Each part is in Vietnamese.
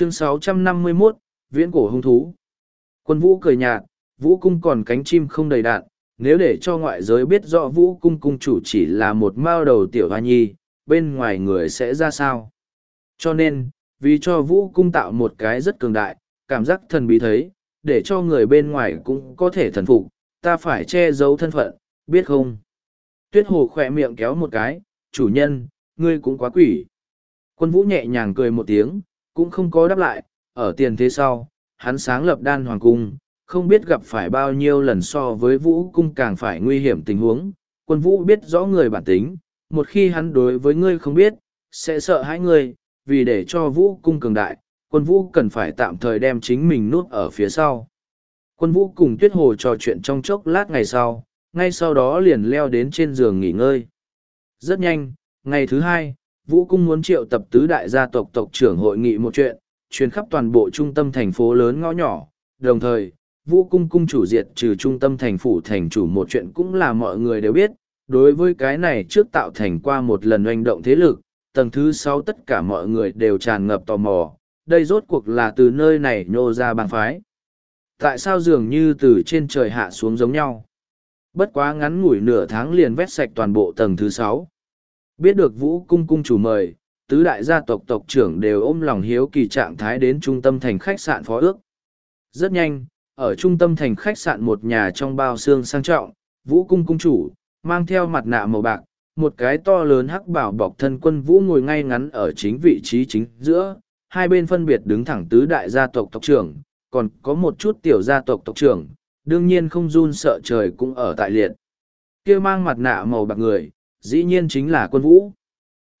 chương 651, viễn cổ hung thú. Quân vũ cười nhạt vũ cung còn cánh chim không đầy đạn nếu để cho ngoại giới biết rõ vũ cung cung chủ chỉ là một mao đầu tiểu hoa nhi bên ngoài người sẽ ra sao? Cho nên vì cho vũ cung tạo một cái rất cường đại cảm giác thần bí thấy để cho người bên ngoài cũng có thể thần phục ta phải che giấu thân phận biết không? Tuyết hồ khỏe miệng kéo một cái chủ nhân ngươi cũng quá quỷ. Quân vũ nhẹ nhàng cười một tiếng cũng không có đáp lại, ở tiền thế sau, hắn sáng lập đan hoàng cung, không biết gặp phải bao nhiêu lần so với vũ cung càng phải nguy hiểm tình huống, quân vũ biết rõ người bản tính, một khi hắn đối với ngươi không biết, sẽ sợ hãi ngươi, vì để cho vũ cung cường đại, quân vũ cần phải tạm thời đem chính mình nuốt ở phía sau. Quân vũ cùng tuyết hồ trò chuyện trong chốc lát ngày sau, ngay sau đó liền leo đến trên giường nghỉ ngơi. Rất nhanh, ngày thứ hai vũ cung muốn triệu tập tứ đại gia tộc tộc trưởng hội nghị một chuyện, truyền khắp toàn bộ trung tâm thành phố lớn ngõ nhỏ. Đồng thời, vũ cung cung chủ diệt trừ trung tâm thành phủ thành chủ một chuyện cũng là mọi người đều biết. Đối với cái này trước tạo thành qua một lần oanh động thế lực, tầng thứ sáu tất cả mọi người đều tràn ngập tò mò. Đây rốt cuộc là từ nơi này nhô ra bang phái. Tại sao dường như từ trên trời hạ xuống giống nhau? Bất quá ngắn ngủi nửa tháng liền vét sạch toàn bộ tầng thứ sáu biết được vũ cung cung chủ mời, tứ đại gia tộc tộc trưởng đều ôm lòng hiếu kỳ trạng thái đến trung tâm thành khách sạn phó ước. Rất nhanh, ở trung tâm thành khách sạn một nhà trong bao xương sang trọng, vũ cung cung chủ mang theo mặt nạ màu bạc, một cái to lớn hắc bảo bọc thân quân vũ ngồi ngay ngắn ở chính vị trí chính giữa, hai bên phân biệt đứng thẳng tứ đại gia tộc tộc trưởng, còn có một chút tiểu gia tộc tộc trưởng, đương nhiên không run sợ trời cũng ở tại liệt. Kia mang mặt nạ màu bạc người dĩ nhiên chính là quân vũ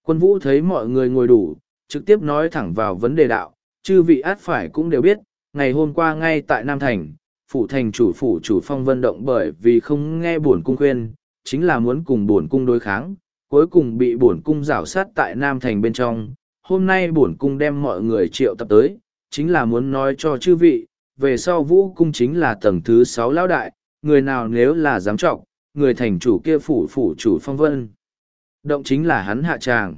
quân vũ thấy mọi người ngồi đủ trực tiếp nói thẳng vào vấn đề đạo chư vị át phải cũng đều biết ngày hôm qua ngay tại Nam Thành, phủ thành chủ phủ chủ phong vân động bởi vì không nghe bổn cung khuyên, chính là muốn cùng bổn cung đối kháng, cuối cùng bị bổn cung rảo sát tại Nam Thành bên trong. Hôm nay bổn cung đem mọi người triệu tập tới, chính là muốn nói cho chư vị, về sau vũ cung chính là tầng thứ sáu lão đại, người nào nếu là dám trọng, người thành chủ kia phủ phủ chủ phong vân. Động chính là hắn hạ tràng.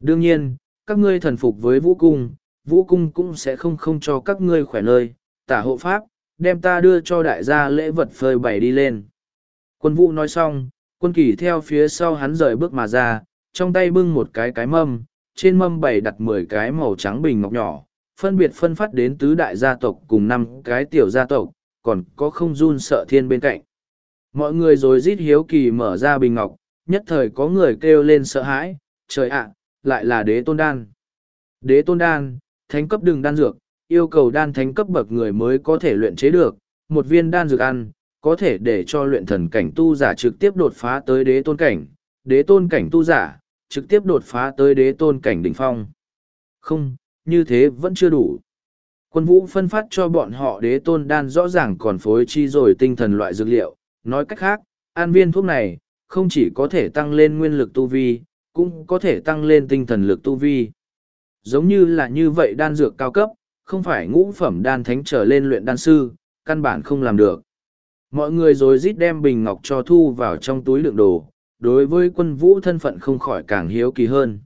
Đương nhiên, các ngươi thần phục với vũ cung, vũ cung cũng sẽ không không cho các ngươi khỏe nơi, tả hộ pháp, đem ta đưa cho đại gia lễ vật phơi bày đi lên. Quân vũ nói xong, quân kỳ theo phía sau hắn rời bước mà ra, trong tay bưng một cái cái mâm, trên mâm bày đặt mười cái màu trắng bình ngọc nhỏ, phân biệt phân phát đến tứ đại gia tộc cùng năm cái tiểu gia tộc, còn có không run sợ thiên bên cạnh. Mọi người rồi rít hiếu kỳ mở ra bình ngọc, nhất thời có người kêu lên sợ hãi, trời ạ, lại là đế tôn đan. Đế tôn đan, thánh cấp đường đan dược, yêu cầu đan thánh cấp bậc người mới có thể luyện chế được, một viên đan dược ăn, có thể để cho luyện thần cảnh tu giả trực tiếp đột phá tới đế tôn cảnh, đế tôn cảnh tu giả, trực tiếp đột phá tới đế tôn cảnh đỉnh phong. Không, như thế vẫn chưa đủ. Quân vũ phân phát cho bọn họ đế tôn đan rõ ràng còn phối chi rồi tinh thần loại dược liệu, nói cách khác, an viên thuốc này, không chỉ có thể tăng lên nguyên lực tu vi, cũng có thể tăng lên tinh thần lực tu vi giống như là như vậy đan dược cao cấp, không phải ngũ phẩm đan thánh trở lên luyện đan sư, căn bản không làm được. Mọi người rồi rít đem bình ngọc cho thu vào trong túi lượng đồ, đối với quân vũ thân phận không khỏi càng hiếu kỳ hơn.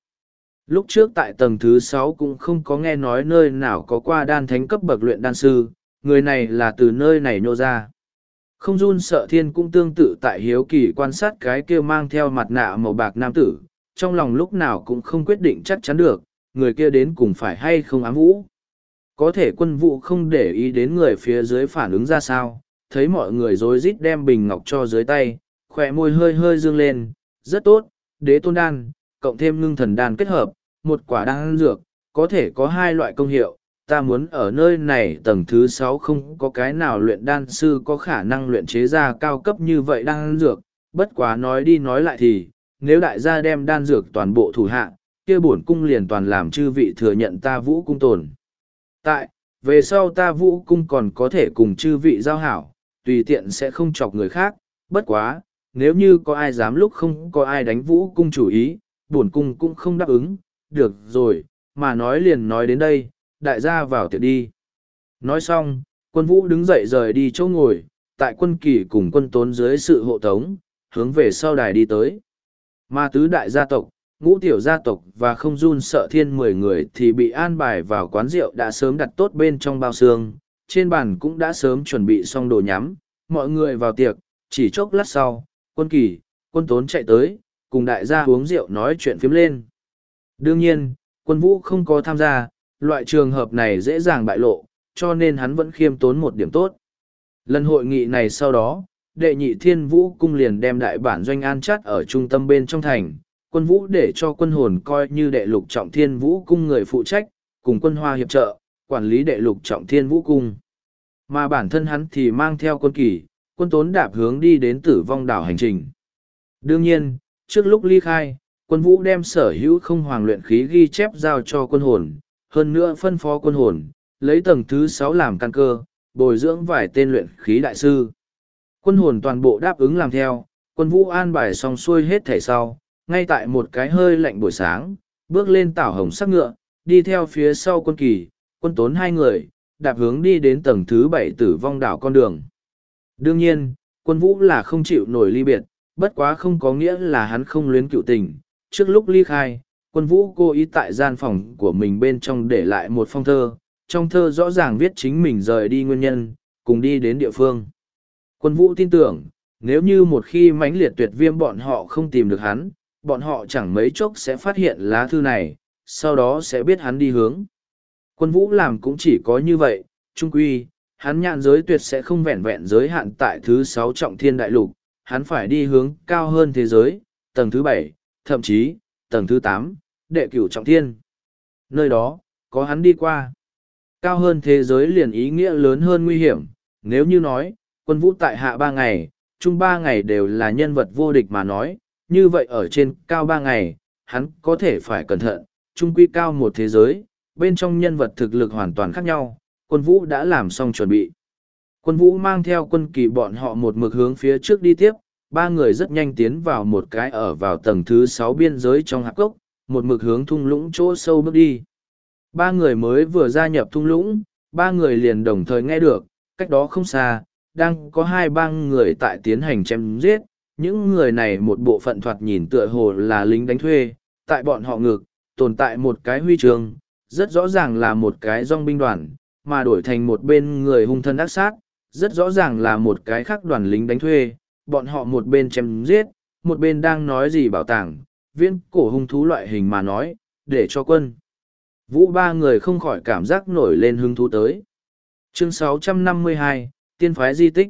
Lúc trước tại tầng thứ sáu cũng không có nghe nói nơi nào có qua đan thánh cấp bậc luyện đan sư, người này là từ nơi này nhô ra. Không run sợ thiên cũng tương tự tại hiếu kỳ quan sát cái kia mang theo mặt nạ màu bạc nam tử, trong lòng lúc nào cũng không quyết định chắc chắn được, người kia đến cùng phải hay không ám vũ. Có thể quân vụ không để ý đến người phía dưới phản ứng ra sao, thấy mọi người rối rít đem bình ngọc cho dưới tay, khỏe môi hơi hơi dương lên, rất tốt, đế tôn đan, cộng thêm ngưng thần đan kết hợp, một quả đan dược, có thể có hai loại công hiệu. Ta muốn ở nơi này tầng thứ sáu không có cái nào luyện đan sư có khả năng luyện chế ra cao cấp như vậy đan dược, bất quá nói đi nói lại thì, nếu đại gia đem đan dược toàn bộ thủ hạ, kia bổn cung liền toàn làm chư vị thừa nhận ta vũ cung tồn. Tại, về sau ta vũ cung còn có thể cùng chư vị giao hảo, tùy tiện sẽ không chọc người khác, bất quá, nếu như có ai dám lúc không có ai đánh vũ cung chủ ý, bổn cung cũng không đáp ứng, được rồi, mà nói liền nói đến đây, đại gia vào tiệc đi. Nói xong, quân vũ đứng dậy rời đi chỗ ngồi, tại quân kỳ cùng quân tốn dưới sự hộ tống, hướng về sau đài đi tới. Ma tứ đại gia tộc, ngũ tiểu gia tộc và không run sợ thiên mười người thì bị an bài vào quán rượu đã sớm đặt tốt bên trong bao xương, trên bàn cũng đã sớm chuẩn bị xong đồ nhắm, mọi người vào tiệc, chỉ chốc lát sau, quân kỳ, quân tốn chạy tới, cùng đại gia uống rượu nói chuyện phiếm lên. Đương nhiên, quân vũ không có tham gia, loại trường hợp này dễ dàng bại lộ, cho nên hắn vẫn khiêm tốn một điểm tốt. Lần hội nghị này sau đó, đệ nhị thiên vũ cung liền đem đại bản doanh an chát ở trung tâm bên trong thành, quân vũ để cho quân hồn coi như đệ lục trọng thiên vũ cung người phụ trách, cùng quân hoa hiệp trợ, quản lý đệ lục trọng thiên vũ cung. Mà bản thân hắn thì mang theo quân kỳ, quân tốn đạp hướng đi đến tử vong đảo hành trình. Đương nhiên, trước lúc ly khai, quân vũ đem sở hữu không hoàng luyện khí ghi chép giao cho quân hồn, hơn nữa phân phó quân hồn, lấy tầng thứ sáu làm căn cơ, bồi dưỡng vài tên luyện khí đại sư. Quân hồn toàn bộ đáp ứng làm theo, quân vũ an bài xong xuôi hết thảy sau, ngay tại một cái hơi lạnh buổi sáng, bước lên tảo hồng sắc ngựa, đi theo phía sau quân kỳ, quân tốn hai người, đạp hướng đi đến tầng thứ bảy tử vong đảo con đường. Đương nhiên, quân vũ là không chịu nổi ly biệt, bất quá không có nghĩa là hắn không luyến cựu tình. Trước lúc ly khai, quân vũ cố ý tại gian phòng của mình bên trong để lại một phong thơ, trong thơ rõ ràng viết chính mình rời đi nguyên nhân, cùng đi đến địa phương. Quân vũ tin tưởng, nếu như một khi mãnh liệt tuyệt viêm bọn họ không tìm được hắn, bọn họ chẳng mấy chốc sẽ phát hiện lá thư này, sau đó sẽ biết hắn đi hướng. Quân vũ làm cũng chỉ có như vậy, trung quy, hắn nhạn giới tuyệt sẽ không vẹn vẹn giới hạn tại thứ sáu trọng thiên đại lục, hắn phải đi hướng cao hơn thế giới, tầng thứ bảy, thậm chí, tầng thứ tám, đệ cửu trọng thiên. Nơi đó, có hắn đi qua. Cao hơn thế giới liền ý nghĩa lớn hơn nguy hiểm, nếu như nói, quân vũ tại hạ ba ngày, chung ba ngày đều là nhân vật vô địch mà nói, như vậy ở trên cao ba ngày, hắn có thể phải cẩn thận, trung quy cao một thế giới, bên trong nhân vật thực lực hoàn toàn khác nhau, quân vũ đã làm xong chuẩn bị. Quân vũ mang theo quân kỳ bọn họ một mực hướng phía trước đi tiếp, ba người rất nhanh tiến vào một cái ở vào tầng thứ sáu biên giới trong hạp cốc, một mực hướng thung lũng chỗ sâu bước đi. Ba người mới vừa gia nhập thung lũng, ba người liền đồng thời nghe được, cách đó không xa, đang có hai bang người tại tiến hành chém giết. Những người này một bộ phận thoạt nhìn tựa hồ là lính đánh thuê, tại bọn họ ngực, tồn tại một cái huy trường, rất rõ ràng là một cái dòng binh đoàn, mà đổi thành một bên người hung thân ác sát, rất rõ ràng là một cái khác đoàn lính đánh thuê, bọn họ một bên chém giết, một bên đang nói gì bảo tàng, viễn cổ hung thú loại hình mà nói, để cho quân. Vũ ba người không khỏi cảm giác nổi lên hứng thú tới. Chương 652, Tiên phái di tích.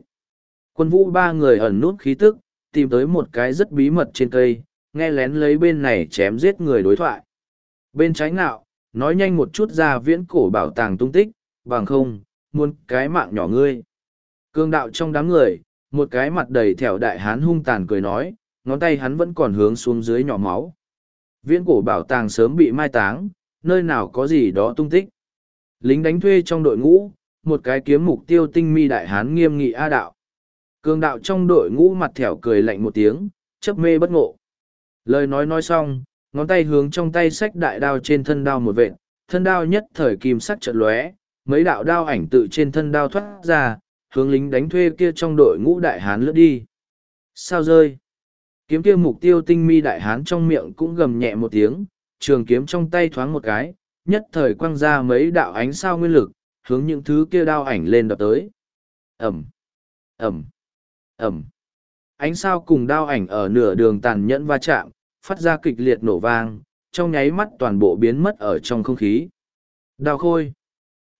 Quân vũ ba người ẩn nút khí tức, tìm tới một cái rất bí mật trên cây, nghe lén lấy bên này chém giết người đối thoại. Bên trái ngạo, nói nhanh một chút ra viễn cổ bảo tàng tung tích, bằng không, muốn cái mạng nhỏ ngươi. Cương đạo trong đám người, một cái mặt đầy thẻo đại hán hung tàn cười nói, ngón tay hắn vẫn còn hướng xuống dưới nhỏ máu. Viễn cổ bảo tàng sớm bị mai táng, nơi nào có gì đó tung tích. Lính đánh thuê trong đội ngũ, một cái kiếm mục tiêu tinh mi đại hán nghiêm nghị A đạo. cường đạo trong đội ngũ mặt thẻo cười lạnh một tiếng, chấp mê bất ngộ. Lời nói nói xong, ngón tay hướng trong tay sách đại đao trên thân đao một vệt, thân đao nhất thời kim sắc chợt lóe, mấy đạo đao ảnh tự trên thân đao thoát ra, hướng lính đánh thuê kia trong đội ngũ đại hán lướt đi. Sao rơi? Kiếm kia mục tiêu tinh mi đại hán trong miệng cũng gầm nhẹ một tiếng, trường kiếm trong tay thoáng một cái, nhất thời quăng ra mấy đạo ánh sao nguyên lực, hướng những thứ kia đao ảnh lên đập tới. Ẩm, Ẩm, Ẩm. Ánh sao cùng đao ảnh ở nửa đường tàn nhẫn va chạm, phát ra kịch liệt nổ vang, trong nháy mắt toàn bộ biến mất ở trong không khí. Đao khôi.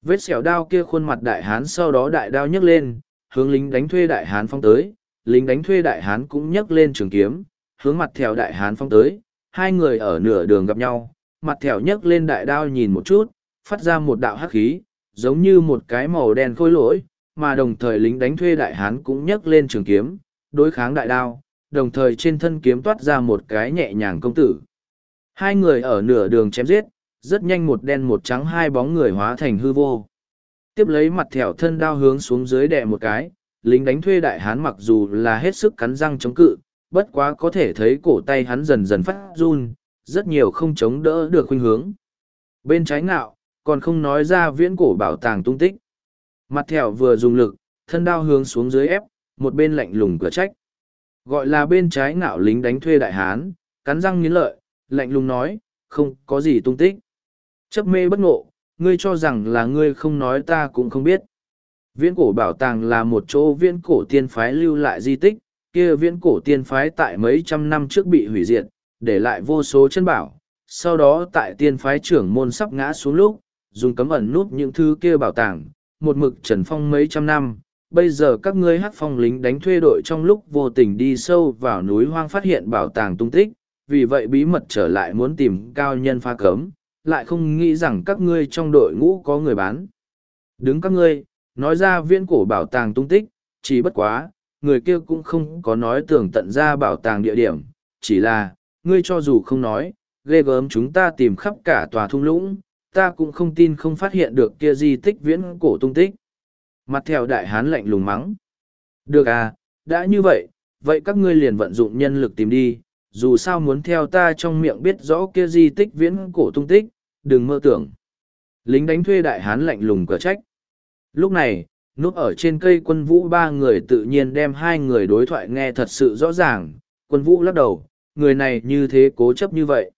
Vết xẻo đao kia khuôn mặt đại hán sau đó đại đao nhấc lên, hướng lính đánh thuê đại hán phong tới, lính đánh thuê đại hán cũng nhấc lên trường kiếm, hướng mặt theo đại hán phong tới, hai người ở nửa đường gặp nhau, mặt thẻo nhấc lên đại đao nhìn một chút, phát ra một đạo hắc khí, giống như một cái màu đen khôi lỗi, mà đồng thời lính đánh thuê đại hán cũng nhấc lên trường kiếm, đối kháng đại đao, đồng thời trên thân kiếm toát ra một cái nhẹ nhàng công tử. Hai người ở nửa đường chém giết, rất nhanh một đen một trắng hai bóng người hóa thành hư vô. Tiếp lấy mặt thẻo thân đao hướng xuống dưới đè một cái, lính đánh thuê đại hán mặc dù là hết sức cắn răng chống cự, bất quá có thể thấy cổ tay hắn dần dần phát run, rất nhiều không chống đỡ được khuynh hướng. Bên trái ngạo, còn không nói ra viễn cổ bảo tàng tung tích. Mặt thẻo vừa dùng lực, thân đao hướng xuống dưới ép, một bên lạnh lùng cửa trách. Gọi là bên trái ngạo lính đánh thuê đại hán, cắn răng nghiến lợi, lạnh lùng nói, không có gì tung tích. Chấp mê bất ngộ, ngươi cho rằng là ngươi không nói ta cũng không biết. Viễn cổ bảo tàng là một chỗ viễn cổ tiên phái lưu lại di tích, kia viễn cổ tiên phái tại mấy trăm năm trước bị hủy diệt, để lại vô số chân bảo. Sau đó tại tiên phái trưởng môn sắp ngã xuống lúc, dùng cấm ẩn nút những thứ kia bảo tàng, một mực trần phong mấy trăm năm. Bây giờ các ngươi hát phong lính đánh thuê đội trong lúc vô tình đi sâu vào núi hoang phát hiện bảo tàng tung tích, vì vậy bí mật trở lại muốn tìm cao nhân pha cấm, lại không nghĩ rằng các ngươi trong đội ngũ có người bán. Đứng các ngươi, nói ra viễn cổ bảo tàng tung tích, chỉ bất quá, người kia cũng không có nói tường tận ra bảo tàng địa điểm, chỉ là, ngươi cho dù không nói, ghê gớm chúng ta tìm khắp cả tòa thung lũng, ta cũng không tin không phát hiện được kia di tích viễn cổ tung tích. Mặt theo đại hán lạnh lùng mắng. Được à, đã như vậy, vậy các ngươi liền vận dụng nhân lực tìm đi, dù sao muốn theo ta trong miệng biết rõ kia di tích viễn cổ tung tích, đừng mơ tưởng. Lính đánh thuê đại hán lạnh lùng cờ trách. Lúc này, núp ở trên cây quân vũ ba người tự nhiên đem hai người đối thoại nghe thật sự rõ ràng, quân vũ lắc đầu, người này như thế cố chấp như vậy.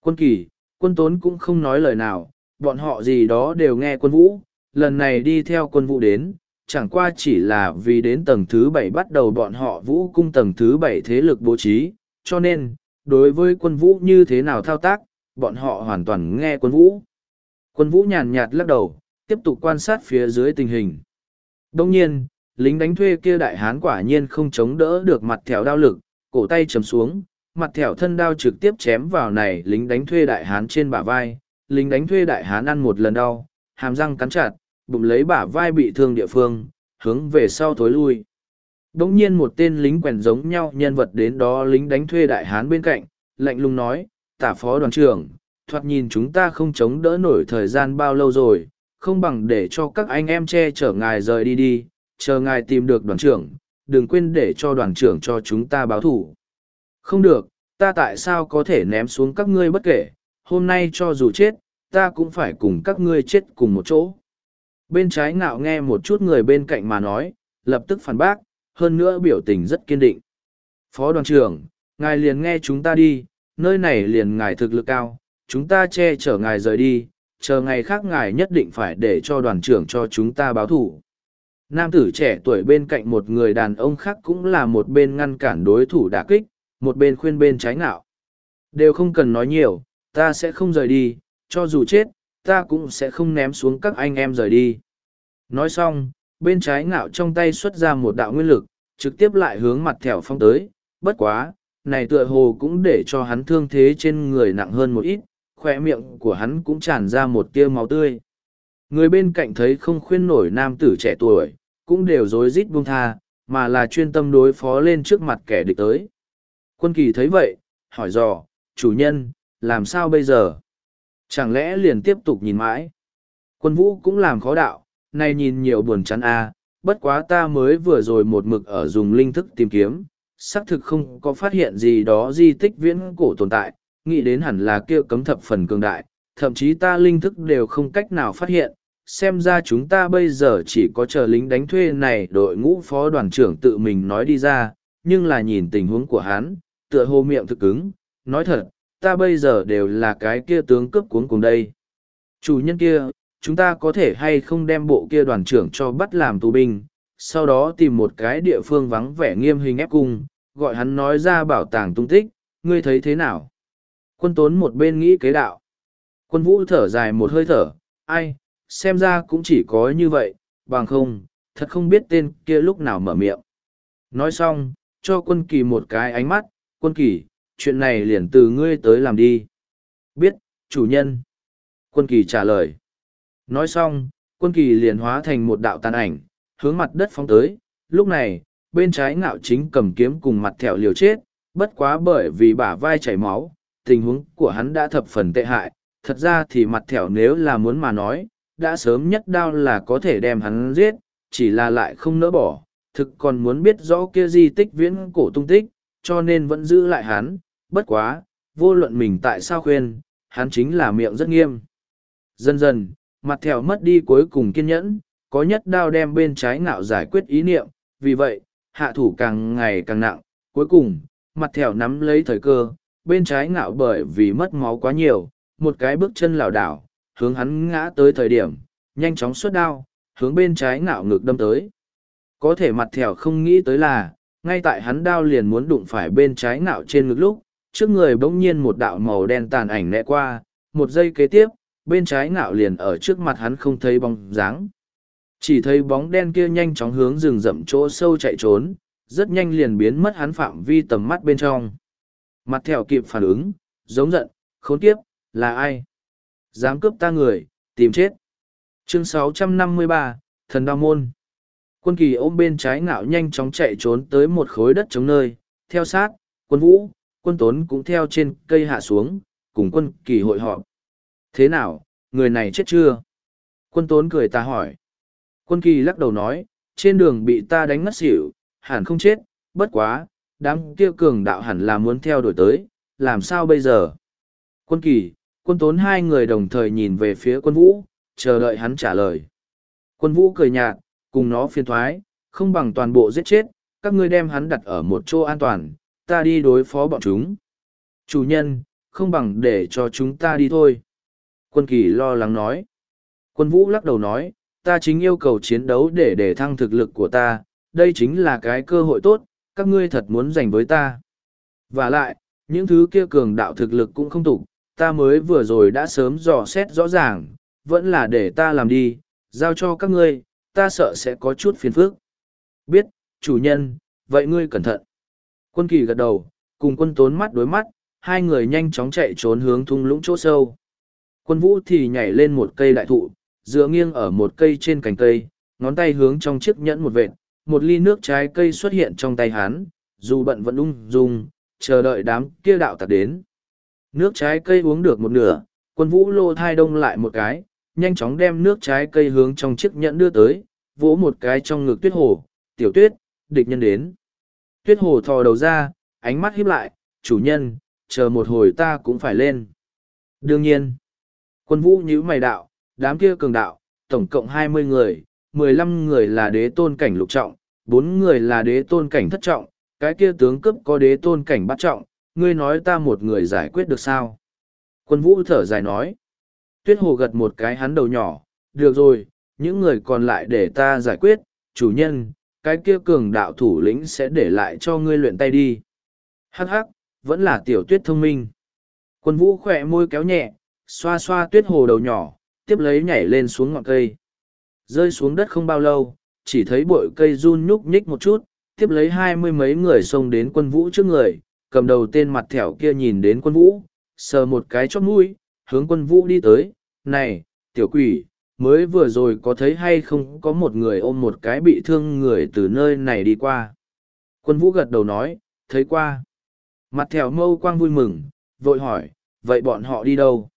Quân kỳ, quân tốn cũng không nói lời nào, bọn họ gì đó đều nghe quân vũ, lần này đi theo quân vũ đến, chẳng qua chỉ là vì đến tầng thứ bảy bắt đầu bọn họ vũ cung tầng thứ bảy thế lực bố trí, cho nên, đối với quân vũ như thế nào thao tác, bọn họ hoàn toàn nghe quân vũ. Quân vũ nhàn nhạt lắc đầu, tiếp tục quan sát phía dưới tình hình. Đồng nhiên, lính đánh thuê kia đại hán quả nhiên không chống đỡ được mặt thẻo đao lực, cổ tay chầm xuống, mặt thẻo thân đao trực tiếp chém vào này lính đánh thuê đại hán trên bả vai. Lính đánh thuê đại hán ăn một lần đau, hàm răng cắn chặt, bụng lấy bả vai bị thương địa phương, hướng về sau thối lui. Đống nhiên một tên lính quèn giống nhau nhân vật đến đó lính đánh thuê đại hán bên cạnh, lạnh lùng nói, tả phó đoàn trưởng, thoạt nhìn chúng ta không chống đỡ nổi thời gian bao lâu rồi, không bằng để cho các anh em che chở ngài rời đi đi, chờ ngài tìm được đoàn trưởng, đừng quên để cho đoàn trưởng cho chúng ta báo thủ. Không được, ta tại sao có thể ném xuống các ngươi bất kể, hôm nay cho dù chết, ta cũng phải cùng các ngươi chết cùng một chỗ. Bên trái ngạo nghe một chút người bên cạnh mà nói, lập tức phản bác, hơn nữa biểu tình rất kiên định. Phó đoàn trưởng, ngài liền nghe chúng ta đi, nơi này liền ngài thực lực cao, chúng ta che chở ngài rời đi, chờ ngày khác ngài nhất định phải để cho đoàn trưởng cho chúng ta báo thủ. Nam tử trẻ tuổi bên cạnh một người đàn ông khác cũng là một bên ngăn cản đối thủ đả kích, một bên khuyên bên trái ngạo. Đều không cần nói nhiều, ta sẽ không rời đi, cho dù chết, ta cũng sẽ không ném xuống các anh em rời đi. Nói xong, bên trái ngạo trong tay xuất ra một đạo nguyên lực, trực tiếp lại hướng mặt thẻo phong tới, bất quá, này tựa hồ cũng để cho hắn thương thế trên người nặng hơn một ít, khỏe miệng của hắn cũng tràn ra một tia máu tươi. Người bên cạnh thấy không khuyên nổi nam tử trẻ tuổi, cũng đều rối rít buông tha, mà là chuyên tâm đối phó lên trước mặt kẻ địch tới. Quân kỳ thấy vậy, hỏi dò, chủ nhân, làm sao bây giờ? Chẳng lẽ liền tiếp tục nhìn mãi? Quân vũ cũng làm khó đạo, này nhìn nhiều buồn chán a, bất quá ta mới vừa rồi một mực ở dùng linh thức tìm kiếm, xác thực không có phát hiện gì đó di tích viễn cổ tồn tại, nghĩ đến hẳn là kia cấm thập phần cường đại, thậm chí ta linh thức đều không cách nào phát hiện, xem ra chúng ta bây giờ chỉ có chờ lính đánh thuê này đội ngũ phó đoàn trưởng tự mình nói đi ra, nhưng là nhìn tình huống của hắn, tựa hồ miệng thực cứng, nói thật, ta bây giờ đều là cái kia tướng cướp cuốn cùng đây. Chủ nhân kia, chúng ta có thể hay không đem bộ kia đoàn trưởng cho bắt làm tù binh, sau đó tìm một cái địa phương vắng vẻ nghiêm hình ép cung, gọi hắn nói ra bảo tàng tung tích, ngươi thấy thế nào? Quân tốn một bên nghĩ kế đạo. Quân vũ thở dài một hơi thở, ai, xem ra cũng chỉ có như vậy, bằng không, thật không biết tên kia lúc nào mở miệng. Nói xong, cho quân kỳ một cái ánh mắt, quân kỳ, chuyện này liền từ ngươi tới làm đi. Biết, chủ nhân. Quân kỳ trả lời. Nói xong, quân kỳ liền hóa thành một đạo tàn ảnh, hướng mặt đất phóng tới. Lúc này, bên trái ngạo chính cầm kiếm cùng mặt thẹo liều chết, bất quá bởi vì bả vai chảy máu, tình huống của hắn đã thập phần tệ hại. Thật ra thì mặt thẹo nếu là muốn mà nói, đã sớm nhất đao là có thể đem hắn giết, chỉ là lại không nỡ bỏ, thực còn muốn biết rõ kia di tích viễn cổ tung tích, cho nên vẫn giữ lại hắn, bất quá, vô luận mình tại sao khuyên, hắn chính là miệng rất nghiêm. Dần dần, mặt thèo mất đi cuối cùng kiên nhẫn, có nhất đao đem bên trái ngạo giải quyết ý niệm, vì vậy, hạ thủ càng ngày càng nặng, cuối cùng, mặt thèo nắm lấy thời cơ, bên trái ngạo bởi vì mất máu quá nhiều, một cái bước chân lảo đảo, hướng hắn ngã tới thời điểm, nhanh chóng xuất đao, hướng bên trái ngạo ngực đâm tới. Có thể mặt thèo không nghĩ tới là, ngay tại hắn đao liền muốn đụng phải bên trái ngạo trên ngực lúc, trước người bỗng nhiên một đạo màu đen tàn ảnh lẹ qua, một giây kế tiếp, bên trái ngạo liền ở trước mặt hắn không thấy bóng dáng. Chỉ thấy bóng đen kia nhanh chóng hướng rừng rậm chỗ sâu chạy trốn, rất nhanh liền biến mất hắn phạm vi tầm mắt bên trong. Mặt thẻo kịp phản ứng, giống giận, khốn kiếp, là ai? Dám cướp ta người, tìm chết. Chương 653, Thần Đao Môn Quân kỳ ôm bên trái ngạo nhanh chóng chạy trốn tới một khối đất chống nơi, theo sát, quân vũ, quân tốn cũng theo trên cây hạ xuống, cùng quân kỳ hội họp. Thế nào, người này chết chưa? Quân tốn cười ta hỏi. Quân kỳ lắc đầu nói, trên đường bị ta đánh ngất xỉu, hẳn không chết, bất quá, đám kia cường đạo hẳn là muốn theo đuổi tới, làm sao bây giờ? Quân kỳ, quân tốn hai người đồng thời nhìn về phía quân vũ, chờ đợi hắn trả lời. Quân vũ cười nhạt, cùng nó phiền thoái, không bằng toàn bộ giết chết, các ngươi đem hắn đặt ở một chỗ an toàn, ta đi đối phó bọn chúng. Chủ nhân, không bằng để cho chúng ta đi thôi. Quân kỳ lo lắng nói. Quân vũ lắc đầu nói, ta chính yêu cầu chiến đấu để để thăng thực lực của ta, đây chính là cái cơ hội tốt, các ngươi thật muốn giành với ta. Và lại, những thứ kia cường đạo thực lực cũng không tục, ta mới vừa rồi đã sớm dò xét rõ ràng, vẫn là để ta làm đi, giao cho các ngươi, ta sợ sẽ có chút phiền phức. Biết, chủ nhân, vậy ngươi cẩn thận. Quân kỳ gật đầu, cùng quân tốn mắt đối mắt, hai người nhanh chóng chạy trốn hướng thung lũng chỗ sâu. Quân vũ thì nhảy lên một cây đại thụ, dựa nghiêng ở một cây trên cành cây, ngón tay hướng trong chiếc nhẫn một vệt, một ly nước trái cây xuất hiện trong tay hắn, dù bận vẫn ung dung, chờ đợi đám kia đạo tặc đến. Nước trái cây uống được một nửa, quân vũ lô thai đông lại một cái, nhanh chóng đem nước trái cây hướng trong chiếc nhẫn đưa tới, vỗ một cái trong ngực tuyết hồ, tiểu tuyết, địch nhân đến. Tuyết hồ thò đầu ra, ánh mắt híp lại, chủ nhân, chờ một hồi ta cũng phải lên. Đương nhiên, quân vũ nhíu mày đạo, đám kia cường đạo, tổng cộng hai mươi người, mười lăm người là đế tôn cảnh lục trọng, bốn người là đế tôn cảnh thất trọng, cái kia tướng cấp có đế tôn cảnh bát trọng, ngươi nói ta một người giải quyết được sao? Quân vũ thở dài nói. Tuyết hồ gật một cái hắn đầu nhỏ, được rồi, những người còn lại để ta giải quyết, chủ nhân, cái kia cường đạo thủ lĩnh sẽ để lại cho ngươi luyện tay đi. Hắc hắc, vẫn là tiểu tuyết thông minh. Quân vũ khỏe môi kéo nhẹ, xoa xoa tuyết hồ đầu nhỏ, tiếp lấy nhảy lên xuống ngọn cây. Rơi xuống đất không bao lâu, chỉ thấy bụi cây run nhúc nhích một chút, tiếp lấy hai mươi mấy người xông đến quân vũ trước người, cầm đầu tên mặt thẻo kia nhìn đến quân vũ, sờ một cái chót mũi, hướng quân vũ đi tới, này, tiểu quỷ, mới vừa rồi có thấy hay không có một người ôm một cái bị thương người từ nơi này đi qua. Quân vũ gật đầu nói, thấy qua. Mặt thẻo mâu quang vui mừng, vội hỏi, vậy bọn họ đi đâu?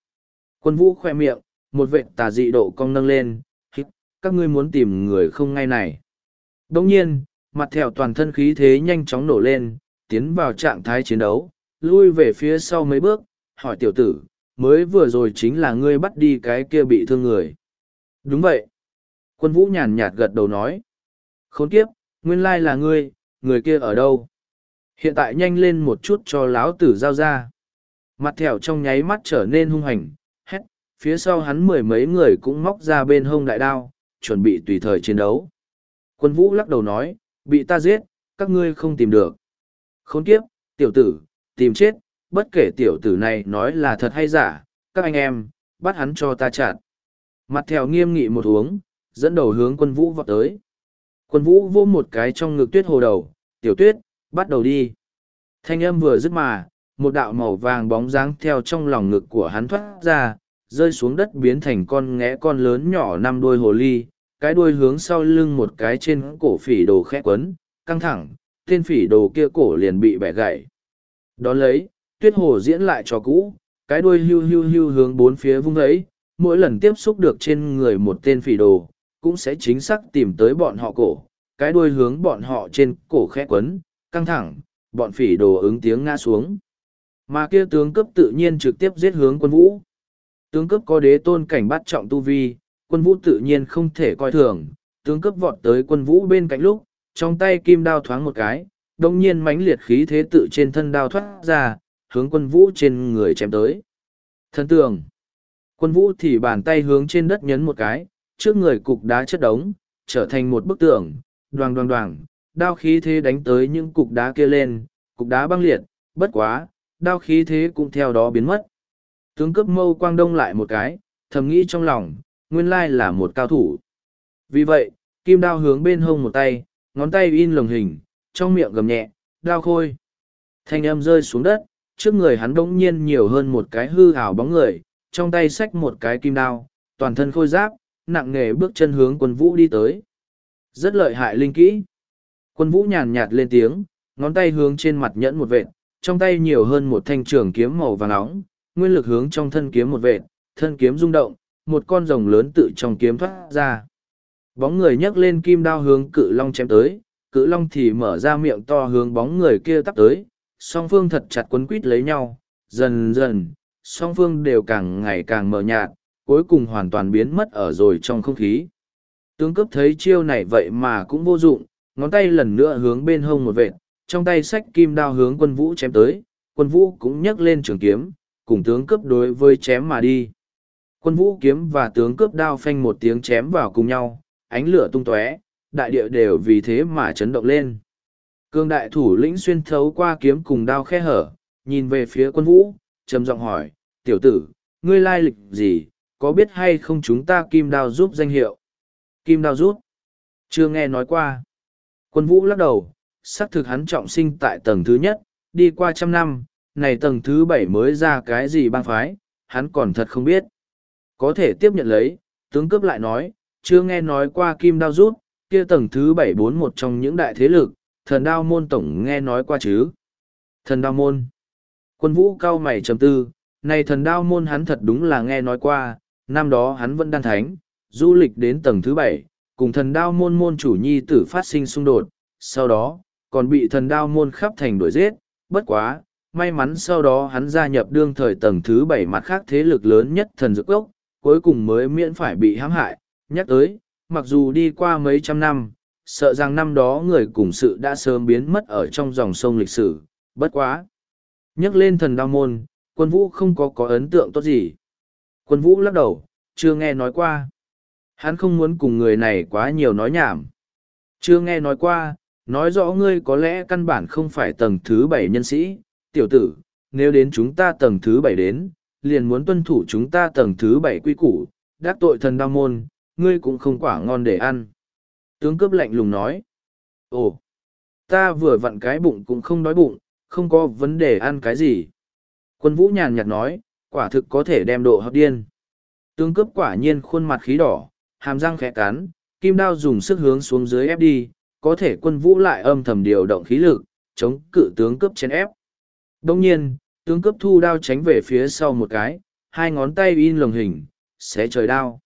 Quân vũ khoe miệng, một vệ tà dị độ cong nâng lên, hít, các ngươi muốn tìm người không ngay này. Đồng nhiên, mặt thèo toàn thân khí thế nhanh chóng nổ lên, tiến vào trạng thái chiến đấu, lui về phía sau mấy bước, hỏi tiểu tử, mới vừa rồi chính là ngươi bắt đi cái kia bị thương người. Đúng vậy. Quân vũ nhàn nhạt gật đầu nói. Khốn kiếp, nguyên lai là ngươi, người kia ở đâu? Hiện tại nhanh lên một chút cho lão tử giao ra. Mặt thẻo trong nháy mắt trở nên hung hành, phía sau hắn mười mấy người cũng móc ra bên hông đại đao, chuẩn bị tùy thời chiến đấu. Quân vũ lắc đầu nói, bị ta giết, các ngươi không tìm được. Khốn kiếp, tiểu tử, tìm chết, bất kể tiểu tử này nói là thật hay giả, các anh em, bắt hắn cho ta chặt. Mặt theo nghiêm nghị một uống, dẫn đầu hướng quân vũ vọt tới. Quân vũ vô một cái trong ngực tuyết hồ đầu, tiểu tuyết, bắt đầu đi. Thanh âm vừa dứt mà, một đạo màu vàng bóng dáng theo trong lòng ngực của hắn thoát ra, rơi xuống đất biến thành con ngẽ con lớn nhỏ năm đuôi hồ ly, cái đuôi hướng sau lưng một cái trên cổ phỉ đồ khẽ quấn, căng thẳng, tên phỉ đồ kia cổ liền bị bẻ gãy. Đón lấy, tuyết hồ diễn lại cho cũ, cái đuôi hưu hưu hưu hướng bốn phía vung ấy, mỗi lần tiếp xúc được trên người một tên phỉ đồ, cũng sẽ chính xác tìm tới bọn họ cổ, cái đuôi hướng bọn họ trên cổ khẽ quấn, căng thẳng, bọn phỉ đồ ứng tiếng ngã xuống. Mà kia tướng cấp tự nhiên trực tiếp giết hướng quân vũ. Tướng cấp có đế tôn cảnh bắt trọng tu vi, quân vũ tự nhiên không thể coi thường, tướng cấp vọt tới quân vũ bên cạnh lúc, trong tay kim đao thoáng một cái, đồng nhiên mãnh liệt khí thế tự trên thân đao thoát ra, hướng quân vũ trên người chém tới. Thân tường. Quân vũ thì bàn tay hướng trên đất nhấn một cái, trước người cục đá chất đống, trở thành một bức tường, đoàng đoàng đoàng, đao khí thế đánh tới những cục đá kia lên, cục đá băng liệt, bất quá, đao khí thế cũng theo đó biến mất. Tướng cướp mâu quang đông lại một cái, thầm nghĩ trong lòng, nguyên lai là một cao thủ. Vì vậy, kim đao hướng bên hông một tay, ngón tay in lồng hình, trong miệng gầm nhẹ, đao khôi. Thanh âm rơi xuống đất, trước người hắn bỗng nhiên nhiều hơn một cái hư ảo bóng người, trong tay xách một cái kim đao, toàn thân khôi giáp, nặng nề bước chân hướng quân vũ đi tới. Rất lợi hại linh kỹ. Quân vũ nhàn nhạt lên tiếng, ngón tay hướng trên mặt nhẫn một vệt, trong tay nhiều hơn một thanh trường kiếm màu vàng nóng, nguyên lực hướng trong thân kiếm một vệt, thân kiếm rung động, một con rồng lớn tự trong kiếm thoát ra. Bóng người nhấc lên kim đao hướng cự long chém tới, cự long thì mở ra miệng to hướng bóng người kia tắp tới, song phương thật chặt quấn quít lấy nhau, dần dần, song phương đều càng ngày càng mờ nhạt, cuối cùng hoàn toàn biến mất ở rồi trong không khí. Tướng cấp thấy chiêu này vậy mà cũng vô dụng, ngón tay lần nữa hướng bên hông một vệt, trong tay sách kim đao hướng quân vũ chém tới, quân vũ cũng nhấc lên trường kiếm, cùng tướng cướp đối với chém mà đi. Quân vũ kiếm và tướng cướp đao phanh một tiếng chém vào cùng nhau, ánh lửa tung tóe, đại địa đều vì thế mà chấn động lên. Cương đại thủ lĩnh xuyên thấu qua kiếm cùng đao khe hở, nhìn về phía quân vũ, trầm giọng hỏi, tiểu tử, ngươi lai lịch gì, có biết hay không chúng ta kim đao giúp danh hiệu? Kim đao giúp? Chưa nghe nói qua. Quân vũ lắc đầu, xác thực hắn trọng sinh tại tầng thứ nhất, đi qua trăm năm, này tầng thứ bảy mới ra cái gì bang phái, hắn còn thật không biết. Có thể tiếp nhận lấy, tướng cướp lại nói, chưa nghe nói qua kim đao rút, kia tầng thứ bảy bốn một trong những đại thế lực, thần đao môn tổng nghe nói qua chứ. Thần đao môn. Quân vũ cao mày trầm tư, này thần đao môn hắn thật đúng là nghe nói qua, năm đó hắn vẫn đan thánh, du lịch đến tầng thứ bảy, cùng thần đao môn môn chủ nhi tử phát sinh xung đột, sau đó, còn bị thần đao môn khắp thành đuổi giết, bất quá, may mắn sau đó hắn gia nhập đương thời tầng thứ bảy mặt khác thế lực lớn nhất thần dược ốc, cuối cùng mới miễn phải bị hãm hại, nhắc tới, mặc dù đi qua mấy trăm năm, sợ rằng năm đó người cùng sự đã sớm biến mất ở trong dòng sông lịch sử, bất quá. Nhắc lên thần đao môn, quân vũ không có có ấn tượng tốt gì. Quân vũ lắc đầu, chưa nghe nói qua. Hắn không muốn cùng người này quá nhiều nói nhảm. Chưa nghe nói qua, nói rõ ngươi có lẽ căn bản không phải tầng thứ bảy nhân sĩ, tiểu tử, nếu đến chúng ta tầng thứ bảy đến, liền muốn tuân thủ chúng ta tầng thứ bảy quy củ, đắc tội thần đao môn, ngươi cũng không quả ngon để ăn. Tướng cướp lạnh lùng nói, ồ, ta vừa vặn cái bụng cũng không đói bụng, không có vấn đề ăn cái gì. Quân vũ nhàn nhạt nói, quả thực có thể đem độ hấp điên. Tướng cướp quả nhiên khuôn mặt khí đỏ, hàm răng khẽ cắn, kim đao dùng sức hướng xuống dưới ép đi, có thể quân vũ lại âm thầm điều động khí lực, chống cự tướng cướp chén ép. Đông nhiên, tướng cướp thu đao tránh về phía sau một cái, hai ngón tay in lồng hình, xé trời đao.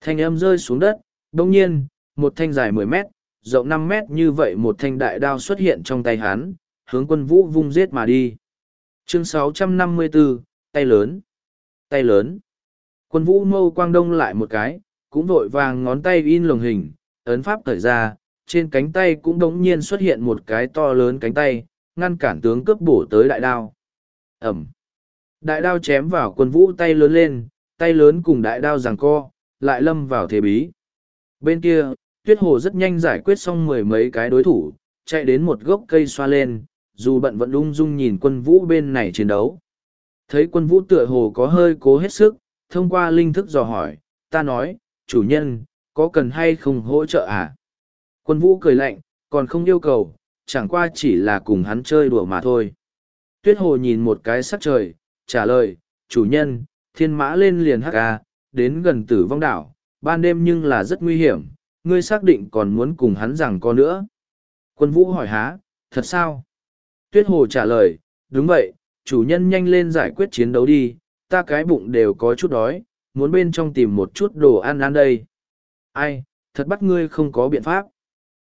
Thanh âm rơi xuống đất, đông nhiên, một thanh dài mười mét, rộng năm mét như vậy một thanh đại đao xuất hiện trong tay hắn, hướng quân vũ vung giết mà đi. Chương 654, tay lớn. Tay lớn. Quân vũ mâu quang đông lại một cái, cũng vội vàng ngón tay in lồng hình, ấn pháp thời ra, trên cánh tay cũng đống nhiên xuất hiện một cái to lớn cánh tay, ngăn cản tướng cướp bổ tới đại đao. Ẩm. Đại đao chém vào quân vũ tay lớn lên, tay lớn cùng đại đao giằng co, lại lâm vào thế bí. Bên kia, tuyết hồ rất nhanh giải quyết xong mười mấy cái đối thủ, chạy đến một gốc cây xoa lên, dù bận vẫn ung dung nhìn quân vũ bên này chiến đấu. Thấy quân vũ tựa hồ có hơi cố hết sức, thông qua linh thức dò hỏi, ta nói, chủ nhân, có cần hay không hỗ trợ à? Quân vũ cười lạnh, còn không yêu cầu, chẳng qua chỉ là cùng hắn chơi đùa mà thôi. Tuyết hồ nhìn một cái sắc trời, trả lời, chủ nhân, thiên mã lên liền hắc ca, đến gần tử vong đảo, ban đêm nhưng là rất nguy hiểm, ngươi xác định còn muốn cùng hắn rằng có nữa. Quân vũ hỏi há, thật sao? Tuyết hồ trả lời, đúng vậy, chủ nhân nhanh lên giải quyết chiến đấu đi, ta cái bụng đều có chút đói, muốn bên trong tìm một chút đồ ăn ăn đây. Ai, thật bắt ngươi không có biện pháp.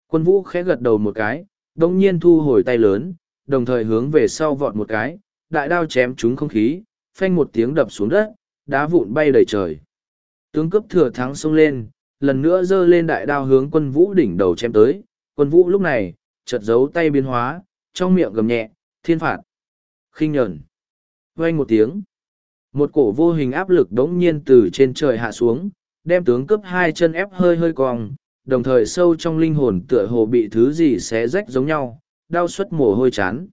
Quân vũ khẽ gật đầu một cái, đông nhiên thu hồi tay lớn, đồng thời hướng về sau vọt một cái, đại đao chém trúng không khí, phanh một tiếng đập xuống đất, đá vụn bay đầy trời. Tướng cấp thừa thắng xông lên, lần nữa giơ lên đại đao hướng quân vũ đỉnh đầu chém tới, quân vũ lúc này, chợt giấu tay biến hóa, trong miệng gầm nhẹ, thiên phạt. khinh nhẫn. Vang một tiếng. Một cổ vô hình áp lực đống nhiên từ trên trời hạ xuống, đem tướng cướp hai chân ép hơi hơi cong, đồng thời sâu trong linh hồn tựa hồ bị thứ gì xé rách giống nhau, đau suất mồ hôi chán.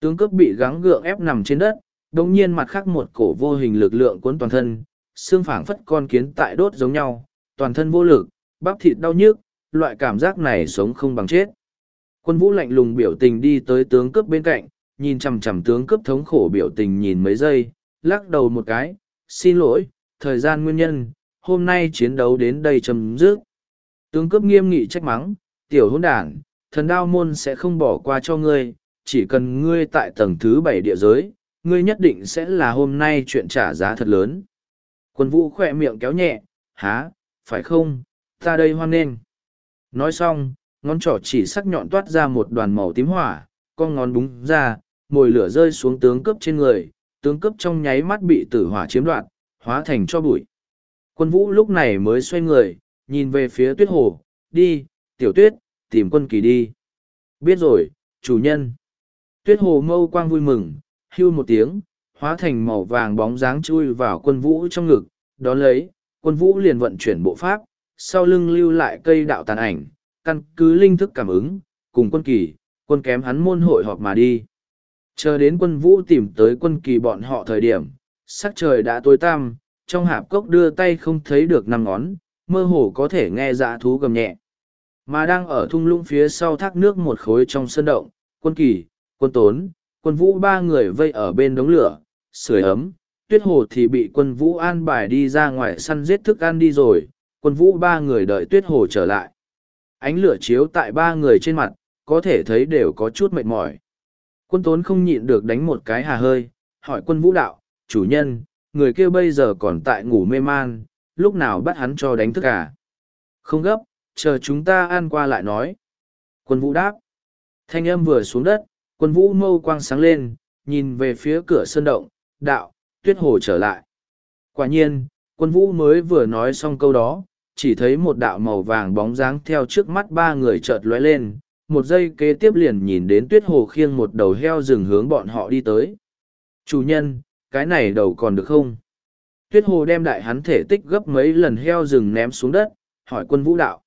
Tướng cướp bị gắng gượng ép nằm trên đất, đồng nhiên mặt khác một cổ vô hình lực lượng cuốn toàn thân, xương phảng phất con kiến tại đốt giống nhau, toàn thân vô lực, bắp thịt đau nhức, loại cảm giác này sống không bằng chết. Quân vũ lạnh lùng biểu tình đi tới tướng cướp bên cạnh, nhìn chằm chằm tướng cướp thống khổ biểu tình nhìn mấy giây, lắc đầu một cái, xin lỗi, thời gian nguyên nhân, hôm nay chiến đấu đến đây chấm dứt. Tướng cướp nghiêm nghị trách mắng, tiểu hôn đản, thần đao môn sẽ không bỏ qua cho ngươi, chỉ cần ngươi tại tầng thứ bảy địa giới, ngươi nhất định sẽ là hôm nay chuyện trả giá thật lớn. Quân vũ khỏe miệng kéo nhẹ, há, phải không, ta đây hoan nghênh. Nói xong, ngón trỏ chỉ sắc nhọn toát ra một đoàn màu tím hỏa, con ngón búng ra, mồi lửa rơi xuống tướng cướp trên người, tướng cướp trong nháy mắt bị tử hỏa chiếm đoạt, hóa thành cho bụi. Quân vũ lúc này mới xoay người, nhìn về phía tuyết hồ, đi, tiểu tuyết, tìm quân kỳ đi. Biết rồi, chủ nhân. Tuyết hồ mâu quang vui mừng, hưu một tiếng, hóa thành màu vàng bóng dáng chui vào quân vũ trong ngực, đón lấy, quân vũ liền vận chuyển bộ pháp, sau lưng lưu lại cây đạo tàn ảnh, căn cứ linh thức cảm ứng, cùng quân kỳ, quân kém hắn môn hội họp mà đi. Chờ đến quân vũ tìm tới quân kỳ bọn họ thời điểm, sắc trời đã tối tăm, trong hạp cốc đưa tay không thấy được năm ngón, mơ hồ có thể nghe dạ thú gầm nhẹ. Mà đang ở thung lũng phía sau thác nước một khối trong sân động, quân kỳ, quân tốn, quân vũ ba người vây ở bên đống lửa, sưởi ấm, tuyết hồ thì bị quân vũ an bài đi ra ngoài săn giết thức ăn đi rồi, quân vũ ba người đợi tuyết hồ trở lại. Ánh lửa chiếu tại ba người trên mặt, có thể thấy đều có chút mệt mỏi. Quân tốn không nhịn được đánh một cái hà hơi, hỏi quân vũ đạo, chủ nhân, người kia bây giờ còn tại ngủ mê man, lúc nào bắt hắn cho đánh thức à? Không gấp, chờ chúng ta ăn qua lại nói. Quân vũ đáp. Thanh âm vừa xuống đất, quân vũ mâu quang sáng lên, nhìn về phía cửa sân động, đạo, tuyết hồ trở lại. Quả nhiên, quân vũ mới vừa nói xong câu đó, chỉ thấy một đạo màu vàng bóng dáng theo trước mắt ba người chợt lóe lên, một giây kế tiếp liền nhìn đến tuyết hồ khiêng một đầu heo rừng hướng bọn họ đi tới. Chủ nhân, cái này đầu còn được không? Tuyết hồ đem đại hắn thể tích gấp mấy lần heo rừng ném xuống đất, hỏi quân vũ đạo.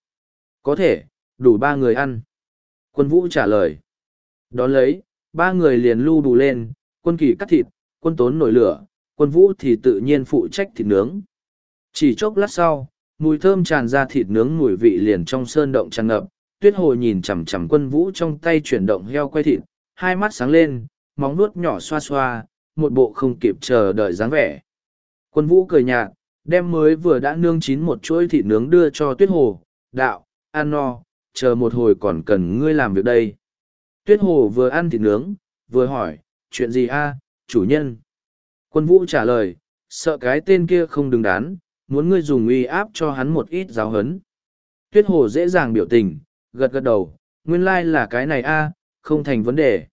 Có thể, đủ ba người ăn. Quân vũ trả lời. Đón lấy, ba người liền lưu đủ lên, quân kỳ cắt thịt, quân tốn nổi lửa, quân vũ thì tự nhiên phụ trách thịt nướng. Chỉ chốc lát sau, mùi thơm tràn ra thịt nướng mùi vị liền trong sơn động tràn ngập, tuyết hồ nhìn chằm chằm quân vũ trong tay chuyển động heo quay thịt, hai mắt sáng lên, móng nuốt nhỏ xoa xoa, một bộ không kịp chờ đợi dáng vẻ. Quân vũ cười nhạt, đem mới vừa đã nương chín một chuỗi thịt nướng đưa cho tuyết hồ, đạo, ăn no, chờ một hồi còn cần ngươi làm việc đây. Tuyết hồ vừa ăn thịt nướng, vừa hỏi, chuyện gì a, chủ nhân? Quân vũ trả lời, sợ cái tên kia không đứng đắn, muốn ngươi dùng uy áp cho hắn một ít giáo hấn. Tuyết hồ dễ dàng biểu tình, gật gật đầu, nguyên lai like là cái này a, không thành vấn đề.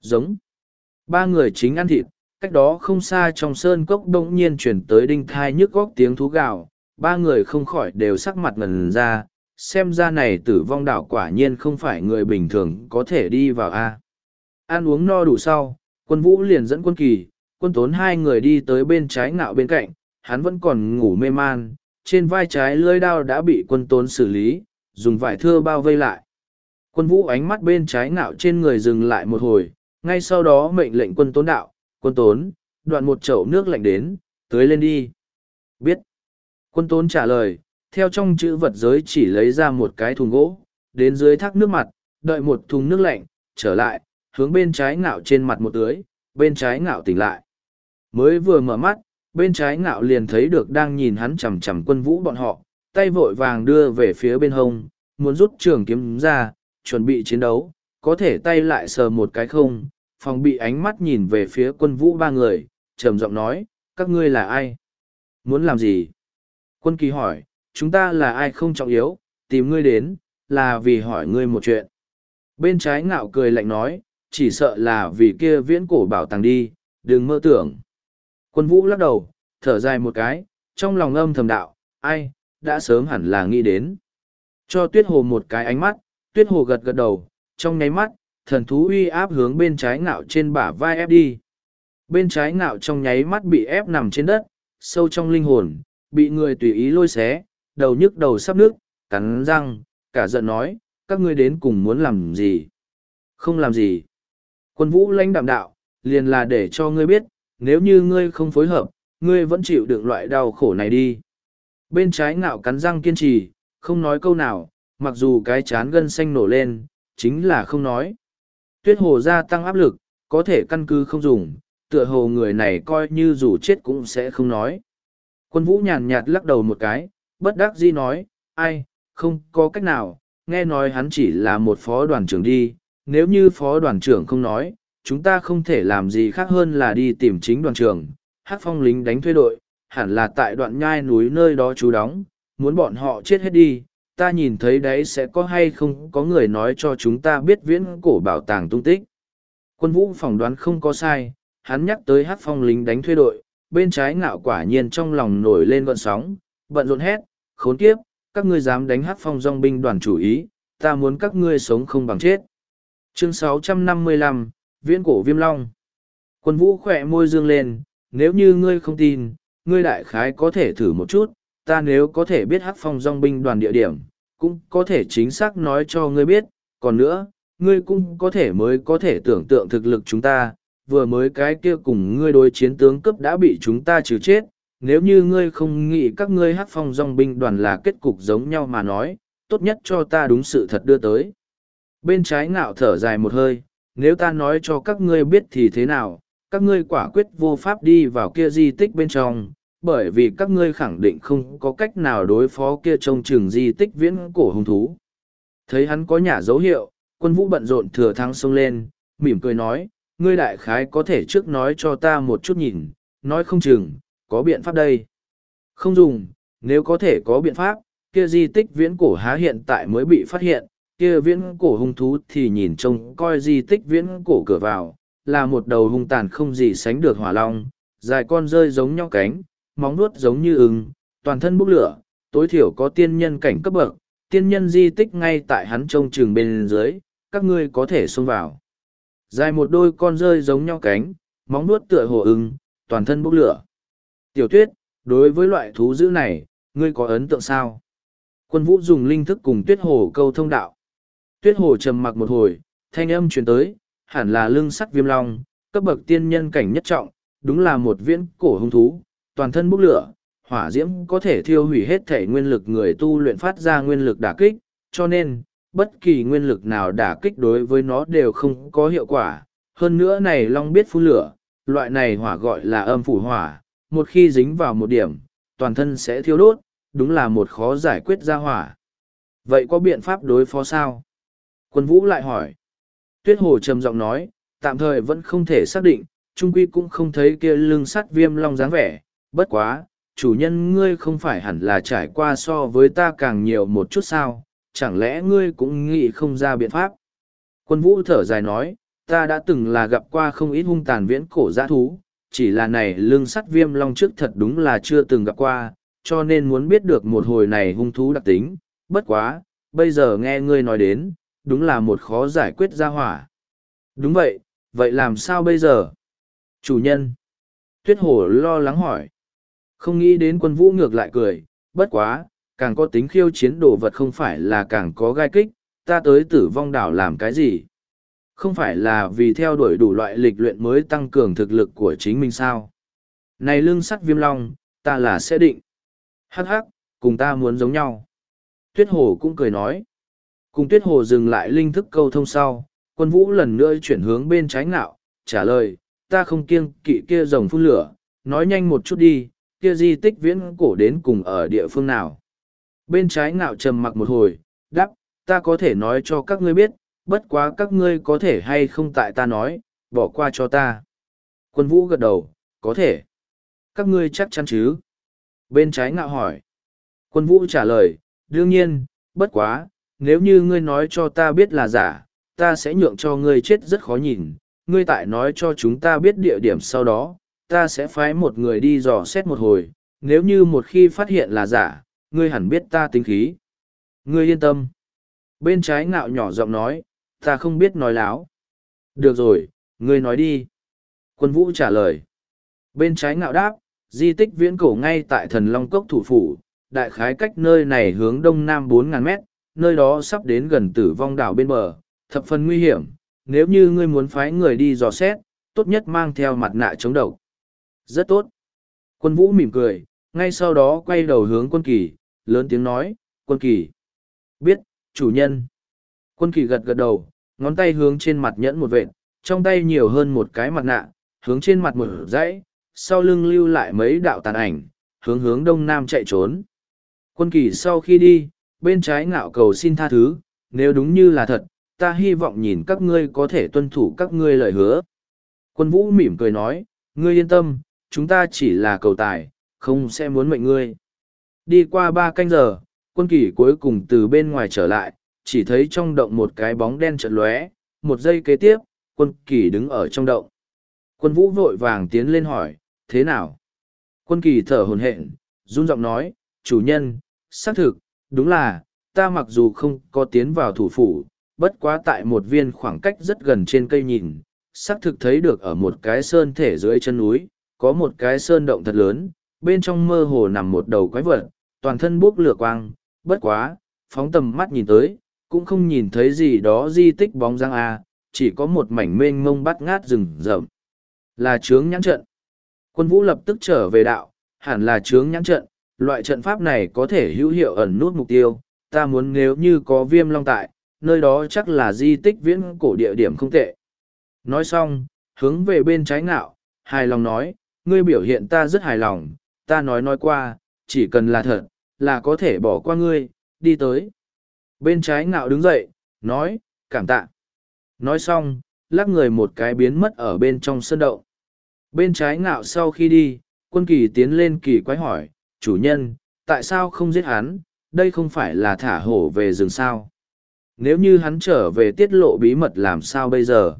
Giống. Ba người chính ăn thịt, cách đó không xa trong sơn cốc đông nhiên chuyển tới đinh thai nhức góc tiếng thú gạo, ba người không khỏi đều sắc mặt ngần ra, xem ra này tử vong đảo quả nhiên không phải người bình thường có thể đi vào a. Ăn uống no đủ sau, quân vũ liền dẫn quân kỳ, quân tốn hai người đi tới bên trái ngạo bên cạnh, hắn vẫn còn ngủ mê man, trên vai trái lưỡi đao đã bị quân tốn xử lý, dùng vải thưa bao vây lại. Quân vũ ánh mắt bên trái ngạo trên người dừng lại một hồi, ngay sau đó mệnh lệnh quân tốn đạo, quân tốn, đoạn một chậu nước lạnh đến, tưới lên đi. Biết. Quân tốn trả lời, theo trong chữ vật giới chỉ lấy ra một cái thùng gỗ, đến dưới thác nước mặt, đợi một thùng nước lạnh, trở lại, hướng bên trái ngạo trên mặt một tưới, bên trái ngạo tỉnh lại. Mới vừa mở mắt, bên trái ngạo liền thấy được đang nhìn hắn chằm chằm quân vũ bọn họ, tay vội vàng đưa về phía bên hông, muốn rút trường kiếm ra, chuẩn bị chiến đấu, có thể tay lại sờ một cái không, phòng bị ánh mắt nhìn về phía quân vũ ba người, trầm giọng nói, các ngươi là ai? Muốn làm gì? Quân kỳ hỏi, chúng ta là ai không trọng yếu, tìm ngươi đến, là vì hỏi ngươi một chuyện. Bên trái ngạo cười lạnh nói, chỉ sợ là vì kia viễn cổ bảo tàng đi, đừng mơ tưởng. Quân vũ lắc đầu, thở dài một cái, trong lòng âm thầm đạo, ai, đã sớm hẳn là nghĩ đến. Cho tuyết hồ một cái ánh mắt, tuyết hồ gật gật đầu, trong nháy mắt, thần thú uy áp hướng bên trái ngạo trên bả vai ép đi. bên trái ngạo trong nháy mắt bị ép nằm trên đất, sâu trong linh hồn, bị người tùy ý lôi xé, đầu nhức đầu sắp nước, cắn răng, cả giận nói, các ngươi đến cùng muốn làm gì? Không làm gì. Quân vũ lãnh đạm đạo, liền là để cho ngươi biết, nếu như ngươi không phối hợp, ngươi vẫn chịu đựng loại đau khổ này đi. Bên trái ngạo cắn răng kiên trì, không nói câu nào, mặc dù cái chán gân xanh nổ lên, chính là không nói. Tuyết hồ gia tăng áp lực, có thể căn cứ không dùng, tựa hồ người này coi như dù chết cũng sẽ không nói. Quân vũ nhàn nhạt lắc đầu một cái, bất đắc dĩ nói, ai, không có cách nào, nghe nói hắn chỉ là một phó đoàn trưởng đi, nếu như phó đoàn trưởng không nói, chúng ta không thể làm gì khác hơn là đi tìm chính đoàn trưởng, hát phong lính đánh thuê đội, hẳn là tại đoạn nhai núi nơi đó trú đóng, muốn bọn họ chết hết đi, ta nhìn thấy đấy sẽ có hay không có người nói cho chúng ta biết viễn cổ bảo tàng tung tích. Quân vũ phỏng đoán không có sai, hắn nhắc tới hát phong lính đánh thuê đội, bên trái ngạo quả nhiên trong lòng nổi lên gọn sóng, bận rộn hét, khốn kiếp, các ngươi dám đánh hát phong dòng binh đoàn chủ ý, ta muốn các ngươi sống không bằng chết. Chương 655, Viễn cổ viêm long. Quân vũ khỏe môi dương lên, nếu như ngươi không tin, ngươi đại khái có thể thử một chút, ta nếu có thể biết hắc phong dong binh đoàn địa điểm, cũng có thể chính xác nói cho ngươi biết, còn nữa, ngươi cũng có thể mới có thể tưởng tượng thực lực chúng ta, vừa mới cái kia cùng ngươi đối chiến tướng cấp đã bị chúng ta trừ chết, nếu như ngươi không nghĩ các ngươi hắc phong dong binh đoàn là kết cục giống nhau mà nói, tốt nhất cho ta đúng sự thật đưa tới. Bên trái ngạo thở dài một hơi, nếu ta nói cho các ngươi biết thì thế nào, các ngươi quả quyết vô pháp đi vào kia di tích bên trong, bởi vì các ngươi khẳng định không có cách nào đối phó kia trông chừng di tích viễn cổ hung thú. Thấy hắn có nhả dấu hiệu, quân vũ bận rộn thừa thắng xông lên, mỉm cười nói, ngươi đại khái có thể trước nói cho ta một chút nhìn, nói không chừng, có biện pháp đây. Không dùng, nếu có thể có biện pháp, kia di tích viễn cổ há hiện tại mới bị phát hiện, kia viễn cổ hung thú thì nhìn trông coi di tích viễn cổ cửa vào, là một đầu hung tàn không gì sánh được hỏa long, dài con rơi giống nhau cánh, móng nuốt giống như ưng, toàn thân bốc lửa, tối thiểu có tiên nhân cảnh cấp bậc, tiên nhân di tích ngay tại hắn trông trường bên dưới, các ngươi có thể xông vào. Dài một đôi con rơi giống nhau cánh, móng nuốt tựa hồ ưng, toàn thân bốc lửa. Tiểu tuyết, đối với loại thú dữ này, ngươi có ấn tượng sao? Quân vũ dùng linh thức cùng tuyết hồ câu thông đạo. Tuyết hồ trầm mặc một hồi, thanh âm truyền tới, hẳn là lưng sắt viêm long, cấp bậc tiên nhân cảnh nhất trọng, đúng là một viễn cổ hung thú, toàn thân bốc lửa, hỏa diễm có thể thiêu hủy hết thể nguyên lực người tu luyện phát ra nguyên lực đả kích, cho nên, bất kỳ nguyên lực nào đả kích đối với nó đều không có hiệu quả. Hơn nữa này long biết phun lửa, loại này hỏa gọi là âm phủ hỏa, một khi dính vào một điểm, toàn thân sẽ thiêu đốt, đúng là một khó giải quyết ra hỏa. Vậy có biện pháp đối phó sao? Quân vũ lại hỏi. Tuyết hồ trầm giọng nói, tạm thời vẫn không thể xác định, trung quy cũng không thấy kia lưng sắt viêm long dáng vẻ, bất quá, chủ nhân ngươi không phải hẳn là trải qua so với ta càng nhiều một chút sao, chẳng lẽ ngươi cũng nghĩ không ra biện pháp. Quân vũ thở dài nói, ta đã từng là gặp qua không ít hung tàn viễn cổ giã thú, chỉ là này lưng sắt viêm long trước thật đúng là chưa từng gặp qua, cho nên muốn biết được một hồi này hung thú đặc tính, bất quá, bây giờ nghe ngươi nói đến, đúng là một khó giải quyết ra hỏa. Đúng vậy, vậy làm sao bây giờ? Chủ nhân. Tuyết hổ lo lắng hỏi. Không nghĩ đến quân vũ ngược lại cười, bất quá, càng có tính khiêu chiến đồ vật không phải là càng có gai kích, ta tới tử vong đảo làm cái gì? Không phải là vì theo đuổi đủ loại lịch luyện mới tăng cường thực lực của chính mình sao? Này lương sắt viêm long, ta là sẽ định. Hắc hắc, cùng ta muốn giống nhau. Tuyết hồ cũng cười nói. Cùng tuyết hồ dừng lại linh thức câu thông sau, quân vũ lần nữa chuyển hướng bên trái ngạo, trả lời, ta không kiêng kỵ kia rồng phun lửa, nói nhanh một chút đi, kia di tích viễn cổ đến cùng ở địa phương nào. Bên trái ngạo trầm mặc một hồi, đáp, ta có thể nói cho các ngươi biết, bất quá các ngươi có thể hay không tại ta nói, bỏ qua cho ta. Quân vũ gật đầu, có thể. Các ngươi chắc chắn chứ? Bên trái ngạo hỏi. Quân vũ trả lời, đương nhiên, bất quá, nếu như ngươi nói cho ta biết là giả, ta sẽ nhượng cho ngươi chết rất khó nhìn. Ngươi tại nói cho chúng ta biết địa điểm sau đó, ta sẽ phái một người đi dò xét một hồi, nếu như một khi phát hiện là giả, ngươi hẳn biết ta tính khí. Ngươi yên tâm. Bên trái ngạo nhỏ giọng nói, ta không biết nói láo. Được rồi, ngươi nói đi. Quân vũ trả lời. Bên trái ngạo đáp, di tích viễn cổ ngay tại thần Long Cốc thủ phủ, đại khái cách nơi này hướng đông nam bốn ngàn mét, nơi đó sắp đến gần tử vong đảo bên bờ, thập phần nguy hiểm, nếu như ngươi muốn phái người đi dò xét, tốt nhất mang theo mặt nạ chống độc. Rất tốt. Quân vũ mỉm cười, ngay sau đó quay đầu hướng quân kỳ, lớn tiếng nói, quân kỳ. Biết, chủ nhân. Quân kỳ gật gật đầu, ngón tay hướng trên mặt nhẫn một vệt, trong tay nhiều hơn một cái mặt nạ, hướng trên mặt một dãy, sau lưng lưu lại mấy đạo tàn ảnh, hướng hướng đông nam chạy trốn. Quân kỳ sau khi đi, bên trái ngạo cầu xin tha thứ, nếu đúng như là thật, ta hy vọng nhìn các ngươi có thể tuân thủ các ngươi lời hứa. Quân vũ mỉm cười nói, ngươi yên tâm, chúng ta chỉ là cầu tài, không sẽ muốn mệnh ngươi. Đi qua ba canh giờ, quân kỳ cuối cùng từ bên ngoài trở lại, chỉ thấy trong động một cái bóng đen chợt lóe, một giây kế tiếp, quân kỳ đứng ở trong động. Quân vũ vội vàng tiến lên hỏi, thế nào? Quân kỳ thở hồn hện, run giọng nói, chủ nhân, xác thực, đúng là, ta mặc dù không có tiến vào thủ phủ, bất quá tại một viên khoảng cách rất gần trên cây nhìn, xác thực thấy được ở một cái sơn thể dưới chân núi, có một cái sơn động thật lớn, bên trong mơ hồ nằm một đầu quái vật, toàn thân bốc lửa quang, bất quá, phóng tầm mắt nhìn tới, cũng không nhìn thấy gì đó di tích bóng răng a, à, chỉ có một mảnh mênh mông bắt ngát rừng rậm. Là chướng nhãn trận. Quân vũ lập tức trở về đạo, hẳn là chướng nhãn trận, loại trận pháp này có thể hữu hiệu ẩn nút mục tiêu, ta muốn nếu như có viêm long tại, nơi đó chắc là di tích viễn cổ địa điểm không tệ. Nói xong, hướng về bên trái ngạo, hài lòng nói, ngươi biểu hiện ta rất hài lòng, ta nói nói qua, chỉ cần là thật, là có thể bỏ qua ngươi, đi tới. Bên trái ngạo đứng dậy, nói, cảm tạ. Nói xong, lắc người một cái biến mất ở bên trong sân động. Bên trái ngạo sau khi đi, quân kỳ tiến lên kỳ quái hỏi, chủ nhân, tại sao không giết hắn, đây không phải là thả hổ về rừng sao? Nếu như hắn trở về tiết lộ bí mật làm sao bây giờ?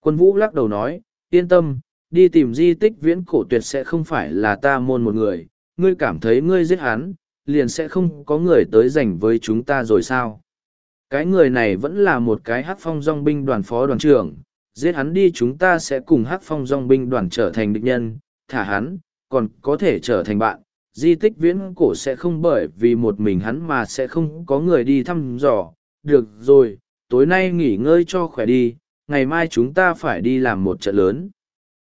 Quân vũ lắc đầu nói, yên tâm, đi tìm di tích viễn cổ tuyệt sẽ không phải là ta môn một người, ngươi cảm thấy ngươi giết hắn, liền sẽ không có người tới giành với chúng ta rồi sao? Cái người này vẫn là một cái hắc phong dòng binh đoàn phó đoàn trưởng, giết hắn đi chúng ta sẽ cùng hắc phong dòng binh đoàn trở thành địch nhân, thả hắn, còn có thể trở thành bạn. Di tích viễn cổ sẽ không bởi vì một mình hắn mà sẽ không có người đi thăm dò. Được rồi, tối nay nghỉ ngơi cho khỏe đi, ngày mai chúng ta phải đi làm một trận lớn.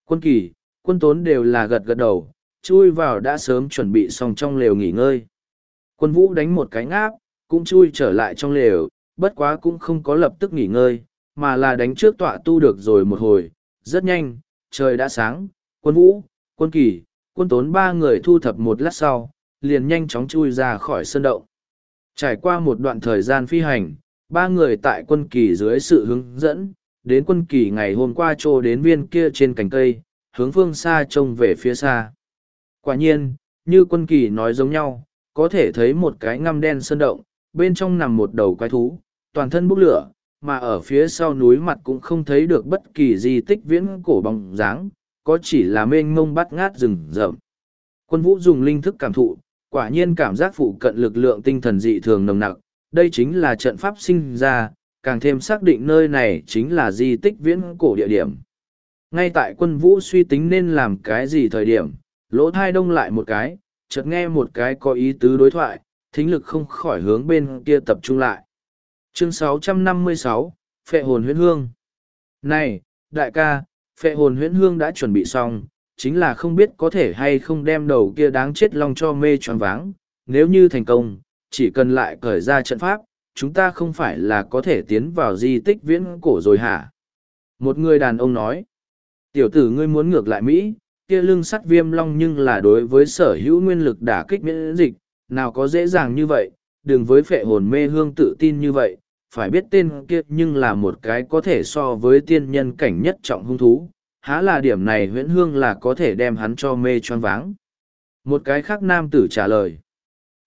Quân kỳ, quân tốn đều là gật gật đầu, chui vào đã sớm chuẩn bị xong trong lều nghỉ ngơi. Quân vũ đánh một cái ngáp, cũng chui trở lại trong lều, bất quá cũng không có lập tức nghỉ ngơi, mà là đánh trước tọa tu được rồi một hồi. Rất nhanh, trời đã sáng, quân vũ, quân kỳ, quân tốn ba người thu thập một lát sau, liền nhanh chóng chui ra khỏi sân động. Trải qua một đoạn thời gian phi hành, ba người tại quân kỳ dưới sự hướng dẫn, đến quân kỳ ngày hôm qua trô đến viên kia trên cành cây, hướng phương xa trông về phía xa. Quả nhiên, như quân kỳ nói giống nhau, có thể thấy một cái ngăm đen sơn động, bên trong nằm một đầu quái thú, toàn thân bốc lửa, mà ở phía sau núi mặt cũng không thấy được bất kỳ di tích viễn cổ bóng dáng, có chỉ là mênh mông bắt ngát rừng rậm. Quân vũ dùng linh thức cảm thụ, quả nhiên cảm giác phụ cận lực lượng tinh thần dị thường nồng nặc, đây chính là trận pháp sinh ra, càng thêm xác định nơi này chính là di tích viễn cổ địa điểm. Ngay tại quân vũ suy tính nên làm cái gì thời điểm, lỗ thai đông lại một cái, chợt nghe một cái có ý tứ đối thoại, thính lực không khỏi hướng bên kia tập trung lại. Chương 656, Phệ hồn huyễn hương. Này, đại ca, phệ hồn huyễn hương đã chuẩn bị xong, chính là không biết có thể hay không đem đầu kia đáng chết long cho mê tròn váng. Nếu như thành công, chỉ cần lại cởi ra trận pháp, chúng ta không phải là có thể tiến vào di tích viễn cổ rồi hả? Một người đàn ông nói, tiểu tử ngươi muốn ngược lại Mỹ, kia lưng sắt viêm long nhưng là đối với sở hữu nguyên lực đả kích miễn dịch, nào có dễ dàng như vậy, đừng với phệ hồn mê hương tự tin như vậy, phải biết tên kia nhưng là một cái có thể so với tiên nhân cảnh nhất trọng hung thú, há là điểm này huyễn hương là có thể đem hắn cho mê choáng váng. Một cái khác nam tử trả lời,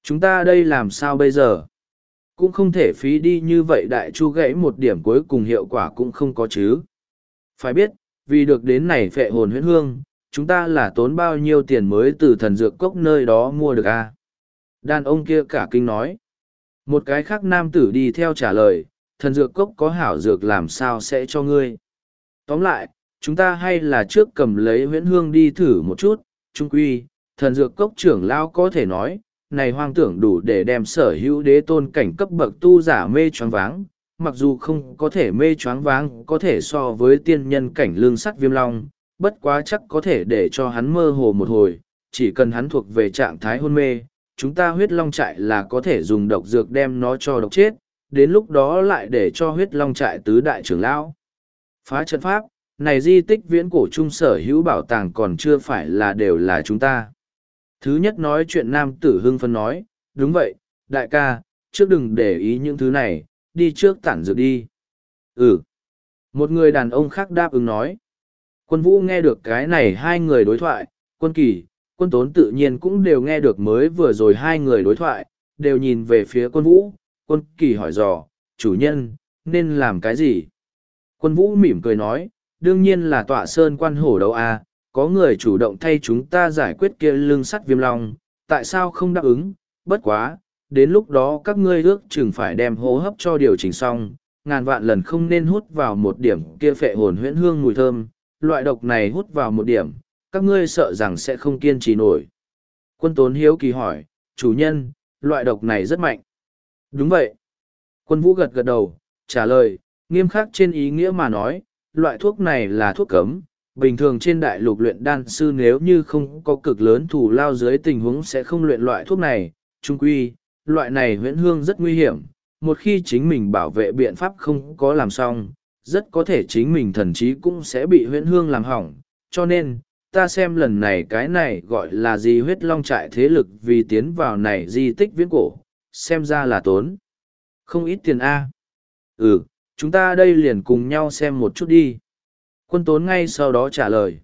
chúng ta đây làm sao bây giờ? Cũng không thể phí đi như vậy đại chu gãy một điểm cuối cùng hiệu quả cũng không có chứ. Phải biết, vì được đến này phệ hồn huyễn hương, chúng ta là tốn bao nhiêu tiền mới từ thần dược cốc nơi đó mua được a à? Đàn ông kia cả kinh nói. Một cái khác nam tử đi theo trả lời, thần dược cốc có hảo dược làm sao sẽ cho ngươi. Tóm lại, chúng ta hay là trước cầm lấy huyễn hương đi thử một chút trung quy thần dược cốc trưởng lao có thể nói này hoang tưởng đủ để đem sở hữu đế tôn cảnh cấp bậc tu giả mê choáng váng, mặc dù không có thể mê choáng váng có thể so với tiên nhân cảnh lương sắt viêm long, bất quá chắc có thể để cho hắn mơ hồ một hồi, chỉ cần hắn thuộc về trạng thái hôn mê, chúng ta huyết long trại là có thể dùng độc dược đem nó cho độc chết, đến lúc đó lại để cho huyết long trại tứ đại trưởng lão phá trận pháp, này di tích viễn cổ trung sở hữu bảo tàng còn chưa phải là đều là chúng ta. Thứ nhất nói chuyện nam tử hưng phân nói, đúng vậy, đại ca, trước đừng để ý những thứ này, đi trước tản dược đi. Ừ. Một người đàn ông khác đáp ứng nói. Quân vũ nghe được cái này hai người đối thoại, quân kỳ, quân tốn tự nhiên cũng đều nghe được mới vừa rồi hai người đối thoại, đều nhìn về phía quân vũ, quân kỳ hỏi dò, chủ nhân, nên làm cái gì? Quân vũ mỉm cười nói, đương nhiên là tọa sơn quan hổ đấu a có người chủ động thay chúng ta giải quyết kia lưng sắt viêm long, tại sao không đáp ứng? Bất quá, đến lúc đó các ngươi ước chừng phải đem hô hấp cho điều chỉnh xong, ngàn vạn lần không nên hút vào một điểm kia phệ hồn huyễn hương mùi thơm. Loại độc này hút vào một điểm, các ngươi sợ rằng sẽ không kiên trì nổi. Quân tốn hiếu kỳ hỏi, chủ nhân, loại độc này rất mạnh. Đúng vậy. Quân vũ gật gật đầu, trả lời, nghiêm khắc trên ý nghĩa mà nói, loại thuốc này là thuốc cấm. Bình thường trên đại lục luyện đan sư nếu như không có cực lớn thủ lao dưới tình huống sẽ không luyện loại thuốc này. Trung quy, loại này huyễn hương rất nguy hiểm. Một khi chính mình bảo vệ biện pháp không có làm xong, rất có thể chính mình thần chí cũng sẽ bị huyễn hương làm hỏng. Cho nên, ta xem lần này cái này gọi là gì huyết long trại thế lực vì tiến vào này di tích viễn cổ, xem ra là tốn. Không ít tiền A. Ừ, chúng ta đây liền cùng nhau xem một chút đi. Quân tốn ngay sau đó trả lời.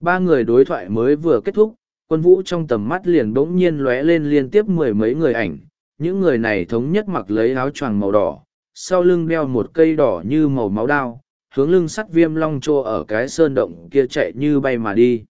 Ba người đối thoại mới vừa kết thúc, quân vũ trong tầm mắt liền bỗng nhiên lóe lên liên tiếp mười mấy người ảnh. Những người này thống nhất mặc lấy áo choàng màu đỏ, sau lưng đeo một cây đỏ như màu máu đao, hướng lưng sắt viêm long trô ở cái sơn động kia chạy như bay mà đi.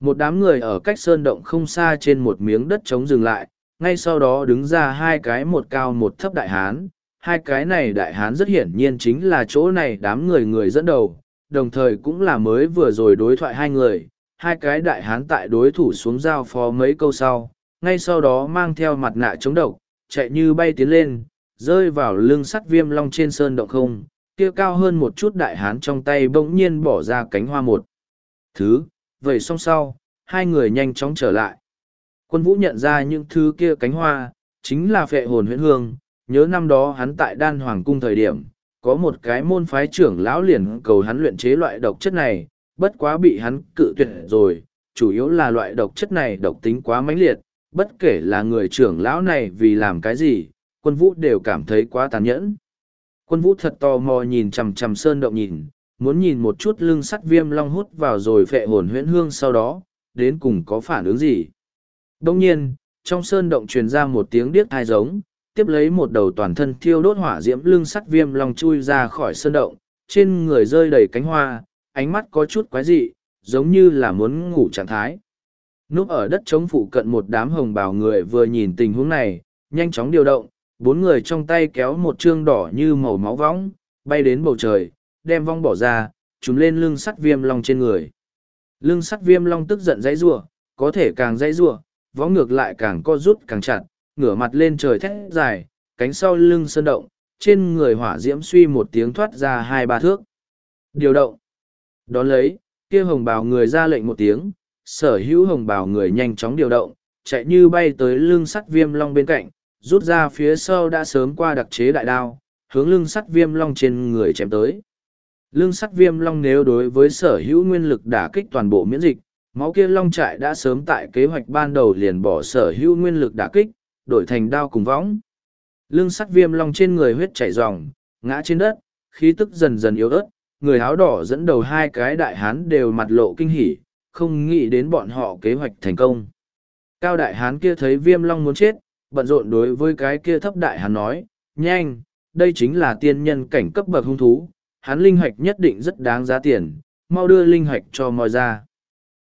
Một đám người ở cách sơn động không xa trên một miếng đất trống dừng lại, ngay sau đó đứng ra hai cái một cao một thấp đại hán, hai cái này đại hán rất hiển nhiên chính là chỗ này đám người người dẫn đầu, đồng thời cũng là mới vừa rồi đối thoại hai người, hai cái đại hán tại đối thủ xuống giao phó mấy câu sau, ngay sau đó mang theo mặt nạ chống độc, chạy như bay tiến lên, rơi vào lưng sắt viêm long trên sơn động không, kia cao hơn một chút đại hán trong tay bỗng nhiên bỏ ra cánh hoa một. Thứ, vậy xong sau, hai người nhanh chóng trở lại. Quân vũ nhận ra những thứ kia cánh hoa, chính là phệ hồn huyễn hương, nhớ năm đó hắn tại đan hoàng cung thời điểm, có một cái môn phái trưởng lão liền cầu hắn luyện chế loại độc chất này, bất quá bị hắn cự tuyệt rồi, chủ yếu là loại độc chất này độc tính quá mãnh liệt, bất kể là người trưởng lão này vì làm cái gì, quân vũ đều cảm thấy quá tàn nhẫn. Quân vũ thật tò mò nhìn chằm chằm sơn động nhìn, muốn nhìn một chút lưng sắt viêm long hút vào rồi phệ hồn huyễn hương sau đó, đến cùng có phản ứng gì. Đồng nhiên, trong sơn động truyền ra một tiếng điếc thai giống, tiếp lấy một đầu toàn thân thiêu đốt hỏa diễm lưng sắt viêm long chui ra khỏi sơn động, trên người rơi đầy cánh hoa, ánh mắt có chút quái dị, giống như là muốn ngủ trạng thái. Núp ở đất chống phụ cận một đám hồng bào người vừa nhìn tình huống này, nhanh chóng điều động, bốn người trong tay kéo một chương đỏ như màu máu võng, bay đến bầu trời, đem vong bỏ ra, trùm lên lưng sắt viêm long trên người. Lưng sắt viêm long tức giận dãy rủa, có thể càng dãy rủa, võ ngược lại càng co rút càng chặt, ngửa mặt lên trời thét dài, cánh sau lưng sơn động, trên người hỏa diễm suy một tiếng thoát ra hai ba thước. Điều động. Đón lấy, kia hồng bào người ra lệnh một tiếng, sở hữu hồng bào người nhanh chóng điều động, chạy như bay tới lưng sắt viêm long bên cạnh, rút ra phía sau đã sớm qua đặc chế đại đao, hướng lưng sắt viêm long trên người chém tới. Lưng sắt viêm long nếu đối với sở hữu nguyên lực đả kích toàn bộ miễn dịch, máu kia long trại đã sớm tại kế hoạch ban đầu liền bỏ sở hữu nguyên lực đả kích, đổi thành đao cùng võng. Lưng sắt viêm long trên người huyết chảy ròng, ngã trên đất, khí tức dần dần yếu ớt, người áo đỏ dẫn đầu hai cái đại hán đều mặt lộ kinh hỉ, không nghĩ đến bọn họ kế hoạch thành công. Cao đại hán kia thấy viêm long muốn chết, bận rộn đối với cái kia thấp đại hán nói, nhanh, đây chính là tiên nhân cảnh cấp bậc hung thú, hắn linh hoạch nhất định rất đáng giá tiền, mau đưa linh hoạch cho moi ra.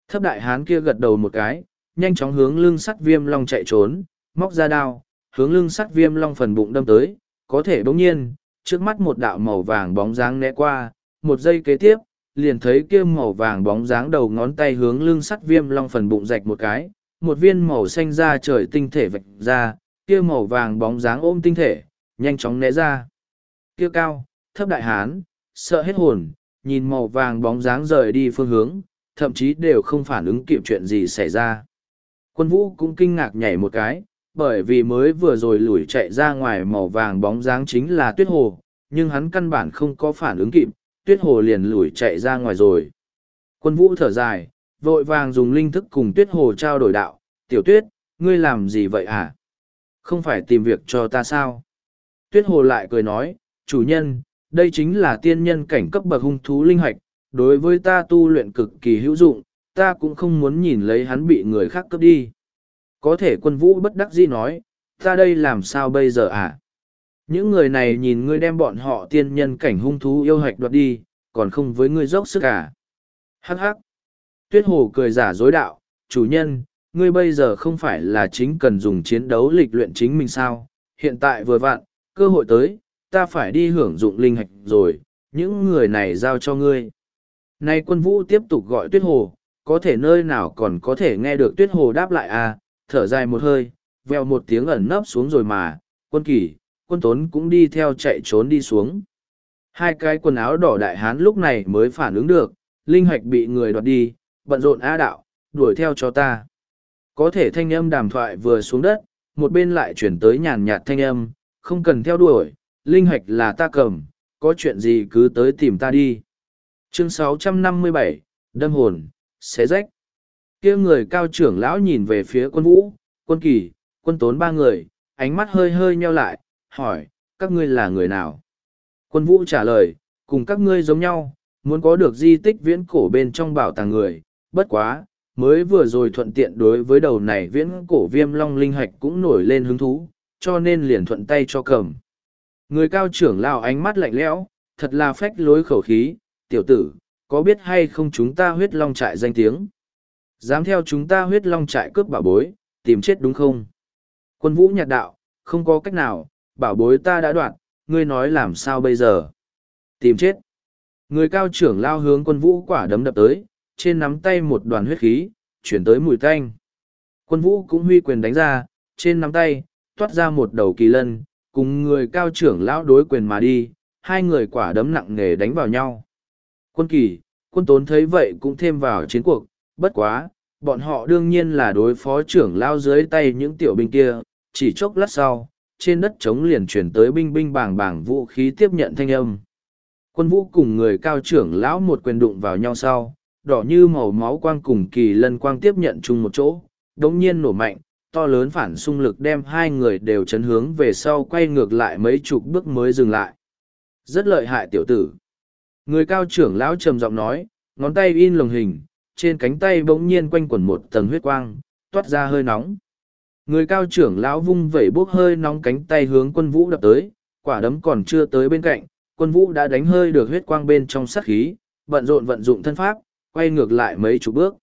Thấp đại hán kia gật đầu một cái, nhanh chóng hướng lưng sắt viêm long chạy trốn, móc ra đao, hướng lưng sắt viêm long phần bụng đâm tới, có thể bỗng nhiên, trước mắt một đạo màu vàng bóng dáng né qua, một giây kế tiếp, liền thấy kia màu vàng bóng dáng đầu ngón tay hướng lưng sắt viêm long phần bụng rạch một cái, một viên màu xanh ra trời tinh thể vạch ra, kia màu vàng bóng dáng ôm tinh thể, nhanh chóng né ra. Kia cao, thấp đại hán, sợ hết hồn, nhìn màu vàng bóng dáng rời đi phương hướng, thậm chí đều không phản ứng kịp chuyện gì xảy ra. Quân vũ cũng kinh ngạc nhảy một cái, bởi vì mới vừa rồi lùi chạy ra ngoài màu vàng bóng dáng chính là tuyết hồ, nhưng hắn căn bản không có phản ứng kịp, tuyết hồ liền lùi chạy ra ngoài rồi. Quân vũ thở dài, vội vàng dùng linh thức cùng tuyết hồ trao đổi đạo, tiểu tuyết, ngươi làm gì vậy hả? Không phải tìm việc cho ta sao? Tuyết hồ lại cười nói, chủ nhân, đây chính là tiên nhân cảnh cấp bậc hung thú linh hoạch, đối với ta tu luyện cực kỳ hữu dụng, ta cũng không muốn nhìn lấy hắn bị người khác cướp đi. Có thể quân vũ bất đắc dĩ nói, ta đây làm sao bây giờ à? Những người này nhìn ngươi đem bọn họ tiên nhân cảnh hung thú yêu hạch đoạt đi, còn không với ngươi dốc sức cả. À? Hắc hắc. Tuyết hồ cười giả dối đạo, chủ nhân, ngươi bây giờ không phải là chính cần dùng chiến đấu lịch luyện chính mình sao? Hiện tại vừa vặn, cơ hội tới, ta phải đi hưởng dụng linh hạch rồi, những người này giao cho ngươi. Nay quân vũ tiếp tục gọi tuyết hồ, có thể nơi nào còn có thể nghe được tuyết hồ đáp lại à, thở dài một hơi, veo một tiếng ẩn nấp xuống rồi mà, quân kỳ, quân tốn cũng đi theo chạy trốn đi xuống. Hai cái quần áo đỏ đại hán lúc này mới phản ứng được, linh hoạch bị người đoạt đi, bận rộn á đạo, đuổi theo cho ta. Có thể thanh âm đàm thoại vừa xuống đất, một bên lại chuyển tới nhàn nhạt thanh âm, không cần theo đuổi, linh hoạch là ta cầm, có chuyện gì cứ tới tìm ta đi. Chương 657, Đâm hồn, xé rách kia người cao trưởng lão nhìn về phía quân vũ, quân kỳ, quân tốn ba người, ánh mắt hơi hơi nheo lại, hỏi, các ngươi là người nào? Quân vũ trả lời, cùng các ngươi giống nhau, muốn có được di tích viễn cổ bên trong bảo tàng người, bất quá, mới vừa rồi thuận tiện đối với đầu này viễn cổ viêm long linh hạch cũng nổi lên hứng thú, cho nên liền thuận tay cho cầm. Người cao trưởng lão ánh mắt lạnh lẽo, thật là phách lối khẩu khí, tiểu tử, có biết hay không chúng ta huyết long trại danh tiếng? Dám theo chúng ta huyết long trại cướp bảo bối, tìm chết đúng không? Quân vũ nhạt đạo, không có cách nào, bảo bối ta đã đoạn, ngươi nói làm sao bây giờ? Tìm chết. Người cao trưởng lao hướng quân vũ quả đấm đập tới, trên nắm tay một đoàn huyết khí, chuyển tới mùi tanh. Quân vũ cũng huy quyền đánh ra, trên nắm tay, toát ra một đầu kỳ lân, cùng người cao trưởng lão đối quyền mà đi, hai người quả đấm nặng nề đánh vào nhau. Quân kỳ, quân tốn thấy vậy cũng thêm vào chiến cuộc, bất quá, bọn họ đương nhiên là đối phó trưởng lao dưới tay những tiểu binh kia, chỉ chốc lát sau, trên đất trống liền chuyển tới binh binh bàng bàng vũ khí tiếp nhận thanh âm. Quân vũ cùng người cao trưởng lão một quyền đụng vào nhau sau, đỏ như màu máu quang cùng kỳ lân quang tiếp nhận chung một chỗ, đống nhiên nổ mạnh, to lớn phản xung lực đem hai người đều chấn hướng về sau quay ngược lại mấy chục bước mới dừng lại. Rất lợi hại tiểu tử. Người cao trưởng lão trầm giọng nói, ngón tay in lồng hình, trên cánh tay bỗng nhiên quanh quẩn một tầng huyết quang, toát ra hơi nóng. Người cao trưởng lão vung vẩy bốc hơi nóng cánh tay hướng quân vũ đập tới, quả đấm còn chưa tới bên cạnh, quân vũ đã đánh hơi được huyết quang bên trong sát khí, bận rộn vận dụng thân pháp, quay ngược lại mấy chục bước.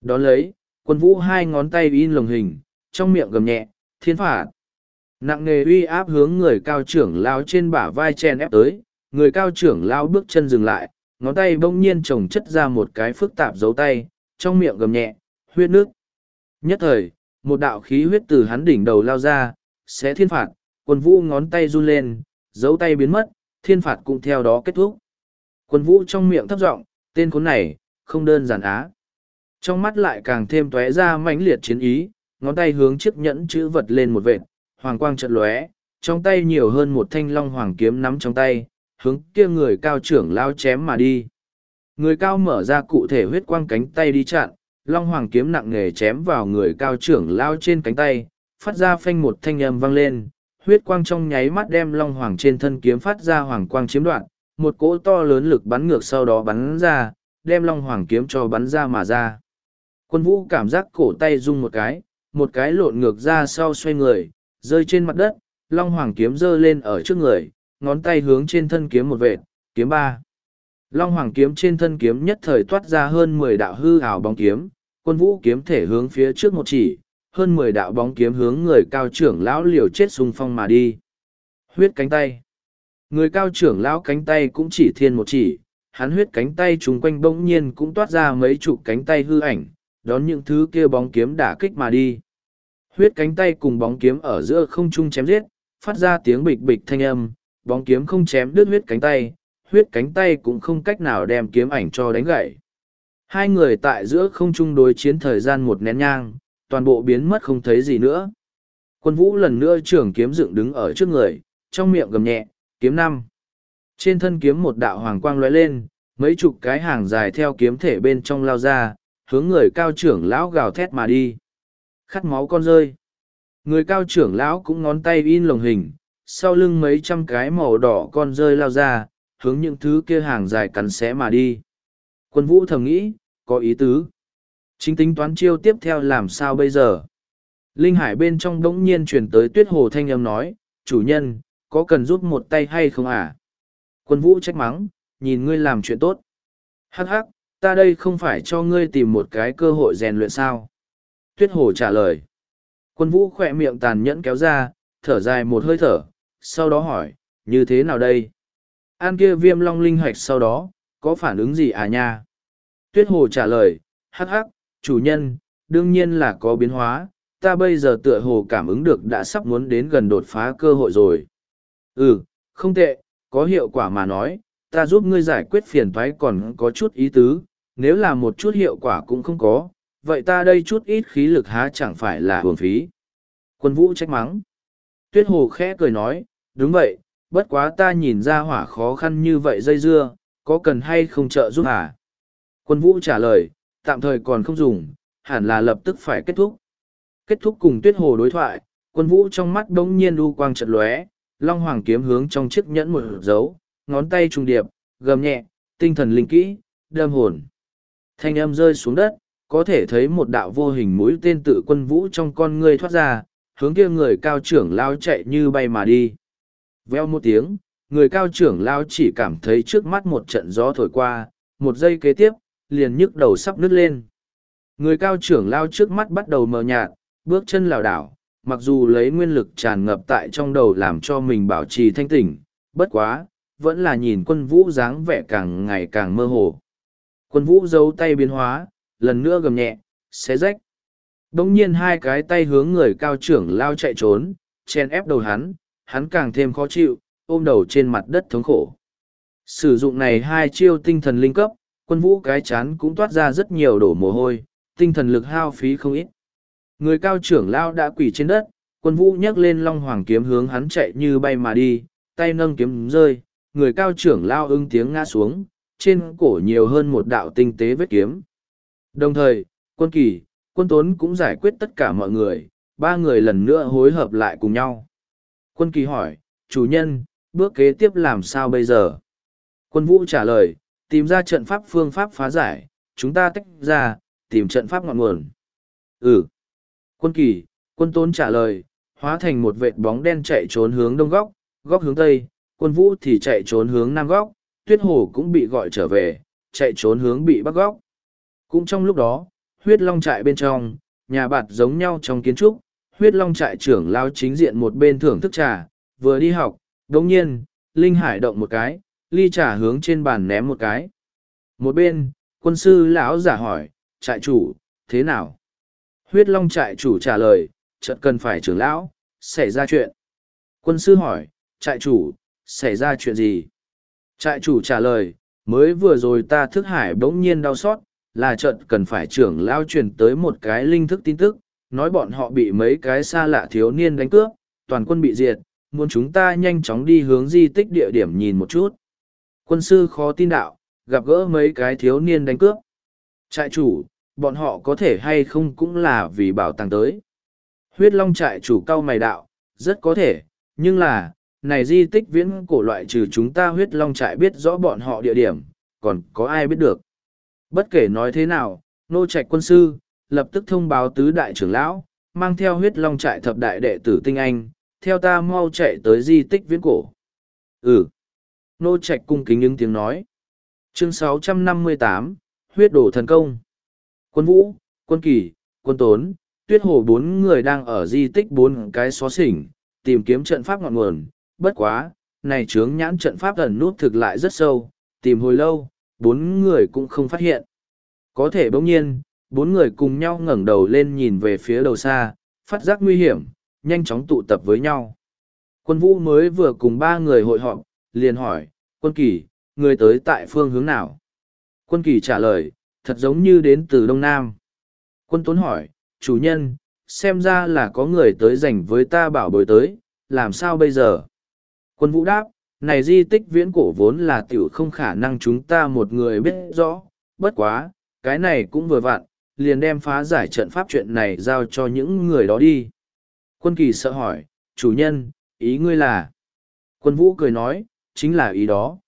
Đón lấy, quân vũ hai ngón tay in lồng hình, trong miệng gầm nhẹ, thiên phạt. Nặng nề uy áp hướng người cao trưởng lão trên bả vai chen ép tới, người cao trưởng lão bước chân dừng lại, ngón tay bỗng nhiên trồng chất ra một cái phức tạp dấu tay, trong miệng gầm nhẹ, huyết nước. Nhất thời, một đạo khí huyết từ hắn đỉnh đầu lao ra, sẽ thiên phạt, quân vũ ngón tay run lên, dấu tay biến mất, thiên phạt cũng theo đó kết thúc. Quân vũ trong miệng thấp giọng, tên khốn này, không đơn giản á. Trong mắt lại càng thêm tóe ra mãnh liệt chiến ý, ngón tay hướng chiếc nhẫn chữ vật lên một vệt, hoàng quang chợt lóe, trong tay nhiều hơn một thanh long hoàng kiếm nắm trong tay, hướng kia người cao trưởng lao chém mà đi. Người cao mở ra cụ thể huyết quang cánh tay đi chặn, long hoàng kiếm nặng nề chém vào người cao trưởng lao trên cánh tay, phát ra phanh một thanh âm vang lên, huyết quang trong nháy mắt đem long hoàng trên thân kiếm phát ra hoàng quang chiếm đoạn, một cỗ to lớn lực bắn ngược sau đó bắn ra, đem long hoàng kiếm cho bắn ra mà ra. Quân vũ cảm giác cổ tay rung một cái, một cái lộn ngược ra sau xoay người, rơi trên mặt đất, long hoàng kiếm giơ lên ở trước người, ngón tay hướng trên thân kiếm một vệt, kiếm ba. Long hoàng kiếm trên thân kiếm nhất thời toát ra hơn mười đạo hư ảo bóng kiếm, quân vũ kiếm thể hướng phía trước một chỉ, hơn mười đạo bóng kiếm hướng người cao trưởng lão liều chết xung phong mà đi. Huyết cánh tay. Người cao trưởng lão cánh tay cũng chỉ thiên một chỉ, hắn huyết cánh tay chung quanh bỗng nhiên cũng toát ra mấy chục cánh tay hư ảnh, đón những thứ kia bóng kiếm đả kích mà đi. Huyết cánh tay cùng bóng kiếm ở giữa không trung chém giết, phát ra tiếng bịch bịch thanh âm, bóng kiếm không chém đứt huyết cánh tay, huyết cánh tay cũng không cách nào đem kiếm ảnh cho đánh gãy. Hai người tại giữa không trung đối chiến thời gian một nén nhang, toàn bộ biến mất không thấy gì nữa. Quân vũ lần nữa trưởng kiếm dựng đứng ở trước người, trong miệng gầm nhẹ, kiếm năm. Trên thân kiếm một đạo hoàng quang lóe lên, mấy chục cái hàng dài theo kiếm thể bên trong lao ra, hướng người cao trưởng lão gào thét mà đi. Khát máu con rơi. Người cao trưởng lão cũng ngón tay in lồng hình, sau lưng mấy trăm cái màu đỏ con rơi lao ra, hướng những thứ kia hàng dài cắn xé mà đi. Quân vũ thầm nghĩ, có ý tứ. Chính tính toán chiêu tiếp theo làm sao bây giờ? Linh hải bên trong đống nhiên truyền tới tuyết hồ thanh âm nói, chủ nhân, có cần giúp một tay hay không à? Quân vũ trách mắng, nhìn ngươi làm chuyện tốt. Hắc hắc, ta đây không phải cho ngươi tìm một cái cơ hội rèn luyện sao? Tuyết hồ trả lời. Quân vũ khỏe miệng tàn nhẫn kéo ra, thở dài một hơi thở, sau đó hỏi, như thế nào đây? An kia viêm long linh hoạch sau đó, có phản ứng gì à nha? Tuyết hồ trả lời, hắc hắc, chủ nhân, đương nhiên là có biến hóa, ta bây giờ tựa hồ cảm ứng được đã sắp muốn đến gần đột phá cơ hội rồi. Ừ, không tệ, có hiệu quả mà nói, ta giúp ngươi giải quyết phiền thoái còn có chút ý tứ, nếu là một chút hiệu quả cũng không có, vậy ta đây chút ít khí lực há chẳng phải là hưởng phí. Quân vũ trách mắng. Tuyết hồ khẽ cười nói, đúng vậy, bất quá ta nhìn ra hỏa khó khăn như vậy dây dưa, có cần hay không trợ giúp à? Quân vũ trả lời, tạm thời còn không dùng, hẳn là lập tức phải kết thúc. Kết thúc cùng tuyết hồ đối thoại, quân vũ trong mắt đống nhiên u quang chợt lóe, long hoàng kiếm hướng trong chiếc nhẫn một dấu, ngón tay trùng điệp, gầm nhẹ, tinh thần linh kỹ, đâm hồn. Thanh âm rơi xuống đất, có thể thấy một đạo vô hình mũi tên tự quân vũ trong con ngươi thoát ra, hướng kia người cao trưởng lao chạy như bay mà đi. Veo một tiếng, người cao trưởng lao chỉ cảm thấy trước mắt một trận gió thổi qua, một giây kế tiếp, liền nhức đầu sắp nứt lên. Người cao trưởng lao trước mắt bắt đầu mờ nhạt, bước chân lảo đảo, mặc dù lấy nguyên lực tràn ngập tại trong đầu làm cho mình bảo trì thanh tỉnh, bất quá, vẫn là nhìn quân vũ dáng vẻ càng ngày càng mơ hồ. Quân vũ giấu tay biến hóa, lần nữa gầm nhẹ, xé rách. Đống nhiên hai cái tay hướng người cao trưởng lao chạy trốn, chen ép đầu hắn, hắn càng thêm khó chịu, ôm đầu trên mặt đất thống khổ. Sử dụng này hai chiêu tinh thần linh cấp, quân vũ cái chán cũng toát ra rất nhiều đổ mồ hôi, tinh thần lực hao phí không ít. Người cao trưởng lao đã quỳ trên đất, quân vũ nhấc lên long hoàng kiếm hướng hắn chạy như bay mà đi, tay nâng kiếm rơi, người cao trưởng lao ưng tiếng ngã xuống, trên cổ nhiều hơn một đạo tinh tế vết kiếm. Đồng thời, quân kỳ, quân tốn cũng giải quyết tất cả mọi người, ba người lần nữa hối hợp lại cùng nhau. Quân kỳ hỏi, chủ nhân, bước kế tiếp làm sao bây giờ? Quân vũ trả lời, tìm ra trận pháp phương pháp phá giải, chúng ta tách ra, tìm trận pháp ngọn nguồn. Ừ. Quân kỳ, quân tốn trả lời, hóa thành một vệt bóng đen chạy trốn hướng đông góc, góc hướng tây, quân vũ thì chạy trốn hướng nam góc, tuyết hồ cũng bị gọi trở về, chạy trốn hướng bị bắc góc. Cũng trong lúc đó, huyết long trại bên trong, nhà bạt giống nhau trong kiến trúc, huyết long trại trưởng lao chính diện một bên thưởng thức trà, vừa đi học, đồng nhiên, Linh Hải động một cái, ly trà hướng trên bàn ném một cái. Một bên, quân sư lão giả hỏi, trại chủ, thế nào? Huyết long trại chủ trả lời, chợt cần phải trưởng lão, xảy ra chuyện. Quân sư hỏi, trại chủ, xảy ra chuyện gì? Trại chủ trả lời, mới vừa rồi ta thức hải bỗng nhiên đau xót, là chợt cần phải trưởng lão truyền tới một cái linh thức tin tức, nói bọn họ bị mấy cái xa lạ thiếu niên đánh cướp, toàn quân bị diệt, muốn chúng ta nhanh chóng đi hướng di tích địa điểm nhìn một chút. Quân sư khó tin đạo, gặp gỡ mấy cái thiếu niên đánh cướp. Trại chủ, bọn họ có thể hay không cũng là vì bảo tàng tới. Huyết long trại chủ cao mày đạo, rất có thể, nhưng là, này di tích viễn cổ loại trừ chúng ta huyết long trại biết rõ bọn họ địa điểm, còn có ai biết được. Bất kể nói thế nào, nô trạch quân sư, lập tức thông báo tứ đại trưởng lão, mang theo huyết long trại thập đại đệ tử tinh anh, theo ta mau chạy tới di tích viễn cổ. Ừ. Nô trạch cung kính những tiếng nói. Chương 658, huyết đổ thần công. Quân vũ, quân kỳ, quân tốn, tuyết hồ bốn người đang ở di tích bốn cái xó xỉnh, tìm kiếm trận pháp ngọn nguồn. Bất quá, này trướng nhãn trận pháp ẩn nút thực lại rất sâu, tìm hồi lâu, bốn người cũng không phát hiện. Có thể bỗng nhiên, bốn người cùng nhau ngẩng đầu lên nhìn về phía đầu xa, phát giác nguy hiểm, nhanh chóng tụ tập với nhau. Quân vũ mới vừa cùng ba người hội họp, liền hỏi, quân kỳ, người tới tại phương hướng nào? Quân kỳ trả lời, thật giống như đến từ Đông Nam. Quân tốn hỏi, chủ nhân, xem ra là có người tới dành với ta bảo bồi tới, làm sao bây giờ? Quân vũ đáp, này di tích viễn cổ vốn là tiểu không khả năng chúng ta một người biết rõ, bất quá, cái này cũng vừa vặn, liền đem phá giải trận pháp chuyện này giao cho những người đó đi. Quân kỳ sợ hỏi, chủ nhân, ý ngươi là? Quân vũ cười nói, chính là ý đó.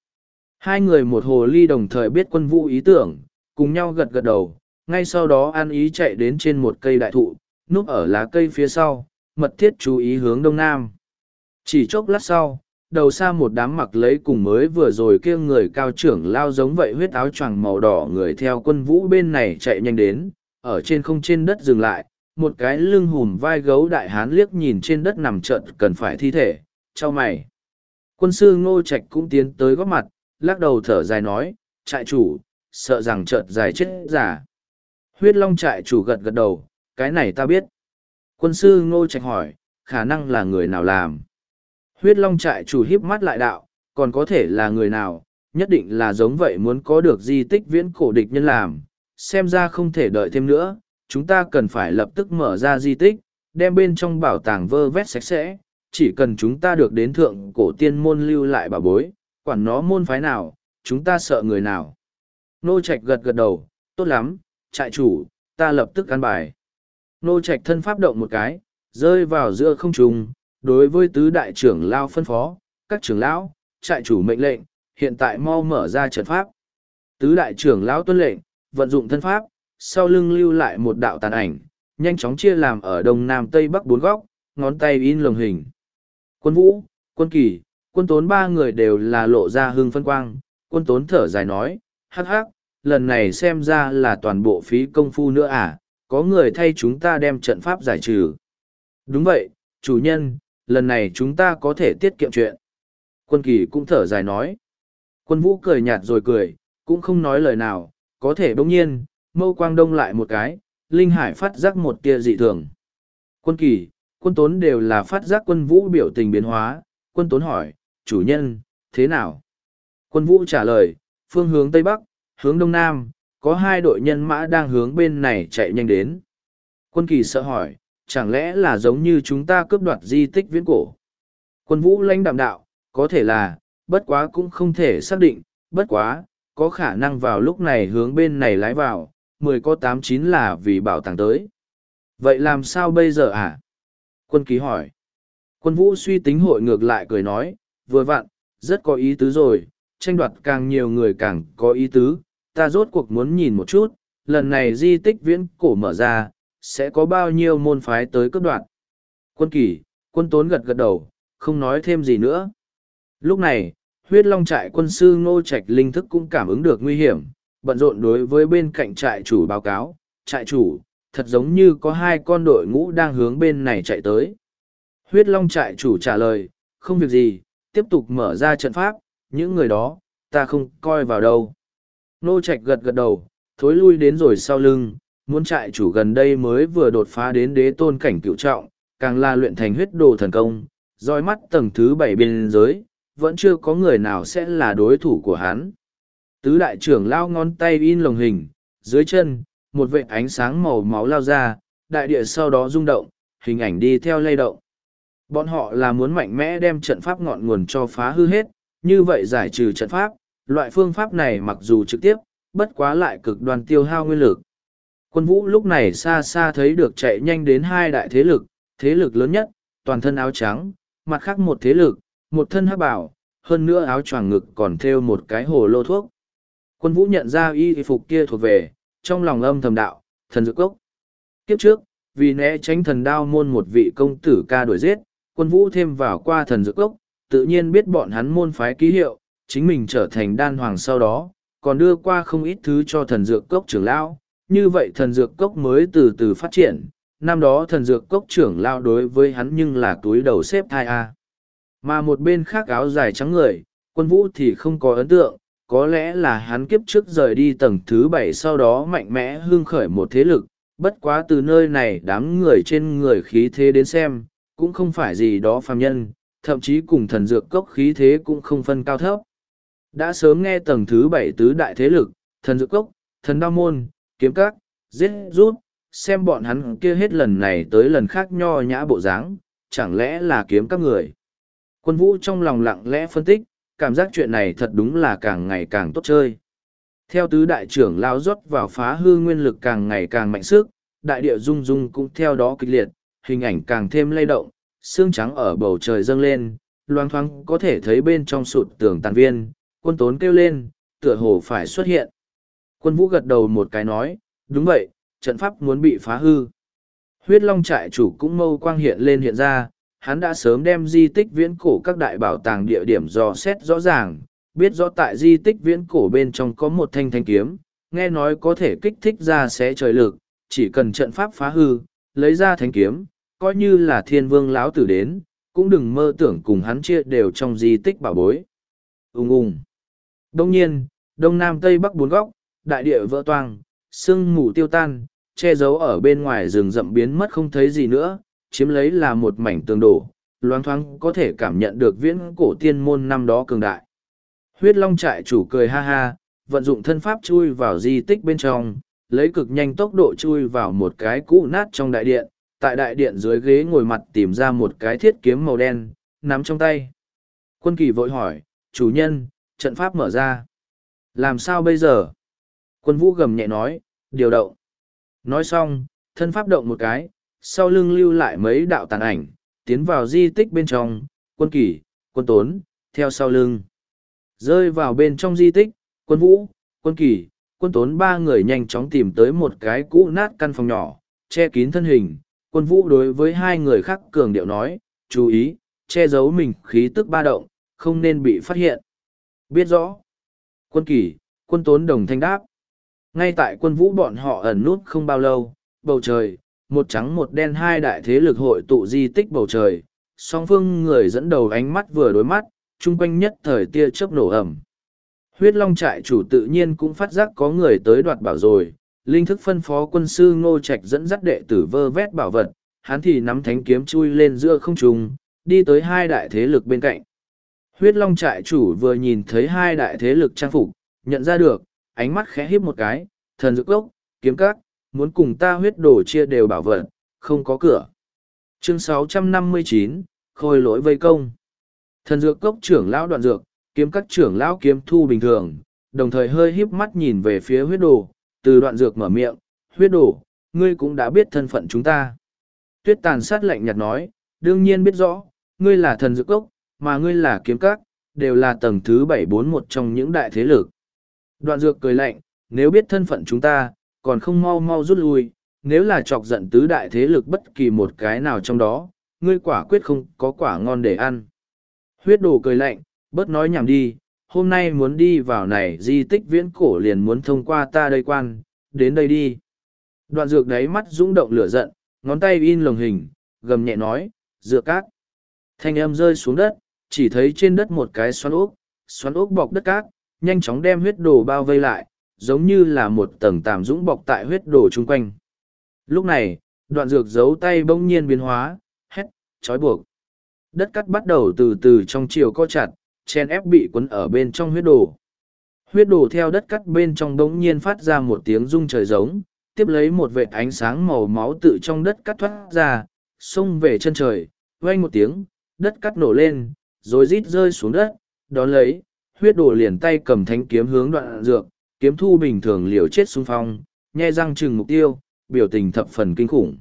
Hai người một hồ ly đồng thời biết quân vũ ý tưởng, cùng nhau gật gật đầu, ngay sau đó an ý chạy đến trên một cây đại thụ, núp ở lá cây phía sau, mật thiết chú ý hướng đông nam. Chỉ chốc lát sau, đầu xa một đám mặc lấy cùng mới vừa rồi kia người cao trưởng lao giống vậy huyết áo choàng màu đỏ người theo quân vũ bên này chạy nhanh đến, ở trên không trên đất dừng lại, một cái lưng hùm vai gấu đại hán liếc nhìn trên đất nằm trận cần phải thi thể, cho mày. Quân sư ngô trạch cũng tiến tới góp mặt, lắc đầu thở dài nói, trại chủ, sợ rằng chợt dài chết giả. Huyết long trại chủ gật gật đầu, cái này ta biết. Quân sư ngô trạch hỏi, khả năng là người nào làm. Huyết long trại chủ híp mắt lại đạo, còn có thể là người nào, nhất định là giống vậy muốn có được di tích viễn cổ địch nhân làm. Xem ra không thể đợi thêm nữa, chúng ta cần phải lập tức mở ra di tích, đem bên trong bảo tàng vơ vét sạch sẽ. Chỉ cần chúng ta được đến thượng cổ tiên môn lưu lại bảo bối, quản nó môn phái nào, chúng ta sợ người nào. Nô Trạch gật gật đầu, tốt lắm, trại chủ, ta lập tức ăn bài. Nô Trạch thân pháp động một cái, rơi vào giữa không trung, đối với tứ đại trưởng lao phân phó, các trưởng lão, trại chủ mệnh lệnh, hiện tại mau mở ra trận pháp. Tứ đại trưởng lão tuân lệnh, vận dụng thân pháp, sau lưng lưu lại một đạo tàn ảnh, nhanh chóng chia làm ở đông nam tây bắc bốn góc, ngón tay in lồng hình. Quân vũ, quân kỳ, quân tốn ba người đều là lộ ra hương phân quang, quân tốn thở dài nói, hắc hắc, lần này xem ra là toàn bộ phí công phu nữa à, có người thay chúng ta đem trận pháp giải trừ. Đúng vậy, chủ nhân, lần này chúng ta có thể tiết kiệm chuyện. Quân kỳ cũng thở dài nói. Quân vũ cười nhạt rồi cười, cũng không nói lời nào, có thể bỗng nhiên, mâu quang đông lại một cái, linh hải phát giác một tia dị thường. Quân kỳ, quân tốn đều là phát giác quân vũ biểu tình biến hóa, quân tốn hỏi, chủ nhân, thế nào? Quân vũ trả lời, phương hướng Tây Bắc, hướng Đông Nam, có hai đội nhân mã đang hướng bên này chạy nhanh đến. Quân kỳ sợ hỏi, chẳng lẽ là giống như chúng ta cướp đoạt di tích viễn cổ? Quân vũ lãnh đạm đạo, có thể là, bất quá cũng không thể xác định, bất quá, có khả năng vào lúc này hướng bên này lái vào, mười có tám chín là vì bảo tàng tới. Vậy làm sao bây giờ à? Quân ký hỏi. Quân vũ suy tính hội ngược lại cười nói, vừa vặn, rất có ý tứ rồi, tranh đoạt càng nhiều người càng có ý tứ, ta rốt cuộc muốn nhìn một chút, lần này di tích viễn cổ mở ra, sẽ có bao nhiêu môn phái tới cấp đoạn. Quân kỳ, quân tốn gật gật đầu, không nói thêm gì nữa. Lúc này, huyết long trại quân sư ngô trạch linh thức cũng cảm ứng được nguy hiểm, bận rộn đối với bên cạnh trại chủ báo cáo, trại chủ, thật giống như có hai con đội ngũ đang hướng bên này chạy tới. Huyết long trại chủ trả lời, không việc gì, tiếp tục mở ra trận pháp, những người đó, ta không coi vào đâu. Nô Trạch gật gật đầu, thối lui đến rồi sau lưng, muốn trại chủ gần đây mới vừa đột phá đến đế tôn cảnh cựu trọng, càng là luyện thành huyết đồ thần công, roi mắt tầng thứ bảy biên giới, vẫn chưa có người nào sẽ là đối thủ của hắn. Tứ đại trưởng lao ngón tay in lồng hình, dưới chân, một vệ ánh sáng màu máu lao ra, đại địa sau đó rung động, hình ảnh đi theo lay động. Bọn họ là muốn mạnh mẽ đem trận pháp ngọn nguồn cho phá hư hết, như vậy giải trừ trận pháp, loại phương pháp này mặc dù trực tiếp, bất quá lại cực đoan tiêu hao nguyên lực. Quân vũ lúc này xa xa thấy được chạy nhanh đến hai đại thế lực, thế lực lớn nhất, toàn thân áo trắng, mặt khác một thế lực, một thân hắc bảo, hơn nữa áo choàng ngực còn thêu một cái hồ lô thuốc. Quân vũ nhận ra y phục kia thuộc về, trong lòng âm thầm đạo, thần dược cốc. Kiếp trước, vì né tránh thần đao môn một vị công tử ca đuổi giết, quân vũ thêm vào qua thần dược cốc, tự nhiên biết bọn hắn môn phái ký hiệu, chính mình trở thành đan hoàng sau đó, còn đưa qua không ít thứ cho thần dược cốc trưởng lão, như vậy thần dược cốc mới từ từ phát triển. Năm đó thần dược cốc trưởng lão đối với hắn nhưng là túi đầu xếp thai A. Mà một bên khác áo dài trắng người, quân vũ thì không có ấn tượng, có lẽ là hắn kiếp trước rời đi tầng thứ bảy sau đó mạnh mẽ hương khởi một thế lực, bất quá từ nơi này đám người trên người khí thế đến xem, cũng không phải gì đó phàm nhân, thậm chí cùng thần dược cốc khí thế cũng không phân cao thấp. Đã sớm nghe tầng thứ bảy tứ đại thế lực, thần dược cốc, thần đao môn, kiếm các, giết rút, xem bọn hắn kia hết lần này tới lần khác nho nhã bộ dáng, chẳng lẽ là kiếm các người. Quân vũ trong lòng lặng lẽ phân tích, cảm giác chuyện này thật đúng là càng ngày càng tốt chơi. Theo tứ đại trưởng lao rót vào phá hư nguyên lực càng ngày càng mạnh sức, đại địa rung rung cũng theo đó kịch liệt, hình ảnh càng thêm lay động, xương trắng ở bầu trời dâng lên, loang thoáng có thể thấy bên trong sụt tường tàn viên, quân tốn kêu lên, tựa hồ phải xuất hiện. Quân vũ gật đầu một cái nói, đúng vậy, trận pháp muốn bị phá hư. Huyết Long trại chủ cũng mâu quang hiện lên hiện ra, hắn đã sớm đem di tích viễn cổ các đại bảo tàng địa điểm dò xét rõ ràng, biết rõ tại di tích viễn cổ bên trong có một thanh thanh kiếm, nghe nói có thể kích thích ra sẽ trời lực, chỉ cần trận pháp phá hư, lấy ra thanh kiếm, coi như là thiên vương lão tử đến, cũng đừng mơ tưởng cùng hắn chia đều trong di tích bảo bối. Ung ung. Đông nhiên, đông nam tây bắc bốn góc, đại địa vỡ toang, sương mù tiêu tan, che giấu ở bên ngoài rừng rậm biến mất không thấy gì nữa, chiếm lấy là một mảnh tường đổ, loáng thoáng có thể cảm nhận được viễn cổ tiên môn năm đó cường đại. Huyết Long trại chủ cười ha ha, vận dụng thân pháp chui vào di tích bên trong, lấy cực nhanh tốc độ chui vào một cái cũ nát trong đại điện, tại đại điện dưới ghế ngồi mặt tìm ra một cái thiết kiếm màu đen, nắm trong tay. Quân kỳ vội hỏi, chủ nhân, trận pháp mở ra. Làm sao bây giờ? Quân vũ gầm nhẹ nói, điều động. Nói xong, thân pháp động một cái, sau lưng lưu lại mấy đạo tàn ảnh, tiến vào di tích bên trong, quân kỳ, quân tốn, theo sau lưng. Rơi vào bên trong di tích, quân vũ, quân kỳ, quân tốn ba người nhanh chóng tìm tới một cái cũ nát căn phòng nhỏ, che kín thân hình. Quân vũ đối với hai người khác cường điệu nói, chú ý, che giấu mình khí tức ba động, không nên bị phát hiện. Biết rõ. Quân kỳ, quân tốn đồng thanh đáp. Ngay tại quân vũ bọn họ ẩn nút không bao lâu, bầu trời, một trắng một đen hai đại thế lực hội tụ di tích bầu trời, song phương người dẫn đầu ánh mắt vừa đối mắt, chung quanh nhất thời tia chớp nổ ẩm. Huyết Long trại chủ tự nhiên cũng phát giác có người tới đoạt bảo rồi, linh thức phân phó quân sư Ngô Trạch dẫn dắt đệ tử vơ vét bảo vật, hắn thì nắm thánh kiếm chui lên giữa không trung, đi tới hai đại thế lực bên cạnh. Huyết Long trại chủ vừa nhìn thấy hai đại thế lực trang phục, nhận ra được, ánh mắt khẽ híp một cái, thần dược ốc, kiếm các, muốn cùng ta huyết đồ chia đều bảo vật, không có cửa. Chương 659, Khôi lỗi vây công. Thần dược cốc trưởng lão đoạn dược, kiếm các trưởng lão kiếm thu bình thường, đồng thời hơi híp mắt nhìn về phía huyết đồ, từ đoạn dược mở miệng, huyết đồ, ngươi cũng đã biết thân phận chúng ta. Tuyết tàn sát lạnh nhạt nói, đương nhiên biết rõ, ngươi là thần dược cốc, mà ngươi là kiếm các, đều là tầng thứ bảy bốn một trong những đại thế lực. Đoạn dược cười lạnh, nếu biết thân phận chúng ta, còn không mau mau rút lui, nếu là chọc giận tứ đại thế lực bất kỳ một cái nào trong đó, ngươi quả quyết không có quả ngon để ăn. Huyết đồ cười lạnh, bớt nói nhảm đi, hôm nay muốn đi vào này di tích viễn cổ liền muốn thông qua ta đây quan, đến đây đi. Đoạn dược đáy mắt rung động lửa giận, ngón tay in lồng hình, gầm nhẹ nói, dựa cát. Thanh âm rơi xuống đất, chỉ thấy trên đất một cái xoắn ốc, xoắn ốc bọc đất cát, nhanh chóng đem huyết đồ bao vây lại, giống như là một tầng tàm dũng bọc tại huyết đồ chung quanh. Lúc này, đoạn dược giấu tay bỗng nhiên biến hóa, hét, trói buộc. Đất cắt bắt đầu từ từ trong chiều co chặt, chen ép bị quấn ở bên trong huyết đồ. Huyết đồ theo đất cắt bên trong bỗng nhiên phát ra một tiếng rung trời giống, tiếp lấy một vệt ánh sáng màu máu tự trong đất cắt thoát ra, xông về chân trời, vang một tiếng, đất cắt nổ lên, rồi rít rơi xuống đất, đón lấy, huyết đồ liền tay cầm thánh kiếm hướng đoạn dược, kiếm thu bình thường liều chết xung phong, nhe răng chừng mục tiêu, biểu tình thập phần kinh khủng.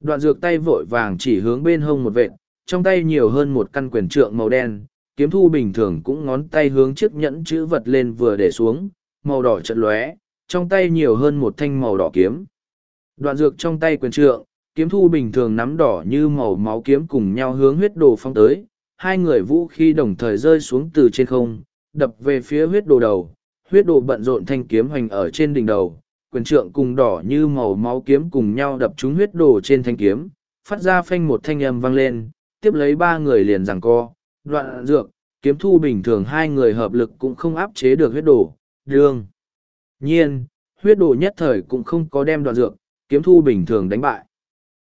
Đoạn dược tay vội vàng chỉ hướng bên hông một vệt, trong tay nhiều hơn một căn quyền trượng màu đen, kiếm thu bình thường cũng ngón tay hướng chiếc nhẫn chữ vật lên vừa để xuống, màu đỏ trận lóe, trong tay nhiều hơn một thanh màu đỏ kiếm. Đoạn dược trong tay quyền trượng, kiếm thu bình thường nắm đỏ như màu máu kiếm cùng nhau hướng huyết đồ phong tới, hai người vũ khí đồng thời rơi xuống từ trên không, đập về phía huyết đồ đầu, huyết đồ bận rộn thanh kiếm hoành ở trên đỉnh đầu, quyền trượng cùng đỏ như màu máu kiếm cùng nhau đập trúng huyết đồ trên thanh kiếm, phát ra phanh một thanh âm vang lên, tiếp lấy ba người liền giằng co, đoạn dược, kiếm thu bình thường hai người hợp lực cũng không áp chế được huyết đồ, đương. Nhiên, huyết đồ nhất thời cũng không có đem đoạn dược, kiếm thu bình thường đánh bại.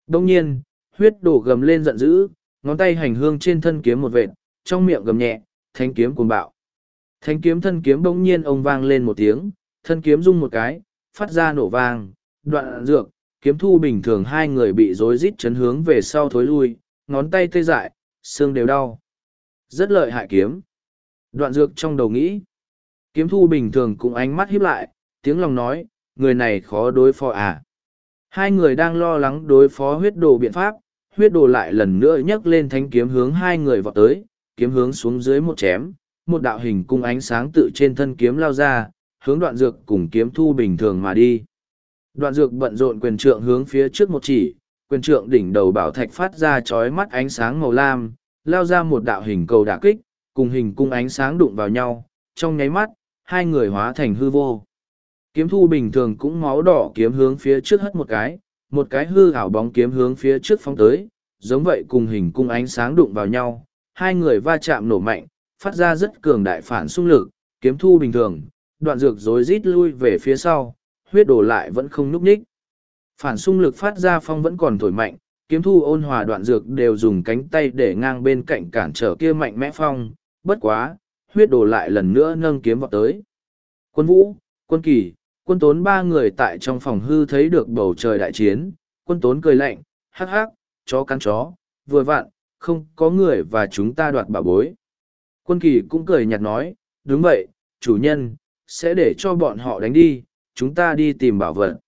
Đông nhiên, huyết đồ gầm lên giận dữ, ngón tay hành hương trên thân kiếm một vệt, trong miệng gầm nhẹ, thanh kiếm cuồng bạo. Thanh kiếm thân kiếm bỗng nhiên ông vang lên một tiếng, thân kiếm rung một cái, phát ra nổ vang, đoạn dược, kiếm thu bình thường hai người bị rối rít chấn hướng về sau thối lui, ngón tay tê dại, xương đều đau. Rất lợi hại kiếm. Đoạn dược trong đầu nghĩ. Kiếm thu bình thường cũng ánh mắt híp lại, tiếng lòng nói, người này khó đối phó à. Hai người đang lo lắng đối phó huyết đồ biện pháp, huyết đồ lại lần nữa nhấc lên thanh kiếm hướng hai người vọt tới, kiếm hướng xuống dưới một chém, một đạo hình cung ánh sáng tự trên thân kiếm lao ra, hướng đoạn dược cùng kiếm thu bình thường mà đi. Đoạn dược bận rộn quyền trượng hướng phía trước một chỉ, quyền trượng đỉnh đầu bảo thạch phát ra chói mắt ánh sáng màu lam, lao ra một đạo hình cầu đả kích, cùng hình cung ánh sáng đụng vào nhau, trong nháy mắt, hai người hóa thành hư vô. Kiếm thu bình thường cũng máu đỏ kiếm hướng phía trước hất một cái, một cái hư ảo bóng kiếm hướng phía trước phóng tới, giống vậy cùng hình cung ánh sáng đụng vào nhau, hai người va chạm nổ mạnh, phát ra rất cường đại phản xung lực, kiếm thu bình thường, đoạn dược rối rít lui về phía sau, huyết đổ lại vẫn không núp ních. Phản xung lực phát ra phong vẫn còn thổi mạnh, kiếm thu ôn hòa đoạn dược đều dùng cánh tay để ngang bên cạnh cản trở kia mạnh mẽ phong, bất quá, huyết đổ lại lần nữa nâng kiếm vào tới. Quân vũ, quân kỳ, quân tốn ba người tại trong phòng hư thấy được bầu trời đại chiến, quân tốn cười lạnh, hắc hắc, chó cắn chó, vừa vặn, không có người và chúng ta đoạt bảo bối. Quân kỳ cũng cười nhạt nói, đúng vậy, chủ nhân, sẽ để cho bọn họ đánh đi, chúng ta đi tìm bảo vật.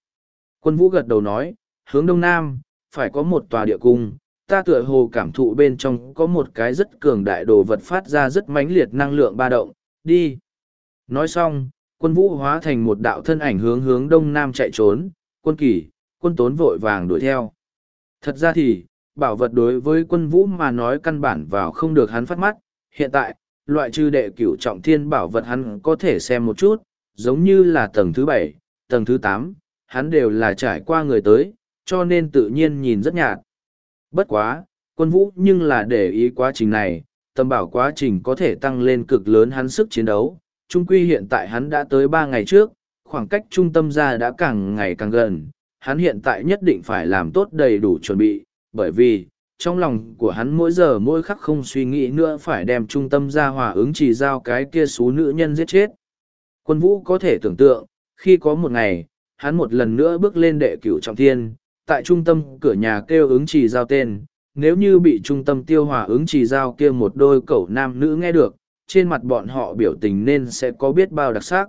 Quân vũ gật đầu nói, hướng đông nam, phải có một tòa địa cung, ta tựa hồ cảm thụ bên trong có một cái rất cường đại đồ vật phát ra rất mãnh liệt năng lượng ba động, đi. Nói xong, quân vũ hóa thành một đạo thân ảnh hướng hướng đông nam chạy trốn, quân kỳ, quân tốn vội vàng đuổi theo. Thật ra thì, bảo vật đối với quân vũ mà nói căn bản vào không được hắn phát mắt, hiện tại, loại trừ đệ cửu trọng thiên bảo vật hắn có thể xem một chút, giống như là tầng thứ bảy, tầng thứ tám, hắn đều là trải qua người tới, cho nên tự nhiên nhìn rất nhạt. Bất quá, quân vũ nhưng là để ý quá trình này, tâm bảo quá trình có thể tăng lên cực lớn hắn sức chiến đấu. Trung quy hiện tại hắn đã tới ba ngày trước, khoảng cách trung tâm ra đã càng ngày càng gần, hắn hiện tại nhất định phải làm tốt đầy đủ chuẩn bị, bởi vì, trong lòng của hắn mỗi giờ mỗi khắc không suy nghĩ nữa phải đem trung tâm ra hòa ứng chỉ giao cái kia số nữ nhân giết chết. Quân vũ có thể tưởng tượng, khi có một ngày, hắn một lần nữa bước lên đệ cửu trọng thiên, tại trung tâm cửa nhà kêu ứng chỉ giao tên, nếu như bị trung tâm tiêu hòa ứng chỉ giao kia một đôi cậu nam nữ nghe được, trên mặt bọn họ biểu tình nên sẽ có biết bao đặc sắc.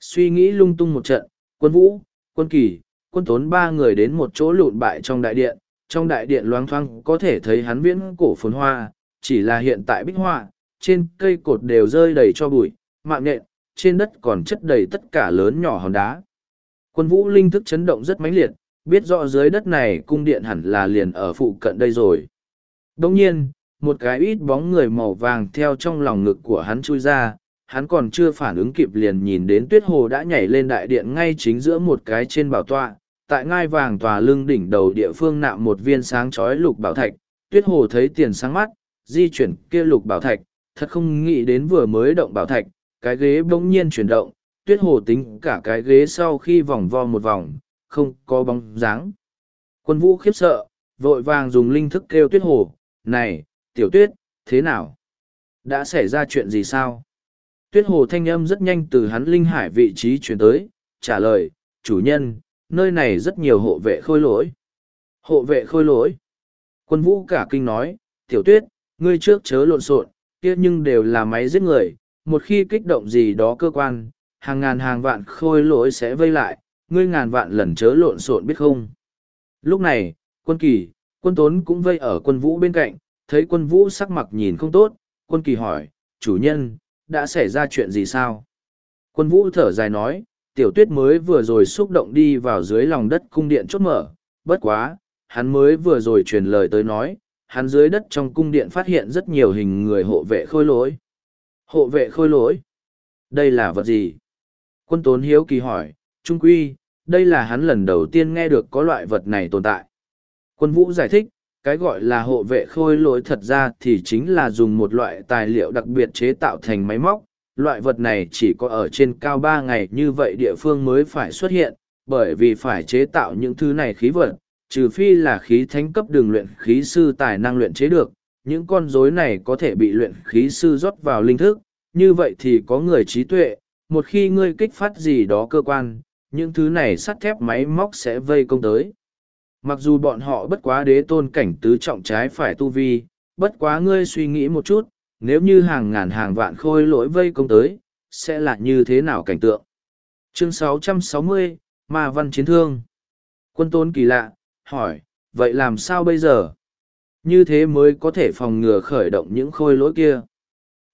Suy nghĩ lung tung một trận, quân vũ, quân kỳ, quân tốn ba người đến một chỗ lụn bại trong đại điện, trong đại điện loáng thoáng có thể thấy hắn viễn cổ phồn hoa, chỉ là hiện tại bích hoa, trên cây cột đều rơi đầy cho bụi, mạng nhện, trên đất còn chất đầy tất cả lớn nhỏ hòn đá. Quân vũ linh thức chấn động rất mãnh liệt, biết rõ dưới đất này cung điện hẳn là liền ở phụ cận đây rồi. Đồng nhiên, một cái ít bóng người màu vàng theo trong lòng ngực của hắn chui ra, hắn còn chưa phản ứng kịp liền nhìn đến tuyết hồ đã nhảy lên đại điện ngay chính giữa một cái trên bảo tọa, tại ngai vàng tòa lưng đỉnh đầu địa phương nạm một viên sáng chói lục bảo thạch, tuyết hồ thấy tiền sáng mắt, di chuyển kia lục bảo thạch, thật không nghĩ đến vừa mới động bảo thạch, cái ghế bỗng nhiên chuyển động, tuyết hồ tính cả cái ghế sau khi vòng vo một vòng, không có bóng dáng. Quân vũ khiếp sợ, vội vàng dùng linh thức kêu tuyết hồ, này, tiểu tuyết, thế nào? Đã xảy ra chuyện gì sao? Tuyết hồ thanh âm rất nhanh từ hắn linh hải vị trí chuyển tới, trả lời, chủ nhân, nơi này rất nhiều hộ vệ khôi lỗi. Hộ vệ khôi lỗi. Quân vũ cả kinh nói, tiểu tuyết, ngươi trước chớ lộn xộn, kia nhưng đều là máy giết người, một khi kích động gì đó cơ quan, hàng ngàn hàng vạn khôi lỗi sẽ vây lại, ngươi ngàn vạn lần chớ lộn xộn biết không. Lúc này, quân kỳ, quân tốn cũng vây ở quân vũ bên cạnh, thấy quân vũ sắc mặt nhìn không tốt, quân kỳ hỏi, chủ nhân, đã xảy ra chuyện gì sao? Quân vũ thở dài nói, tiểu tuyết mới vừa rồi xúc động đi vào dưới lòng đất cung điện chốt mở, bất quá, hắn mới vừa rồi truyền lời tới nói, hắn dưới đất trong cung điện phát hiện rất nhiều hình người hộ vệ khôi lỗi. Hộ vệ khôi lỗi? Đây là vật gì? Quân tốn hiếu kỳ hỏi, Trung Quy, đây là hắn lần đầu tiên nghe được có loại vật này tồn tại. Quân vũ giải thích, cái gọi là hộ vệ khôi lỗi thật ra thì chính là dùng một loại tài liệu đặc biệt chế tạo thành máy móc loại vật này chỉ có ở trên cao ba ngày như vậy địa phương mới phải xuất hiện bởi vì phải chế tạo những thứ này khí vật trừ phi là khí thánh cấp đường luyện khí sư tài năng luyện chế được những con rối này có thể bị luyện khí sư rót vào linh thức như vậy thì có người trí tuệ một khi ngươi kích phát gì đó cơ quan những thứ này sắt thép máy móc sẽ vây công tới. Mặc dù bọn họ bất quá đế tôn cảnh tứ trọng trái phải tu vi, bất quá ngươi suy nghĩ một chút, nếu như hàng ngàn hàng vạn khôi lỗi vây công tới, sẽ là như thế nào cảnh tượng. Chương 660, Ma Văn Chiến Thương Quân tôn kỳ lạ, hỏi, vậy làm sao bây giờ? Như thế mới có thể phòng ngừa khởi động những khôi lỗi kia.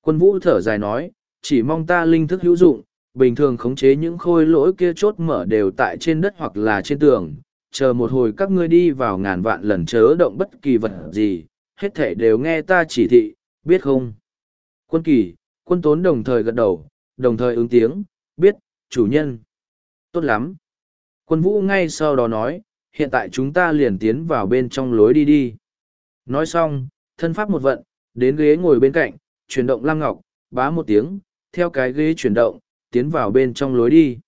Quân vũ thở dài nói, chỉ mong ta linh thức hữu dụng, bình thường khống chế những khôi lỗi kia chốt mở đều tại trên đất hoặc là trên tường, chờ một hồi các ngươi đi vào ngàn vạn lần chớ động bất kỳ vật gì, hết thể đều nghe ta chỉ thị, biết không? Quân kỳ, quân tốn đồng thời gật đầu, đồng thời ứng tiếng, biết, chủ nhân. Tốt lắm. Quân vũ ngay sau đó nói, hiện tại chúng ta liền tiến vào bên trong lối đi đi. Nói xong, thân pháp một vận, đến ghế ngồi bên cạnh, chuyển động lam ngọc, bá một tiếng, theo cái ghế chuyển động, tiến vào bên trong lối đi.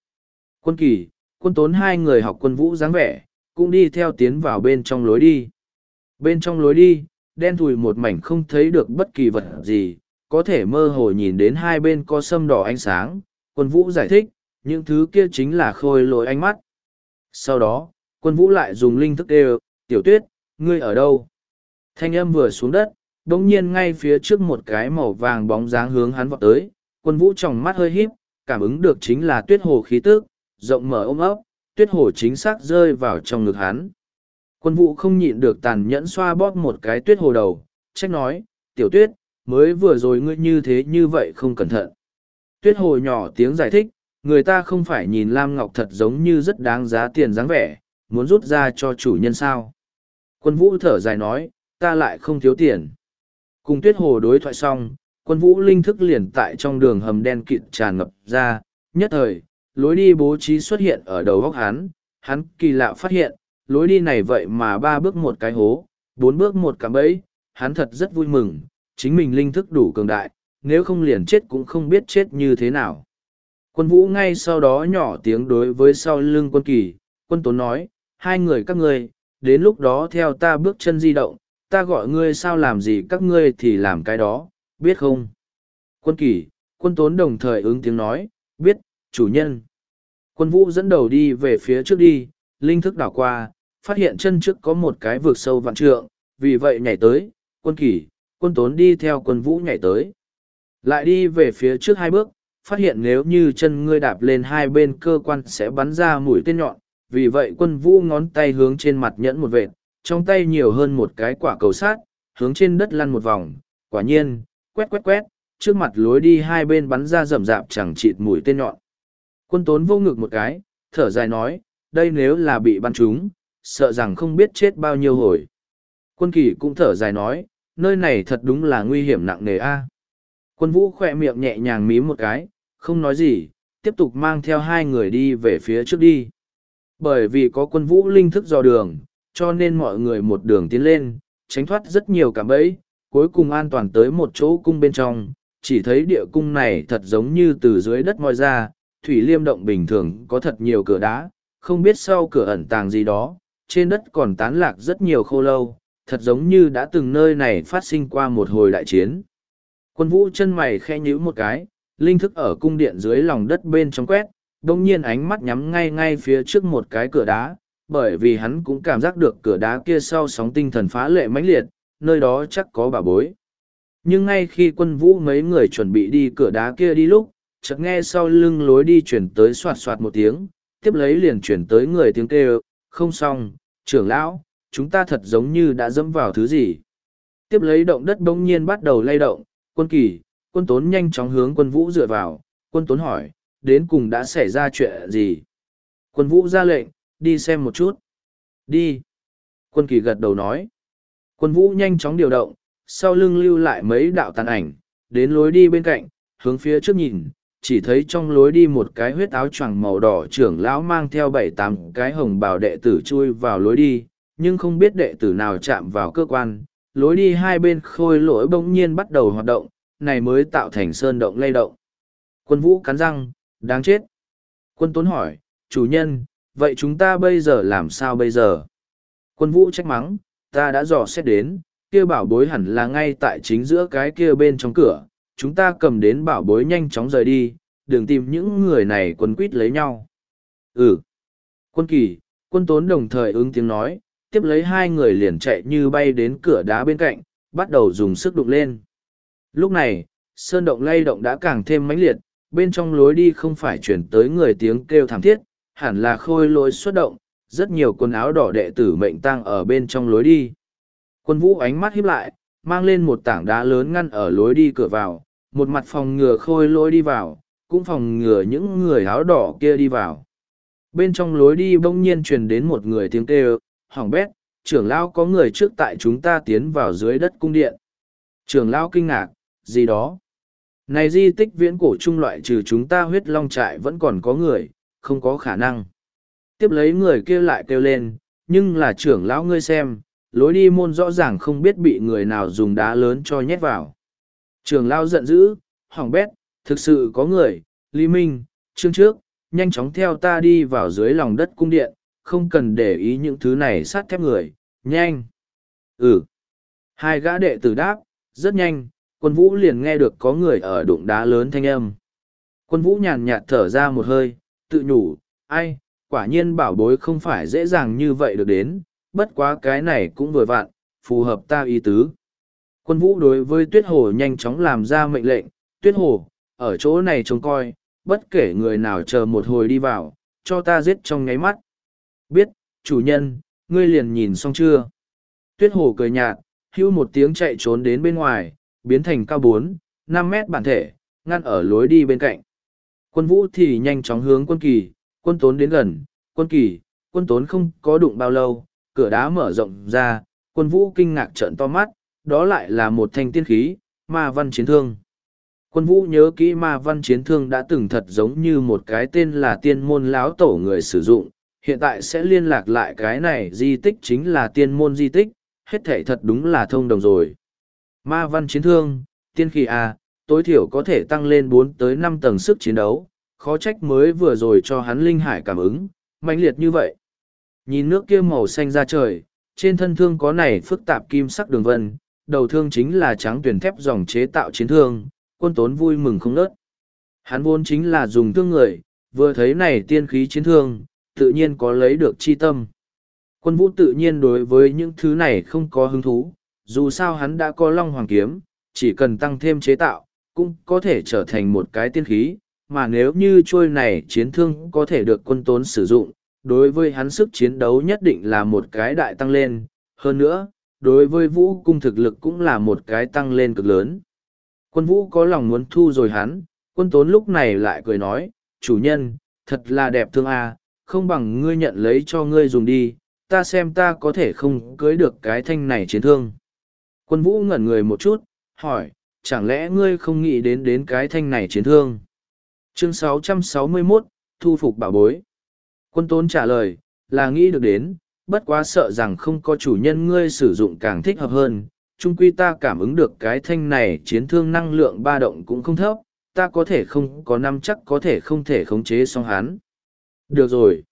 Quân kỳ, quân tốn hai người học quân vũ dáng vẻ, cũng đi theo tiến vào bên trong lối đi. Bên trong lối đi, đen thùi một mảnh không thấy được bất kỳ vật gì, có thể mơ hồ nhìn đến hai bên có sâm đỏ ánh sáng. Quân vũ giải thích, những thứ kia chính là khôi lỗi ánh mắt. Sau đó, quân vũ lại dùng linh thức đều, tiểu tuyết, ngươi ở đâu? Thanh âm vừa xuống đất, đồng nhiên ngay phía trước một cái màu vàng bóng dáng hướng hắn vọt tới, quân vũ trong mắt hơi híp, cảm ứng được chính là tuyết hồ khí tức, rộng mở ôm ấp, tuyết hồ chính xác rơi vào trong ngực hắn. Quân vũ không nhịn được tàn nhẫn xoa bóp một cái tuyết hồ đầu, trách nói, tiểu tuyết, mới vừa rồi ngươi như thế như vậy không cẩn thận. Tuyết hồ nhỏ tiếng giải thích, người ta không phải nhìn Lam Ngọc thật giống như rất đáng giá tiền dáng vẻ, muốn rút ra cho chủ nhân sao. Quân vũ thở dài nói, ta lại không thiếu tiền. Cùng tuyết hồ đối thoại xong, quân vũ linh thức liền tại trong đường hầm đen kịt tràn ngập ra, nhất thời, lối đi bố trí xuất hiện ở đầu góc hắn, hắn kỳ lạ phát hiện, lối đi này vậy mà ba bước một cái hố, bốn bước một cạm bẫy, hắn thật rất vui mừng, chính mình linh thức đủ cường đại, nếu không liền chết cũng không biết chết như thế nào. Quân vũ ngay sau đó nhỏ tiếng đối với sau lưng quân kỳ, quân tốn nói, hai người các ngươi, đến lúc đó theo ta bước chân di động, ta gọi ngươi sao làm gì các ngươi thì làm cái đó, biết không? Quân kỳ, quân tốn đồng thời ứng tiếng nói, biết, chủ nhân. Quân vũ dẫn đầu đi về phía trước đi, linh thức đảo qua, phát hiện chân trước có một cái vực sâu vạn trượng, vì vậy nhảy tới, quân kỳ quân tốn đi theo quân vũ nhảy tới. Lại đi về phía trước hai bước, phát hiện nếu như chân ngươi đạp lên hai bên cơ quan sẽ bắn ra mũi tên nhọn, vì vậy quân vũ ngón tay hướng trên mặt nhẫn một vệt, trong tay nhiều hơn một cái quả cầu sát, hướng trên đất lăn một vòng, quả nhiên, quét quét quét, trước mặt lối đi hai bên bắn ra rầm rạp chẳng chịt mũi tên nhọn. Quân tốn vô ngực một cái, thở dài nói, đây nếu là bị bắn trúng, sợ rằng không biết chết bao nhiêu hồi. Quân kỳ cũng thở dài nói, nơi này thật đúng là nguy hiểm nặng nề a. Quân vũ khỏe miệng nhẹ nhàng mím một cái, không nói gì, tiếp tục mang theo hai người đi về phía trước đi. Bởi vì có quân vũ linh thức dò đường, cho nên mọi người một đường tiến lên, tránh thoát rất nhiều cảm bẫy, cuối cùng an toàn tới một chỗ cung bên trong, chỉ thấy địa cung này thật giống như từ dưới đất moi ra, thủy liêm động bình thường có thật nhiều cửa đá, không biết sau cửa ẩn tàng gì đó, trên đất còn tán lạc rất nhiều khô lâu, thật giống như đã từng nơi này phát sinh qua một hồi đại chiến. Quân vũ chân mày khe nhíu một cái, linh thức ở cung điện dưới lòng đất bên trong quét, đồng nhiên ánh mắt nhắm ngay ngay phía trước một cái cửa đá, bởi vì hắn cũng cảm giác được cửa đá kia sau sóng tinh thần phá lệ mãnh liệt, nơi đó chắc có bà bối. Nhưng ngay khi quân vũ mấy người chuẩn bị đi cửa đá kia đi lúc, chợt nghe sau lưng lối đi chuyển tới soạt soạt một tiếng, tiếp lấy liền chuyển tới người tiếng kêu, không xong, trưởng lão, chúng ta thật giống như đã dẫm vào thứ gì. Tiếp lấy động đất bỗng nhiên bắt đầu lay động, quân kỳ, quân tốn nhanh chóng hướng quân vũ dựa vào, quân tốn hỏi, đến cùng đã xảy ra chuyện gì. Quân vũ ra lệnh, đi xem một chút. Đi. Quân kỳ gật đầu nói. Quân vũ nhanh chóng điều động, sau lưng lưu lại mấy đạo tàn ảnh, đến lối đi bên cạnh, hướng phía trước nhìn, chỉ thấy trong lối đi một cái huyết áo choàng màu đỏ trưởng lão mang theo bảy tám cái hồng bào đệ tử chui vào lối đi nhưng không biết đệ tử nào chạm vào cơ quan, lối đi hai bên khôi lỗi bỗng nhiên bắt đầu hoạt động, này mới tạo thành sơn động lay động. Quân vũ cắn răng, đáng chết. Quân Tốn hỏi, chủ nhân, vậy chúng ta bây giờ làm sao bây giờ? Quân vũ trách mắng, ta đã dò xét đến, kia bảo bối hẳn là ngay tại chính giữa cái kia bên trong cửa, chúng ta cầm đến bảo bối nhanh chóng rời đi, đừng tìm những người này quấn quýt lấy nhau. Ừ. Quân kỳ, quân tốn đồng thời ứng tiếng nói, tiếp lấy hai người liền chạy như bay đến cửa đá bên cạnh, bắt đầu dùng sức đụng lên. Lúc này, sơn động lay động đã càng thêm mãnh liệt, bên trong lối đi không phải chuyển tới người tiếng kêu thảm thiết, hẳn là khôi lối xuất động, rất nhiều quần áo đỏ đệ tử mệnh tang ở bên trong lối đi. Quân vũ ánh mắt híp lại, mang lên một tảng đá lớn ngăn ở lối đi cửa vào, một mặt phòng ngừa khôi lối đi vào, cũng phòng ngừa những người áo đỏ kia đi vào. Bên trong lối đi bỗng nhiên truyền đến một người tiếng kêu, hỏng bét, trưởng lão có người trước tại chúng ta tiến vào dưới đất cung điện. Trưởng lão kinh ngạc, gì đó? Này di tích viễn cổ trung loại trừ chúng ta huyết long trại vẫn còn có người, không có khả năng. Tiếp lấy người kia lại kêu lên, nhưng là trưởng lão ngươi xem, lối đi môn rõ ràng không biết bị người nào dùng đá lớn cho nhét vào. Trưởng lão giận dữ, hỏng bét, thực sự có người, Lý Minh, chương trước, nhanh chóng theo ta đi vào dưới lòng đất cung điện, không cần để ý những thứ này sát thép người, nhanh. Ừ. Hai gã đệ tử đáp, rất nhanh, quân vũ liền nghe được có người ở đụng đá lớn thanh âm. Quân vũ nhàn nhạt thở ra một hơi, tự nhủ, ai, quả nhiên bảo bối không phải dễ dàng như vậy được đến, bất quá cái này cũng vừa vặn, phù hợp ta ý tứ. Quân vũ đối với tuyết hồ nhanh chóng làm ra mệnh lệnh, tuyết hồ, ở chỗ này trông coi, bất kể người nào chờ một hồi đi vào, cho ta giết trong nháy mắt. Biết, chủ nhân, ngươi liền nhìn xong chưa? Tuyết hồ cười nhạt, hưu một tiếng chạy trốn đến bên ngoài, biến thành cao bốn, năm mét bản thể, ngăn ở lối đi bên cạnh. Quân vũ thì nhanh chóng hướng quân kỳ, quân tốn đến gần, quân kỳ, quân tốn không có đụng bao lâu, cửa đá mở rộng ra, quân vũ kinh ngạc trợn to mắt, đó lại là một thanh tiên khí, ma văn chiến thương. Quân vũ nhớ kỹ ma văn chiến thương đã từng thật giống như một cái tên là tiên môn láo tổ người sử dụng, hiện tại sẽ liên lạc lại cái này di tích chính là tiên môn di tích, hết thể thật đúng là thông đồng rồi. Ma văn chiến thương, tiên khí A, tối thiểu có thể tăng lên bốn tới năm tầng sức chiến đấu, khó trách mới vừa rồi cho hắn linh hải cảm ứng, mãnh liệt như vậy. Nhìn nước kia màu xanh ra trời, trên thân thương có này phức tạp kim sắc đường vân, đầu thương chính là trắng tuyển thép dòng chế tạo chiến thương, quân tốn vui mừng không nớt. Hắn vốn chính là dùng thương người, vừa thấy này tiên khí chiến thương, tự nhiên có lấy được chi tâm. Quân vũ tự nhiên đối với những thứ này không có hứng thú, dù sao hắn đã có long hoàng kiếm, chỉ cần tăng thêm chế tạo, cũng có thể trở thành một cái tiên khí, mà nếu như trôi này chiến thương có thể được quân tốn sử dụng, đối với hắn sức chiến đấu nhất định là một cái đại tăng lên, hơn nữa, đối với vũ cung thực lực cũng là một cái tăng lên cực lớn. Quân vũ có lòng muốn thu rồi hắn, quân tốn lúc này lại cười nói, chủ nhân, thật là đẹp thương a, không bằng ngươi nhận lấy cho ngươi dùng đi, ta xem ta có thể không cưới được cái thanh này chiến thương. Quân vũ ngẩn người một chút, hỏi, chẳng lẽ ngươi không nghĩ đến đến cái thanh này chiến thương? Chương 661, Thu phục bảo bối. Quân tốn trả lời, là nghĩ được đến, bất quá sợ rằng không có chủ nhân ngươi sử dụng càng thích hợp hơn. Trung quy ta cảm ứng được cái thanh này chiến thương năng lượng ba động cũng không thấp, ta có thể không có năm chắc có thể không thể khống chế song hắn. Được rồi.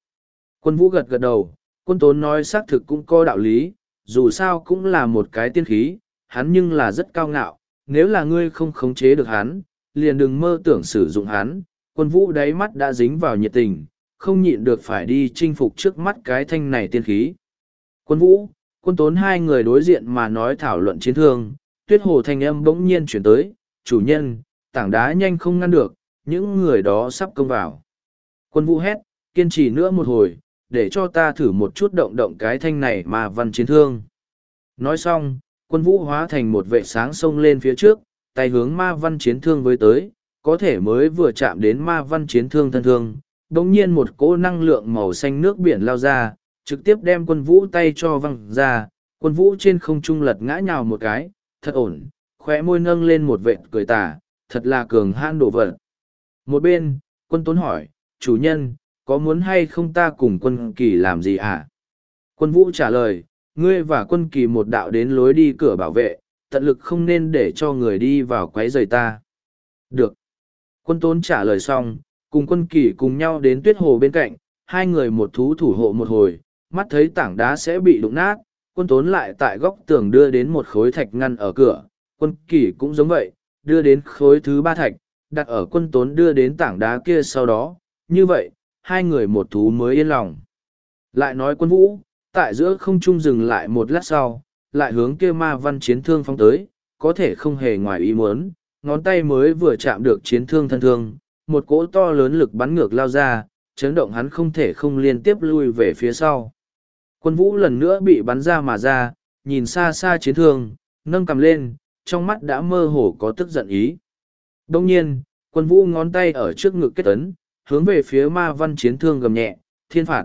Quân vũ gật gật đầu, quân tốn nói xác thực cũng có đạo lý, dù sao cũng là một cái tiên khí, hắn nhưng là rất cao ngạo, nếu là ngươi không khống chế được hắn, liền đừng mơ tưởng sử dụng hắn, quân vũ đáy mắt đã dính vào nhiệt tình, không nhịn được phải đi chinh phục trước mắt cái thanh này tiên khí. Quân vũ, quân tốn hai người đối diện mà nói thảo luận chiến thương, tuyết hồ thanh âm bỗng nhiên chuyển tới, chủ nhân, tảng đá nhanh không ngăn được, những người đó sắp công vào. Quân vũ hét, kiên trì nữa một hồi, để cho ta thử một chút động động cái thanh này mà văn chiến thương. Nói xong, quân vũ hóa thành một vệ sáng xông lên phía trước, tay hướng ma văn chiến thương với tới, có thể mới vừa chạm đến ma văn chiến thương thân thương, đồng nhiên một cỗ năng lượng màu xanh nước biển lao ra, trực tiếp đem quân vũ tay cho văng ra, quân vũ trên không trung lật ngã nhào một cái, thật ổn, khóe môi nâng lên một vệt cười tà, thật là cường hãn đổ vật. Một bên, quân tốn hỏi, chủ nhân, có muốn hay không ta cùng quân kỳ làm gì hả? Quân vũ trả lời, ngươi và quân kỳ một đạo đến lối đi cửa bảo vệ, tận lực không nên để cho người đi vào quấy rầy ta. Được. Quân tốn trả lời xong, cùng quân kỳ cùng nhau đến tuyết hồ bên cạnh, hai người một thú thủ hộ một hồi, mắt thấy tảng đá sẽ bị đụng nát, quân tốn lại tại góc tường đưa đến một khối thạch ngăn ở cửa, quân kỳ cũng giống vậy, đưa đến khối thứ ba thạch, đặt ở quân tốn đưa đến tảng đá kia sau đó, như vậy, hai người một thú mới yên lòng. Lại nói quân vũ, tại giữa không trung dừng lại một lát sau, lại hướng kia ma văn chiến thương phong tới, có thể không hề ngoài ý muốn, ngón tay mới vừa chạm được chiến thương thân thương, một cỗ to lớn lực bắn ngược lao ra, chấn động hắn không thể không liên tiếp lui về phía sau. Quân vũ lần nữa bị bắn ra mà ra, nhìn xa xa chiến thương, nâng cầm lên, trong mắt đã mơ hồ có tức giận ý. Đông nhiên, quân vũ ngón tay ở trước ngực kết ấn, hướng về phía ma văn chiến thương gầm nhẹ, thiên phạt.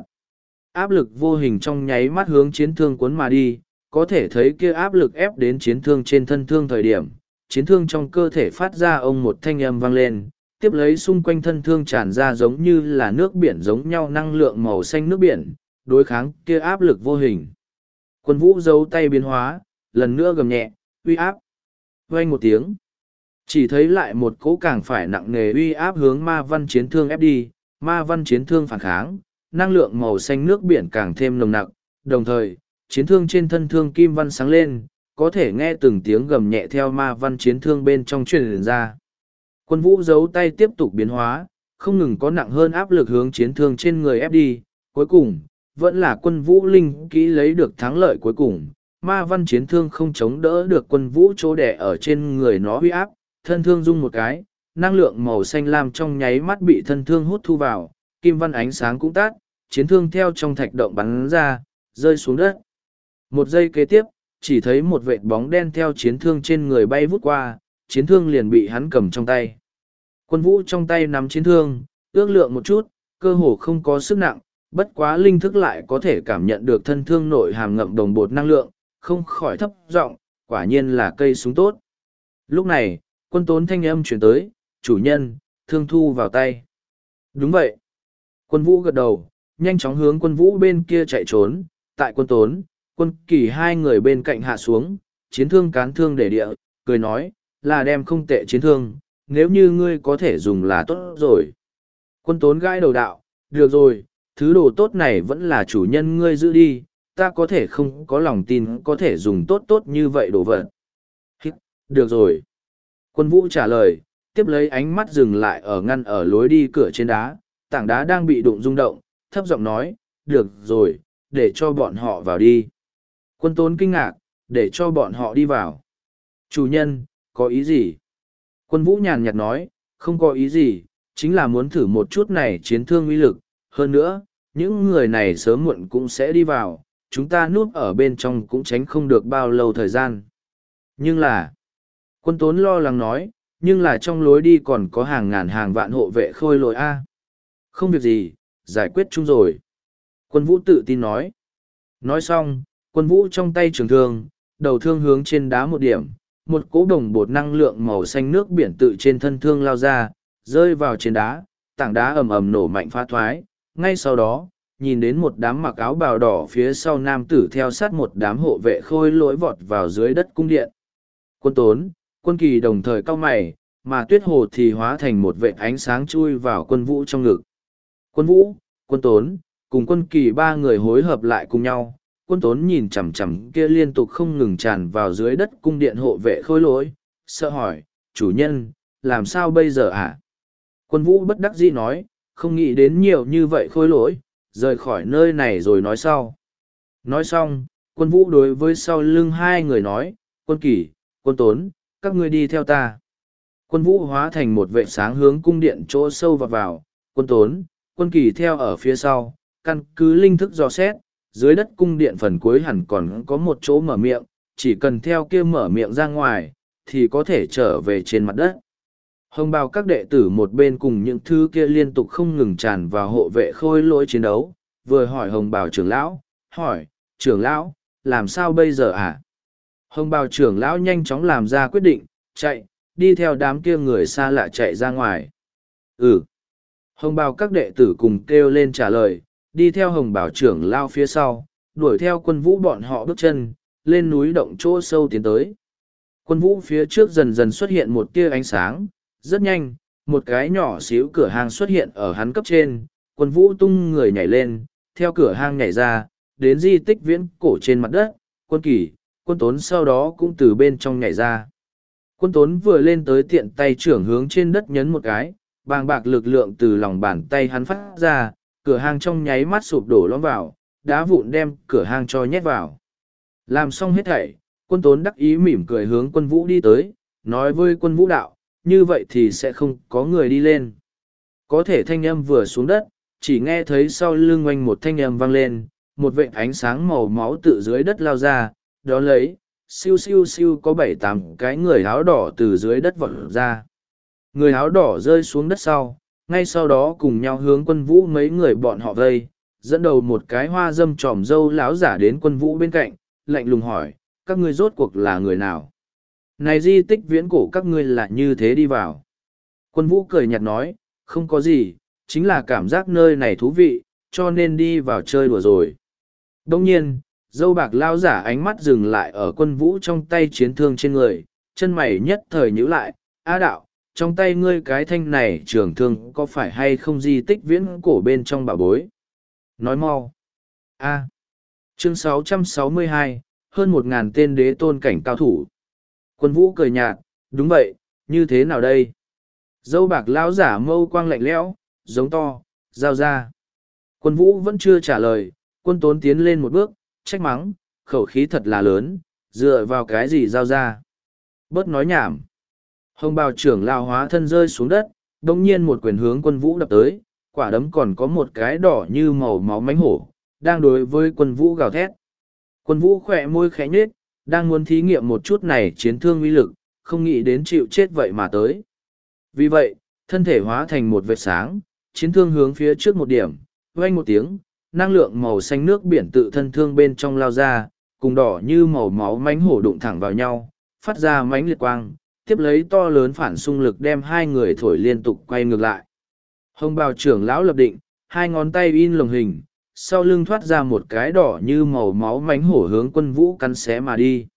Áp lực vô hình trong nháy mắt hướng chiến thương cuốn mà đi, có thể thấy kia áp lực ép đến chiến thương trên thân thương thời điểm, chiến thương trong cơ thể phát ra ông một thanh âm vang lên, tiếp lấy xung quanh thân thương tràn ra giống như là nước biển giống nhau năng lượng màu xanh nước biển, đối kháng kia áp lực vô hình. Quân vũ giấu tay biến hóa, lần nữa gầm nhẹ, uy áp. Vang một tiếng. Chỉ thấy lại một cỗ càng phải nặng nề uy áp hướng ma văn chiến thương ép đi, ma văn chiến thương phản kháng, năng lượng màu xanh nước biển càng thêm nồng nặc, đồng thời, chiến thương trên thân thương kim văn sáng lên, có thể nghe từng tiếng gầm nhẹ theo ma văn chiến thương bên trong truyền ra. Quân vũ giấu tay tiếp tục biến hóa, không ngừng có nặng hơn áp lực hướng chiến thương trên người ép đi, cuối cùng, vẫn là quân vũ linh kỹ lấy được thắng lợi cuối cùng. Ma văn chiến thương không chống đỡ được quân vũ chỗ đẻ ở trên người nó huy áp, thân thương rung một cái, năng lượng màu xanh lam trong nháy mắt bị thân thương hút thu vào, kim văn ánh sáng cũng tắt, chiến thương theo trong thạch động bắn ra, rơi xuống đất. Một giây kế tiếp, chỉ thấy một vệt bóng đen theo chiến thương trên người bay vút qua, chiến thương liền bị hắn cầm trong tay. Quân vũ trong tay nắm chiến thương, ước lượng một chút, cơ hồ không có sức nặng, bất quá linh thức lại có thể cảm nhận được thân thương nội hàm ngậm đồng bột năng lượng, không khỏi thấp giọng, quả nhiên là cây súng tốt. Lúc này, quân tốn thanh âm chuyển tới, chủ nhân, thương thu vào tay. Đúng vậy. Quân vũ gật đầu, nhanh chóng hướng quân vũ bên kia chạy trốn, tại quân tốn, quân kỳ hai người bên cạnh hạ xuống, chiến thương cán thương để địa, cười nói, là đem không tệ chiến thương, nếu như ngươi có thể dùng là tốt rồi. Quân tốn gãi đầu đạo, được rồi, thứ đồ tốt này vẫn là chủ nhân ngươi giữ đi, ta có thể không có lòng tin có thể dùng tốt tốt như vậy đồ vật. Được rồi. Quân vũ trả lời, tiếp lấy ánh mắt dừng lại ở ngăn ở lối đi cửa trên đá, tảng đá đang bị đụng rung động, thấp giọng nói, được rồi, để cho bọn họ vào đi. Quân tốn kinh ngạc, để cho bọn họ đi vào. Chủ nhân, có ý gì? Quân vũ nhàn nhạt nói, không có ý gì, chính là muốn thử một chút này chiến thương uy lực. Hơn nữa, những người này sớm muộn cũng sẽ đi vào, chúng ta núp ở bên trong cũng tránh không được bao lâu thời gian. Nhưng là, quân tốn lo lắng nói, nhưng là trong lối đi còn có hàng ngàn hàng vạn hộ vệ khôi lội A. Không việc gì, giải quyết chung rồi. Quân vũ tự tin nói. Nói xong, quân vũ trong tay trường thương, đầu thương hướng trên đá một điểm, một cỗ đồng bột năng lượng màu xanh nước biển tự trên thân thương lao ra, rơi vào trên đá, tảng đá ầm ầm nổ mạnh phá thoái. Ngay sau đó, nhìn đến một đám mặc áo bào đỏ phía sau nam tử theo sát một đám hộ vệ khôi lỗi vọt vào dưới đất cung điện. Quân tốn, quân kỳ đồng thời cao mày, mà tuyết hồ thì hóa thành một vệ ánh sáng chui vào quân vũ trong ngực. Quân vũ, quân tốn, cùng quân kỳ ba người hối hợp lại cùng nhau, quân tốn nhìn chằm chằm kia liên tục không ngừng tràn vào dưới đất cung điện hộ vệ khôi lỗi, sợ hỏi, chủ nhân, làm sao bây giờ ạ? À? Quân vũ bất đắc dĩ nói, không nghĩ đến nhiều như vậy khôi lỗi, rời khỏi nơi này rồi nói sau. Nói xong, quân vũ đối với sau lưng hai người nói, quân kỳ, quân tốn, các ngươi đi theo ta. Quân vũ hóa thành một vệ sáng hướng cung điện chỗ sâu vào vào, quân tốn, quân kỳ theo ở phía sau, căn cứ linh thức dò xét, dưới đất cung điện phần cuối hẳn còn có một chỗ mở miệng, chỉ cần theo kia mở miệng ra ngoài, thì có thể trở về trên mặt đất. Hồng bào các đệ tử một bên cùng những thứ kia liên tục không ngừng tràn vào hộ vệ khôi lỗi chiến đấu, vừa hỏi hồng bào trưởng lão, hỏi, trưởng lão, làm sao bây giờ à? Hồng bào trưởng lão nhanh chóng làm ra quyết định, chạy, đi theo đám kia người xa lạ chạy ra ngoài. Ừ. Hồng bào các đệ tử cùng kêu lên trả lời, đi theo hồng bảo trưởng lao phía sau, đuổi theo quân vũ bọn họ bước chân, lên núi động chỗ sâu tiến tới. Quân vũ phía trước dần dần xuất hiện một tia ánh sáng, rất nhanh, một cái nhỏ xíu cửa hàng xuất hiện ở hắn cấp trên, quân vũ tung người nhảy lên, theo cửa hang nhảy ra, đến di tích viễn cổ trên mặt đất, quân kỳ, quân tốn sau đó cũng từ bên trong nhảy ra. Quân tốn vừa lên tới tiện tay trưởng hướng trên đất nhấn một cái, bàng bạc lực lượng từ lòng bàn tay hắn phát ra, cửa hàng trong nháy mắt sụp đổ lõm vào, đá vụn đem cửa hàng cho nhét vào. Làm xong hết thảy, quân tốn đắc ý mỉm cười hướng quân vũ đi tới, nói với quân vũ đạo, như vậy thì sẽ không có người đi lên. Có thể thanh âm vừa xuống đất, chỉ nghe thấy sau lưng oanh một thanh âm vang lên, một vệt ánh sáng màu máu tự dưới đất lao ra, đó lấy, siêu siêu siêu có bảy tám cái người áo đỏ từ dưới đất vọt ra. Người áo đỏ rơi xuống đất sau, ngay sau đó cùng nhau hướng quân vũ mấy người bọn họ vây, dẫn đầu một cái hoa dâm tròm dâu láo giả đến quân vũ bên cạnh, lạnh lùng hỏi, các ngươi rốt cuộc là người nào? Này di tích viễn cổ các ngươi là như thế đi vào. Quân vũ cười nhạt nói, không có gì, chính là cảm giác nơi này thú vị, cho nên đi vào chơi đùa rồi. Đông nhiên, dâu bạc lao giả ánh mắt dừng lại ở quân vũ trong tay chiến thương trên người, chân mày nhất thời nhíu lại, A đạo, trong tay ngươi cái thanh này trường thương có phải hay không di tích viễn cổ bên trong bảo bối? Nói mau. A. Chương 662, hơn một ngàn tên đế tôn cảnh cao thủ. Quân vũ cười nhạt, đúng vậy, như thế nào đây? Dâu bạc lão giả mâu quang lạnh lẽo, giống to, giao ra. Quân vũ vẫn chưa trả lời, quân tốn tiến lên một bước, trách mắng, khẩu khí thật là lớn, dựa vào cái gì giao ra. Bớt nói nhảm. Hồng bào trưởng lao hóa thân rơi xuống đất, đồng nhiên một quyền hướng quân vũ đập tới, quả đấm còn có một cái đỏ như màu máu mánh hổ, đang đối với quân vũ gào thét. Quân vũ khỏe môi khẽ nhếch, đang muốn thí nghiệm một chút này chiến thương uy lực, không nghĩ đến chịu chết vậy mà tới. Vì vậy, thân thể hóa thành một vệt sáng, chiến thương hướng phía trước một điểm, vang một tiếng, năng lượng màu xanh nước biển tự thân thương bên trong lao ra, cùng đỏ như màu máu mánh hổ đụng thẳng vào nhau, phát ra mánh liệt quang, tiếp lấy to lớn phản xung lực đem hai người thổi liên tục quay ngược lại. Hồng bào trưởng lão lập định, hai ngón tay in lồng hình, sau lưng thoát ra một cái đỏ như màu máu mánh hổ hướng quân vũ cắn xé mà đi.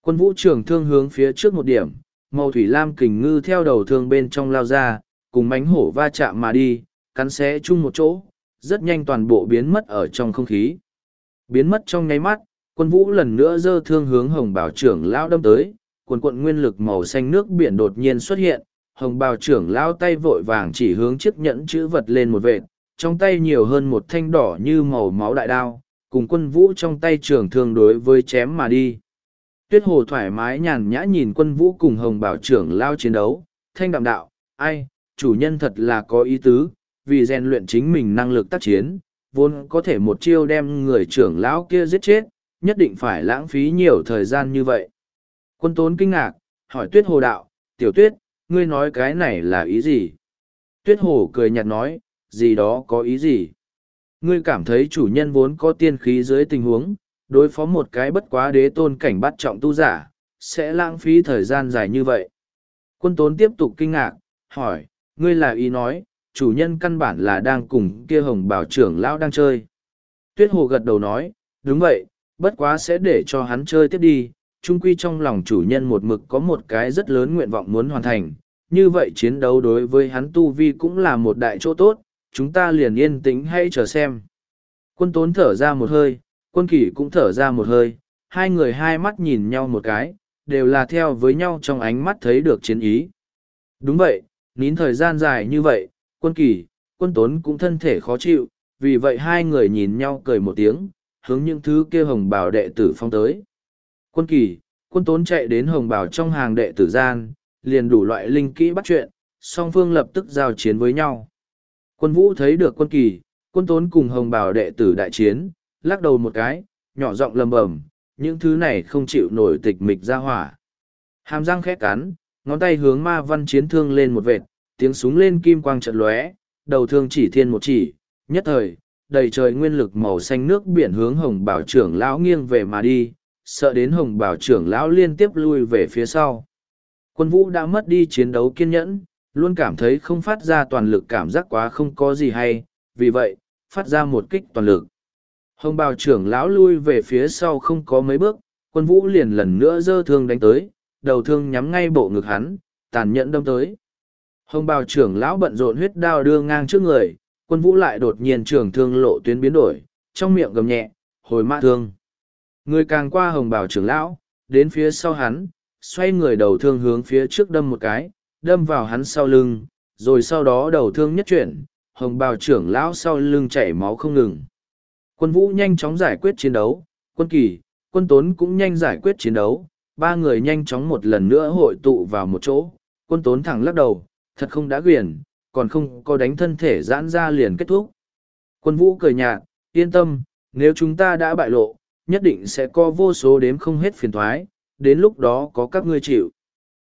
Quân vũ trưởng thương hướng phía trước một điểm, màu thủy lam kình ngư theo đầu thương bên trong lao ra, cùng mánh hổ va chạm mà đi, cắn xé chung một chỗ, rất nhanh toàn bộ biến mất ở trong không khí. Biến mất trong nháy mắt, quân vũ lần nữa dơ thương hướng hồng bảo trưởng lão đâm tới, cuộn cuộn nguyên lực màu xanh nước biển đột nhiên xuất hiện, hồng bào trưởng lão tay vội vàng chỉ hướng chiếc nhẫn chữ vật lên một vệt, trong tay nhiều hơn một thanh đỏ như màu máu đại đao, cùng quân vũ trong tay trường thương đối với chém mà đi. Tuyết hồ thoải mái nhàn nhã nhìn quân vũ cùng hồng bảo trưởng lao chiến đấu, thanh đạm đạo, ai, chủ nhân thật là có ý tứ, vì rèn luyện chính mình năng lực tác chiến, vốn có thể một chiêu đem người trưởng lão kia giết chết, nhất định phải lãng phí nhiều thời gian như vậy. Quân tốn kinh ngạc, hỏi tuyết hồ đạo, tiểu tuyết, ngươi nói cái này là ý gì? Tuyết hồ cười nhạt nói, gì đó có ý gì? Ngươi cảm thấy chủ nhân vốn có tiên khí dưới tình huống, đối phó một cái bất quá đế tôn cảnh bắt trọng tu giả, sẽ lãng phí thời gian dài như vậy. Quân tốn tiếp tục kinh ngạc, hỏi, ngươi là ý nói, chủ nhân căn bản là đang cùng kia hồng bảo trưởng lão đang chơi. Tuyết hồ gật đầu nói, đúng vậy, bất quá sẽ để cho hắn chơi tiếp đi, chung quy trong lòng chủ nhân một mực có một cái rất lớn nguyện vọng muốn hoàn thành, như vậy chiến đấu đối với hắn tu vi cũng là một đại chỗ tốt, chúng ta liền yên tĩnh hãy chờ xem. Quân tốn thở ra một hơi, quân kỷ cũng thở ra một hơi, hai người hai mắt nhìn nhau một cái, đều là theo với nhau trong ánh mắt thấy được chiến ý. Đúng vậy, nín thời gian dài như vậy, quân Kỳ, quân tốn cũng thân thể khó chịu, vì vậy hai người nhìn nhau cười một tiếng, hướng những thứ kia hồng bào đệ tử phong tới. Quân kỳ, quân tốn chạy đến hồng bảo trong hàng đệ tử gian, liền đủ loại linh kỹ bắt chuyện, song phương lập tức giao chiến với nhau. Quân vũ thấy được quân kỳ, quân tốn cùng hồng bảo đệ tử đại chiến, lắc đầu một cái, nhỏ giọng lầm bầm, những thứ này không chịu nổi tịch mịch ra hỏa. Hàm răng khẽ cắn, ngón tay hướng ma văn chiến thương lên một vệt, tiếng súng lên kim quang trận lóe, đầu thương chỉ thiên một chỉ, nhất thời, đầy trời nguyên lực màu xanh nước biển hướng hồng bảo trưởng lão nghiêng về mà đi, sợ đến hồng bảo trưởng lão liên tiếp lui về phía sau. Quân vũ đã mất đi chiến đấu kiên nhẫn, luôn cảm thấy không phát ra toàn lực cảm giác quá không có gì hay, vì vậy, phát ra một kích toàn lực. hồng bào trưởng lão lui về phía sau không có mấy bước quân vũ liền lần nữa giơ thương đánh tới đầu thương nhắm ngay bộ ngực hắn tàn nhẫn đâm tới hồng bào trưởng lão bận rộn huyết đao đưa ngang trước người, quân vũ lại đột nhiên trường thương lộ tuyến biến đổi, trong miệng gầm nhẹ, hồi mã thương. Người càng qua hồng bào trưởng lão, đến phía sau hắn, xoay người đầu thương hướng phía trước đâm một cái, đâm vào hắn sau lưng, rồi sau đó đầu thương nhất chuyển, hồng bào trưởng lão sau lưng chảy máu không ngừng. Quân vũ nhanh chóng giải quyết chiến đấu, quân kỳ, quân tốn cũng nhanh giải quyết chiến đấu, ba người nhanh chóng một lần nữa hội tụ vào một chỗ, quân tốn thẳng lắc đầu thật không đã quyền, còn không có đánh thân thể giãn ra liền kết thúc. Quân vũ cười nhạt yên tâm nếu chúng ta đã bại lộ nhất định sẽ có vô số đếm không hết phiền toái. đến lúc đó có các ngươi chịu.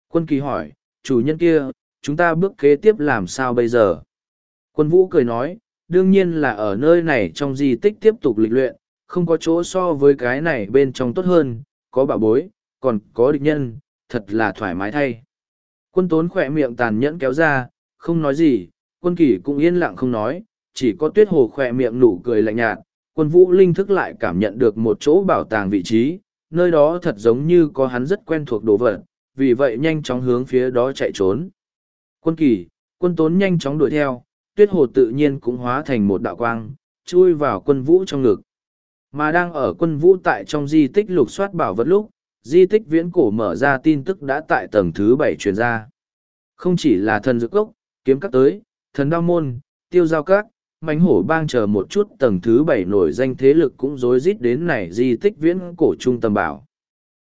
Quân kỳ hỏi chủ nhân kia chúng ta bước kế tiếp làm sao bây giờ? Quân vũ cười nói đương nhiên là ở nơi này trong di tích tiếp tục lịch luyện không có chỗ so với cái này bên trong tốt hơn có bảo bối còn có địch nhân thật là thoải mái thay quân tốn khỏe miệng tàn nhẫn kéo ra, không nói gì, quân Kỷ cũng yên lặng không nói, chỉ có tuyết hồ khỏe miệng nụ cười lạnh nhạt, quân vũ linh thức lại cảm nhận được một chỗ bảo tàng vị trí, nơi đó thật giống như có hắn rất quen thuộc đồ vật, vì vậy nhanh chóng hướng phía đó chạy trốn. Quân kỳ quân tốn nhanh chóng đuổi theo, tuyết hồ tự nhiên cũng hóa thành một đạo quang, chui vào quân vũ trong ngực. Mà đang ở quân vũ tại trong di tích lục soát bảo vật lúc di tích viễn cổ mở ra tin tức đã tại tầng thứ bảy truyền ra không chỉ là thần dược cốc kiếm các tới thần đao môn tiêu giao các mánh hổ bang chờ một chút tầng thứ bảy nổi danh thế lực cũng rối rít đến này di tích viễn cổ trung tâm bảo.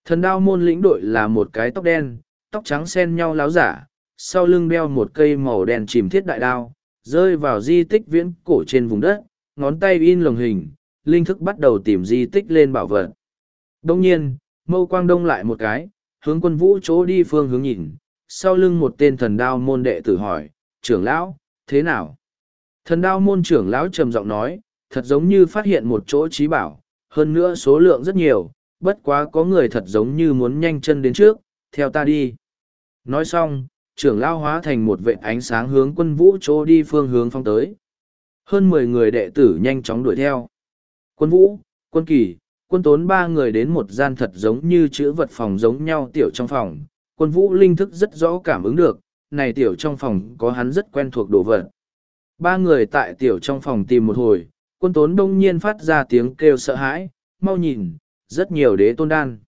Thần đao môn lĩnh đội là một cái tóc đen, tóc trắng xen nhau láo giả, sau lưng đeo một cây màu đen chìm thiết đại đao, rơi vào di tích viễn cổ trên vùng đất, ngón tay in lồng hình, linh thức bắt đầu tìm di tích lên bảo vật. Đông nhiên, mâu quang đông lại một cái, hướng quân vũ chỗ đi phương hướng nhìn, sau lưng một tên thần đao môn đệ tử hỏi, trưởng lão, thế nào? Thần đao môn trưởng lão trầm giọng nói, thật giống như phát hiện một chỗ trí bảo, hơn nữa số lượng rất nhiều, bất quá có người thật giống như muốn nhanh chân đến trước, theo ta đi. Nói xong, trưởng lão hóa thành một vệ ánh sáng hướng quân vũ chỗ đi phương hướng phong tới. Hơn mười người đệ tử nhanh chóng đuổi theo. Quân vũ, quân kỳ, quân tốn ba người đến một gian thật giống như chữ vật phòng giống nhau tiểu trong phòng. Quân vũ linh thức rất rõ cảm ứng được, này tiểu trong phòng có hắn rất quen thuộc đồ vật. Ba người tại tiểu trong phòng tìm một hồi, quân tốn đông nhiên phát ra tiếng kêu sợ hãi, mau nhìn, rất nhiều đế tôn đan.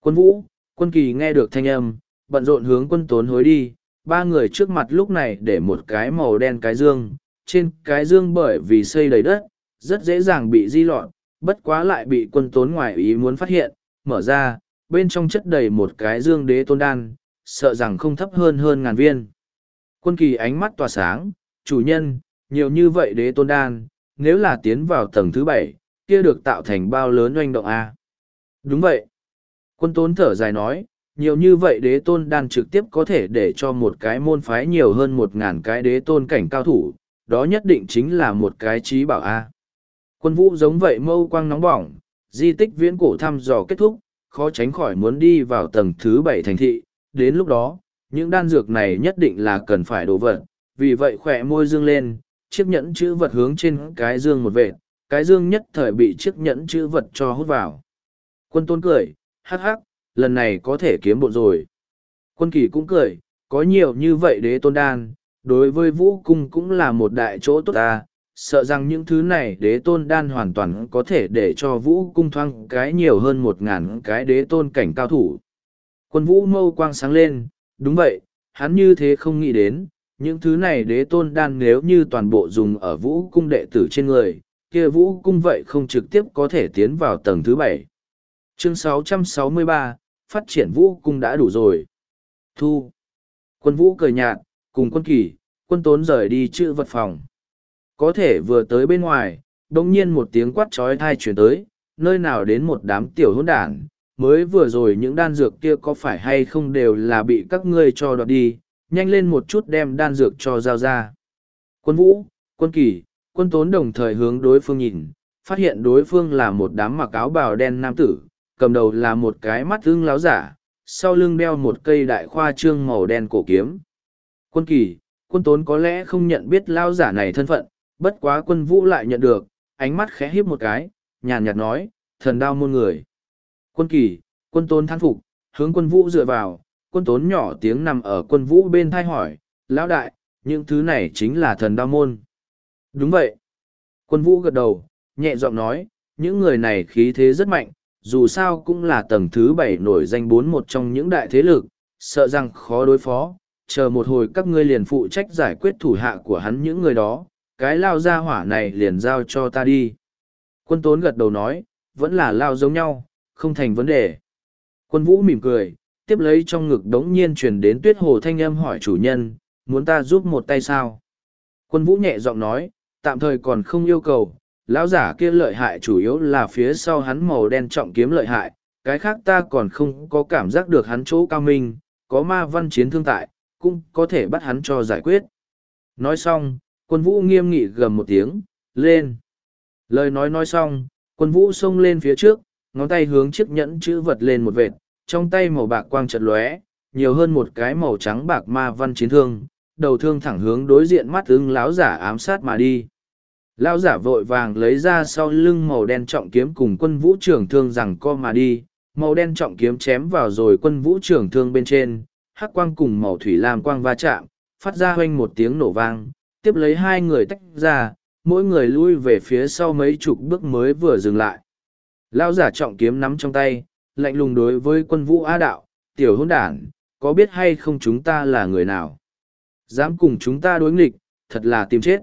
Quân vũ, quân kỳ nghe được thanh âm, bận rộn hướng quân tốn hối đi, ba người trước mặt lúc này để một cái màu đen cái dương, trên cái dương bởi vì xây đầy đất, rất dễ dàng bị di lọt, bất quá lại bị quân tốn ngoài ý muốn phát hiện, mở ra, bên trong chất đầy một cái dương đế tôn đan, sợ rằng không thấp hơn hơn ngàn viên. Quân kỳ ánh mắt tỏa sáng, chủ nhân, nhiều như vậy đế tôn đan, nếu là tiến vào tầng thứ bảy, kia được tạo thành bao lớn oanh động A. Đúng vậy. Quân tốn thở dài nói, nhiều như vậy đế tôn đan trực tiếp có thể để cho một cái môn phái nhiều hơn một ngàn cái đế tôn cảnh cao thủ, đó nhất định chính là một cái trí bảo A. Quân vũ giống vậy mâu quang nóng bỏng, di tích viễn cổ thăm dò kết thúc, khó tránh khỏi muốn đi vào tầng thứ bảy thành thị, đến lúc đó, những đan dược này nhất định là cần phải đổ vật, vì vậy khỏe môi dương lên, chiếc nhẫn chữ vật hướng trên cái dương một vệt, cái dương nhất thời bị chiếc nhẫn chữ vật cho hút vào. Quân tôn cười, hắc hắc, lần này có thể kiếm bộ rồi. Quân kỳ cũng cười, có nhiều như vậy đế tôn đan, đối với vũ cung cũng là một đại chỗ tốt ta, sợ rằng những thứ này đế tôn đan hoàn toàn có thể để cho vũ cung thoang cái nhiều hơn một ngàn cái đế tôn cảnh cao thủ. Quân vũ mâu quang sáng lên, đúng vậy, hắn như thế không nghĩ đến, những thứ này đế tôn đan nếu như toàn bộ dùng ở vũ cung đệ tử trên người, kia vũ cung vậy không trực tiếp có thể tiến vào tầng thứ bảy. Chương 663, phát triển vũ cung đã đủ rồi. Thu. Quân vũ cười nhạt, cùng quân kỳ, quân tốn rời đi chữ vật phòng. Có thể vừa tới bên ngoài, đông nhiên một tiếng quát trói thai chuyển tới, nơi nào đến một đám tiểu hỗn đản, mới vừa rồi những đan dược kia có phải hay không đều là bị các ngươi cho đoạt đi, nhanh lên một chút đem đan dược cho giao ra. Quân vũ, quân kỳ, quân tốn đồng thời hướng đối phương nhìn, phát hiện đối phương là một đám mặc áo bào đen nam tử, cầm đầu là một cái mắt thương láo giả, sau lưng đeo một cây đại khoa trương màu đen cổ kiếm. Quân kỳ, quân tốn có lẽ không nhận biết lao giả này thân phận, bất quá quân vũ lại nhận được, ánh mắt khẽ híp một cái, nhàn nhạt nói, thần đao môn người. Quân kỳ, quân tôn thán phục, hướng quân vũ dựa vào, quân tốn nhỏ tiếng nằm ở quân vũ bên thai hỏi, lão đại, những thứ này chính là thần đao môn. Đúng vậy. Quân vũ gật đầu, nhẹ giọng nói, những người này khí thế rất mạnh, dù sao cũng là tầng thứ bảy nổi danh bốn một trong những đại thế lực, sợ rằng khó đối phó, chờ một hồi các ngươi liền phụ trách giải quyết thủ hạ của hắn những người đó, cái lao ra hỏa này liền giao cho ta đi. Quân tốn gật đầu nói, vẫn là lao giống nhau, không thành vấn đề. Quân vũ mỉm cười, tiếp lấy trong ngực đống nhiên truyền đến tuyết hồ thanh âm hỏi chủ nhân, muốn ta giúp một tay sao? Quân vũ nhẹ giọng nói, tạm thời còn không yêu cầu, lão giả kia lợi hại chủ yếu là phía sau hắn màu đen trọng kiếm lợi hại, cái khác ta còn không có cảm giác được hắn chỗ cao minh, có ma văn chiến thương tại, cũng có thể bắt hắn cho giải quyết. Nói xong, quân vũ nghiêm nghị gầm một tiếng, lên. Lời nói nói xong, quân vũ xông lên phía trước, ngón tay hướng chiếc nhẫn chữ vật lên một vệt, trong tay màu bạc quang chợt lóe, nhiều hơn một cái màu trắng bạc ma văn chiến thương, đầu thương thẳng hướng đối diện mắt ưng lão giả ám sát mà đi. Lão giả vội vàng lấy ra sau lưng màu đen trọng kiếm cùng quân vũ trưởng thương rằng co mà đi, màu đen trọng kiếm chém vào rồi quân vũ trưởng thương bên trên, hắc quang cùng màu thủy lam quang va chạm, phát ra hoanh một tiếng nổ vang, tiếp lấy hai người tách ra, mỗi người lui về phía sau mấy chục bước mới vừa dừng lại. Lão giả trọng kiếm nắm trong tay, lạnh lùng đối với quân vũ á đạo, tiểu hôn đản, có biết hay không chúng ta là người nào? Dám cùng chúng ta đối nghịch, thật là tìm chết.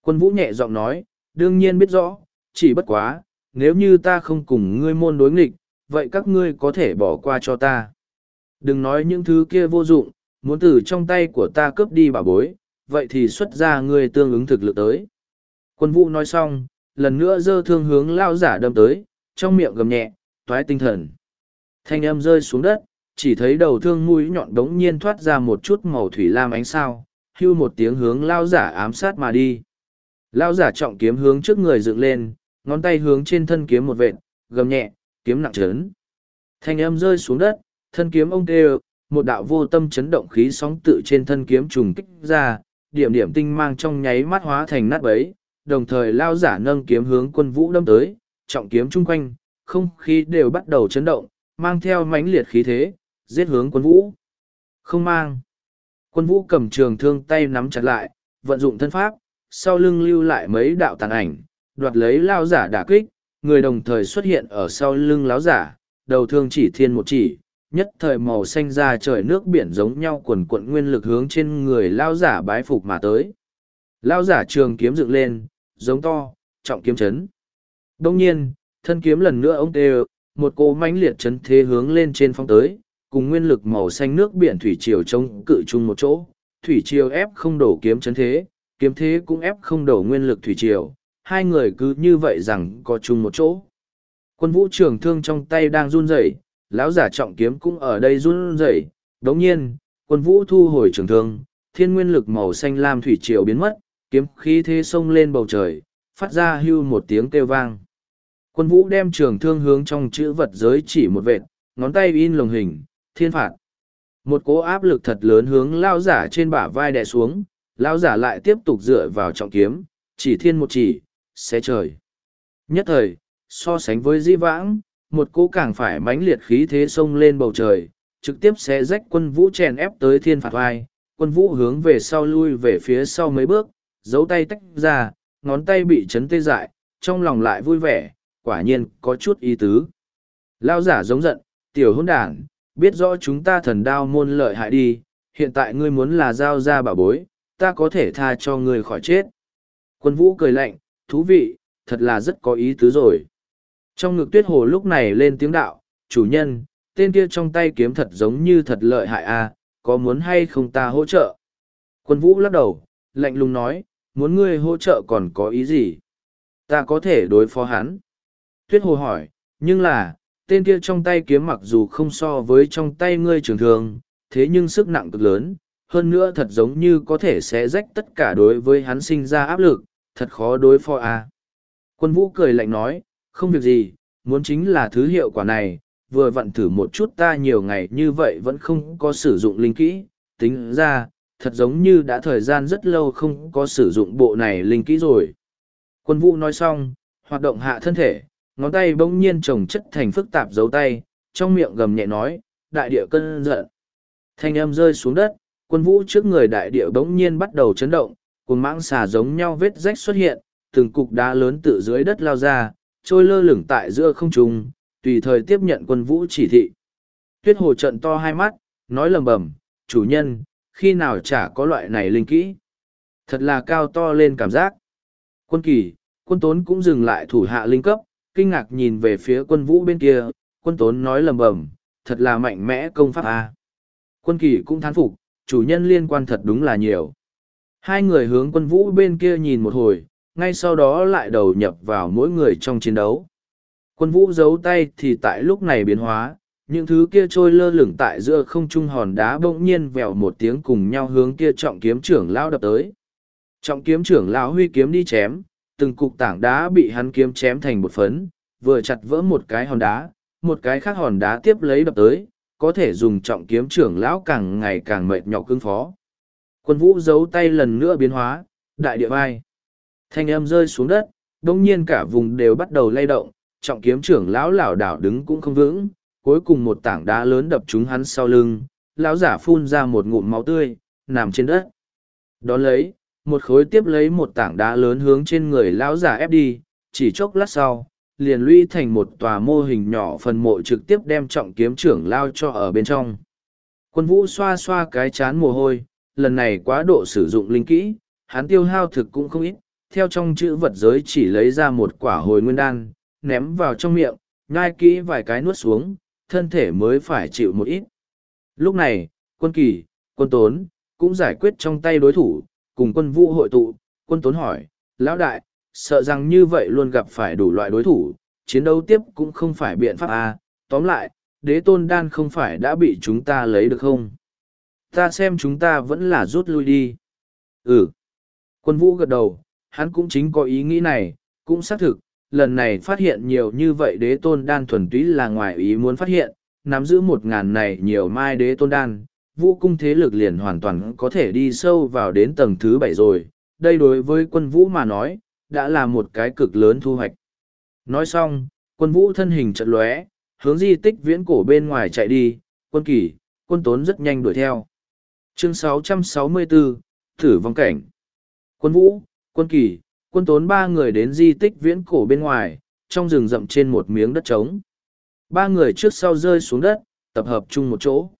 Quân vũ nhẹ giọng nói, đương nhiên biết rõ, chỉ bất quá, nếu như ta không cùng ngươi môn đối nghịch, vậy các ngươi có thể bỏ qua cho ta. Đừng nói những thứ kia vô dụng, muốn từ trong tay của ta cướp đi bà bối, vậy thì xuất ra ngươi tương ứng thực lực tới. Quân vũ nói xong, lần nữa dơ thương hướng lao giả đâm tới, trong miệng gầm nhẹ, toái tinh thần. Thanh âm rơi xuống đất, chỉ thấy đầu thương mũi nhọn đống nhiên thoát ra một chút màu thủy lam ánh sao, hưu một tiếng hướng lao giả ám sát mà đi. Lao giả trọng kiếm hướng trước người dựng lên, ngón tay hướng trên thân kiếm một vệt, gầm nhẹ, kiếm nặng chấn Thanh âm rơi xuống đất, thân kiếm ông tê một đạo vô tâm chấn động khí sóng tự trên thân kiếm trùng kích ra, điểm điểm tinh mang trong nháy mắt hóa thành nát bấy, đồng thời lao giả nâng kiếm hướng quân vũ đâm tới, trọng kiếm chung quanh, không khí đều bắt đầu chấn động, mang theo mãnh liệt khí thế, giết hướng quân vũ. Không mang. Quân vũ cầm trường thương tay nắm chặt lại, vận dụng thân pháp, sau lưng lưu lại mấy đạo tàn ảnh, đoạt lấy lao giả đả kích, người đồng thời xuất hiện ở sau lưng lão giả, đầu thương chỉ thiên một chỉ, nhất thời màu xanh ra trời nước biển giống nhau quần quận nguyên lực hướng trên người lao giả bái phục mà tới. Lao giả trường kiếm dựng lên, giống to, trọng kiếm chấn. Đông nhiên, thân kiếm lần nữa ông tê một cô mãnh liệt chấn thế hướng lên trên phong tới, cùng nguyên lực màu xanh nước biển thủy triều chống cự chung một chỗ. Thủy triều ép không đổ kiếm chấn thế, kiếm thế cũng ép không đổ nguyên lực thủy triều, hai người cứ như vậy rằng có chung một chỗ. Quân vũ trường thương trong tay đang run rẩy, lão giả trọng kiếm cũng ở đây run rẩy. Đống nhiên, quân vũ thu hồi trường thương, thiên nguyên lực màu xanh lam thủy triều biến mất, kiếm khí thế sông lên bầu trời, phát ra hưu một tiếng kêu vang. Quân vũ đem trường thương hướng trong chữ vật giới chỉ một vệt, ngón tay in lồng hình, thiên phạt. Một cố áp lực thật lớn hướng lao giả trên bả vai đè xuống, lao giả lại tiếp tục dựa vào trọng kiếm, chỉ thiên một chỉ, xé trời. Nhất thời, so sánh với di vãng, một cỗ càng phải mãnh liệt khí thế sông lên bầu trời, trực tiếp xé rách quân vũ chèn ép tới thiên phạt vai. Quân vũ hướng về sau lui về phía sau mấy bước, giấu tay tách ra, ngón tay bị chấn tê dại, trong lòng lại vui vẻ, quả nhiên có chút ý tứ. Lao giả giống giận, tiểu hôn đảng, biết rõ chúng ta thần đao môn lợi hại đi, hiện tại ngươi muốn là giao ra bảo bối, ta có thể tha cho ngươi khỏi chết. Quân vũ cười lạnh, thú vị, thật là rất có ý tứ rồi. Trong ngực tuyết hồ lúc này lên tiếng đạo, chủ nhân, tên kia trong tay kiếm thật giống như thật lợi hại a, à, có muốn hay không ta hỗ trợ? Quân vũ lắc đầu, lạnh lùng nói, muốn ngươi hỗ trợ còn có ý gì? Ta có thể đối phó hắn. Tuyết hồ hỏi, nhưng là, tên kia trong tay kiếm mặc dù không so với trong tay ngươi trường thường, thế nhưng sức nặng cực lớn, hơn nữa thật giống như có thể sẽ rách tất cả đối với hắn sinh ra áp lực, thật khó đối phó à. Quân vũ cười lạnh nói, không việc gì, muốn chính là thứ hiệu quả này, vừa vặn thử một chút ta nhiều ngày như vậy vẫn không có sử dụng linh kỹ, tính ra, thật giống như đã thời gian rất lâu không có sử dụng bộ này linh kỹ rồi. Quân vũ nói xong, hoạt động hạ thân thể, ngón tay bỗng nhiên trồng chất thành phức tạp dấu tay, trong miệng gầm nhẹ nói, đại địa cơn giận. Thanh âm rơi xuống đất, quân vũ trước người đại địa bỗng nhiên bắt đầu chấn động, cùng mãng xà giống nhau vết rách xuất hiện, từng cục đá lớn tự dưới đất lao ra, trôi lơ lửng tại giữa không trung, tùy thời tiếp nhận quân vũ chỉ thị. Tuyết hồ trận to hai mắt, nói lầm bầm, chủ nhân, khi nào chả có loại này linh kỹ. Thật là cao to lên cảm giác. Quân kỳ, quân tốn cũng dừng lại thủ hạ linh cấp, kinh ngạc nhìn về phía quân vũ bên kia, quân tốn nói lầm bầm, thật là mạnh mẽ công pháp a. Quân kỳ cũng thán phục, chủ nhân liên quan thật đúng là nhiều. Hai người hướng quân vũ bên kia nhìn một hồi, ngay sau đó lại đầu nhập vào mỗi người trong chiến đấu. Quân vũ giấu tay thì tại lúc này biến hóa, những thứ kia trôi lơ lửng tại giữa không trung hòn đá bỗng nhiên vèo một tiếng cùng nhau hướng kia trọng kiếm trưởng lão đập tới. Trọng kiếm trưởng lão huy kiếm đi chém, từng cục tảng đá bị hắn kiếm chém thành một phấn, vừa chặt vỡ một cái hòn đá, một cái khác hòn đá tiếp lấy đập tới, có thể dùng trọng kiếm trưởng lão càng ngày càng mệt nhọc cứng phó. Quân vũ giấu tay lần nữa biến hóa, đại địa vai. Thanh âm rơi xuống đất, đông nhiên cả vùng đều bắt đầu lay động, trọng kiếm trưởng lão lảo đảo đứng cũng không vững, cuối cùng một tảng đá lớn đập trúng hắn sau lưng, lão giả phun ra một ngụm máu tươi, nằm trên đất. Đón lấy, một khối tiếp lấy một tảng đá lớn hướng trên người lão giả ép đi, chỉ chốc lát sau, liền lũy thành một tòa mô hình nhỏ phần mộ trực tiếp đem trọng kiếm trưởng lao cho ở bên trong. Quân vũ xoa xoa cái chán mồ hôi, lần này quá độ sử dụng linh kỹ, hắn tiêu hao thực cũng không ít, theo trong chữ vật giới chỉ lấy ra một quả hồi nguyên đan, ném vào trong miệng, nhai kỹ vài cái nuốt xuống, thân thể mới phải chịu một ít. Lúc này, quân kỳ, quân tốn, cũng giải quyết trong tay đối thủ, cùng quân vũ hội tụ, quân tốn hỏi, lão đại, sợ rằng như vậy luôn gặp phải đủ loại đối thủ, chiến đấu tiếp cũng không phải biện pháp à, tóm lại, đế tôn đan không phải đã bị chúng ta lấy được không? Ta xem chúng ta vẫn là rút lui đi. Ừ. Quân vũ gật đầu, hắn cũng chính có ý nghĩ này, cũng xác thực, lần này phát hiện nhiều như vậy đế tôn đan thuần túy là ngoài ý muốn phát hiện, nắm giữ một ngàn này nhiều mai đế tôn đan, vũ cung thế lực liền hoàn toàn có thể đi sâu vào đến tầng thứ bảy rồi, đây đối với quân vũ mà nói, đã là một cái cực lớn thu hoạch. Nói xong, quân vũ thân hình chợt lóe, hướng di tích viễn cổ bên ngoài chạy đi, quân kỳ, quân tốn rất nhanh đuổi theo. Chương 664, Thử vong cảnh. Quân vũ, quân kỳ, quân tốn ba người đến di tích viễn cổ bên ngoài, trong rừng rậm trên một miếng đất trống. Ba người trước sau rơi xuống đất, tập hợp chung một chỗ.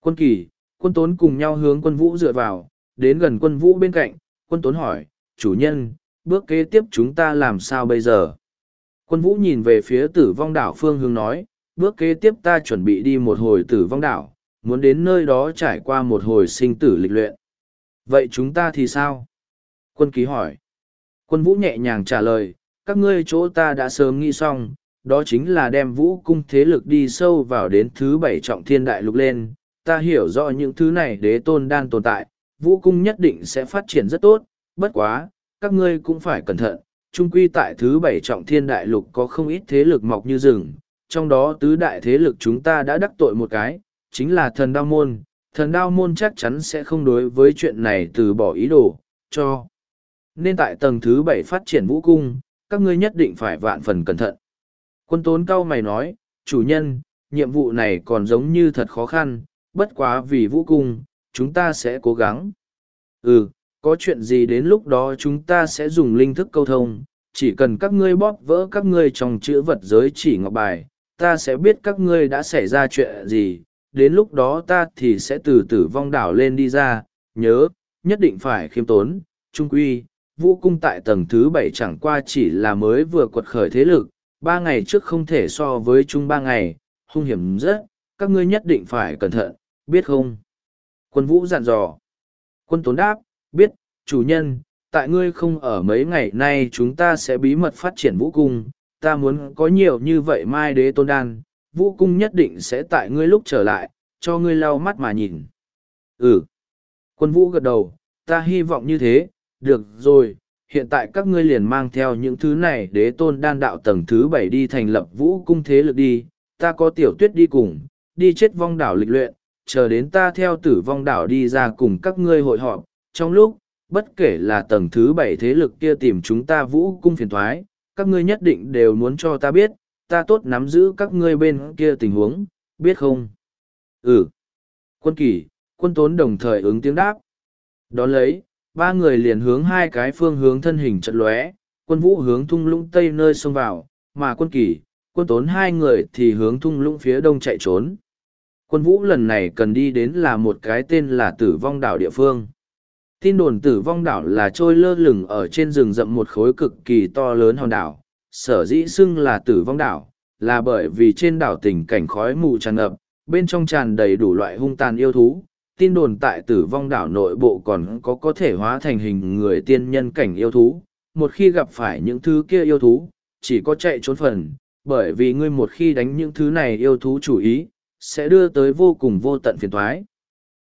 Quân kỳ, quân tốn cùng nhau hướng quân vũ dựa vào, đến gần quân vũ bên cạnh, quân tốn hỏi, chủ nhân, bước kế tiếp chúng ta làm sao bây giờ? Quân vũ nhìn về phía tử vong đảo phương hướng nói, bước kế tiếp ta chuẩn bị đi một hồi tử vong đảo, muốn đến nơi đó trải qua một hồi sinh tử lịch luyện. Vậy chúng ta thì sao? Quân ký hỏi. Quân vũ nhẹ nhàng trả lời, các ngươi chỗ ta đã sớm nghĩ xong, đó chính là đem vũ cung thế lực đi sâu vào đến thứ bảy trọng thiên đại lục lên. Ta hiểu rõ những thứ này đế tôn đang tồn tại, vũ cung nhất định sẽ phát triển rất tốt, bất quá, các ngươi cũng phải cẩn thận, trung quy tại thứ bảy trọng thiên đại lục có không ít thế lực mọc như rừng, trong đó tứ đại thế lực chúng ta đã đắc tội một cái, chính là thần đao môn, thần đao môn chắc chắn sẽ không đối với chuyện này từ bỏ ý đồ, cho. Nên tại tầng thứ bảy phát triển vũ cung, các ngươi nhất định phải vạn phần cẩn thận. Quân tốn cao mày nói, chủ nhân, nhiệm vụ này còn giống như thật khó khăn, bất quá vì vũ cung, chúng ta sẽ cố gắng. Ừ, có chuyện gì đến lúc đó chúng ta sẽ dùng linh thức câu thông, chỉ cần các ngươi bóp vỡ các ngươi trong chữ vật giới chỉ ngọc bài, ta sẽ biết các ngươi đã xảy ra chuyện gì, đến lúc đó ta thì sẽ từ tử vong đảo lên đi ra, nhớ, nhất định phải khiêm tốn, trung quy, vũ cung tại tầng thứ bảy chẳng qua chỉ là mới vừa quật khởi thế lực, ba ngày trước không thể so với chung ba ngày, hung hiểm rất, các ngươi nhất định phải cẩn thận, biết không? Quân vũ dặn dò. Quân tốn đáp, biết, chủ nhân, tại ngươi không ở mấy ngày nay chúng ta sẽ bí mật phát triển vũ cung, ta muốn có nhiều như vậy mai đế tôn đan, vũ cung nhất định sẽ tại ngươi lúc trở lại, cho ngươi lau mắt mà nhìn. Ừ. Quân vũ gật đầu, ta hy vọng như thế, được rồi, hiện tại các ngươi liền mang theo những thứ này đế tôn đan đạo tầng thứ bảy đi thành lập vũ cung thế lực đi, ta có tiểu tuyết đi cùng, đi chết vong đảo lịch luyện, chờ đến ta theo tử vong đảo đi ra cùng các ngươi hội họp, trong lúc, bất kể là tầng thứ bảy thế lực kia tìm chúng ta vũ cung phiền thoái, các ngươi nhất định đều muốn cho ta biết, ta tốt nắm giữ các ngươi bên kia tình huống, biết không? Ừ. Quân kỳ, quân tốn đồng thời ứng tiếng đáp. Đón lấy, ba người liền hướng hai cái phương hướng thân hình trận lóe, quân vũ hướng thung lũng tây nơi xông vào, mà quân kỳ, quân tốn hai người thì hướng thung lũng phía đông chạy trốn. Quân vũ lần này cần đi đến là một cái tên là tử vong đảo địa phương. Tin đồn tử vong đảo là trôi lơ lửng ở trên rừng rậm một khối cực kỳ to lớn hòn đảo, sở dĩ xưng là tử vong đảo, là bởi vì trên đảo tình cảnh khói mù tràn ngập, bên trong tràn đầy đủ loại hung tàn yêu thú. Tin đồn tại tử vong đảo nội bộ còn có có thể hóa thành hình người tiên nhân cảnh yêu thú. Một khi gặp phải những thứ kia yêu thú, chỉ có chạy trốn phần, bởi vì ngươi một khi đánh những thứ này yêu thú chủ ý, sẽ đưa tới vô cùng vô tận phiền thoái.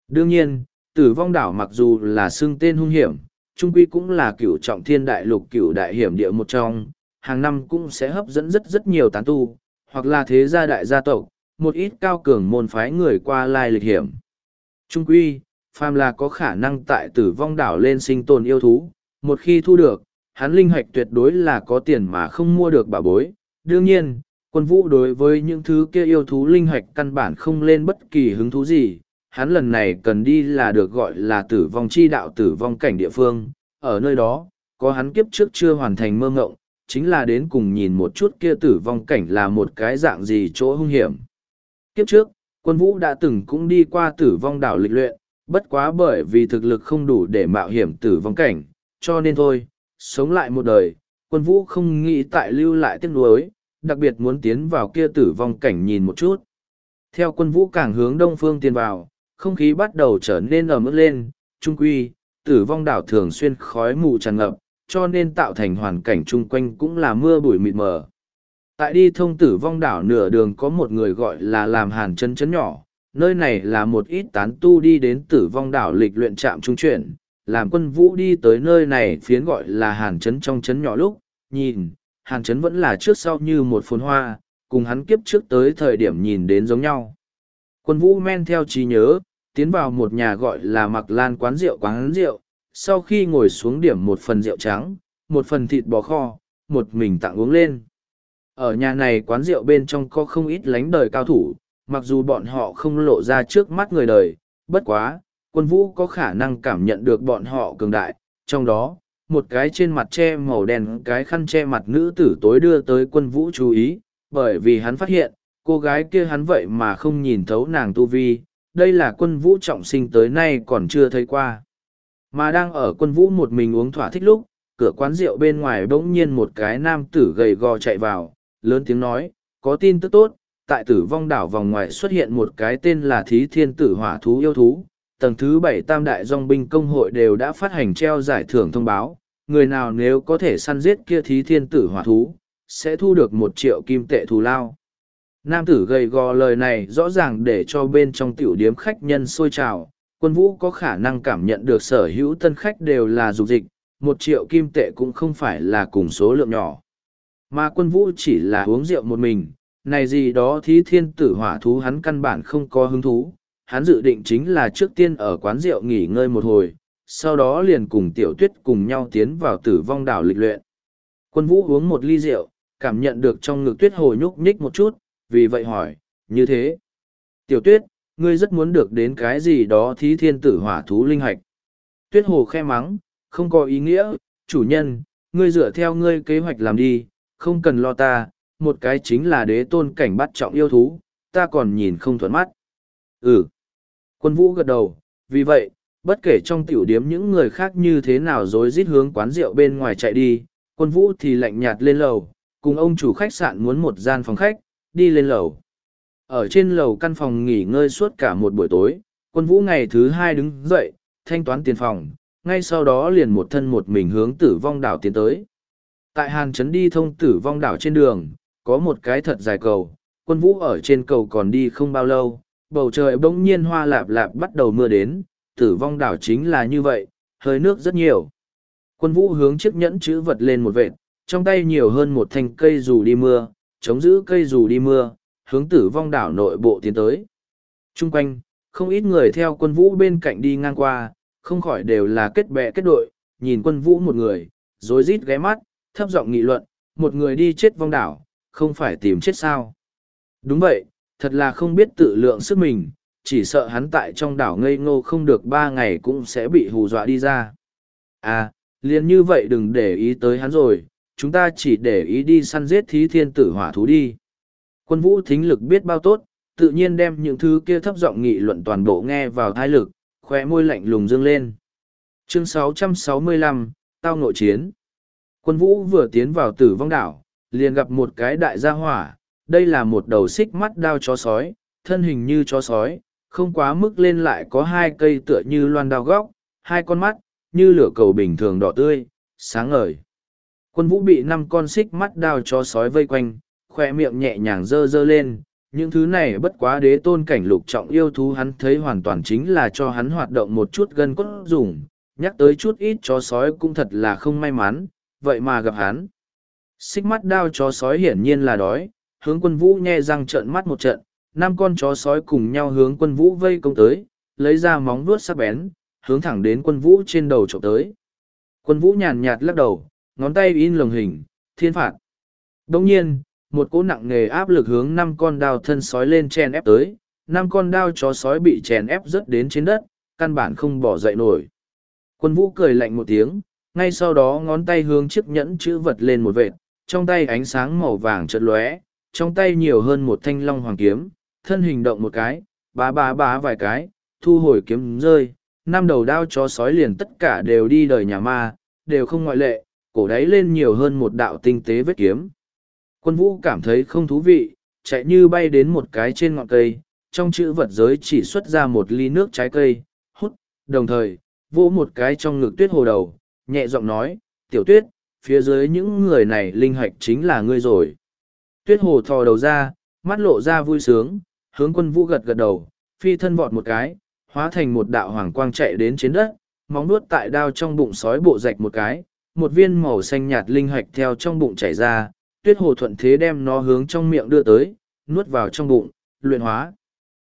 Đương nhiên, tử vong đảo mặc dù là xưng tên hung hiểm, trung quy cũng là cửu trọng thiên đại lục cửu đại hiểm địa một trong, hàng năm cũng sẽ hấp dẫn rất rất nhiều tán tu, hoặc là thế gia đại gia tộc, một ít cao cường môn phái người qua lai lịch hiểm. Trung quy, phàm là có khả năng tại tử vong đảo lên sinh tồn yêu thú, một khi thu được, hắn linh hoạch tuyệt đối là có tiền mà không mua được bảo bối. Đương nhiên, quân vũ đối với những thứ kia yêu thú linh hoạch căn bản không lên bất kỳ hứng thú gì, hắn lần này cần đi là được gọi là tử vong chi đạo tử vong cảnh địa phương, ở nơi đó, có hắn kiếp trước chưa hoàn thành mơ ngộng, chính là đến cùng nhìn một chút kia tử vong cảnh là một cái dạng gì chỗ hung hiểm. Kiếp trước, quân vũ đã từng cũng đi qua tử vong đảo lịch luyện, bất quá bởi vì thực lực không đủ để mạo hiểm tử vong cảnh, cho nên thôi, sống lại một đời, quân vũ không nghĩ tại lưu lại tiếc nuối, đặc biệt muốn tiến vào kia tử vong cảnh nhìn một chút. Theo quân vũ càng hướng đông phương tiến vào, không khí bắt đầu trở nên ẩm ướt lên, trung quy, tử vong đảo thường xuyên khói mù tràn ngập, cho nên tạo thành hoàn cảnh chung quanh cũng là mưa bụi mịt mờ. Tại đi thông tử vong đảo nửa đường có một người gọi là làm hàn chân chấn nhỏ, nơi này là một ít tán tu đi đến tử vong đảo lịch luyện trạm trung chuyển, làm quân vũ đi tới nơi này phiến gọi là hàn chấn trong chấn nhỏ lúc, nhìn, hàn chấn vẫn là trước sau như một phồn hoa, cùng hắn kiếp trước tới thời điểm nhìn đến giống nhau. Quân vũ men theo trí nhớ, tiến vào một nhà gọi là mặc lan quán rượu quán rượu, sau khi ngồi xuống điểm một phần rượu trắng, một phần thịt bò kho, một mình tặng uống lên. Ở nhà này quán rượu bên trong có không ít lánh đời cao thủ, mặc dù bọn họ không lộ ra trước mắt người đời, bất quá, quân vũ có khả năng cảm nhận được bọn họ cường đại, trong đó, một cái trên mặt che màu đen cái khăn che mặt nữ tử tối đưa tới quân vũ chú ý, bởi vì hắn phát hiện, cô gái kia hắn vậy mà không nhìn thấu nàng tu vi, đây là quân vũ trọng sinh tới nay còn chưa thấy qua. Mà đang ở quân vũ một mình uống thỏa thích lúc, cửa quán rượu bên ngoài bỗng nhiên một cái nam tử gầy gò chạy vào, lớn tiếng nói, có tin tức tốt, tại tử vong đảo vòng ngoài xuất hiện một cái tên là Thí Thiên Tử Hỏa Thú Yêu Thú. Tầng thứ bảy tam đại dòng binh công hội đều đã phát hành treo giải thưởng thông báo, người nào nếu có thể săn giết kia Thí Thiên Tử Hỏa Thú, sẽ thu được một triệu kim tệ thù lao. Nam tử gầy gò lời này rõ ràng để cho bên trong tiểu điếm khách nhân sôi trào, quân vũ có khả năng cảm nhận được sở hữu tân khách đều là dục dịch, một triệu kim tệ cũng không phải là cùng số lượng nhỏ. Mà quân vũ chỉ là uống rượu một mình, này gì đó thí thiên tử hỏa thú hắn căn bản không có hứng thú, hắn dự định chính là trước tiên ở quán rượu nghỉ ngơi một hồi, sau đó liền cùng tiểu tuyết cùng nhau tiến vào tử vong đảo lịch luyện. Quân vũ uống một ly rượu, cảm nhận được trong ngực tuyết hồi nhúc nhích một chút, vì vậy hỏi, như thế. Tiểu tuyết, ngươi rất muốn được đến cái gì đó thí thiên tử hỏa thú linh hạch. Tuyết hồ khe mắng, không có ý nghĩa, chủ nhân, ngươi dựa theo ngươi kế hoạch làm đi, không cần lo ta, một cái chính là đế tôn cảnh bắt trọng yêu thú, ta còn nhìn không thuận mắt. Ừ. Quân vũ gật đầu, vì vậy, bất kể trong tiểu điếm những người khác như thế nào dối rít hướng quán rượu bên ngoài chạy đi, quân vũ thì lạnh nhạt lên lầu, cùng ông chủ khách sạn muốn một gian phòng khách, đi lên lầu. Ở trên lầu căn phòng nghỉ ngơi suốt cả một buổi tối, quân vũ ngày thứ hai đứng dậy, thanh toán tiền phòng, ngay sau đó liền một thân một mình hướng tử vong đảo tiến tới. Tại Hàn Trấn đi thông tử vong đảo trên đường, có một cái thật dài cầu, quân vũ ở trên cầu còn đi không bao lâu, bầu trời bỗng nhiên hoa lạp lạp bắt đầu mưa đến, tử vong đảo chính là như vậy, hơi nước rất nhiều. Quân vũ hướng chiếc nhẫn chữ vật lên một vệt, trong tay nhiều hơn một thanh cây dù đi mưa, chống giữ cây dù đi mưa, hướng tử vong đảo nội bộ tiến tới. Trung quanh, không ít người theo quân vũ bên cạnh đi ngang qua, không khỏi đều là kết bè kết đội, nhìn quân vũ một người, rối rít ghé mắt, thấp giọng nghị luận, một người đi chết vong đảo, không phải tìm chết sao. Đúng vậy, thật là không biết tự lượng sức mình, chỉ sợ hắn tại trong đảo ngây ngô không được ba ngày cũng sẽ bị hù dọa đi ra. À, liền như vậy đừng để ý tới hắn rồi, chúng ta chỉ để ý đi săn giết thí thiên tử hỏa thú đi. Quân vũ thính lực biết bao tốt, tự nhiên đem những thứ kia thấp giọng nghị luận toàn bộ nghe vào thai lực, khóe môi lạnh lùng dương lên. Chương 665, Tao nội chiến. Quân vũ vừa tiến vào tử vong đảo, liền gặp một cái đại gia hỏa, đây là một đầu xích mắt đao chó sói, thân hình như chó sói, không quá mức lên lại có hai cây tựa như loan đao góc, hai con mắt, như lửa cầu bình thường đỏ tươi, sáng ngời. Quân vũ bị năm con xích mắt đao chó sói vây quanh, khoe miệng nhẹ nhàng dơ dơ lên, những thứ này bất quá đế tôn cảnh lục trọng yêu thú hắn thấy hoàn toàn chính là cho hắn hoạt động một chút gân cốt dùng, nhắc tới chút ít chó sói cũng thật là không may mắn, vậy mà gặp hắn. Xích mắt đao chó sói hiển nhiên là đói, hướng quân vũ nhe răng trợn mắt một trận, năm con chó sói cùng nhau hướng quân vũ vây công tới, lấy ra móng vuốt sắc bén, hướng thẳng đến quân vũ trên đầu trộm tới. Quân vũ nhàn nhạt lắc đầu, ngón tay in lồng hình, thiên phạt. Đồng nhiên, một cỗ nặng nề áp lực hướng năm con đao thân sói lên chèn ép tới, năm con đao chó sói bị chèn ép rớt đến trên đất, căn bản không bỏ dậy nổi. Quân vũ cười lạnh một tiếng, ngay sau đó ngón tay hướng chiếc nhẫn chữ vật lên một vệt, trong tay ánh sáng màu vàng chợt lóe, trong tay nhiều hơn một thanh long hoàng kiếm, thân hình động một cái, bá bá bá vài cái, thu hồi kiếm rơi, năm đầu đao chó sói liền tất cả đều đi đời nhà ma, đều không ngoại lệ, cổ đáy lên nhiều hơn một đạo tinh tế vết kiếm. Quân vũ cảm thấy không thú vị, chạy như bay đến một cái trên ngọn cây, trong chữ vật giới chỉ xuất ra một ly nước trái cây, hút, đồng thời, vỗ một cái trong ngực tuyết hồ đầu, nhẹ giọng nói, tiểu tuyết, phía dưới những người này linh hạch chính là ngươi rồi. Tuyết hồ thò đầu ra, mắt lộ ra vui sướng, hướng quân vũ gật gật đầu, phi thân vọt một cái, hóa thành một đạo hoàng quang chạy đến trên đất, móng nuốt tại đao trong bụng sói bộ rạch một cái, một viên màu xanh nhạt linh hạch theo trong bụng chảy ra, tuyết hồ thuận thế đem nó hướng trong miệng đưa tới, nuốt vào trong bụng, luyện hóa.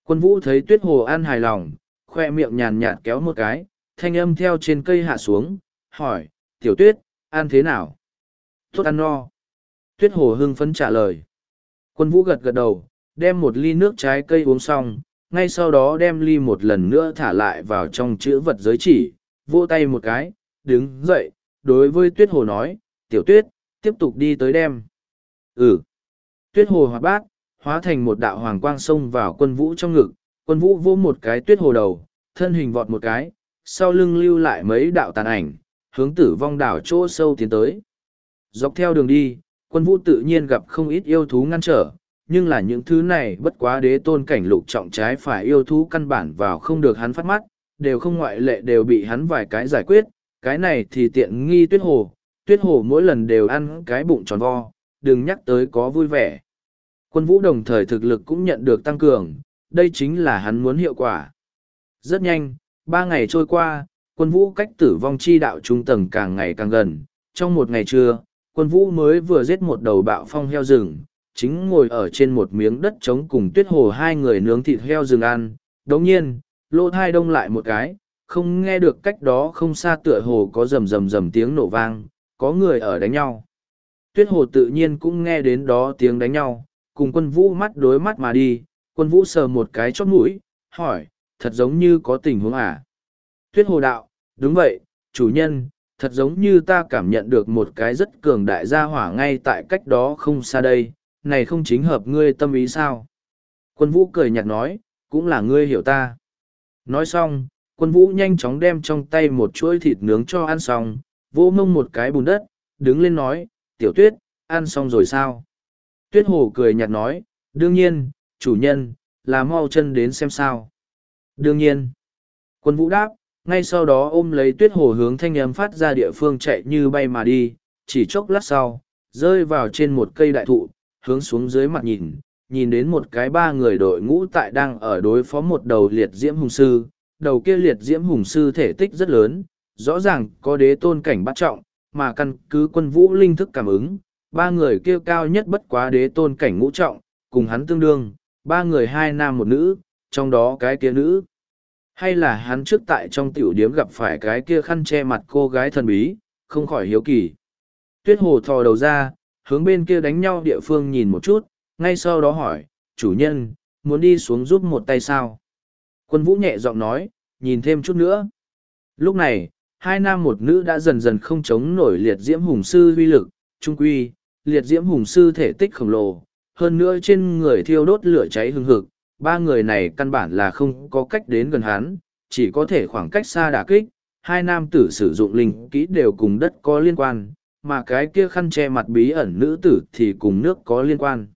Quân vũ thấy tuyết hồ ăn hài lòng, khoe miệng nhàn nhạt kéo một cái, thanh âm theo trên cây hạ xuống, hỏi, tiểu tuyết, ăn thế nào? Tốt ăn no. Tuyết hồ hưng phấn trả lời. Quân vũ gật gật đầu, đem một ly nước trái cây uống xong, ngay sau đó đem ly một lần nữa thả lại vào trong chữ vật giới chỉ, vỗ tay một cái, đứng dậy, đối với tuyết hồ nói, tiểu tuyết, tiếp tục đi tới đem. Ừ. Tuyết hồ hoạt bát, hóa thành một đạo hoàng quang xông vào quân vũ trong ngực, quân vũ vô một cái tuyết hồ đầu, thân hình vọt một cái, sau lưng lưu lại mấy đạo tàn ảnh, hướng tử vong đảo chỗ sâu tiến tới. Dọc theo đường đi, quân vũ tự nhiên gặp không ít yêu thú ngăn trở, nhưng là những thứ này bất quá đế tôn cảnh lục trọng trái phải yêu thú căn bản vào không được hắn phát mắt, đều không ngoại lệ đều bị hắn vài cái giải quyết, cái này thì tiện nghi tuyết hồ, tuyết hồ mỗi lần đều ăn cái bụng tròn vo, đừng nhắc tới có vui vẻ. Quân vũ đồng thời thực lực cũng nhận được tăng cường, đây chính là hắn muốn hiệu quả. Rất nhanh, ba ngày trôi qua, quân vũ cách tử vong chi đạo trung tầng càng ngày càng gần, trong một ngày trưa, quân vũ mới vừa giết một đầu bạo phong heo rừng, chính ngồi ở trên một miếng đất trống cùng tuyết hồ hai người nướng thịt heo rừng ăn, đồng nhiên, lô thai đông lại một cái, không nghe được cách đó không xa tựa hồ có rầm rầm rầm tiếng nổ vang, có người ở đánh nhau. Tuyết hồ tự nhiên cũng nghe đến đó tiếng đánh nhau, cùng quân vũ mắt đối mắt mà đi, quân vũ sờ một cái chót mũi, hỏi, thật giống như có tình huống à? Tuyết hồ đạo, đúng vậy, chủ nhân, thật giống như ta cảm nhận được một cái rất cường đại gia hỏa ngay tại cách đó không xa đây, này không chính hợp ngươi tâm ý sao? Quân vũ cười nhạt nói, cũng là ngươi hiểu ta. Nói xong, quân vũ nhanh chóng đem trong tay một chuỗi thịt nướng cho ăn xong, vỗ mông một cái bùn đất, đứng lên nói, tiểu tuyết, ăn xong rồi sao? Tuyết hồ cười nhạt nói, đương nhiên, chủ nhân, là mau chân đến xem sao. Đương nhiên. Quân vũ đáp, ngay sau đó ôm lấy tuyết hồ hướng thanh âm phát ra địa phương chạy như bay mà đi, chỉ chốc lát sau, rơi vào trên một cây đại thụ, hướng xuống dưới mặt nhìn, nhìn đến một cái ba người đội ngũ tại đang ở đối phó một đầu liệt diễm hùng sư, đầu kia liệt diễm hùng sư thể tích rất lớn, rõ ràng có đế tôn cảnh bắt trọng, mà căn cứ quân vũ linh thức cảm ứng, ba người kia cao nhất bất quá đế tôn cảnh ngũ trọng, cùng hắn tương đương, ba người hai nam một nữ, trong đó cái kia nữ. Hay là hắn trước tại trong tiểu điếm gặp phải cái kia khăn che mặt cô gái thần bí, không khỏi hiếu kỳ. Tuyết hồ thò đầu ra, hướng bên kia đánh nhau địa phương nhìn một chút, ngay sau đó hỏi, chủ nhân, muốn đi xuống giúp một tay sao? Quân vũ nhẹ giọng nói, nhìn thêm chút nữa. Lúc này, hai nam một nữ đã dần dần không chống nổi liệt diễm hùng sư uy lực, trung quy, liệt diễm hùng sư thể tích khổng lồ, hơn nữa trên người thiêu đốt lửa cháy hừng hực, ba người này căn bản là không có cách đến gần hắn, chỉ có thể khoảng cách xa đả kích, hai nam tử sử dụng linh kỹ đều cùng đất có liên quan, mà cái kia khăn che mặt bí ẩn nữ tử thì cùng nước có liên quan.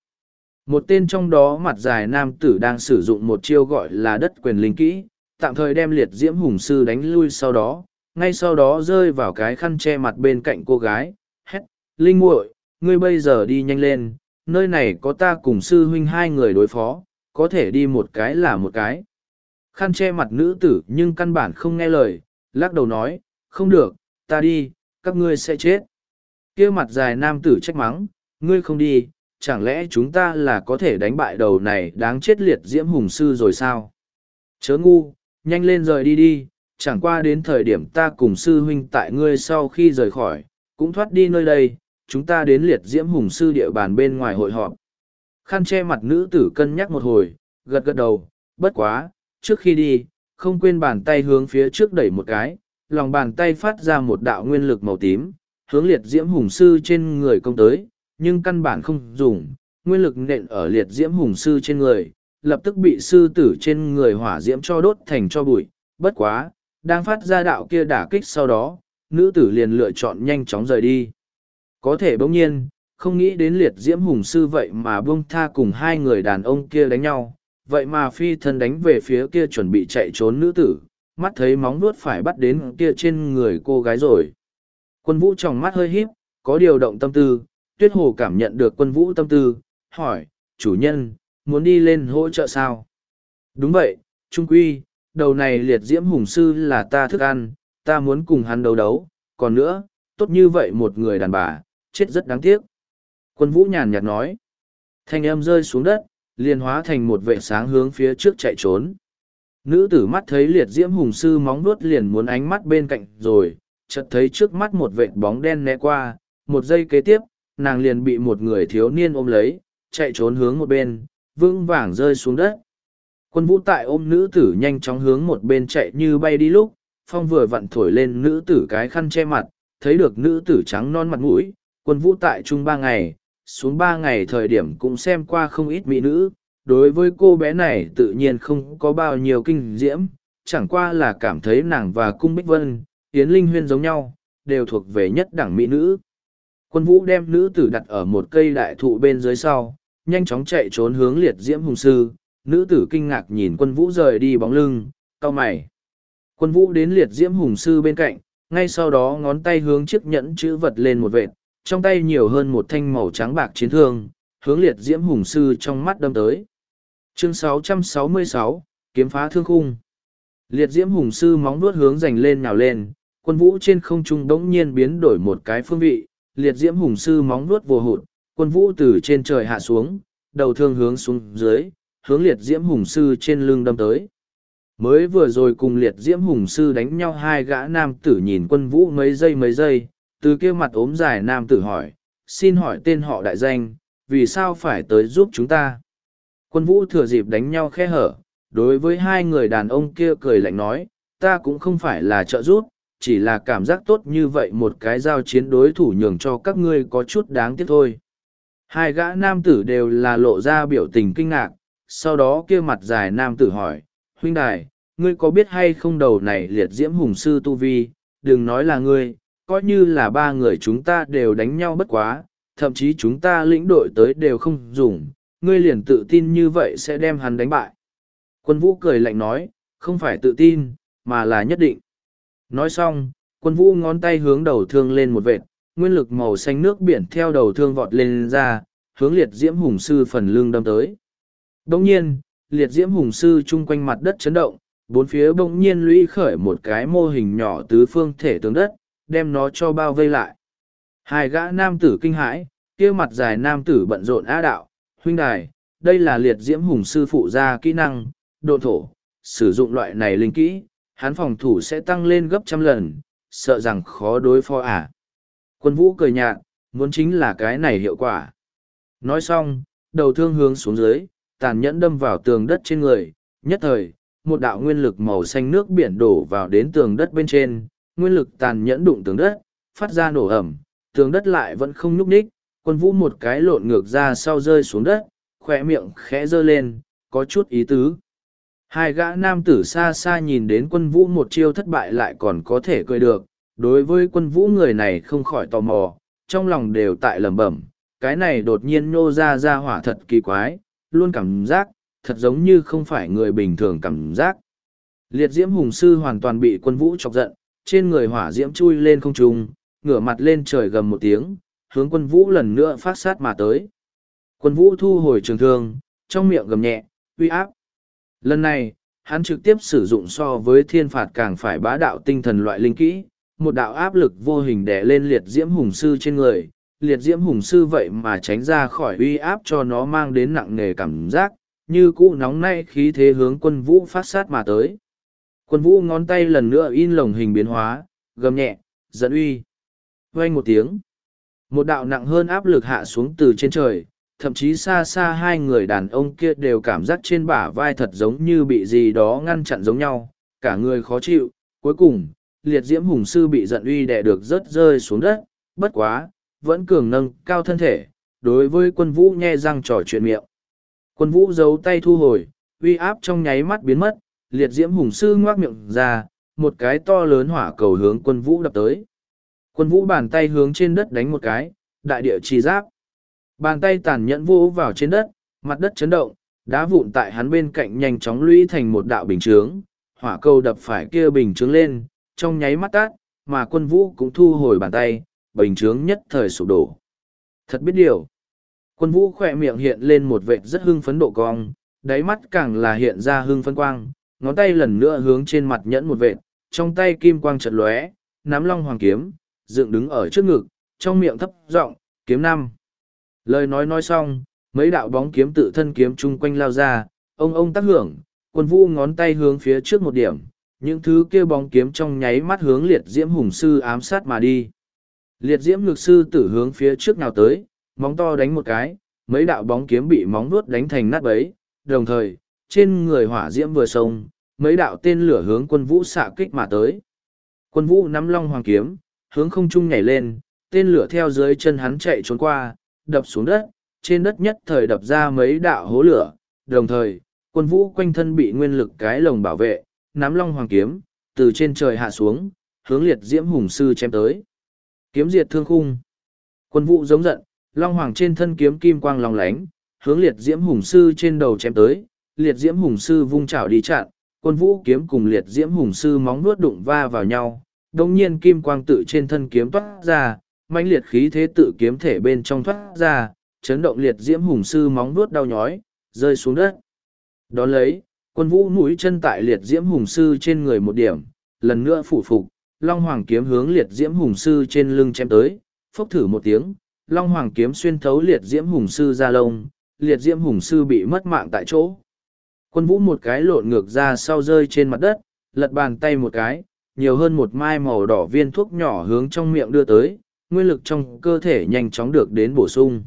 Một tên trong đó mặt dài nam tử đang sử dụng một chiêu gọi là đất quyền linh kỹ, tạm thời đem liệt diễm hùng sư đánh lui sau đó, ngay sau đó rơi vào cái khăn che mặt bên cạnh cô gái, hét, Linh muội, ngươi bây giờ đi nhanh lên, nơi này có ta cùng sư huynh hai người đối phó, có thể đi một cái là một cái. Khăn che mặt nữ tử nhưng căn bản không nghe lời, lắc đầu nói, không được, ta đi, các ngươi sẽ chết. kia mặt dài nam tử trách mắng, ngươi không đi, chẳng lẽ chúng ta là có thể đánh bại đầu này đáng chết liệt diễm hùng sư rồi sao? Chớ ngu, nhanh lên rời đi đi, chẳng qua đến thời điểm ta cùng sư huynh tại ngươi sau khi rời khỏi, cũng thoát đi nơi đây, chúng ta đến liệt diễm hùng sư địa bàn bên ngoài hội họp. Khăn che mặt nữ tử cân nhắc một hồi, gật gật đầu, bất quá, trước khi đi, không quên bàn tay hướng phía trước đẩy một cái, lòng bàn tay phát ra một đạo nguyên lực màu tím, hướng liệt diễm hùng sư trên người công tới, nhưng căn bản không dùng, nguyên lực nện ở liệt diễm hùng sư trên người, lập tức bị sư tử trên người hỏa diễm cho đốt thành cho bụi, bất quá, đang phát ra đạo kia đả kích sau đó, nữ tử liền lựa chọn nhanh chóng rời đi. Có thể bỗng nhiên, không nghĩ đến liệt diễm hùng sư vậy mà buông tha cùng hai người đàn ông kia đánh nhau, vậy mà phi thân đánh về phía kia chuẩn bị chạy trốn nữ tử, mắt thấy móng nuốt phải bắt đến kia trên người cô gái rồi. Quân vũ trong mắt hơi híp, có điều động tâm tư, tuyết hồ cảm nhận được quân vũ tâm tư, hỏi, chủ nhân, muốn đi lên hỗ trợ sao? Đúng vậy, trung quy, đầu này liệt diễm hùng sư là ta thức ăn, ta muốn cùng hắn đấu đấu, còn nữa, tốt như vậy một người đàn bà, chết rất đáng tiếc. Quân vũ nhàn nhạt nói, thanh âm rơi xuống đất, liền hóa thành một vệ sáng hướng phía trước chạy trốn. Nữ tử mắt thấy liệt diễm hùng sư móng vuốt liền muốn ánh mắt bên cạnh rồi, chợt thấy trước mắt một vệt bóng đen né qua, một giây kế tiếp, nàng liền bị một người thiếu niên ôm lấy, chạy trốn hướng một bên, vững vàng rơi xuống đất. Quân vũ tại ôm nữ tử nhanh chóng hướng một bên chạy như bay đi lúc, phong vừa vặn thổi lên nữ tử cái khăn che mặt, thấy được nữ tử trắng non mặt mũi, quân vũ tại chung ba ngày, xuống ba ngày thời điểm cũng xem qua không ít mỹ nữ, đối với cô bé này tự nhiên không có bao nhiêu kinh diễm, chẳng qua là cảm thấy nàng và cung bích vân, yến linh huyên giống nhau, đều thuộc về nhất đẳng mỹ nữ. Quân vũ đem nữ tử đặt ở một cây đại thụ bên dưới sau, nhanh chóng chạy trốn hướng liệt diễm hùng sư, nữ tử kinh ngạc nhìn quân vũ rời đi bóng lưng, cau mày. Quân vũ đến liệt diễm hùng sư bên cạnh, ngay sau đó ngón tay hướng chiếc nhẫn chữ vật lên một vệt, trong tay nhiều hơn một thanh màu trắng bạc chiến thương, hướng liệt diễm hùng sư trong mắt đâm tới. Chương 666, Kiếm phá thương khung. Liệt diễm hùng sư móng vuốt hướng dành lên nhào lên, quân vũ trên không trung đống nhiên biến đổi một cái phương vị, liệt diễm hùng sư móng vuốt vồ hụt, quân vũ từ trên trời hạ xuống, đầu thương hướng xuống dưới, hướng liệt diễm hùng sư trên lưng đâm tới. Mới vừa rồi cùng liệt diễm hùng sư đánh nhau hai gã nam tử nhìn quân vũ mấy giây mấy giây, từ kia mặt ốm dài nam tử hỏi, xin hỏi tên họ đại danh, vì sao phải tới giúp chúng ta? Quân vũ thừa dịp đánh nhau khe hở, đối với hai người đàn ông kia cười lạnh nói, ta cũng không phải là trợ giúp, chỉ là cảm giác tốt như vậy một cái giao chiến đối thủ nhường cho các ngươi có chút đáng tiếc thôi. Hai gã nam tử đều là lộ ra biểu tình kinh ngạc, sau đó kia mặt dài nam tử hỏi, huynh đài, ngươi có biết hay không đầu này liệt diễm hùng sư tu vi, đừng nói là ngươi, coi như là ba người chúng ta đều đánh nhau bất quá, thậm chí chúng ta lĩnh đội tới đều không dùng, ngươi liền tự tin như vậy sẽ đem hắn đánh bại. Quân vũ cười lạnh nói, không phải tự tin, mà là nhất định. Nói xong, quân vũ ngón tay hướng đầu thương lên một vệt, nguyên lực màu xanh nước biển theo đầu thương vọt lên ra, hướng liệt diễm hùng sư phần lưng đâm tới. Đồng nhiên, liệt diễm hùng sư chung quanh mặt đất chấn động, bốn phía bỗng nhiên lũy khởi một cái mô hình nhỏ tứ phương thể tướng đất, đem nó cho bao vây lại. Hai gã nam tử kinh hãi, kia mặt dài nam tử bận rộn á đạo, huynh đài, đây là liệt diễm hùng sư phụ ra kỹ năng, độ thổ, sử dụng loại này linh kỹ, hắn phòng thủ sẽ tăng lên gấp trăm lần, sợ rằng khó đối phó à. Quân vũ cười nhạt, muốn chính là cái này hiệu quả. Nói xong, đầu thương hướng xuống dưới, tàn nhẫn đâm vào tường đất trên người, nhất thời, một đạo nguyên lực màu xanh nước biển đổ vào đến tường đất bên trên, nguyên lực tàn nhẫn đụng tường đất, phát ra nổ ẩm, tường đất lại vẫn không nhúc ních, quân vũ một cái lộn ngược ra sau rơi xuống đất, khỏe miệng khẽ dơ lên, có chút ý tứ. Hai gã nam tử xa xa nhìn đến quân vũ một chiêu thất bại lại còn có thể cười được, đối với quân vũ người này không khỏi tò mò, trong lòng đều tại lẩm bẩm, cái này đột nhiên nô ra ra hỏa thật kỳ quái, luôn cảm giác, thật giống như không phải người bình thường cảm giác. Liệt diễm hùng sư hoàn toàn bị quân vũ chọc giận, trên người hỏa diễm chui lên không trung, ngửa mặt lên trời gầm một tiếng, hướng quân vũ lần nữa phát sát mà tới. Quân vũ thu hồi trường thương, trong miệng gầm nhẹ, uy áp. Lần này, hắn trực tiếp sử dụng so với thiên phạt càng phải bá đạo tinh thần loại linh kỹ, một đạo áp lực vô hình đè lên liệt diễm hùng sư trên người. Liệt diễm hùng sư vậy mà tránh ra khỏi uy áp cho nó mang đến nặng nề cảm giác, như cũ nóng nay khí thế hướng quân vũ phát sát mà tới. Quân vũ ngón tay lần nữa in lồng hình biến hóa, gầm nhẹ, dẫn uy. Vang một tiếng. Một đạo nặng hơn áp lực hạ xuống từ trên trời, thậm chí xa xa hai người đàn ông kia đều cảm giác trên bả vai thật giống như bị gì đó ngăn chặn giống nhau, cả người khó chịu. Cuối cùng, liệt diễm hùng sư bị giận uy đè được rớt rơi xuống đất, bất quá, vẫn cường nâng cao thân thể, đối với quân vũ nhe răng trò chuyện miệng. Quân vũ giấu tay thu hồi, uy áp trong nháy mắt biến mất, liệt diễm hùng sư ngoác miệng ra, một cái to lớn hỏa cầu hướng quân vũ đập tới. Quân vũ bàn tay hướng trên đất đánh một cái, đại địa trì giáp. Bàn tay tàn nhẫn vũ vào trên đất, mặt đất chấn động, đá vụn tại hắn bên cạnh nhanh chóng lũy thành một đạo bình chướng, hỏa cầu đập phải kia bình chướng lên, trong nháy mắt tát, mà quân vũ cũng thu hồi bàn tay, bình chướng nhất thời sụp đổ. Thật biết điều. Quân vũ khỏe miệng hiện lên một vệt rất hưng phấn độ cong, đáy mắt càng là hiện ra hưng phấn quang, ngón tay lần nữa hướng trên mặt nhẫn một vệt, trong tay kim quang chợt lóe, nắm long hoàng kiếm, dựng đứng ở trước ngực, trong miệng thấp giọng, kiếm năm. Lời nói nói xong, mấy đạo bóng kiếm tự thân kiếm chung quanh lao ra, ông ông tác hưởng, quân vũ ngón tay hướng phía trước một điểm, những thứ kia bóng kiếm trong nháy mắt hướng liệt diễm hùng sư ám sát mà đi. Liệt diễm ngược sư tử hướng phía trước nào tới, móng to đánh một cái, mấy đạo bóng kiếm bị móng vuốt đánh thành nát bấy, đồng thời, trên người hỏa diễm vừa sông, mấy đạo tên lửa hướng quân vũ xạ kích mà tới. Quân vũ nắm long hoàng kiếm, hướng không trung nhảy lên, tên lửa theo dưới chân hắn chạy trốn qua, đập xuống đất, trên đất nhất thời đập ra mấy đạo hố lửa, đồng thời, quân vũ quanh thân bị nguyên lực cái lồng bảo vệ, nắm long hoàng kiếm, từ trên trời hạ xuống, hướng liệt diễm hùng sư chém tới. Kiếm diệt thương khung. Quân vũ giống giận, long hoàng trên thân kiếm kim quang long lánh, hướng liệt diễm hùng sư trên đầu chém tới, liệt diễm hùng sư vung chảo đi chặn, quân vũ kiếm cùng liệt diễm hùng sư móng vuốt đụng va vào nhau, đồng nhiên kim quang tự trên thân kiếm toát ra, mãnh liệt khí thế tự kiếm thể bên trong thoát ra, chấn động liệt diễm hùng sư móng vuốt đau nhói, rơi xuống đất. Đón lấy, quân vũ mũi chân tại liệt diễm hùng sư trên người một điểm, lần nữa phủ phục, long hoàng kiếm hướng liệt diễm hùng sư trên lưng chém tới, phốc thử một tiếng, long hoàng kiếm xuyên thấu liệt diễm hùng sư ra lông, liệt diễm hùng sư bị mất mạng tại chỗ. Quân vũ một cái lộn ngược ra sau rơi trên mặt đất, lật bàn tay một cái, nhiều hơn một mai màu đỏ viên thuốc nhỏ hướng trong miệng đưa tới, nguyên lực trong cơ thể nhanh chóng được đến bổ sung.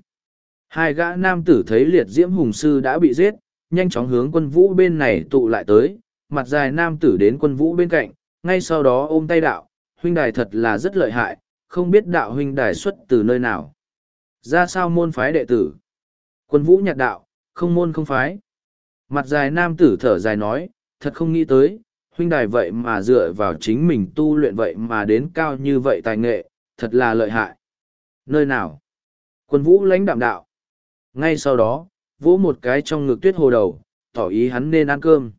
Hai gã nam tử thấy liệt diễm hùng sư đã bị giết, nhanh chóng hướng quân vũ bên này tụ lại tới, mặt dài nam tử đến quân vũ bên cạnh, ngay sau đó ôm tay đạo, huynh đài thật là rất lợi hại, không biết đạo huynh đài xuất từ nơi nào. Ra sao môn phái đệ tử? Quân vũ nhạt đạo, không môn không phái. Mặt dài nam tử thở dài nói, thật không nghĩ tới, huynh đài vậy mà dựa vào chính mình tu luyện vậy mà đến cao như vậy tài nghệ, thật là lợi hại. Nơi nào? Quân vũ lãnh đạm đạo. Ngay sau đó, vỗ một cái trong ngực tuyết hồ đầu, tỏ ý hắn nên ăn cơm.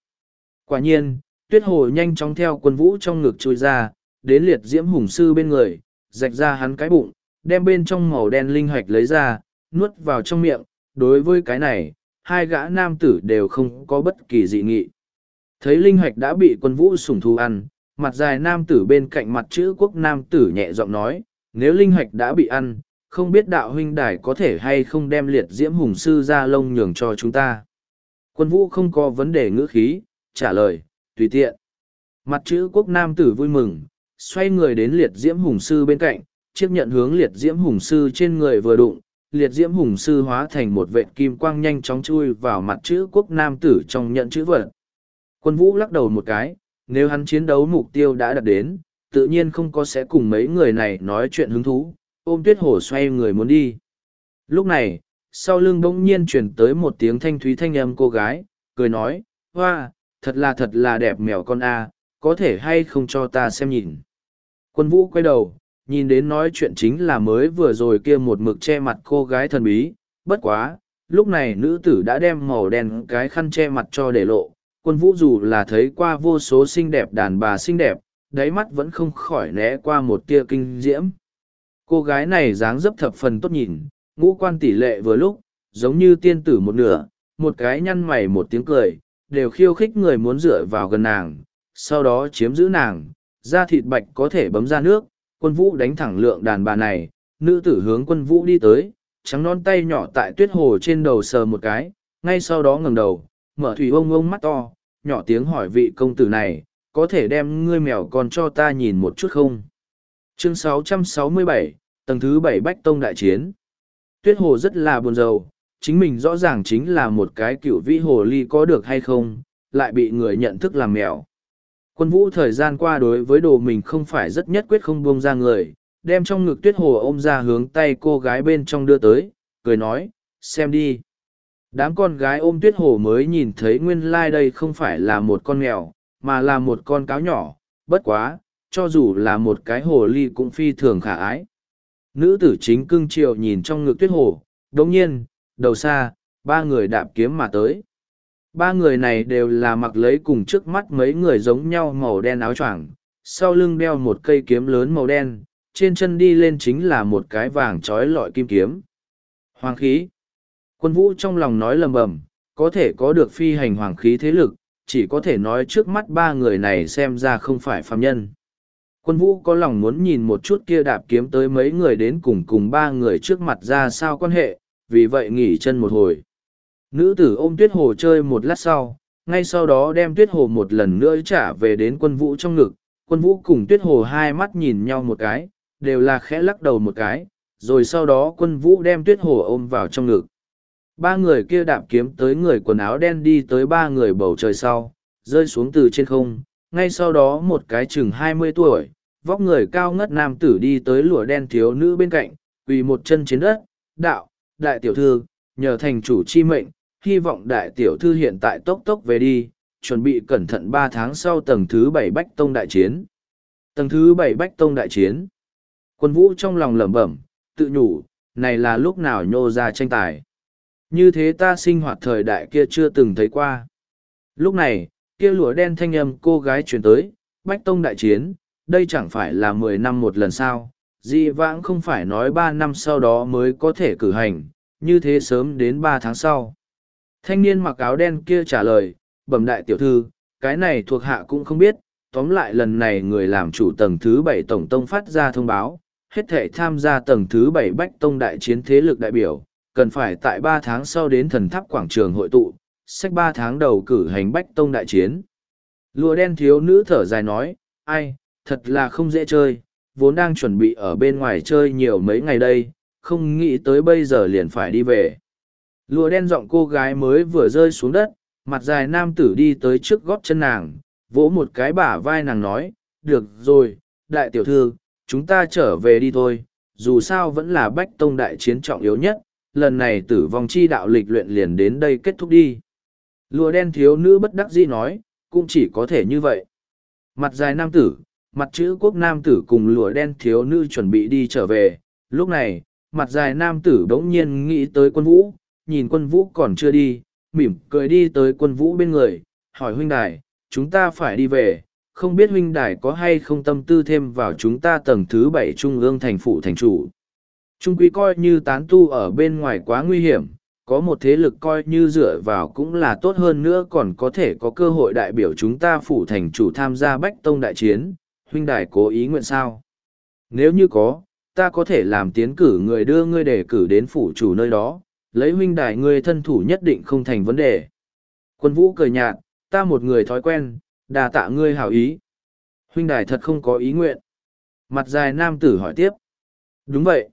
Quả nhiên, tuyết hồ nhanh chóng theo quân vũ trong ngực chui ra, đến liệt diễm hùng sư bên người, rạch ra hắn cái bụng, đem bên trong màu đen linh hoạch lấy ra, nuốt vào trong miệng. Đối với cái này, hai gã nam tử đều không có bất kỳ dị nghị. Thấy linh hoạch đã bị quân vũ sủng thu ăn, mặt dài nam tử bên cạnh mặt chữ quốc nam tử nhẹ giọng nói, nếu linh hoạch đã bị ăn, không biết đạo huynh đài có thể hay không đem liệt diễm hùng sư ra lông nhường cho chúng ta. Quân vũ không có vấn đề ngữ khí, trả lời, tùy tiện. Mặt chữ quốc nam tử vui mừng, xoay người đến liệt diễm hùng sư bên cạnh, chiếc nhận hướng liệt diễm hùng sư trên người vừa đụng, liệt diễm hùng sư hóa thành một vệ kim quang nhanh chóng chui vào mặt chữ quốc nam tử trong nhận chữ vật. Quân vũ lắc đầu một cái, nếu hắn chiến đấu mục tiêu đã đạt đến, tự nhiên không có sẽ cùng mấy người này nói chuyện hứng thú, ôm tuyết hổ xoay người muốn đi. Lúc này, sau lưng bỗng nhiên truyền tới một tiếng thanh thúy thanh âm cô gái, cười nói, hoa, thật là thật là đẹp mèo con a, có thể hay không cho ta xem nhìn. Quân vũ quay đầu, nhìn đến nói chuyện chính là mới vừa rồi kia một mực che mặt cô gái thần bí, bất quá, lúc này nữ tử đã đem màu đen cái khăn che mặt cho để lộ, quân vũ dù là thấy qua vô số xinh đẹp đàn bà xinh đẹp, đáy mắt vẫn không khỏi né qua một tia kinh diễm. Cô gái này dáng dấp thập phần tốt nhìn, ngũ quan tỷ lệ vừa lúc, giống như tiên tử một nửa, một cái nhăn mày một tiếng cười, đều khiêu khích người muốn dựa vào gần nàng, sau đó chiếm giữ nàng, da thịt bạch có thể bấm ra nước, quân vũ đánh thẳng lượng đàn bà này, nữ tử hướng quân vũ đi tới, trắng non tay nhỏ tại tuyết hồ trên đầu sờ một cái, ngay sau đó ngẩng đầu, mở thủy ông ông mắt to, nhỏ tiếng hỏi vị công tử này, có thể đem ngươi mèo con cho ta nhìn một chút không? Chương 667, tầng thứ bảy Bách Tông Đại Chiến Tuyết hồ rất là buồn rầu, chính mình rõ ràng chính là một cái cựu vĩ hồ ly có được hay không, lại bị người nhận thức làm mèo. Quân vũ thời gian qua đối với đồ mình không phải rất nhất quyết không buông ra người, đem trong ngực tuyết hồ ôm ra hướng tay cô gái bên trong đưa tới, cười nói, xem đi. Đám con gái ôm tuyết hồ mới nhìn thấy nguyên lai like đây không phải là một con mèo, mà là một con cáo nhỏ, bất quá, cho dù là một cái hồ ly cũng phi thường khả ái. Nữ tử chính cưng chiều nhìn trong ngực tuyết hồ, đồng nhiên, đầu xa, ba người đạp kiếm mà tới. Ba người này đều là mặc lấy cùng trước mắt mấy người giống nhau màu đen áo choàng, sau lưng đeo một cây kiếm lớn màu đen, trên chân đi lên chính là một cái vàng trói lọi kim kiếm. Hoàng khí. Quân vũ trong lòng nói lầm bầm, có thể có được phi hành hoàng khí thế lực, chỉ có thể nói trước mắt ba người này xem ra không phải phàm nhân. Quân vũ có lòng muốn nhìn một chút kia đạp kiếm tới mấy người đến cùng cùng ba người trước mặt ra sao quan hệ, vì vậy nghỉ chân một hồi. Nữ tử ôm tuyết hồ chơi một lát sau, ngay sau đó đem tuyết hồ một lần nữa trả về đến quân vũ trong ngực. Quân vũ cùng tuyết hồ hai mắt nhìn nhau một cái, đều là khẽ lắc đầu một cái, rồi sau đó quân vũ đem tuyết hồ ôm vào trong ngực. Ba người kia đạp kiếm tới người quần áo đen đi tới ba người bầu trời sau, rơi xuống từ trên không, ngay sau đó một cái chừng hai mươi tuổi, vóc người cao ngất nam tử đi tới lụa đen thiếu nữ bên cạnh, quỳ một chân trên đất, đạo, đại tiểu thư, nhờ thành chủ chi mệnh, hy vọng đại tiểu thư hiện tại tốc tốc về đi, chuẩn bị cẩn thận ba tháng sau tầng thứ bảy Bách Tông Đại Chiến. Tầng thứ bảy Bách Tông Đại Chiến. Quân vũ trong lòng lẩm bẩm, tự nhủ, này là lúc nào nhô ra tranh tài. Như thế ta sinh hoạt thời đại kia chưa từng thấy qua. Lúc này, kia lụa đen thanh âm cô gái truyền tới, Bách Tông Đại Chiến, đây chẳng phải là mười năm một lần sao, dị vãng không phải nói ba năm sau đó mới có thể cử hành, như thế sớm đến ba tháng sau. Thanh niên mặc áo đen kia trả lời, bẩm đại tiểu thư, cái này thuộc hạ cũng không biết, tóm lại lần này người làm chủ tầng thứ bảy tổng tông phát ra thông báo, hết thể tham gia tầng thứ bảy bách tông đại chiến thế lực đại biểu, cần phải tại ba tháng sau đến thần tháp quảng trường hội tụ, sách ba tháng đầu cử hành bách tông đại chiến. Lùa đen thiếu nữ thở dài nói, ai, thật là không dễ chơi, vốn đang chuẩn bị ở bên ngoài chơi nhiều mấy ngày đây, không nghĩ tới bây giờ liền phải đi về. Lùa đen giọng cô gái mới vừa rơi xuống đất, mặt dài nam tử đi tới trước gót chân nàng, vỗ một cái bả vai nàng nói, được rồi, đại tiểu thư, chúng ta trở về đi thôi, dù sao vẫn là bách tông đại chiến trọng yếu nhất, lần này tử vong chi đạo lịch luyện liền đến đây kết thúc đi. Lùa đen thiếu nữ bất đắc dĩ nói, cũng chỉ có thể như vậy. Mặt dài nam tử, mặt chữ quốc nam tử cùng lùa đen thiếu nữ chuẩn bị đi trở về, lúc này, mặt dài nam tử bỗng nhiên nghĩ tới quân vũ, nhìn quân vũ còn chưa đi, mỉm cười đi tới quân vũ bên người, hỏi huynh đài, chúng ta phải đi về, không biết huynh đài có hay không tâm tư thêm vào chúng ta tầng thứ bảy trung ương thành phủ thành chủ. Trung quý coi như tán tu ở bên ngoài quá nguy hiểm, có một thế lực coi như dựa vào cũng là tốt hơn nữa còn có thể có cơ hội đại biểu chúng ta phủ thành chủ tham gia bách tông đại chiến, huynh đài cố ý nguyện sao? Nếu như có, ta có thể làm tiến cử người đưa ngươi đề cử đến phủ chủ nơi đó, lấy huynh đài ngươi thân thủ nhất định không thành vấn đề. Quân vũ cười nhạt, ta một người thói quen, đà tạ ngươi hảo ý. Huynh đài thật không có ý nguyện. Mặt dài nam tử hỏi tiếp. Đúng vậy.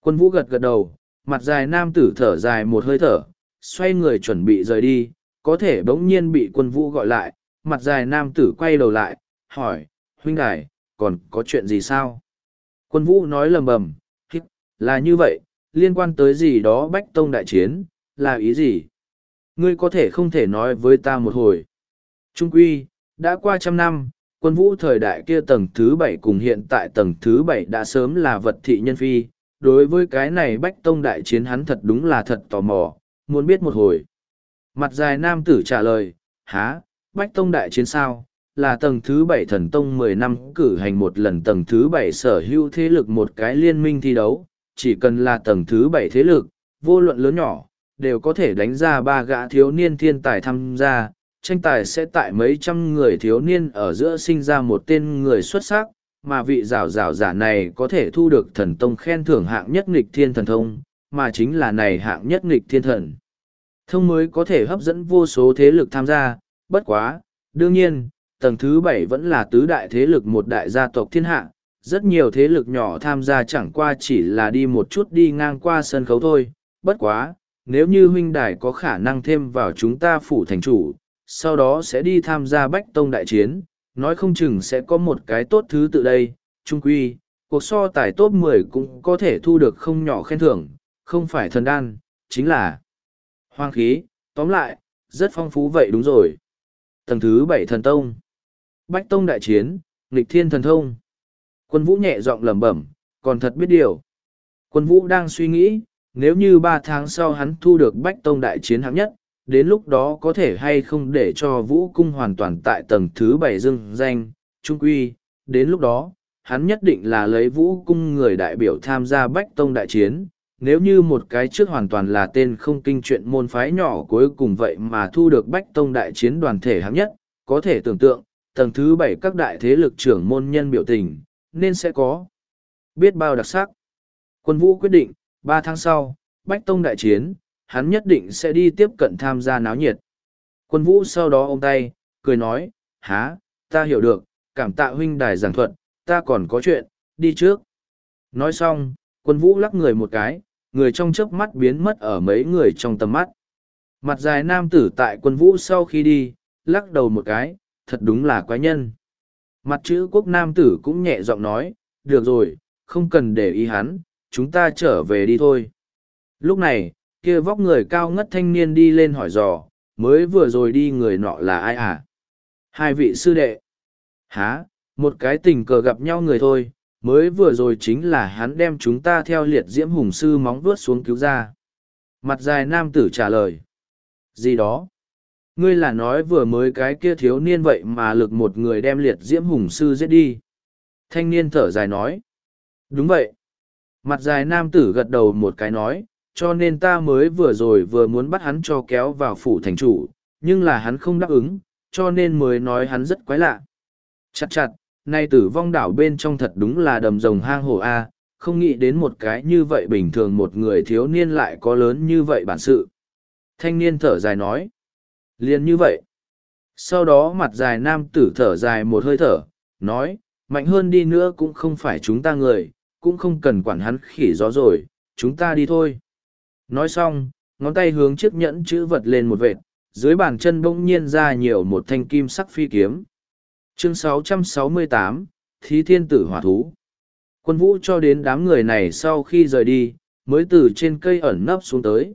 Quân vũ gật gật đầu, mặt dài nam tử thở dài một hơi thở, xoay người chuẩn bị rời đi, có thể bỗng nhiên bị quân vũ gọi lại, mặt dài nam tử quay đầu lại, hỏi, huynh đài, còn có chuyện gì sao? Quân vũ nói lầm bầm, là như vậy, liên quan tới gì đó bách tông đại chiến, là ý gì? Ngươi có thể không thể nói với ta một hồi. Trung quy, đã qua trăm năm, quân vũ thời đại kia tầng thứ bảy cùng hiện tại tầng thứ bảy đã sớm là vật thị nhân phi. Đối với cái này bách tông đại chiến hắn thật đúng là thật tò mò, muốn biết một hồi. Mặt dài nam tử trả lời, há, bách tông đại chiến sao? Là tầng thứ bảy thần tông mười năm cử hành một lần tầng thứ bảy sở hữu thế lực một cái liên minh thi đấu, chỉ cần là tầng thứ bảy thế lực, vô luận lớn nhỏ, đều có thể đánh ra ba gã thiếu niên thiên tài tham gia, tranh tài sẽ tại mấy trăm người thiếu niên ở giữa sinh ra một tên người xuất sắc, mà vị rào rào giả này có thể thu được thần tông khen thưởng hạng nhất nghịch thiên thần thông, mà chính là này hạng nhất nghịch thiên thần. Thông mới có thể hấp dẫn vô số thế lực tham gia, bất quá, đương nhiên, tầng thứ bảy vẫn là tứ đại thế lực một đại gia tộc thiên hạ, rất nhiều thế lực nhỏ tham gia chẳng qua chỉ là đi một chút đi ngang qua sân khấu thôi, bất quá, nếu như huynh đài có khả năng thêm vào chúng ta phủ thành chủ, sau đó sẽ đi tham gia bách tông đại chiến, nói không chừng sẽ có một cái tốt thứ tự đây, trung quy, cuộc so tài top 10 cũng có thể thu được không nhỏ khen thưởng, không phải thần đan, chính là hoang khí, tóm lại, rất phong phú vậy đúng rồi. Tầng thứ bảy thần tông, bách tông đại chiến, nghịch thiên thần thông. Quân vũ nhẹ giọng lẩm bẩm, còn thật biết điều. Quân vũ đang suy nghĩ, nếu như ba tháng sau hắn thu được bách tông đại chiến hạng nhất, đến lúc đó có thể hay không để cho vũ cung hoàn toàn tại tầng thứ bảy Dương danh, trung quy, đến lúc đó, hắn nhất định là lấy vũ cung người đại biểu tham gia bách tông đại chiến. Nếu như một cái trước hoàn toàn là tên không kinh chuyện môn phái nhỏ cuối cùng vậy mà thu được bách tông đại chiến đoàn thể hạng nhất, có thể tưởng tượng, tầng thứ bảy các đại thế lực trưởng môn nhân biểu tình, nên sẽ có. Biết bao đặc sắc. Quân vũ quyết định, ba tháng sau, Bách Tông đại chiến, hắn nhất định sẽ đi tiếp cận tham gia náo nhiệt. Quân vũ sau đó ôm tay, cười nói, há, ta hiểu được, cảm tạ huynh đài giảng thuật, ta còn có chuyện, đi trước. Nói xong, quân vũ lắc người một cái, người trong chớp mắt biến mất ở mấy người trong tầm mắt. Mặt dài nam tử tại quân vũ sau khi đi, lắc đầu một cái, thật đúng là quái nhân. Mặt chữ quốc nam tử cũng nhẹ giọng nói, được rồi, không cần để ý hắn, chúng ta trở về đi thôi. Lúc này, kia vóc người cao ngất thanh niên đi lên hỏi dò, mới vừa rồi đi người nọ là ai à? Hai vị sư đệ. há, một cái tình cờ gặp nhau người thôi, mới vừa rồi chính là hắn đem chúng ta theo liệt diễm hùng sư móng vuốt xuống cứu ra. Mặt dài nam tử trả lời. Gì đó? Ngươi là nói vừa mới cái kia thiếu niên vậy mà lực một người đem liệt diễm hùng sư giết đi. Thanh niên thở dài nói. Đúng vậy. Mặt dài nam tử gật đầu một cái nói, cho nên ta mới vừa rồi vừa muốn bắt hắn cho kéo vào phủ thành chủ, nhưng là hắn không đáp ứng, cho nên mới nói hắn rất quái lạ. Chặt chặt, nay tử vong đảo bên trong thật đúng là đầm rồng hang hổ A, không nghĩ đến một cái như vậy bình thường một người thiếu niên lại có lớn như vậy bản sự. Thanh niên thở dài nói liền như vậy. Sau đó mặt dài nam tử thở dài một hơi thở, nói, mạnh hơn đi nữa cũng không phải chúng ta người, cũng không cần quản hắn khỉ gió rồi, chúng ta đi thôi. Nói xong, ngón tay hướng chiếc nhẫn chữ vật lên một vệt, dưới bàn chân bỗng nhiên ra nhiều một thanh kim sắc phi kiếm. Chương 668, Thí Thiên Tử Hỏa Thú Quân vũ cho đến đám người này sau khi rời đi, mới từ trên cây ẩn nấp xuống tới.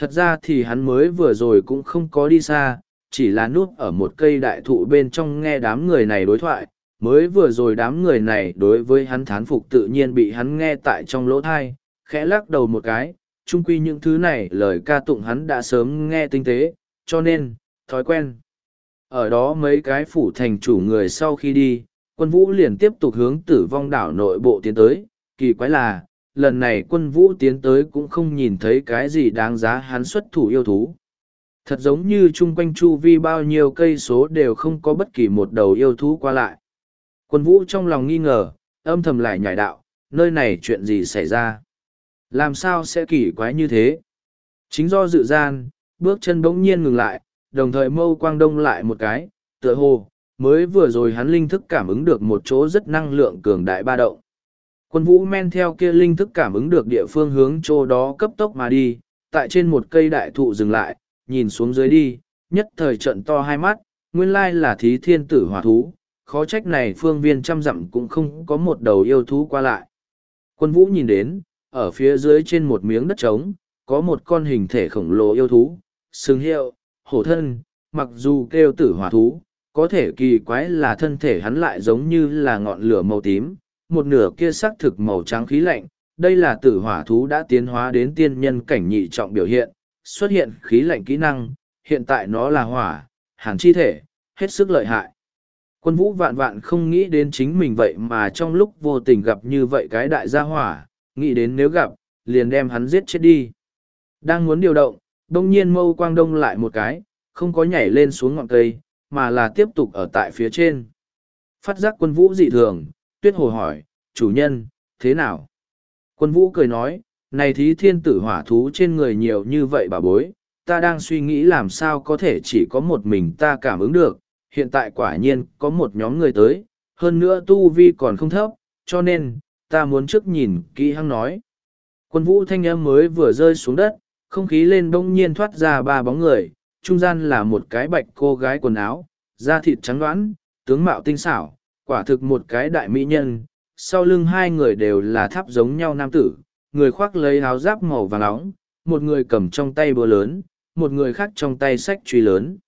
Thật ra thì hắn mới vừa rồi cũng không có đi xa, chỉ là núp ở một cây đại thụ bên trong nghe đám người này đối thoại. Mới vừa rồi đám người này đối với hắn thán phục tự nhiên bị hắn nghe tại trong lỗ thai, khẽ lắc đầu một cái, chung quy những thứ này lời ca tụng hắn đã sớm nghe tinh tế, cho nên, thói quen. Ở đó mấy cái phủ thành chủ người sau khi đi, quân vũ liền tiếp tục hướng tử vong đảo nội bộ tiến tới, kỳ quái là, lần này quân vũ tiến tới cũng không nhìn thấy cái gì đáng giá hắn xuất thủ yêu thú. Thật giống như chung quanh chu vi bao nhiêu cây số đều không có bất kỳ một đầu yêu thú qua lại. Quân vũ trong lòng nghi ngờ, âm thầm lại nhảy đạo, nơi này chuyện gì xảy ra? Làm sao sẽ kỳ quái như thế? Chính do dự gian, bước chân bỗng nhiên ngừng lại, đồng thời mâu quang đông lại một cái, tựa hồ, mới vừa rồi hắn linh thức cảm ứng được một chỗ rất năng lượng cường đại ba động. Quân vũ men theo kia linh thức cảm ứng được địa phương hướng chỗ đó cấp tốc mà đi, tại trên một cây đại thụ dừng lại, nhìn xuống dưới đi, nhất thời trận to hai mắt, nguyên lai là thí thiên tử hỏa thú, khó trách này phương viên trăm dặm cũng không có một đầu yêu thú qua lại. Quân vũ nhìn đến, ở phía dưới trên một miếng đất trống, có một con hình thể khổng lồ yêu thú, sừng hiệu, hổ thân, mặc dù kêu tử hỏa thú, có thể kỳ quái là thân thể hắn lại giống như là ngọn lửa màu tím, một nửa kia sắc thực màu trắng khí lạnh, đây là tử hỏa thú đã tiến hóa đến tiên nhân cảnh nhị trọng biểu hiện, xuất hiện khí lạnh kỹ năng, hiện tại nó là hỏa, hàn chi thể, hết sức lợi hại. Quân vũ vạn vạn không nghĩ đến chính mình vậy mà trong lúc vô tình gặp như vậy cái đại gia hỏa, nghĩ đến nếu gặp, liền đem hắn giết chết đi. Đang muốn điều động, đông nhiên mâu quang đông lại một cái, không có nhảy lên xuống ngọn cây, mà là tiếp tục ở tại phía trên. Phát giác quân vũ dị thường, tuyết hồ hỏi, chủ nhân, thế nào? Quân vũ cười nói, này thí thiên tử hỏa thú trên người nhiều như vậy bà bối, ta đang suy nghĩ làm sao có thể chỉ có một mình ta cảm ứng được, hiện tại quả nhiên có một nhóm người tới, hơn nữa tu vi còn không thấp, cho nên, ta muốn trước nhìn kỹ hăng nói. Quân vũ thanh âm mới vừa rơi xuống đất, không khí lên đông nhiên thoát ra ba bóng người, trung gian là một cái bạch cô gái quần áo, da thịt trắng đoán, tướng mạo tinh xảo, quả thực một cái đại mỹ nhân, sau lưng hai người đều là tháp giống nhau nam tử, người khoác lấy áo giáp màu vàng nóng, một người cầm trong tay búa lớn, một người khác trong tay sách truy lớn.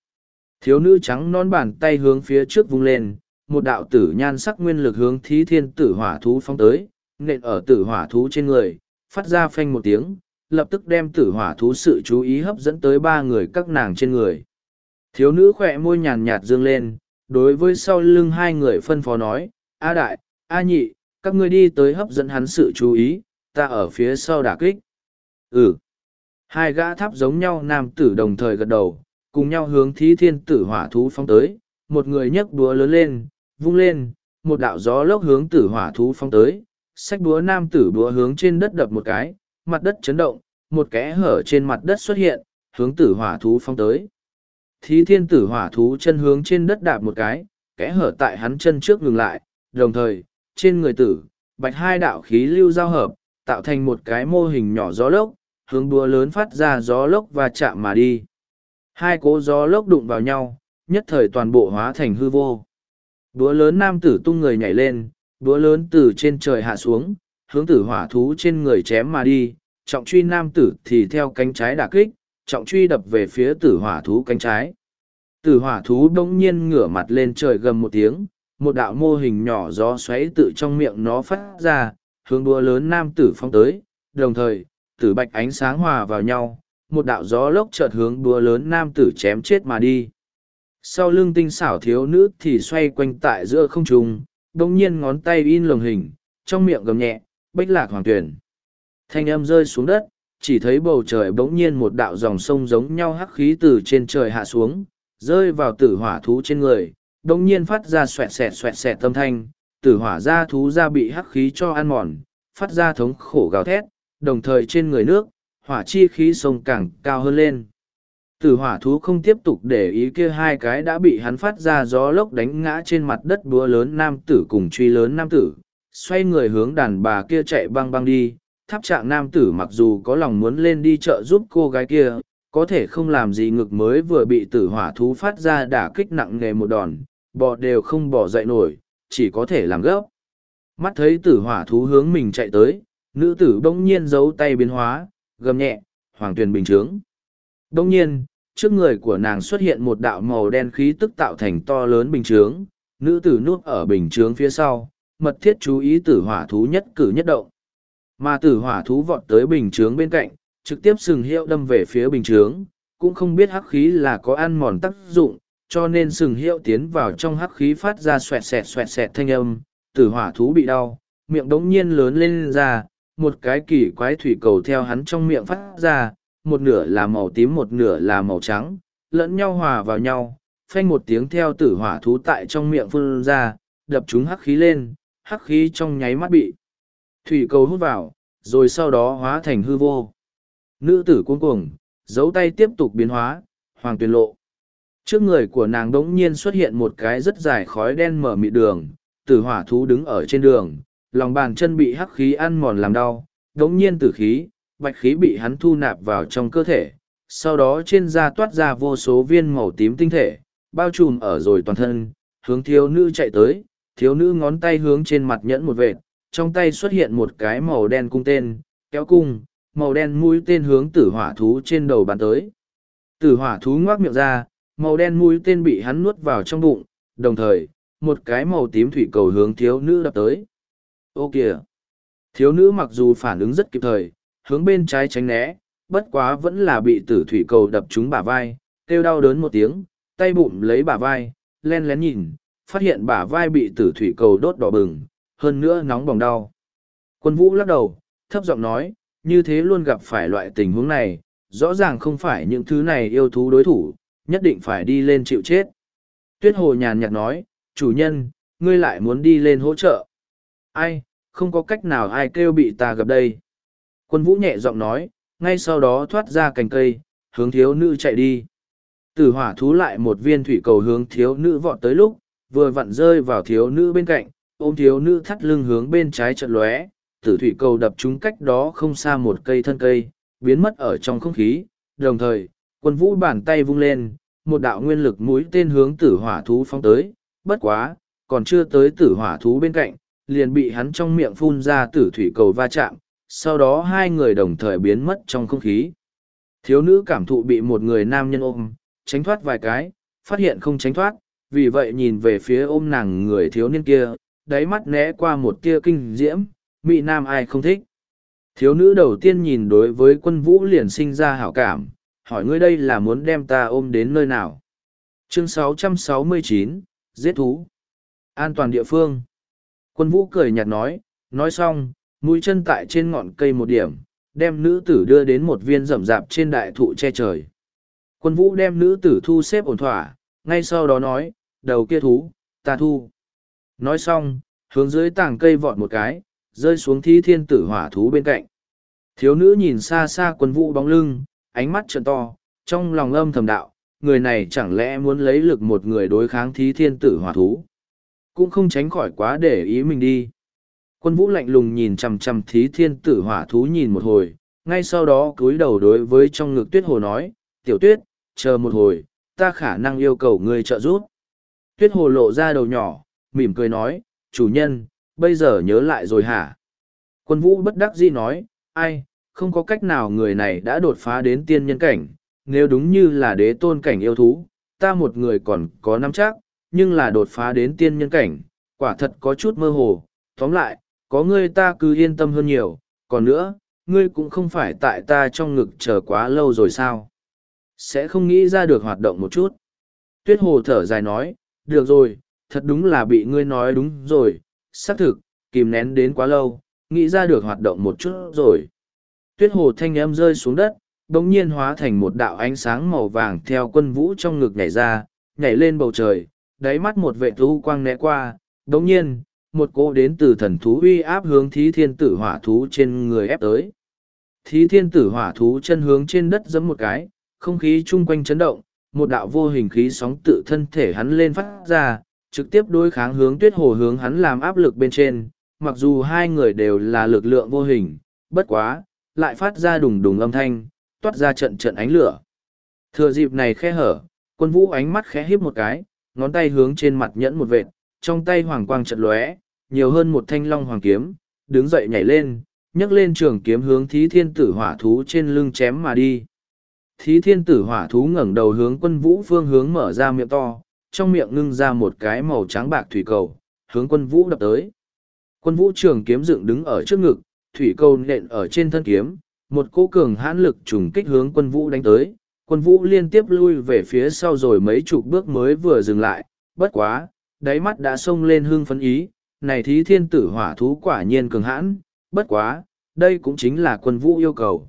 Thiếu nữ trắng non bàn tay hướng phía trước vung lên, một đạo tử nhan sắc nguyên lực hướng thí thiên tử hỏa thú phong tới, nện ở tử hỏa thú trên người, phát ra phanh một tiếng, lập tức đem tử hỏa thú sự chú ý hấp dẫn tới ba người các nàng trên người. Thiếu nữ khỏe môi nhàn nhạt dương lên, đối với sau lưng hai người phân phó nói, A đại, A nhị, các ngươi đi tới hấp dẫn hắn sự chú ý, ta ở phía sau đả kích. Ừ. Hai gã tháp giống nhau nam tử đồng thời gật đầu, cùng nhau hướng thí thiên tử hỏa thú phong tới, một người nhấc đúa lớn lên, vung lên, một đạo gió lốc hướng tử hỏa thú phong tới, sách đúa nam tử đúa hướng trên đất đập một cái, mặt đất chấn động, một kẽ hở trên mặt đất xuất hiện, hướng tử hỏa thú phong tới. Thí thiên tử hỏa thú chân hướng trên đất đạp một cái, kẽ hở tại hắn chân trước ngừng lại, đồng thời, trên người tử, bạch hai đạo khí lưu giao hợp, tạo thành một cái mô hình nhỏ gió lốc, hướng đua lớn phát ra gió lốc và chạm mà đi. Hai cố gió lốc đụng vào nhau, nhất thời toàn bộ hóa thành hư vô. Đúa lớn nam tử tung người nhảy lên, đúa lớn từ trên trời hạ xuống, hướng tử hỏa thú trên người chém mà đi, trọng truy nam tử thì theo cánh trái đả kích, trọng truy đập về phía tử hỏa thú cánh trái. Tử hỏa thú đông nhiên ngửa mặt lên trời gầm một tiếng, một đạo mô hình nhỏ gió xoáy tự trong miệng nó phát ra, hướng đua lớn nam tử phong tới, đồng thời, tử bạch ánh sáng hòa vào nhau, một đạo gió lốc chợt hướng đua lớn nam tử chém chết mà đi. Sau lưng tinh xảo thiếu nữ thì xoay quanh tại giữa không trung, đông nhiên ngón tay in lồng hình, trong miệng gầm nhẹ, bách lạc hoàng tuyển. Thanh âm rơi xuống đất, chỉ thấy bầu trời bỗng nhiên một đạo dòng sông giống nhau hắc khí từ trên trời hạ xuống, rơi vào tử hỏa thú trên người, bỗng nhiên phát ra xoẹt xẹt xoẹt xẹt tâm thanh, tử hỏa ra thú ra bị hắc khí cho ăn mòn, phát ra thống khổ gào thét, đồng thời trên người nước, hỏa chi khí sông càng cao hơn lên. Tử hỏa thú không tiếp tục để ý kia hai cái đã bị hắn phát ra gió lốc đánh ngã trên mặt đất búa lớn nam tử cùng truy lớn nam tử, xoay người hướng đàn bà kia chạy băng băng đi, tháp trạng nam tử mặc dù có lòng muốn lên đi chợ giúp cô gái kia, có thể không làm gì ngực mới vừa bị tử hỏa thú phát ra đả kích nặng nề một đòn, bò đều không bỏ dậy nổi, chỉ có thể làm gấp. Mắt thấy tử hỏa thú hướng mình chạy tới, nữ tử bỗng nhiên giấu tay biến hóa, gầm nhẹ, hoàng tuyền bình trướng. Bỗng nhiên, trước người của nàng xuất hiện một đạo màu đen khí tức tạo thành to lớn bình trướng, nữ tử nuốt ở bình trướng phía sau, mật thiết chú ý tử hỏa thú nhất cử nhất động. Mà tử hỏa thú vọt tới bình chướng bên cạnh, trực tiếp sừng hiệu đâm về phía bình chướng, cũng không biết hắc khí là có ăn mòn tác dụng, cho nên sừng hiệu tiến vào trong hắc khí phát ra xoẹt xẹt xoẹt xẹt thanh âm, tử hỏa thú bị đau, miệng đống nhiên lớn lên ra, một cái kỳ quái thủy cầu theo hắn trong miệng phát ra, một nửa là màu tím một nửa là màu trắng, lẫn nhau hòa vào nhau, phanh một tiếng theo tử hỏa thú tại trong miệng phun ra, đập chúng hắc khí lên, hắc khí trong nháy mắt bị thủy cầu hút vào, rồi sau đó hóa thành hư vô. Nữ tử cuống cuồng, giấu tay tiếp tục biến hóa, hoàng tuyền lộ. Trước người của nàng đống nhiên xuất hiện một cái rất dài khói đen mở mịt đường, tử hỏa thú đứng ở trên đường, lòng bàn chân bị hắc khí ăn mòn làm đau, đống nhiên tử khí, bạch khí bị hắn thu nạp vào trong cơ thể, sau đó trên da toát ra vô số viên màu tím tinh thể, bao trùm ở rồi toàn thân, hướng thiếu nữ chạy tới, thiếu nữ ngón tay hướng trên mặt nhẫn một vệt, trong tay xuất hiện một cái màu đen cung tên, kéo cung, màu đen mũi tên hướng tử hỏa thú trên đầu bàn tới. Tử hỏa thú ngoác miệng ra, màu đen mũi tên bị hắn nuốt vào trong bụng, đồng thời, một cái màu tím thủy cầu hướng thiếu nữ đập tới. Ô kìa! Thiếu nữ mặc dù phản ứng rất kịp thời, hướng bên trái tránh né, bất quá vẫn là bị tử thủy cầu đập trúng bả vai, kêu đau đớn một tiếng, tay bụng lấy bả vai, len lén nhìn, phát hiện bả vai bị tử thủy cầu đốt đỏ bừng, hơn nữa nóng bỏng đau. Quân vũ lắc đầu, thấp giọng nói, như thế luôn gặp phải loại tình huống này, rõ ràng không phải những thứ này yêu thú đối thủ, nhất định phải đi lên chịu chết. Tuyết hồ nhàn nhạt nói, chủ nhân, ngươi lại muốn đi lên hỗ trợ. Ai, không có cách nào ai kêu bị ta gặp đây. Quân vũ nhẹ giọng nói, ngay sau đó thoát ra cành cây, hướng thiếu nữ chạy đi. Tử hỏa thú lại một viên thủy cầu hướng thiếu nữ vọt tới lúc, vừa vặn rơi vào thiếu nữ bên cạnh, ôm thiếu nữ thắt lưng hướng bên trái trận lóe, tử thủy cầu đập trúng cách đó không xa một cây thân cây, biến mất ở trong không khí, đồng thời, quân vũ bàn tay vung lên, một đạo nguyên lực mũi tên hướng tử hỏa thú phóng tới, bất quá, còn chưa tới tử hỏa thú bên cạnh, liền bị hắn trong miệng phun ra tử thủy cầu va chạm, sau đó hai người đồng thời biến mất trong không khí. Thiếu nữ cảm thụ bị một người nam nhân ôm, tránh thoát vài cái, phát hiện không tránh thoát, vì vậy nhìn về phía ôm nàng người thiếu niên kia, đáy mắt né qua một tia kinh diễm, mỹ nam ai không thích. Thiếu nữ đầu tiên nhìn đối với quân vũ liền sinh ra hảo cảm, hỏi ngươi đây là muốn đem ta ôm đến nơi nào. Chương 669, Giết thú. An toàn địa phương. Quân vũ cười nhạt nói, nói xong, mũi chân tại trên ngọn cây một điểm, đem nữ tử đưa đến một viên rậm rạp trên đại thụ che trời. Quân vũ đem nữ tử thu xếp ổn thỏa, ngay sau đó nói, đầu kia thú, ta thu. Nói xong, hướng dưới tảng cây vọt một cái, rơi xuống thí thiên tử hỏa thú bên cạnh. Thiếu nữ nhìn xa xa quân vũ bóng lưng, ánh mắt trợn to, trong lòng âm thầm đạo, người này chẳng lẽ muốn lấy lực một người đối kháng thí thiên tử hỏa thú. Cũng không tránh khỏi quá để ý mình đi. Quân vũ lạnh lùng nhìn chằm chằm thí thiên tử hỏa thú nhìn một hồi, ngay sau đó cúi đầu đối với trong ngực tuyết hồ nói, tiểu tuyết, chờ một hồi, ta khả năng yêu cầu ngươi trợ giúp. Tuyết hồ lộ ra đầu nhỏ, mỉm cười nói, chủ nhân, bây giờ nhớ lại rồi hả? Quân vũ bất đắc dĩ nói, ai, không có cách nào người này đã đột phá đến tiên nhân cảnh, nếu đúng như là đế tôn cảnh yêu thú, ta một người còn có nắm chắc, nhưng là đột phá đến tiên nhân cảnh, quả thật có chút mơ hồ. Tóm lại, có ngươi ta cứ yên tâm hơn nhiều, còn nữa, ngươi cũng không phải tại ta trong ngực chờ quá lâu rồi sao? Sẽ không nghĩ ra được hoạt động một chút. Tuyết hồ thở dài nói, được rồi, thật đúng là bị ngươi nói đúng rồi, xác thực, kìm nén đến quá lâu, nghĩ ra được hoạt động một chút rồi. Tuyết hồ thanh âm rơi xuống đất, bỗng nhiên hóa thành một đạo ánh sáng màu vàng theo quân vũ trong ngực nhảy ra, nhảy lên bầu trời, đáy mắt một vệ thú quang né qua, bỗng nhiên, một cô đến từ thần thú uy áp hướng thí thiên tử hỏa thú trên người ép tới. Thí thiên tử hỏa thú chân hướng trên đất giẫm một cái, không khí chung quanh chấn động, một đạo vô hình khí sóng tự thân thể hắn lên phát ra, trực tiếp đối kháng hướng tuyết hồ hướng hắn làm áp lực bên trên, mặc dù hai người đều là lực lượng vô hình, bất quá, lại phát ra đùng đùng âm thanh, toát ra trận trận ánh lửa. Thừa dịp này khe hở, quân vũ ánh mắt khẽ híp một cái, ngón tay hướng trên mặt nhẫn một vệt, trong tay hoàng quang trận lóe, nhiều hơn một thanh long hoàng kiếm, đứng dậy nhảy lên, nhấc lên trường kiếm hướng thí thiên tử hỏa thú trên lưng chém mà đi. Thí thiên tử hỏa thú ngẩng đầu hướng quân vũ phương hướng mở ra miệng to, trong miệng ngưng ra một cái màu trắng bạc thủy cầu, hướng quân vũ đập tới. Quân vũ trường kiếm dựng đứng ở trước ngực, thủy cầu nện ở trên thân kiếm, một cỗ cường hãn lực trùng kích hướng quân vũ đánh tới. Quân vũ liên tiếp lui về phía sau rồi mấy chục bước mới vừa dừng lại, bất quá, đáy mắt đã sông lên hương phấn ý, này thí thiên tử hỏa thú quả nhiên cường hãn, bất quá, đây cũng chính là quân vũ yêu cầu.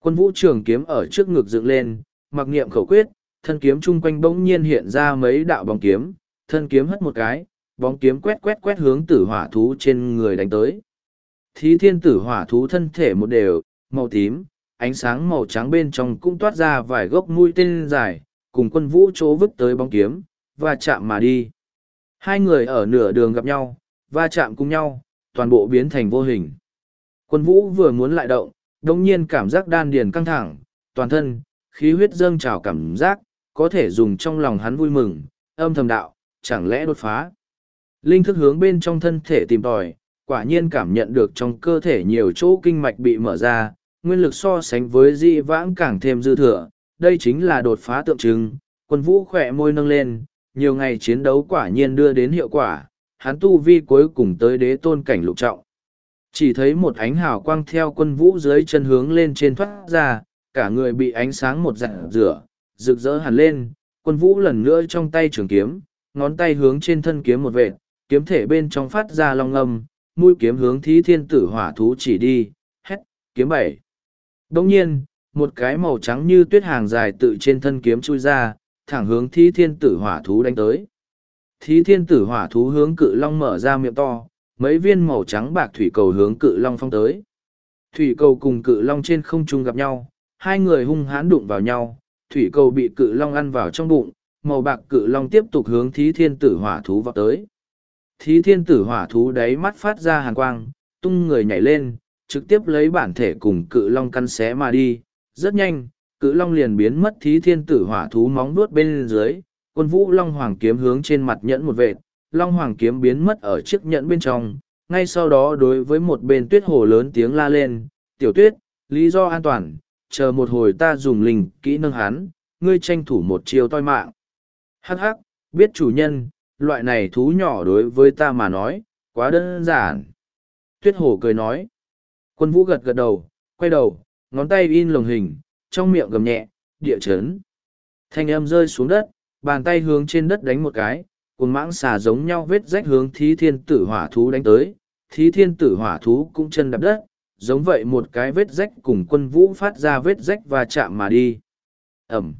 Quân vũ trường kiếm ở trước ngực dựng lên, mặc niệm khẩu quyết, thân kiếm chung quanh bỗng nhiên hiện ra mấy đạo bóng kiếm, thân kiếm hất một cái, bóng kiếm quét quét quét hướng tử hỏa thú trên người đánh tới. Thí thiên tử hỏa thú thân thể một đều, màu tím, ánh sáng màu trắng bên trong cũng toát ra vài gốc mũi tên dài, cùng quân vũ chỗ vứt tới bóng kiếm, và chạm mà đi. Hai người ở nửa đường gặp nhau, va chạm cùng nhau, toàn bộ biến thành vô hình. Quân vũ vừa muốn lại động, đồng nhiên cảm giác đan điền căng thẳng, toàn thân, khí huyết dâng trào cảm giác, có thể dùng trong lòng hắn vui mừng, âm thầm đạo, chẳng lẽ đột phá. Linh thức hướng bên trong thân thể tìm tòi, quả nhiên cảm nhận được trong cơ thể nhiều chỗ kinh mạch bị mở ra, nguyên lực so sánh với di vãng càng thêm dư thừa, đây chính là đột phá tượng trưng, quân vũ khỏe môi nâng lên, nhiều ngày chiến đấu quả nhiên đưa đến hiệu quả, hắn tu vi cuối cùng tới đế tôn cảnh lục trọng. Chỉ thấy một ánh hào quang theo quân vũ dưới chân hướng lên trên thoát ra, cả người bị ánh sáng một dạng rửa, rực rỡ hẳn lên, quân vũ lần nữa trong tay trường kiếm, ngón tay hướng trên thân kiếm một vệt, kiếm thể bên trong phát ra long âm, mũi kiếm hướng thí thiên tử hỏa thú chỉ đi, hét, kiếm bảy. Đồng nhiên, một cái màu trắng như tuyết hàng dài tự trên thân kiếm chui ra, thẳng hướng thí thiên tử hỏa thú đánh tới. Thí thiên tử hỏa thú hướng cự long mở ra miệng to, mấy viên màu trắng bạc thủy cầu hướng cự long phong tới. Thủy cầu cùng cự long trên không trung gặp nhau, hai người hung hãn đụng vào nhau, thủy cầu bị cự long ăn vào trong bụng, màu bạc cự long tiếp tục hướng thí thiên tử hỏa thú vào tới. Thí thiên tử hỏa thú đáy mắt phát ra hàn quang, tung người nhảy lên, trực tiếp lấy bản thể cùng cự long căn xé mà đi. Rất nhanh, cự long liền biến mất thí thiên tử hỏa thú móng vuốt bên dưới, quân vũ long hoàng kiếm hướng trên mặt nhẫn một vệt, long hoàng kiếm biến mất ở chiếc nhẫn bên trong. Ngay sau đó đối với một bên tuyết hồ lớn tiếng la lên, tiểu tuyết, lý do an toàn, chờ một hồi ta dùng linh kỹ nâng hắn, ngươi tranh thủ một chiều toi mạng. Hắc hắc, biết chủ nhân, loại này thú nhỏ đối với ta mà nói, quá đơn giản. Tuyết hổ cười nói. Quân vũ gật gật đầu, quay đầu, ngón tay in lồng hình, trong miệng gầm nhẹ, địa chấn. Thanh âm rơi xuống đất, bàn tay hướng trên đất đánh một cái, cùng mãng xà giống nhau vết rách hướng thí thiên tử hỏa thú đánh tới. Thí thiên tử hỏa thú cũng chân đạp đất, giống vậy một cái vết rách cùng quân vũ phát ra vết rách và chạm mà đi. Ẩm.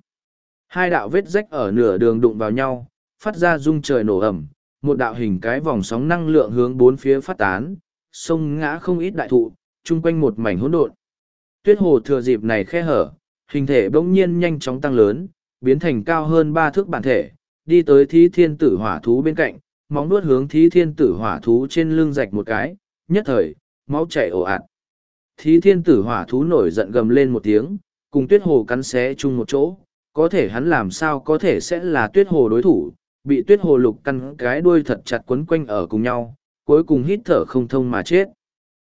Hai đạo vết rách ở nửa đường đụng vào nhau, phát ra rung trời nổ ẩm, một đạo hình cái vòng sóng năng lượng hướng bốn phía phát tán, sông ngã không ít đại thụ, chung quanh một mảnh hỗn độn. Tuyết hồ thừa dịp này khe hở, hình thể bỗng nhiên nhanh chóng tăng lớn, biến thành cao hơn ba thước bản thể, đi tới thí thiên tử hỏa thú bên cạnh, móng nuốt hướng thí thiên tử hỏa thú trên lưng rạch một cái, nhất thời, máu chảy ồ ạt. Thí thiên tử hỏa thú nổi giận gầm lên một tiếng, cùng tuyết hồ cắn xé chung một chỗ, có thể hắn làm sao có thể sẽ là tuyết hồ đối thủ, bị tuyết hồ lục căn cái đuôi thật chặt quấn quanh ở cùng nhau, cuối cùng hít thở không thông mà chết.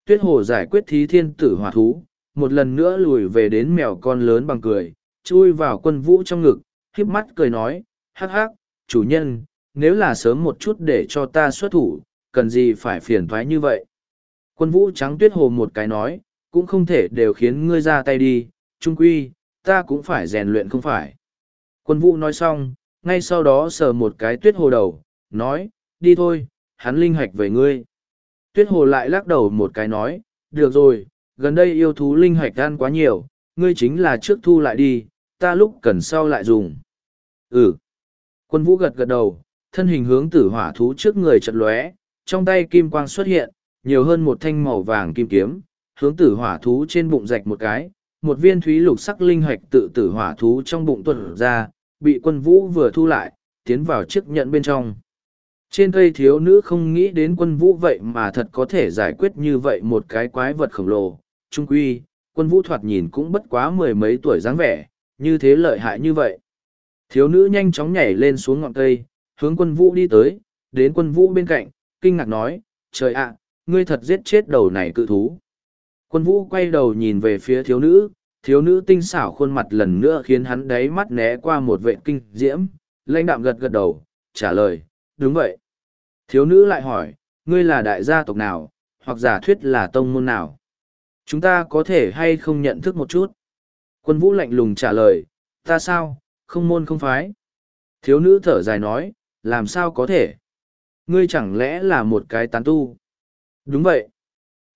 Tuyết hồ giải quyết thí thiên tử hỏa thú, một lần nữa lùi về đến mèo con lớn bằng cười, chui vào quân vũ trong ngực, khiếp mắt cười nói, hắc hắc, chủ nhân, nếu là sớm một chút để cho ta xuất thủ, cần gì phải phiền thoái như vậy. Quân vũ trắng tuyết hồ một cái nói, cũng không thể đều khiến ngươi ra tay đi, trung quy, ta cũng phải rèn luyện không phải. Quân vũ nói xong, ngay sau đó sờ một cái tuyết hồ đầu, nói, đi thôi, hắn linh hạch về ngươi. Tuyết hồ lại lắc đầu một cái nói, được rồi, gần đây yêu thú linh hạch ăn quá nhiều, ngươi chính là trước thu lại đi, ta lúc cần sau lại dùng. Ừ. Quân vũ gật gật đầu, thân hình hướng tử hỏa thú trước người chật lóe, trong tay kim quang xuất hiện, nhiều hơn một thanh màu vàng kim kiếm, hướng tử hỏa thú trên bụng rạch một cái, một viên thúy lục sắc linh hoạch tự tử hỏa thú trong bụng tuần ra, bị quân vũ vừa thu lại, tiến vào chiếc nhận bên trong. Trên cây thiếu nữ không nghĩ đến quân vũ vậy mà thật có thể giải quyết như vậy một cái quái vật khổng lồ. Trung quy, quân vũ thoạt nhìn cũng bất quá mười mấy tuổi dáng vẻ, như thế lợi hại như vậy. Thiếu nữ nhanh chóng nhảy lên xuống ngọn cây, hướng quân vũ đi tới, đến quân vũ bên cạnh, kinh ngạc nói, trời ạ, ngươi thật giết chết đầu này cự thú. Quân vũ quay đầu nhìn về phía thiếu nữ, thiếu nữ tinh xảo khuôn mặt lần nữa khiến hắn đáy mắt né qua một vệ kinh diễm, lãnh đạm gật gật đầu, trả lời, đúng vậy. Thiếu nữ lại hỏi, ngươi là đại gia tộc nào, hoặc giả thuyết là tông môn nào? Chúng ta có thể hay không nhận thức một chút? Quân vũ lạnh lùng trả lời, ta sao, không môn không phái. Thiếu nữ thở dài nói, làm sao có thể? Ngươi chẳng lẽ là một cái tán tu? Đúng vậy.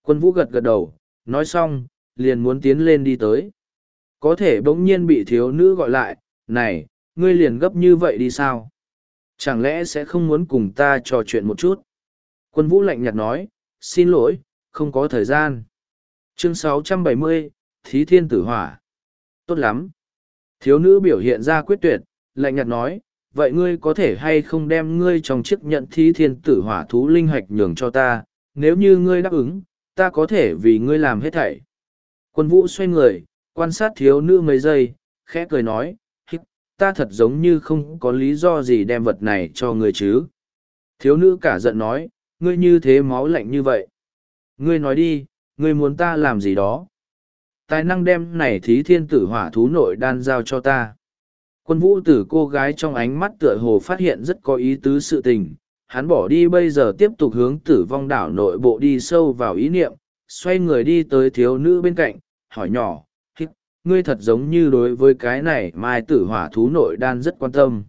Quân vũ gật gật đầu, nói xong, liền muốn tiến lên đi tới. Có thể bỗng nhiên bị thiếu nữ gọi lại, này, ngươi liền gấp như vậy đi sao? Chẳng lẽ sẽ không muốn cùng ta trò chuyện một chút? Quân vũ lạnh nhạt nói, xin lỗi, không có thời gian. Chương 670, Thí Thiên Tử Hỏa. Tốt lắm. Thiếu nữ biểu hiện ra quyết tuyệt, lạnh nhạt nói, vậy ngươi có thể hay không đem ngươi trong chiếc nhận Thí Thiên Tử Hỏa thú linh hạch nhường cho ta, nếu như ngươi đáp ứng, ta có thể vì ngươi làm hết thảy. Quân vũ xoay người, quan sát thiếu nữ mấy giây, khẽ cười nói, ta thật giống như không có lý do gì đem vật này cho ngươi chứ. Thiếu nữ cả giận nói, ngươi như thế máu lạnh như vậy. Ngươi nói đi, ngươi muốn ta làm gì đó. Tài năng đem này thí thiên tử hỏa thú nội đan giao cho ta. Quân vũ tử cô gái trong ánh mắt tựa hồ phát hiện rất có ý tứ sự tình. Hắn bỏ đi bây giờ tiếp tục hướng tử vong đảo nội bộ đi sâu vào ý niệm, xoay người đi tới thiếu nữ bên cạnh, hỏi nhỏ, ngươi thật giống như đối với cái này mai tử hỏa thú nội đan rất quan tâm.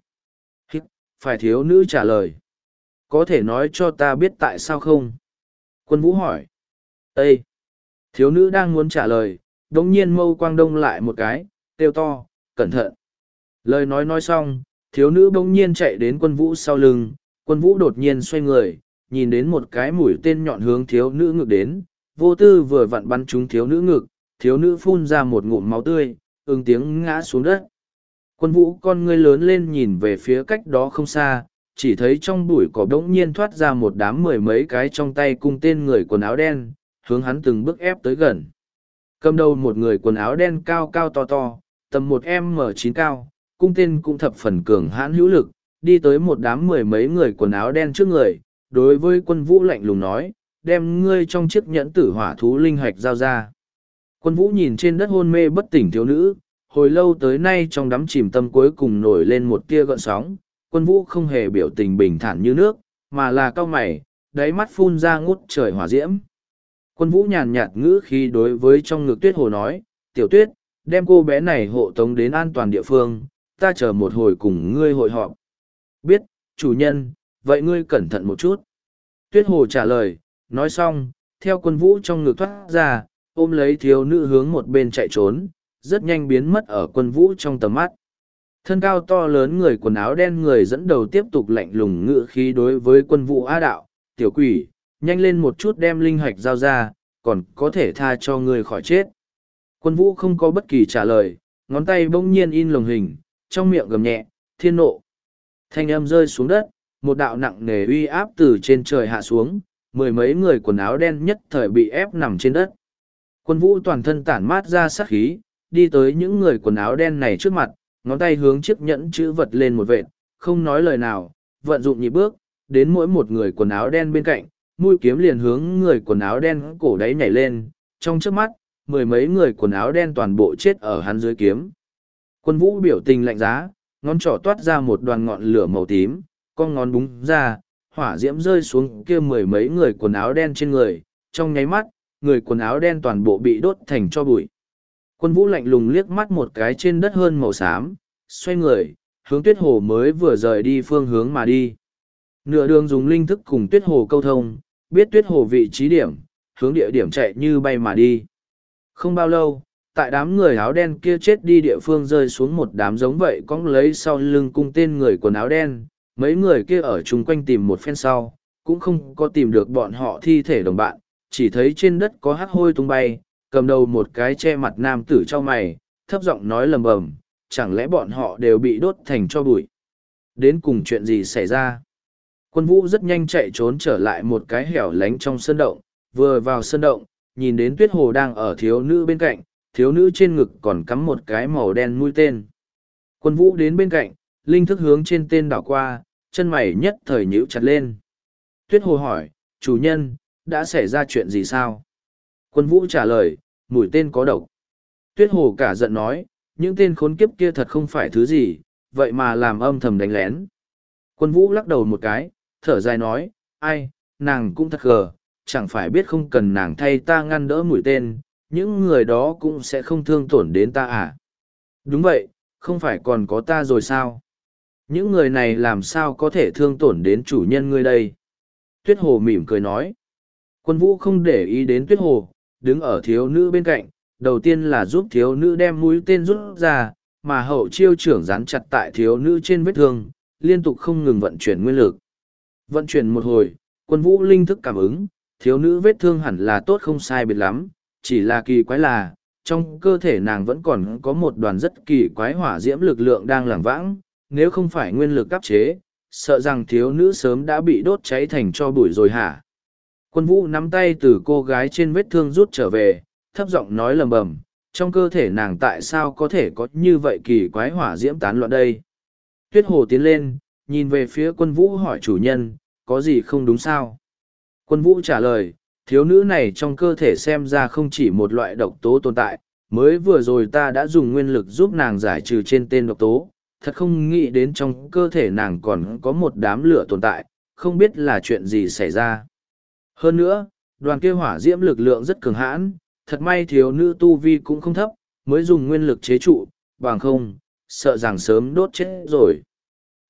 Hít, phải thiếu nữ trả lời. Có thể nói cho ta biết tại sao không? Quân vũ hỏi. Ê! Thiếu nữ đang muốn trả lời, đống nhiên mâu quang đông lại một cái, kêu to, cẩn thận. Lời nói nói xong, thiếu nữ bỗng nhiên chạy đến quân vũ sau lưng, quân vũ đột nhiên xoay người, nhìn đến một cái mũi tên nhọn hướng thiếu nữ ngực đến, vô tư vừa vặn bắn trúng thiếu nữ ngực, thiếu nữ phun ra một ngụm máu tươi, ưng tiếng ngã xuống đất. Quân vũ con ngươi lớn lên nhìn về phía cách đó không xa, chỉ thấy trong bụi cỏ đống nhiên thoát ra một đám mười mấy cái trong tay cung tên người quần áo đen, hướng hắn từng bước ép tới gần. Cầm đầu một người quần áo đen cao cao to to, tầm một m chín cao, cung tên cũng thập phần cường hãn hữu lực, đi tới một đám mười mấy người quần áo đen trước người, đối với quân vũ lạnh lùng nói, đem ngươi trong chiếc nhẫn tử hỏa thú linh hạch giao ra. Quân vũ nhìn trên đất hôn mê bất tỉnh thiếu nữ, hồi lâu tới nay trong đám chìm tâm cuối cùng nổi lên một tia gợn sóng, quân vũ không hề biểu tình bình thản như nước, mà là cao mày, đáy mắt phun ra ngút trời hỏa diễm. Quân vũ nhàn nhạt ngữ khi đối với trong ngực tuyết hồ nói, tiểu tuyết, đem cô bé này hộ tống đến an toàn địa phương, ta chờ một hồi cùng ngươi hội họp. Biết, chủ nhân, vậy ngươi cẩn thận một chút. Tuyết hồ trả lời, nói xong, theo quân vũ trong ngực thoát ra, ôm lấy thiếu nữ hướng một bên chạy trốn, rất nhanh biến mất ở quân vũ trong tầm mắt. Thân cao to lớn người quần áo đen người dẫn đầu tiếp tục lạnh lùng ngự khí đối với quân vũ A đạo, tiểu quỷ, nhanh lên một chút đem linh hạch giao ra, còn có thể tha cho người khỏi chết. Quân vũ không có bất kỳ trả lời, ngón tay bỗng nhiên in lồng hình, trong miệng gầm nhẹ, thiên nộ. Thanh âm rơi xuống đất, một đạo nặng nề uy áp từ trên trời hạ xuống, mười mấy người quần áo đen nhất thời bị ép nằm trên đất. Quân vũ toàn thân tản mát ra sát khí, đi tới những người quần áo đen này trước mặt, ngón tay hướng chiếc nhẫn chữ vật lên một vệt, không nói lời nào, vận dụng nhị bước, đến mỗi một người quần áo đen bên cạnh, mũi kiếm liền hướng người quần áo đen cổ đáy nhảy lên, trong trước mắt, mười mấy người quần áo đen toàn bộ chết ở hắn dưới kiếm. Quân vũ biểu tình lạnh giá, ngón trỏ toát ra một đoàn ngọn lửa màu tím, con ngón búng ra, hỏa diễm rơi xuống kia mười mấy người quần áo đen trên người, trong nháy mắt, người quần áo đen toàn bộ bị đốt thành cho bụi. Quân vũ lạnh lùng liếc mắt một cái trên đất hơn màu xám, xoay người, hướng tuyết hồ mới vừa rời đi phương hướng mà đi. Nửa đường dùng linh thức cùng tuyết hồ câu thông, biết tuyết hồ vị trí điểm, hướng địa điểm chạy như bay mà đi. Không bao lâu, tại đám người áo đen kia chết đi địa phương rơi xuống một đám giống vậy cóng lấy sau lưng cung tên người quần áo đen, mấy người kia ở chung quanh tìm một phen sau, cũng không có tìm được bọn họ thi thể đồng bạn, chỉ thấy trên đất có hắc hôi tung bay, cầm đầu một cái che mặt nam tử trao mày, thấp giọng nói lầm bầm, chẳng lẽ bọn họ đều bị đốt thành cho bụi. Đến cùng chuyện gì xảy ra? Quân vũ rất nhanh chạy trốn trở lại một cái hẻo lánh trong sân động, vừa vào sân động, nhìn đến tuyết hồ đang ở thiếu nữ bên cạnh, thiếu nữ trên ngực còn cắm một cái màu đen mũi tên. Quân vũ đến bên cạnh, linh thức hướng trên tên đảo qua, chân mày nhất thời nhíu chặt lên. Tuyết hồ hỏi, chủ nhân, đã xảy ra chuyện gì sao? Quân vũ trả lời, mũi tên có độc. Tuyết hồ cả giận nói, những tên khốn kiếp kia thật không phải thứ gì, vậy mà làm âm thầm đánh lén. Quân vũ lắc đầu một cái, thở dài nói, ai, nàng cũng thật gờ, chẳng phải biết không cần nàng thay ta ngăn đỡ mũi tên, những người đó cũng sẽ không thương tổn đến ta à. Đúng vậy, không phải còn có ta rồi sao? Những người này làm sao có thể thương tổn đến chủ nhân ngươi đây? Tuyết hồ mỉm cười nói. Quân vũ không để ý đến tuyết hồ, đứng ở thiếu nữ bên cạnh, đầu tiên là giúp thiếu nữ đem mũi tên rút ra, mà hậu chiêu trưởng dán chặt tại thiếu nữ trên vết thương, liên tục không ngừng vận chuyển nguyên lực. Vận chuyển một hồi, quân vũ linh thức cảm ứng, thiếu nữ vết thương hẳn là tốt không sai biệt lắm, chỉ là kỳ quái là, trong cơ thể nàng vẫn còn có một đoàn rất kỳ quái hỏa diễm lực lượng đang lảng vãng, nếu không phải nguyên lực áp chế, sợ rằng thiếu nữ sớm đã bị đốt cháy thành cho bụi rồi hả? Quân vũ nắm tay từ cô gái trên vết thương rút trở về, thấp giọng nói lầm bầm, trong cơ thể nàng tại sao có thể có như vậy kỳ quái hỏa diễm tán loạn đây. Tuyết hồ tiến lên, nhìn về phía quân vũ hỏi chủ nhân, có gì không đúng sao? Quân vũ trả lời, thiếu nữ này trong cơ thể xem ra không chỉ một loại độc tố tồn tại, mới vừa rồi ta đã dùng nguyên lực giúp nàng giải trừ trên tên độc tố, thật không nghĩ đến trong cơ thể nàng còn có một đám lửa tồn tại, không biết là chuyện gì xảy ra. Hơn nữa, đoàn kia hỏa diễm lực lượng rất cường hãn, thật may thiếu nữ tu vi cũng không thấp, mới dùng nguyên lực chế trụ, bằng không, sợ rằng sớm đốt chết rồi.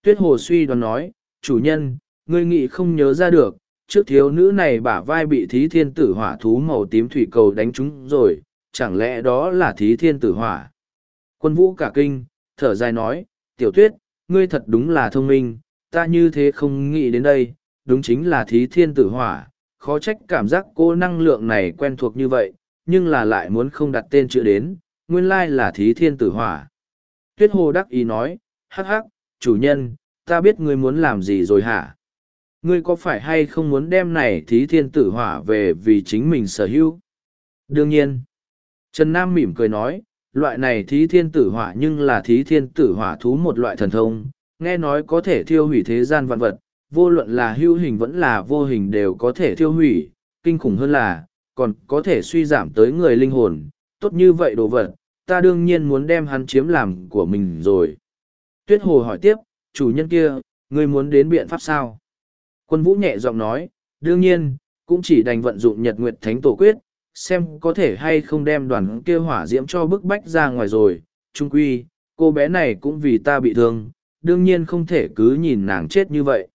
Tuyết hồ suy đoán nói, chủ nhân, ngươi nghĩ không nhớ ra được, trước thiếu nữ này bả vai bị thí thiên tử hỏa thú màu tím thủy cầu đánh trúng rồi, chẳng lẽ đó là thí thiên tử hỏa? Quân vũ cả kinh, thở dài nói, tiểu tuyết, ngươi thật đúng là thông minh, ta như thế không nghĩ đến đây, đúng chính là thí thiên tử hỏa, khó trách cảm giác cô năng lượng này quen thuộc như vậy, nhưng là lại muốn không đặt tên chữ đến, nguyên lai là thí thiên tử hỏa. Tuyết hồ đắc ý nói, hắc hắc, chủ nhân, ta biết ngươi muốn làm gì rồi hả? Ngươi có phải hay không muốn đem này thí thiên tử hỏa về vì chính mình sở hữu? Đương nhiên. Trần Nam mỉm cười nói, loại này thí thiên tử hỏa nhưng là thí thiên tử hỏa thú một loại thần thông, nghe nói có thể thiêu hủy thế gian vạn vật, vô luận là hữu hình vẫn là vô hình đều có thể thiêu hủy, kinh khủng hơn là, còn có thể suy giảm tới người linh hồn, tốt như vậy đồ vật, ta đương nhiên muốn đem hắn chiếm làm của mình rồi. Tuyết Hồ hỏi tiếp, chủ nhân kia, ngươi muốn đến biện pháp sao? Quân vũ nhẹ giọng nói, đương nhiên, cũng chỉ đành vận dụng nhật nguyệt thánh tổ quyết, xem có thể hay không đem đoàn kia hỏa diễm cho bức bách ra ngoài rồi. Trung quy, cô bé này cũng vì ta bị thương, đương nhiên không thể cứ nhìn nàng chết như vậy.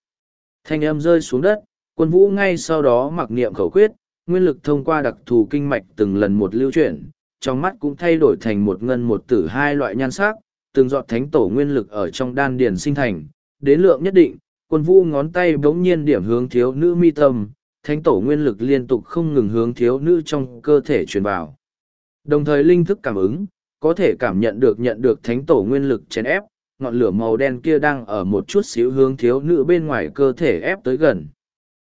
Thanh âm rơi xuống đất, quân vũ ngay sau đó mặc niệm khẩu quyết, nguyên lực thông qua đặc thù kinh mạch từng lần một lưu chuyển, trong mắt cũng thay đổi thành một ngân một tử hai loại nhan sắc, từng giọt thánh tổ nguyên lực ở trong đan điền sinh thành, đến lượng nhất định, quân vũ ngón tay bỗng nhiên điểm hướng thiếu nữ mi tâm, thánh tổ nguyên lực liên tục không ngừng hướng thiếu nữ trong cơ thể truyền vào. Đồng thời linh thức cảm ứng, có thể cảm nhận được nhận được thánh tổ nguyên lực chèn ép, ngọn lửa màu đen kia đang ở một chút xíu hướng thiếu nữ bên ngoài cơ thể ép tới gần.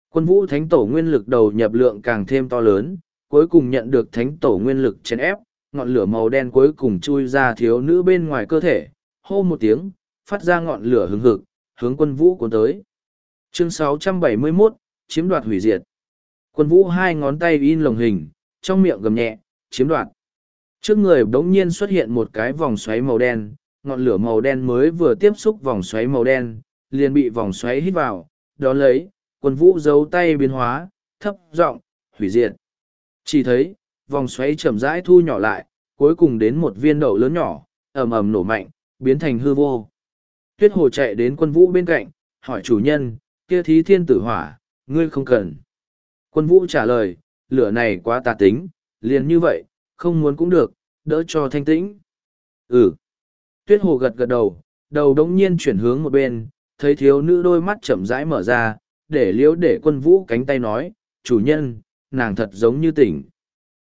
Quân vũ thánh tổ nguyên lực đầu nhập lượng càng thêm to lớn, cuối cùng nhận được thánh tổ nguyên lực chèn ép, ngọn lửa màu đen cuối cùng chui ra thiếu nữ bên ngoài cơ thể, hô một tiếng, phát ra ngọn lửa hừng hực, hướng quân vũ cuốn tới. Chương 671, chiếm đoạt hủy diệt. Quân vũ hai ngón tay in lồng hình, trong miệng gầm nhẹ, chiếm đoạt. Trước người đống nhiên xuất hiện một cái vòng xoáy màu đen, ngọn lửa màu đen mới vừa tiếp xúc vòng xoáy màu đen, liền bị vòng xoáy hít vào, đó lấy, quân vũ giấu tay biến hóa, thấp giọng, hủy diệt. Chỉ thấy, vòng xoáy chậm rãi thu nhỏ lại, cuối cùng đến một viên đậu lớn nhỏ, ầm ầm nổ mạnh, biến thành hư vô. Tuyết hồ chạy đến quân vũ bên cạnh, hỏi chủ nhân, kia thí thiên tử hỏa, ngươi không cần. Quân vũ trả lời, lửa này quá tà tính, liền như vậy, không muốn cũng được, đỡ cho thanh tĩnh. Ừ. Tuyết hồ gật gật đầu, đầu đống nhiên chuyển hướng một bên, thấy thiếu nữ đôi mắt chậm rãi mở ra, để liếu để quân vũ cánh tay nói, chủ nhân, nàng thật giống như tỉnh.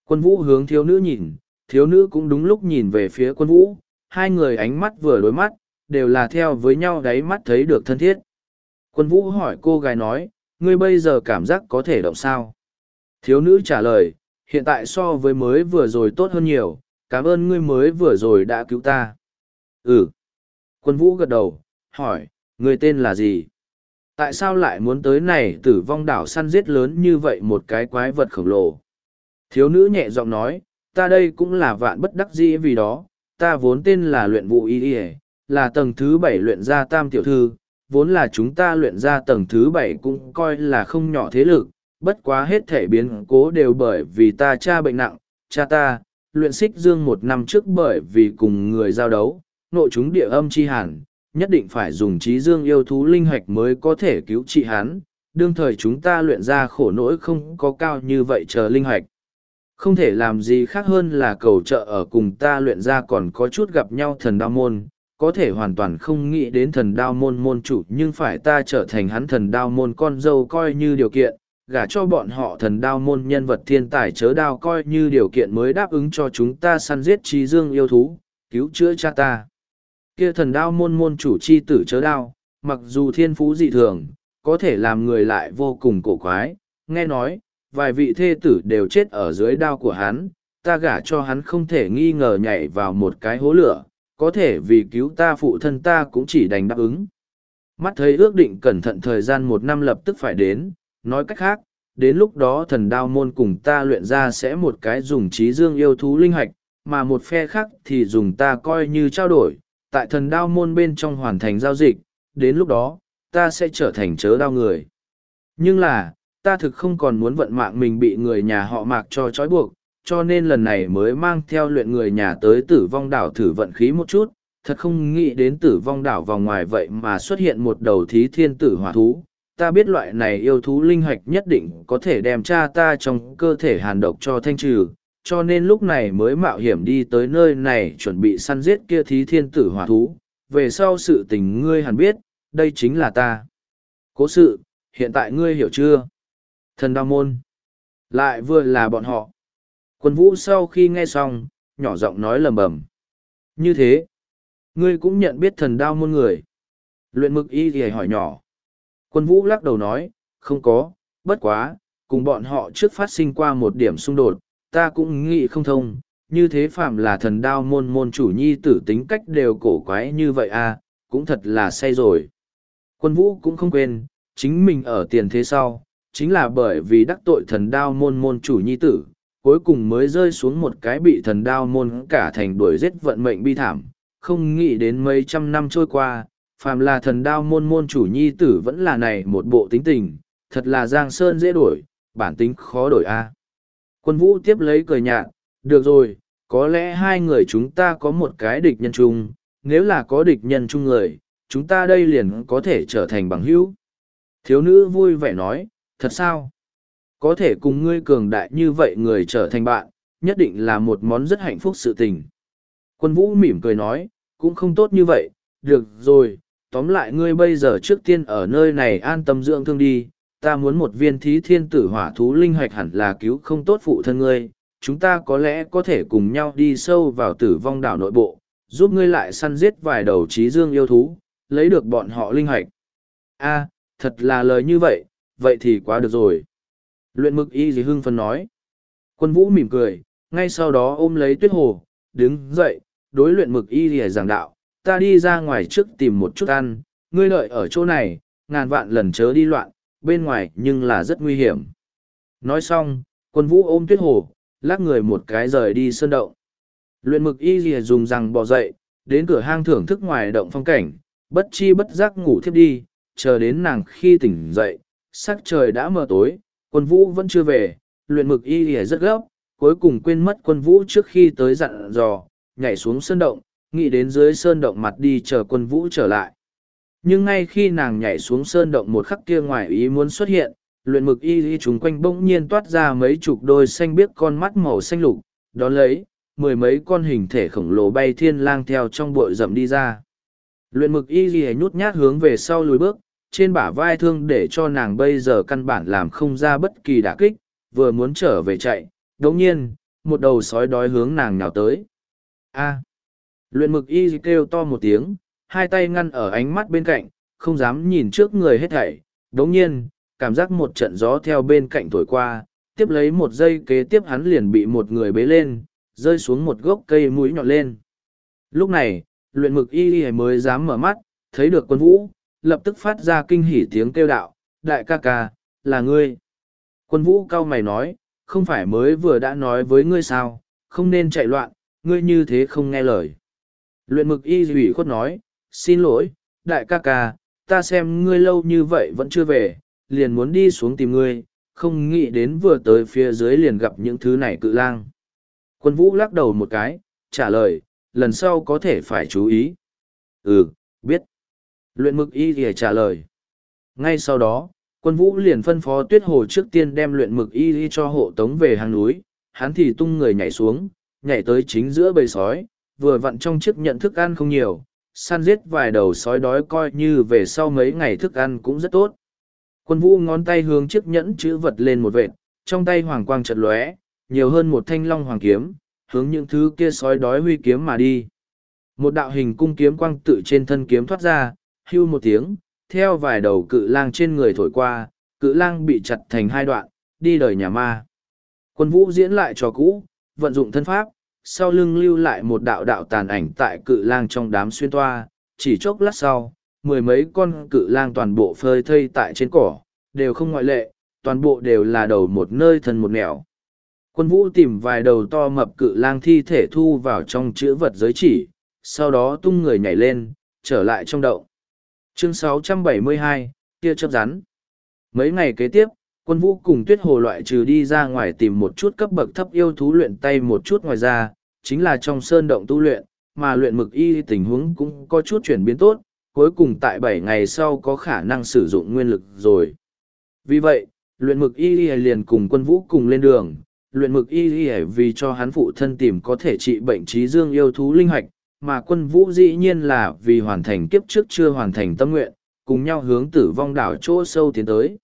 Quân vũ hướng thiếu nữ nhìn, thiếu nữ cũng đúng lúc nhìn về phía quân vũ, hai người ánh mắt vừa đối mắt, đều là theo với nhau đáy mắt thấy được thân thiết. Quân vũ hỏi cô gái nói, ngươi bây giờ cảm giác có thể động sao? Thiếu nữ trả lời, hiện tại so với mới vừa rồi tốt hơn nhiều, cảm ơn ngươi mới vừa rồi đã cứu ta. Ừ. Quân vũ gật đầu, hỏi, ngươi tên là gì? Tại sao lại muốn tới này tử vong đảo săn giết lớn như vậy một cái quái vật khổng lồ? Thiếu nữ nhẹ giọng nói, ta đây cũng là vạn bất đắc dĩ vì đó, ta vốn tên là luyện vụ y y là tầng thứ bảy luyện ra tam tiểu thư, vốn là chúng ta luyện ra tầng thứ bảy cũng coi là không nhỏ thế lực, bất quá hết thể biến cố đều bởi vì ta cha bệnh nặng, cha ta, luyện xích dương một năm trước bởi vì cùng người giao đấu, nội chúng địa âm chi hàn, nhất định phải dùng trí dương yêu thú linh hoạch mới có thể cứu trị hắn, đương thời chúng ta luyện ra khổ nỗi không có cao như vậy chờ linh hoạch. Không thể làm gì khác hơn là cầu trợ ở cùng ta luyện ra còn có chút gặp nhau thần đao môn, có thể hoàn toàn không nghĩ đến thần đao môn môn chủ nhưng phải ta trở thành hắn thần đao môn con dâu coi như điều kiện, gả cho bọn họ thần đao môn nhân vật thiên tài chớ đao coi như điều kiện mới đáp ứng cho chúng ta săn giết trí dương yêu thú, cứu chữa cha ta. Kia thần đao môn môn chủ chi tử chớ đao, mặc dù thiên phú dị thường, có thể làm người lại vô cùng cổ quái, nghe nói, vài vị thê tử đều chết ở dưới đao của hắn, ta gả cho hắn không thể nghi ngờ nhảy vào một cái hố lửa, có thể vì cứu ta phụ thân ta cũng chỉ đành đáp ứng. Mắt thấy ước định cẩn thận thời gian một năm lập tức phải đến, nói cách khác, đến lúc đó thần đao môn cùng ta luyện ra sẽ một cái dùng trí dương yêu thú linh hạch, mà một phe khác thì dùng ta coi như trao đổi, tại thần đao môn bên trong hoàn thành giao dịch, đến lúc đó, ta sẽ trở thành chớ đao người. Nhưng là, ta thực không còn muốn vận mạng mình bị người nhà họ mạc cho trói buộc, cho nên lần này mới mang theo luyện người nhà tới tử vong đảo thử vận khí một chút, thật không nghĩ đến tử vong đảo vào ngoài vậy mà xuất hiện một đầu thí thiên tử hỏa thú. Ta biết loại này yêu thú linh hoạch nhất định có thể đem cha ta trong cơ thể hàn độc cho thanh trừ, cho nên lúc này mới mạo hiểm đi tới nơi này chuẩn bị săn giết kia thí thiên tử hỏa thú. Về sau sự tình ngươi hẳn biết, đây chính là ta. Cố sự, hiện tại ngươi hiểu chưa? Thần đao môn. Lại vừa là bọn họ. Quân vũ sau khi nghe xong, nhỏ giọng nói lầm bầm. Như thế, ngươi cũng nhận biết thần đao môn người. Luyện mực y thì hỏi nhỏ. Quân vũ lắc đầu nói, không có, bất quá, cùng bọn họ trước phát sinh qua một điểm xung đột, ta cũng nghĩ không thông, như thế phạm là thần đao môn môn chủ nhi tử tính cách đều cổ quái như vậy à, cũng thật là say rồi. Quân vũ cũng không quên, chính mình ở tiền thế sau, chính là bởi vì đắc tội thần đao môn môn chủ nhi tử, cuối cùng mới rơi xuống một cái bị thần đao môn cả thành đuổi giết vận mệnh bi thảm. Không nghĩ đến mấy trăm năm trôi qua, phàm là thần đao môn môn chủ nhi tử vẫn là này một bộ tính tình, thật là giang sơn dễ đổi, bản tính khó đổi a. Quân vũ tiếp lấy cười nhạt, được rồi, có lẽ hai người chúng ta có một cái địch nhân chung, nếu là có địch nhân chung người, chúng ta đây liền có thể trở thành bằng hữu. Thiếu nữ vui vẻ nói, thật sao? Có thể cùng ngươi cường đại như vậy người trở thành bạn, nhất định là một món rất hạnh phúc sự tình. Quân vũ mỉm cười nói, cũng không tốt như vậy, được rồi, tóm lại ngươi bây giờ trước tiên ở nơi này an tâm dưỡng thương đi, ta muốn một viên thí thiên tử hỏa thú linh hoạch hẳn là cứu không tốt phụ thân ngươi, chúng ta có lẽ có thể cùng nhau đi sâu vào tử vong đảo nội bộ, giúp ngươi lại săn giết vài đầu trí dương yêu thú, lấy được bọn họ linh hoạch. A, thật là lời như vậy, vậy thì quá được rồi. Luyện mực y gì hưng phân nói. Quân vũ mỉm cười, ngay sau đó ôm lấy tuyết hồ, đứng dậy, đối luyện mực y gì giảng đạo, ta đi ra ngoài trước tìm một chút ăn, ngươi đợi ở chỗ này, ngàn vạn lần chớ đi loạn, bên ngoài nhưng là rất nguy hiểm. Nói xong, quân vũ ôm tuyết hồ, lắc người một cái rời đi sơn động. Luyện mực y gì dùng rằng bò dậy, đến cửa hang thưởng thức ngoài động phong cảnh, bất chi bất giác ngủ thiếp đi, chờ đến nàng khi tỉnh dậy, sắc trời đã mờ tối, quân vũ vẫn chưa về, luyện mực y lìa rất gấp, cuối cùng quên mất quân vũ trước khi tới dặn dò, nhảy xuống sơn động, nghĩ đến dưới sơn động mặt đi chờ quân vũ trở lại. Nhưng ngay khi nàng nhảy xuống sơn động một khắc kia ngoài ý muốn xuất hiện, luyện mực y y chúng quanh bỗng nhiên toát ra mấy chục đôi xanh biếc con mắt màu xanh lục, đón lấy, mười mấy con hình thể khổng lồ bay thiên lang theo trong bụi rậm đi ra. Luyện mực y y nhút nhát hướng về sau lùi bước, trên bả vai thương để cho nàng bây giờ căn bản làm không ra bất kỳ đả kích, vừa muốn trở về chạy, đồng nhiên, một đầu sói đói hướng nàng nhào tới. A. Luyện mực y kêu to một tiếng, hai tay ngăn ở ánh mắt bên cạnh, không dám nhìn trước người hết thảy. Đồng nhiên, cảm giác một trận gió theo bên cạnh thổi qua, tiếp lấy một giây kế tiếp hắn liền bị một người bế lên, rơi xuống một gốc cây mũi nhọn lên. Lúc này, luyện mực y y mới dám mở mắt, thấy được quân vũ, lập tức phát ra kinh hỉ tiếng kêu đạo, đại ca ca, là ngươi. Quân vũ cao mày nói, không phải mới vừa đã nói với ngươi sao, không nên chạy loạn, ngươi như thế không nghe lời. Luyện mực y dùy khuất nói, xin lỗi, đại ca ca, ta xem ngươi lâu như vậy vẫn chưa về, liền muốn đi xuống tìm ngươi, không nghĩ đến vừa tới phía dưới liền gặp những thứ này cự lang. Quân vũ lắc đầu một cái, trả lời, lần sau có thể phải chú ý. Ừ, biết. Luyện mực y thì trả lời. Ngay sau đó, quân vũ liền phân phó tuyết hồ trước tiên đem luyện mực y y cho hộ tống về hàng núi, hắn thì tung người nhảy xuống, nhảy tới chính giữa bầy sói, vừa vặn trong chiếc nhận thức ăn không nhiều, săn giết vài đầu sói đói coi như về sau mấy ngày thức ăn cũng rất tốt. Quân vũ ngón tay hướng chiếc nhẫn chữ vật lên một vệt, trong tay hoàng quang chợt lóe, nhiều hơn một thanh long hoàng kiếm, hướng những thứ kia sói đói huy kiếm mà đi. Một đạo hình cung kiếm quang tự trên thân kiếm thoát ra, hưu một tiếng, theo vài đầu cự lang trên người thổi qua, cự lang bị chặt thành hai đoạn, đi đời nhà ma. Quân vũ diễn lại trò cũ, vận dụng thân pháp, sau lưng lưu lại một đạo đạo tàn ảnh tại cự lang trong đám xuyên toa, chỉ chốc lát sau, mười mấy con cự lang toàn bộ phơi thây tại trên cỏ, đều không ngoại lệ, toàn bộ đều là đầu một nơi thân một nẻo. Quân vũ tìm vài đầu to mập cự lang thi thể thu vào trong chữ vật giới chỉ, sau đó tung người nhảy lên, trở lại trong đậu. Chương 672, tia chấp rắn. Mấy ngày kế tiếp, quân vũ cùng tuyết hồ loại trừ đi ra ngoài tìm một chút cấp bậc thấp yêu thú luyện tay một chút ngoài ra, chính là trong sơn động tu luyện, mà luyện mực y tình huống cũng có chút chuyển biến tốt, cuối cùng tại bảy ngày sau có khả năng sử dụng nguyên lực rồi. Vì vậy, luyện mực y liền cùng quân vũ cùng lên đường, luyện mực y vì cho hắn phụ thân tìm có thể trị bệnh trí dương yêu thú linh hoạch, mà quân vũ dĩ nhiên là vì hoàn thành kiếp trước chưa hoàn thành tâm nguyện, cùng nhau hướng tử vong đảo chỗ sâu tiến tới.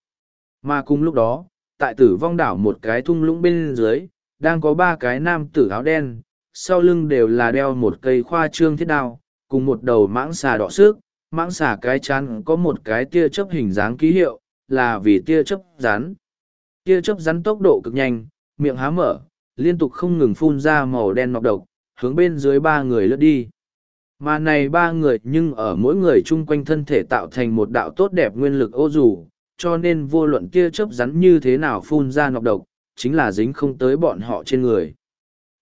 Mà cùng lúc đó, tại tử vong đảo một cái thung lũng bên dưới, đang có ba cái nam tử áo đen, sau lưng đều là đeo một cây khoa trương thiết đao, cùng một đầu mãng xà đỏ sức, mãng xà cái chán có một cái tia chớp hình dáng ký hiệu, là vì tia chớp rắn. Tia chớp rắn tốc độ cực nhanh, miệng há mở, liên tục không ngừng phun ra màu đen nọc độc, hướng bên dưới ba người lướt đi. Mà này ba người nhưng ở mỗi người chung quanh thân thể tạo thành một đạo tốt đẹp nguyên lực ô dù, cho nên vô luận tia chớp rắn như thế nào phun ra nọc độc, chính là dính không tới bọn họ trên người.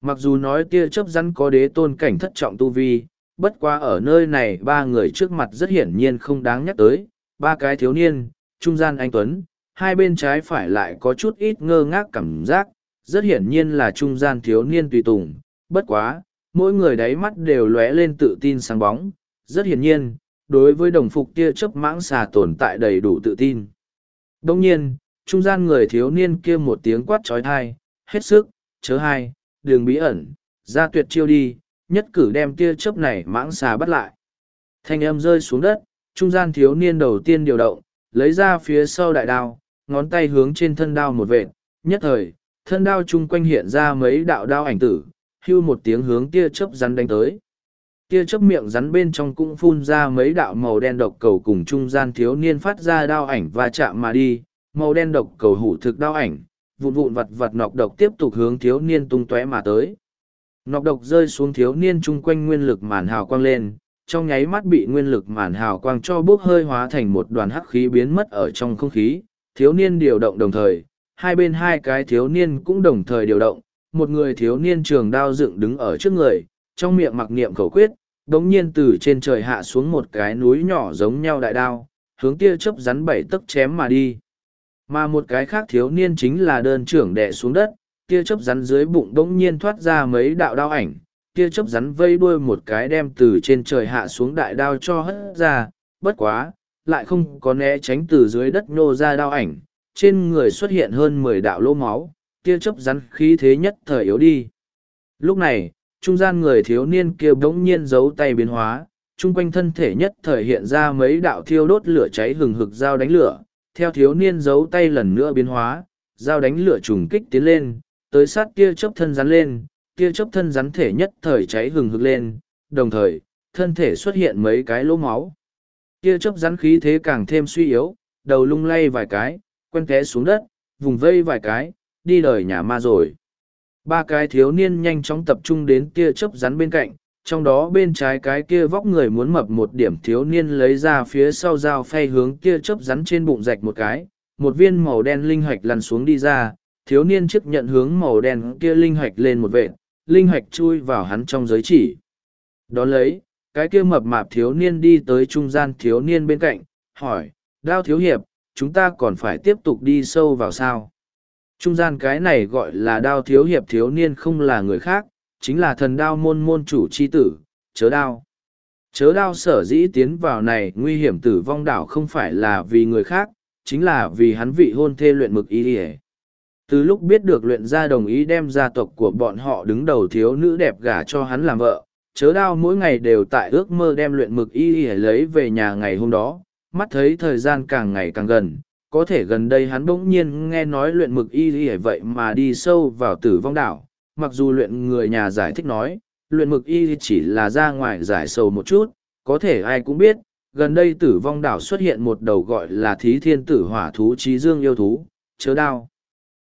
Mặc dù nói tia chớp rắn có đế tôn cảnh thất trọng tu vi, bất quá ở nơi này ba người trước mặt rất hiển nhiên không đáng nhắc tới, ba cái thiếu niên, trung gian anh Tuấn, hai bên trái phải lại có chút ít ngơ ngác cảm giác, rất hiển nhiên là trung gian thiếu niên tùy tùng, bất quá, mỗi người đáy mắt đều lóe lên tự tin sáng bóng, rất hiển nhiên, đối với đồng phục tia chớp mãng xà tồn tại đầy đủ tự tin. Đông nhiên, trung gian người thiếu niên kia một tiếng quát trói thai, hết sức, chớ hai, đường bí ẩn, ra tuyệt chiêu đi, nhất cử đem tia chớp này mãng xà bắt lại. Thanh âm rơi xuống đất, trung gian thiếu niên đầu tiên điều động, lấy ra phía sau đại đao, ngón tay hướng trên thân đao một vệt, nhất thời, thân đao chung quanh hiện ra mấy đạo đao ảnh tử, hưu một tiếng hướng tia chớp rắn đánh tới. Tia chớp miệng rắn bên trong cũng phun ra mấy đạo màu đen độc cầu cùng trung gian thiếu niên phát ra đao ảnh và chạm mà đi, màu đen độc cầu hủ thực đao ảnh, vụn vụn vặt vặt nọc độc tiếp tục hướng thiếu niên tung tóe mà tới. Nọc độc rơi xuống thiếu niên chung quanh nguyên lực màn hào quang lên, trong nháy mắt bị nguyên lực màn hào quang cho bốc hơi hóa thành một đoàn hắc khí biến mất ở trong không khí. Thiếu niên điều động đồng thời, hai bên hai cái thiếu niên cũng đồng thời điều động, một người thiếu niên trường đao dựng đứng ở trước người, trong miệng mặc niệm khẩu quyết, đống nhiên từ trên trời hạ xuống một cái núi nhỏ giống nhau đại đao, hướng tia chớp rắn bảy tấc chém mà đi. Mà một cái khác thiếu niên chính là đơn trưởng đè xuống đất, tia chớp rắn dưới bụng đống nhiên thoát ra mấy đạo đao ảnh, tia chớp rắn vây đuôi một cái đem từ trên trời hạ xuống đại đao cho hất ra, bất quá, lại không có né tránh từ dưới đất nô ra đao ảnh, trên người xuất hiện hơn mười đạo lỗ máu, tia chớp rắn khí thế nhất thời yếu đi. Lúc này, trung gian người thiếu niên kia bỗng nhiên giấu tay biến hóa, chung quanh thân thể nhất thời hiện ra mấy đạo thiêu đốt lửa cháy hừng hực dao đánh lửa, theo thiếu niên giấu tay lần nữa biến hóa, dao đánh lửa trùng kích tiến lên, tới sát tia chớp thân rắn lên, tia chớp thân rắn thể nhất thời cháy hừng hực lên, đồng thời, thân thể xuất hiện mấy cái lỗ máu. Tia chớp rắn khí thế càng thêm suy yếu, đầu lung lay vài cái, quen té xuống đất, vùng vây vài cái, đi đời nhà ma rồi. Ba cái thiếu niên nhanh chóng tập trung đến tia chớp rắn bên cạnh, trong đó bên trái cái kia vóc người muốn mập một điểm thiếu niên lấy ra phía sau dao phay hướng tia chớp rắn trên bụng rạch một cái, một viên màu đen linh hoạch lăn xuống đi ra, thiếu niên chức nhận hướng màu đen kia linh hoạch lên một vệt, linh hoạch chui vào hắn trong giới chỉ. Đón lấy, cái kia mập mạp thiếu niên đi tới trung gian thiếu niên bên cạnh, hỏi, đao thiếu hiệp, chúng ta còn phải tiếp tục đi sâu vào sao? Trung gian cái này gọi là đao thiếu hiệp thiếu niên không là người khác, chính là thần đao môn môn chủ chi tử, chớ đao. Chớ đao sở dĩ tiến vào này nguy hiểm tử vong đảo không phải là vì người khác, chính là vì hắn vị hôn thê luyện mực ý đi Từ lúc biết được luyện gia đồng ý đem gia tộc của bọn họ đứng đầu thiếu nữ đẹp gả cho hắn làm vợ, chớ đao mỗi ngày đều tại ước mơ đem luyện mực y y lấy về nhà ngày hôm đó, mắt thấy thời gian càng ngày càng gần, có thể gần đây hắn bỗng nhiên nghe nói luyện mực y y vậy mà đi sâu vào tử vong đảo, mặc dù luyện người nhà giải thích nói, luyện mực y chỉ là ra ngoài giải sầu một chút, có thể ai cũng biết, gần đây tử vong đảo xuất hiện một đầu gọi là thí thiên tử hỏa thú trí dương yêu thú, chớ đao.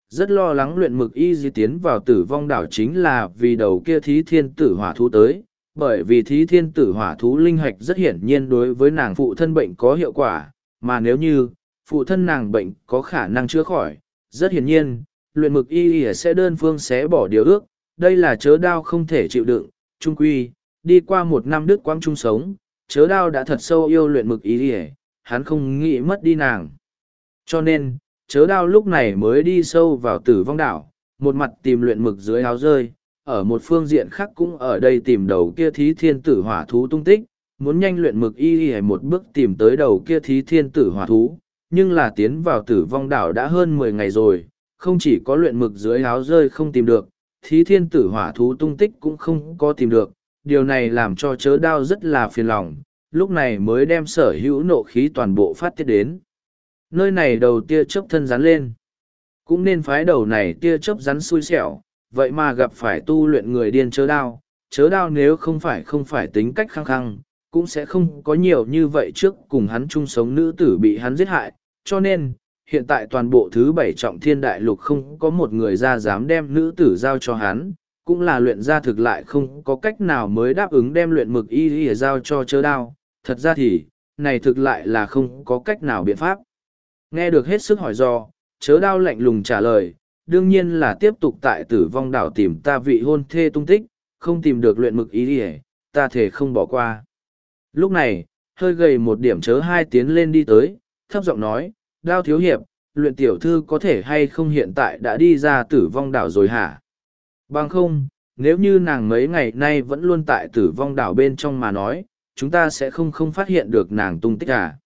rất lo lắng luyện mực y di tiến vào tử vong đảo chính là vì đầu kia thí thiên tử hỏa thú tới, bởi vì thí thiên tử hỏa thú linh hạch rất hiển nhiên đối với nàng phụ thân bệnh có hiệu quả, mà nếu như phụ thân nàng bệnh có khả năng chữa khỏi, rất hiển nhiên, luyện mực y y sẽ đơn phương xé bỏ điều ước, đây là chớ đao không thể chịu đựng, trung quy, đi qua một năm đức quang chung sống, chớ đao đã thật sâu yêu luyện mực y y, hắn không nghĩ mất đi nàng. Cho nên, chớ đao lúc này mới đi sâu vào tử vong đảo, một mặt tìm luyện mực dưới áo rơi, ở một phương diện khác cũng ở đây tìm đầu kia thí thiên tử hỏa thú tung tích, muốn nhanh luyện mực y y một bước tìm tới đầu kia thí thiên tử hỏa thú, nhưng là tiến vào tử vong đảo đã hơn mười ngày rồi, không chỉ có luyện mực dưới áo rơi không tìm được, thí thiên tử hỏa thú tung tích cũng không có tìm được, điều này làm cho chớ đao rất là phiền lòng, lúc này mới đem sở hữu nộ khí toàn bộ phát tiết đến. Nơi này đầu tia chớp thân rắn lên. Cũng nên phái đầu này tia chớp rắn xui xẻo, vậy mà gặp phải tu luyện người điên chớ đao. Chớ đao nếu không phải không phải tính cách khăng khăng, cũng sẽ không có nhiều như vậy trước cùng hắn chung sống nữ tử bị hắn giết hại. Cho nên, hiện tại toàn bộ thứ bảy trọng thiên đại lục không có một người ra dám đem nữ tử giao cho hắn, cũng là luyện ra thực lại không có cách nào mới đáp ứng đem luyện mực y y giao cho chớ đao. Thật ra thì, này thực lại là không có cách nào biện pháp. Nghe được hết sức hỏi do, chớ đao lạnh lùng trả lời, đương nhiên là tiếp tục tại tử vong đảo tìm ta vị hôn thê tung tích, không tìm được luyện mực ý y, ta thể không bỏ qua. Lúc này, hơi gầy một điểm chớ hai tiến lên đi tới, thấp giọng nói, đao thiếu hiệp, luyện tiểu thư có thể hay không hiện tại đã đi ra tử vong đảo rồi hả? Bằng không, nếu như nàng mấy ngày nay vẫn luôn tại tử vong đảo bên trong mà nói, chúng ta sẽ không không phát hiện được nàng tung tích à?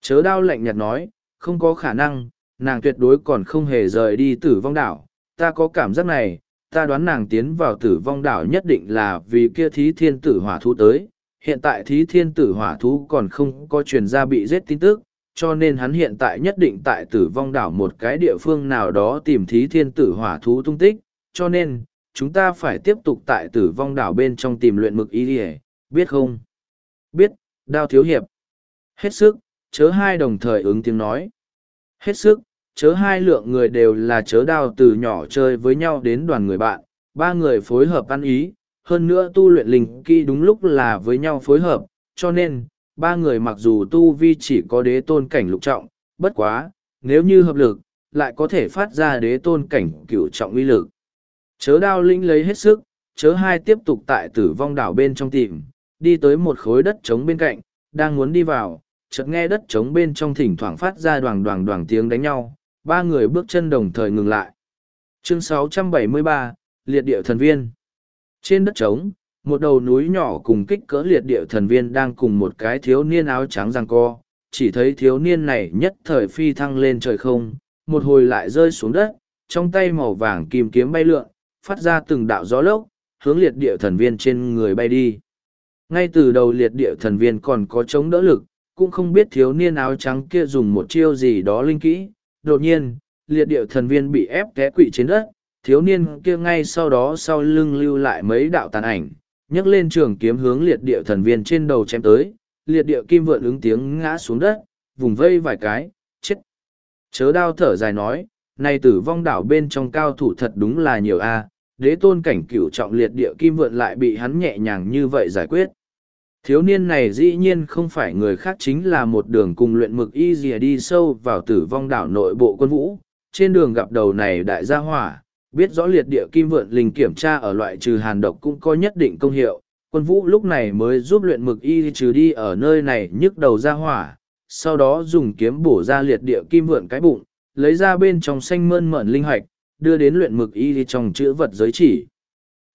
Chớ đao lạnh nhạt nói, không có khả năng, nàng tuyệt đối còn không hề rời đi tử vong đảo. Ta có cảm giác này, ta đoán nàng tiến vào tử vong đảo nhất định là vì kia thí thiên tử hỏa thu tới. Hiện tại thí thiên tử hỏa thú còn không có truyền ra bị giết tin tức, cho nên hắn hiện tại nhất định tại tử vong đảo một cái địa phương nào đó tìm thí thiên tử hỏa thú tung tích, cho nên, chúng ta phải tiếp tục tại tử vong đảo bên trong tìm luyện mực ý địa, biết không? Biết, đao thiếu hiệp. Hết sức, chớ hai đồng thời ứng tiếng nói. Hết sức, chớ hai lượng người đều là chớ đao từ nhỏ chơi với nhau đến đoàn người bạn, ba người phối hợp ăn ý, hơn nữa tu luyện linh kỹ đúng lúc là với nhau phối hợp, cho nên, ba người mặc dù tu vi chỉ có đế tôn cảnh lục trọng, bất quá, nếu như hợp lực, lại có thể phát ra đế tôn cảnh cửu trọng uy lực. Chớ đao linh lấy hết sức, chớ hai tiếp tục tại tử vong đảo bên trong tìm, đi tới một khối đất trống bên cạnh, đang muốn đi vào, chợt nghe đất trống bên trong thỉnh thoảng phát ra đoàn đoàn đoàn tiếng đánh nhau, ba người bước chân đồng thời ngừng lại. Chương 673, Liệt địa thần viên trên đất trống, một đầu núi nhỏ cùng kích cỡ liệt địa thần viên đang cùng một cái thiếu niên áo trắng răng co, chỉ thấy thiếu niên này nhất thời phi thăng lên trời không, một hồi lại rơi xuống đất, trong tay màu vàng kim kiếm bay lượn, phát ra từng đạo gió lốc, hướng liệt địa thần viên trên người bay đi. Ngay từ đầu liệt địa thần viên còn có chống đỡ lực, cũng không biết thiếu niên áo trắng kia dùng một chiêu gì đó linh kỹ. Đột nhiên, liệt địa thần viên bị ép té quỵ trên đất, thiếu niên kia ngay sau đó sau lưng lưu lại mấy đạo tàn ảnh, nhấc lên trường kiếm hướng liệt địa thần viên trên đầu chém tới, liệt địa kim vượn ứng tiếng ngã xuống đất, vùng vây vài cái, chết. Chớ đao thở dài nói, này tử vong đảo bên trong cao thủ thật đúng là nhiều a đế tôn cảnh cửu trọng liệt địa kim vượn lại bị hắn nhẹ nhàng như vậy giải quyết. Thiếu niên này dĩ nhiên không phải người khác chính là một đường cùng luyện mực y dìa đi sâu vào tử vong đảo nội bộ quân vũ. Trên đường gặp đầu này đại gia hỏa, biết rõ liệt địa kim vượn linh kiểm tra ở loại trừ hàn độc cũng có nhất định công hiệu. Quân vũ lúc này mới giúp luyện mực y trừ đi ở nơi này nhức đầu ra hỏa, sau đó dùng kiếm bổ ra liệt địa kim vượn cái bụng, lấy ra bên trong xanh mơn mởn linh hoạch, đưa đến luyện mực y trong chữ vật giới chỉ.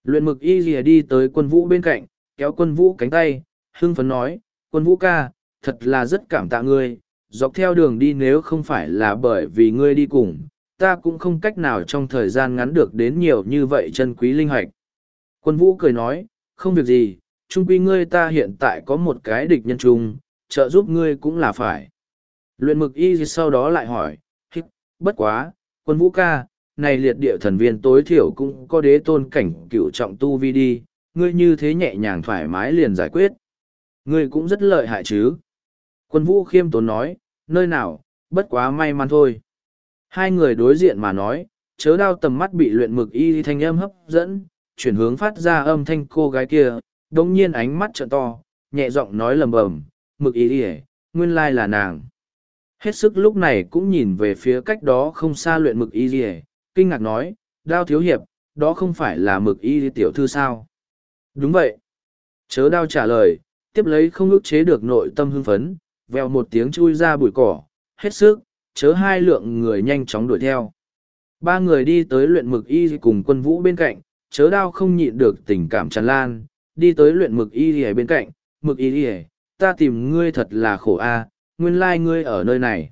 Luyện mực y đi tới quân vũ bên cạnh, kéo quân vũ cánh tay, hưng phấn nói, quân vũ ca, thật là rất cảm tạ ngươi, dọc theo đường đi nếu không phải là bởi vì ngươi đi cùng, ta cũng không cách nào trong thời gian ngắn được đến nhiều như vậy chân quý linh hoạch. Quân vũ cười nói, không việc gì, chung quy ngươi ta hiện tại có một cái địch nhân chung, trợ giúp ngươi cũng là phải. Luyện mực y sau đó lại hỏi, hít, bất quá, quân vũ ca, này liệt địa thần viên tối thiểu cũng có đế tôn cảnh cựu trọng tu vi đi, ngươi như thế nhẹ nhàng thoải mái liền giải quyết. Ngươi cũng rất lợi hại chứ. Quân vũ khiêm tốn nói, nơi nào, bất quá may mắn thôi. Hai người đối diện mà nói, chớ đao tầm mắt bị luyện mực y thanh âm hấp dẫn, chuyển hướng phát ra âm thanh cô gái kia, đồng nhiên ánh mắt trợn to, nhẹ giọng nói lầm bầm, mực y đi nguyên lai là nàng. Hết sức lúc này cũng nhìn về phía cách đó không xa luyện mực y đi kinh ngạc nói, đao thiếu hiệp, đó không phải là mực y tiểu thư sao? Đúng vậy. Chớ đao trả lời, tiếp lấy không ức chế được nội tâm hưng phấn, vèo một tiếng chui ra bụi cỏ, hết sức, chớ hai lượng người nhanh chóng đuổi theo. Ba người đi tới luyện mực y cùng quân vũ bên cạnh, chớ đao không nhịn được tình cảm tràn lan, đi tới luyện mực y ở bên cạnh, mực y ta tìm ngươi thật là khổ a, nguyên lai ngươi ở nơi này.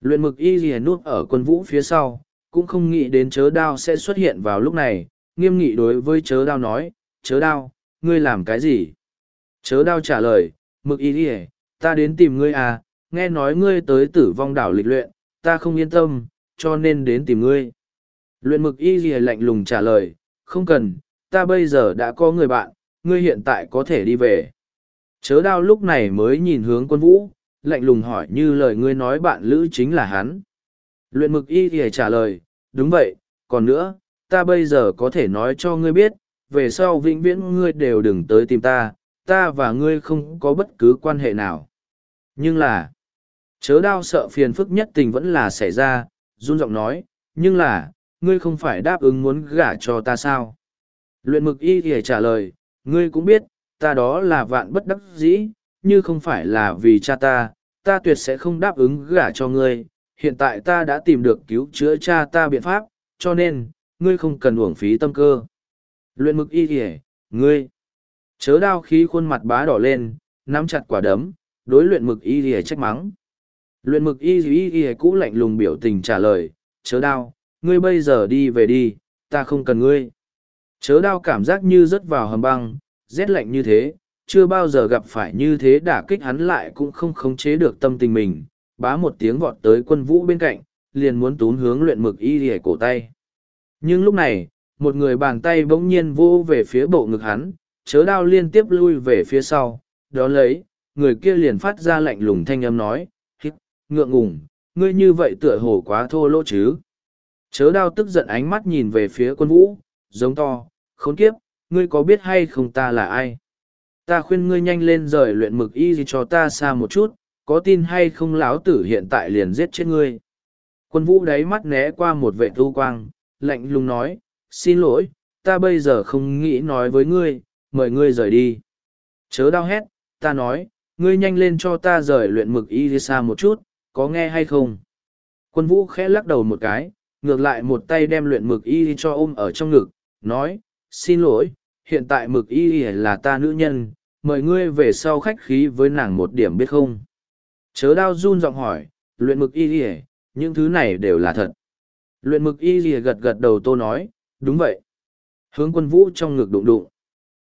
Luyện mực y gì nuốt ở quân vũ phía sau, cũng không nghĩ đến chớ đao sẽ xuất hiện vào lúc này, nghiêm nghị đối với chớ đao nói, chớ đao, ngươi làm cái gì? Chớ đao trả lời, mực y y ta đến tìm ngươi à, nghe nói ngươi tới tử vong đảo lịch luyện, ta không yên tâm, cho nên đến tìm ngươi. Luyện mực y ghi lạnh lùng trả lời, không cần, ta bây giờ đã có người bạn, ngươi hiện tại có thể đi về. Chớ đao lúc này mới nhìn hướng quân vũ, lạnh lùng hỏi như lời ngươi nói bạn lữ chính là hắn. Luyện mực y ghi trả lời, đúng vậy, còn nữa, ta bây giờ có thể nói cho ngươi biết, về sau vĩnh viễn ngươi đều đừng tới tìm ta, ta và ngươi không có bất cứ quan hệ nào. Nhưng là, chớ đao sợ phiền phức nhất tình vẫn là xảy ra, run giọng nói, nhưng là, ngươi không phải đáp ứng muốn gả cho ta sao? Luyện mực y thì trả lời, ngươi cũng biết, ta đó là vạn bất đắc dĩ, như không phải là vì cha ta, ta tuyệt sẽ không đáp ứng gả cho ngươi. Hiện tại ta đã tìm được cứu chữa cha ta biện pháp, cho nên, ngươi không cần uổng phí tâm cơ. Luyện mực y thì, ngươi, chớ đao khí khuôn mặt bá đỏ lên, nắm chặt quả đấm, đối luyện mực y thì trách mắng. Luyện mực y y y cũ lạnh lùng biểu tình trả lời, chớ đao, ngươi bây giờ đi về đi, ta không cần ngươi. Chớ đao cảm giác như rớt vào hầm băng, rét lạnh như thế, chưa bao giờ gặp phải như thế đả kích hắn lại cũng không khống chế được tâm tình mình, bá một tiếng vọt tới quân vũ bên cạnh, liền muốn tún hướng luyện mực y y cổ tay. Nhưng lúc này, một người bàn tay bỗng nhiên vô về phía bộ ngực hắn, chớ đao liên tiếp lui về phía sau, đó lấy, người kia liền phát ra lạnh lùng thanh âm nói, ngượng ngùng, ngươi như vậy tựa hồ quá thô lỗ chứ. Chớ đao tức giận ánh mắt nhìn về phía quân vũ, giống to, khốn kiếp, ngươi có biết hay không ta là ai? Ta khuyên ngươi nhanh lên rời luyện mực y gì cho ta xa một chút, có tin hay không lão tử hiện tại liền giết chết ngươi. Quân vũ đáy mắt né qua một vệ tu quang, lạnh lùng nói, xin lỗi, ta bây giờ không nghĩ nói với ngươi, mời ngươi rời đi. Chớ đau hét, ta nói, ngươi nhanh lên cho ta rời luyện mực y đi xa một chút, có nghe hay không? Quân vũ khẽ lắc đầu một cái, ngược lại một tay đem luyện mực y cho ôm ở trong ngực, nói, xin lỗi, hiện tại mực y là ta nữ nhân, mời ngươi về sau khách khí với nàng một điểm biết không? Chớ đao run giọng hỏi, luyện mực y những thứ này đều là thật. Luyện mực y gật gật đầu tô nói, đúng vậy. Hướng quân vũ trong ngực đụng đụng.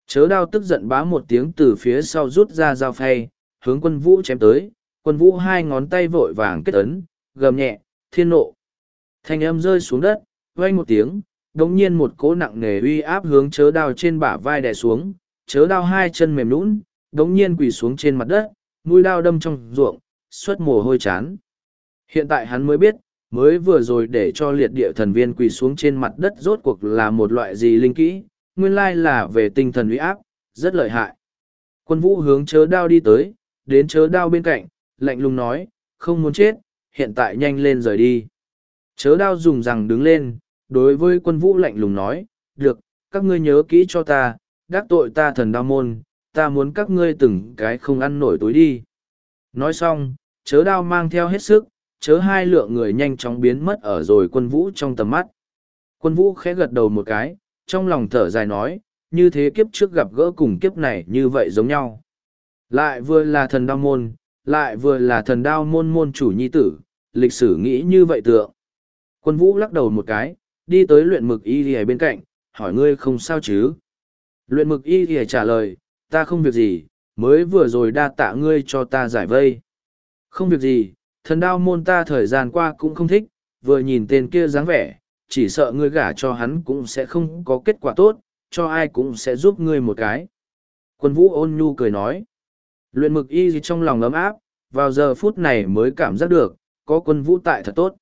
Chớ đao tức giận bá một tiếng từ phía sau rút ra dao phay, hướng quân vũ chém tới, quân vũ hai ngón tay vội vàng kết ấn, gầm nhẹ, thiên nộ. Thanh âm rơi xuống đất, vang một tiếng, đống nhiên một cỗ nặng nề uy áp hướng chớ đao trên bả vai đè xuống, chớ đao hai chân mềm nũng, đống nhiên quỳ xuống trên mặt đất, mũi đao đâm trong ruộng, xuất mồ hôi chán. Hiện tại hắn mới biết, mới vừa rồi để cho liệt địa thần viên quỳ xuống trên mặt đất rốt cuộc là một loại gì linh kỹ, nguyên lai là về tinh thần uy áp, rất lợi hại. Quân vũ hướng chớ đao đi tới, đến chớ đao bên cạnh, lạnh lùng nói, không muốn chết, hiện tại nhanh lên rời đi. Chớ đao dùng rằng đứng lên, đối với quân vũ lạnh lùng nói, được, các ngươi nhớ kỹ cho ta, đắc tội ta thần đao môn, ta muốn các ngươi từng cái không ăn nổi tối đi. Nói xong, chớ đao mang theo hết sức, chớ hai lượng người nhanh chóng biến mất ở rồi quân vũ trong tầm mắt. Quân vũ khẽ gật đầu một cái, trong lòng thở dài nói, như thế kiếp trước gặp gỡ cùng kiếp này như vậy giống nhau. Lại vừa là thần đao môn, lại vừa là thần đao môn môn chủ nhi tử, lịch sử nghĩ như vậy tượng. Quân vũ lắc đầu một cái, đi tới luyện mực y lìa bên cạnh, hỏi ngươi không sao chứ? Luyện mực y lìa trả lời, ta không việc gì, mới vừa rồi đa tạ ngươi cho ta giải vây. Không việc gì, thần đao môn ta thời gian qua cũng không thích, vừa nhìn tên kia dáng vẻ, chỉ sợ ngươi gả cho hắn cũng sẽ không có kết quả tốt, cho ai cũng sẽ giúp ngươi một cái. Quân vũ ôn nhu cười nói. Luyện mực y gì trong lòng ấm áp, vào giờ phút này mới cảm giác được, có quân vũ tại thật tốt.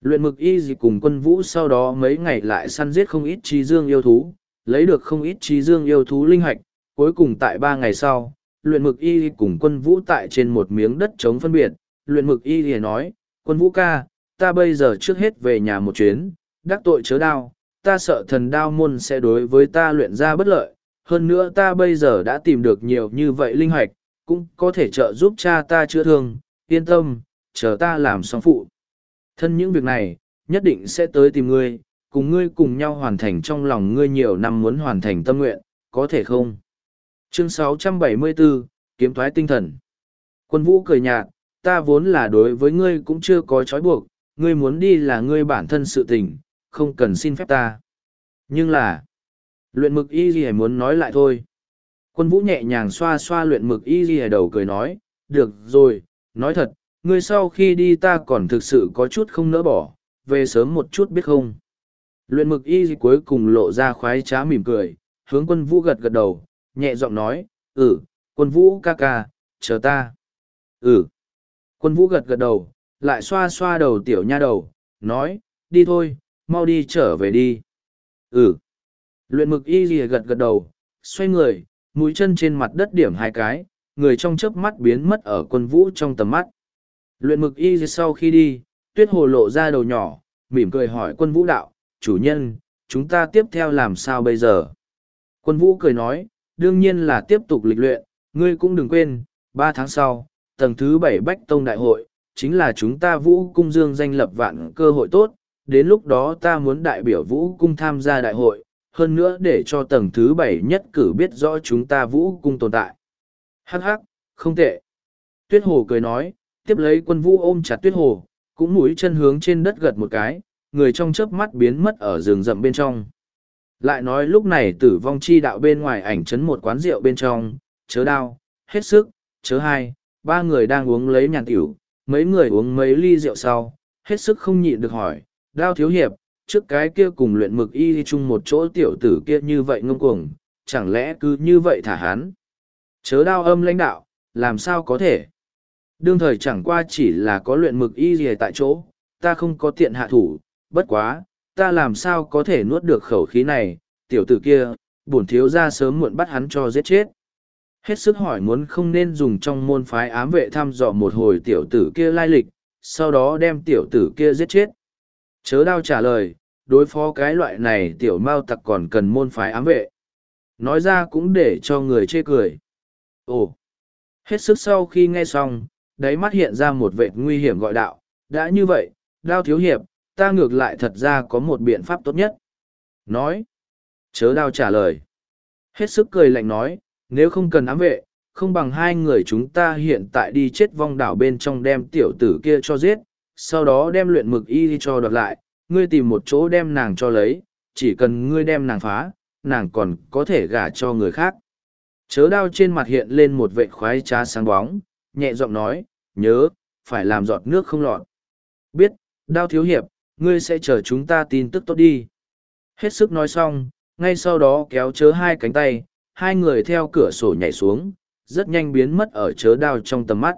Luyện mực y gì cùng quân vũ sau đó mấy ngày lại săn giết không ít trí dương yêu thú, lấy được không ít trí dương yêu thú linh hạch, cuối cùng tại ba ngày sau, luyện mực y cùng quân vũ tại trên một miếng đất chống phân biệt, luyện mực y thì nói, quân vũ ca, ta bây giờ trước hết về nhà một chuyến, đắc tội chớ đao, ta sợ thần đao môn sẽ đối với ta luyện ra bất lợi, hơn nữa ta bây giờ đã tìm được nhiều như vậy linh hạch cũng có thể trợ giúp cha ta chữa thương, yên tâm, chờ ta làm xong phụ. Thân những việc này, nhất định sẽ tới tìm ngươi, cùng ngươi cùng nhau hoàn thành trong lòng ngươi nhiều năm muốn hoàn thành tâm nguyện, có thể không? Chương 674, Kiếm thoái tinh thần Quân vũ cười nhạt, ta vốn là đối với ngươi cũng chưa có trói buộc, ngươi muốn đi là ngươi bản thân sự tình, không cần xin phép ta. Nhưng là, luyện mực y gì muốn nói lại thôi. Quân vũ nhẹ nhàng xoa xoa luyện mực y ghi đầu cười nói, được rồi, nói thật, ngươi sau khi đi ta còn thực sự có chút không nỡ bỏ, về sớm một chút biết không. Luyện mực y gì cuối cùng lộ ra khoái trá mỉm cười, hướng quân vũ gật gật đầu, nhẹ giọng nói, ừ, quân vũ ca ca, chờ ta. Ừ. Quân vũ gật gật đầu, lại xoa xoa đầu tiểu nha đầu, nói, đi thôi, mau đi trở về đi. Ừ. Luyện mực y ghi gật gật đầu, xoay người, mũi chân trên mặt đất điểm hai cái, người trong chớp mắt biến mất ở quân vũ trong tầm mắt. Luyện mực y sau khi đi, tuyết hồ lộ ra đầu nhỏ, mỉm cười hỏi quân vũ đạo, chủ nhân, chúng ta tiếp theo làm sao bây giờ? Quân vũ cười nói, đương nhiên là tiếp tục lịch luyện, ngươi cũng đừng quên, ba tháng sau, tầng thứ bảy Bách Tông Đại hội, chính là chúng ta vũ cung dương danh lập vạn cơ hội tốt, đến lúc đó ta muốn đại biểu vũ cung tham gia đại hội, hơn nữa để cho tầng thứ bảy nhất cử biết rõ chúng ta vũ cung tồn tại. Hắc hắc, không tệ. Tuyết hồ cười nói, tiếp lấy quân vũ ôm chặt tuyết hồ, cũng mũi chân hướng trên đất gật một cái, người trong chớp mắt biến mất ở rừng rậm bên trong. Lại nói lúc này tử vong chi đạo bên ngoài ảnh chấn một quán rượu bên trong, chớ đau, hết sức, chớ hai, ba người đang uống lấy nhàn tiểu, mấy người uống mấy ly rượu sau, hết sức không nhịn được hỏi, đao thiếu hiệp, trước cái kia cùng luyện mực y chung một chỗ tiểu tử kia như vậy ngông cuồng, chẳng lẽ cứ như vậy thả hắn? Chớ đao âm lãnh đạo, làm sao có thể? Đương thời chẳng qua chỉ là có luyện mực y gì tại chỗ, ta không có tiện hạ thủ, bất quá, ta làm sao có thể nuốt được khẩu khí này, tiểu tử kia, bổn thiếu ra sớm muộn bắt hắn cho giết chết. Hết sức hỏi muốn không nên dùng trong môn phái ám vệ thăm dò một hồi tiểu tử kia lai lịch, sau đó đem tiểu tử kia giết chết. Chớ đao trả lời, đối phó cái loại này tiểu mao tặc còn cần môn phái ám vệ. Nói ra cũng để cho người chê cười. Ồ! Hết sức sau khi nghe xong, đáy mắt hiện ra một vệ nguy hiểm gọi đạo. Đã như vậy, đao thiếu hiệp, ta ngược lại thật ra có một biện pháp tốt nhất. Nói. Chớ đao trả lời. Hết sức cười lạnh nói, nếu không cần ám vệ, không bằng hai người chúng ta hiện tại đi chết vong đảo bên trong đem tiểu tử kia cho giết, sau đó đem luyện mực y cho đoạt lại, ngươi tìm một chỗ đem nàng cho lấy, chỉ cần ngươi đem nàng phá, nàng còn có thể gả cho người khác. Chớ đao trên mặt hiện lên một vệ khoái trá sáng bóng, nhẹ giọng nói, nhớ, phải làm giọt nước không lọt. Biết, đao thiếu hiệp, ngươi sẽ chờ chúng ta tin tức tốt đi. Hết sức nói xong, ngay sau đó kéo chớ hai cánh tay, hai người theo cửa sổ nhảy xuống, rất nhanh biến mất ở chớ đao trong tầm mắt.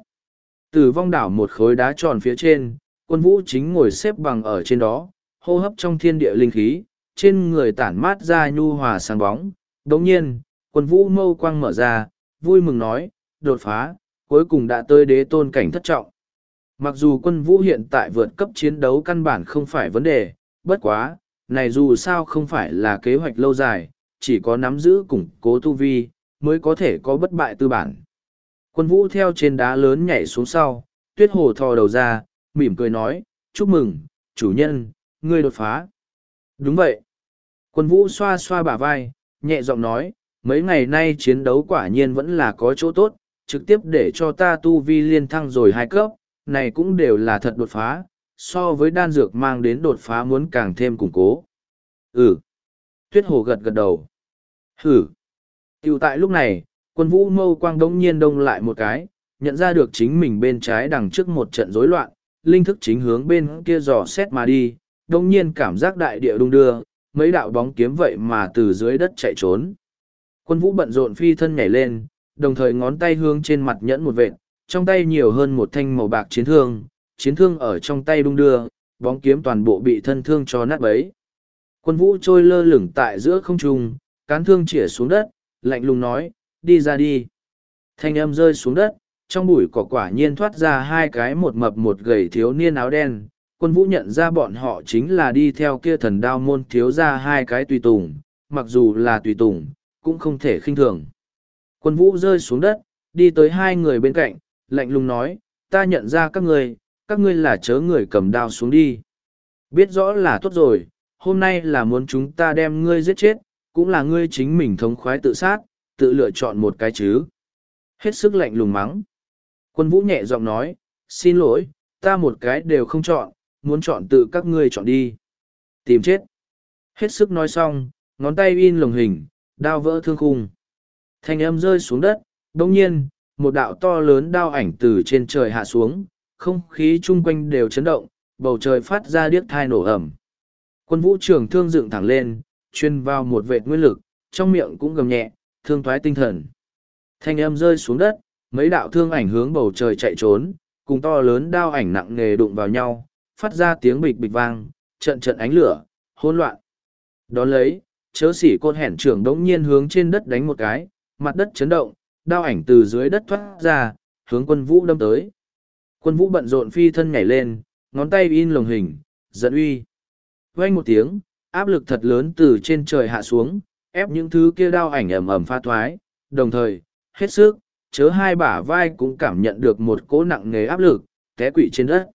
Từ vong đảo một khối đá tròn phía trên, quân vũ chính ngồi xếp bằng ở trên đó, hô hấp trong thiên địa linh khí, trên người tản mát ra nhu hòa sáng bóng. Đồng nhiên, quân vũ mâu quang mở ra, vui mừng nói, đột phá, cuối cùng đã tới đế tôn cảnh thất trọng. Mặc dù quân vũ hiện tại vượt cấp chiến đấu căn bản không phải vấn đề, bất quá, này dù sao không phải là kế hoạch lâu dài, chỉ có nắm giữ củng cố tu vi, mới có thể có bất bại tư bản. Quân vũ theo trên đá lớn nhảy xuống sau, tuyết hồ thò đầu ra, mỉm cười nói, chúc mừng, chủ nhân, ngươi đột phá. Đúng vậy. Quân vũ xoa xoa bả vai, nhẹ giọng nói, mấy ngày nay chiến đấu quả nhiên vẫn là có chỗ tốt, trực tiếp để cho ta tu vi liên thăng rồi hai cấp, này cũng đều là thật đột phá, so với đan dược mang đến đột phá muốn càng thêm củng cố. Ừ. Tuyết hồ gật gật đầu. Hử. Tiểu tại lúc này, quân vũ mâu quang đống nhiên đông lại một cái, nhận ra được chính mình bên trái đằng trước một trận rối loạn, linh thức chính hướng bên kia dò xét mà đi, đông nhiên cảm giác đại địa đung đưa, mấy đạo bóng kiếm vậy mà từ dưới đất chạy trốn. Quân vũ bận rộn phi thân nhảy lên, đồng thời ngón tay hướng trên mặt nhẫn một vệt, trong tay nhiều hơn một thanh màu bạc chiến thương, chiến thương ở trong tay đung đưa, bóng kiếm toàn bộ bị thân thương cho nát bấy. Quân vũ trôi lơ lửng tại giữa không trung, cán thương chĩa xuống đất, lạnh lùng nói, đi ra đi. Thanh âm rơi xuống đất, trong bụi cỏ quả nhiên thoát ra hai cái một mập một gầy thiếu niên áo đen. Quân vũ nhận ra bọn họ chính là đi theo kia thần đao môn thiếu ra hai cái tùy tùng, mặc dù là tùy tùng, cũng không thể khinh thường. Quân vũ rơi xuống đất, đi tới hai người bên cạnh, lạnh lùng nói, ta nhận ra các ngươi, các ngươi là chớ người cầm đao xuống đi. Biết rõ là tốt rồi, hôm nay là muốn chúng ta đem ngươi giết chết, cũng là ngươi chính mình thống khoái tự sát, tự lựa chọn một cái chứ. Hết sức lạnh lùng mắng. Quân vũ nhẹ giọng nói, xin lỗi, ta một cái đều không chọn, muốn chọn tự các ngươi chọn đi. Tìm chết. Hết sức nói xong, ngón tay in lồng hình, đao vỡ thương khung. Thanh âm rơi xuống đất, đồng nhiên, một đạo to lớn đao ảnh từ trên trời hạ xuống, không khí chung quanh đều chấn động, bầu trời phát ra điếc thai nổ ẩm. Quân vũ trường thương dựng thẳng lên, chuyên vào một vệt nguyên lực, trong miệng cũng gầm nhẹ, thương thoái tinh thần. Thanh âm rơi xuống đất, mấy đạo thương ảnh hướng bầu trời chạy trốn, cùng to lớn đao ảnh nặng nề đụng vào nhau, phát ra tiếng bịch bịch vang, trận trận ánh lửa, hỗn loạn. Đón lấy, chớ sỉ côn hẻn trưởng đống nhiên hướng trên đất đánh một cái, mặt đất chấn động, đao ảnh từ dưới đất thoát ra, hướng quân vũ đâm tới. Quân vũ bận rộn phi thân nhảy lên, ngón tay in lồng hình, giận uy. Vang một tiếng, áp lực thật lớn từ trên trời hạ xuống, ép những thứ kia đao ảnh ầm ầm pha thoái, đồng thời, hết sức, chớ hai bả vai cũng cảm nhận được một cỗ nặng nề áp lực, té quỵ trên đất.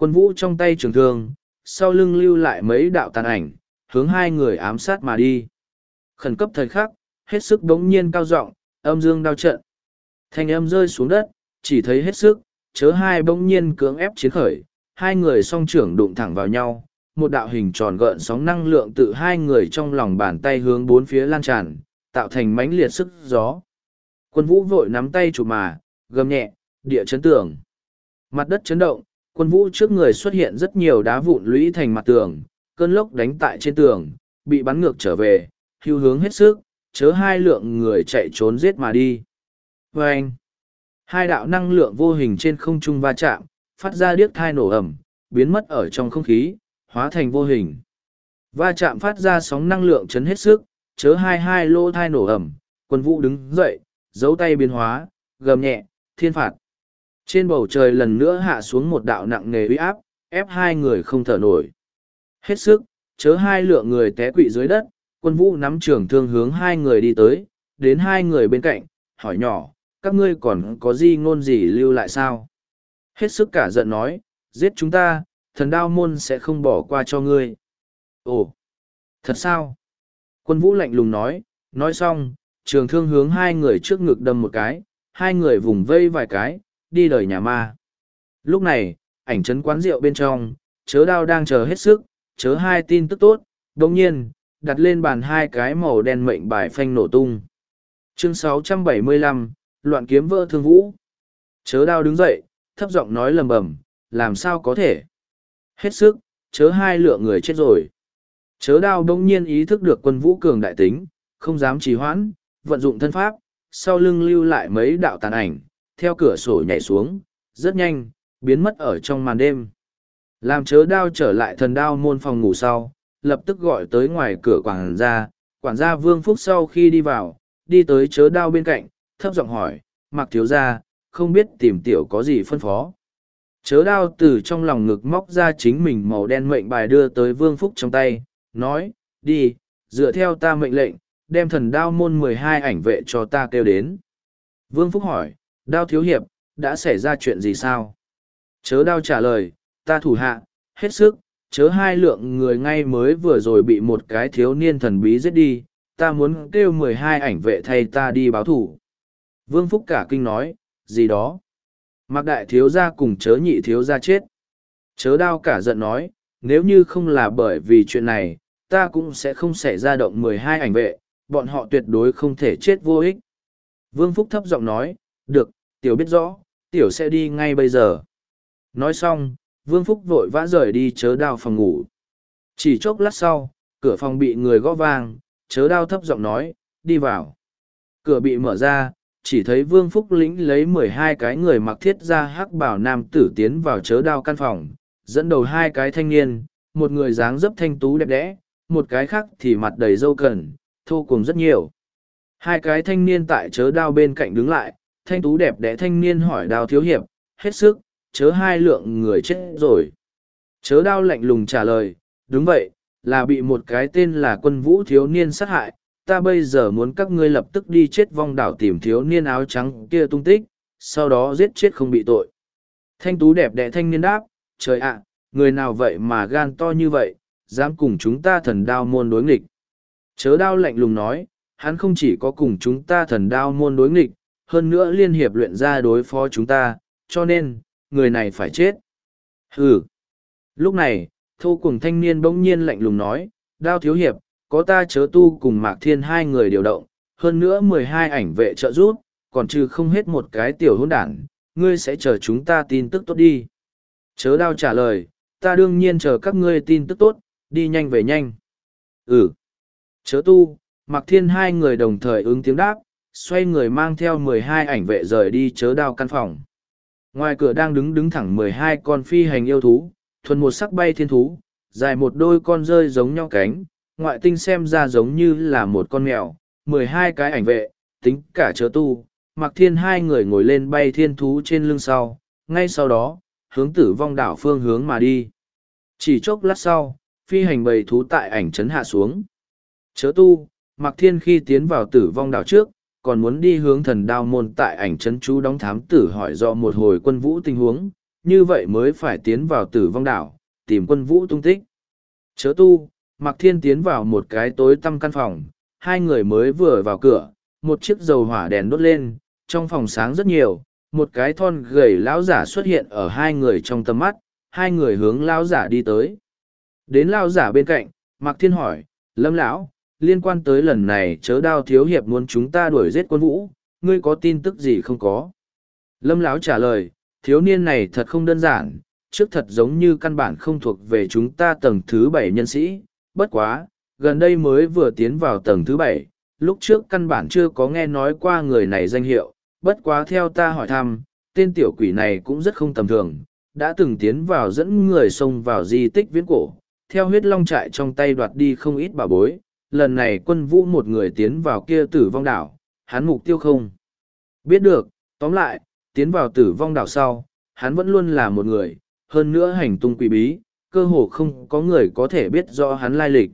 Quân vũ trong tay trường thương, sau lưng lưu lại mấy đạo tàn ảnh, hướng hai người ám sát mà đi. Khẩn cấp thời khắc, hết sức đống nhiên cao giọng, âm dương đao trận. Thanh âm rơi xuống đất, chỉ thấy hết sức, chớ hai bỗng nhiên cưỡng ép chiến khởi, hai người song trưởng đụng thẳng vào nhau, một đạo hình tròn gợn sóng năng lượng tự hai người trong lòng bàn tay hướng bốn phía lan tràn, tạo thành mãnh liệt sức gió. Quân vũ vội nắm tay chụp mà, gầm nhẹ, địa chấn tường. Mặt đất chấn động, quân vũ trước người xuất hiện rất nhiều đá vụn lũy thành mặt tường, cơn lốc đánh tại trên tường, bị bắn ngược trở về, hưu hướng hết sức, chớ hai lượng người chạy trốn giết mà đi. Vâng! hai đạo năng lượng vô hình trên không trung va chạm, phát ra điếc thai nổ ẩm, biến mất ở trong không khí, hóa thành vô hình. Va chạm phát ra sóng năng lượng chấn hết sức, chớ hai hai lô thai nổ ẩm, quân vũ đứng dậy, giấu tay biến hóa, gầm nhẹ, thiên phạt. Trên bầu trời lần nữa hạ xuống một đạo nặng nề uy áp, ép hai người không thở nổi. Hết sức, chớ hai lượng người té quỵ dưới đất, quân vũ nắm trường thương hướng hai người đi tới, đến hai người bên cạnh, hỏi nhỏ, các ngươi còn có gì ngôn gì lưu lại sao? Hết sức cả giận nói, giết chúng ta, thần đao môn sẽ không bỏ qua cho ngươi. Ồ, thật sao? Quân vũ lạnh lùng nói, nói xong, trường thương hướng hai người trước ngực đâm một cái, hai người vùng vây vài cái, đi đời nhà ma. Lúc này, ảnh trấn quán rượu bên trong, chớ đao đang chờ hết sức, chớ hai tin tức tốt, đồng nhiên, đặt lên bàn hai cái màu đen mệnh bài phanh nổ tung. Chương 675, Loạn kiếm vỡ thương vũ. Chớ đao đứng dậy, thấp giọng nói lầm bầm, làm sao có thể. Hết sức, chớ hai lượng người chết rồi. Chớ đao đông nhiên ý thức được quân vũ cường đại tính, không dám trì hoãn, vận dụng thân pháp, sau lưng lưu lại mấy đạo tàn ảnh, theo cửa sổ nhảy xuống, rất nhanh, biến mất ở trong màn đêm. Làm chớ đao trở lại thần đao môn phòng ngủ sau, lập tức gọi tới ngoài cửa quản gia, quản gia Vương Phúc sau khi đi vào, đi tới chớ đao bên cạnh, thấp giọng hỏi, mặc thiếu gia, không biết tìm tiểu có gì phân phó. Chớ đao từ trong lòng ngực móc ra chính mình màu đen mệnh bài đưa tới Vương Phúc trong tay, nói, đi, dựa theo ta mệnh lệnh, đem thần đao môn mười hai ảnh vệ cho ta kêu đến. Vương Phúc hỏi, đao thiếu hiệp, đã xảy ra chuyện gì sao? Chớ đao trả lời, ta thủ hạ, hết sức, chớ hai lượng người ngay mới vừa rồi bị một cái thiếu niên thần bí giết đi, ta muốn kêu mười hai ảnh vệ thay ta đi báo thủ. Vương Phúc cả kinh nói, gì đó? Mạc đại thiếu gia cùng chớ nhị thiếu gia chết. Chớ đao cả giận nói, nếu như không là bởi vì chuyện này, ta cũng sẽ không xảy ra động mười hai ảnh vệ, bọn họ tuyệt đối không thể chết vô ích. Vương Phúc thấp giọng nói, được, tiểu biết rõ, tiểu sẽ đi ngay bây giờ. Nói xong, Vương Phúc vội vã rời đi chớ đao phòng ngủ. Chỉ chốc lát sau, cửa phòng bị người gõ vang, chớ đao thấp giọng nói, đi vào. Cửa bị mở ra, chỉ thấy Vương Phúc lĩnh lấy mười hai cái người mặc thiết ra hắc bảo nam tử tiến vào chớ đao căn phòng, dẫn đầu hai cái thanh niên, một người dáng dấp thanh tú đẹp đẽ, một cái khác thì mặt đầy dâu cẩn, thô cùng rất nhiều. Hai cái thanh niên tại chớ đao bên cạnh đứng lại, thanh tú đẹp đẽ thanh niên hỏi đào thiếu hiệp, hết sức, chớ hai lượng người chết rồi. Chớ đao lạnh lùng trả lời, đúng vậy, là bị một cái tên là quân vũ thiếu niên sát hại, ta bây giờ muốn các ngươi lập tức đi chết vong đảo tìm thiếu niên áo trắng kia tung tích, sau đó giết chết không bị tội. Thanh tú đẹp đẽ thanh niên đáp, trời ạ, người nào vậy mà gan to như vậy, dám cùng chúng ta thần đao môn đối nghịch. Chớ đao lạnh lùng nói, hắn không chỉ có cùng chúng ta thần đao môn đối nghịch, hơn nữa liên hiệp luyện ra đối phó chúng ta, cho nên, người này phải chết. Hừ. Lúc này, thô cùng thanh niên bỗng nhiên lạnh lùng nói, đao thiếu hiệp, có ta chớ tu cùng mạc thiên hai người điều động, hơn nữa mười hai ảnh vệ trợ giúp, còn trừ không hết một cái tiểu hôn đảng, ngươi sẽ chờ chúng ta tin tức tốt đi. Chớ đao trả lời, ta đương nhiên chờ các ngươi tin tức tốt, đi nhanh về nhanh. Ừ. Chớ tu, mạc thiên hai người đồng thời ứng tiếng đáp, xoay người mang theo mười hai ảnh vệ rời đi chớ đao căn phòng. Ngoài cửa đang đứng đứng thẳng mười hai con phi hành yêu thú, thuần một sắc bay thiên thú, dài một đôi con rơi giống nhau cánh, ngoại tinh xem ra giống như là một con mèo, mười hai cái ảnh vệ, tính cả chớ tu, mặc thiên hai người ngồi lên bay thiên thú trên lưng sau, ngay sau đó, hướng tử vong đảo phương hướng mà đi. Chỉ chốc lát sau, phi hành bầy thú tại ảnh trấn hạ xuống. Chớ tu, mặc thiên khi tiến vào tử vong đảo trước, còn muốn đi hướng thần đao môn tại ảnh trấn chú đóng thám tử hỏi do một hồi quân vũ tình huống, như vậy mới phải tiến vào tử vong đảo, tìm quân vũ tung tích. Chớ tu, mặc thiên tiến vào một cái tối tăm căn phòng, hai người mới vừa vào cửa, một chiếc dầu hỏa đèn đốt lên, trong phòng sáng rất nhiều, một cái thon gầy lão giả xuất hiện ở hai người trong tầm mắt, hai người hướng lão giả đi tới. Đến lão giả bên cạnh, Mạc Thiên hỏi, Lâm lão, liên quan tới lần này chớ đao thiếu hiệp muốn chúng ta đuổi giết quân vũ, ngươi có tin tức gì không có? Lâm lão trả lời, thiếu niên này thật không đơn giản, trước thật giống như căn bản không thuộc về chúng ta tầng thứ bảy nhân sĩ, bất quá, gần đây mới vừa tiến vào tầng thứ bảy, lúc trước căn bản chưa có nghe nói qua người này danh hiệu, bất quá theo ta hỏi thăm, tên tiểu quỷ này cũng rất không tầm thường, đã từng tiến vào dẫn người xông vào di tích viễn cổ, theo huyết long trại trong tay đoạt đi không ít bà bối, lần này quân vũ một người tiến vào kia tử vong đảo, hắn mục tiêu không. Biết được, tóm lại, tiến vào tử vong đảo sau, hắn vẫn luôn là một người, hơn nữa hành tung quỷ bí, cơ hồ không có người có thể biết rõ hắn lai lịch.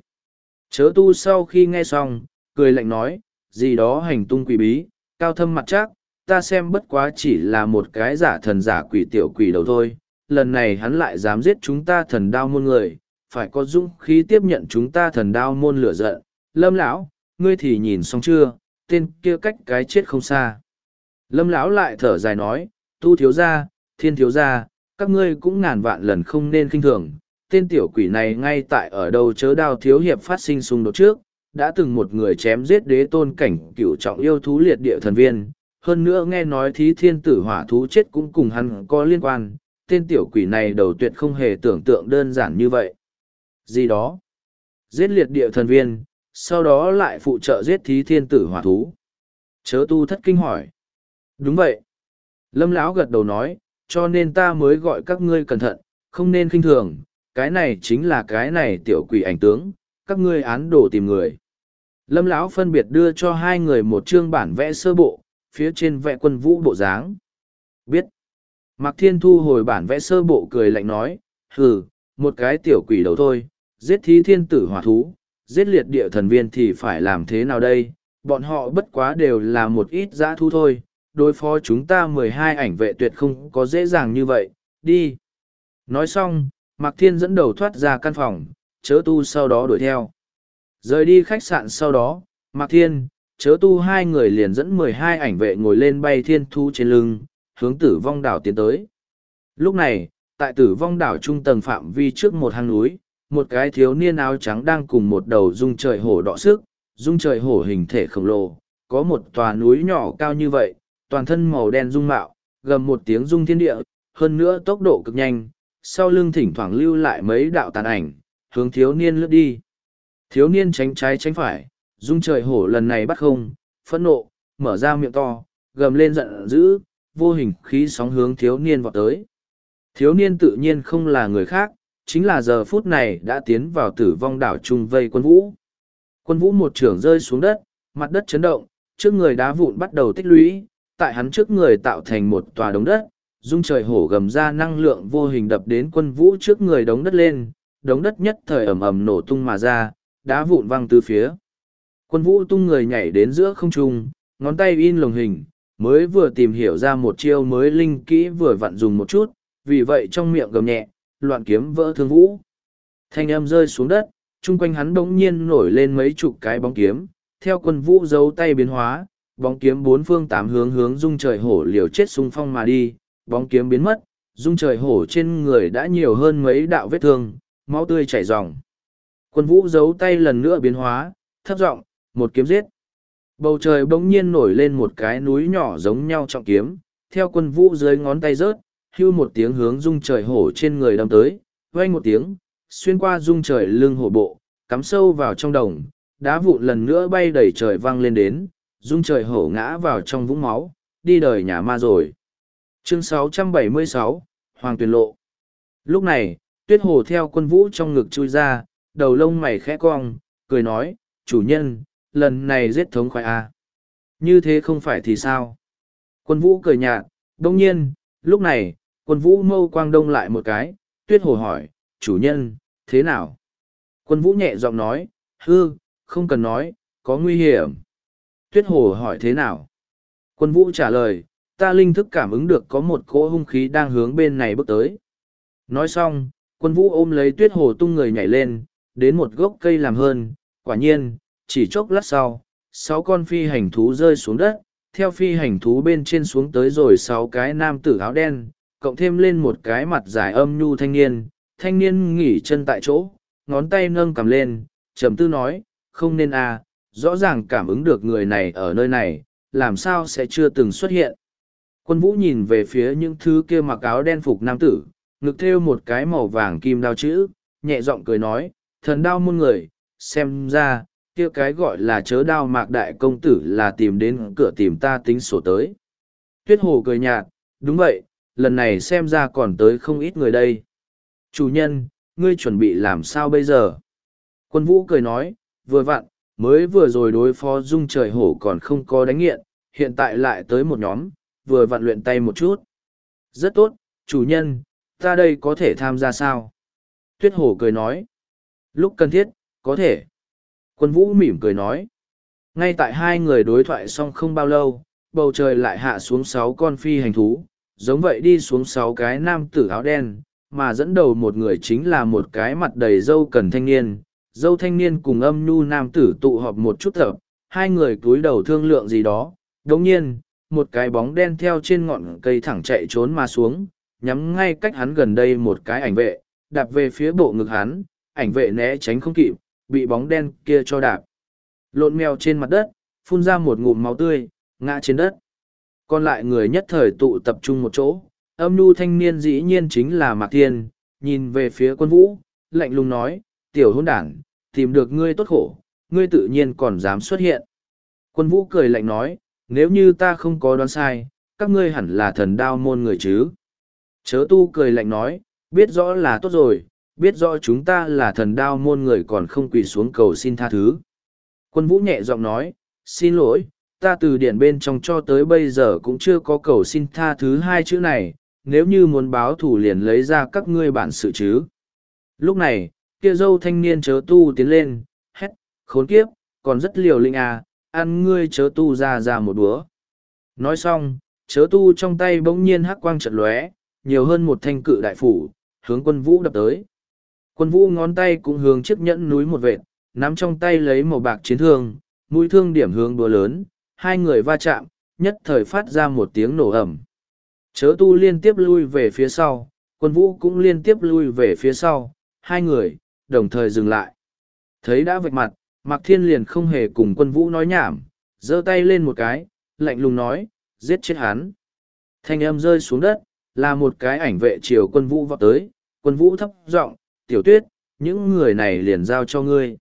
Chớ tu sau khi nghe xong, cười lạnh nói, gì đó hành tung quỷ bí, cao thâm mặt chắc, ta xem bất quá chỉ là một cái giả thần giả quỷ tiểu quỷ đầu thôi. Lần này hắn lại dám giết chúng ta thần đao môn người, phải có dũng khí tiếp nhận chúng ta thần đao môn lửa giận. Lâm lão, ngươi thì nhìn xong chưa, tên kia cách cái chết không xa. Lâm lão lại thở dài nói, tu thiếu gia, thiên thiếu gia, các ngươi cũng ngàn vạn lần không nên khinh thường. Tên tiểu quỷ này ngay tại ở đâu chớ đao thiếu hiệp phát sinh xung đột trước, đã từng một người chém giết đế tôn cảnh cựu trọng yêu thú liệt địa thần viên, hơn nữa nghe nói thí thiên tử hỏa thú chết cũng cùng hắn có liên quan, tên tiểu quỷ này đầu tuyệt không hề tưởng tượng đơn giản như vậy. Gì đó? Giết liệt địa thần viên, sau đó lại phụ trợ giết thí thiên tử hỏa thú. Chớ tu thất kinh hỏi. Đúng vậy. Lâm lão gật đầu nói, cho nên ta mới gọi các ngươi cẩn thận, không nên khinh thường, cái này chính là cái này tiểu quỷ ảnh tướng, các ngươi án đồ tìm người. Lâm lão phân biệt đưa cho hai người một chương bản vẽ sơ bộ, phía trên vẽ quân vũ bộ dáng. Biết. Mạc Thiên thu hồi bản vẽ sơ bộ cười lạnh nói, hừ, một cái tiểu quỷ đầu thôi, giết thí thiên tử hỏa thú, giết liệt địa thần viên thì phải làm thế nào đây, bọn họ bất quá đều là một ít dã thu thôi, đối phó chúng ta mười hai ảnh vệ tuyệt không có dễ dàng như vậy, đi. Nói xong, Mạc Thiên dẫn đầu thoát ra căn phòng, chớ tu sau đó đuổi theo. Rời đi khách sạn sau đó, Mạc Thiên, chớ tu hai người liền dẫn mười hai ảnh vệ ngồi lên bay thiên thu trên lưng, hướng tử vong đảo tiến tới. Lúc này, tại tử vong đảo trung tầng phạm vi trước một hang núi, một cái thiếu niên áo trắng đang cùng một đầu dung trời hổ đọ sức, dung trời hổ hình thể khổng lồ, có một tòa núi nhỏ cao như vậy, toàn thân màu đen dung mạo, gầm một tiếng dung thiên địa, hơn nữa tốc độ cực nhanh, sau lưng thỉnh thoảng lưu lại mấy đạo tàn ảnh, hướng thiếu niên lướt đi. Thiếu niên tránh trái tránh phải, dung trời hổ lần này bắt không, phẫn nộ, mở ra miệng to, gầm lên giận dữ, vô hình khí sóng hướng thiếu niên vọt tới. Thiếu niên tự nhiên không là người khác, chính là giờ phút này đã tiến vào tử vong đảo trung vây quân vũ. Quân vũ một trưởng rơi xuống đất, mặt đất chấn động, trước người đá vụn bắt đầu tích lũy, tại hắn trước người tạo thành một tòa đống đất, dung trời hổ gầm ra năng lượng vô hình đập đến quân vũ trước người đống đất lên, đống đất nhất thời ầm ầm nổ tung mà ra, đá vụn văng từ phía. Quân vũ tung người nhảy đến giữa không trung, ngón tay in lồng hình, mới vừa tìm hiểu ra một chiêu mới linh kỹ vừa vặn dùng một chút, vì vậy trong miệng gầm nhẹ, loạn kiếm vỡ thương vũ. Thanh âm rơi xuống đất, chung quanh hắn bỗng nhiên nổi lên mấy chục cái bóng kiếm, theo quân vũ giấu tay biến hóa, bóng kiếm bốn phương tám hướng hướng dung trời hổ liều chết xung phong mà đi, bóng kiếm biến mất, dung trời hổ trên người đã nhiều hơn mấy đạo vết thương, máu tươi chảy ròng. Quân vũ giấu tay lần nữa biến hóa, thấp giọng, một kiếm giết. Bầu trời bỗng nhiên nổi lên một cái núi nhỏ giống nhau trọng kiếm, theo quân vũ dưới ngón tay rớt, hưu một tiếng hướng dung trời hổ trên người đâm tới, vang một tiếng, xuyên qua dung trời lưng hổ bộ, cắm sâu vào trong đồng, đá vụn lần nữa bay đầy trời vang lên đến, dung trời hổ ngã vào trong vũng máu, đi đời nhà ma rồi. Chương 676, Hoàng Tuyền Lộ Lúc này, tuyết hồ theo quân vũ trong ngực chui ra, đầu lông mày khẽ cong, cười nói, chủ nhân, lần này giết thống khoái a. À. Như thế không phải thì sao? Quân vũ cười nhạt, đồng nhiên, lúc này, quân vũ mâu quang đông lại một cái, tuyết hồ hỏi, chủ nhân, thế nào? Quân vũ nhẹ giọng nói, hư, không cần nói, có nguy hiểm. Tuyết hồ hỏi thế nào? Quân vũ trả lời, ta linh thức cảm ứng được có một cỗ hung khí đang hướng bên này bước tới. Nói xong, quân vũ ôm lấy tuyết hồ tung người nhảy lên, đến một gốc cây làm hơn, quả nhiên, chỉ chốc lát sau, sáu con phi hành thú rơi xuống đất, theo phi hành thú bên trên xuống tới rồi sáu cái nam tử áo đen, cộng thêm lên một cái mặt dài âm nhu thanh niên, thanh niên nghỉ chân tại chỗ, ngón tay nâng cầm lên, trầm tư nói, không nên à, rõ ràng cảm ứng được người này ở nơi này, làm sao sẽ chưa từng xuất hiện. Quân vũ nhìn về phía những thứ kia mặc áo đen phục nam tử, ngực thêu một cái màu vàng kim đao chữ, nhẹ giọng cười nói, thần đao muôn người, xem ra, kia cái gọi là chớ đao mạc đại công tử là tìm đến cửa tìm ta tính sổ tới. Tuyết hồ cười nhạt, đúng vậy, lần này xem ra còn tới không ít người đây. Chủ nhân, ngươi chuẩn bị làm sao bây giờ? Quân vũ cười nói, vừa vặn, mới vừa rồi đối phó dung trời hổ còn không có đánh nghiện, hiện tại lại tới một nhóm, vừa vặn luyện tay một chút. Rất tốt, chủ nhân, ta đây có thể tham gia sao? Tuyết hổ cười nói, lúc cần thiết, có thể. Quân vũ mỉm cười nói. Ngay tại hai người đối thoại xong không bao lâu, bầu trời lại hạ xuống sáu con phi hành thú, giống vậy đi xuống sáu cái nam tử áo đen, mà dẫn đầu một người chính là một cái mặt đầy dâu cần thanh niên. Dâu thanh niên cùng âm nhu nam tử tụ họp một chút thở, hai người cúi đầu thương lượng gì đó. Đồng nhiên, một cái bóng đen theo trên ngọn cây thẳng chạy trốn mà xuống, nhắm ngay cách hắn gần đây một cái ảnh vệ, đạp về phía bộ ngực hắn, ảnh vệ né tránh không kịp, bị bóng đen kia cho đạp. Lộn mèo trên mặt đất, phun ra một ngụm máu tươi, ngã trên đất. Còn lại người nhất thời tụ tập trung một chỗ, âm nhu thanh niên dĩ nhiên chính là Mạc Thiên, nhìn về phía quân vũ, lạnh lùng nói, tiểu hôn đảng, tìm được ngươi tốt khổ, ngươi tự nhiên còn dám xuất hiện. Quân vũ cười lạnh nói, nếu như ta không có đoán sai, các ngươi hẳn là thần đao môn người chứ. Chớ tu cười lạnh nói, biết rõ là tốt rồi, biết rõ chúng ta là thần đao môn người còn không quỳ xuống cầu xin tha thứ. Quân vũ nhẹ giọng nói, xin lỗi, ta từ điển bên trong cho tới bây giờ cũng chưa có cầu xin tha thứ hai chữ này, nếu như muốn báo thủ liền lấy ra các ngươi bản sự chứ. Lúc này, kia dâu thanh niên chớ tu tiến lên, hét, khốn kiếp, còn rất liều linh à, ăn ngươi chớ tu ra ra một búa. Nói xong, chớ tu trong tay bỗng nhiên hắc quang trận lóe, nhiều hơn một thanh cự đại phủ, hướng quân vũ đập tới. Quân vũ ngón tay cũng hướng chiếc nhẫn núi một vệt, nắm trong tay lấy màu bạc chiến thương, mũi thương điểm hướng đùa lớn, hai người va chạm, nhất thời phát ra một tiếng nổ ầm. Chớ tu liên tiếp lui về phía sau, quân vũ cũng liên tiếp lui về phía sau, hai người, đồng thời dừng lại. Thấy đã vạch mặt, Mạc Thiên liền không hề cùng quân vũ nói nhảm, giơ tay lên một cái, lạnh lùng nói, giết chết hắn. Thanh âm rơi xuống đất, là một cái ảnh vệ chiều quân vũ vọt tới, quân vũ thấp giọng, tiểu tuyết, những người này liền giao cho ngươi.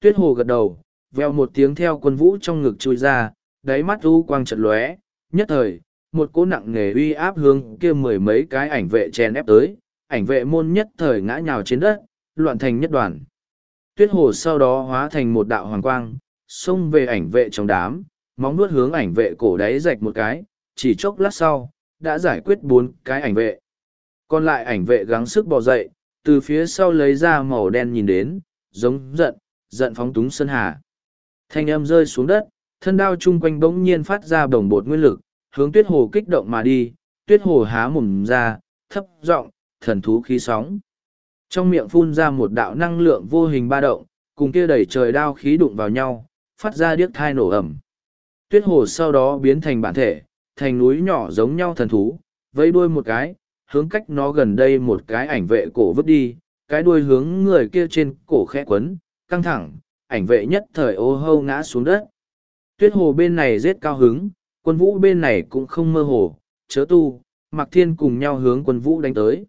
Tuyết hồ gật đầu, veo một tiếng theo quân vũ trong ngực chui ra, đáy mắt u quang trận lóe, nhất thời, một cỗ nặng nghề uy áp hướng kia mười mấy cái ảnh vệ chèn ép tới, ảnh vệ môn nhất thời ngã nhào trên đất, loạn thành nhất đoàn. Tuyết hồ sau đó hóa thành một đạo hoàng quang, xông về ảnh vệ trong đám, móng nuốt hướng ảnh vệ cổ đáy rạch một cái, chỉ chốc lát sau, đã giải quyết bốn cái ảnh vệ. Còn lại ảnh vệ gắng sức bò dậy, từ phía sau lấy ra màu đen nhìn đến, giống giận, giận phóng túng sơn hà. Thanh âm rơi xuống đất, thân đao chung quanh bỗng nhiên phát ra bồng bột nguyên lực, hướng tuyết hồ kích động mà đi, tuyết hồ há mồm ra, thấp giọng thần thú khí sóng. Trong miệng phun ra một đạo năng lượng vô hình ba động, cùng kia đẩy trời đao khí đụng vào nhau, phát ra điếc thai nổ ẩm. Tuyết hồ sau đó biến thành bản thể, thành núi nhỏ giống nhau thần thú, vẫy đuôi một cái, hướng cách nó gần đây một cái ảnh vệ cổ vứt đi, cái đuôi hướng người kia trên cổ khẽ quấn, căng thẳng, ảnh vệ nhất thời ô hâu ngã xuống đất. Tuyết hồ bên này rết cao hứng, quân vũ bên này cũng không mơ hồ, chớ tu, mặc thiên cùng nhau hướng quân vũ đánh tới.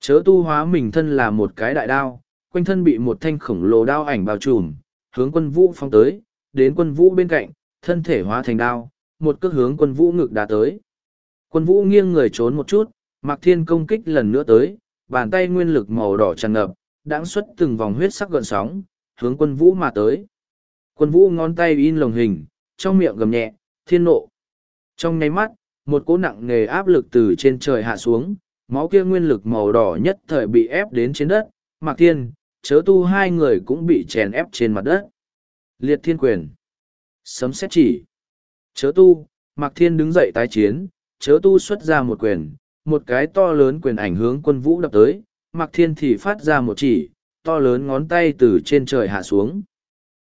Chớ tu hóa mình thân là một cái đại đao, quanh thân bị một thanh khổng lồ đao ảnh bao trùm, hướng quân vũ phong tới, đến quân vũ bên cạnh, thân thể hóa thành đao, một cước hướng quân vũ ngực đá tới. Quân vũ nghiêng người trốn một chút, Mạc Thiên công kích lần nữa tới, bàn tay nguyên lực màu đỏ tràn ngập, đãng xuất từng vòng huyết sắc gợn sóng, hướng quân vũ mà tới. Quân vũ ngón tay in lồng hình, trong miệng gầm nhẹ, thiên nộ. Trong nháy mắt, một cỗ nặng nề áp lực từ trên trời hạ xuống, máu kia nguyên lực màu đỏ nhất thời bị ép đến trên đất, Mạc Thiên, chớ tu hai người cũng bị chèn ép trên mặt đất. Liệt thiên quyền. Sấm xét chỉ. Chớ tu, Mạc Thiên đứng dậy tái chiến, chớ tu xuất ra một quyền, một cái to lớn quyền ảnh hướng quân vũ đập tới, Mạc Thiên thì phát ra một chỉ, to lớn ngón tay từ trên trời hạ xuống.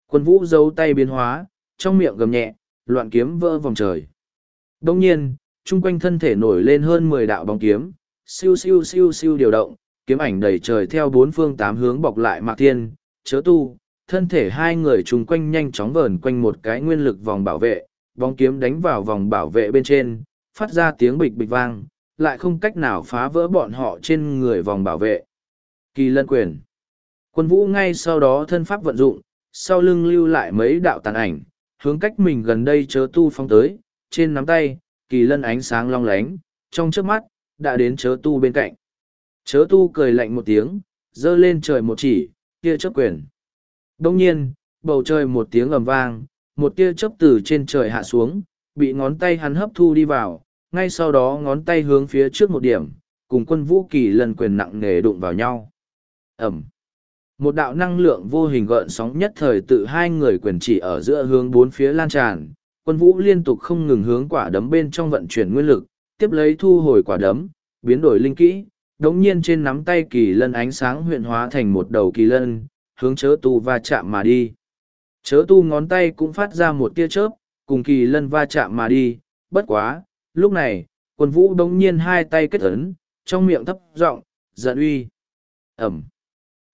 Quân vũ giấu tay biến hóa, trong miệng gầm nhẹ, loạn kiếm vỡ vòng trời. Đồng nhiên, chung quanh thân thể nổi lên hơn mười đạo bóng kiếm, siêu siêu siêu siêu điều động, kiếm ảnh đầy trời theo bốn phương tám hướng bọc lại Mạc Thiên, chớ tu, thân thể hai người chung quanh nhanh chóng vờn quanh một cái nguyên lực vòng bảo vệ, bóng kiếm đánh vào vòng bảo vệ bên trên, phát ra tiếng bịch bịch vang, lại không cách nào phá vỡ bọn họ trên người vòng bảo vệ. Kỳ lân quyền. Quân vũ ngay sau đó thân pháp vận dụng, sau lưng lưu lại mấy đạo tàn ảnh, hướng cách mình gần đây chớ tu phong tới, trên nắm tay, kỳ lân ánh sáng long lánh, trong trước mắt, đã đến chớ tu bên cạnh. Chớ tu cười lạnh một tiếng, dơ lên trời một chỉ, tia chớp quyền. Đông nhiên, bầu trời một tiếng ầm vang, một tia chớp từ trên trời hạ xuống, bị ngón tay hắn hấp thu đi vào, ngay sau đó ngón tay hướng phía trước một điểm, cùng quân vũ kỳ lần quyền nặng nề đụng vào nhau. Ẩm. Một đạo năng lượng vô hình gợn sóng nhất thời tự hai người quyền chỉ ở giữa hướng bốn phía lan tràn, quân vũ liên tục không ngừng hướng quả đấm bên trong vận chuyển nguyên lực, tiếp lấy thu hồi quả đấm, biến đổi linh kỹ, đống nhiên trên nắm tay kỳ lân ánh sáng huyện hóa thành một đầu kỳ lân, hướng chớ tu va chạm mà đi. Chớ tu ngón tay cũng phát ra một tia chớp, cùng kỳ lân va chạm mà đi, bất quá, lúc này, quân vũ đống nhiên hai tay kết ấn, trong miệng thấp giọng, giận uy. Ẩm.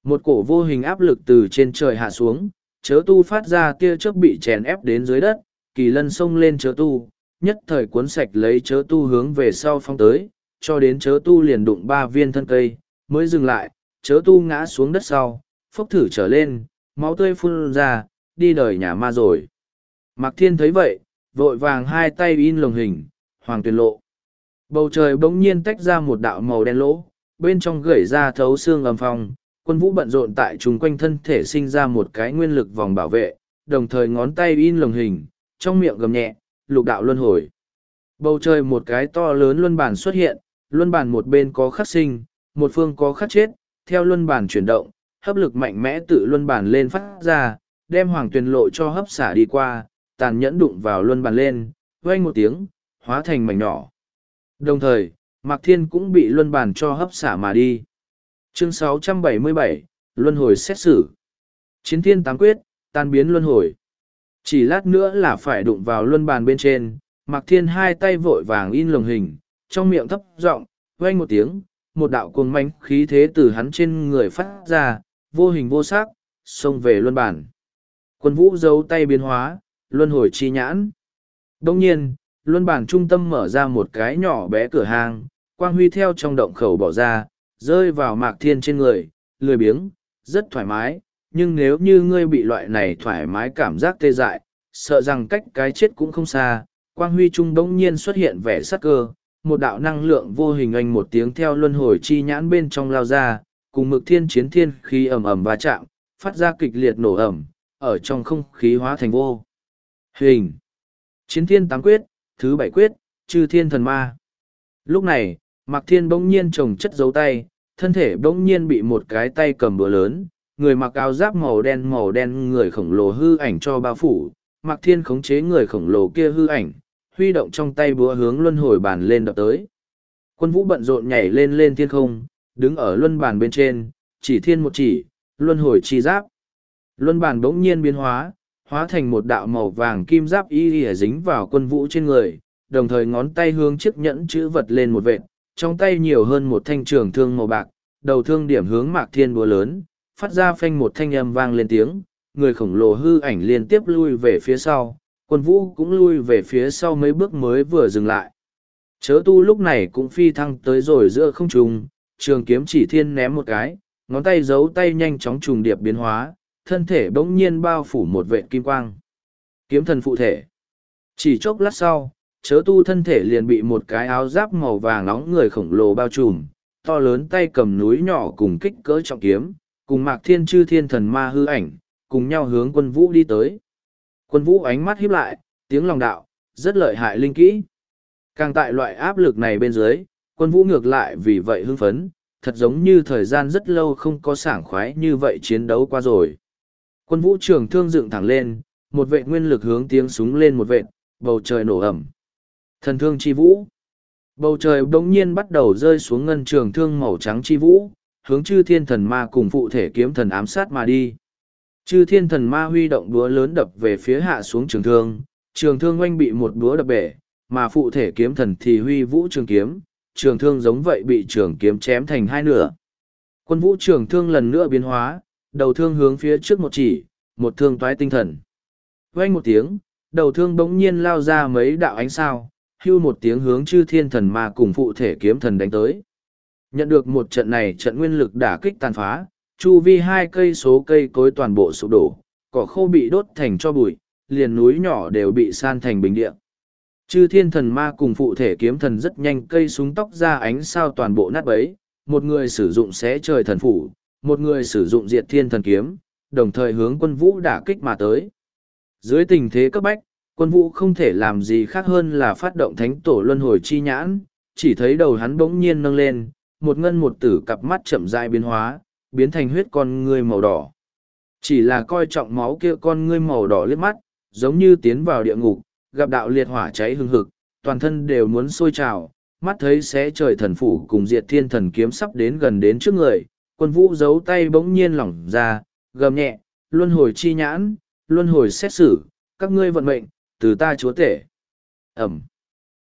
Một cổ vô hình áp lực từ trên trời hạ xuống, chớ tu phát ra tia chớp bị chèn ép đến dưới đất, kỳ lân xông lên chớ tu, nhất thời cuốn sạch lấy chớ tu hướng về sau phong tới, cho đến chớ tu liền đụng ba viên thân cây, mới dừng lại, chớ tu ngã xuống đất sau, phốc thử trở lên, máu tươi phun ra, đi đời nhà ma rồi. Mạc Thiên thấy vậy, vội vàng hai tay in lồng hình, hoàng tuyền lộ. Bầu trời bỗng nhiên tách ra một đạo màu đen lỗ, bên trong gửi ra thấu xương ầm phong, quân vũ bận rộn tại chung quanh thân thể sinh ra một cái nguyên lực vòng bảo vệ, đồng thời ngón tay in lồng hình, trong miệng gầm nhẹ, lục đạo luân hồi. Bầu trời một cái to lớn luân bản xuất hiện, luân bản một bên có khắc sinh, một phương có khắc chết, theo luân bản chuyển động, hấp lực mạnh mẽ tự luân bản lên phát ra, đem hoàng tuyền lộ cho hấp xả đi qua, tàn nhẫn đụng vào luân bàn lên, vang một tiếng, hóa thành mảnh nhỏ. Đồng thời, Mạc Thiên cũng bị luân bàn cho hấp xả mà đi. Chương 677, Luân hồi xét xử. Chiến thiên tám quyết, tan biến luân hồi. Chỉ lát nữa là phải đụng vào luân bàn bên trên, Mặc Thiên hai tay vội vàng in lồng hình, trong miệng thấp giọng, vang một tiếng, một đạo cuồng manh khí thế từ hắn trên người phát ra, vô hình vô sắc, xông về luân bàn. Quân vũ giấu tay biến hóa, luân hồi chi nhãn. Đông nhiên, luân bàn trung tâm mở ra một cái nhỏ bé cửa hàng, quang huy theo trong động khẩu bỏ ra, rơi vào mạc thiên trên người, lười biếng, rất thoải mái, nhưng nếu như ngươi bị loại này thoải mái cảm giác tê dại, sợ rằng cách cái chết cũng không xa, quang huy trung bỗng nhiên xuất hiện vẻ sắc cơ, một đạo năng lượng vô hình anh một tiếng theo luân hồi chi nhãn bên trong lao ra, cùng mực thiên chiến thiên khí ầm ầm va chạm, phát ra kịch liệt nổ ẩm, ở trong không khí hóa thành vô. Hình. Chiến thiên tám quyết, thứ bảy quyết, chư thiên thần ma. Lúc này, Mạc Thiên bỗng nhiên trồng chất dấu tay, thân thể bỗng nhiên bị một cái tay cầm bữa lớn, người mặc áo giáp màu đen màu đen người khổng lồ hư ảnh cho bao phủ, Mạc Thiên khống chế người khổng lồ kia hư ảnh, huy động trong tay búa hướng luân hồi bàn lên đập tới. Quân vũ bận rộn nhảy lên lên thiên không, đứng ở luân bàn bên trên, chỉ thiên một chỉ, luân hồi chi giáp. Luân bàn bỗng nhiên biến hóa, hóa thành một đạo màu vàng kim giáp y y dính vào quân vũ trên người, đồng thời ngón tay hướng chiếc nhẫn chữ vật lên một vệt, trong tay nhiều hơn một thanh trường thương màu bạc, đầu thương điểm hướng mạc thiên búa lớn, phát ra phanh một thanh âm vang lên tiếng, người khổng lồ hư ảnh liên tiếp lui về phía sau, quân vũ cũng lui về phía sau mấy bước mới vừa dừng lại. Chớ tu lúc này cũng phi thăng tới rồi giữa không trung, trường kiếm chỉ thiên ném một cái, ngón tay giấu tay nhanh chóng trùng điệp biến hóa, thân thể bỗng nhiên bao phủ một vệ kim quang. Kiếm thần phụ thể. Chỉ chốc lát sau, chớ tu thân thể liền bị một cái áo giáp màu vàng nóng người khổng lồ bao trùm, to lớn tay cầm núi nhỏ cùng kích cỡ trọng kiếm, cùng mạc thiên chư thiên thần ma hư ảnh, cùng nhau hướng quân vũ đi tới. Quân vũ ánh mắt híp lại, tiếng lòng đạo, rất lợi hại linh kỹ. Càng tại loại áp lực này bên dưới, quân vũ ngược lại vì vậy hưng phấn, thật giống như thời gian rất lâu không có sảng khoái như vậy chiến đấu qua rồi. Quân vũ trường thương dựng thẳng lên, một vệ nguyên lực hướng tiếng súng lên một vệ, bầu trời nổ ẩm. Thần thương chi vũ. Bầu trời bỗng nhiên bắt đầu rơi xuống ngân trường thương màu trắng chi vũ, hướng chư thiên thần ma cùng phụ thể kiếm thần ám sát mà đi. Chư thiên thần ma huy động đúa lớn đập về phía hạ xuống trường thương, trường thương oanh bị một đúa đập bể, mà phụ thể kiếm thần thì huy vũ trường kiếm, trường thương giống vậy bị trường kiếm chém thành hai nửa. Quân vũ trường thương lần nữa biến hóa, đầu thương hướng phía trước một chỉ, một thương toái tinh thần. Oanh một tiếng, đầu thương bỗng nhiên lao ra mấy đạo ánh sao, hưu một tiếng hướng chư thiên thần ma cùng phụ thể kiếm thần đánh tới. Nhận được một trận này trận nguyên lực đả kích tàn phá, chu vi hai cây số cây cối toàn bộ sụp đổ, cỏ khô bị đốt thành cho bụi, liền núi nhỏ đều bị san thành bình địa. Chư thiên thần ma cùng phụ thể kiếm thần rất nhanh cây súng tóc ra ánh sao toàn bộ nát bấy, một người sử dụng xé trời thần phủ, một người sử dụng diệt thiên thần kiếm, đồng thời hướng quân vũ đả kích mà tới. Dưới tình thế cấp bách, quân vũ không thể làm gì khác hơn là phát động thánh tổ luân hồi chi nhãn, chỉ thấy đầu hắn bỗng nhiên nâng lên, một ngân một tử cặp mắt chậm rãi biến hóa, biến thành huyết con ngươi màu đỏ. Chỉ là coi trọng máu kia con ngươi màu đỏ liếc mắt, giống như tiến vào địa ngục, gặp đạo liệt hỏa cháy hừng hực, toàn thân đều muốn sôi trào, mắt thấy xé trời thần phủ cùng diệt thiên thần kiếm sắp đến gần đến trước người, quân vũ giấu tay bỗng nhiên lỏng ra, gầm nhẹ, luân hồi chi nhãn, luân hồi xét xử, các ngươi vận mệnh, từ ta chúa tể. Ẩm.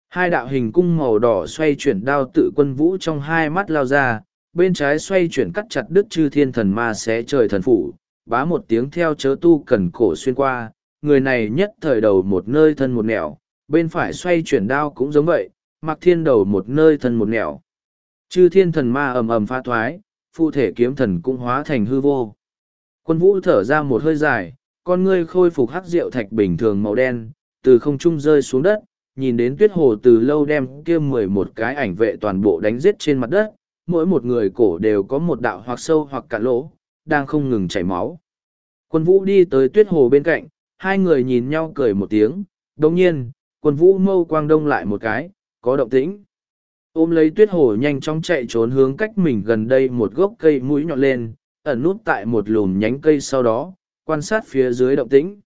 Hai đạo hình cung màu đỏ xoay chuyển đao tự quân vũ trong hai mắt lao ra, bên trái xoay chuyển cắt chặt đứt chư thiên thần ma xé trời thần phủ, bá một tiếng theo chớ tu cần cổ xuyên qua, người này nhất thời đầu một nơi thân một nẻo, bên phải xoay chuyển đao cũng giống vậy, mặc thiên đầu một nơi thân một nẻo. Chư thiên thần ma ầm ầm pha thoái, phụ thể kiếm thần cũng hóa thành hư vô. Quân vũ thở ra một hơi dài, con ngươi khôi phục hắc rượu thạch bình thường màu đen, từ không trung rơi xuống đất, nhìn đến tuyết hồ từ lâu đem kia mười một cái ảnh vệ toàn bộ đánh giết trên mặt đất, mỗi một người cổ đều có một đạo hoặc sâu hoặc cạn lỗ, đang không ngừng chảy máu. Quân vũ đi tới tuyết hồ bên cạnh, hai người nhìn nhau cười một tiếng, đồng nhiên, quân vũ mâu quang đông lại một cái, có động tĩnh. Ôm lấy tuyết hồ nhanh chóng chạy trốn hướng cách mình gần đây một gốc cây mũi nhọn lên, ẩn nút tại một lùm nhánh cây sau đó, quan sát phía dưới động tĩnh.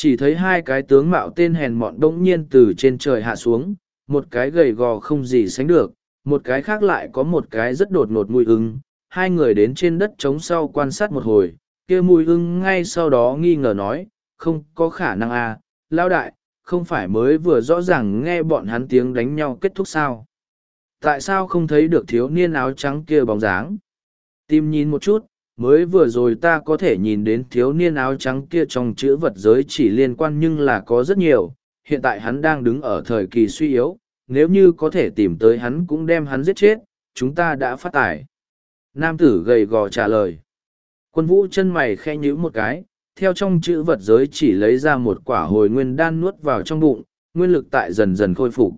Chỉ thấy hai cái tướng mạo tên hèn mọn đông nhiên từ trên trời hạ xuống, một cái gầy gò không gì sánh được, một cái khác lại có một cái rất đột ngột mùi ưng. Hai người đến trên đất trống sau quan sát một hồi, kia mùi ưng ngay sau đó nghi ngờ nói, không có khả năng à, lao đại, không phải mới vừa rõ ràng nghe bọn hắn tiếng đánh nhau kết thúc sao. Tại sao không thấy được thiếu niên áo trắng kia bóng dáng? Tìm nhìn một chút, mới vừa rồi ta có thể nhìn đến thiếu niên áo trắng kia trong chữ vật giới chỉ liên quan nhưng là có rất nhiều hiện tại hắn đang đứng ở thời kỳ suy yếu nếu như có thể tìm tới hắn cũng đem hắn giết chết chúng ta đã phát tải nam tử gầy gò trả lời quân vũ chân mày khe nhíu một cái theo trong chữ vật giới chỉ lấy ra một quả hồi nguyên đan nuốt vào trong bụng nguyên lực tại dần dần khôi phục.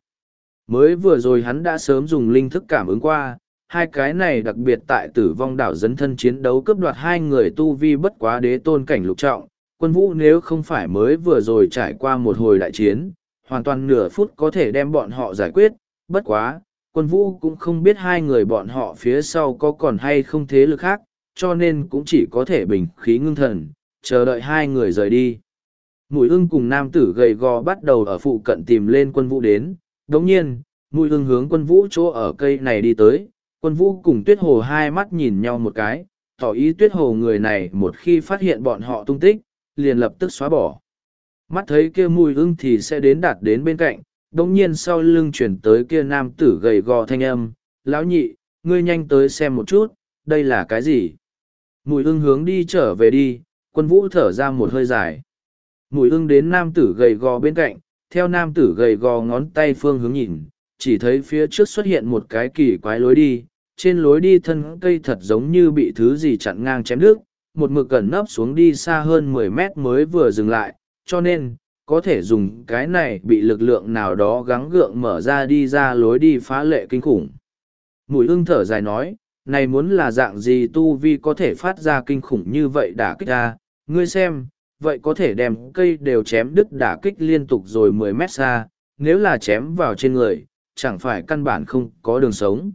Mới vừa rồi hắn đã sớm dùng linh thức cảm ứng qua, hai cái này đặc biệt tại tử vong đảo dấn thân chiến đấu cướp đoạt hai người tu vi bất quá đế tôn cảnh lục trọng. Quân vũ nếu không phải mới vừa rồi trải qua một hồi đại chiến, hoàn toàn nửa phút có thể đem bọn họ giải quyết, bất quá, quân vũ cũng không biết hai người bọn họ phía sau có còn hay không thế lực khác, cho nên cũng chỉ có thể bình khí ngưng thần, chờ đợi hai người rời đi. Mùi ưng cùng nam tử gầy gò bắt đầu ở phụ cận tìm lên quân vũ đến, đồng nhiên, mùi ưng hướng quân vũ chỗ ở cây này đi tới, quân vũ cùng tuyết hồ hai mắt nhìn nhau một cái, tỏ ý tuyết hồ người này một khi phát hiện bọn họ tung tích, liền lập tức xóa bỏ. Mắt thấy kia mùi ưng thì sẽ đến đạt đến bên cạnh, đồng nhiên sau lưng chuyển tới kia nam tử gầy gò thanh âm, lão nhị, ngươi nhanh tới xem một chút, đây là cái gì? Mùi ưng hướng đi trở về đi, quân vũ thở ra một hơi dài. Mùi ưng đến nam tử gầy gò bên cạnh, theo nam tử gầy gò ngón tay phương hướng nhìn, chỉ thấy phía trước xuất hiện một cái kỳ quái lối đi, trên lối đi thân cây thật giống như bị thứ gì chặn ngang chém đứt, một mực gần nấp xuống đi xa hơn mười mét mới vừa dừng lại, cho nên, có thể dùng cái này bị lực lượng nào đó gắng gượng mở ra đi ra lối đi phá lệ kinh khủng. Mùi hưng thở dài nói, này muốn là dạng gì tu vi có thể phát ra kinh khủng như vậy đả kích ra, ngươi xem, vậy có thể đem cây đều chém đứt đả kích liên tục rồi mười mét xa, nếu là chém vào trên người, chẳng phải căn bản không có đường sống.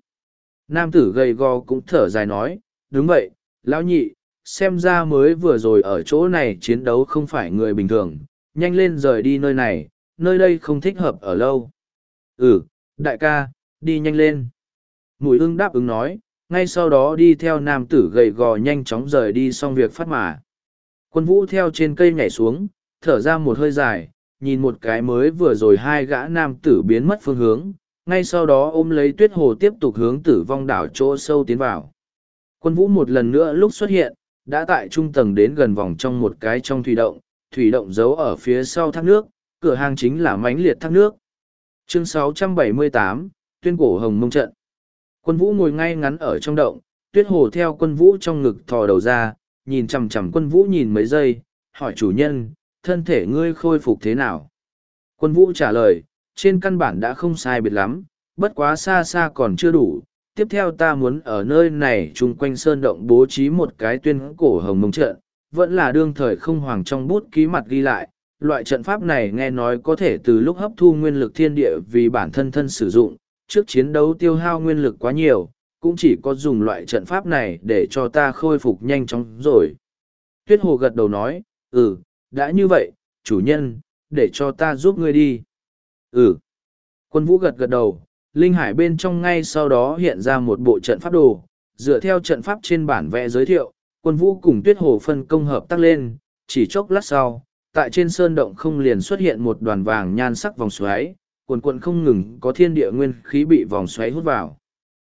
Nam tử gầy gò cũng thở dài nói, đúng vậy, lão nhị, xem ra mới vừa rồi ở chỗ này chiến đấu không phải người bình thường, nhanh lên rời đi nơi này, nơi đây không thích hợp ở lâu. Ừ, đại ca, đi nhanh lên. Mùi ưng đáp ứng nói, ngay sau đó đi theo nam tử gầy gò nhanh chóng rời đi xong việc phát mà. Quân vũ theo trên cây nhảy xuống, thở ra một hơi dài, nhìn một cái mới vừa rồi hai gã nam tử biến mất phương hướng, ngay sau đó ôm lấy tuyết hồ tiếp tục hướng tử vong đảo chỗ sâu tiến vào. Quân vũ một lần nữa lúc xuất hiện, đã tại trung tầng đến gần vòng trong một cái trong thủy động, thủy động giấu ở phía sau thác nước, cửa hàng chính là mánh liệt thác nước. Chương 678, tuyên cổ hồng mông trận. Quân vũ ngồi ngay ngắn ở trong động, tuyết hồ theo quân vũ trong ngực thò đầu ra, nhìn chằm chằm quân vũ nhìn mấy giây, hỏi chủ nhân, thân thể ngươi khôi phục thế nào? Quân vũ trả lời, trên căn bản đã không sai biệt lắm, bất quá xa xa còn chưa đủ. Tiếp theo ta muốn ở nơi này chung quanh sơn động bố trí một cái tuyên cổ hồng mông trận, vẫn là đương thời không hoàng trong bút ký mặt ghi lại. Loại trận pháp này nghe nói có thể từ lúc hấp thu nguyên lực thiên địa vì bản thân thân sử dụng, trước chiến đấu tiêu hao nguyên lực quá nhiều, cũng chỉ có dùng loại trận pháp này để cho ta khôi phục nhanh chóng rồi. Tuyết Hồ gật đầu nói, ừ, đã như vậy, chủ nhân, để cho ta giúp ngươi đi. Ừ. Quân vũ gật gật đầu, Linh Hải bên trong ngay sau đó hiện ra một bộ trận pháp đồ, dựa theo trận pháp trên bản vẽ giới thiệu, quân vũ cùng Tuyết Hồ phân công hợp tác lên, chỉ chốc lát sau, tại trên sơn động không liền xuất hiện một đoàn vàng nhan sắc vòng xoáy, cuồn cuộn không ngừng có thiên địa nguyên khí bị vòng xoáy hút vào.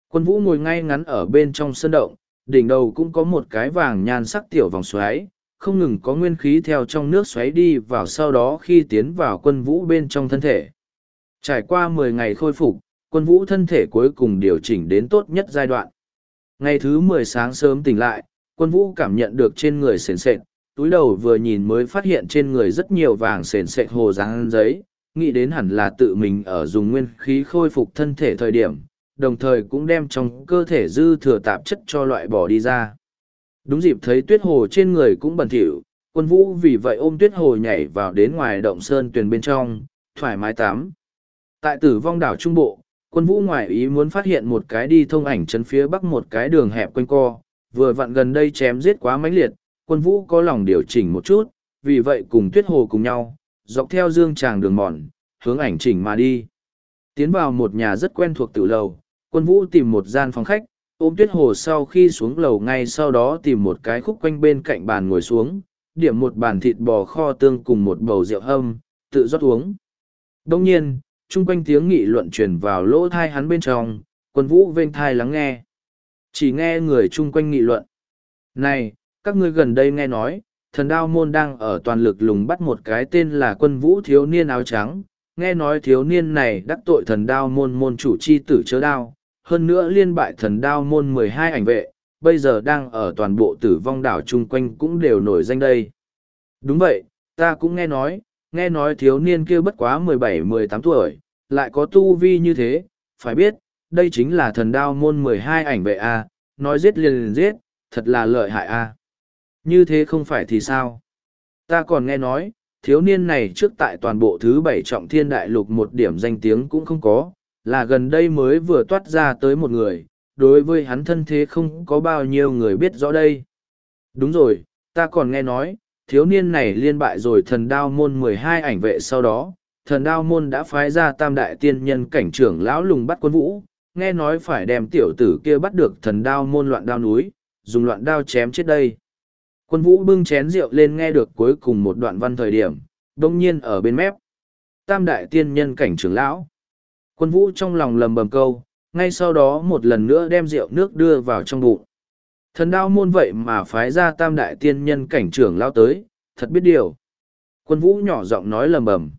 Quân vũ ngồi ngay ngắn ở bên trong sơn động, đỉnh đầu cũng có một cái vàng nhan sắc tiểu vòng xoáy, không ngừng có nguyên khí theo trong nước xoáy đi vào sau đó khi tiến vào quân vũ bên trong thân thể. Trải qua mười ngày khôi phục, quân vũ thân thể cuối cùng điều chỉnh đến tốt nhất giai đoạn. Ngày thứ mười sáng sớm tỉnh lại, quân vũ cảm nhận được trên người sền sệt, túi đầu vừa nhìn mới phát hiện trên người rất nhiều vàng sền sệt hồ dáng giấy, nghĩ đến hẳn là tự mình ở dùng nguyên khí khôi phục thân thể thời điểm, đồng thời cũng đem trong cơ thể dư thừa tạp chất cho loại bỏ đi ra. Đúng dịp thấy tuyết hồ trên người cũng bẩn thỉu, quân vũ vì vậy ôm tuyết hồ nhảy vào đến ngoài động sơn tuyền bên trong, thoải mái tắm. Tại tử vong đảo Trung Bộ, quân vũ ngoại ý muốn phát hiện một cái đi thông ảnh chân phía bắc một cái đường hẹp quanh co, vừa vặn gần đây chém giết quá mãnh liệt, quân vũ có lòng điều chỉnh một chút, vì vậy cùng tuyết hồ cùng nhau, dọc theo dương tràng đường mòn, hướng ảnh chỉnh mà đi. Tiến vào một nhà rất quen thuộc tự lầu, quân vũ tìm một gian phòng khách, ôm tuyết hồ sau khi xuống lầu ngay sau đó tìm một cái khúc quanh bên cạnh bàn ngồi xuống, điểm một bàn thịt bò kho tương cùng một bầu rượu hâm, tự rót uống. Đông nhiên, chung quanh tiếng nghị luận truyền vào lỗ thai hắn bên trong, quân vũ vênh thai lắng nghe. Chỉ nghe người chung quanh nghị luận. Này, các ngươi gần đây nghe nói, thần đao môn đang ở toàn lực lùng bắt một cái tên là quân vũ thiếu niên áo trắng. Nghe nói thiếu niên này đắc tội thần đao môn môn chủ chi tử chớ đao, hơn nữa liên bại thần đao môn mười hai ảnh vệ, bây giờ đang ở toàn bộ tử vong đảo chung quanh cũng đều nổi danh đây. Đúng vậy, ta cũng nghe nói, nghe nói thiếu niên kia bất quá mười bảy mười tám tuổi, lại có tu vi như thế, phải biết, đây chính là thần đao môn mười hai ảnh vệ A, nói giết liền liền giết, thật là lợi hại A. Như thế không phải thì sao? Ta còn nghe nói, thiếu niên này trước tại toàn bộ thứ bảy trọng thiên đại lục một điểm danh tiếng cũng không có, là gần đây mới vừa toát ra tới một người, đối với hắn thân thế không có bao nhiêu người biết rõ đây. Đúng rồi, ta còn nghe nói, thiếu niên này liên bại rồi thần đao môn mười hai ảnh vệ sau đó, thần đao môn đã phái ra tam đại tiên nhân cảnh trưởng lão lùng bắt quân vũ, nghe nói phải đem tiểu tử kia bắt được thần đao môn loạn đao núi, dùng loạn đao chém chết đây. Quân vũ bưng chén rượu lên nghe được cuối cùng một đoạn văn thời điểm, đông nhiên ở bên mép. Tam đại tiên nhân cảnh trưởng lão. Quân vũ trong lòng lầm bầm câu, ngay sau đó một lần nữa đem rượu nước đưa vào trong bụng. Thần đao môn vậy mà phái ra tam đại tiên nhân cảnh trưởng lao tới, thật biết điều. Quân vũ nhỏ giọng nói lầm bầm.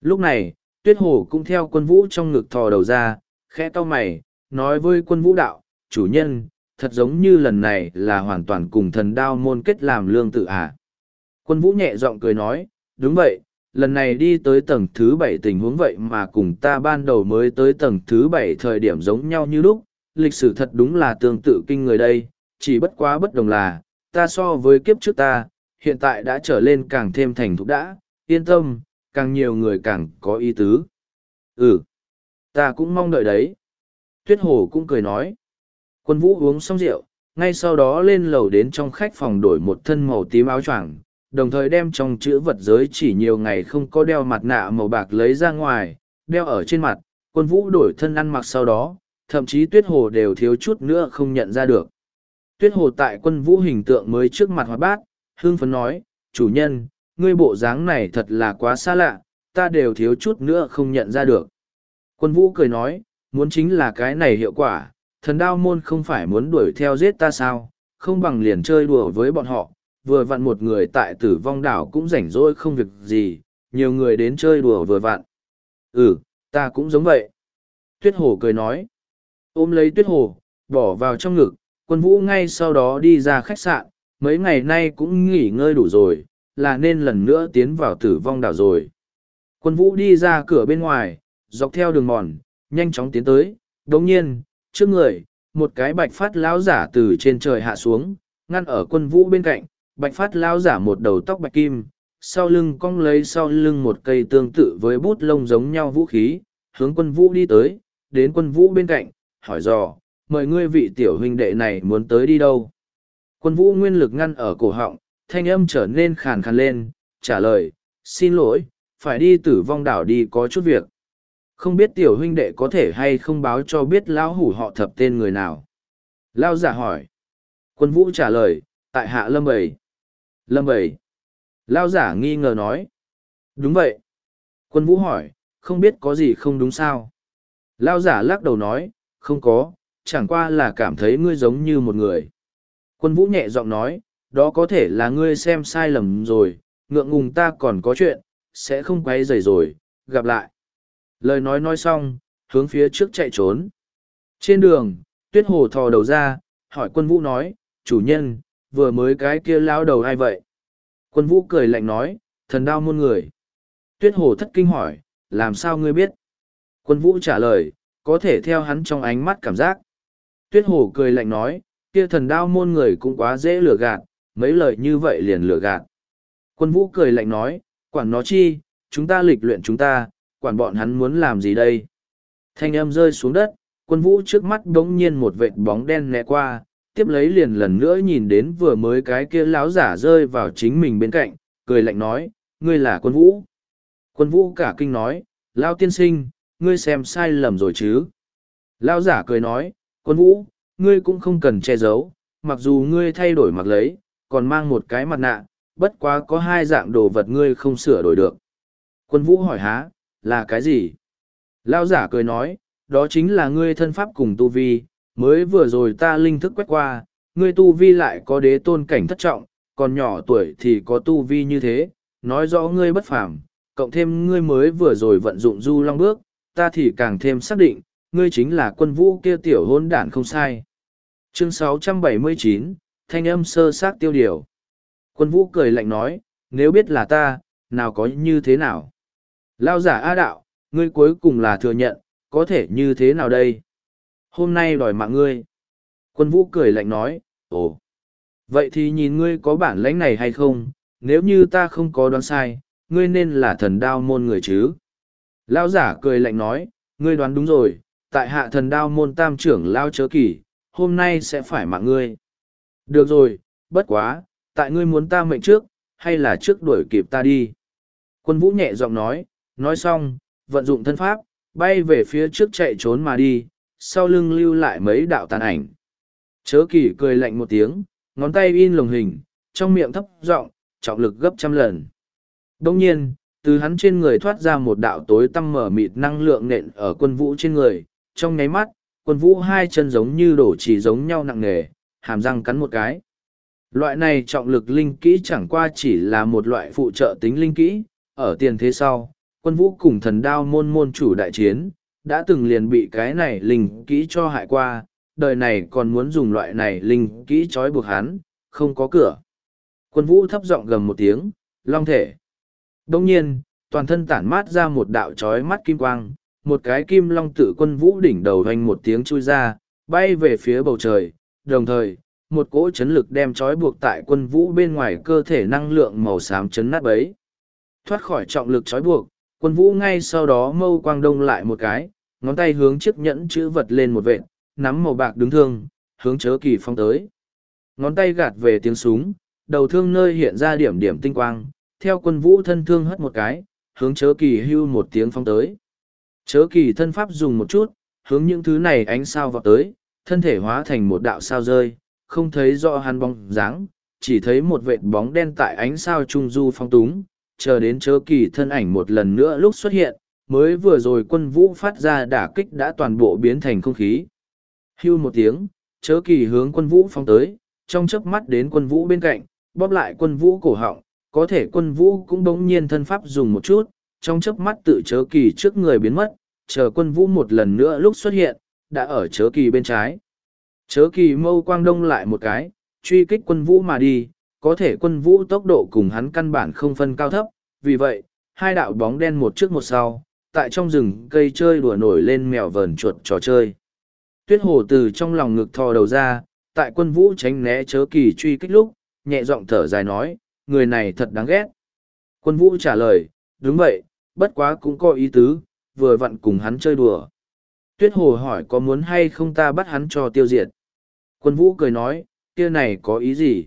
Lúc này, tuyết hồ cũng theo quân vũ trong ngực thò đầu ra, khẽ to mày, nói với quân vũ đạo, chủ nhân, thật giống như lần này là hoàn toàn cùng thần đao môn kết làm lương tự à. Quân vũ nhẹ giọng cười nói, đúng vậy, lần này đi tới tầng thứ bảy tình huống vậy mà cùng ta ban đầu mới tới tầng thứ bảy thời điểm giống nhau như lúc, lịch sử thật đúng là tương tự kinh người đây, chỉ bất quá bất đồng là, ta so với kiếp trước ta, hiện tại đã trở lên càng thêm thành thục đã, yên tâm, càng nhiều người càng có ý tứ. Ừ, ta cũng mong đợi đấy. Tuyết Hồ cũng cười nói. Quân vũ uống xong rượu, ngay sau đó lên lầu đến trong khách phòng đổi một thân màu tím áo choàng, đồng thời đem trong chữ vật giới chỉ nhiều ngày không có đeo mặt nạ màu bạc lấy ra ngoài, đeo ở trên mặt, quân vũ đổi thân ăn mặc sau đó, thậm chí tuyết hồ đều thiếu chút nữa không nhận ra được. Tuyết hồ tại quân vũ hình tượng mới trước mặt hoạt bát, hương phấn nói, chủ nhân, ngươi bộ dáng này thật là quá xa lạ, ta đều thiếu chút nữa không nhận ra được. Quân vũ cười nói, muốn chính là cái này hiệu quả, thần đao môn không phải muốn đuổi theo giết ta sao, không bằng liền chơi đùa với bọn họ, vừa vặn một người tại tử vong đảo cũng rảnh rỗi không việc gì, nhiều người đến chơi đùa vừa vặn. Ừ, ta cũng giống vậy. Tuyết hồ cười nói. Ôm lấy tuyết hồ, bỏ vào trong ngực, quân vũ ngay sau đó đi ra khách sạn, mấy ngày nay cũng nghỉ ngơi đủ rồi, là nên lần nữa tiến vào tử vong đảo rồi. Quân vũ đi ra cửa bên ngoài, dọc theo đường mòn, nhanh chóng tiến tới, đồng nhiên, trước người, một cái bạch phát lão giả từ trên trời hạ xuống, ngăn ở quân vũ bên cạnh, bạch phát lão giả một đầu tóc bạch kim, sau lưng cong lấy sau lưng một cây tương tự với bút lông giống nhau vũ khí, hướng quân vũ đi tới, đến quân vũ bên cạnh, hỏi dò, mời ngươi vị tiểu huynh đệ này muốn tới đi đâu. Quân vũ nguyên lực ngăn ở cổ họng, thanh âm trở nên khàn khàn lên, trả lời, xin lỗi, phải đi tử vong đảo đi có chút việc. Không biết tiểu huynh đệ có thể hay không báo cho biết lão hủ họ thập tên người nào. Lao giả hỏi. Quân vũ trả lời, tại hạ lâm bầy. Lâm bầy. Lao giả nghi ngờ nói. Đúng vậy. Quân vũ hỏi, không biết có gì không đúng sao. Lao giả lắc đầu nói, không có, chẳng qua là cảm thấy ngươi giống như một người. Quân vũ nhẹ giọng nói, đó có thể là ngươi xem sai lầm rồi, ngượng ngùng ta còn có chuyện, sẽ không quay rầy rồi, gặp lại. Lời nói nói xong, hướng phía trước chạy trốn. Trên đường, tuyết hồ thò đầu ra, hỏi quân vũ nói, chủ nhân, vừa mới cái kia lao đầu ai vậy? Quân vũ cười lạnh nói, thần đao môn người. Tuyết hồ thất kinh hỏi, làm sao ngươi biết? Quân vũ trả lời, có thể theo hắn trong ánh mắt cảm giác. Tuyết hồ cười lạnh nói, kia thần đao môn người cũng quá dễ lừa gạt, mấy lời như vậy liền lừa gạt. Quân vũ cười lạnh nói, quản nó chi, chúng ta lịch luyện chúng ta, quản bọn hắn muốn làm gì đây? Thanh âm rơi xuống đất, quân vũ trước mắt đống nhiên một vệt bóng đen né qua, tiếp lấy liền lần nữa nhìn đến vừa mới cái kia láo giả rơi vào chính mình bên cạnh, cười lạnh nói, ngươi là quân vũ. Quân vũ cả kinh nói, lao tiên sinh, ngươi xem sai lầm rồi chứ. Lao giả cười nói, quân vũ, ngươi cũng không cần che giấu, mặc dù ngươi thay đổi mặc lấy, còn mang một cái mặt nạ, bất quá có hai dạng đồ vật ngươi không sửa đổi được. Quân vũ hỏi há, là cái gì? Lao giả cười nói, đó chính là ngươi thân pháp cùng tu vi, mới vừa rồi ta linh thức quét qua, ngươi tu vi lại có đế tôn cảnh thất trọng, còn nhỏ tuổi thì có tu vi như thế, nói rõ ngươi bất phàm, cộng thêm ngươi mới vừa rồi vận dụng du long bước, ta thì càng thêm xác định, ngươi chính là quân vũ kia tiểu hôn đản không sai. Chương 679, Thanh âm sơ sát tiêu điều. Quân vũ cười lạnh nói, nếu biết là ta, nào có như thế nào. Lao giả A đạo, ngươi cuối cùng là thừa nhận, có thể như thế nào đây? Hôm nay đòi mạng ngươi. Quân vũ cười lạnh nói, ồ. Vậy thì nhìn ngươi có bản lãnh này hay không, nếu như ta không có đoán sai, ngươi nên là thần đao môn người chứ. Lao giả cười lạnh nói, ngươi đoán đúng rồi, tại hạ thần đao môn tam trưởng Lao chớ kỳ, hôm nay sẽ phải mạng ngươi. Được rồi, bất quá, tại ngươi muốn ta mệnh trước, hay là trước đuổi kịp ta đi. Quân vũ nhẹ giọng nói, nói xong, vận dụng thân pháp, bay về phía trước chạy trốn mà đi, sau lưng lưu lại mấy đạo tàn ảnh. Chớ kỳ cười lạnh một tiếng, ngón tay in lồng hình, trong miệng thấp giọng, trọng lực gấp trăm lần. Đông nhiên, từ hắn trên người thoát ra một đạo tối tăm mở mịt năng lượng nện ở quân vũ trên người, trong nháy mắt, quân vũ hai chân giống như đổ chỉ giống nhau nặng nề, hàm răng cắn một cái. Loại này trọng lực linh kỹ chẳng qua chỉ là một loại phụ trợ tính linh kỹ, ở tiền thế sau, quân vũ cùng thần đao môn môn chủ đại chiến, đã từng liền bị cái này linh kỹ cho hại qua, đời này còn muốn dùng loại này linh kỹ trói buộc hắn, không có cửa. Quân vũ thấp giọng gầm một tiếng, long thể. Đồng nhiên, toàn thân tản mát ra một đạo trói mắt kim quang, một cái kim long tự quân vũ đỉnh đầu hoành một tiếng chui ra, bay về phía bầu trời, đồng thời, một cỗ chấn lực đem trói buộc tại quân vũ bên ngoài cơ thể năng lượng màu xám chấn nát bấy. Thoát khỏi trọng lực trói buộc, quân vũ ngay sau đó mâu quang đông lại một cái, ngón tay hướng chiếc nhẫn chữ vật lên một vệt, nắm màu bạc đứng thương, hướng chớ kỳ phong tới. Ngón tay gạt về tiếng súng, đầu thương nơi hiện ra điểm điểm tinh quang, theo quân vũ thân thương hất một cái, hướng chớ kỳ hưu một tiếng phong tới. Chớ kỳ thân pháp dùng một chút, hướng những thứ này ánh sao vào tới, thân thể hóa thành một đạo sao rơi, không thấy rõ hắn bóng dáng, chỉ thấy một vệt bóng đen tại ánh sao trung du phong túng, chờ đến chớ kỳ thân ảnh một lần nữa lúc xuất hiện, mới vừa rồi quân vũ phát ra đả kích đã toàn bộ biến thành không khí. Hưu một tiếng, chớ kỳ hướng quân vũ phong tới, trong chớp mắt đến quân vũ bên cạnh, bóp lại quân vũ cổ họng, có thể quân vũ cũng bỗng nhiên thân pháp dùng một chút, trong chớp mắt tự chớ kỳ trước người biến mất, chờ quân vũ một lần nữa lúc xuất hiện, đã ở chớ kỳ bên trái. Chớ kỳ mâu quang đông lại một cái, truy kích quân vũ mà đi, có thể quân vũ tốc độ cùng hắn căn bản không phân cao thấp, vì vậy, hai đạo bóng đen một trước một sau, tại trong rừng cây chơi đùa nổi lên mèo vờn chuột trò chơi. Tuyết hồ từ trong lòng ngực thò đầu ra, tại quân vũ tránh né chớ kỳ truy kích lúc, nhẹ giọng thở dài nói, người này thật đáng ghét. Quân vũ trả lời, đúng vậy, bất quá cũng có ý tứ, vừa vặn cùng hắn chơi đùa. Tuyết hồ hỏi có muốn hay không ta bắt hắn cho tiêu diệt. Quân vũ cười nói, kia này có ý gì?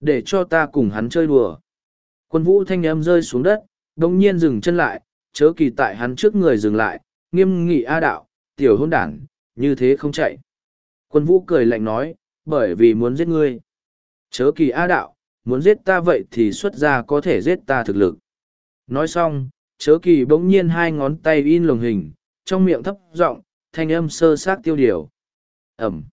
Để cho ta cùng hắn chơi đùa. Quân vũ thanh âm rơi xuống đất, đồng nhiên dừng chân lại, chớ kỳ tại hắn trước người dừng lại, nghiêm nghị A đạo, tiểu hôn đảng, như thế không chạy. Quân vũ cười lạnh nói, bởi vì muốn giết ngươi. Chớ kỳ A đạo, muốn giết ta vậy thì xuất ra có thể giết ta thực lực. Nói xong, chớ kỳ bỗng nhiên hai ngón tay in lồng hình, trong miệng thấp giọng, thanh âm sơ sát tiêu điều. Ẩm.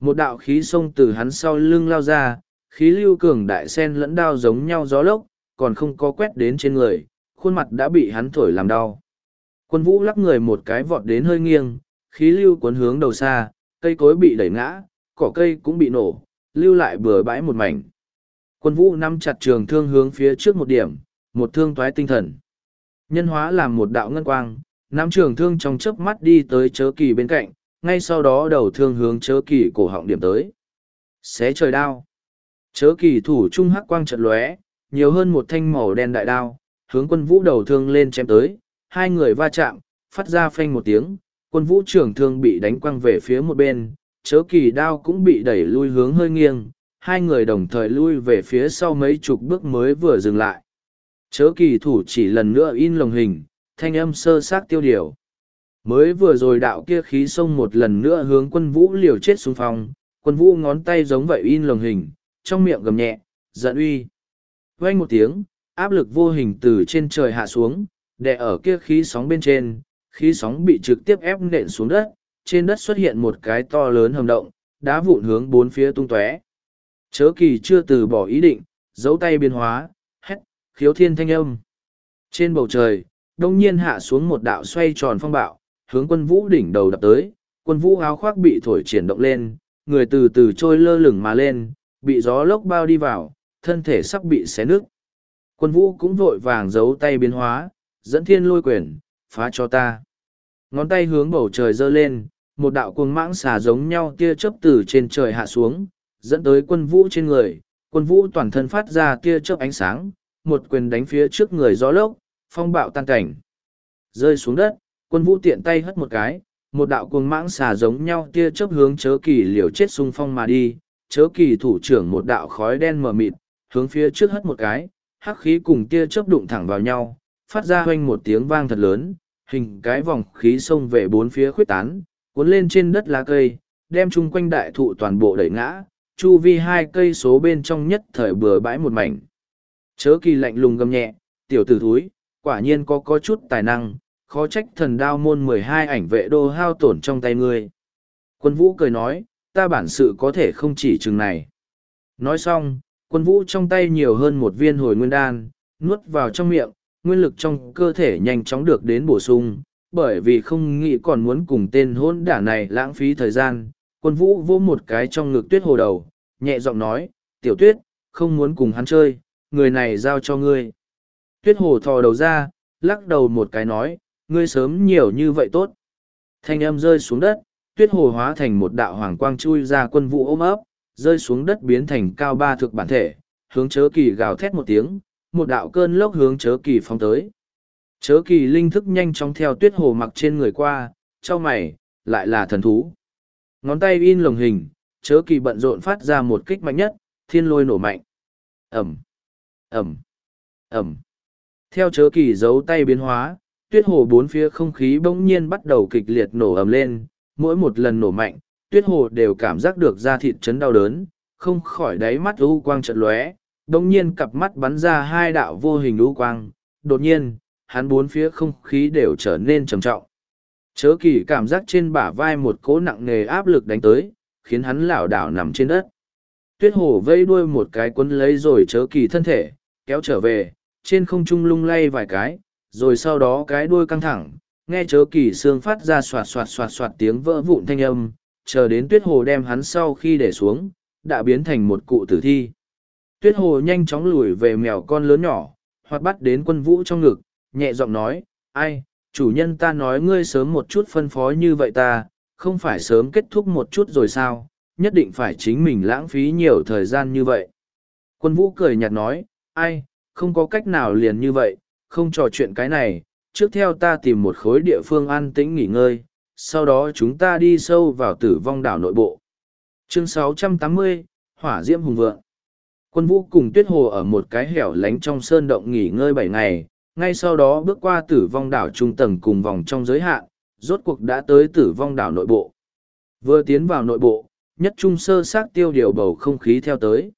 Một đạo khí sông từ hắn sau lưng lao ra, khí lưu cường đại sen lẫn đao giống nhau gió lốc, còn không có quét đến trên người, khuôn mặt đã bị hắn thổi làm đau. Quân vũ lắc người một cái vọt đến hơi nghiêng, khí lưu cuốn hướng đầu xa, cây cối bị đẩy ngã, cỏ cây cũng bị nổ, lưu lại bừa bãi một mảnh. Quân vũ nắm chặt trường thương hướng phía trước một điểm, một thương thoái tinh thần. Nhân hóa làm một đạo ngân quang, nắm trường thương trong chớp mắt đi tới chớ kỳ bên cạnh, ngay sau đó đầu thương hướng chớ kỳ cổ họng điểm tới. Xé trời đao. Chớ kỳ thủ trung hắc quang trận lóe, nhiều hơn một thanh màu đen đại đao, hướng quân vũ đầu thương lên chém tới, hai người va chạm, phát ra phanh một tiếng, quân vũ trưởng thương bị đánh quăng về phía một bên, chớ kỳ đao cũng bị đẩy lui hướng hơi nghiêng, hai người đồng thời lui về phía sau mấy chục bước mới vừa dừng lại. Chớ kỳ thủ chỉ lần nữa in lồng hình, thanh âm sơ xác tiêu điều. Mới vừa rồi đạo kia khí sông một lần nữa hướng quân vũ liều chết xuống phòng, quân vũ ngón tay giống vậy in lồng hình, trong miệng gầm nhẹ, giận uy. Vang một tiếng, áp lực vô hình từ trên trời hạ xuống, đè ở kia khí sóng bên trên, khí sóng bị trực tiếp ép nện xuống đất, trên đất xuất hiện một cái to lớn hầm động, đá vụn hướng bốn phía tung tóe. Chớ kỳ chưa từ bỏ ý định, giấu tay biến hóa, khiếu thiên thanh âm. Trên bầu trời, đông nhiên hạ xuống một đạo xoay tròn phong bạo, hướng quân vũ đỉnh đầu đập tới, quân vũ áo khoác bị thổi triển động lên, người từ từ trôi lơ lửng mà lên, bị gió lốc bao đi vào, thân thể sắp bị xé nứt. Quân vũ cũng vội vàng giấu tay biến hóa, dẫn thiên lôi quyền, phá cho ta. Ngón tay hướng bầu trời giơ lên, một đạo cuồng mãng xà giống nhau tia chớp từ trên trời hạ xuống, dẫn tới quân vũ trên người. Quân vũ toàn thân phát ra tia chớp ánh sáng, một quyền đánh phía trước người gió lốc, phong bạo tan cảnh. Rơi xuống đất, quân vũ tiện tay hất một cái, một đạo cuồng mãng xà giống nhau tia chớp hướng chớ kỳ liều chết xung phong mà đi, chớ kỳ thủ trưởng một đạo khói đen mờ mịt, hướng phía trước hất một cái, hắc khí cùng tia chớp đụng thẳng vào nhau, phát ra hoanh một tiếng vang thật lớn, hình cái vòng khí xông về bốn phía khuyết tán, cuốn lên trên đất lá cây, đem chung quanh đại thụ toàn bộ đẩy ngã, chu vi hai cây số bên trong nhất thời bừa bãi một mảnh. Chớ kỳ lạnh lùng gầm nhẹ, tiểu tử thúi, quả nhiên có có chút tài năng, khó trách thần đao môn mười hai ảnh vệ đô hao tổn trong tay ngươi. Quân vũ cười nói, ta bản sự có thể không chỉ chừng này. Nói xong, quân vũ trong tay nhiều hơn một viên hồi nguyên đan, nuốt vào trong miệng, nguyên lực trong cơ thể nhanh chóng được đến bổ sung, bởi vì không nghĩ còn muốn cùng tên hôn đả này lãng phí thời gian. Quân vũ vô một cái trong ngực tuyết hồ đầu, nhẹ giọng nói, tiểu tuyết, không muốn cùng hắn chơi, người này giao cho ngươi. Tuyết hồ thò đầu ra, lắc đầu một cái nói, ngươi sớm nhiều như vậy tốt. Thanh âm rơi xuống đất, tuyết hồ hóa thành một đạo hoàng quang chui ra quân vũ ôm ấp, rơi xuống đất biến thành cao ba thực bản thể, hướng chớ kỳ gào thét một tiếng, một đạo cơn lốc hướng chớ kỳ phóng tới. Chớ kỳ linh thức nhanh chóng theo tuyết hồ mặc trên người qua, cho mày, lại là thần thú. Ngón tay in lồng hình, chớ kỳ bận rộn phát ra một kích mạnh nhất, thiên lôi nổ mạnh. Ẩm, Ẩm, Ẩm. Theo chớ kỳ giấu tay biến hóa, tuyết hồ bốn phía không khí bỗng nhiên bắt đầu kịch liệt nổ ầm lên, mỗi một lần nổ mạnh, tuyết hồ đều cảm giác được da thịt chấn đau đớn, không khỏi đáy mắt u quang trận lóe, bỗng nhiên cặp mắt bắn ra hai đạo vô hình u quang, đột nhiên, hắn bốn phía không khí đều trở nên trầm trọng. Chớ kỳ cảm giác trên bả vai một cỗ nặng nề áp lực đánh tới, khiến hắn lảo đảo nằm trên đất. Tuyết hồ vây đuôi một cái quấn lấy rồi chớ kỳ thân thể, kéo trở về, trên không trung lung lay vài cái, rồi sau đó cái đuôi căng thẳng, nghe chớ kỳ xương phát ra soạt soạt soạt soạt tiếng vỡ vụn thanh âm, chờ đến tuyết hồ đem hắn sau khi để xuống, đã biến thành một cụ tử thi. Tuyết hồ nhanh chóng lùi về mèo con lớn nhỏ, hoặc bắt đến quân vũ trong ngực, nhẹ giọng nói, ai, chủ nhân ta nói ngươi sớm một chút phân phó như vậy ta, không phải sớm kết thúc một chút rồi sao, nhất định phải chính mình lãng phí nhiều thời gian như vậy. Quân vũ cười nhạt nói, ai, không có cách nào liền như vậy, không trò chuyện cái này, trước theo ta tìm một khối địa phương an tĩnh nghỉ ngơi, sau đó chúng ta đi sâu vào tử vong đảo nội bộ. Chương 680, Hỏa Diễm Hùng Vượng Quân vũ cùng Tuyết Hồ ở một cái hẻo lánh trong sơn động nghỉ ngơi bảy ngày, ngay sau đó bước qua tử vong đảo trung tầng cùng vòng trong giới hạn, rốt cuộc đã tới tử vong đảo nội bộ. Vừa tiến vào nội bộ, nhất trung sơ sát tiêu điều bầu không khí theo tới.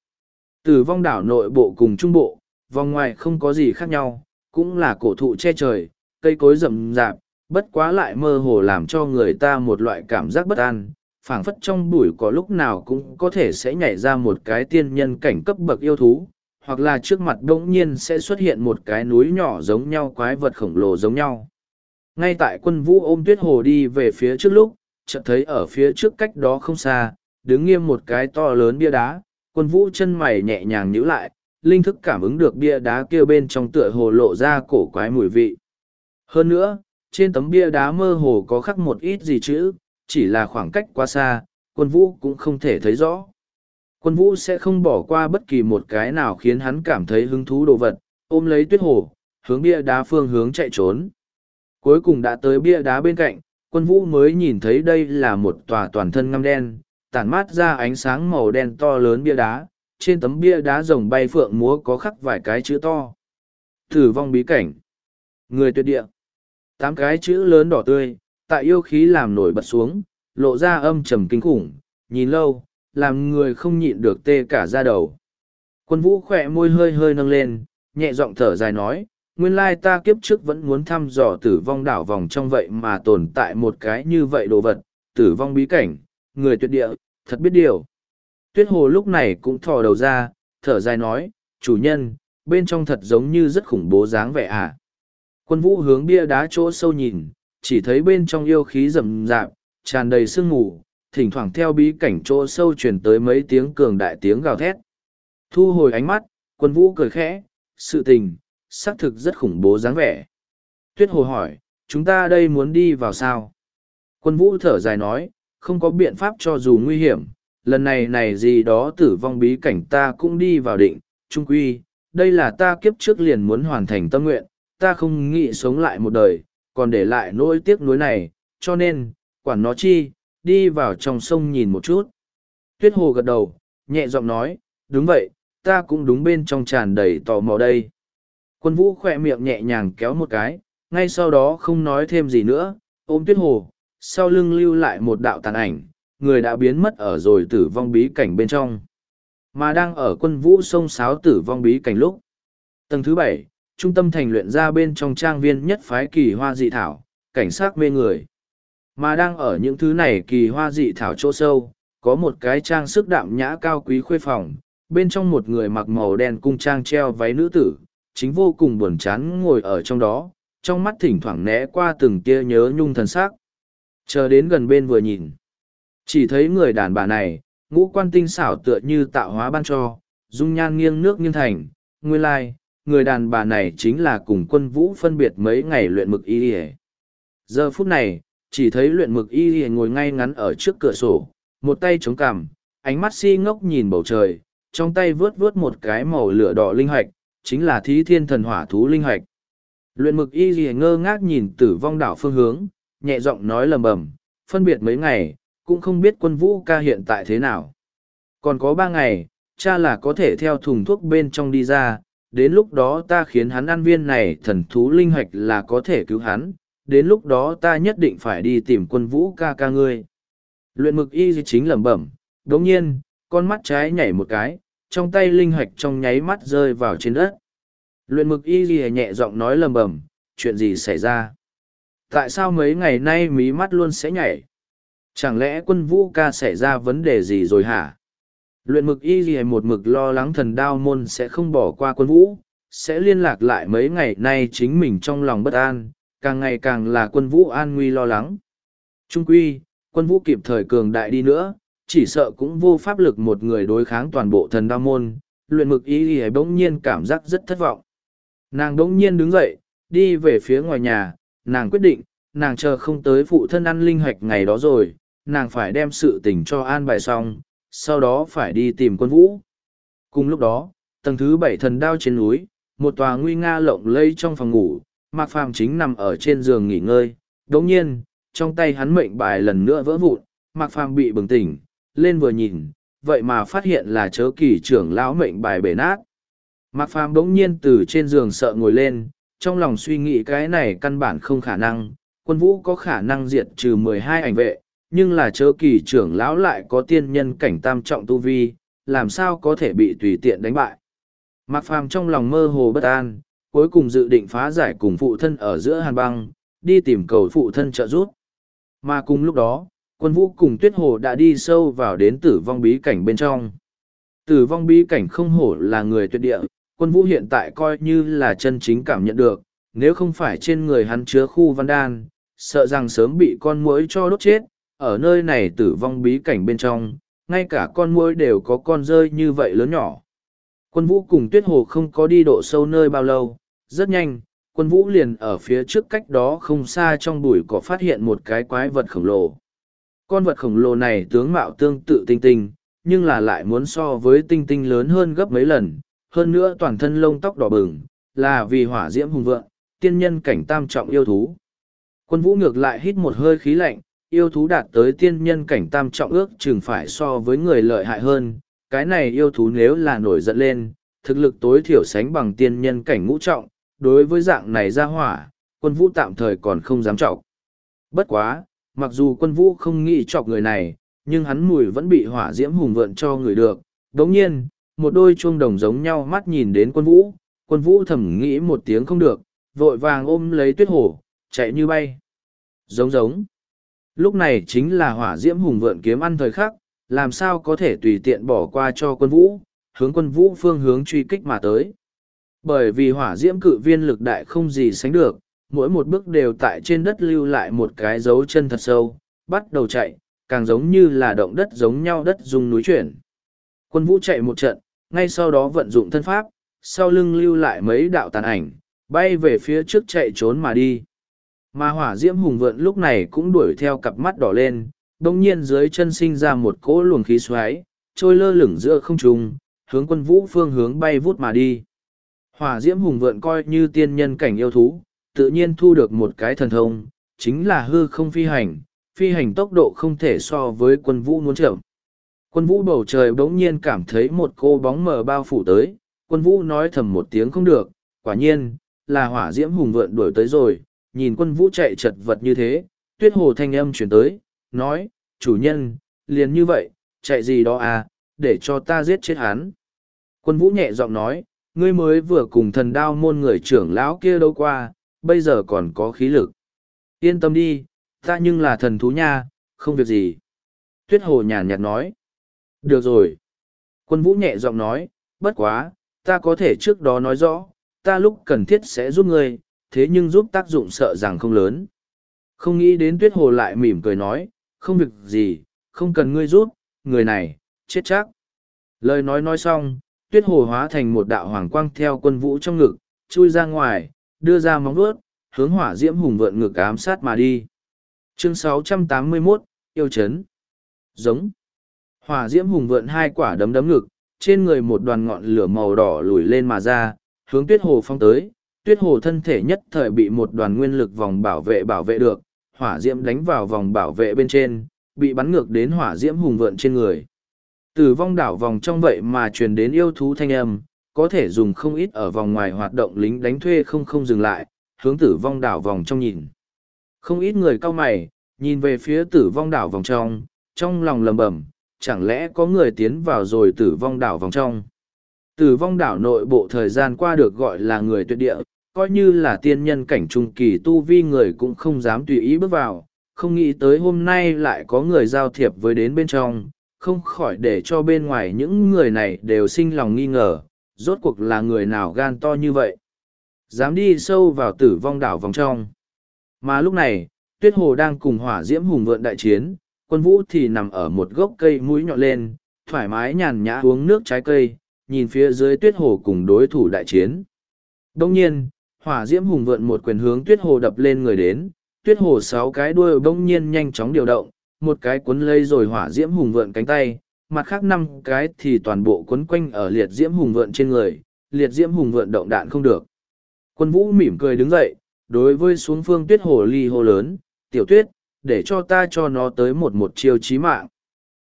Tử vong đảo nội bộ cùng trung bộ, vòng ngoài không có gì khác nhau, cũng là cổ thụ che trời, cây cối rậm rạp, bất quá lại mơ hồ làm cho người ta một loại cảm giác bất an, phảng phất trong bụi có lúc nào cũng có thể sẽ nhảy ra một cái tiên nhân cảnh cấp bậc yêu thú, hoặc là trước mặt đỗng nhiên sẽ xuất hiện một cái núi nhỏ giống nhau quái vật khổng lồ giống nhau. Ngay tại quân vũ ôm tuyết hồ đi về phía trước lúc, chợt thấy ở phía trước cách đó không xa, đứng nghiêm một cái to lớn bia đá, quân vũ chân mày nhẹ nhàng nhíu lại, linh thức cảm ứng được bia đá kia bên trong tựa hồ lộ ra cổ quái mùi vị. Hơn nữa, trên tấm bia đá mơ hồ có khắc một ít gì chữ, chỉ là khoảng cách quá xa, quân vũ cũng không thể thấy rõ. Quân vũ sẽ không bỏ qua bất kỳ một cái nào khiến hắn cảm thấy hứng thú đồ vật, ôm lấy tuyết hồ, hướng bia đá phương hướng chạy trốn. Cuối cùng đã tới bia đá bên cạnh, quân vũ mới nhìn thấy đây là một tòa toàn thân ngăm đen, tản mát ra ánh sáng màu đen to lớn bia đá, trên tấm bia đá rồng bay phượng múa có khắc vài cái chữ to. Thử vong bí cảnh. Người tuyệt địa. Tám cái chữ lớn đỏ tươi, tại yêu khí làm nổi bật xuống, lộ ra âm trầm kinh khủng, nhìn lâu, làm người không nhịn được tê cả da đầu. Quân vũ khỏe môi hơi hơi nâng lên, nhẹ giọng thở dài nói, nguyên lai ta kiếp trước vẫn muốn thăm dò tử vong đảo vòng trong vậy mà tồn tại một cái như vậy đồ vật, tử vong bí cảnh, người tuyệt địa, thật biết điều. Tuyết hồ lúc này cũng thò đầu ra, thở dài nói, chủ nhân, bên trong thật giống như rất khủng bố dáng vẻ à. Quân vũ hướng bia đá chỗ sâu nhìn, chỉ thấy bên trong yêu khí rầm rạp, tràn đầy sương mù, thỉnh thoảng theo bí cảnh chỗ sâu truyền tới mấy tiếng cường đại tiếng gào thét. Thu hồi ánh mắt, quân vũ cười khẽ, sự tình, xác thực rất khủng bố dáng vẻ. Tuyết hồ hỏi, chúng ta đây muốn đi vào sao? Quân vũ thở dài nói, không có biện pháp cho dù nguy hiểm, lần này này gì đó tử vong bí cảnh ta cũng đi vào định, trung quy, đây là ta kiếp trước liền muốn hoàn thành tâm nguyện, ta không nghĩ sống lại một đời, còn để lại nỗi tiếc nuối này, cho nên, quản nó chi, đi vào trong sông nhìn một chút. Tuyết hồ gật đầu, nhẹ giọng nói, đúng vậy, ta cũng đúng bên trong tràn đầy tò mò đây. Quân vũ khoe miệng nhẹ nhàng kéo một cái, ngay sau đó không nói thêm gì nữa, ôm tuyết hồ, sau lưng lưu lại một đạo tàn ảnh, người đã biến mất ở rồi tử vong bí cảnh bên trong. Mà đang ở quân vũ sông sáo tử vong bí cảnh lúc. Tầng thứ bảy, trung tâm thành luyện ra bên trong trang viên nhất phái kỳ hoa dị thảo, cảnh sát mê người. Mà đang ở những thứ này kỳ hoa dị thảo chỗ sâu, có một cái trang sức đạm nhã cao quý khuê phòng, bên trong một người mặc màu đen cung trang treo váy nữ tử, chính vô cùng buồn chán ngồi ở trong đó, trong mắt thỉnh thoảng né qua từng tia nhớ nhung thần sắc. Chờ đến gần bên vừa nhìn, chỉ thấy người đàn bà này, ngũ quan tinh xảo tựa như tạo hóa ban cho, dung nhan nghiêng nước nghiêng thành, nguyên lai, người đàn bà này chính là cùng quân vũ phân biệt mấy ngày luyện mực y y Giờ phút này, chỉ thấy luyện mực y y ngồi ngay ngắn ở trước cửa sổ, một tay chống cằm, ánh mắt si ngốc nhìn bầu trời, trong tay vướt vướt một cái màu lửa đỏ linh hoạch, chính là thí thiên thần hỏa thú linh hoạch. Luyện mực y y ngơ ngác nhìn tử vong đảo phương hướng, nhẹ giọng nói lầm bầm, phân biệt mấy ngày, cũng không biết quân vũ ca hiện tại thế nào. Còn có ba ngày, cha là có thể theo thùng thuốc bên trong đi ra, đến lúc đó ta khiến hắn ăn viên này thần thú linh hoạch là có thể cứu hắn, đến lúc đó ta nhất định phải đi tìm quân vũ ca ca ngươi. Luyện mực y chính lẩm bẩm, đồng nhiên, con mắt trái nhảy một cái, trong tay linh hoạch trong nháy mắt rơi vào trên đất. Luyện mực y nhẹ giọng nói lẩm bẩm, chuyện gì xảy ra? Tại sao mấy ngày nay mí mắt luôn sẽ nhảy? Chẳng lẽ quân vũ ca xảy ra vấn đề gì rồi hả? Luyện mực y gì một mực lo lắng thần đao môn sẽ không bỏ qua quân vũ, sẽ liên lạc lại mấy ngày nay chính mình trong lòng bất an, càng ngày càng là quân vũ an nguy lo lắng. Trung quy, quân vũ kịp thời cường đại đi nữa, chỉ sợ cũng vô pháp lực một người đối kháng toàn bộ thần đao môn, luyện mực y gì bỗng nhiên cảm giác rất thất vọng. Nàng bỗng nhiên đứng dậy, đi về phía ngoài nhà, nàng quyết định, nàng chờ không tới phụ thân ăn linh hoạch ngày đó rồi, nàng phải đem sự tình cho an bài xong, sau đó phải đi tìm quân vũ. Cùng lúc đó, tầng thứ bảy thần đao trên núi, một tòa nguy nga lộng lây trong phòng ngủ, Mạc Phàm chính nằm ở trên giường nghỉ ngơi, đống nhiên, trong tay hắn mệnh bài lần nữa vỡ vụn, Mạc Phàm bị bừng tỉnh, lên vừa nhìn, vậy mà phát hiện là chớ kỳ trưởng lão mệnh bài bể nát. Mạc Phàm đống nhiên từ trên giường sợ ngồi lên, trong lòng suy nghĩ cái này căn bản không khả năng, quân vũ có khả năng diệt trừ mười hai ảnh vệ, nhưng là chớ kỳ trưởng lão lại có tiên nhân cảnh tam trọng tu vi, làm sao có thể bị tùy tiện đánh bại. Mạc Phàm trong lòng mơ hồ bất an, cuối cùng dự định phá giải cùng phụ thân ở giữa hàn băng, đi tìm cầu phụ thân trợ giúp. Mà cùng lúc đó, quân vũ cùng tuyết hồ đã đi sâu vào đến tử vong bí cảnh bên trong. Tử vong bí cảnh không hổ là người tuyệt địa, quân vũ hiện tại coi như là chân chính cảm nhận được, nếu không phải trên người hắn chứa khu văn đan, sợ rằng sớm bị con muỗi cho đốt chết, ở nơi này tử vong bí cảnh bên trong, ngay cả con muỗi đều có con rơi như vậy lớn nhỏ. Quân vũ cùng tuyết hồ không có đi độ sâu nơi bao lâu, rất nhanh, quân vũ liền ở phía trước cách đó không xa trong bụi cỏ phát hiện một cái quái vật khổng lồ. Con vật khổng lồ này tướng mạo tương tự tinh tinh, nhưng là lại muốn so với tinh tinh lớn hơn gấp mấy lần, hơn nữa toàn thân lông tóc đỏ bừng, là vì hỏa diễm hùng vượng, tiên nhân cảnh tam trọng yêu thú. Quân vũ ngược lại hít một hơi khí lạnh, yêu thú đạt tới tiên nhân cảnh tam trọng ước chừng phải so với người lợi hại hơn. Cái này yêu thú nếu là nổi giận lên, thực lực tối thiểu sánh bằng tiên nhân cảnh ngũ trọng, đối với dạng này ra hỏa, quân vũ tạm thời còn không dám trọng. Bất quá, mặc dù quân vũ không nghĩ chọc người này, nhưng hắn mùi vẫn bị hỏa diễm hùng vượn cho người được. Đồng nhiên, một đôi chuông đồng giống nhau mắt nhìn đến quân vũ, quân vũ thầm nghĩ một tiếng không được, vội vàng ôm lấy tuyết hổ, chạy như bay. Giống giống. Lúc này chính là hỏa diễm hùng vượn kiếm ăn thời khắc, làm sao có thể tùy tiện bỏ qua cho quân vũ, hướng quân vũ phương hướng truy kích mà tới. Bởi vì hỏa diễm cự viên lực đại không gì sánh được, mỗi một bước đều tại trên đất lưu lại một cái dấu chân thật sâu, bắt đầu chạy, càng giống như là động đất giống nhau đất dùng núi chuyển. Quân vũ chạy một trận, ngay sau đó vận dụng thân pháp, sau lưng lưu lại mấy đạo tàn ảnh, bay về phía trước chạy trốn mà đi. Mà hỏa diễm hùng vượn lúc này cũng đuổi theo cặp mắt đỏ lên, đồng nhiên dưới chân sinh ra một cỗ luồng khí xoáy, trôi lơ lửng giữa không trung, hướng quân vũ phương hướng bay vút mà đi. Hỏa diễm hùng vượn coi như tiên nhân cảnh yêu thú, tự nhiên thu được một cái thần thông, chính là hư không phi hành, phi hành tốc độ không thể so với quân vũ muốn chậm. Quân vũ bầu trời bỗng nhiên cảm thấy một cô bóng mờ bao phủ tới, quân vũ nói thầm một tiếng không được, quả nhiên, là hỏa diễm hùng vượn đuổi tới rồi, nhìn quân vũ chạy chật vật như thế, tuyết hồ thanh âm truyền tới, nói, chủ nhân, liền như vậy, chạy gì đó à, để cho ta giết chết hắn. Quân vũ nhẹ giọng nói, ngươi mới vừa cùng thần đao môn người trưởng lão kia đâu qua, bây giờ còn có khí lực. Yên tâm đi, ta nhưng là thần thú nha, không việc gì. Tuyết hồ nhàn nhạt nói. Được rồi. Quân vũ nhẹ giọng nói, bất quá, ta có thể trước đó nói rõ, ta lúc cần thiết sẽ giúp ngươi, thế nhưng giúp tác dụng sợ rằng không lớn. Không nghĩ đến tuyết hồ lại mỉm cười nói, không việc gì, không cần ngươi giúp, người này, chết chắc. Lời nói nói xong, tuyết hồ hóa thành một đạo hoàng quang theo quân vũ trong ngực, chui ra ngoài, đưa ra móng vuốt, hướng hỏa diễm hùng vượn ngực ám sát mà đi. Chương 681, yêu chấn. Giống. Hỏa diễm hùng vượn hai quả đấm đấm ngực, trên người một đoàn ngọn lửa màu đỏ lùi lên mà ra, hướng tuyết hồ phong tới. Tuyết hồ thân thể nhất thời bị một đoàn nguyên lực vòng bảo vệ bảo vệ được, hỏa diễm đánh vào vòng bảo vệ bên trên, bị bắn ngược đến hỏa diễm hùng vượn trên người. Tử vong đảo vòng trong vậy mà truyền đến yêu thú thanh âm, có thể dùng không ít ở vòng ngoài hoạt động lính đánh thuê không không dừng lại, hướng tử vong đảo vòng trong nhìn. Không ít người cao mày, nhìn về phía tử vong đảo vòng trong, trong lòng lầm bẩm, chẳng lẽ có người tiến vào rồi tử vong đảo vòng trong. Tử vong đảo nội bộ thời gian qua được gọi là người tuyệt địa, coi như là tiên nhân cảnh trung kỳ tu vi người cũng không dám tùy ý bước vào, không nghĩ tới hôm nay lại có người giao thiệp với đến bên trong, không khỏi để cho bên ngoài những người này đều sinh lòng nghi ngờ, rốt cuộc là người nào gan to như vậy. Dám đi sâu vào tử vong đảo vòng trong. Mà lúc này, tuyết hồ đang cùng hỏa diễm hùng vượn đại chiến, quân vũ thì nằm ở một gốc cây mũi nhọn lên, thoải mái nhàn nhã uống nước trái cây, nhìn phía dưới tuyết hồ cùng đối thủ đại chiến. Đông nhiên, hỏa diễm hùng vượn một quyền hướng tuyết hồ đập lên người đến, tuyết hồ sáu cái đuôi bỗng nhiên nhanh chóng điều động, một cái cuốn lây rồi hỏa diễm hùng vượn cánh tay, mặt khác năm cái thì toàn bộ cuốn quanh ở liệt diễm hùng vượn trên người, liệt diễm hùng vượn động đạn không được. Quân vũ mỉm cười đứng dậy, đối với xuống phương tuyết hồ ly hồ lớn, tiểu tuyết, để cho ta cho nó tới một một chiêu chí mạng.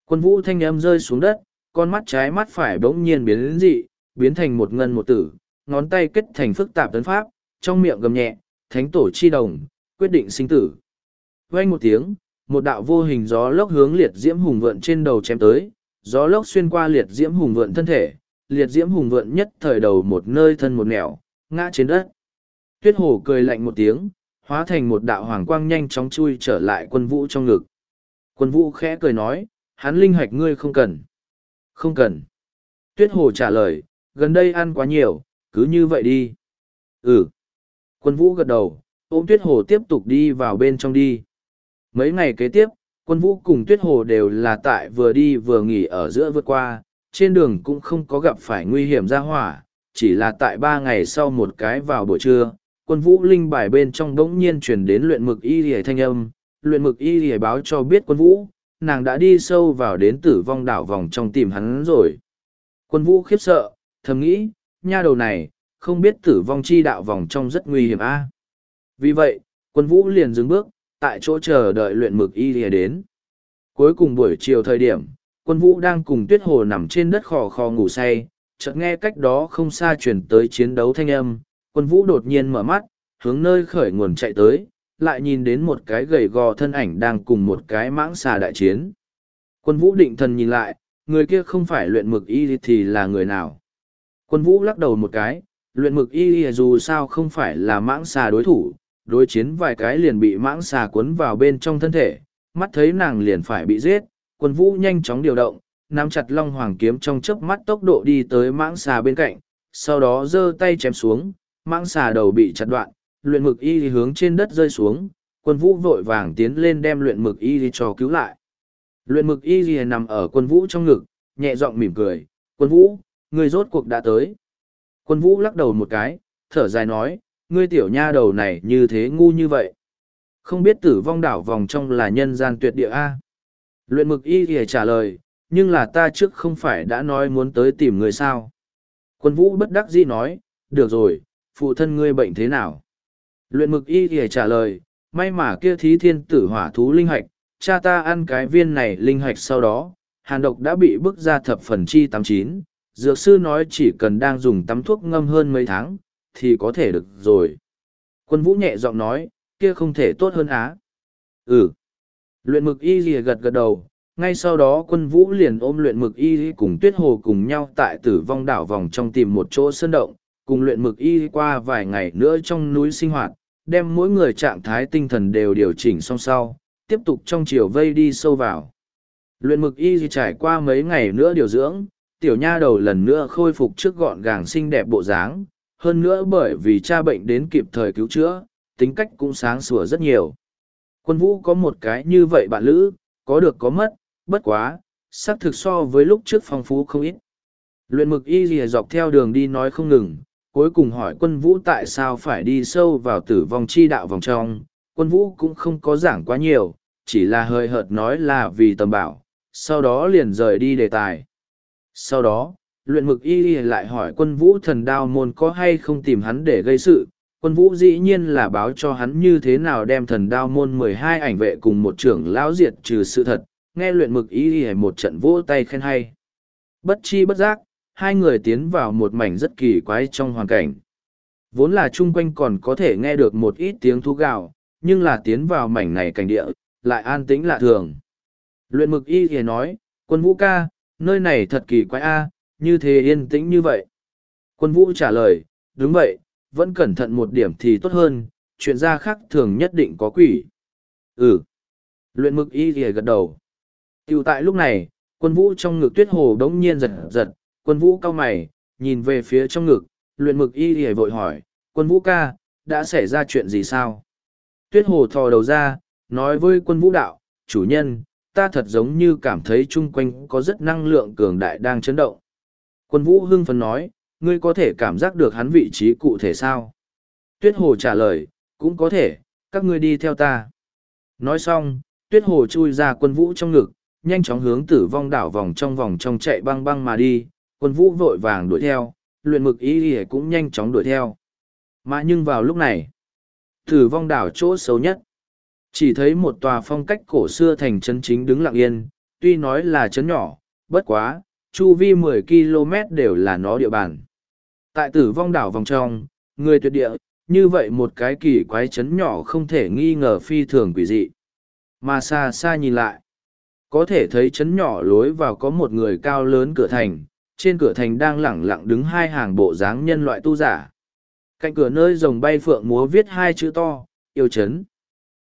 Quân vũ thanh âm rơi xuống đất, con mắt trái mắt phải bỗng nhiên biến đến dị, biến thành một ngân một tử, ngón tay kết thành phức tạp tấn pháp, trong miệng gầm nhẹ, thánh tổ chi đồng, quyết định sinh tử. Vang một tiếng, một đạo vô hình gió lốc hướng liệt diễm hùng vượn trên đầu chém tới, gió lốc xuyên qua liệt diễm hùng vượn thân thể, liệt diễm hùng vượn nhất thời đầu một nơi thân một nẻo, ngã trên đất. Tuyết hồ cười lạnh một tiếng, hóa thành một đạo hoàng quang nhanh chóng chui trở lại quân vũ trong ngực. Quân vũ khẽ cười nói, hắn linh hạch ngươi không cần. Không cần. Tuyết hồ trả lời, gần đây ăn quá nhiều, cứ như vậy đi. Ừ. Quân vũ gật đầu, ôm tuyết hồ tiếp tục đi vào bên trong đi. Mấy ngày kế tiếp, quân vũ cùng tuyết hồ đều là tại vừa đi vừa nghỉ ở giữa vượt qua, trên đường cũng không có gặp phải nguy hiểm ra hỏa, chỉ là tại ba ngày sau một cái vào buổi trưa, quân vũ linh bài bên trong đống nhiên truyền đến luyện mực y lìa thanh âm, luyện mực y lìa báo cho biết quân vũ, nàng đã đi sâu vào đến tử vong đảo vòng trong tìm hắn rồi. Quân vũ khiếp sợ, thầm nghĩ, nha đầu này, không biết tử vong chi đạo vòng trong rất nguy hiểm a. Vì vậy, quân vũ liền dừng bước, tại chỗ chờ đợi luyện mực y lìa đến. Cuối cùng buổi chiều thời điểm, quân vũ đang cùng tuyết hồ nằm trên đất khò khò ngủ say, chợt nghe cách đó không xa truyền tới chiến đấu thanh âm, quân vũ đột nhiên mở mắt, hướng nơi khởi nguồn chạy tới, lại nhìn đến một cái gầy gò thân ảnh đang cùng một cái mãng xà đại chiến. Quân vũ định thần nhìn lại, người kia không phải luyện mực y thì là người nào. Quân vũ lắc đầu một cái, luyện mực y dù sao không phải là mãng xà đối thủ, đối chiến vài cái liền bị mãng xà cuốn vào bên trong thân thể, mắt thấy nàng liền phải bị giết, quân vũ nhanh chóng điều động, nắm chặt long hoàng kiếm trong chớp mắt tốc độ đi tới mãng xà bên cạnh, sau đó giơ tay chém xuống, mãng xà đầu bị chặt đoạn, luyện mực y hướng trên đất rơi xuống, quân vũ vội vàng tiến lên đem luyện mực y cho cứu lại. Luyện mực y nằm ở quân vũ trong ngực, nhẹ giọng mỉm cười, quân vũ, người rốt cuộc đã tới. Quân vũ lắc đầu một cái, thở dài nói, ngươi tiểu nha đầu này như thế ngu như vậy. Không biết tử vong đảo vòng trong là nhân gian tuyệt địa A. Luyện mực y thì trả lời, nhưng là ta trước không phải đã nói muốn tới tìm người sao. Quân vũ bất đắc dĩ nói, được rồi, phụ thân ngươi bệnh thế nào? Luyện mực y thì trả lời, may mà kia thí thiên tử hỏa thú linh hạch, cha ta ăn cái viên này linh hạch sau đó, hàn độc đã bị bức ra thập phần chi tám chín. Dược sư nói chỉ cần đang dùng tắm thuốc ngâm hơn mấy tháng, thì có thể được rồi. Quân vũ nhẹ giọng nói, kia không thể tốt hơn á. Ừ. Luyện mực y lìa gật gật đầu, ngay sau đó quân vũ liền ôm luyện mực y cùng tuyết hồ cùng nhau tại tử vong đảo vòng trong tìm một chỗ sơn động, cùng luyện mực y qua vài ngày nữa trong núi sinh hoạt, đem mỗi người trạng thái tinh thần đều điều chỉnh xong sau, tiếp tục trong chiều vây đi sâu vào. Luyện mực y trải qua mấy ngày nữa điều dưỡng, tiểu nha đầu lần nữa khôi phục trước gọn gàng xinh đẹp bộ dáng, hơn nữa bởi vì cha bệnh đến kịp thời cứu chữa, tính cách cũng sáng sủa rất nhiều. Quân vũ có một cái như vậy bạn lữ, có được có mất, bất quá, xác thực so với lúc trước phong phú không ít. Luyện mực y dọc theo đường đi nói không ngừng, cuối cùng hỏi quân vũ tại sao phải đi sâu vào tử vong chi đạo vòng trong, quân vũ cũng không có giảng quá nhiều, chỉ là hơi hợt nói là vì tầm bảo, sau đó liền rời đi đề tài. Sau đó, luyện mực y lại hỏi quân vũ thần đao môn có hay không tìm hắn để gây sự, quân vũ dĩ nhiên là báo cho hắn như thế nào đem thần đao môn mười hai ảnh vệ cùng một trưởng lão diệt trừ sự thật, nghe luyện mực y một trận vỗ tay khen hay. Bất chi bất giác, hai người tiến vào một mảnh rất kỳ quái trong hoàn cảnh. Vốn là chung quanh còn có thể nghe được một ít tiếng thú gào, nhưng là tiến vào mảnh này cảnh địa, lại an tĩnh lạ thường. Luyện mực y thì nói, quân vũ ca, nơi này thật kỳ quái a, như thế yên tĩnh như vậy. Quân vũ trả lời, đúng vậy, vẫn cẩn thận một điểm thì tốt hơn, chuyện ra khác thường nhất định có quỷ. Ừ. Luyện mực y thì gật đầu. Tiểu tại lúc này, quân vũ trong ngực tuyết hồ đống nhiên giật giật, quân vũ cao mày, nhìn về phía trong ngực, luyện mực y thì vội hỏi, quân vũ ca, đã xảy ra chuyện gì sao? Tuyết hồ thò đầu ra, nói với quân vũ đạo, chủ nhân, ta thật giống như cảm thấy chung quanh có rất năng lượng cường đại đang chấn động. Quân vũ hưng phấn nói, ngươi có thể cảm giác được hắn vị trí cụ thể sao? Tuyết hồ trả lời, cũng có thể, các ngươi đi theo ta. Nói xong, tuyết hồ chui ra quân vũ trong ngực, nhanh chóng hướng tử vong đảo vòng trong vòng trong chạy băng băng mà đi, quân vũ vội vàng đuổi theo, luyện mực ý y cũng nhanh chóng đuổi theo. Mà nhưng vào lúc này, tử vong đảo chỗ xấu nhất, chỉ thấy một tòa phong cách cổ xưa thành trấn chính đứng lặng yên, tuy nói là trấn nhỏ, bất quá, chu vi 10 km đều là nó địa bàn. Tại tử vong đảo vòng trong, người tuyệt địa, như vậy một cái kỳ quái trấn nhỏ không thể nghi ngờ phi thường quỷ dị. Mà xa xa nhìn lại, có thể thấy trấn nhỏ lối vào có một người cao lớn cửa thành, trên cửa thành đang lẳng lặng đứng hai hàng bộ dáng nhân loại tu giả. Cạnh cửa nơi rồng bay phượng múa viết hai chữ to, yêu chấn.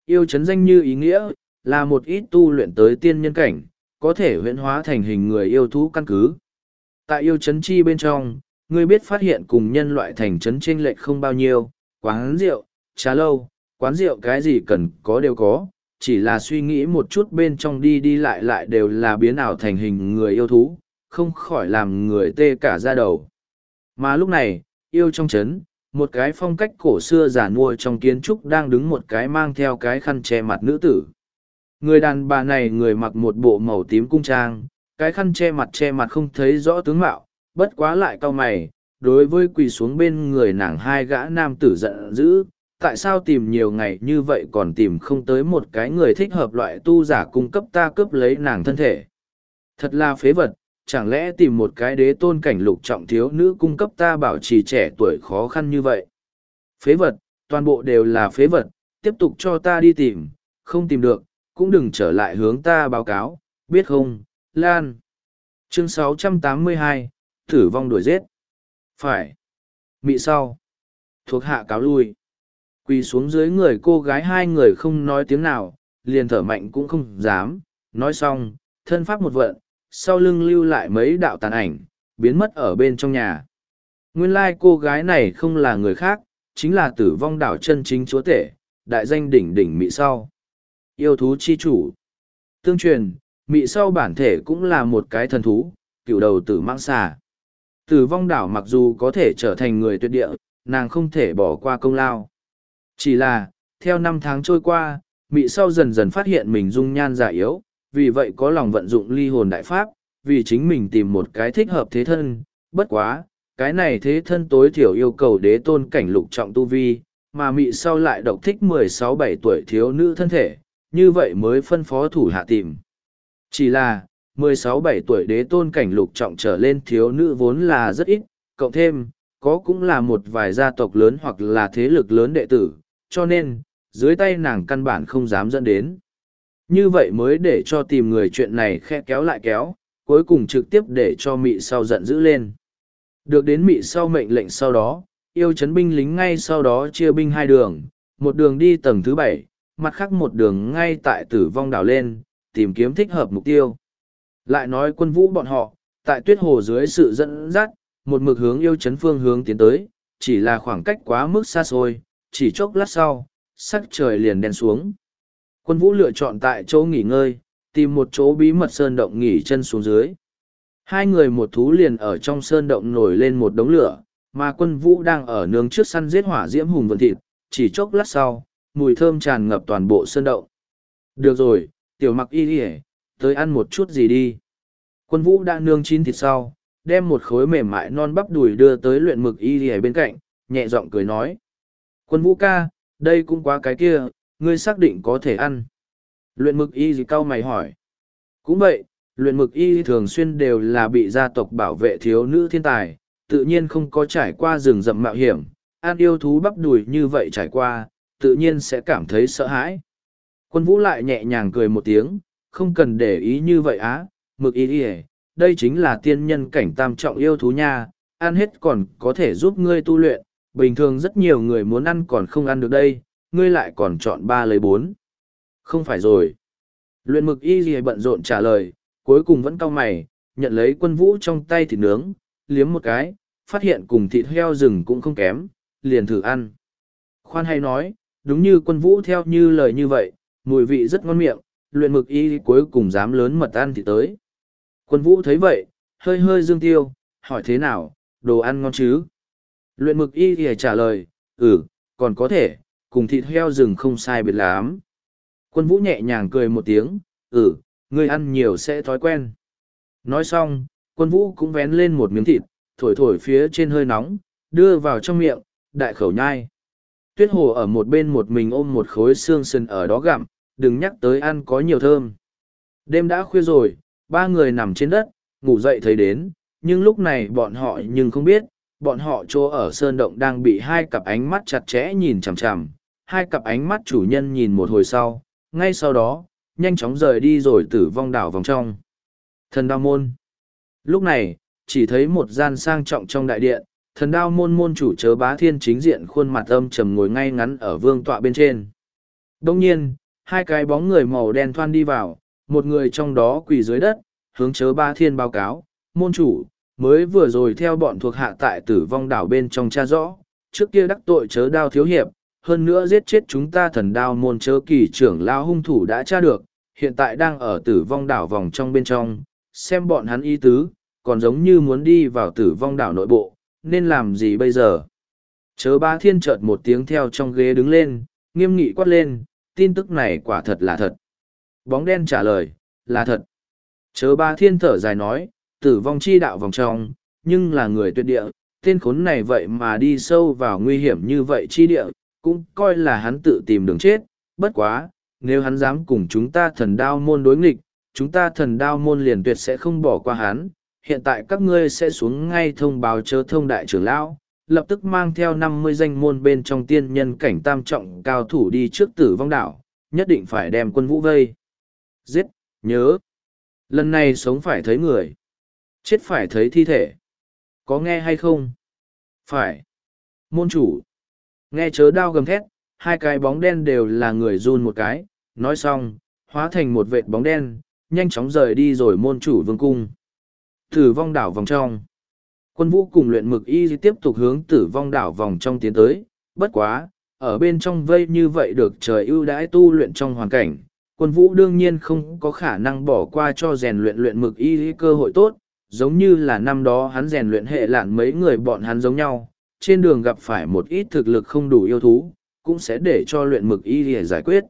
Yêu chấn danh như ý nghĩa, là một ít tu luyện tới tiên nhân cảnh, có thể huyễn hóa thành hình người yêu thú căn cứ. Tại yêu chấn chi bên trong, ngươi biết phát hiện cùng nhân loại thành chấn chênh lệch không bao nhiêu, quán rượu, trà lâu, quán rượu cái gì cần có đều có, chỉ là suy nghĩ một chút bên trong đi đi lại lại đều là biến ảo thành hình người yêu thú, không khỏi làm người tê cả ra đầu. Mà lúc này, yêu trong chấn, một cái phong cách cổ xưa giả mua trong kiến trúc đang đứng một cái mang theo cái khăn che mặt nữ tử. Người đàn bà này người mặc một bộ màu tím cung trang, cái khăn che mặt che mặt không thấy rõ tướng mạo, bất quá lại cau mày, đối với quỳ xuống bên người nàng hai gã nam tử giận dữ, tại sao tìm nhiều ngày như vậy còn tìm không tới một cái người thích hợp loại tu giả cung cấp ta cướp lấy nàng thân thể. Thật là phế vật, chẳng lẽ tìm một cái đế tôn cảnh lục trọng thiếu nữ cung cấp ta bảo trì trẻ tuổi khó khăn như vậy. Phế vật, toàn bộ đều là phế vật, tiếp tục cho ta đi tìm, không tìm được, cũng đừng trở lại hướng ta báo cáo, biết không, Lan. Chương 682, Thử vong đuổi giết. Phải. Mị sau. Thuộc hạ cáo lui. Quỳ xuống dưới người cô gái hai người không nói tiếng nào, liền thở mạnh cũng không dám. Nói xong, thân pháp một vận, sau lưng lưu lại mấy đạo tàn ảnh, biến mất ở bên trong nhà. Nguyên lai cô gái này không là người khác, chính là tử vong đảo chân chính chúa tể, đại danh đỉnh đỉnh mị sau. Yêu thú chi chủ. Tương truyền, mị sau bản thể cũng là một cái thần thú, cựu đầu tử mang xà. Tử vong đảo mặc dù có thể trở thành người tuyệt địa, nàng không thể bỏ qua công lao. Chỉ là, theo năm tháng trôi qua, Mị sau dần dần phát hiện mình dung nhan giả yếu, vì vậy có lòng vận dụng ly hồn đại pháp, vì chính mình tìm một cái thích hợp thế thân, bất quá, cái này thế thân tối thiểu yêu cầu đế tôn cảnh lục trọng tu vi, mà mị sau lại độc thích mười sáu bảy tuổi thiếu nữ thân thể, như vậy mới phân phó thủ hạ tìm. Chỉ là, mười sáu bảy tuổi đế tôn cảnh lục trọng trở lên thiếu nữ vốn là rất ít, cộng thêm, có cũng là một vài gia tộc lớn hoặc là thế lực lớn đệ tử, cho nên, dưới tay nàng căn bản không dám dẫn đến. Như vậy mới để cho tìm người chuyện này khe kéo lại kéo, cuối cùng trực tiếp để cho mị sau giận dữ lên. Được đến mị sau mệnh lệnh sau đó, yêu chấn binh lính ngay sau đó chia binh hai đường, một đường đi tầng thứ bảy, mặt khác một đường ngay tại tử vong đảo lên, tìm kiếm thích hợp mục tiêu. Lại nói quân vũ bọn họ, tại tuyết hồ dưới sự dẫn dắt, một mực hướng yêu chấn phương hướng tiến tới, chỉ là khoảng cách quá mức xa xôi, chỉ chốc lát sau, sắc trời liền đen xuống. Quân vũ lựa chọn tại chỗ nghỉ ngơi, tìm một chỗ bí mật sơn động nghỉ chân xuống dưới. Hai người một thú liền ở trong sơn động nổi lên một đống lửa, mà quân vũ đang ở nướng trước săn giết hỏa diễm hùng vườn thịt, chỉ chốc lát sau, mùi thơm tràn ngập toàn bộ sơn động. Được rồi, tiểu mặc y đi tới ăn một chút gì đi. Quân vũ đã nướng chín thịt sau, đem một khối mềm mại non bắp đùi đưa tới luyện mực y đi bên cạnh, nhẹ giọng cười nói. Quân vũ ca, đây cũng quá cái kia, ngươi xác định có thể ăn. Luyện mực y gì cao mày hỏi. Cũng vậy, luyện mực y thường xuyên đều là bị gia tộc bảo vệ thiếu nữ thiên tài, tự nhiên không có trải qua rừng rậm mạo hiểm, ăn yêu thú bắp đùi như vậy trải qua, tự nhiên sẽ cảm thấy sợ hãi. Quân vũ lại nhẹ nhàng cười một tiếng, không cần để ý như vậy á, mực y ỉa, đây chính là tiên nhân cảnh tam trọng yêu thú nha, ăn hết còn có thể giúp ngươi tu luyện, bình thường rất nhiều người muốn ăn còn không ăn được đây, ngươi lại còn chọn ba lấy bốn. Không phải rồi. Luyện mực y gì bận rộn trả lời, cuối cùng vẫn cau mày, nhận lấy quân vũ trong tay thịt nướng, liếm một cái, phát hiện cùng thịt heo rừng cũng không kém, liền thử ăn. Khoan hay nói, đúng như quân vũ theo như lời như vậy, mùi vị rất ngon miệng, luyện mực y cuối cùng dám lớn mật ăn thì tới. Quân vũ thấy vậy, hơi hơi dương tiêu, hỏi thế nào, đồ ăn ngon chứ? Luyện mực y thì trả lời, ừ, còn có thể, cùng thịt heo rừng không sai biệt lắm. Quân vũ nhẹ nhàng cười một tiếng, ừ, ngươi ăn nhiều sẽ thói quen. Nói xong, quân vũ cũng vén lên một miếng thịt, thổi thổi phía trên hơi nóng, đưa vào trong miệng, đại khẩu nhai. Tuyết hồ ở một bên một mình ôm một khối xương sườn ở đó gặm, đừng nhắc tới ăn có nhiều thơm. Đêm đã khuya rồi, ba người nằm trên đất, ngủ dậy thấy đến, nhưng lúc này bọn họ nhưng không biết, bọn họ chỗ ở sơn động đang bị hai cặp ánh mắt chặt chẽ nhìn chằm chằm. Hai cặp ánh mắt chủ nhân nhìn một hồi sau, ngay sau đó, nhanh chóng rời đi rồi tử vong đảo vòng trong. Thần đao môn. Lúc này, chỉ thấy một gian sang trọng trong đại điện, thần đao môn môn chủ chớ bá thiên chính diện khuôn mặt âm trầm ngồi ngay ngắn ở vương tọa bên trên. Đông nhiên, hai cái bóng người màu đen thoan đi vào, một người trong đó quỳ dưới đất, hướng chớ bá thiên báo cáo, môn chủ, mới vừa rồi theo bọn thuộc hạ tại tử vong đảo bên trong cha rõ, trước kia đắc tội chớ đao thiếu hiệp, hơn nữa giết chết chúng ta thần đao môn chớ kỳ trưởng lao hung thủ đã tra được, hiện tại đang ở tử vong đảo vòng trong bên trong, xem bọn hắn y tứ, còn giống như muốn đi vào tử vong đảo nội bộ, nên làm gì bây giờ? Chớ ba thiên chợt một tiếng theo trong ghế đứng lên, nghiêm nghị quát lên, tin tức này quả thật là thật. Bóng đen trả lời, là thật. Chớ ba thiên thở dài nói, tử vong chi đạo vòng trong, nhưng là người tuyệt địa, tên khốn này vậy mà đi sâu vào nguy hiểm như vậy chi địa, cũng coi là hắn tự tìm đường chết, bất quá, nếu hắn dám cùng chúng ta thần đao môn đối nghịch, chúng ta thần đao môn liền tuyệt sẽ không bỏ qua hắn, hiện tại các ngươi sẽ xuống ngay thông báo chớ thông đại trưởng lão, lập tức mang theo năm mươi danh môn bên trong tiên nhân cảnh tam trọng cao thủ đi trước tử vong đảo, nhất định phải đem quân vũ vây. Giết, nhớ. Lần này sống phải thấy người. Chết phải thấy thi thể. Có nghe hay không? Phải. Môn chủ. Nghe chớ đao gầm thét, hai cái bóng đen đều là người run một cái, nói xong, hóa thành một vệt bóng đen, nhanh chóng rời đi rồi môn chủ vương cung. Tử vong đảo vòng trong. Quân vũ cùng luyện mực y tiếp tục hướng tử vong đảo vòng trong tiến tới, bất quá, ở bên trong vây như vậy được trời ưu đãi tu luyện trong hoàn cảnh. Quân vũ đương nhiên không có khả năng bỏ qua cho rèn luyện luyện mực y cơ hội tốt, giống như là năm đó hắn rèn luyện hệ lạn mấy người bọn hắn giống nhau, trên đường gặp phải một ít thực lực không đủ yêu thú, cũng sẽ để cho luyện mực y để giải quyết.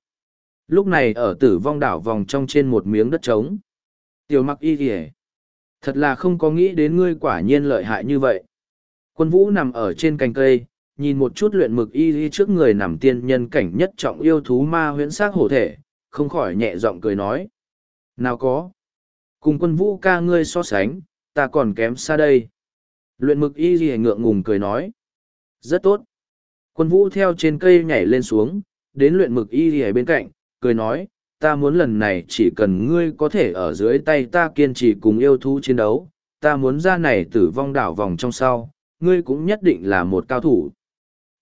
Lúc này ở tử vong đảo vòng trong trên một miếng đất trống. Tiểu mặc y để. Thật là không có nghĩ đến ngươi quả nhiên lợi hại như vậy. Quân vũ nằm ở trên cành cây, nhìn một chút luyện mực y y trước người nằm tiên nhân cảnh nhất trọng yêu thú ma huyễn sắc hổ thể, không khỏi nhẹ giọng cười nói. Nào có. Cùng quân vũ ca ngươi so sánh, ta còn kém xa đây. Luyện mực y y ngượng ngùng cười nói. Rất tốt. Quân vũ theo trên cây nhảy lên xuống, đến luyện mực y ở bên cạnh, cười nói, ta muốn lần này chỉ cần ngươi có thể ở dưới tay ta kiên trì cùng yêu thú chiến đấu, ta muốn ra này tử vong đảo vòng trong sau, ngươi cũng nhất định là một cao thủ.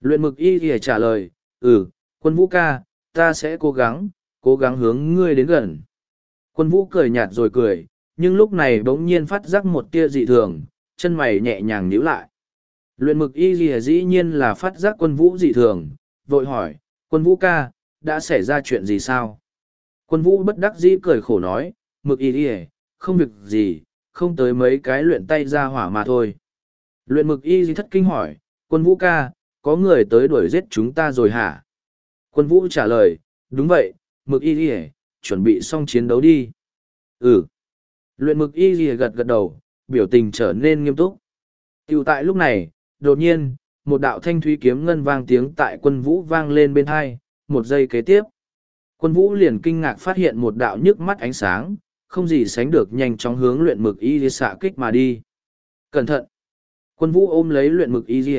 Luyện mực y thì trả lời, ừ, quân vũ ca, ta sẽ cố gắng, cố gắng hướng ngươi đến gần. Quân vũ cười nhạt rồi cười, nhưng lúc này bỗng nhiên phát giác một tia dị thường, chân mày nhẹ nhàng nhíu lại. Luyện mực y gì dĩ nhiên là phát giác quân vũ dị thường, vội hỏi, quân vũ ca, đã xảy ra chuyện gì sao? Quân vũ bất đắc dĩ cười khổ nói, mực y gì, không việc gì, không tới mấy cái luyện tay ra hỏa mà thôi. Luyện mực y gì thất kinh hỏi, quân vũ ca, có người tới đuổi giết chúng ta rồi hả? Quân vũ trả lời, đúng vậy, mực y gì, chuẩn bị xong chiến đấu đi. Ừ. Luyện mực y gì gật gật đầu, biểu tình trở nên nghiêm túc. Tiểu tại lúc này, đột nhiên, một đạo thanh thúy kiếm ngân vang tiếng tại quân vũ vang lên bên hai, một giây kế tiếp. Quân vũ liền kinh ngạc phát hiện một đạo nhức mắt ánh sáng, không gì sánh được nhanh chóng hướng luyện mực y di xạ kích mà đi. Cẩn thận! Quân vũ ôm lấy luyện mực y di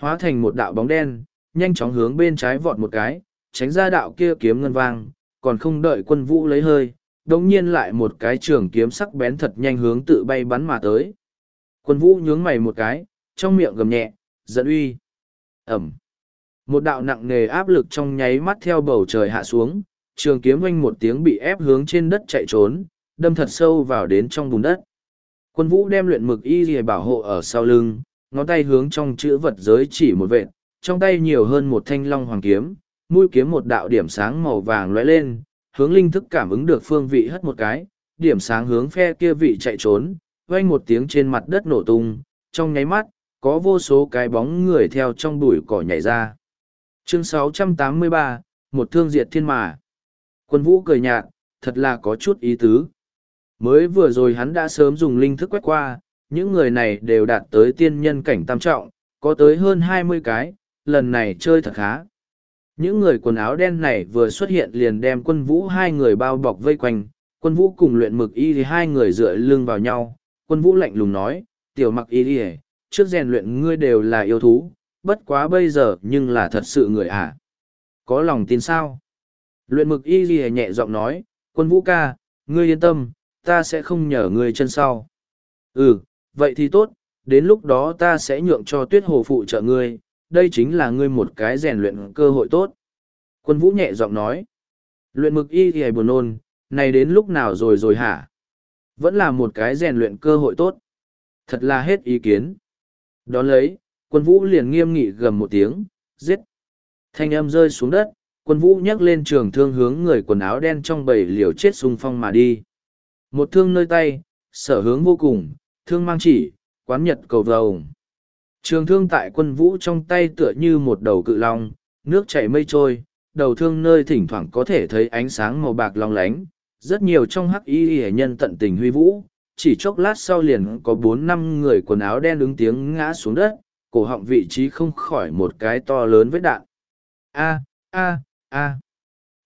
hóa thành một đạo bóng đen, nhanh chóng hướng bên trái vọt một cái, tránh ra đạo kia kiếm ngân vang, còn không đợi quân vũ lấy hơi, đống nhiên lại một cái trường kiếm sắc bén thật nhanh hướng tự bay bắn mà tới. Quân vũ nhướng mày một cái, trong miệng gầm nhẹ, giận uy. Ẩm. Một đạo nặng nề áp lực trong nháy mắt theo bầu trời hạ xuống, trường kiếm oanh một tiếng bị ép hướng trên đất chạy trốn, đâm thật sâu vào đến trong bùn đất. Quân vũ đem luyện mực y rìa bảo hộ ở sau lưng, ngón tay hướng trong chữ vật giới chỉ một vệt, trong tay nhiều hơn một thanh long hoàng kiếm, mũi kiếm một đạo điểm sáng màu vàng lóe lên, hướng linh thức cảm ứng được phương vị hất một cái, điểm sáng hướng phe kia vị chạy trốn, oanh một tiếng trên mặt đất nổ tung, trong nháy mắt, có vô số cái bóng người theo trong bụi cỏ nhảy ra. Chương 683, một thương diệt thiên mà. Quân vũ cười nhạt, thật là có chút ý tứ. Mới vừa rồi hắn đã sớm dùng linh thức quét qua, những người này đều đạt tới tiên nhân cảnh tam trọng, có tới hơn hai mươi cái, lần này chơi thật khá. Những người quần áo đen này vừa xuất hiện liền đem quân vũ hai người bao bọc vây quanh, quân vũ cùng luyện mực y thì hai người dựa lưng vào nhau, quân vũ lạnh lùng nói, tiểu mặc y đi trước rèn luyện ngươi đều là yêu thú, bất quá bây giờ nhưng là thật sự người à. Có lòng tin sao? Luyện mực y ghi nhẹ giọng nói, quân vũ ca, ngươi yên tâm, ta sẽ không nhờ ngươi chân sau. Ừ, vậy thì tốt, đến lúc đó ta sẽ nhượng cho tuyết hồ phụ trợ ngươi, đây chính là ngươi một cái rèn luyện cơ hội tốt. Quân vũ nhẹ giọng nói, luyện mực y ghi buồn nôn, này đến lúc nào rồi rồi hả? Vẫn là một cái rèn luyện cơ hội tốt. Thật là hết ý kiến. Đón lấy, quân vũ liền nghiêm nghị gầm một tiếng, giết. Thanh âm rơi xuống đất, quân vũ nhấc lên trường thương hướng người quần áo đen trong bầy liều chết xung phong mà đi. Một thương nơi tay, sở hướng vô cùng, thương mang chỉ, quán nhật cầu vồng. Trường thương tại quân vũ trong tay tựa như một đầu cự long, nước chảy mây trôi, đầu thương nơi thỉnh thoảng có thể thấy ánh sáng màu bạc long lánh. Rất nhiều trong hắc y hệ nhân tận tình huy vũ, chỉ chốc lát sau liền có bốn năm người quần áo đen ứng tiếng ngã xuống đất, cổ họng vị trí không khỏi một cái to lớn vết đạn. A, a, a.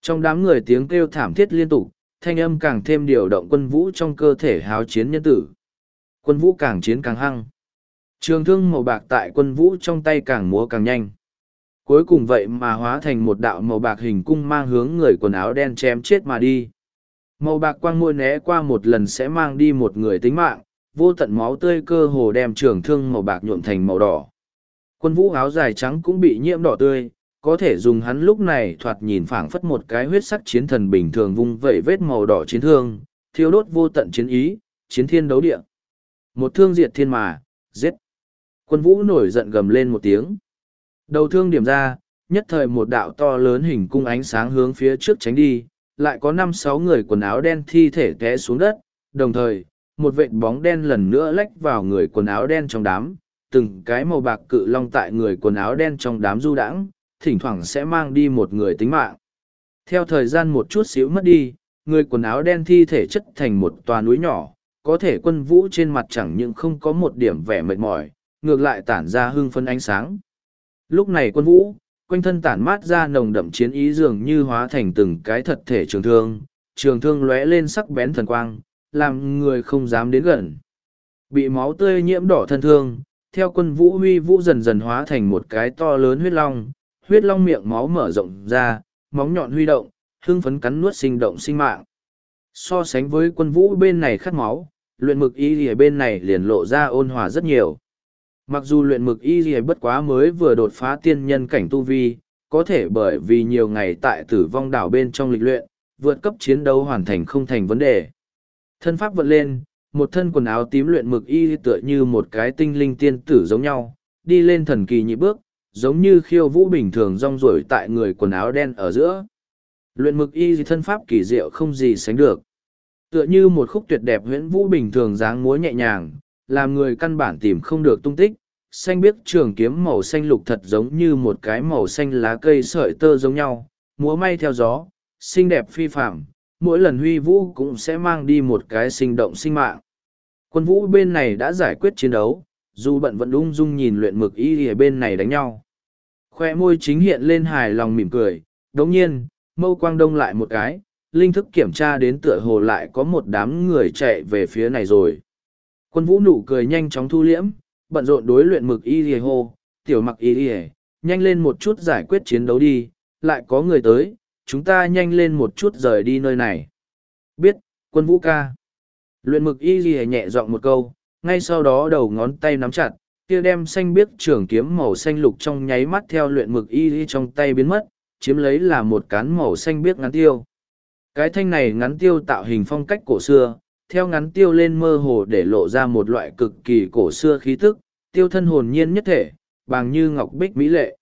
Trong đám người tiếng kêu thảm thiết liên tục, thanh âm càng thêm điều động quân vũ trong cơ thể háo chiến nhân tử. Quân vũ càng chiến càng hăng. Trường thương màu bạc tại quân vũ trong tay càng múa càng nhanh. Cuối cùng vậy mà hóa thành một đạo màu bạc hình cung mang hướng người quần áo đen chém chết mà đi. Màu bạc quang môi né qua một lần sẽ mang đi một người tính mạng, vô tận máu tươi cơ hồ đem trường thương màu bạc nhuộm thành màu đỏ. Quân vũ áo dài trắng cũng bị nhiễm đỏ tươi, có thể dùng hắn lúc này thoạt nhìn phảng phất một cái huyết sắc chiến thần bình thường vung vẩy vết màu đỏ chiến thương, thiêu đốt vô tận chiến ý, chiến thiên đấu địa. Một thương diệt thiên mà, giết. Quân vũ nổi giận gầm lên một tiếng. Đầu thương điểm ra, nhất thời một đạo to lớn hình cung ánh sáng hướng phía trước tránh đi, lại có năm sáu người quần áo đen thi thể té xuống đất, đồng thời, một vệt bóng đen lần nữa lách vào người quần áo đen trong đám, từng cái màu bạc cự long tại người quần áo đen trong đám du đãng, thỉnh thoảng sẽ mang đi một người tính mạng. Theo thời gian một chút xíu mất đi, người quần áo đen thi thể chất thành một tòa núi nhỏ, có thể quân vũ trên mặt chẳng những không có một điểm vẻ mệt mỏi, ngược lại tản ra hưng phân ánh sáng. Lúc này quân vũ, quanh thân tản mát ra nồng đậm chiến ý dường như hóa thành từng cái thật thể trường thương, trường thương lóe lên sắc bén thần quang, làm người không dám đến gần. Bị máu tươi nhiễm đỏ thân thương, theo quân vũ huy vũ dần dần hóa thành một cái to lớn huyết long, huyết long miệng máu mở rộng ra, móng nhọn huy động, hưng phấn cắn nuốt sinh động sinh mạng. So sánh với quân vũ bên này khát máu, luyện mực y ở bên này liền lộ ra ôn hòa rất nhiều. Mặc dù luyện mực y gì bất quá mới vừa đột phá tiên nhân cảnh tu vi, có thể bởi vì nhiều ngày tại tử vong đảo bên trong lịch luyện, vượt cấp chiến đấu hoàn thành không thành vấn đề. Thân pháp vận lên, một thân quần áo tím luyện mực y tựa như một cái tinh linh tiên tử giống nhau, đi lên thần kỳ nhị bước, giống như khiêu vũ bình thường rong ruổi tại người quần áo đen ở giữa. Luyện mực y thân pháp kỳ diệu không gì sánh được. Tựa như một khúc tuyệt đẹp huyễn vũ bình thường dáng múa nhẹ nhàng, làm người căn bản tìm không được tung tích. Xanh biếc trường kiếm màu xanh lục thật giống như một cái màu xanh lá cây sợi tơ giống nhau, múa may theo gió, xinh đẹp phi phạm, mỗi lần huy vũ cũng sẽ mang đi một cái sinh động sinh mạng. Quân vũ bên này đã giải quyết chiến đấu, dù bận vẫn ung dung nhìn luyện mực y ở bên này đánh nhau. Khoe môi chính hiện lên hài lòng mỉm cười, đồng nhiên, mâu quang đông lại một cái, linh thức kiểm tra đến tựa hồ lại có một đám người chạy về phía này rồi. Quân vũ nụ cười nhanh chóng thu liễm, bận rộn đối luyện mực y rìa hô, tiểu mặc y rìa, nhanh lên một chút giải quyết chiến đấu đi, lại có người tới, chúng ta nhanh lên một chút rời đi nơi này. Biết, quân vũ ca. Luyện mực y rìa nhẹ giọng một câu, ngay sau đó đầu ngón tay nắm chặt, kia đem xanh biếc trường kiếm màu xanh lục trong nháy mắt theo luyện mực y rìa trong tay biến mất, chiếm lấy là một cán màu xanh biếc ngắn tiêu. Cái thanh này ngắn tiêu tạo hình phong cách cổ xưa, theo ngắn tiêu lên mơ hồ để lộ ra một loại cực kỳ cổ xưa khí tức, tiêu thân hồn nhiên nhất thể, bằng như ngọc bích mỹ lệ.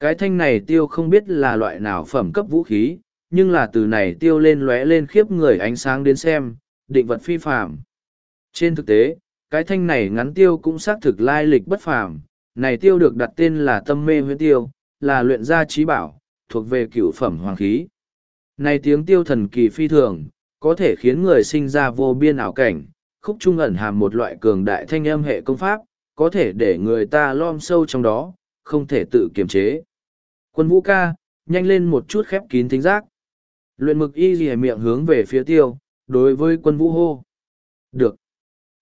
Cái thanh này tiêu không biết là loại nào phẩm cấp vũ khí, nhưng là từ này tiêu lên lóe lên khiếp người ánh sáng đến xem, định vật phi phạm. Trên thực tế, cái thanh này ngắn tiêu cũng xác thực lai lịch bất phàm, này tiêu được đặt tên là tâm mê huyễn tiêu, là luyện gia trí bảo, thuộc về cửu phẩm hoàng khí. Này tiếng tiêu thần kỳ phi thường, có thể khiến người sinh ra vô biên ảo cảnh, khúc trung ẩn hàm một loại cường đại thanh âm hệ công pháp, có thể để người ta lom sâu trong đó, không thể tự kiềm chế. Quân vũ ca, nhanh lên một chút khép kín thính giác. Luyện mực y rìa miệng hướng về phía tiêu, đối với quân vũ hô. Được.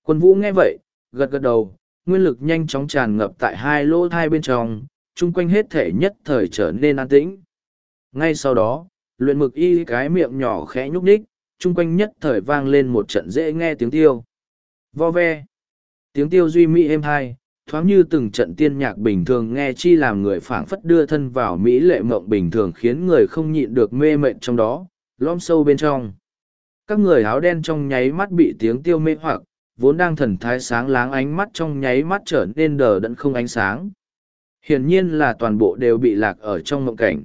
Quân vũ nghe vậy, gật gật đầu, nguyên lực nhanh chóng tràn ngập tại hai lỗ thai bên trong, chung quanh hết thể nhất thời trở nên an tĩnh. Ngay sau đó, luyện mực y cái miệng nhỏ khẽ nhúc nhích, chung quanh nhất thời vang lên một trận dễ nghe tiếng tiêu. Vo ve. Tiếng tiêu duy mỹ êm hai, thoáng như từng trận tiên nhạc bình thường nghe chi làm người phảng phất đưa thân vào mỹ lệ mộng bình thường khiến người không nhịn được mê mệt trong đó, lõm sâu bên trong. Các người áo đen trong nháy mắt bị tiếng tiêu mê hoặc, vốn đang thần thái sáng láng ánh mắt trong nháy mắt trở nên đờ đẫn không ánh sáng. Hiển nhiên là toàn bộ đều bị lạc ở trong mộng cảnh.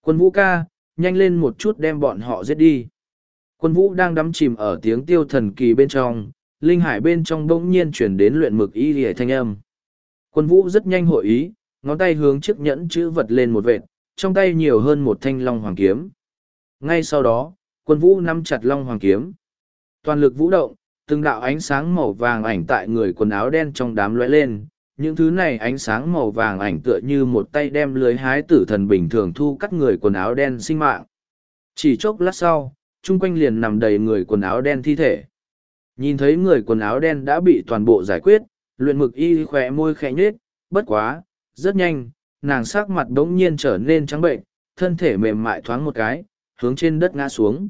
Quân vũ ca, nhanh lên một chút đem bọn họ giết đi. Quân vũ đang đắm chìm ở tiếng tiêu thần kỳ bên trong, linh hải bên trong bỗng nhiên chuyển đến luyện mực y lìa thanh âm. Quân vũ rất nhanh hội ý, ngón tay hướng chiếc nhẫn chữ vật lên một vệt, trong tay nhiều hơn một thanh long hoàng kiếm. Ngay sau đó, quân vũ nắm chặt long hoàng kiếm. Toàn lực vũ động, từng đạo ánh sáng màu vàng ảnh tại người quần áo đen trong đám lóe lên. Những thứ này ánh sáng màu vàng ảnh tựa như một tay đem lưới hái tử thần bình thường thu cắt người quần áo đen sinh mạng. Chỉ chốc lát sau, chung quanh liền nằm đầy người quần áo đen thi thể. Nhìn thấy người quần áo đen đã bị toàn bộ giải quyết, luyện mực y khỏe môi khẽ nhết, bất quá, rất nhanh, nàng sắc mặt đống nhiên trở nên trắng bệnh, thân thể mềm mại thoáng một cái, hướng trên đất ngã xuống.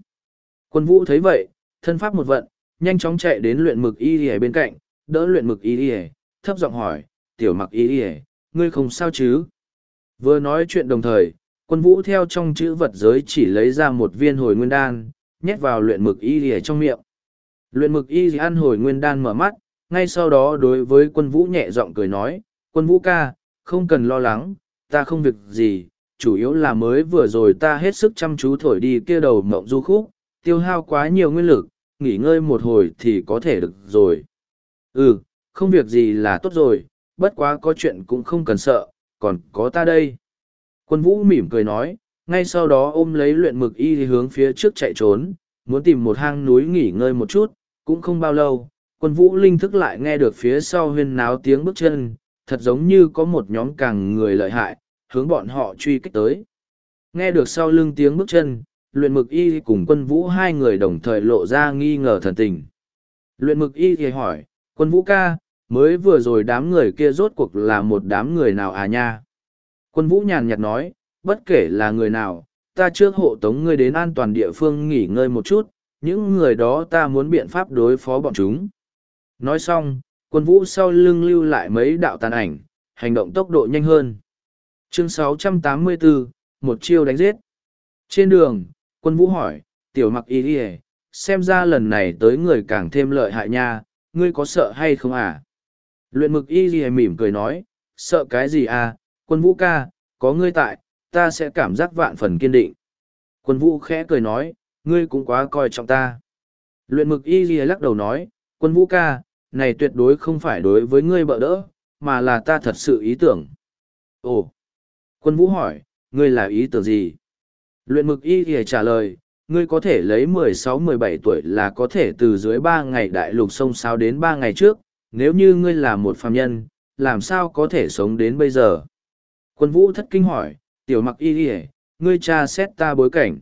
Quân vũ thấy vậy, thân pháp một vận, nhanh chóng chạy đến luyện mực y y bên cạnh, đỡ luyện mực y y, thấp giọng hỏi, tiểu mặc y y, ngươi không sao chứ? Vừa nói chuyện đồng thời, quân vũ theo trong chữ vật giới chỉ lấy ra một viên hồi nguyên đan, nhét vào luyện mực y lìa trong miệng. Luyện mực y ăn hồi nguyên đan mở mắt, ngay sau đó đối với quân vũ nhẹ giọng cười nói, quân vũ ca, không cần lo lắng, ta không việc gì, chủ yếu là mới vừa rồi ta hết sức chăm chú thổi đi kia đầu mộng du khúc, tiêu hao quá nhiều nguyên lực, nghỉ ngơi một hồi thì có thể được rồi. Ừ, không việc gì là tốt rồi, bất quá có chuyện cũng không cần sợ, còn có ta đây. Quân vũ mỉm cười nói, ngay sau đó ôm lấy luyện mực y thì hướng phía trước chạy trốn, muốn tìm một hang núi nghỉ ngơi một chút, cũng không bao lâu, quân vũ linh thức lại nghe được phía sau huyên náo tiếng bước chân, thật giống như có một nhóm càng người lợi hại, hướng bọn họ truy kích tới. Nghe được sau lưng tiếng bước chân, luyện mực y cùng quân vũ hai người đồng thời lộ ra nghi ngờ thần tình. Luyện mực y thì hỏi, quân vũ ca, mới vừa rồi đám người kia rốt cuộc là một đám người nào à nha? Quân vũ nhàn nhạt nói, bất kể là người nào, ta trước hộ tống ngươi đến an toàn địa phương nghỉ ngơi một chút, những người đó ta muốn biện pháp đối phó bọn chúng. Nói xong, quân vũ sau lưng lưu lại mấy đạo tàn ảnh, hành động tốc độ nhanh hơn. Chương 684, một chiêu đánh giết. Trên đường, quân vũ hỏi, tiểu mặc y đi xem ra lần này tới người càng thêm lợi hại nha, ngươi có sợ hay không à? Luyện mực y mỉm cười nói, sợ cái gì à, quân vũ ca, có ngươi tại, ta sẽ cảm giác vạn phần kiên định. Quân vũ khẽ cười nói, ngươi cũng quá coi trọng ta. Luyện mực y ghi lắc đầu nói, quân vũ ca, này tuyệt đối không phải đối với ngươi bợ đỡ, mà là ta thật sự ý tưởng. Ồ! Quân vũ hỏi, ngươi là ý tưởng gì? Luyện mực y ghi trả lời, ngươi có thể lấy 16-17 tuổi là có thể từ dưới ba ngày đại lục sông sao đến ba ngày trước, nếu như ngươi là một phàm nhân, làm sao có thể sống đến bây giờ? Quân vũ thất kinh hỏi, tiểu mặc y ỉa ngươi tra xét ta bối cảnh.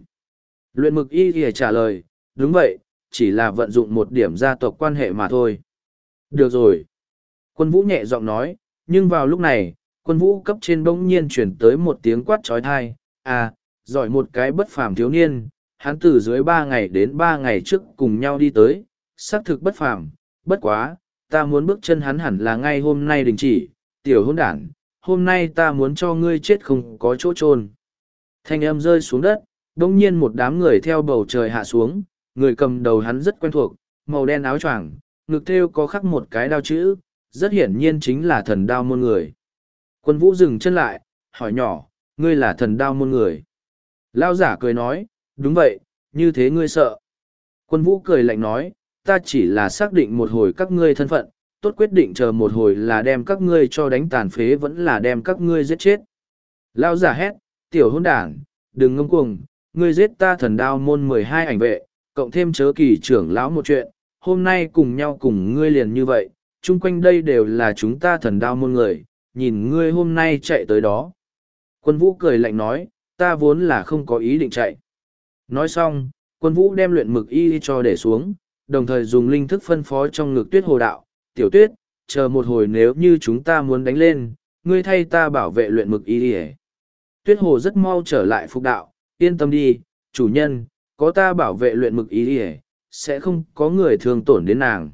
Luyện mực y ỉa trả lời, đúng vậy, chỉ là vận dụng một điểm gia tộc quan hệ mà thôi. Được rồi. Quân vũ nhẹ giọng nói, nhưng vào lúc này, quân vũ cấp trên bỗng nhiên chuyển tới một tiếng quát trói thai, à, giỏi một cái bất phàm thiếu niên, hắn từ dưới ba ngày đến ba ngày trước cùng nhau đi tới, xác thực bất phàm, bất quá, ta muốn bước chân hắn hẳn là ngay hôm nay đình chỉ, tiểu hôn đản, hôm nay ta muốn cho ngươi chết không có chỗ trôn. Thanh âm rơi xuống đất, bỗng nhiên một đám người theo bầu trời hạ xuống, người cầm đầu hắn rất quen thuộc, màu đen áo choàng, ngực thêu có khắc một cái đao chữ, rất hiển nhiên chính là thần đao môn người. Quân vũ dừng chân lại, hỏi nhỏ, ngươi là thần đao môn người. Lao giả cười nói, đúng vậy, như thế ngươi sợ. Quân vũ cười lạnh nói, ta chỉ là xác định một hồi các ngươi thân phận, tốt quyết định chờ một hồi là đem các ngươi cho đánh tàn phế vẫn là đem các ngươi giết chết. Lao giả hét, tiểu hôn đảng, đừng ngông cuồng, ngươi giết ta thần đao môn mười hai ảnh vệ, cộng thêm chớ kỳ trưởng lão một chuyện, hôm nay cùng nhau cùng ngươi liền như vậy, chung quanh đây đều là chúng ta thần đao môn người, nhìn ngươi hôm nay chạy tới đó. Quân vũ cười lạnh nói, ta vốn là không có ý định chạy. Nói xong, quân vũ đem luyện mực y cho để xuống, đồng thời dùng linh thức phân phó trong ngực tuyết hồ đạo, tiểu tuyết, chờ một hồi nếu như chúng ta muốn đánh lên, ngươi thay ta bảo vệ luyện mực y Tuyết hồ rất mau trở lại phục đạo, yên tâm đi, chủ nhân, có ta bảo vệ luyện mực y sẽ không có người thương tổn đến nàng.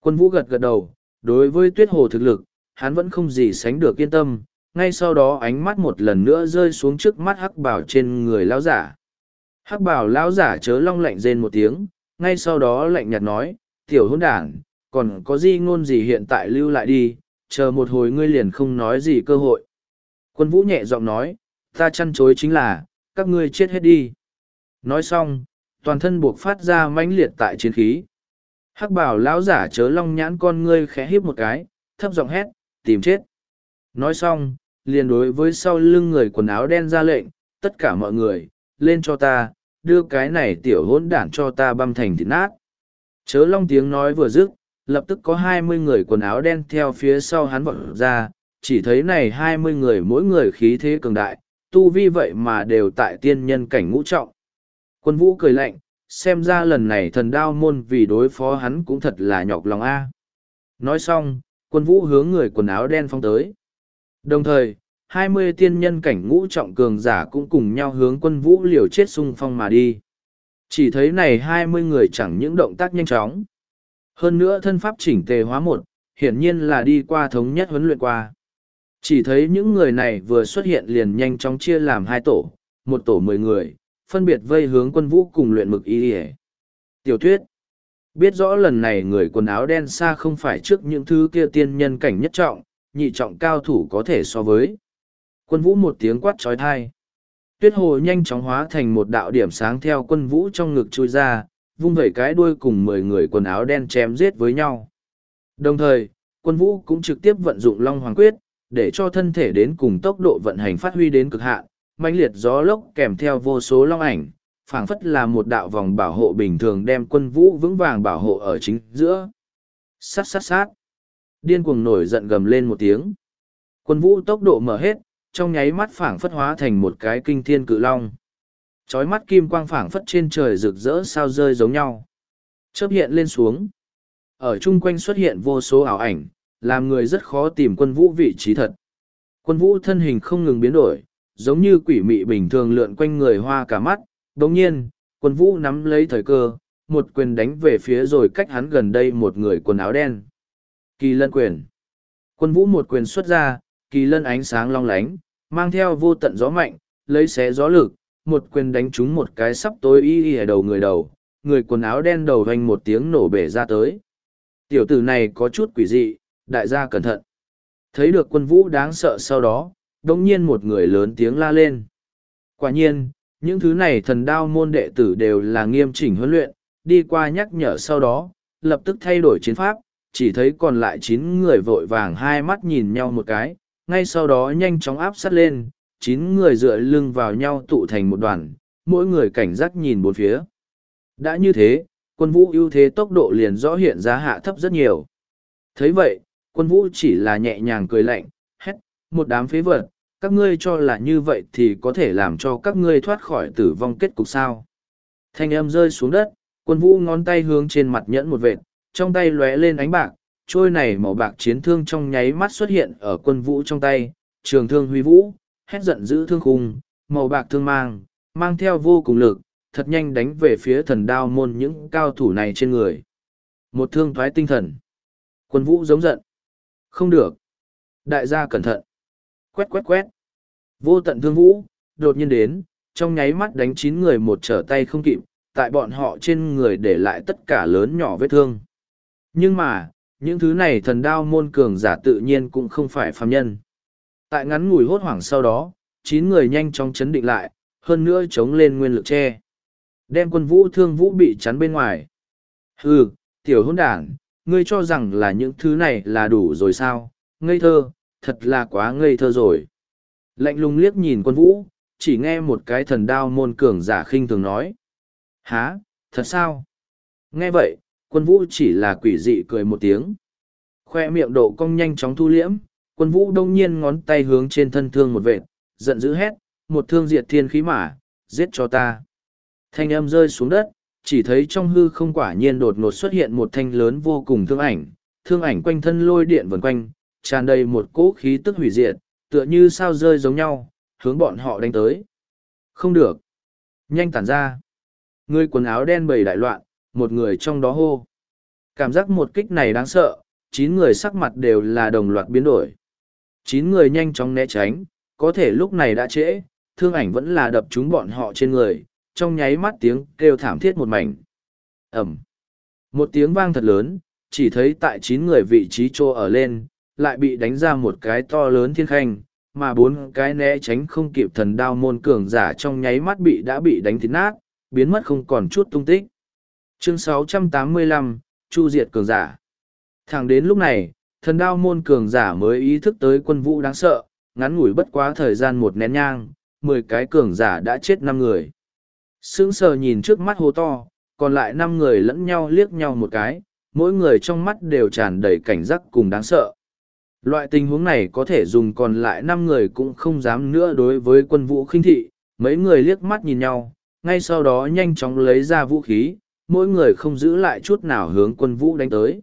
Quân vũ gật gật đầu, đối với tuyết hồ thực lực, hắn vẫn không gì sánh được yên tâm, ngay sau đó ánh mắt một lần nữa rơi xuống trước mắt hắc bảo trên người lão giả. Hắc bảo lão giả chớ long lạnh rên một tiếng, ngay sau đó lạnh nhạt nói, tiểu hôn đảng, còn có gì ngôn gì hiện tại lưu lại đi, chờ một hồi ngươi liền không nói gì cơ hội. Quân vũ nhẹ giọng nói, ta chăn chối chính là, các ngươi chết hết đi. Nói xong, toàn thân buộc phát ra mãnh liệt tại chiến khí. Hắc bảo lão giả chớ long nhãn con ngươi khẽ híp một cái, thấp giọng hét, tìm chết. Nói xong, liền đối với sau lưng người quần áo đen ra lệnh, tất cả mọi người, lên cho ta, đưa cái này tiểu hỗn đản cho ta băm thành thịt nát. Chớ long tiếng nói vừa dứt, lập tức có hai mươi người quần áo đen theo phía sau hắn vọt ra, chỉ thấy này hai mươi người mỗi người khí thế cường đại, tu vi vậy mà đều tại tiên nhân cảnh ngũ trọng. Quân vũ cười lạnh, xem ra lần này thần đao môn vì đối phó hắn cũng thật là nhọc lòng a. Nói xong, quân vũ hướng người quần áo đen phong tới. Đồng thời, hai mươi tiên nhân cảnh ngũ trọng cường giả cũng cùng nhau hướng quân vũ liều chết xung phong mà đi. Chỉ thấy này hai mươi người chẳng những động tác nhanh chóng. Hơn nữa thân pháp chỉnh tề hóa một, hiển nhiên là đi qua thống nhất huấn luyện qua. Chỉ thấy những người này vừa xuất hiện liền nhanh chóng chia làm hai tổ, một tổ mười người, phân biệt vây hướng quân vũ cùng luyện mực y ỉa tiểu thuyết. Biết rõ lần này người quần áo đen xa không phải trước những thứ kia tiên nhân cảnh nhất trọng nhị trọng cao thủ có thể so với. Quân vũ một tiếng quát chói tai tuyết hồ nhanh chóng hóa thành một đạo điểm sáng theo quân vũ trong ngực chui ra vung vẩy cái đuôi cùng mười người quần áo đen chém giết với nhau. Đồng thời, quân vũ cũng trực tiếp vận dụng Long Hoàng Quyết, để cho thân thể đến cùng tốc độ vận hành phát huy đến cực hạn, mãnh liệt gió lốc kèm theo vô số long ảnh, phảng phất là một đạo vòng bảo hộ bình thường đem quân vũ vững vàng bảo hộ ở chính giữa. Sát sát sát. Điên cuồng nổi giận gầm lên một tiếng. Quân vũ tốc độ mở hết, trong nháy mắt phảng phất hóa thành một cái kinh thiên cự long. Chói mắt kim quang phảng phất trên trời rực rỡ sao rơi giống nhau. Chớp hiện lên xuống. Ở chung quanh xuất hiện vô số ảo ảnh, làm người rất khó tìm quân vũ vị trí thật. Quân vũ thân hình không ngừng biến đổi, giống như quỷ mị bình thường lượn quanh người hoa cả mắt. Đồng nhiên, quân vũ nắm lấy thời cơ, một quyền đánh về phía rồi cách hắn gần đây một người quần áo đen. Kỳ lân quyền. Quân vũ một quyền xuất ra, kỳ lân ánh sáng long lánh, mang theo vô tận gió mạnh, lấy xé gió lực, một quyền đánh trúng một cái sắp tối y y ở đầu người đầu, người quần áo đen đầu vành một tiếng nổ bể ra tới. Tiểu tử này có chút quỷ dị, đại gia cẩn thận. Thấy được quân vũ đáng sợ sau đó, đồng nhiên một người lớn tiếng la lên. Quả nhiên, những thứ này thần đao môn đệ tử đều là nghiêm chỉnh huấn luyện, đi qua nhắc nhở sau đó, lập tức thay đổi chiến pháp, chỉ thấy còn lại chín người vội vàng hai mắt nhìn nhau một cái, ngay sau đó nhanh chóng áp sát lên, chín người dựa lưng vào nhau tụ thành một đoàn, mỗi người cảnh giác nhìn bốn phía. Đã như thế, quân vũ ưu thế tốc độ liền rõ hiện ra hạ thấp rất nhiều. thấy vậy, quân vũ chỉ là nhẹ nhàng cười lạnh, hét, một đám phế vật, các ngươi cho là như vậy thì có thể làm cho các ngươi thoát khỏi tử vong kết cục sao. Thanh âm rơi xuống đất, quân vũ ngón tay hướng trên mặt nhẫn một vệt, trong tay lóe lên ánh bạc, trôi này màu bạc chiến thương trong nháy mắt xuất hiện ở quân vũ trong tay, trường thương huy vũ, hét giận dữ thương khung, màu bạc thương mang, mang theo vô cùng lực, thật nhanh đánh về phía thần đao môn những cao thủ này trên người. Một thương thoái tinh thần. Quân vũ giống giận. Không được. Đại gia cẩn thận. Quét quét quét. Vô tận thương vũ, đột nhiên đến, trong nháy mắt đánh chín người một trở tay không kịp, tại bọn họ trên người để lại tất cả lớn nhỏ vết thương. Nhưng mà, những thứ này thần đao môn cường giả tự nhiên cũng không phải phàm nhân. Tại ngắn ngủi hốt hoảng sau đó, chín người nhanh chóng chấn định lại, hơn nữa chống lên nguyên lực che Đem quân vũ thương vũ bị chắn bên ngoài. Hừ, tiểu hôn đảng, ngươi cho rằng là những thứ này là đủ rồi sao, ngây thơ, thật là quá ngây thơ rồi. Lạnh lùng liếc nhìn quân vũ, chỉ nghe một cái thần đao môn cường giả khinh thường nói. Há, thật sao? Nghe vậy, quân vũ chỉ là quỷ dị cười một tiếng. Khoe miệng độ cong nhanh chóng thu liễm, quân vũ đông nhiên ngón tay hướng trên thân thương một vệt, giận dữ hét, một thương diệt thiên khí mà, giết cho ta. Thanh âm rơi xuống đất, chỉ thấy trong hư không quả nhiên đột ngột xuất hiện một thanh lớn vô cùng thương ảnh, thương ảnh quanh thân lôi điện vần quanh, tràn đầy một cỗ khí tức hủy diệt, tựa như sao rơi giống nhau, hướng bọn họ đánh tới. Không được. Nhanh tản ra. Người quần áo đen bầy đại loạn, một người trong đó hô. Cảm giác một kích này đáng sợ, chín người sắc mặt đều là đồng loạt biến đổi. Chín người nhanh chóng né tránh, có thể lúc này đã trễ, thương ảnh vẫn là đập chúng bọn họ trên người, trong nháy mắt tiếng kêu thảm thiết một mảnh. Ẩm. Một tiếng vang thật lớn, chỉ thấy tại chín người vị trí trô ở lên, lại bị đánh ra một cái to lớn thiên khanh, mà bốn cái né tránh không kịp thần đao môn cường giả trong nháy mắt bị đã bị đánh thịt nát, biến mất không còn chút tung tích. Chương 685, Chu Diệt Cường Giả Thẳng đến lúc này, thần đao môn cường giả mới ý thức tới quân vũ đáng sợ, ngắn ngủi bất quá thời gian một nén nhang, mười cái cường giả đã chết năm người. Sững sờ nhìn trước mắt hố to, còn lại năm người lẫn nhau liếc nhau một cái, mỗi người trong mắt đều tràn đầy cảnh giác cùng đáng sợ. Loại tình huống này có thể dùng còn lại năm người cũng không dám nữa đối với quân vũ khinh thị, mấy người liếc mắt nhìn nhau, ngay sau đó nhanh chóng lấy ra vũ khí, mỗi người không giữ lại chút nào hướng quân vũ đánh tới.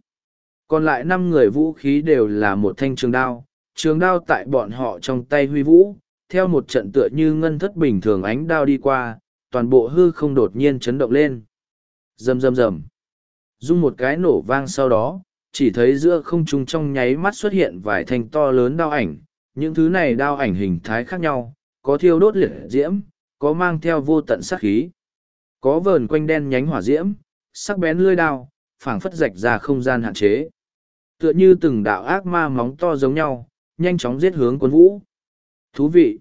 Còn lại năm người vũ khí đều là một thanh trường đao, trường đao tại bọn họ trong tay huy vũ, theo một trận tựa như ngân thất bình thường ánh đao đi qua, toàn bộ hư không đột nhiên chấn động lên. Rầm rầm rầm. Dung một cái nổ vang sau đó, chỉ thấy giữa không trung trong nháy mắt xuất hiện vài thanh to lớn đao ảnh. Những thứ này đao ảnh hình thái khác nhau, có thiêu đốt liệt diễm, có mang theo vô tận sát khí. Có vờn quanh đen nhánh hỏa diễm, sắc bén lưỡi đao, phảng phất rạch ra không gian hạn chế. Tựa như từng đạo ác ma móng to giống nhau, nhanh chóng giết hướng quân vũ. Thú vị!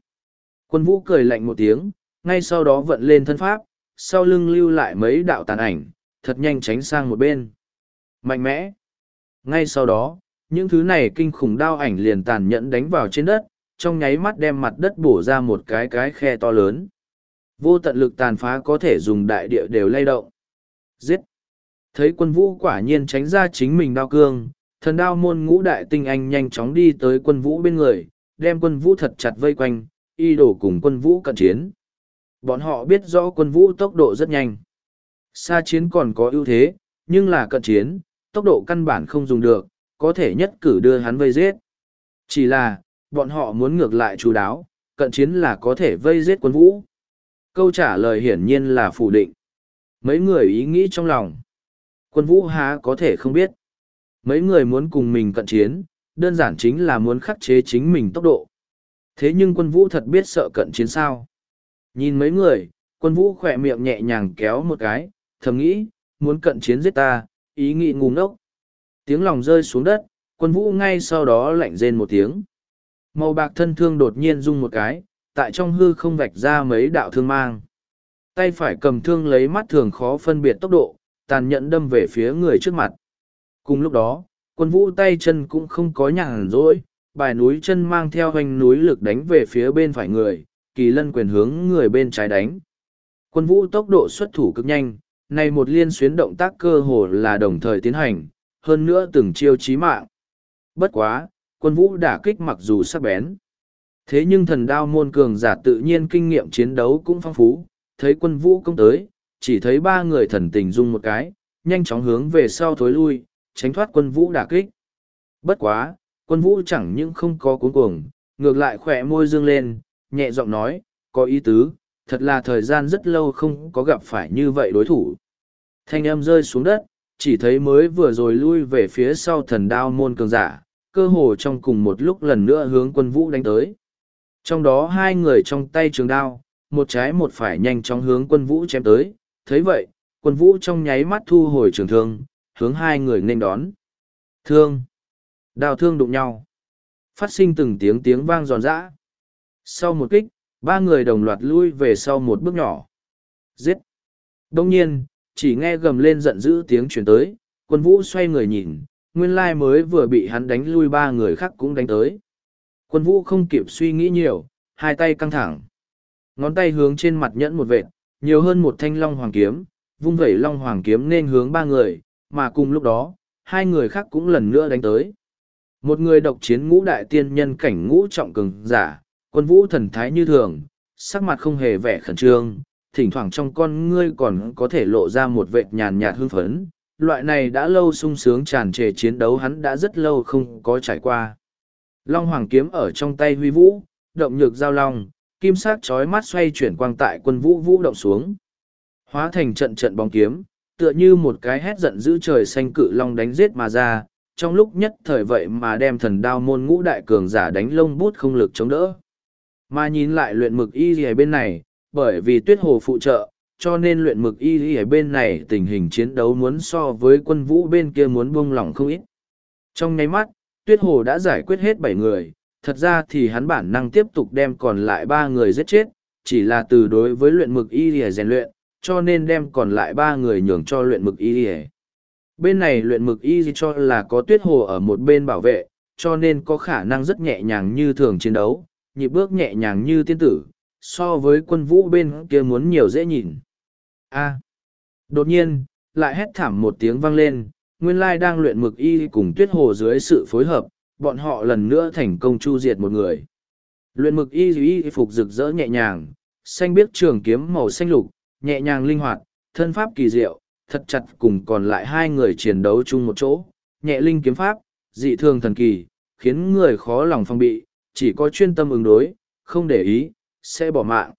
Quân vũ cười lạnh một tiếng, ngay sau đó vận lên thân pháp, sau lưng lưu lại mấy đạo tàn ảnh, thật nhanh tránh sang một bên. Mạnh mẽ. Ngay sau đó, những thứ này kinh khủng đao ảnh liền tàn nhẫn đánh vào trên đất, trong nháy mắt đem mặt đất bổ ra một cái cái khe to lớn. Vô tận lực tàn phá có thể dùng đại địa đều lay động. Giết! Thấy quân vũ quả nhiên tránh ra chính mình đao cương, thần đao môn ngũ đại tinh anh nhanh chóng đi tới quân vũ bên người, đem quân vũ thật chặt vây quanh, y đổ cùng quân vũ cận chiến. Bọn họ biết rõ quân vũ tốc độ rất nhanh. Xa chiến còn có ưu thế, nhưng là cận chiến, tốc độ căn bản không dùng được, có thể nhất cử đưa hắn vây giết. Chỉ là, bọn họ muốn ngược lại chú đáo, cận chiến là có thể vây giết quân vũ. Câu trả lời hiển nhiên là phủ định. Mấy người ý nghĩ trong lòng. Quân vũ há có thể không biết. Mấy người muốn cùng mình cận chiến, đơn giản chính là muốn khắc chế chính mình tốc độ. Thế nhưng quân vũ thật biết sợ cận chiến sao. Nhìn mấy người, quân vũ khỏe miệng nhẹ nhàng kéo một cái, thầm nghĩ, muốn cận chiến giết ta, ý nghĩ ngu ngốc. Tiếng lòng rơi xuống đất, quân vũ ngay sau đó lạnh rên một tiếng. Màu bạc thân thương đột nhiên rung một cái, tại trong hư không vạch ra mấy đạo thương mang. Tay phải cầm thương lấy mắt thường khó phân biệt tốc độ, tàn nhẫn đâm về phía người trước mặt. Cùng lúc đó, quân vũ tay chân cũng không có nhàn rỗi, bài núi chân mang theo hoành núi lực đánh về phía bên phải người, kỳ lân quyền hướng người bên trái đánh. Quân vũ tốc độ xuất thủ cực nhanh, này một liên xuyến động tác cơ hồ là đồng thời tiến hành, hơn nữa từng chiêu chí mạng. Bất quá, quân vũ đả kích mặc dù sắc bén. Thế nhưng thần đao môn cường giả tự nhiên kinh nghiệm chiến đấu cũng phong phú, thấy quân vũ công tới, chỉ thấy ba người thần tình dung một cái, nhanh chóng hướng về sau thối lui, tránh thoát quân vũ đả kích. Bất quá, quân vũ chẳng những không có cuốn cuồng, ngược lại khỏe môi dương lên, nhẹ giọng nói, có ý tứ, thật là thời gian rất lâu không có gặp phải như vậy đối thủ. Thanh âm rơi xuống đất, chỉ thấy mới vừa rồi lui về phía sau thần đao môn cường giả, cơ hồ trong cùng một lúc lần nữa hướng quân vũ đánh tới. Trong đó hai người trong tay trường đao, một trái một phải nhanh chóng hướng quân vũ chém tới, thấy vậy, quân vũ trong nháy mắt thu hồi trường thương, hướng hai người nên đón. Thương! đào thương đụng nhau. Phát sinh từng tiếng tiếng vang giòn giã. Sau một kích, ba người đồng loạt lui về sau một bước nhỏ. Giết! Đông nhiên, chỉ nghe gầm lên giận dữ tiếng chuyển tới, quân vũ xoay người nhìn, nguyên lai mới vừa bị hắn đánh lui ba người khác cũng đánh tới. Quân vũ không kịp suy nghĩ nhiều, hai tay căng thẳng. Ngón tay hướng trên mặt nhẫn một vệt, nhiều hơn một thanh long hoàng kiếm, vung vẩy long hoàng kiếm nên hướng ba người, mà cùng lúc đó, hai người khác cũng lần nữa đánh tới. Một người độc chiến ngũ đại tiên nhân cảnh ngũ trọng cường giả, quân vũ thần thái như thường, sắc mặt không hề vẻ khẩn trương, thỉnh thoảng trong con ngươi còn có thể lộ ra một vệt nhàn nhạt hưng phấn. Loại này đã lâu sung sướng tràn trề chiến đấu hắn đã rất lâu không có trải qua. Long Hoàng kiếm ở trong tay huy vũ, động nhược giao long, kim sắc chói mắt xoay chuyển quang tại quân vũ vũ động xuống. Hóa thành trận trận bóng kiếm, tựa như một cái hét giận dữ trời xanh cự long đánh giết mà ra, trong lúc nhất thời vậy mà đem thần đao môn ngũ đại cường giả đánh lông bút không lực chống đỡ. Mà nhìn lại luyện mực y gì bên này, bởi vì tuyết hồ phụ trợ, cho nên luyện mực y gì bên này tình hình chiến đấu muốn so với quân vũ bên kia muốn buông lỏng không ít. Trong nháy mắt, tuyết hồ đã giải quyết hết bảy người, thật ra thì hắn bản năng tiếp tục đem còn lại ba người giết chết, chỉ là từ đối với luyện mực y gì rèn luyện, cho nên đem còn lại ba người nhường cho luyện mực y ỉa Bên này luyện mực y cho là có tuyết hồ ở một bên bảo vệ, cho nên có khả năng rất nhẹ nhàng như thường chiến đấu, nhịp bước nhẹ nhàng như tiên tử, so với quân vũ bên kia muốn nhiều dễ nhìn. A. Đột nhiên, lại hét thảm một tiếng vang lên, nguyên lai đang luyện mực y cùng tuyết hồ dưới sự phối hợp, bọn họ lần nữa thành công chu diệt một người. Luyện mực y y phục rực rỡ nhẹ nhàng, xanh biếc trường kiếm màu xanh lục, nhẹ nhàng linh hoạt, thân pháp kỳ diệu, thật chặt cùng còn lại hai người chiến đấu chung một chỗ, nhẹ linh kiếm pháp, dị thường thần kỳ, khiến người khó lòng phong bị, chỉ có chuyên tâm ứng đối, không để ý, sẽ bỏ mạng.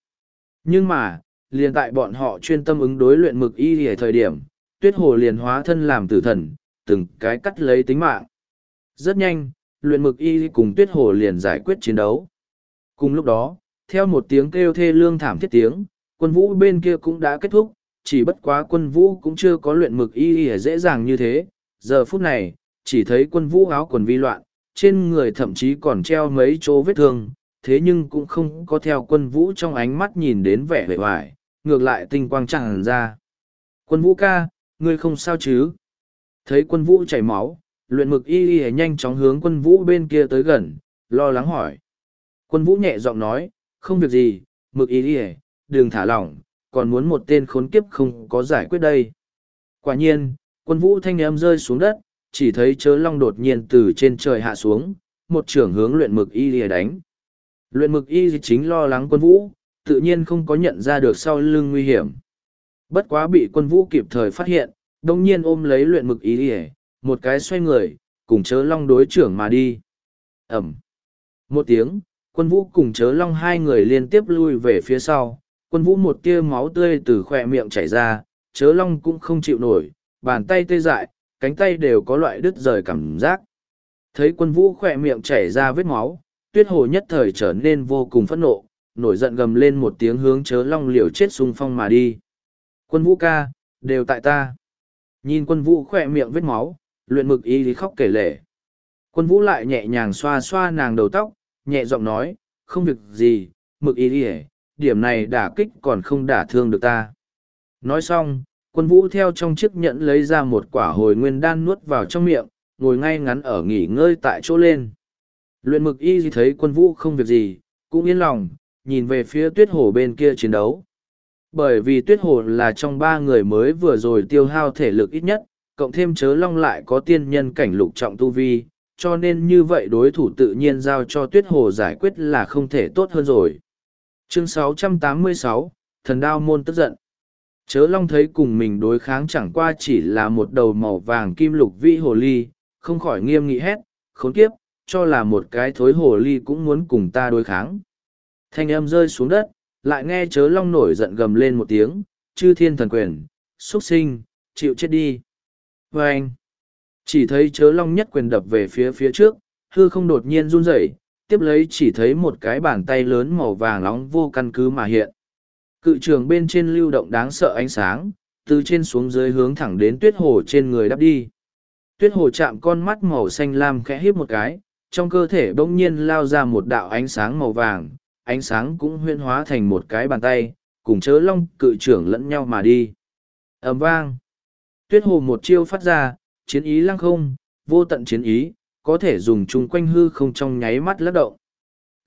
Nhưng mà, liền tại bọn họ chuyên tâm ứng đối luyện mực y ở thời điểm, tuyết hồ liền hóa thân làm tử thần, từng cái cắt lấy tính mạng. Rất nhanh, luyện mực y cùng tuyết hồ liền giải quyết chiến đấu. Cùng lúc đó, theo một tiếng kêu thê lương thảm thiết tiếng, quân vũ bên kia cũng đã kết thúc, chỉ bất quá quân vũ cũng chưa có luyện mực y y dễ dàng như thế. Giờ phút này, chỉ thấy quân vũ áo quần vi loạn, trên người thậm chí còn treo mấy chỗ vết thương, thế nhưng cũng không có theo quân vũ trong ánh mắt nhìn đến vẻ vẻ hoài, ngược lại tinh quang chẳng ra. Quân vũ ca, ngươi không sao chứ? Thấy quân vũ chảy máu, luyện mực y y nhanh chóng hướng quân vũ bên kia tới gần, lo lắng hỏi. Quân vũ nhẹ giọng nói, không việc gì, mực y y, đừng thả lỏng, còn muốn một tên khốn kiếp không có giải quyết đây. Quả nhiên, quân vũ thanh em rơi xuống đất, chỉ thấy chớ long đột nhiên từ trên trời hạ xuống, một trưởng hướng luyện mực y lìa đánh. Luyện mực y chính lo lắng quân vũ, tự nhiên không có nhận ra được sau lưng nguy hiểm. Bất quá bị quân vũ kịp thời phát hiện, đồng nhiên ôm lấy luyện mực y lìa, một cái xoay người, cùng chớ long đối trưởng mà đi. Ẩm. Một tiếng, quân vũ cùng chớ long hai người liên tiếp lui về phía sau, quân vũ một tia máu tươi từ khỏe miệng chảy ra, chớ long cũng không chịu nổi, bàn tay tê dại, cánh tay đều có loại đứt rời cảm giác. Thấy quân vũ khỏe miệng chảy ra vết máu, tuyết hồ nhất thời trở nên vô cùng phẫn nộ, nổi giận gầm lên một tiếng hướng chớ long liều chết xung phong mà đi. Quân vũ ca, đều tại ta. Nhìn quân vũ khỏe miệng vết máu, luyện mực y thì khóc kể lể. Quân vũ lại nhẹ nhàng xoa xoa nàng đầu tóc, nhẹ giọng nói, không việc gì, mực y đi điểm này đả kích còn không đả thương được ta. Nói xong, quân vũ theo trong chiếc nhẫn lấy ra một quả hồi nguyên đan nuốt vào trong miệng, ngồi ngay ngắn ở nghỉ ngơi tại chỗ lên. Luyện mực y thấy quân vũ không việc gì, cũng yên lòng, nhìn về phía tuyết hồ bên kia chiến đấu. Bởi vì tuyết hồ là trong ba người mới vừa rồi tiêu hao thể lực ít nhất, cộng thêm chớ long lại có tiên nhân cảnh lục trọng tu vi, cho nên như vậy đối thủ tự nhiên giao cho tuyết hồ giải quyết là không thể tốt hơn rồi. Chương 686, Thần Đao Môn tức giận. Chớ long thấy cùng mình đối kháng chẳng qua chỉ là một đầu màu vàng kim lục vĩ hồ ly, không khỏi nghiêm nghị hét, khốn kiếp, cho là một cái thối hồ ly cũng muốn cùng ta đối kháng. Thanh âm rơi xuống đất, lại nghe chớ long nổi giận gầm lên một tiếng, chư thiên thần quyền, xuất sinh, chịu chết đi. vê anh, chỉ thấy chớ long nhất quyền đập về phía phía trước, hư không đột nhiên run rẩy, tiếp lấy chỉ thấy một cái bàn tay lớn màu vàng nóng vô căn cứ mà hiện. Cự trường bên trên lưu động đáng sợ ánh sáng, từ trên xuống dưới hướng thẳng đến tuyết hồ trên người đắp đi. Tuyết hồ chạm con mắt màu xanh lam khẽ híp một cái, trong cơ thể bỗng nhiên lao ra một đạo ánh sáng màu vàng, ánh sáng cũng huyên hóa thành một cái bàn tay, cùng chớ long cự trưởng lẫn nhau mà đi. ầm vang. Tuyết hồ một chiêu phát ra, chiến ý lăng không, vô tận chiến ý, có thể dùng chung quanh hư không trong nháy mắt lắc động.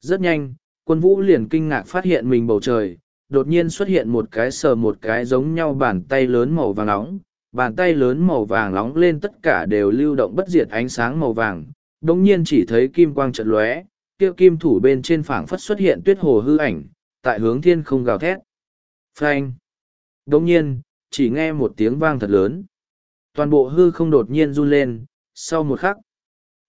Rất nhanh, quân vũ liền kinh ngạc phát hiện mình bầu trời, đột nhiên xuất hiện một cái sờ một cái giống nhau bàn tay lớn màu vàng nóng, bàn tay lớn màu vàng nóng lên tất cả đều lưu động bất diệt ánh sáng màu vàng, đồng nhiên chỉ thấy kim quang trận lóe, kia kim thủ bên trên phảng phất xuất hiện tuyết hồ hư ảnh, tại hướng thiên không gào thét. Phanh! Đồng nhiên, chỉ nghe một tiếng vang thật lớn. Toàn bộ hư không đột nhiên run lên, sau một khắc,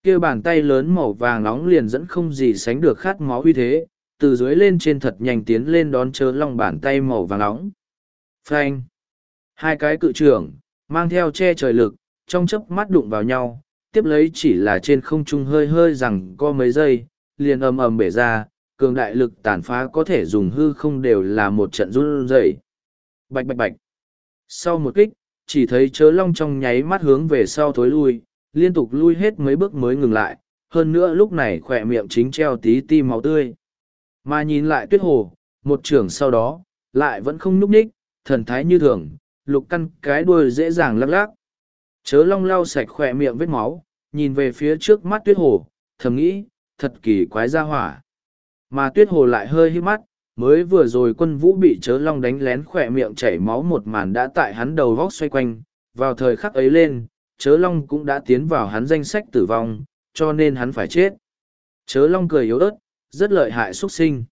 kia bàn tay lớn màu vàng nóng liền dẫn không gì sánh được khát máu uy thế, từ dưới lên trên thật nhanh tiến lên đón chớ lòng bàn tay màu vàng nóng. Phanh! Hai cái cự trưởng, mang theo che trời lực, trong chớp mắt đụng vào nhau, tiếp lấy chỉ là trên không trung hơi hơi rằng có mấy giây, liền ầm ầm bể ra, cường đại lực tàn phá có thể dùng hư không đều là một trận run rẩy. Bạch bạch bạch. Sau một kích, chỉ thấy chớ long trong nháy mắt hướng về sau thối lui, liên tục lui hết mấy bước mới ngừng lại, hơn nữa lúc này khỏe miệng chính treo tí ti máu tươi. Mà nhìn lại tuyết hồ, một trưởng sau đó, lại vẫn không nhúc nhích, thần thái như thường, lục căn cái đuôi dễ dàng lắc lắc. Chớ long lau sạch khỏe miệng vết máu, nhìn về phía trước mắt tuyết hồ, thầm nghĩ, thật kỳ quái ra hỏa. Mà tuyết hồ lại hơi hít mắt, mới vừa rồi quân vũ bị chớ long đánh lén khỏe miệng chảy máu một màn đã tại hắn đầu vóc xoay quanh, vào thời khắc ấy lên, chớ long cũng đã tiến vào hắn danh sách tử vong, cho nên hắn phải chết. Chớ long cười yếu ớt, rất lợi hại xuất sinh.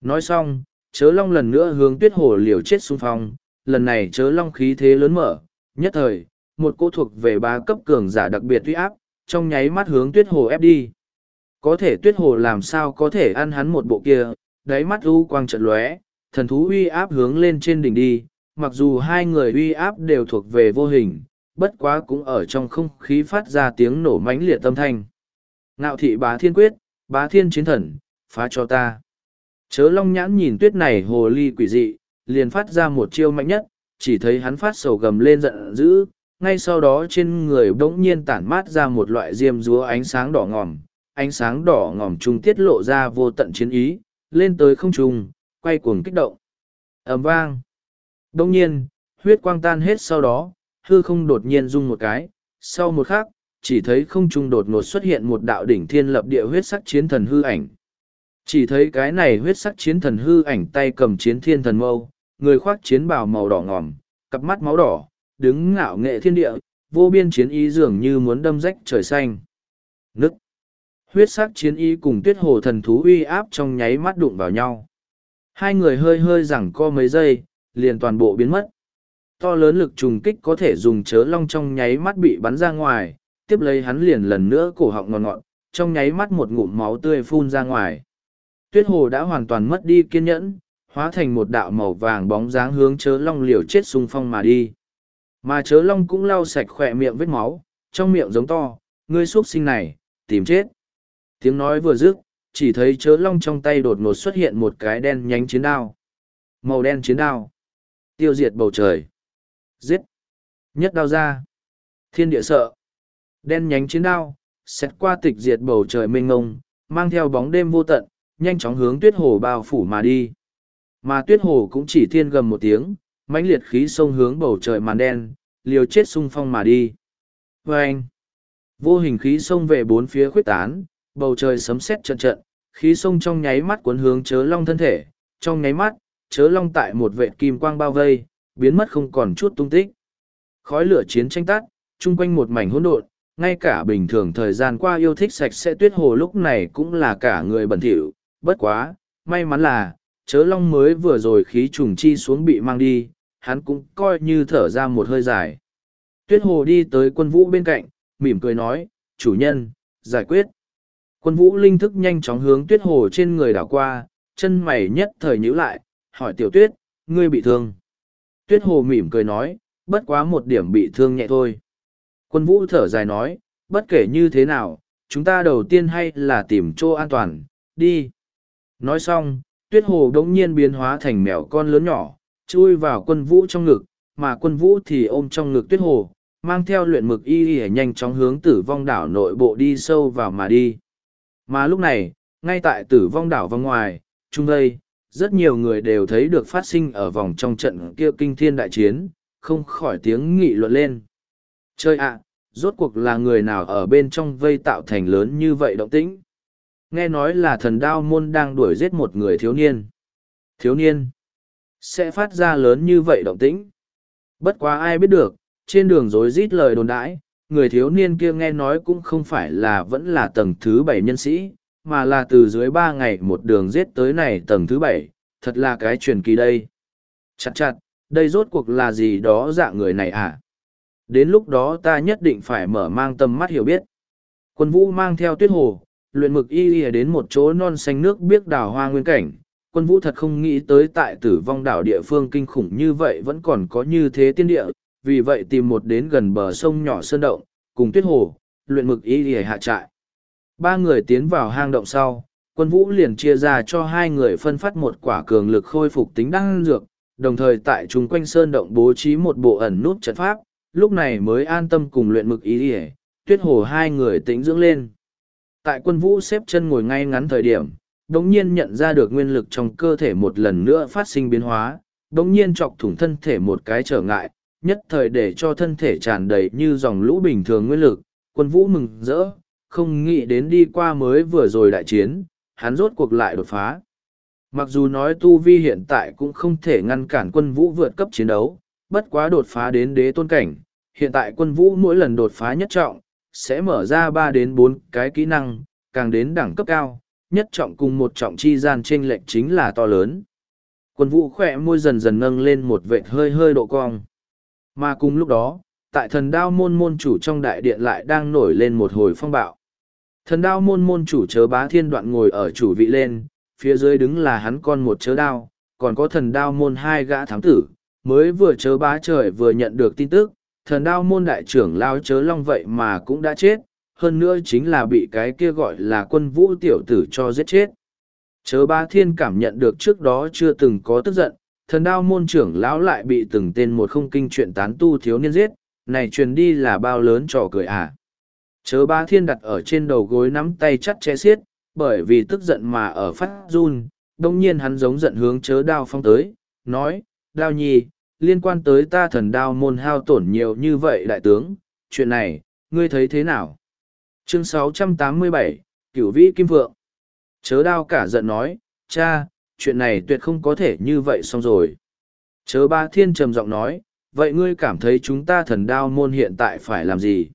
Nói xong, chớ long lần nữa hướng tuyết hồ liều chết xung phong, lần này chớ long khí thế lớn mở, nhất thời, một cô thuộc về ba cấp cường giả đặc biệt uy áp, trong nháy mắt hướng tuyết hồ ép đi. Có thể tuyết hồ làm sao có thể ăn hắn một bộ kia, đáy mắt u quang trận lóe, thần thú uy áp hướng lên trên đỉnh đi, mặc dù hai người uy áp đều thuộc về vô hình, bất quá cũng ở trong không khí phát ra tiếng nổ mãnh liệt tâm thanh. Ngạo thị bá thiên quyết, bá thiên chiến thần, phá cho ta. Chớ long nhãn nhìn tuyết này hồ ly quỷ dị, liền phát ra một chiêu mạnh nhất, chỉ thấy hắn phát sầu gầm lên giận dữ, ngay sau đó trên người bỗng nhiên tản mát ra một loại diêm rúa ánh sáng đỏ ngòm, ánh sáng đỏ ngòm trung tiết lộ ra vô tận chiến ý, lên tới không trung, quay cuồng kích động. ầm vang. Đông nhiên, huyết quang tan hết sau đó, hư không đột nhiên rung một cái, sau một khắc, chỉ thấy không trung đột ngột xuất hiện một đạo đỉnh thiên lập địa huyết sắc chiến thần hư ảnh. Chỉ thấy cái này huyết sắc chiến thần hư ảnh tay cầm chiến thiên thần mâu, người khoác chiến bào màu đỏ ngòm, cặp mắt máu đỏ, đứng ngạo nghệ thiên địa, vô biên chiến ý dường như muốn đâm rách trời xanh. Nức! Huyết sắc chiến ý cùng tuyết hồ thần thú uy áp trong nháy mắt đụng vào nhau. Hai người hơi hơi rằng co mấy giây, liền toàn bộ biến mất. To lớn lực trùng kích có thể dùng chớ long trong nháy mắt bị bắn ra ngoài, tiếp lấy hắn liền lần nữa cổ họng ngọt ngọt, trong nháy mắt một ngụm máu tươi phun ra ngoài. Tuyết hồ đã hoàn toàn mất đi kiên nhẫn, hóa thành một đạo màu vàng bóng dáng hướng chớ long liều chết xung phong mà đi. Mà chớ long cũng lau sạch khỏe miệng vết máu, trong miệng giống to, ngươi xuất sinh này, tìm chết. Tiếng nói vừa dứt, chỉ thấy chớ long trong tay đột ngột xuất hiện một cái đen nhánh chiến đao. Màu đen chiến đao. Tiêu diệt bầu trời. Giết. Nhất đao ra. Thiên địa sợ. Đen nhánh chiến đao, xét qua tịch diệt bầu trời mênh ngông, mang theo bóng đêm vô tận, nhanh chóng hướng tuyết hồ bao phủ mà đi. Mà tuyết hồ cũng chỉ thiên gầm một tiếng, mãnh liệt khí sông hướng bầu trời màn đen, liều chết sung phong mà đi. Và anh, vô hình khí sông về bốn phía khuyết tán, bầu trời sấm sét trận trận, khí sông trong nháy mắt cuốn hướng chớ long thân thể, trong nháy mắt, chớ long tại một vệ kim quang bao vây, biến mất không còn chút tung tích. Khói lửa chiến tranh tắt, chung quanh một mảnh hỗn độn, ngay cả bình thường thời gian qua yêu thích sạch sẽ tuyết hồ lúc này cũng là cả người bẩn thỉu, bất quá, may mắn là, chớ long mới vừa rồi khí trùng chi xuống bị mang đi, hắn cũng coi như thở ra một hơi dài. Tuyết hồ đi tới quân vũ bên cạnh, mỉm cười nói, chủ nhân, giải quyết. Quân vũ linh thức nhanh chóng hướng tuyết hồ trên người đảo qua, chân mày nhất thời nhíu lại, hỏi tiểu tuyết, ngươi bị thương. Tuyết hồ mỉm cười nói, bất quá một điểm bị thương nhẹ thôi. Quân vũ thở dài nói, bất kể như thế nào, chúng ta đầu tiên hay là tìm chỗ an toàn, đi. Nói xong, tuyết hồ đống nhiên biến hóa thành mèo con lớn nhỏ, chui vào quân vũ trong ngực, mà quân vũ thì ôm trong ngực tuyết hồ, mang theo luyện mực y y nhanh chóng hướng tử vong đảo nội bộ đi sâu vào mà đi. Mà lúc này, ngay tại tử vong đảo vòng ngoài, trung đây, rất nhiều người đều thấy được phát sinh ở vòng trong trận kia kinh thiên đại chiến, không khỏi tiếng nghị luận lên. Chơi ạ, rốt cuộc là người nào ở bên trong vây tạo thành lớn như vậy động tĩnh? Nghe nói là thần đao môn đang đuổi giết một người thiếu niên. Thiếu niên? Sẽ phát ra lớn như vậy động tĩnh? Bất quá ai biết được, trên đường rối rít lời đồn đãi, người thiếu niên kia nghe nói cũng không phải là vẫn là tầng thứ bảy nhân sĩ, mà là từ dưới ba ngày một đường giết tới này tầng thứ bảy, thật là cái truyền kỳ đây. Chặt chặt, đây rốt cuộc là gì đó dạng người này à? Đến lúc đó ta nhất định phải mở mang tầm mắt hiểu biết. Quân vũ mang theo tuyết hồ, luyện mực y y đến một chỗ non xanh nước biếc đào hoa nguyên cảnh. Quân vũ thật không nghĩ tới tại tử vong đảo địa phương kinh khủng như vậy vẫn còn có như thế tiên địa, vì vậy tìm một đến gần bờ sông nhỏ sơn động, cùng tuyết hồ, luyện mực y y hạ trại. Ba người tiến vào hang động sau, quân vũ liền chia ra cho hai người phân phát một quả cường lực khôi phục tính đăng dược, đồng thời tại chung quanh sơn động bố trí một bộ ẩn nút trận pháp, lúc này mới an tâm cùng luyện mực ý ỉa tuyết hồ hai người tĩnh dưỡng lên. Tại quân vũ xếp chân ngồi ngay ngắn thời điểm đống nhiên nhận ra được nguyên lực trong cơ thể một lần nữa phát sinh biến hóa đống nhiên chọc thủng thân thể một cái trở ngại nhất thời để cho thân thể tràn đầy như dòng lũ bình thường nguyên lực quân vũ mừng rỡ không nghĩ đến đi qua mới vừa rồi đại chiến hắn rốt cuộc lại đột phá mặc dù nói tu vi hiện tại cũng không thể ngăn cản quân vũ vượt cấp chiến đấu bất quá đột phá đến đế tôn cảnh, hiện tại quân vũ mỗi lần đột phá nhất trọng, sẽ mở ra ba đến bốn cái kỹ năng, càng đến đẳng cấp cao, nhất trọng cùng một trọng chi gian trên lệnh chính là to lớn. Quân vũ khỏe môi dần dần nâng lên một vệt hơi hơi độ cong. Mà cùng lúc đó, tại thần đao môn môn chủ trong đại điện lại đang nổi lên một hồi phong bạo. Thần đao môn môn chủ chớ bá thiên đoạn ngồi ở chủ vị lên, phía dưới đứng là hắn con một chớ đao, còn có thần đao môn hai gã thám tử, mới vừa chớ bá trời vừa nhận được tin tức, thần đao môn đại trưởng lao chớ long vậy mà cũng đã chết, hơn nữa chính là bị cái kia gọi là quân vũ tiểu tử cho giết chết. Chớ bá thiên cảm nhận được trước đó chưa từng có tức giận, thần đao môn trưởng lão lại bị từng tên một không kinh chuyện tán tu thiếu niên giết, này truyền đi là bao lớn trò cười à. Chớ Ba thiên đặt ở trên đầu gối nắm tay chắt che xiết, bởi vì tức giận mà ở phát run, đông nhiên hắn giống giận hướng chớ đao phong tới, nói, đao nhi, liên quan tới ta thần đao môn hao tổn nhiều như vậy đại tướng, chuyện này, ngươi thấy thế nào? Chương 687, Cửu Vĩ Kim Phượng Chớ đao cả giận nói, cha, chuyện này tuyệt không có thể như vậy xong rồi. Chớ ba thiên trầm giọng nói, vậy ngươi cảm thấy chúng ta thần đao môn hiện tại phải làm gì?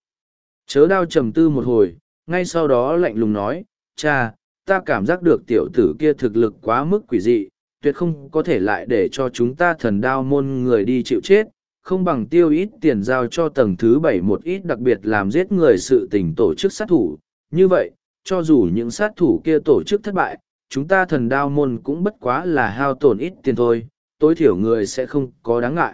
Chớ đao trầm tư một hồi, ngay sau đó lạnh lùng nói, cha, ta cảm giác được tiểu tử kia thực lực quá mức quỷ dị, tuyệt không có thể lại để cho chúng ta thần đao môn người đi chịu chết, không bằng tiêu ít tiền giao cho tầng thứ bảy một ít đặc biệt làm giết người sự tình tổ chức sát thủ. Như vậy, cho dù những sát thủ kia tổ chức thất bại, chúng ta thần đao môn cũng bất quá là hao tổn ít tiền thôi, tối thiểu người sẽ không có đáng ngại.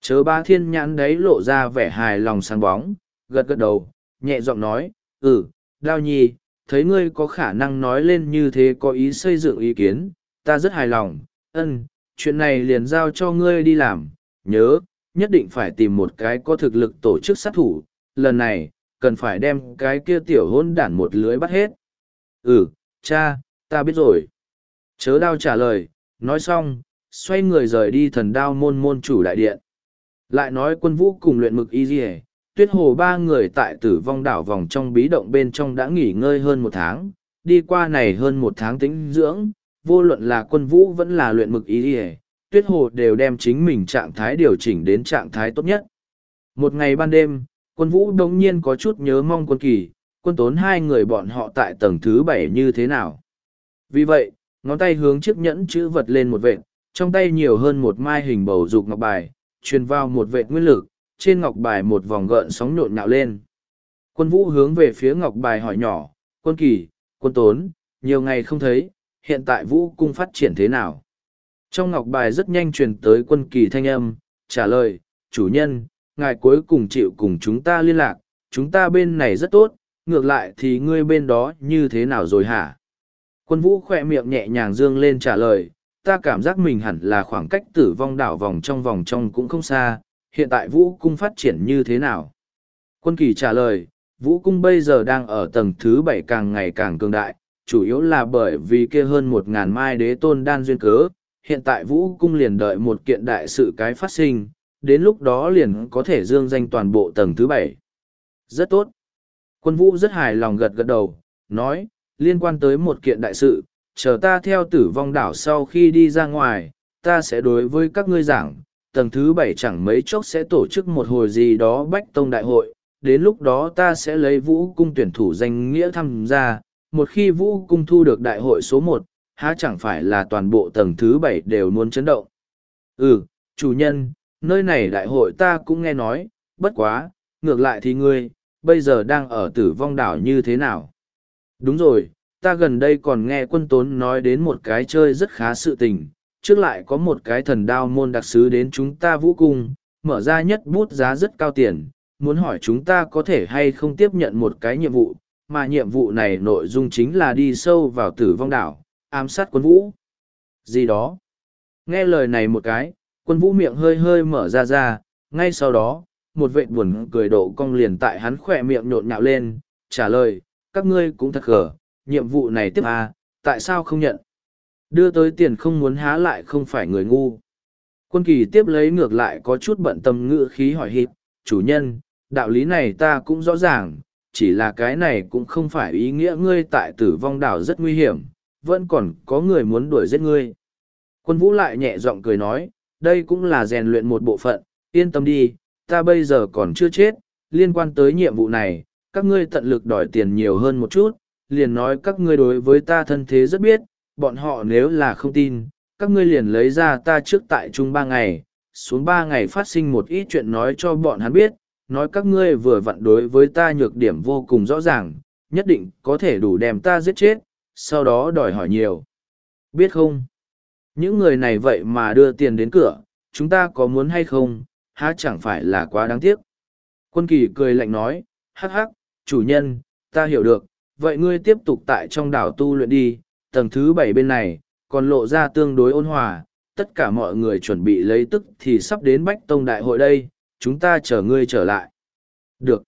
Chớ ba thiên nhãn đấy lộ ra vẻ hài lòng sáng bóng, gật gật đầu, nhẹ giọng nói, ừ, đao nhi, thấy ngươi có khả năng nói lên như thế có ý xây dựng ý kiến, ta rất hài lòng, ân, chuyện này liền giao cho ngươi đi làm, nhớ, nhất định phải tìm một cái có thực lực tổ chức sát thủ, lần này, cần phải đem cái kia tiểu hôn đản một lưới bắt hết. Ừ, cha, ta biết rồi. Chớ đao trả lời, nói xong, xoay người rời đi thần đao môn môn chủ đại điện. Lại nói quân vũ cùng luyện mực y dì tuyết hồ ba người tại tử vong đảo vòng trong bí động bên trong đã nghỉ ngơi hơn một tháng, đi qua này hơn một tháng tĩnh dưỡng, vô luận là quân vũ vẫn là luyện mực ý dì tuyết hồ đều đem chính mình trạng thái điều chỉnh đến trạng thái tốt nhất. Một ngày ban đêm, quân vũ đống nhiên có chút nhớ mong quân kỳ, quân tốn hai người bọn họ tại tầng thứ bảy như thế nào. Vì vậy, ngón tay hướng chiếc nhẫn chữ vật lên một vệt, trong tay nhiều hơn một mai hình bầu dục ngọc bài, truyền vào một vệt nguyên lực, trên ngọc bài một vòng gợn sóng nhộn nhạo lên. Quân vũ hướng về phía ngọc bài hỏi nhỏ, quân kỳ, quân tốn, nhiều ngày không thấy, hiện tại vũ cung phát triển thế nào? Trong ngọc bài rất nhanh truyền tới quân kỳ thanh âm, trả lời, chủ nhân, ngài cuối cùng chịu cùng chúng ta liên lạc, chúng ta bên này rất tốt, ngược lại thì ngươi bên đó như thế nào rồi hả? Quân vũ khỏe miệng nhẹ nhàng dương lên trả lời, ta cảm giác mình hẳn là khoảng cách tử vong đảo vòng trong vòng trong cũng không xa, hiện tại vũ cung phát triển như thế nào? Quân kỳ trả lời, vũ cung bây giờ đang ở tầng thứ bảy càng ngày càng cường đại, chủ yếu là bởi vì kia hơn một ngàn mai đế tôn đan duyên cớ, hiện tại vũ cung liền đợi một kiện đại sự cái phát sinh, đến lúc đó liền có thể dương danh toàn bộ tầng thứ bảy. Rất tốt. Quân vũ rất hài lòng gật gật đầu, nói, liên quan tới một kiện đại sự, chờ ta theo tử vong đảo sau khi đi ra ngoài, ta sẽ đối với các ngươi giảng, tầng thứ bảy chẳng mấy chốc sẽ tổ chức một hồi gì đó bách tông đại hội, đến lúc đó ta sẽ lấy vũ cung tuyển thủ danh nghĩa tham gia, một khi vũ cung thu được đại hội số một, há chẳng phải là toàn bộ tầng thứ bảy đều muốn chấn động. Ừ, chủ nhân, nơi này đại hội ta cũng nghe nói, bất quá, ngược lại thì ngươi, bây giờ đang ở tử vong đảo như thế nào? Đúng rồi, ta gần đây còn nghe quân tốn nói đến một cái chơi rất khá sự tình, trước lại có một cái thần đao môn đặc sứ đến chúng ta vũ cung, mở ra nhất bút giá rất cao tiền, muốn hỏi chúng ta có thể hay không tiếp nhận một cái nhiệm vụ, mà nhiệm vụ này nội dung chính là đi sâu vào tử vong đảo, ám sát quân vũ. Gì đó? Nghe lời này một cái, quân vũ miệng hơi hơi mở ra ra, ngay sau đó, một vệ buồn cười độ cong liền tại hắn khỏe miệng nhộn nhạo lên, trả lời, các ngươi cũng thật gở, nhiệm vụ này tiếp à, tại sao không nhận? Đưa tới tiền không muốn há lại không phải người ngu. Quân kỳ tiếp lấy ngược lại có chút bận tâm ngữ khí hỏi hịp, chủ nhân, đạo lý này ta cũng rõ ràng, chỉ là cái này cũng không phải ý nghĩa ngươi tại tử vong đảo rất nguy hiểm, vẫn còn có người muốn đuổi giết ngươi. Quân vũ lại nhẹ giọng cười nói, đây cũng là rèn luyện một bộ phận, yên tâm đi, ta bây giờ còn chưa chết, liên quan tới nhiệm vụ này, các ngươi tận lực đòi tiền nhiều hơn một chút, liền nói các ngươi đối với ta thân thế rất biết, bọn họ nếu là không tin, các ngươi liền lấy ra ta trước tại chung ba ngày, xuống ba ngày phát sinh một ít chuyện nói cho bọn hắn biết, nói các ngươi vừa vặn đối với ta nhược điểm vô cùng rõ ràng, nhất định có thể đủ đem ta giết chết, sau đó đòi hỏi nhiều. Biết không? Những người này vậy mà đưa tiền đến cửa, chúng ta có muốn hay không, há chẳng phải là quá đáng tiếc. Quân kỳ cười lạnh nói, hắc hắc, chủ nhân, ta hiểu được, vậy ngươi tiếp tục tại trong đảo tu luyện đi, tầng thứ bảy bên này, còn lộ ra tương đối ôn hòa, tất cả mọi người chuẩn bị lấy tức thì sắp đến Bách Tông Đại hội đây, chúng ta chờ ngươi trở lại. Được.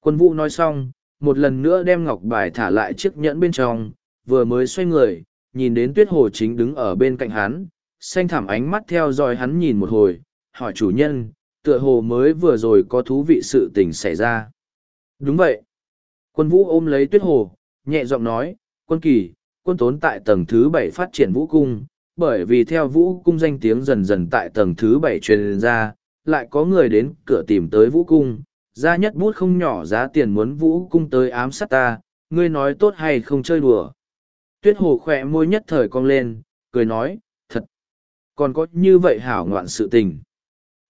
Quân vũ nói xong, một lần nữa đem ngọc bài thả lại chiếc nhẫn bên trong, vừa mới xoay người, nhìn đến tuyết hồ chính đứng ở bên cạnh hắn, xanh thảm ánh mắt theo dõi hắn nhìn một hồi, hỏi chủ nhân, tựa hồ mới vừa rồi có thú vị sự tình xảy ra. Đúng vậy. Quân vũ ôm lấy tuyết hồ, nhẹ giọng nói, quân kỳ, quân tốn tại tầng thứ bảy phát triển vũ cung, bởi vì theo vũ cung danh tiếng dần dần tại tầng thứ bảy truyền ra, lại có người đến cửa tìm tới vũ cung, ra nhất bút không nhỏ giá tiền muốn vũ cung tới ám sát ta, ngươi nói tốt hay không chơi đùa. Tuyết hồ khỏe môi nhất thời cong lên, cười nói, thật, còn có như vậy hảo ngoạn sự tình.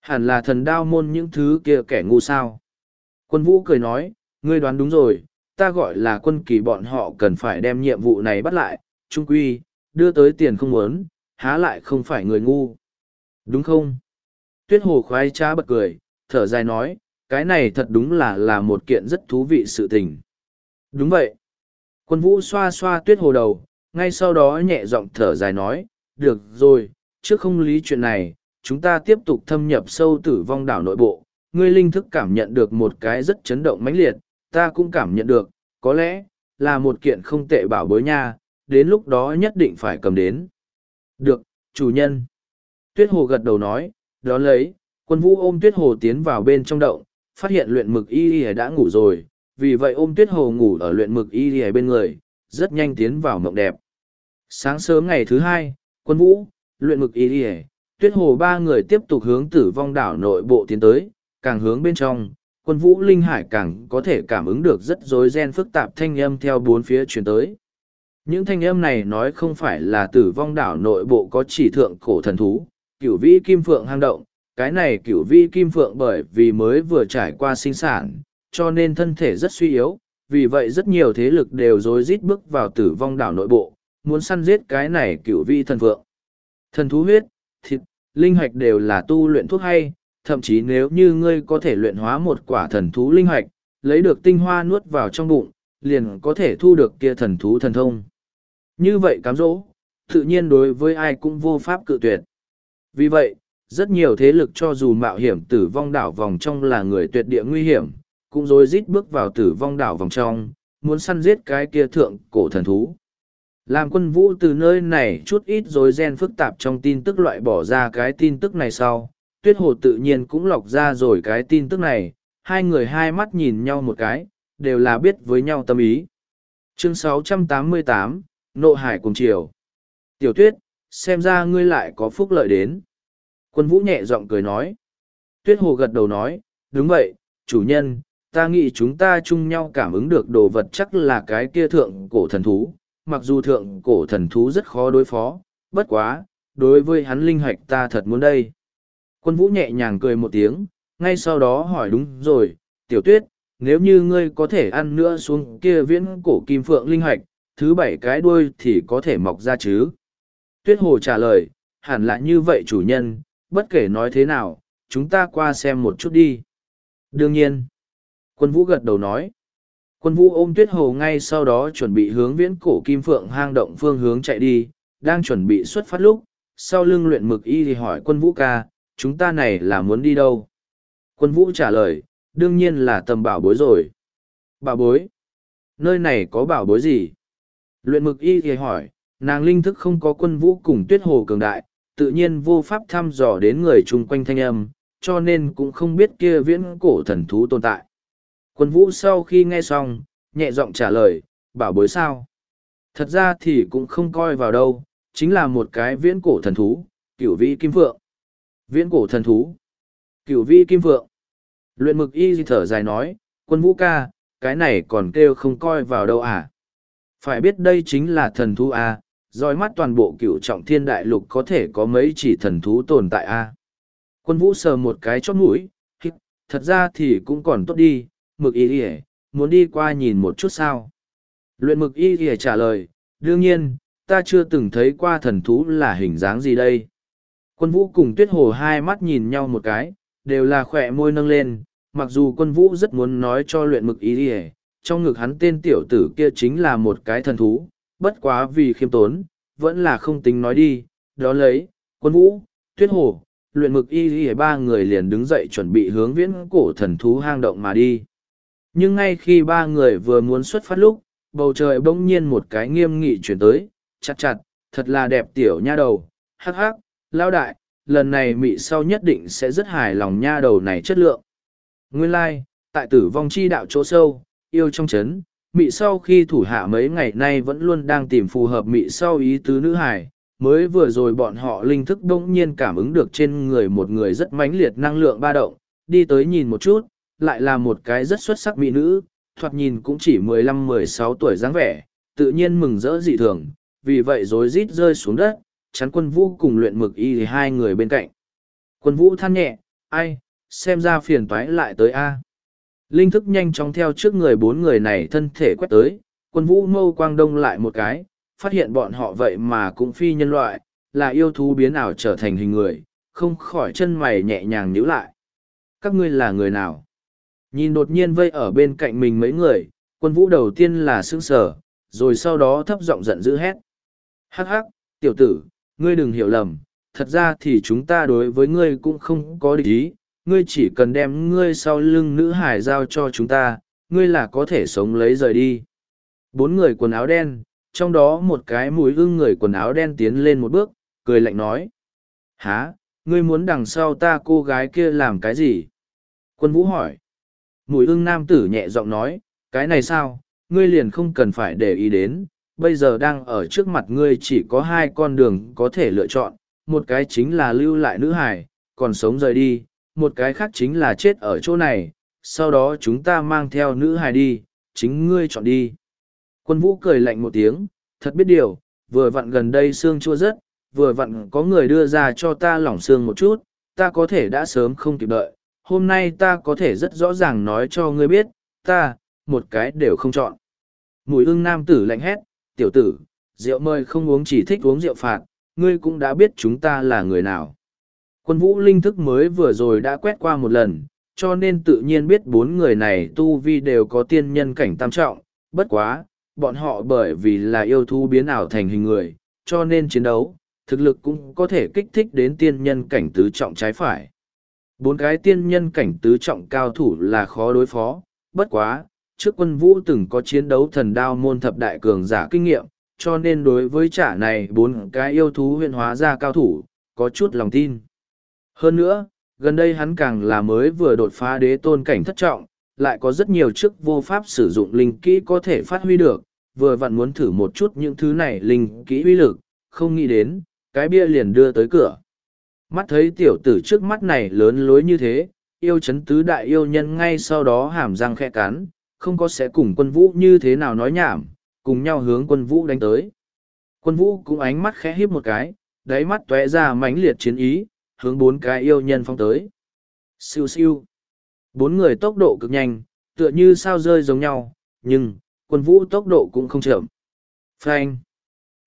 Hẳn là thần đao môn những thứ kia kẻ ngu sao. Quân vũ cười nói, ngươi đoán đúng rồi, ta gọi là quân kỳ bọn họ cần phải đem nhiệm vụ này bắt lại, trung quy, đưa tới tiền không muốn, há lại không phải người ngu. Đúng không? Tuyết hồ khoái trá bật cười, thở dài nói, cái này thật đúng là là một kiện rất thú vị sự tình. Đúng vậy. Quân vũ xoa xoa tuyết hồ đầu, ngay sau đó nhẹ giọng thở dài nói, được rồi, trước không lý chuyện này, chúng ta tiếp tục thâm nhập sâu tử vong đảo nội bộ. Ngươi linh thức cảm nhận được một cái rất chấn động mãnh liệt, ta cũng cảm nhận được, có lẽ, là một kiện không tệ bảo bối nha, đến lúc đó nhất định phải cầm đến. Được, chủ nhân. Tuyết hồ gật đầu nói, đó lấy, quân vũ ôm tuyết hồ tiến vào bên trong động, phát hiện luyện mực y y đã ngủ rồi, vì vậy ôm tuyết hồ ngủ ở luyện mực y y bên người, rất nhanh tiến vào mộng đẹp. Sáng sớm ngày thứ hai, quân vũ, luyện mực y y, tuyết hồ ba người tiếp tục hướng tử vong đảo nội bộ tiến tới, càng hướng bên trong, quân vũ linh hải càng có thể cảm ứng được rất rối ren phức tạp thanh âm theo bốn phía truyền tới. Những thanh âm này nói không phải là tử vong đảo nội bộ có chỉ thượng cổ thần thú, cửu vĩ kim phượng hang động, cái này cửu vĩ kim phượng bởi vì mới vừa trải qua sinh sản, cho nên thân thể rất suy yếu, vì vậy rất nhiều thế lực đều rối rít bước vào tử vong đảo nội bộ, muốn săn giết cái này cửu vĩ thần phượng. Thần thú huyết, thịt, linh hạch đều là tu luyện thuốc hay, thậm chí nếu như ngươi có thể luyện hóa một quả thần thú linh hoạch, lấy được tinh hoa nuốt vào trong bụng, liền có thể thu được kia thần thú thần thông. Như vậy cám dỗ, tự nhiên đối với ai cũng vô pháp cự tuyệt. Vì vậy, rất nhiều thế lực cho dù mạo hiểm tử vong đảo vòng trong là người tuyệt địa nguy hiểm, cũng rồi rít bước vào tử vong đảo vòng trong, muốn săn giết cái kia thượng cổ thần thú. Làm quân vũ từ nơi này chút ít rồi gen phức tạp trong tin tức loại bỏ ra cái tin tức này sau, tuyết hồ tự nhiên cũng lọc ra rồi cái tin tức này, hai người hai mắt nhìn nhau một cái, đều là biết với nhau tâm ý. Chương 688, Nộ Hải cùng chiều. Tiểu tuyết, xem ra ngươi lại có phúc lợi đến. Quân vũ nhẹ giọng cười nói. Tuyết hồ gật đầu nói, đúng vậy, chủ nhân, ta nghĩ chúng ta chung nhau cảm ứng được đồ vật chắc là cái kia thượng cổ thần thú. Mặc dù thượng cổ thần thú rất khó đối phó, bất quá, đối với hắn linh hạch ta thật muốn đây. Quân vũ nhẹ nhàng cười một tiếng, ngay sau đó hỏi đúng rồi, tiểu tuyết, nếu như ngươi có thể ăn nữa xuống kia viễn cổ kim phượng linh hoạch, thứ bảy cái đuôi thì có thể mọc ra chứ. Tuyết hồ trả lời, hẳn là như vậy chủ nhân, bất kể nói thế nào, chúng ta qua xem một chút đi. Đương nhiên. Quân vũ gật đầu nói. Quân vũ ôm tuyết hồ ngay sau đó chuẩn bị hướng viễn cổ kim phượng hang động phương hướng chạy đi, đang chuẩn bị xuất phát lúc, sau lưng luyện mực y thì hỏi quân vũ ca, chúng ta này là muốn đi đâu? Quân vũ trả lời, đương nhiên là tầm bảo bối rồi. Bảo bối? Nơi này có bảo bối gì? Luyện mực y thì hỏi, nàng linh thức không có quân vũ cùng tuyết hồ cường đại, tự nhiên vô pháp thăm dò đến người chung quanh thanh âm, cho nên cũng không biết kia viễn cổ thần thú tồn tại. Quân vũ sau khi nghe xong, nhẹ giọng trả lời, bảo bối sao? Thật ra thì cũng không coi vào đâu, chính là một cái viễn cổ thần thú, cửu vĩ kim phượng. Viễn cổ thần thú. Cửu vi kim phượng. Luyện mực y thở dài nói, quân vũ ca, cái này còn kêu không coi vào đâu à? Phải biết đây chính là thần thú à? dõi mắt toàn bộ cựu trọng thiên đại lục có thể có mấy chỉ thần thú tồn tại à? Quân vũ sờ một cái chót mũi, thật ra thì cũng còn tốt đi, mực y ỉa, muốn đi qua nhìn một chút sao. Luyện mực y ỉa trả lời, đương nhiên, ta chưa từng thấy qua thần thú là hình dáng gì đây. Quân vũ cùng tuyết hồ hai mắt nhìn nhau một cái, đều là khỏe môi nâng lên, mặc dù quân vũ rất muốn nói cho luyện mực ý đi trong ngực hắn tên tiểu tử kia chính là một cái thần thú, bất quá vì khiêm tốn, vẫn là không tính nói đi, đó lấy, quân vũ, tuyết hồ, luyện mực y y ba người liền đứng dậy chuẩn bị hướng viễn cổ thần thú hang động mà đi. Nhưng ngay khi ba người vừa muốn xuất phát lúc, bầu trời bỗng nhiên một cái nghiêm nghị chuyển tới, chặt chặt, thật là đẹp tiểu nha đầu, hắc hắc, lao đại, lần này mị sau nhất định sẽ rất hài lòng nha đầu này chất lượng. Nguyên lai, tại tử vong chi đạo chỗ sâu, yêu trong chấn, mị sau khi thủ hạ mấy ngày nay vẫn luôn đang tìm phù hợp mị sau ý tứ nữ hài, mới vừa rồi bọn họ linh thức bỗng nhiên cảm ứng được trên người một người rất mãnh liệt năng lượng ba động, đi tới nhìn một chút, lại là một cái rất xuất sắc mỹ nữ, thoạt nhìn cũng chỉ mười lăm mười sáu tuổi dáng vẻ, tự nhiên mừng rỡ dị thường, vì vậy rối rít rơi xuống đất, chắn quân vũ cùng luyện mực y hai người bên cạnh. Quân vũ than nhẹ, ai, xem ra phiền toái lại tới A. Linh thức nhanh chóng theo trước người bốn người này thân thể quét tới, quân vũ mâu quang đông lại một cái, phát hiện bọn họ vậy mà cũng phi nhân loại, là yêu thú biến ảo trở thành hình người, không khỏi chân mày nhẹ nhàng nhíu lại. Các ngươi là người nào? Nhìn đột nhiên vây ở bên cạnh mình mấy người, quân vũ đầu tiên là sững sờ, rồi sau đó thấp giọng giận dữ hét. Hắc hắc, tiểu tử, ngươi đừng hiểu lầm, thật ra thì chúng ta đối với ngươi cũng không có địch ý, ngươi chỉ cần đem ngươi sau lưng nữ hải giao cho chúng ta, ngươi là có thể sống lấy rời đi. Bốn người quần áo đen, trong đó một cái mũi ưng người quần áo đen tiến lên một bước, cười lạnh nói. Há, ngươi muốn đằng sau ta cô gái kia làm cái gì? Quân vũ hỏi. Mũi ưng nam tử nhẹ giọng nói, cái này sao, ngươi liền không cần phải để ý đến, bây giờ đang ở trước mặt ngươi chỉ có hai con đường có thể lựa chọn, một cái chính là lưu lại nữ hải, còn sống rời đi, một cái khác chính là chết ở chỗ này, sau đó chúng ta mang theo nữ hải đi, chính ngươi chọn đi. Quân vũ cười lạnh một tiếng, thật biết điều, vừa vặn gần đây xương chua rất, vừa vặn có người đưa ra cho ta lỏng xương một chút, ta có thể đã sớm không kịp đợi, hôm nay ta có thể rất rõ ràng nói cho ngươi biết, ta, một cái đều không chọn. Mùi ưng nam tử lạnh hét, tiểu tử, rượu mời không uống chỉ thích uống rượu phạt, ngươi cũng đã biết chúng ta là người nào. Quân vũ linh thức mới vừa rồi đã quét qua một lần, cho nên tự nhiên biết bốn người này tu vi đều có tiên nhân cảnh tam trọng, bất quá, bọn họ bởi vì là yêu thú biến ảo thành hình người, cho nên chiến đấu, thực lực cũng có thể kích thích đến tiên nhân cảnh tứ trọng trái phải. Bốn cái tiên nhân cảnh tứ trọng cao thủ là khó đối phó, bất quá, trước quân vũ từng có chiến đấu thần đao môn thập đại cường giả kinh nghiệm, cho nên đối với trả này bốn cái yêu thú huyện hóa ra cao thủ, có chút lòng tin. Hơn nữa, gần đây hắn càng là mới vừa đột phá đế tôn cảnh thất trọng, lại có rất nhiều chức vô pháp sử dụng linh kỹ có thể phát huy được, vừa vặn muốn thử một chút những thứ này linh kỹ uy lực, không nghĩ đến, cái bia liền đưa tới cửa. Mắt thấy tiểu tử trước mắt này lớn lối như thế, yêu chấn tứ đại yêu nhân ngay sau đó hàm răng khẽ cắn, không có sẽ cùng quân vũ như thế nào nói nhảm, cùng nhau hướng quân vũ đánh tới. Quân vũ cũng ánh mắt khẽ híp một cái, đáy mắt tóe ra mãnh liệt chiến ý, hướng bốn cái yêu nhân phong tới. Siêu siêu. Bốn người tốc độ cực nhanh, tựa như sao rơi giống nhau, nhưng, quân vũ tốc độ cũng không chậm. Phanh.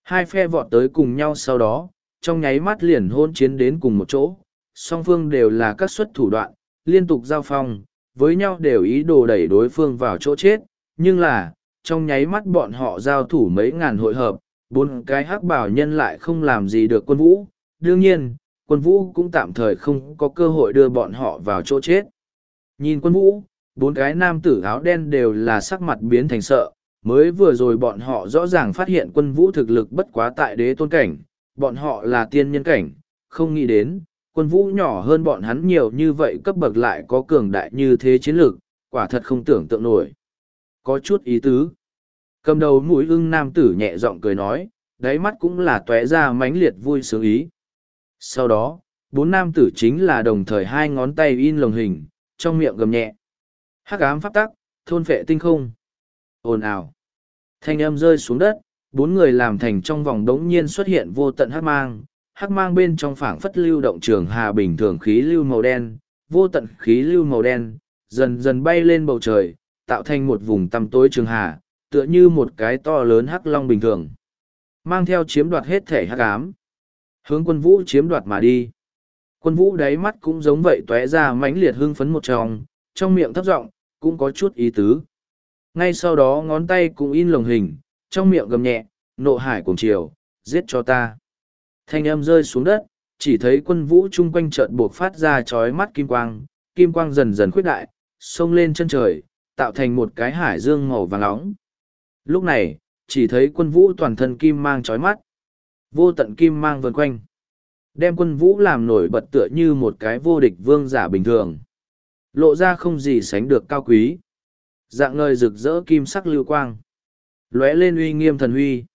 Hai phe vọt tới cùng nhau sau đó, trong nháy mắt liền hôn chiến đến cùng một chỗ. Song phương đều là các xuất thủ đoạn, liên tục giao phong, với nhau đều ý đồ đẩy đối phương vào chỗ chết. Nhưng là, trong nháy mắt bọn họ giao thủ mấy ngàn hội hợp, bốn cái hắc bảo nhân lại không làm gì được quân vũ. Đương nhiên, quân vũ cũng tạm thời không có cơ hội đưa bọn họ vào chỗ chết. Nhìn quân vũ, bốn cái nam tử áo đen đều là sắc mặt biến thành sợ, mới vừa rồi bọn họ rõ ràng phát hiện quân vũ thực lực bất quá tại đế tôn cảnh, bọn họ là tiên nhân cảnh, không nghĩ đến, quân vũ nhỏ hơn bọn hắn nhiều như vậy cấp bậc lại có cường đại như thế chiến lược, quả thật không tưởng tượng nổi. Có chút ý tứ. Cầm đầu mũi ưng nam tử nhẹ giọng cười nói, đáy mắt cũng là tóe ra mãnh liệt vui sướng ý. Sau đó, bốn nam tử chính là đồng thời hai ngón tay in lồng hình, trong miệng gầm nhẹ. Hắc ám pháp tắc, thôn phệ tinh không. ồn ào. Thanh âm rơi xuống đất, bốn người làm thành trong vòng đống nhiên xuất hiện vô tận hắc mang. Hắc mang bên trong phảng phất lưu động trường hà bình thường khí lưu màu đen, vô tận khí lưu màu đen, dần dần bay lên bầu trời, tạo thành một vùng tăm tối trường hà, tựa như một cái to lớn hắc long bình thường. Mang theo chiếm đoạt hết thể hắc ám. Hướng quân vũ chiếm đoạt mà đi. Quân vũ đáy mắt cũng giống vậy tóe ra mãnh liệt hưng phấn một tròng, trong miệng thấp giọng, cũng có chút ý tứ. Ngay sau đó ngón tay cũng in lồng hình, trong miệng gầm nhẹ, nộ hải cùng chiều, giết cho ta. Thanh âm rơi xuống đất, chỉ thấy quân vũ chung quanh chợt buộc phát ra chói mắt kim quang, kim quang dần dần khuyết đại, xông lên chân trời, tạo thành một cái hải dương màu vàng nóng. Lúc này, chỉ thấy quân vũ toàn thân kim mang chói mắt. Vô tận kim mang vần quanh. đem quân vũ làm nổi bật tựa như một cái vô địch vương giả bình thường. Lộ ra không gì sánh được cao quý. Dạng ngời rực rỡ kim sắc lưu quang. lóe lên uy nghiêm thần huy.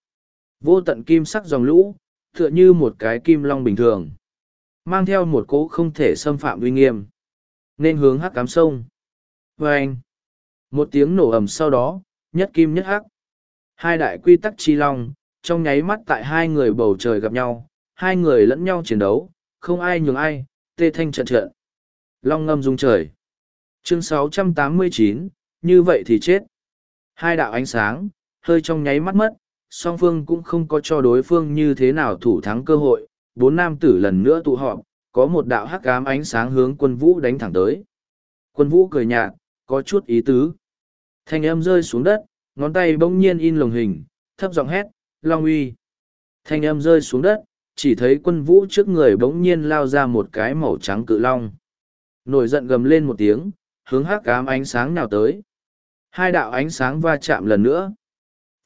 Vô tận kim sắc dòng lũ, tựa như một cái kim long bình thường. Mang theo một cỗ không thể xâm phạm uy nghiêm. Nên hướng hắc cám sông. vê anh. Một tiếng nổ ầm sau đó, nhất kim nhất hắc. Hai đại quy tắc chi long, trong nháy mắt tại hai người bầu trời gặp nhau, hai người lẫn nhau chiến đấu, không ai nhường ai, tê thanh trận trận. Long ngâm rung trời. Chương 689, như vậy thì chết. Hai đạo ánh sáng, hơi trong nháy mắt mất, song phương cũng không có cho đối phương như thế nào thủ thắng cơ hội. Bốn nam tử lần nữa tụ họp, có một đạo hắc ám ánh sáng hướng quân vũ đánh thẳng tới. Quân vũ cười nhạt, có chút ý tứ. Thanh âm rơi xuống đất, ngón tay bỗng nhiên in lồng hình, thấp giọng hét, Long uy. Thanh âm rơi xuống đất, chỉ thấy quân vũ trước người bỗng nhiên lao ra một cái màu trắng cự long. Nổi giận gầm lên một tiếng, hướng hắc ám ánh sáng nào tới. Hai đạo ánh sáng va chạm lần nữa.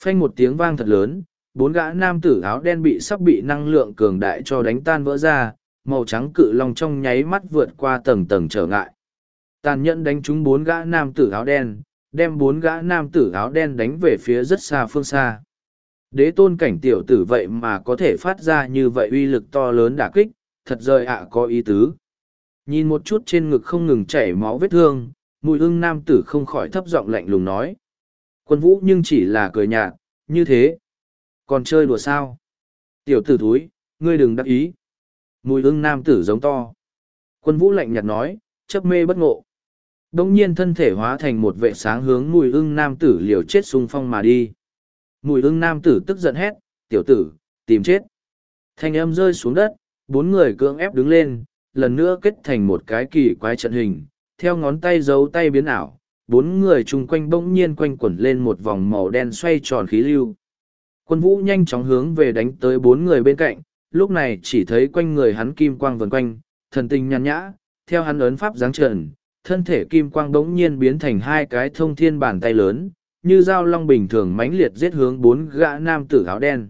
Phanh một tiếng vang thật lớn, bốn gã nam tử áo đen bị sắp bị năng lượng cường đại cho đánh tan vỡ ra, màu trắng cự long trong nháy mắt vượt qua tầng tầng trở ngại. Tàn nhẫn đánh trúng bốn gã nam tử áo đen, đem bốn gã nam tử áo đen đánh về phía rất xa phương xa. Đế tôn cảnh tiểu tử vậy mà có thể phát ra như vậy uy lực to lớn đả kích, thật rời ạ có ý tứ. Nhìn một chút trên ngực không ngừng chảy máu vết thương, mùi ưng nam tử không khỏi thấp giọng lạnh lùng nói. Quân vũ nhưng chỉ là cười nhạt, như thế. Còn chơi đùa sao? Tiểu tử thúi, ngươi đừng đắc ý. Mùi ưng nam tử giống to. Quân vũ lạnh nhạt nói, chấp mê bất ngộ. Đông nhiên thân thể hóa thành một vệ sáng hướng mùi ưng nam tử liều chết xung phong mà đi. Mùi ưng nam tử tức giận hét, tiểu tử, tìm chết. Thanh âm rơi xuống đất, bốn người cưỡng ép đứng lên, lần nữa kết thành một cái kỳ quái trận hình, theo ngón tay giấu tay biến ảo, bốn người chung quanh bỗng nhiên quanh quẩn lên một vòng màu đen xoay tròn khí lưu. Quân vũ nhanh chóng hướng về đánh tới bốn người bên cạnh, lúc này chỉ thấy quanh người hắn kim quang vần quanh, thần tình nhàn nhã, theo hắn ấn pháp giáng trần, thân thể kim quang bỗng nhiên biến thành hai cái thông thiên bàn tay lớn, như dao long bình thường mãnh liệt giết hướng bốn gã nam tử áo đen.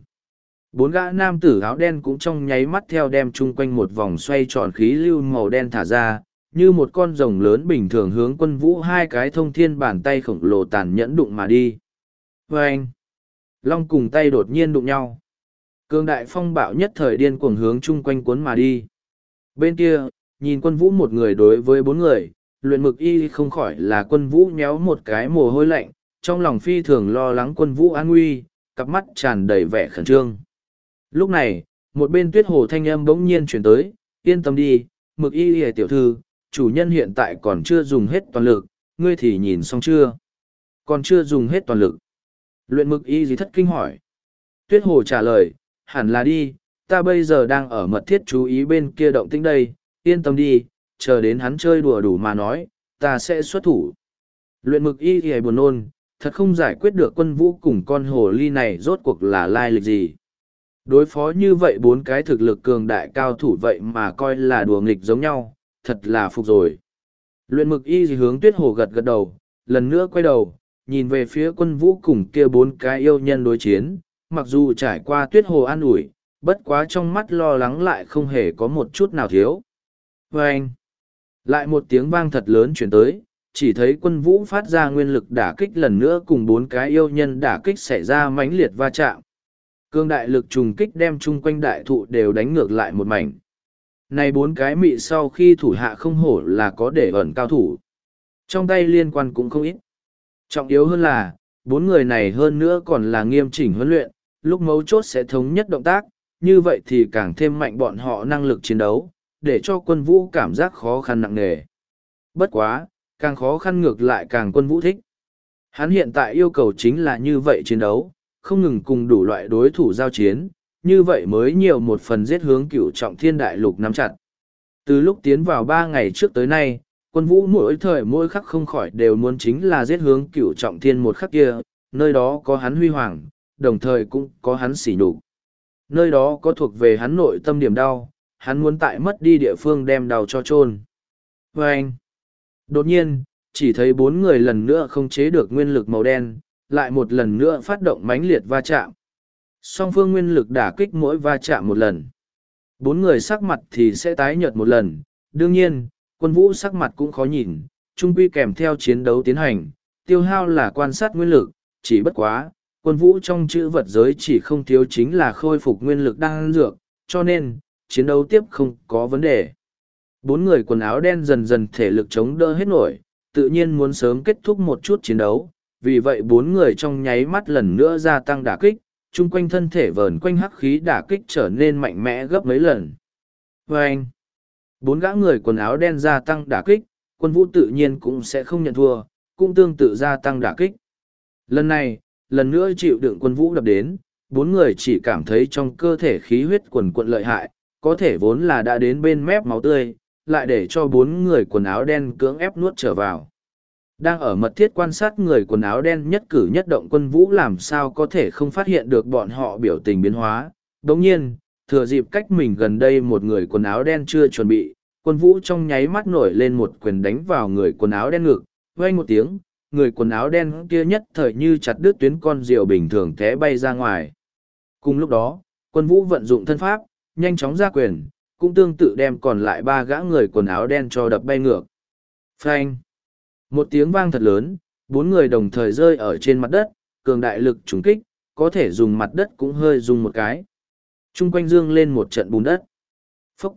Bốn gã nam tử áo đen cũng trong nháy mắt theo đem chung quanh một vòng xoay tròn khí lưu màu đen thả ra, như một con rồng lớn bình thường hướng quân vũ hai cái thông thiên bàn tay khổng lồ tàn nhẫn đụng mà đi. Và anh, long cùng tay đột nhiên đụng nhau. Cương đại phong bạo nhất thời điên cuồng hướng chung quanh cuốn mà đi. Bên kia, nhìn quân vũ một người đối với bốn người, luyện mực y không khỏi là quân vũ nhéo một cái mồ hôi lạnh, trong lòng phi thường lo lắng quân vũ an nguy, cặp mắt tràn đầy vẻ khẩn trương. Lúc này, một bên tuyết hồ thanh âm bỗng nhiên chuyển tới, yên tâm đi, mực y y tiểu thư, chủ nhân hiện tại còn chưa dùng hết toàn lực, ngươi thì nhìn xong chưa? Còn chưa dùng hết toàn lực. Luyện mực y gì thất kinh hỏi. Tuyết hồ trả lời, hẳn là đi, ta bây giờ đang ở mật thiết chú ý bên kia động tĩnh đây, yên tâm đi, chờ đến hắn chơi đùa đủ mà nói, ta sẽ xuất thủ. Luyện mực y thì buồn nôn, thật không giải quyết được quân vũ cùng con hồ ly này rốt cuộc là lai lịch gì. Đối phó như vậy bốn cái thực lực cường đại cao thủ vậy mà coi là đùa nghịch giống nhau, thật là phục rồi. Luyện mực y hướng tuyết hồ gật gật đầu, lần nữa quay đầu, nhìn về phía quân vũ cùng kia bốn cái yêu nhân đối chiến, mặc dù trải qua tuyết hồ an ủi, bất quá trong mắt lo lắng lại không hề có một chút nào thiếu. Vâng! anh, lại một tiếng vang thật lớn chuyển tới, chỉ thấy quân vũ phát ra nguyên lực đả kích lần nữa cùng bốn cái yêu nhân đả kích xảy ra mãnh liệt va chạm. Cương đại lực trùng kích đem chung quanh đại thụ đều đánh ngược lại một mảnh. Này bốn cái mị sau khi thủ hạ không hổ là có để ẩn cao thủ. Trong tay liên quan cũng không ít. Trọng yếu hơn là, bốn người này hơn nữa còn là nghiêm chỉnh huấn luyện, lúc mấu chốt sẽ thống nhất động tác, như vậy thì càng thêm mạnh bọn họ năng lực chiến đấu, để cho quân vũ cảm giác khó khăn nặng nề. Bất quá, càng khó khăn ngược lại càng quân vũ thích. Hắn hiện tại yêu cầu chính là như vậy chiến đấu, không ngừng cùng đủ loại đối thủ giao chiến, như vậy mới nhiều một phần giết hướng cựu trọng thiên đại lục nắm chặt. Từ lúc tiến vào ba ngày trước tới nay, quân vũ mỗi thời mỗi khắc không khỏi đều muốn chính là giết hướng cựu trọng thiên một khắc kia, nơi đó có hắn huy hoàng, đồng thời cũng có hắn sỉ nhục. Nơi đó có thuộc về hắn nội tâm điểm đau, hắn muốn tại mất đi địa phương đem đau cho trôn. Vâng! đột nhiên, chỉ thấy bốn người lần nữa không chế được nguyên lực màu đen, lại một lần nữa phát động mãnh liệt va chạm. Song phương nguyên lực đả kích mỗi va chạm một lần. Bốn người sắc mặt thì sẽ tái nhợt một lần, đương nhiên, quân vũ sắc mặt cũng khó nhìn, trung quy kèm theo chiến đấu tiến hành, tiêu hao là quan sát nguyên lực, chỉ bất quá, quân vũ trong chữ vật giới chỉ không thiếu chính là khôi phục nguyên lực đang dược, cho nên, chiến đấu tiếp không có vấn đề. Bốn người quần áo đen dần dần thể lực chống đỡ hết nổi, tự nhiên muốn sớm kết thúc một chút chiến đấu, vì vậy bốn người trong nháy mắt lần nữa gia tăng đả kích, chung quanh thân thể vờn quanh hắc khí đả kích trở nên mạnh mẽ gấp mấy lần. Và anh, bốn gã người quần áo đen gia tăng đả kích, quân vũ tự nhiên cũng sẽ không nhận thua, cũng tương tự gia tăng đả kích. Lần này, lần nữa chịu đựng quân vũ đập đến, bốn người chỉ cảm thấy trong cơ thể khí huyết quần quận lợi hại, có thể vốn là đã đến bên mép máu tươi, lại để cho bốn người quần áo đen cưỡng ép nuốt trở vào. Đang ở mật thiết quan sát người quần áo đen nhất cử nhất động quân vũ làm sao có thể không phát hiện được bọn họ biểu tình biến hóa. Đồng nhiên, thừa dịp cách mình gần đây một người quần áo đen chưa chuẩn bị, quân vũ trong nháy mắt nổi lên một quyền đánh vào người quần áo đen ngực, vang một tiếng, người quần áo đen kia nhất thời như chặt đứt tuyến con diều bình thường té bay ra ngoài. Cùng lúc đó, quân vũ vận dụng thân pháp, nhanh chóng ra quyền, cũng tương tự đem còn lại ba gã người quần áo đen cho đập bay ngược. Phanh! Một tiếng vang thật lớn, bốn người đồng thời rơi ở trên mặt đất, cường đại lực trùng kích, có thể dùng mặt đất cũng hơi dùng một cái. Trung quanh dương lên một trận bùn đất. Phúc!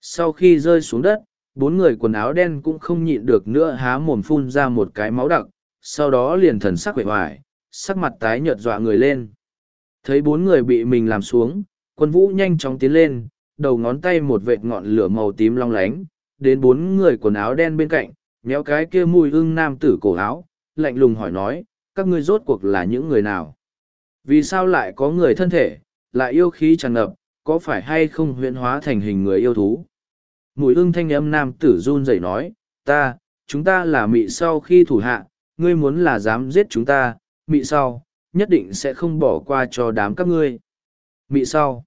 Sau khi rơi xuống đất, bốn người quần áo đen cũng không nhịn được nữa há mồm phun ra một cái máu đặc, sau đó liền thần sắc quệ hoài, sắc mặt tái nhợt dọa người lên. Thấy bốn người bị mình làm xuống, quân vũ nhanh chóng tiến lên, đầu ngón tay một vệt ngọn lửa màu tím long lánh, đến bốn người quần áo đen bên cạnh, méo cái kia mùi ưng nam tử cổ áo, lạnh lùng hỏi nói, các ngươi rốt cuộc là những người nào? Vì sao lại có người thân thể, lại yêu khí tràn ngập, có phải hay không huyễn hóa thành hình người yêu thú? Mùi ưng thanh âm nam tử run rẩy nói, ta, chúng ta là mị sau khi thủ hạ, ngươi muốn là dám giết chúng ta, mị sau, nhất định sẽ không bỏ qua cho đám các ngươi. Mị sau,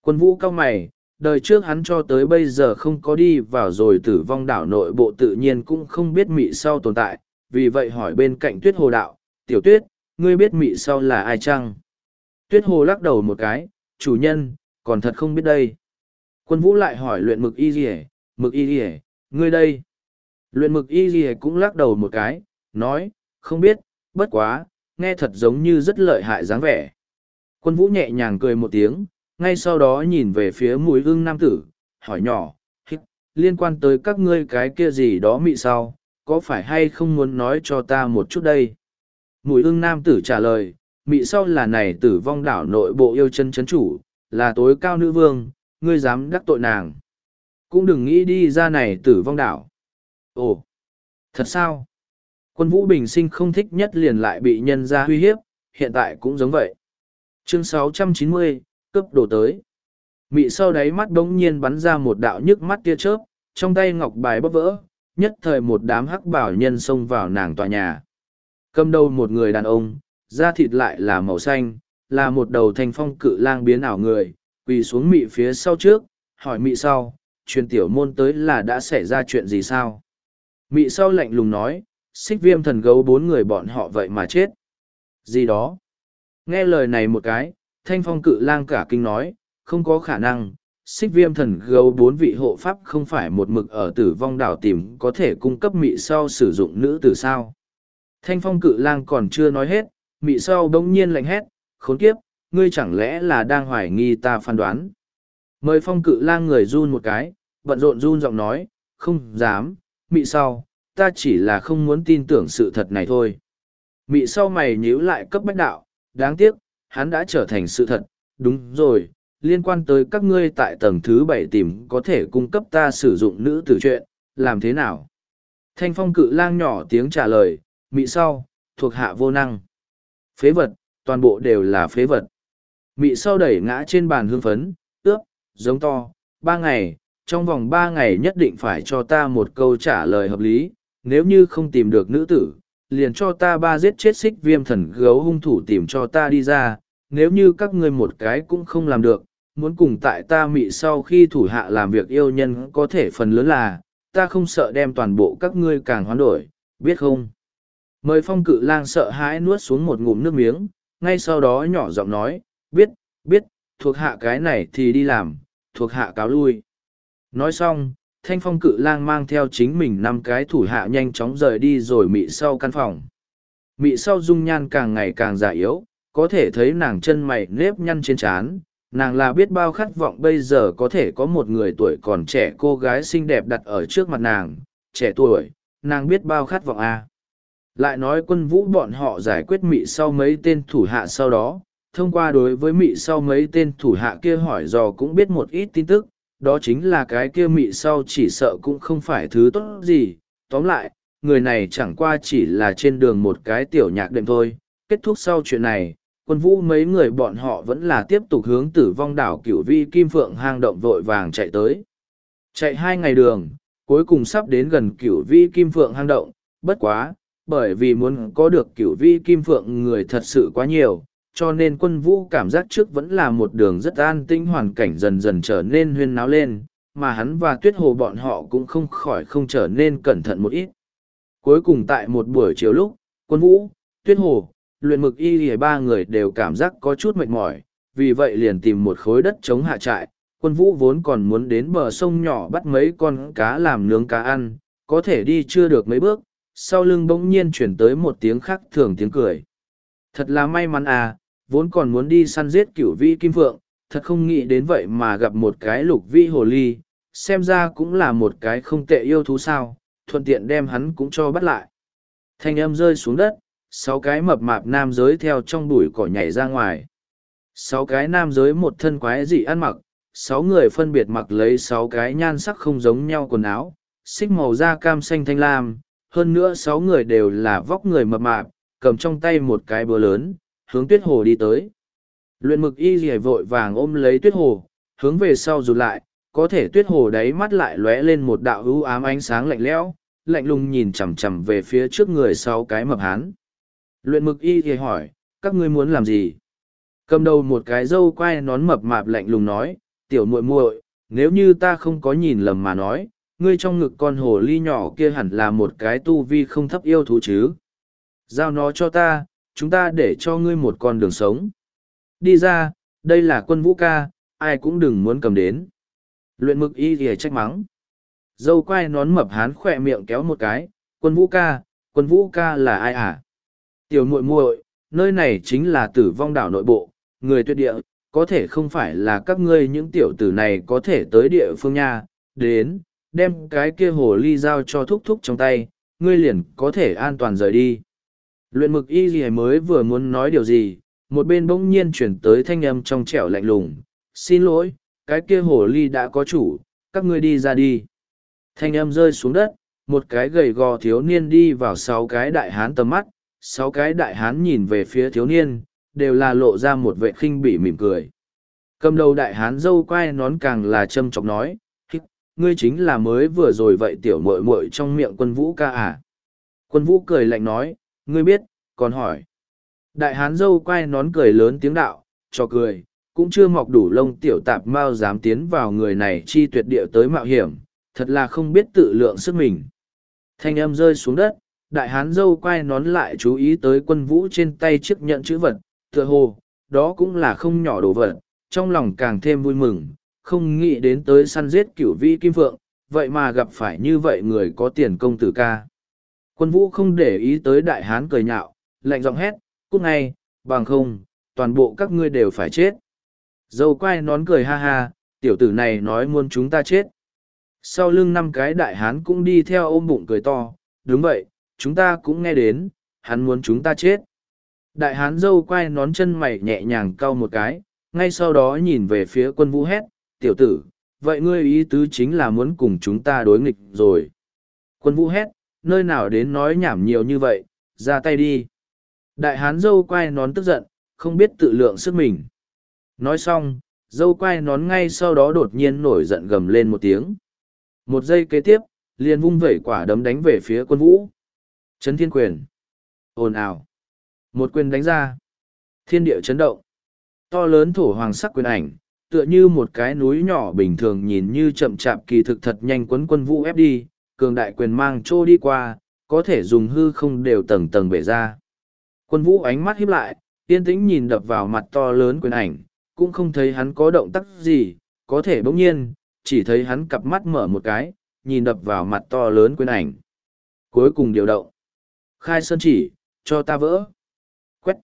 quân vũ cao mày, đời trước hắn cho tới bây giờ không có đi vào rồi tử vong đảo nội bộ tự nhiên cũng không biết mị sau tồn tại, vì vậy hỏi bên cạnh tuyết hồ đạo, tiểu tuyết, ngươi biết mị sau là ai chăng? Tuyết hồ lắc đầu một cái, chủ nhân, còn thật không biết đây. Quân vũ lại hỏi luyện mực y gì mực y gì ngươi đây. Luyện mực y gì cũng lắc đầu một cái, nói, không biết, bất quá, nghe thật giống như rất lợi hại dáng vẻ. Quân vũ nhẹ nhàng cười một tiếng, ngay sau đó nhìn về phía mùi ưng nam tử, hỏi nhỏ, hít, liên quan tới các ngươi cái kia gì đó mị sao, có phải hay không muốn nói cho ta một chút đây? Mùi ưng nam tử trả lời, mị sau là này tử vong đảo nội bộ yêu chân chấn chủ, là tối cao nữ vương, ngươi dám đắc tội nàng. Cũng đừng nghĩ đi ra này tử vong đảo. Ồ, thật sao? Quân vũ bình sinh không thích nhất liền lại bị nhân ra uy hiếp, hiện tại cũng giống vậy. Chương 690, cấp đồ tới. Mị sau đáy mắt đống nhiên bắn ra một đạo nhức mắt tia chớp, trong tay ngọc bài bóp vỡ, nhất thời một đám hắc bảo nhân xông vào nàng tòa nhà. Cầm đầu một người đàn ông, da thịt lại là màu xanh, là một đầu thành phong cự lang biến ảo người, quỳ xuống mị phía sau trước, hỏi mị sau, truyền tiểu môn tới là đã xảy ra chuyện gì sao? Mị sau lạnh lùng nói, xích viêm thần gấu bốn người bọn họ vậy mà chết. Gì đó? Nghe lời này một cái, thanh phong cự lang cả kinh nói, không có khả năng, xích viêm thần gấu bốn vị hộ pháp không phải một mực ở tử vong đảo tìm có thể cung cấp mị sau sử dụng nữ tử sao. Thanh phong cự lang còn chưa nói hết, mị sau đông nhiên lạnh hét, khốn kiếp, ngươi chẳng lẽ là đang hoài nghi ta phán đoán. Mời phong cự lang người run một cái, bận rộn run giọng nói, không dám, mị sau, ta chỉ là không muốn tin tưởng sự thật này thôi. Mị sau mày nhíu lại cấp bách đạo, đáng tiếc, hắn đã trở thành sự thật, đúng rồi, liên quan tới các ngươi tại tầng thứ bảy tìm có thể cung cấp ta sử dụng nữ tử chuyện, làm thế nào? Thanh phong cự lang nhỏ tiếng trả lời, mị sau, thuộc hạ vô năng. Phế vật, toàn bộ đều là phế vật. Mị sau đẩy ngã trên bàn hương phấn, ướp, giống to, ba ngày, trong vòng ba ngày nhất định phải cho ta một câu trả lời hợp lý, nếu như không tìm được nữ tử, liền cho ta ba giết chết xích viêm thần gấu hung thủ tìm cho ta đi ra, nếu như các ngươi một cái cũng không làm được, muốn cùng tại ta mị sau khi thủ hạ làm việc yêu nhân có thể phần lớn là, ta không sợ đem toàn bộ các ngươi càng hoán đổi, biết không? Mời phong cự lang sợ hãi nuốt xuống một ngụm nước miếng, ngay sau đó nhỏ giọng nói, biết, biết, thuộc hạ cái này thì đi làm, thuộc hạ cáo lui. Nói xong, thanh phong cự lang mang theo chính mình năm cái thủ hạ nhanh chóng rời đi rồi mị sau căn phòng. Mị sau dung nhan càng ngày càng già yếu, có thể thấy nàng chân mày nếp nhăn trên trán nàng là biết bao khát vọng bây giờ có thể có một người tuổi còn trẻ cô gái xinh đẹp đặt ở trước mặt nàng trẻ tuổi nàng biết bao khát vọng à. lại nói quân vũ bọn họ giải quyết mị sau mấy tên thủ hạ sau đó thông qua đối với mị sau mấy tên thủ hạ kia hỏi dò cũng biết một ít tin tức đó chính là cái kia mị sau chỉ sợ cũng không phải thứ tốt gì. Tóm lại người này chẳng qua chỉ là trên đường một cái tiểu nhạc đệm thôi. Kết thúc sau chuyện này quân vũ mấy người bọn họ vẫn là tiếp tục hướng tử vong đảo cửu vi kim phượng hang động vội vàng chạy tới. Chạy hai ngày đường, cuối cùng sắp đến gần cửu vi kim phượng hang động, bất quá, bởi vì muốn có được cửu vi kim phượng người thật sự quá nhiều, cho nên quân vũ cảm giác trước vẫn là một đường rất an tĩnh hoàn cảnh dần dần trở nên huyên náo lên, mà hắn và tuyết hồ bọn họ cũng không khỏi không trở nên cẩn thận một ít. Cuối cùng tại một buổi chiều lúc, quân vũ, tuyết hồ, luyện mực y lìa ba người đều cảm giác có chút mệt mỏi, vì vậy liền tìm một khối đất chống hạ trại. Quân vũ vốn còn muốn đến bờ sông nhỏ bắt mấy con cá làm nướng cá ăn, có thể đi chưa được mấy bước, sau lưng bỗng nhiên chuyển tới một tiếng khác thường tiếng cười. Thật là may mắn à, vốn còn muốn đi săn giết cửu vĩ kim phượng, thật không nghĩ đến vậy mà gặp một cái lục vĩ hồ ly, xem ra cũng là một cái không tệ yêu thú sao, thuận tiện đem hắn cũng cho bắt lại. Thanh âm rơi xuống đất, sáu cái mập mạp nam giới theo trong bụi cỏ nhảy ra ngoài sáu cái nam giới một thân quái dị ăn mặc sáu người phân biệt mặc lấy sáu cái nhan sắc không giống nhau quần áo xích màu da cam xanh thanh lam hơn nữa sáu người đều là vóc người mập mạp cầm trong tay một cái búa lớn hướng tuyết hồ đi tới luyện mực y gì vội vàng ôm lấy tuyết hồ hướng về sau rụt lại có thể tuyết hồ đáy mắt lại lóe lên một đạo ưu ám ánh sáng lạnh lẽo lạnh lùng nhìn chằm chằm về phía trước người sau cái mập hán Luyện mực y thì hỏi, các ngươi muốn làm gì? Cầm đầu một cái dâu quai nón mập mạp lạnh lùng nói, tiểu muội muội, nếu như ta không có nhìn lầm mà nói, ngươi trong ngực con hồ ly nhỏ kia hẳn là một cái tu vi không thấp yêu thú chứ. Giao nó cho ta, chúng ta để cho ngươi một con đường sống. Đi ra, đây là quân vũ ca, ai cũng đừng muốn cầm đến. Luyện mực y thì trách mắng. Dâu quai nón mập hán khỏe miệng kéo một cái, quân vũ ca, quân vũ ca là ai à? Tiểu muội muội, nơi này chính là tử vong đảo nội bộ, người tuyệt địa, có thể không phải là các ngươi những tiểu tử này có thể tới địa phương nha, đến, đem cái kia hồ ly giao cho thúc thúc trong tay, ngươi liền có thể an toàn rời đi. Luyện mực y gì mới vừa muốn nói điều gì, một bên bỗng nhiên chuyển tới thanh âm trong trẻo lạnh lùng, xin lỗi, cái kia hồ ly đã có chủ, các ngươi đi ra đi. Thanh âm rơi xuống đất, một cái gầy gò thiếu niên đi vào sáu cái đại hán tầm mắt, sáu cái đại hán nhìn về phía thiếu niên, đều là lộ ra một vệ khinh bỉ mỉm cười. Cầm đầu đại hán dâu quai nón càng là châm chọc nói, ngươi chính là mới vừa rồi vậy tiểu muội muội trong miệng quân vũ ca à. Quân vũ cười lạnh nói, ngươi biết, còn hỏi. Đại hán dâu quay nón cười lớn tiếng đạo, cho cười, cũng chưa mọc đủ lông tiểu tạp mau dám tiến vào người này chi tuyệt địa tới mạo hiểm, thật là không biết tự lượng sức mình. Thanh âm rơi xuống đất, đại hán dâu quay nón lại chú ý tới quân vũ trên tay chiếc nhận chữ vật, tựa hồ, đó cũng là không nhỏ đồ vật, trong lòng càng thêm vui mừng, không nghĩ đến tới săn giết cửu vi kim phượng, vậy mà gặp phải như vậy người có tiền công tử ca. Quân vũ không để ý tới đại hán cười nhạo, lạnh giọng hét, cút ngay, bằng không, toàn bộ các ngươi đều phải chết. Dâu quay nón cười ha ha, tiểu tử này nói muốn chúng ta chết. Sau lưng năm cái đại hán cũng đi theo ôm bụng cười to, đúng vậy, chúng ta cũng nghe đến, hắn muốn chúng ta chết. Đại hán dâu quay nón chân mày nhẹ nhàng cau một cái, ngay sau đó nhìn về phía quân vũ hét, tiểu tử, vậy ngươi ý tứ chính là muốn cùng chúng ta đối nghịch rồi. Quân vũ hét, nơi nào đến nói nhảm nhiều như vậy, ra tay đi. Đại hán dâu quay nón tức giận, không biết tự lượng sức mình. Nói xong, dâu quay nón ngay sau đó đột nhiên nổi giận gầm lên một tiếng. Một giây kế tiếp, liền vung vẩy quả đấm đánh về phía quân vũ. Chấn thiên quyền. ồn ào. Một quyền đánh ra. Thiên địa chấn động. To lớn thổ hoàng sắc quyền ảnh, tựa như một cái núi nhỏ bình thường nhìn như chậm chạp kỳ thực thật nhanh quấn quân vũ ép đi, cường đại quyền mang trô đi qua, có thể dùng hư không đều tầng tầng bể ra. Quân vũ ánh mắt híp lại, yên tĩnh nhìn đập vào mặt to lớn quyền ảnh, cũng không thấy hắn có động tác gì, có thể bỗng nhiên, chỉ thấy hắn cặp mắt mở một cái, nhìn đập vào mặt to lớn quyền ảnh. Cuối cùng điều động. Khai sơn chỉ, cho ta vỡ. Quét.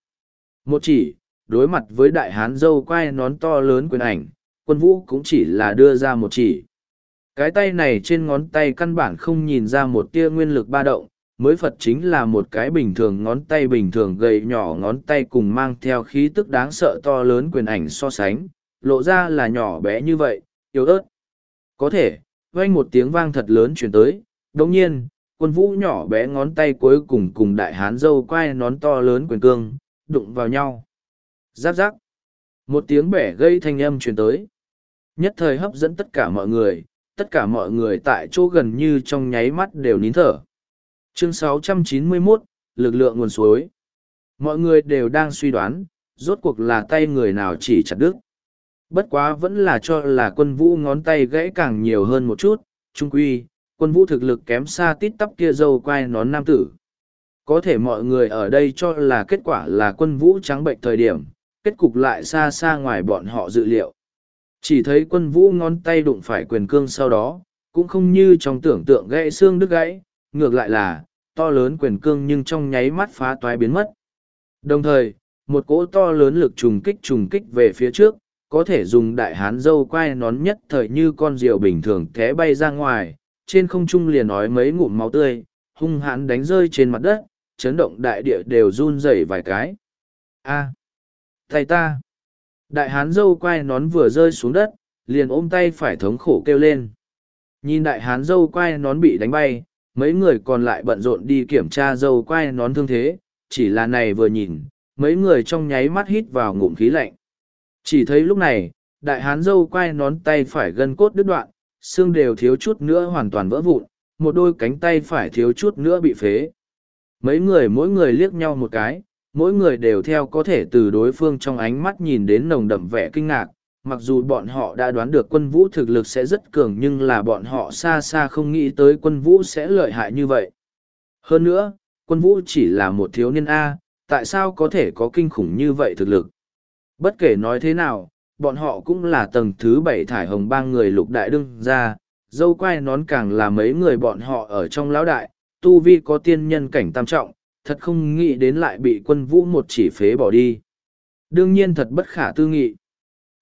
Một chỉ, đối mặt với đại hán dâu quai nón to lớn quyền ảnh, quân vũ cũng chỉ là đưa ra một chỉ. Cái tay này trên ngón tay căn bản không nhìn ra một tia nguyên lực ba động, mới Phật chính là một cái bình thường ngón tay bình thường gầy nhỏ ngón tay cùng mang theo khí tức đáng sợ to lớn quyền ảnh so sánh, lộ ra là nhỏ bé như vậy, yếu ớt. Có thể, vang một tiếng vang thật lớn chuyển tới, đồng nhiên, quân vũ nhỏ bé ngón tay cuối cùng cùng đại hán dâu quai nón to lớn quyền cương, đụng vào nhau. Giáp giáp. Một tiếng bẻ gây thanh âm truyền tới. Nhất thời hấp dẫn tất cả mọi người, tất cả mọi người tại chỗ gần như trong nháy mắt đều nín thở. Chương 691, lực lượng nguồn suối. Mọi người đều đang suy đoán, rốt cuộc là tay người nào chỉ chặt đứt. Bất quá vẫn là cho là quân vũ ngón tay gãy càng nhiều hơn một chút, trung quy, quân vũ thực lực kém xa tít tắp kia dâu quai nón nam tử. Có thể mọi người ở đây cho là kết quả là quân vũ trắng bệnh thời điểm, kết cục lại xa xa ngoài bọn họ dự liệu. Chỉ thấy quân vũ ngón tay đụng phải quyền cương sau đó, cũng không như trong tưởng tượng gãy xương đứt gãy, ngược lại là, to lớn quyền cương nhưng trong nháy mắt phá toái biến mất. Đồng thời, một cỗ to lớn lực trùng kích trùng kích về phía trước, có thể dùng đại hán dâu quai nón nhất thời như con diều bình thường té bay ra ngoài, trên không trung liền nói mấy ngụm máu tươi, hung hãn đánh rơi trên mặt đất, chấn động đại địa đều run rẩy vài cái. A, thầy ta! Đại hán dâu quai nón vừa rơi xuống đất, liền ôm tay phải thống khổ kêu lên. Nhìn đại hán dâu quai nón bị đánh bay, mấy người còn lại bận rộn đi kiểm tra dâu quai nón thương thế, chỉ là này vừa nhìn, mấy người trong nháy mắt hít vào ngụm khí lạnh. Chỉ thấy lúc này, đại hán dâu quai nón tay phải gân cốt đứt đoạn, xương đều thiếu chút nữa hoàn toàn vỡ vụn, một đôi cánh tay phải thiếu chút nữa bị phế. Mấy người mỗi người liếc nhau một cái, mỗi người đều theo có thể từ đối phương trong ánh mắt nhìn đến nồng đậm vẻ kinh ngạc, mặc dù bọn họ đã đoán được quân vũ thực lực sẽ rất cường nhưng là bọn họ xa xa không nghĩ tới quân vũ sẽ lợi hại như vậy. Hơn nữa, quân vũ chỉ là một thiếu niên A, tại sao có thể có kinh khủng như vậy thực lực? Bất kể nói thế nào, bọn họ cũng là tầng thứ bảy thải hồng bang người lục đại đương gia, dâu quai nón càng là mấy người bọn họ ở trong lão đại, tu vi có tiên nhân cảnh tam trọng, thật không nghĩ đến lại bị quân vũ một chỉ phế bỏ đi. Đương nhiên thật bất khả tư nghị.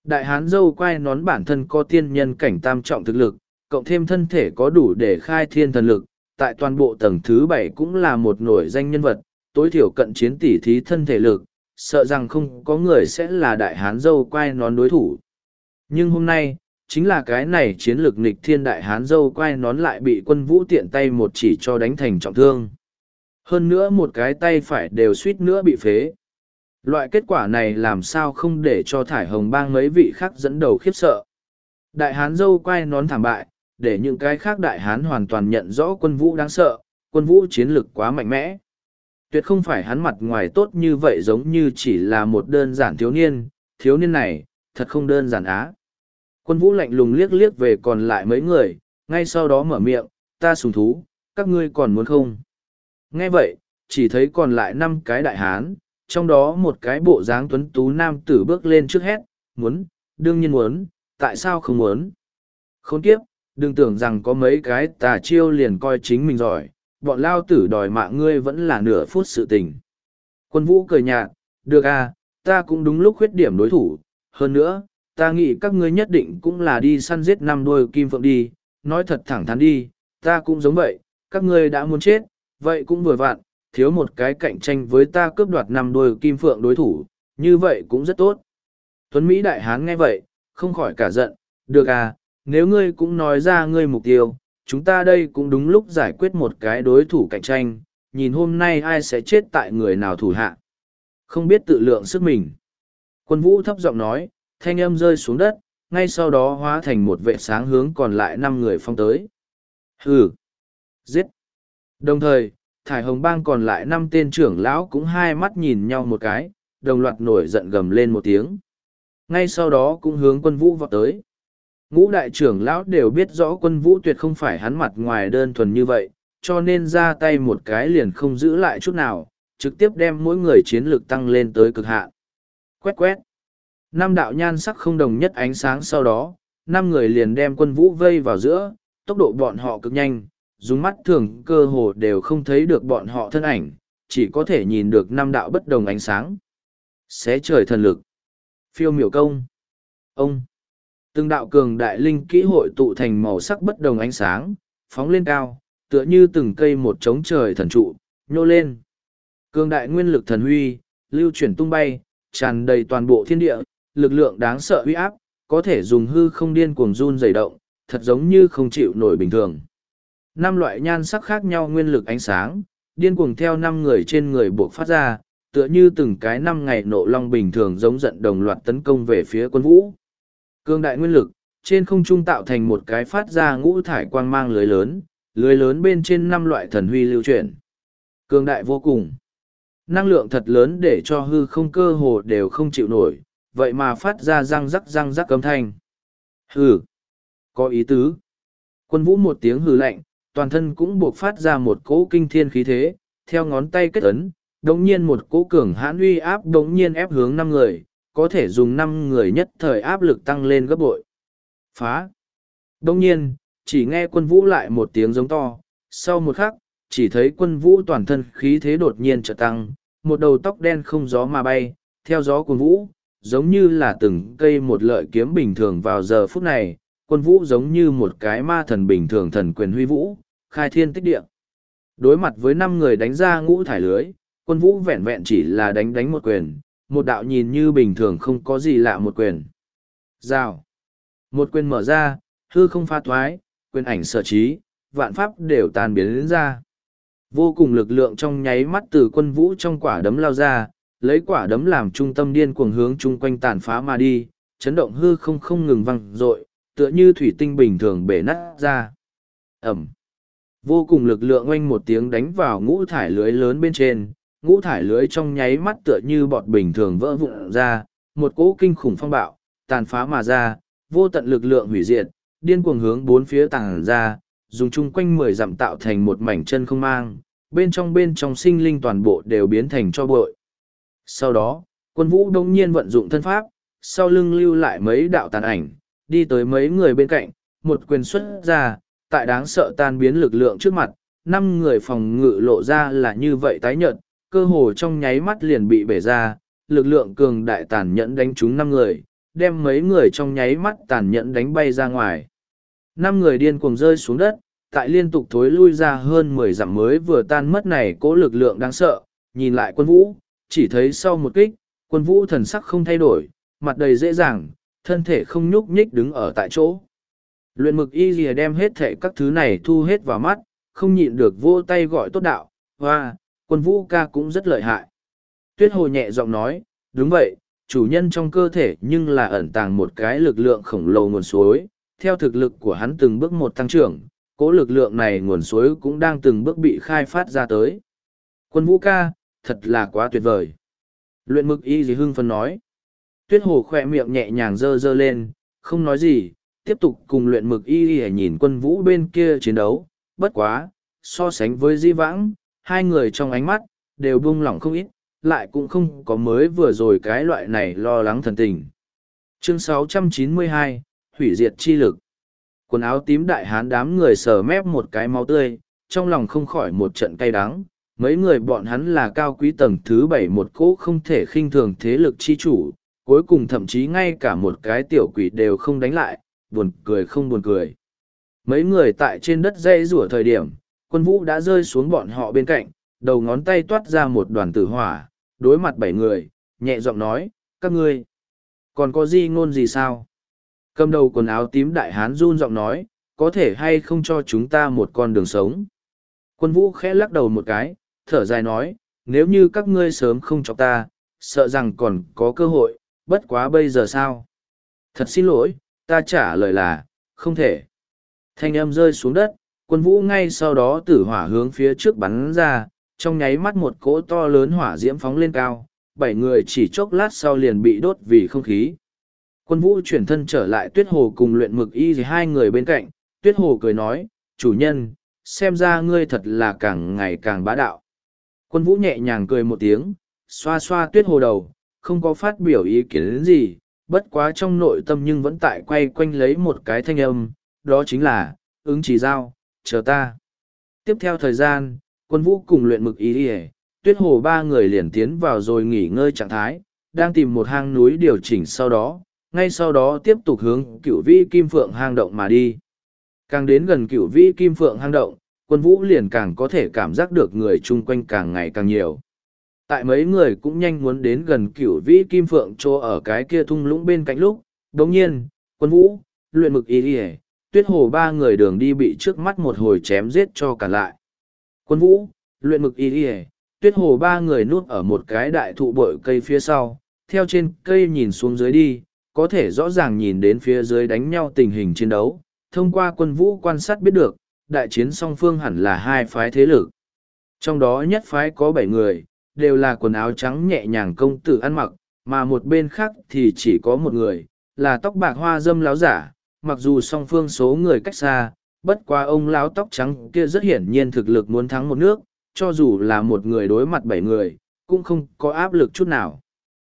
Đại hán dâu quai nón bản thân có tiên nhân cảnh tam trọng thực lực, cộng thêm thân thể có đủ để khai thiên thần lực, tại toàn bộ tầng thứ bảy cũng là một nổi danh nhân vật, tối thiểu cận chiến tỷ thí thân thể lực, sợ rằng không có người sẽ là đại hán dâu quai nón đối thủ. Nhưng hôm nay, chính là cái này chiến lược nịch thiên đại hán dâu quai nón lại bị quân vũ tiện tay một chỉ cho đánh thành trọng thương. Hơn nữa một cái tay phải đều suýt nữa bị phế. Loại kết quả này làm sao không để cho thải hồng bang mấy vị khác dẫn đầu khiếp sợ. Đại hán dâu quay nón thảm bại, để những cái khác đại hán hoàn toàn nhận rõ quân vũ đáng sợ, quân vũ chiến lực quá mạnh mẽ. Tuyệt không phải hắn mặt ngoài tốt như vậy giống như chỉ là một đơn giản thiếu niên, thiếu niên này, thật không đơn giản á. Quân vũ lạnh lùng liếc liếc về còn lại mấy người, ngay sau đó mở miệng, ta sùng thú, các ngươi còn muốn không? Nghe vậy, chỉ thấy còn lại năm cái đại hán, trong đó một cái bộ dáng tuấn tú nam tử bước lên trước hét, muốn, đương nhiên muốn, tại sao không muốn? Không tiếp, đừng tưởng rằng có mấy cái tà chiêu liền coi chính mình giỏi, bọn lao tử đòi mạng ngươi vẫn là nửa phút sự tình. Quân vũ cười nhạt, được à, ta cũng đúng lúc khuyết điểm đối thủ, hơn nữa, ta nghĩ các ngươi nhất định cũng là đi săn giết năm đôi kim phượng đi, nói thật thẳng thắn đi, ta cũng giống vậy, các ngươi đã muốn chết, vậy cũng vừa vặn, thiếu một cái cạnh tranh với ta cướp đoạt năm đôi kim phượng đối thủ, như vậy cũng rất tốt. Tuấn Mỹ Đại Hán nghe vậy, không khỏi cả giận, được à, nếu ngươi cũng nói ra ngươi mục tiêu, chúng ta đây cũng đúng lúc giải quyết một cái đối thủ cạnh tranh, nhìn hôm nay ai sẽ chết tại người nào thủ hạ. Không biết tự lượng sức mình. Quân vũ thấp giọng nói, thanh âm rơi xuống đất, ngay sau đó hóa thành một vệ sáng hướng còn lại năm người phong tới. Hừ! Giết! Đồng thời, thải hồng bang còn lại năm tên trưởng lão cũng hai mắt nhìn nhau một cái, đồng loạt nổi giận gầm lên một tiếng. Ngay sau đó cũng hướng quân vũ vọt tới. Ngũ đại trưởng lão đều biết rõ quân vũ tuyệt không phải hắn mặt ngoài đơn thuần như vậy, cho nên ra tay một cái liền không giữ lại chút nào, trực tiếp đem mỗi người chiến lược tăng lên tới cực hạn. Quét quét. Năm đạo nhan sắc không đồng nhất ánh sáng sau đó, năm người liền đem quân vũ vây vào giữa, tốc độ bọn họ cực nhanh, dùng mắt thường cơ hồ đều không thấy được bọn họ thân ảnh, chỉ có thể nhìn được năm đạo bất đồng ánh sáng. Xé trời thần lực. Phiêu miểu công. Ông. Từng đạo cường đại linh kỹ hội tụ thành màu sắc bất đồng ánh sáng, phóng lên cao, tựa như từng cây một trống trời thần trụ, nhô lên. Cường đại nguyên lực thần huy, lưu chuyển tung bay, tràn đầy toàn bộ thiên địa, lực lượng đáng sợ uy áp, có thể dùng hư không điên cuồng run dày động, thật giống như không chịu nổi bình thường. Năm loại nhan sắc khác nhau nguyên lực ánh sáng, điên cuồng theo năm người trên người buộc phát ra, tựa như từng cái năm ngày nộ long bình thường giống giận đồng loạt tấn công về phía quân vũ. Cương đại nguyên lực, trên không trung tạo thành một cái phát ra ngũ thải quang mang lưới lớn, lưới lớn bên trên năm loại thần huy lưu chuyển. Cương đại vô cùng. Năng lượng thật lớn để cho hư không cơ hồ đều không chịu nổi, vậy mà phát ra răng rắc răng rắc cấm thanh. Hừ, có ý tứ. Quân vũ một tiếng hừ lạnh, toàn thân cũng buộc phát ra một cỗ kinh thiên khí thế, theo ngón tay kết ấn, đống nhiên một cỗ cường hãn uy áp đống nhiên ép hướng năm người, có thể dùng năm người nhất thời áp lực tăng lên gấp bội. Phá! Đống nhiên, chỉ nghe quân vũ lại một tiếng giống to, sau một khắc, chỉ thấy quân vũ toàn thân khí thế đột nhiên trở tăng, một đầu tóc đen không gió mà bay, theo gió quân vũ, giống như là từng cây một lợi kiếm bình thường vào giờ phút này, quân vũ giống như một cái ma thần bình thường thần quyền huy vũ, khai thiên tích địa. Đối mặt với năm người đánh ra ngũ thải lưới, quân vũ vẹn vẹn chỉ là đánh đánh một quyền, một đạo nhìn như bình thường không có gì lạ một quyền. Rào. Một quyền mở ra, hư không pha thoái, quyền ảnh sở trí, vạn pháp đều tan biến đến ra. Vô cùng lực lượng trong nháy mắt từ quân vũ trong quả đấm lao ra, lấy quả đấm làm trung tâm điên cuồng hướng chung quanh tàn phá mà đi, chấn động hư không không ngừng văng rội, tựa như thủy tinh bình thường bể nát ra. Ẩm. Vô cùng lực lượng oanh một tiếng đánh vào ngũ thải lưới lớn bên trên, ngũ thải lưới trong nháy mắt tựa như bọt bình thường vỡ vụn ra, một cỗ kinh khủng phong bạo, tàn phá mà ra, vô tận lực lượng hủy diệt, điên cuồng hướng bốn phía tàng ra, dùng chung quanh mười dặm tạo thành một mảnh chân không mang, bên trong bên trong sinh linh toàn bộ đều biến thành cho bội. Sau đó, quân vũ đông nhiên vận dụng thân pháp, sau lưng lưu lại mấy đạo tàn ảnh, đi tới mấy người bên cạnh, một quyền xuất ra, tại đáng sợ tan biến lực lượng trước mặt, năm người phòng ngự lộ ra là như vậy tái nhợt, cơ hồ trong nháy mắt liền bị bể ra, lực lượng cường đại tàn nhẫn đánh trúng năm người, đem mấy người trong nháy mắt tàn nhẫn đánh bay ra ngoài. Năm người điên cuồng rơi xuống đất, tại liên tục thối lui ra hơn mười dặm mới vừa tan mất này cố lực lượng đáng sợ, nhìn lại quân vũ, chỉ thấy sau một kích, quân vũ thần sắc không thay đổi, mặt đầy dễ dàng, thân thể không nhúc nhích đứng ở tại chỗ. Luyện mực y gì đem hết thể các thứ này thu hết vào mắt, không nhịn được vô tay gọi tốt đạo, hoa, quân vũ ca cũng rất lợi hại. Tuyết hồ nhẹ giọng nói, đúng vậy, chủ nhân trong cơ thể nhưng là ẩn tàng một cái lực lượng khổng lồ nguồn suối, theo thực lực của hắn từng bước một tăng trưởng, cố lực lượng này nguồn suối cũng đang từng bước bị khai phát ra tới. Quân vũ ca, thật là quá tuyệt vời. Luyện mực y gì hưng phân nói. Tuyết hồ khỏe miệng nhẹ nhàng dơ dơ lên, không nói gì, tiếp tục cùng luyện mực y y nhìn quân vũ bên kia chiến đấu, bất quá, so sánh với di vãng, hai người trong ánh mắt, đều buông lỏng không ít, lại cũng không có mới vừa rồi cái loại này lo lắng thần tình. Chương 692, Hủy diệt chi lực Quần áo tím đại hán đám người sờ mép một cái máu tươi, trong lòng không khỏi một trận cay đắng. Mấy người bọn hắn là cao quý tầng thứ bảy một cỗ không thể khinh thường thế lực chi chủ, cuối cùng thậm chí ngay cả một cái tiểu quỷ đều không đánh lại, buồn cười không buồn cười. Mấy người tại trên đất dây rủa thời điểm, quân vũ đã rơi xuống bọn họ bên cạnh, đầu ngón tay toát ra một đoàn tử hỏa, đối mặt bảy người, nhẹ giọng nói, các ngươi, còn có gì ngôn gì sao? Cầm đầu quần áo tím đại hán run giọng nói, có thể hay không cho chúng ta một con đường sống. Quân vũ khẽ lắc đầu một cái, thở dài nói, nếu như các ngươi sớm không cho ta, sợ rằng còn có cơ hội, bất quá bây giờ sao? Thật xin lỗi, ta trả lời là, không thể. Thanh âm rơi xuống đất, quân vũ ngay sau đó tử hỏa hướng phía trước bắn ra, trong nháy mắt một cỗ to lớn hỏa diễm phóng lên cao, bảy người chỉ chốc lát sau liền bị đốt vì không khí. Quân vũ chuyển thân trở lại tuyết hồ cùng luyện mực y hai người bên cạnh, tuyết hồ cười nói, chủ nhân, xem ra ngươi thật là càng ngày càng bá đạo. Quân vũ nhẹ nhàng cười một tiếng, xoa xoa tuyết hồ đầu, không có phát biểu ý kiến gì, bất quá trong nội tâm nhưng vẫn tại quay quanh lấy một cái thanh âm, đó chính là, ứng chỉ giao, chờ ta. Tiếp theo thời gian, quân vũ cùng luyện mực ý đi tuyết hồ ba người liền tiến vào rồi nghỉ ngơi trạng thái, đang tìm một hang núi điều chỉnh sau đó, ngay sau đó tiếp tục hướng cửu vĩ kim phượng hang động mà đi. Càng đến gần cửu vĩ kim phượng hang động, quân vũ liền càng có thể cảm giác được người chung quanh càng ngày càng nhiều. Tại mấy người cũng nhanh muốn đến gần cửu vĩ kim phượng chỗ ở cái kia thung lũng bên cạnh lúc, Đống nhiên, quân vũ, luyện mực y ỉa tuyết hồ ba người đường đi bị trước mắt một hồi chém giết cho cả lại. Quân vũ, luyện mực y ỉa tuyết hồ ba người nuốt ở một cái đại thụ bội cây phía sau, theo trên cây nhìn xuống dưới đi, có thể rõ ràng nhìn đến phía dưới đánh nhau tình hình chiến đấu. Thông qua quân vũ quan sát biết được, đại chiến song phương hẳn là hai phái thế lực. Trong đó nhất phái có bảy người, đều là quần áo trắng nhẹ nhàng công tử ăn mặc, mà một bên khác thì chỉ có một người, là tóc bạc hoa dâm láo giả, mặc dù song phương số người cách xa, bất qua ông láo tóc trắng kia rất hiển nhiên thực lực muốn thắng một nước, cho dù là một người đối mặt bảy người, cũng không có áp lực chút nào.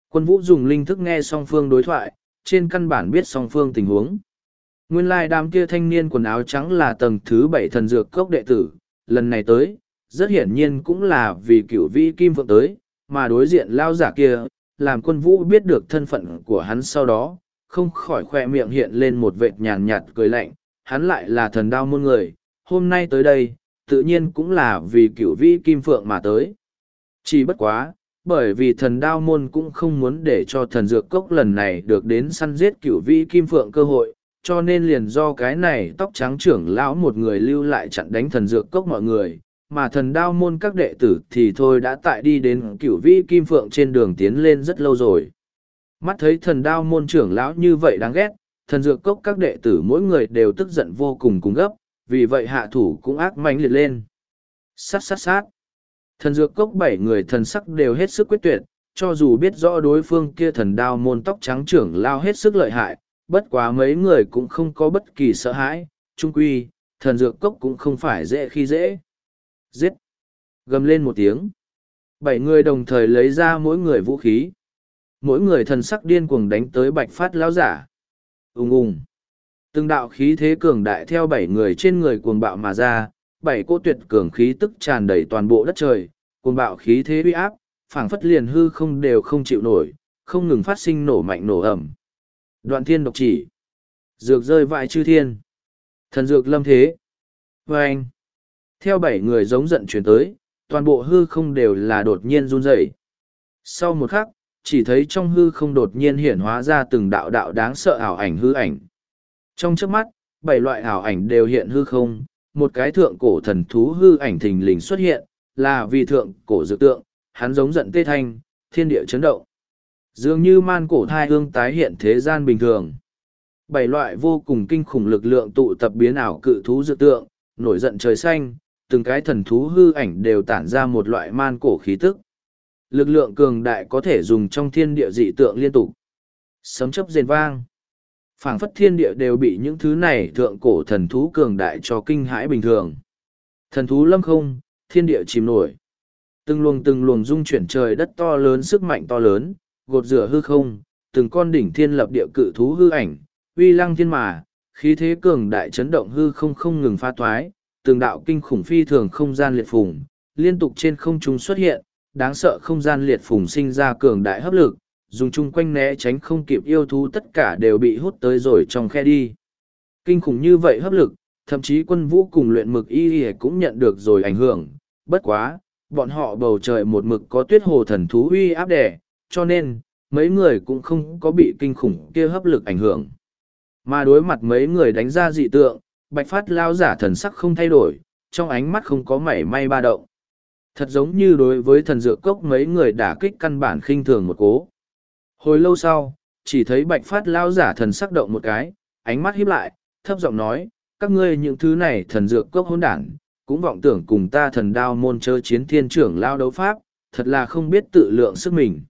Quân vũ dùng linh thức nghe song phương đối thoại, trên căn bản biết song phương tình huống. Nguyên lai đám kia thanh niên quần áo trắng là tầng thứ bảy thần dược cốc đệ tử, lần này tới, rất hiển nhiên cũng là vì cửu vĩ kim phượng tới, mà đối diện lao giả kia, làm quân vũ biết được thân phận của hắn sau đó, không khỏi khoe miệng hiện lên một vệt nhàn nhạt cười lạnh, hắn lại là thần đao môn người, hôm nay tới đây, tự nhiên cũng là vì cửu vĩ kim phượng mà tới. Chỉ bất quá, bởi vì thần đao môn cũng không muốn để cho thần dược cốc lần này được đến săn giết cửu vĩ kim phượng cơ hội, cho nên liền do cái này tóc trắng trưởng lão một người lưu lại chặn đánh thần dược cốc mọi người, mà thần đao môn các đệ tử thì thôi đã tại đi đến cửu vĩ kim phượng trên đường tiến lên rất lâu rồi. Mắt thấy thần đao môn trưởng lão như vậy đáng ghét, thần dược cốc các đệ tử mỗi người đều tức giận vô cùng cùng gấp, vì vậy hạ thủ cũng ác mãnh liệt lên. Sát sát sát. Thần dược cốc bảy người thần sắc đều hết sức quyết tuyệt, cho dù biết rõ đối phương kia thần đao môn tóc trắng trưởng lao hết sức lợi hại, bất quá mấy người cũng không có bất kỳ sợ hãi, trung quy, thần dược cốc cũng không phải dễ khi dễ. Giết! Gầm lên một tiếng. Bảy người đồng thời lấy ra mỗi người vũ khí. Mỗi người thần sắc điên cuồng đánh tới bạch phát lão giả. Ung ung. Từng đạo khí thế cường đại theo bảy người trên người cuồng bạo mà ra, bảy cô tuyệt cường khí tức tràn đầy toàn bộ đất trời, cuồng bạo khí thế uy áp, phảng phất liền hư không đều không chịu nổi, không ngừng phát sinh nổ mạnh nổ ẩm. Đoạn thiên độc chỉ. Dược rơi vại chư thiên. Thần dược lâm thế. vê anh. Theo bảy người giống giận chuyển tới, toàn bộ hư không đều là đột nhiên run rẩy. Sau một khắc, chỉ thấy trong hư không đột nhiên hiển hóa ra từng đạo đạo đáng sợ ảo ảnh hư ảnh. Trong trước mắt, bảy loại ảo ảnh đều hiện hư không, một cái thượng cổ thần thú hư ảnh thình lình xuất hiện, là vì thượng cổ dự tượng, hắn giống giận tê thanh, thiên địa chấn động. Dường như man cổ thai hương tái hiện thế gian bình thường. Bảy loại vô cùng kinh khủng lực lượng tụ tập biến ảo cự thú dự tượng, nổi giận trời xanh, từng cái thần thú hư ảnh đều tản ra một loại man cổ khí tức. Lực lượng cường đại có thể dùng trong thiên địa dị tượng liên tục. Sấm chấp rền vang phảng phất thiên địa đều bị những thứ này thượng cổ thần thú cường đại cho kinh hãi bình thường. Thần thú lâm không, thiên địa chìm nổi. Từng luồng từng luồng dung chuyển trời đất to lớn sức mạnh to lớn, gột rửa hư không, từng con đỉnh thiên lập địa cự thú hư ảnh, uy lăng thiên mà, khí thế cường đại chấn động hư không không ngừng pha thoái, từng đạo kinh khủng phi thường không gian liệt phùng, liên tục trên không trung xuất hiện, đáng sợ không gian liệt phùng sinh ra cường đại hấp lực, dùng chung quanh né tránh không kịp yêu thú tất cả đều bị hút tới rồi trong khe đi. Kinh khủng như vậy hấp lực, thậm chí quân vũ cùng luyện mực y y cũng nhận được rồi ảnh hưởng, bất quá, bọn họ bầu trời một mực có tuyết hồ thần thú uy áp đẻ, cho nên, mấy người cũng không có bị kinh khủng kia hấp lực ảnh hưởng. Mà đối mặt mấy người đánh ra dị tượng, bạch phát lao giả thần sắc không thay đổi, trong ánh mắt không có mảy may ba động. Thật giống như đối với thần dựa cốc mấy người đả kích căn bản khinh thường một cố. Hồi lâu sau, chỉ thấy bạch phát lao giả thần sắc động một cái, ánh mắt híp lại, thấp giọng nói, các ngươi những thứ này thần dược cốc hôn đản, cũng vọng tưởng cùng ta thần đao môn chớ chiến thiên trưởng lao đấu pháp, thật là không biết tự lượng sức mình.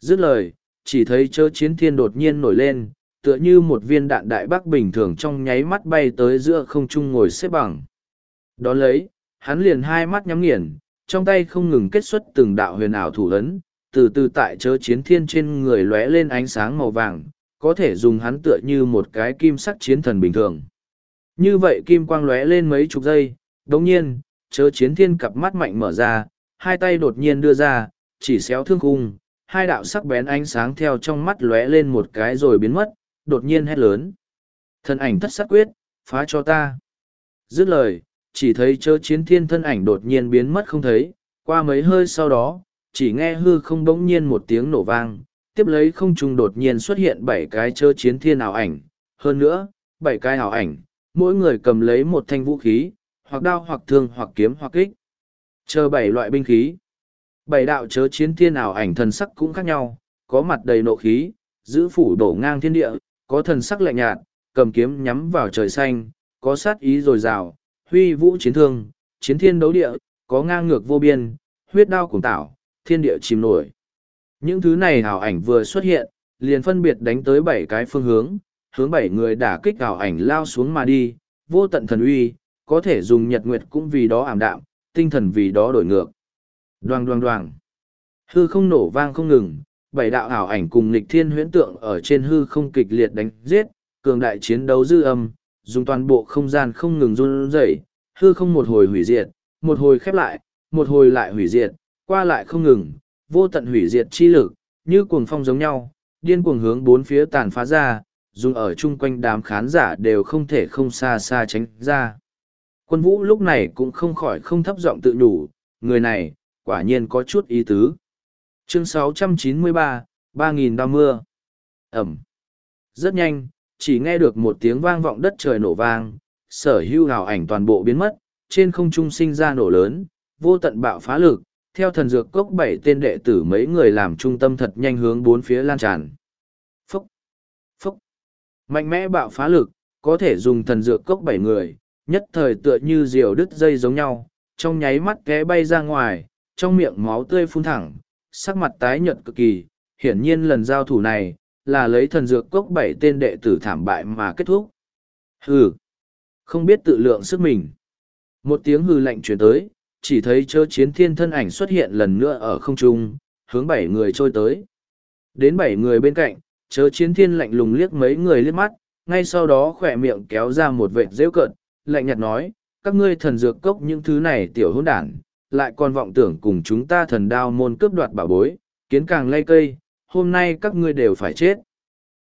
Dứt lời, chỉ thấy chớ chiến thiên đột nhiên nổi lên, tựa như một viên đạn đại bác bình thường trong nháy mắt bay tới giữa không trung ngồi xếp bằng. Đón lấy, hắn liền hai mắt nhắm nghiền, trong tay không ngừng kết xuất từng đạo huyền ảo thủ ấn, từ từ tại chớ chiến thiên trên người lóe lên ánh sáng màu vàng, có thể dùng hắn tựa như một cái kim sắc chiến thần bình thường. Như vậy kim quang lóe lên mấy chục giây, đồng nhiên, chớ chiến thiên cặp mắt mạnh mở ra, hai tay đột nhiên đưa ra, chỉ xéo thương khung, hai đạo sắc bén ánh sáng theo trong mắt lóe lên một cái rồi biến mất, đột nhiên hét lớn. Thân ảnh thất sát quyết, phá cho ta. Dứt lời, chỉ thấy chớ chiến thiên thân ảnh đột nhiên biến mất không thấy, qua mấy hơi sau đó, chỉ nghe hư không bỗng nhiên một tiếng nổ vang, tiếp lấy không trung đột nhiên xuất hiện bảy cái chớ chiến thiên ảo ảnh, hơn nữa, bảy cái ảo ảnh, mỗi người cầm lấy một thanh vũ khí, hoặc đao hoặc thương hoặc kiếm hoặc kích. Chờ bảy loại binh khí. Bảy đạo chớ chiến thiên ảo ảnh thần sắc cũng khác nhau, có mặt đầy nộ khí, giữ phủ đổ ngang thiên địa, có thần sắc lạnh nhạt, cầm kiếm nhắm vào trời xanh, có sát ý dồi dào, huy vũ chiến thương, chiến thiên đấu địa, có ngang ngược vô biên, huyết đao cùng tảo, thiên địa chìm nổi. Những thứ này ảo ảnh vừa xuất hiện, liền phân biệt đánh tới bảy cái phương hướng, hướng bảy người đả kích ảo ảnh lao xuống mà đi, vô tận thần uy, có thể dùng nhật nguyệt cũng vì đó ảm đạm, tinh thần vì đó đổi ngược. Đoàng đoàng đoàng. Hư không nổ vang không ngừng, bảy đạo ảo ảnh cùng lịch thiên huyễn tượng ở trên hư không kịch liệt đánh giết, cường đại chiến đấu dư âm, dùng toàn bộ không gian không ngừng run rẩy, hư không một hồi hủy diệt, một hồi khép lại, một hồi lại hủy diệt, qua lại không ngừng, vô tận hủy diệt chi lực, như cuồng phong giống nhau, điên cuồng hướng bốn phía tàn phá ra, dùng ở chung quanh đám khán giả đều không thể không xa xa tránh ra. Quân vũ lúc này cũng không khỏi không thấp giọng tự nhủ, người này, quả nhiên có chút ý tứ. Chương 693, 3.000 đao mưa. Ẩm. Rất nhanh, chỉ nghe được một tiếng vang vọng đất trời nổ vang, sở hưu hào ảnh toàn bộ biến mất, trên không trung sinh ra nổ lớn, vô tận bạo phá lực, theo thần dược cốc bảy tên đệ tử mấy người làm trung tâm thật nhanh hướng bốn phía lan tràn. Phúc! Phúc! Mạnh mẽ bạo phá lực, có thể dùng thần dược cốc bảy người, nhất thời tựa như diều đứt dây giống nhau, trong nháy mắt ghé bay ra ngoài, trong miệng máu tươi phun thẳng, sắc mặt tái nhợt cực kỳ, hiển nhiên lần giao thủ này, là lấy thần dược cốc bảy tên đệ tử thảm bại mà kết thúc. Hừ! Không biết tự lượng sức mình. Một tiếng hừ lạnh truyền tới, chỉ thấy chớ chiến thiên thân ảnh xuất hiện lần nữa ở không trung, hướng bảy người trôi tới. Đến bảy người bên cạnh, chớ chiến thiên lạnh lùng liếc mấy người liếc mắt, ngay sau đó khỏe miệng kéo ra một vệt rêu cợt, lạnh nhạt nói, các ngươi thần dược cốc những thứ này tiểu hỗn đản, lại còn vọng tưởng cùng chúng ta thần đao môn cướp đoạt bảo bối, kiến càng lay cây, hôm nay các ngươi đều phải chết.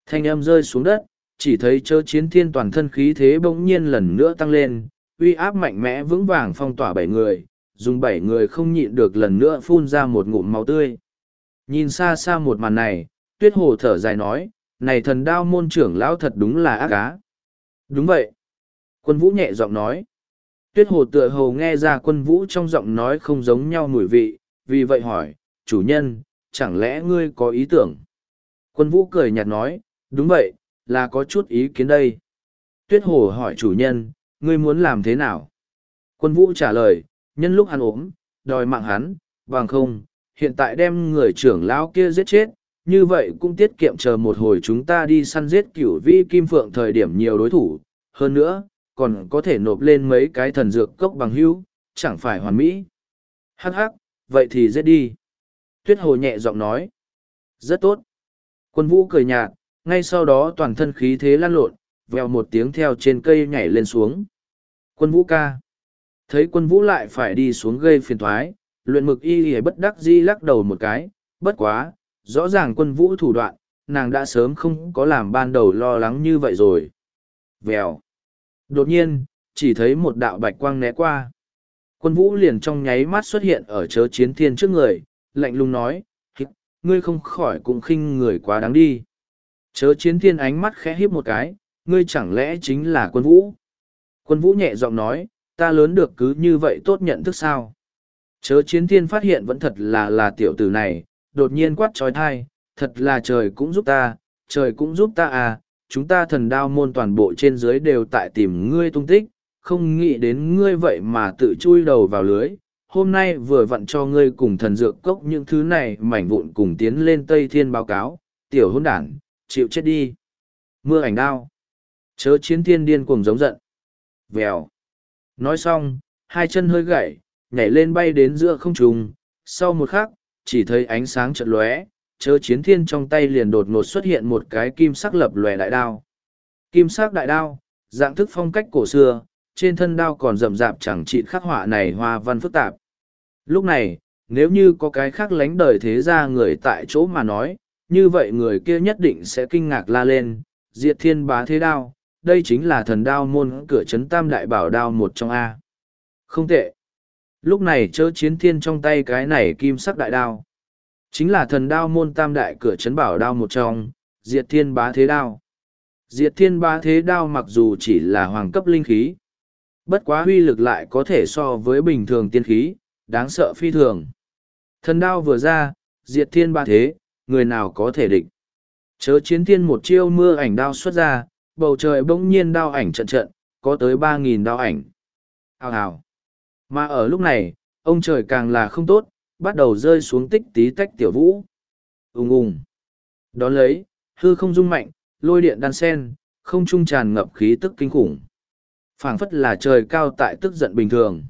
Thanh âm rơi xuống đất, chỉ thấy chớ chiến thiên toàn thân khí thế bỗng nhiên lần nữa tăng lên, uy áp mạnh mẽ vững vàng phong tỏa bảy người, dùng bảy người không nhịn được lần nữa phun ra một ngụm máu tươi. Nhìn xa xa một màn này, tuyết hồ thở dài nói, này thần đao môn trưởng lão thật đúng là ác á. Đúng vậy. Quân vũ nhẹ giọng nói. Tuyết hồ tựa hồ nghe ra quân vũ trong giọng nói không giống nhau mùi vị, vì vậy hỏi, chủ nhân, chẳng lẽ ngươi có ý tưởng? Quân vũ cười nhạt nói, đúng vậy, là có chút ý kiến đây. Tuyết hồ hỏi chủ nhân, ngươi muốn làm thế nào? Quân vũ trả lời, nhân lúc hắn ốm, đòi mạng hắn, bằng không, hiện tại đem người trưởng lão kia giết chết, như vậy cũng tiết kiệm chờ một hồi chúng ta đi săn giết cửu vi kim phượng thời điểm nhiều đối thủ. Hơn nữa, còn có thể nộp lên mấy cái thần dược cốc bằng hữu, chẳng phải hoàn mỹ. Hắc hắc, vậy thì giết đi. Tuyết hồ nhẹ giọng nói. Rất tốt. Quân vũ cười nhạt, ngay sau đó toàn thân khí thế lan lộn, vèo một tiếng theo trên cây nhảy lên xuống. Quân vũ ca. Thấy quân vũ lại phải đi xuống gây phiền toái, luyện mực y y bất đắc di lắc đầu một cái, bất quá, rõ ràng quân vũ thủ đoạn, nàng đã sớm không có làm ban đầu lo lắng như vậy rồi. Vèo. Đột nhiên, chỉ thấy một đạo bạch quang né qua. Quân vũ liền trong nháy mắt xuất hiện ở chớ chiến thiên trước người, lạnh lùng nói, ngươi không khỏi cũng khinh người quá đáng đi. Chớ chiến thiên ánh mắt khẽ híp một cái, ngươi chẳng lẽ chính là quân vũ? Quân vũ nhẹ giọng nói, ta lớn được cứ như vậy tốt nhận thức sao? Chớ chiến thiên phát hiện vẫn thật là là tiểu tử này, đột nhiên quát trói thai, thật là trời cũng giúp ta, trời cũng giúp ta à, chúng ta thần đao môn toàn bộ trên dưới đều tại tìm ngươi tung tích, không nghĩ đến ngươi vậy mà tự chui đầu vào lưới. Hôm nay vừa vặn cho ngươi cùng thần dược cốc những thứ này mảnh vụn cùng tiến lên Tây Thiên báo cáo, tiểu hôn đảng, chịu chết đi. Mưa ảnh đao. Chớ chiến thiên điên cuồng giống giận. Vèo. Nói xong, hai chân hơi gãy, nhảy lên bay đến giữa không trung, sau một khắc, chỉ thấy ánh sáng chợt lóe, chớ chiến thiên trong tay liền đột ngột xuất hiện một cái kim sắc lập lòe đại đao. Kim sắc đại đao, dạng thức phong cách cổ xưa, trên thân đao còn rậm rạp chẳng trị khắc họa này hoa văn phức tạp. Lúc này, nếu như có cái khác lánh đời thế ra người tại chỗ mà nói, như vậy người kia nhất định sẽ kinh ngạc la lên, diệt thiên bá thế đao, đây chính là thần đao môn cửa chấn tam đại bảo đao một trong A. Không tệ. Lúc này chớ chiến thiên trong tay cái này kim sắc đại đao. Chính là thần đao môn tam đại cửa chấn bảo đao một trong, diệt thiên bá thế đao. Diệt thiên bá thế đao mặc dù chỉ là hoàng cấp linh khí. Bất quá huy lực lại có thể so với bình thường tiên khí, đáng sợ phi thường. Thần đao vừa ra, diệt thiên bá thế, người nào có thể địch Chớ chiến thiên một chiêu mưa ảnh đao xuất ra, bầu trời bỗng nhiên đao ảnh trận trận, có tới ba nghìn đao ảnh. Hào hào. Mà ở lúc này, ông trời càng là không tốt, bắt đầu rơi xuống tích tí tách tiểu vũ. Ùng ùng. Đón lấy, hư không rung mạnh, lôi điện đan sen, không trung tràn ngập khí tức kinh khủng. phảng phất là trời cao tại tức giận bình thường.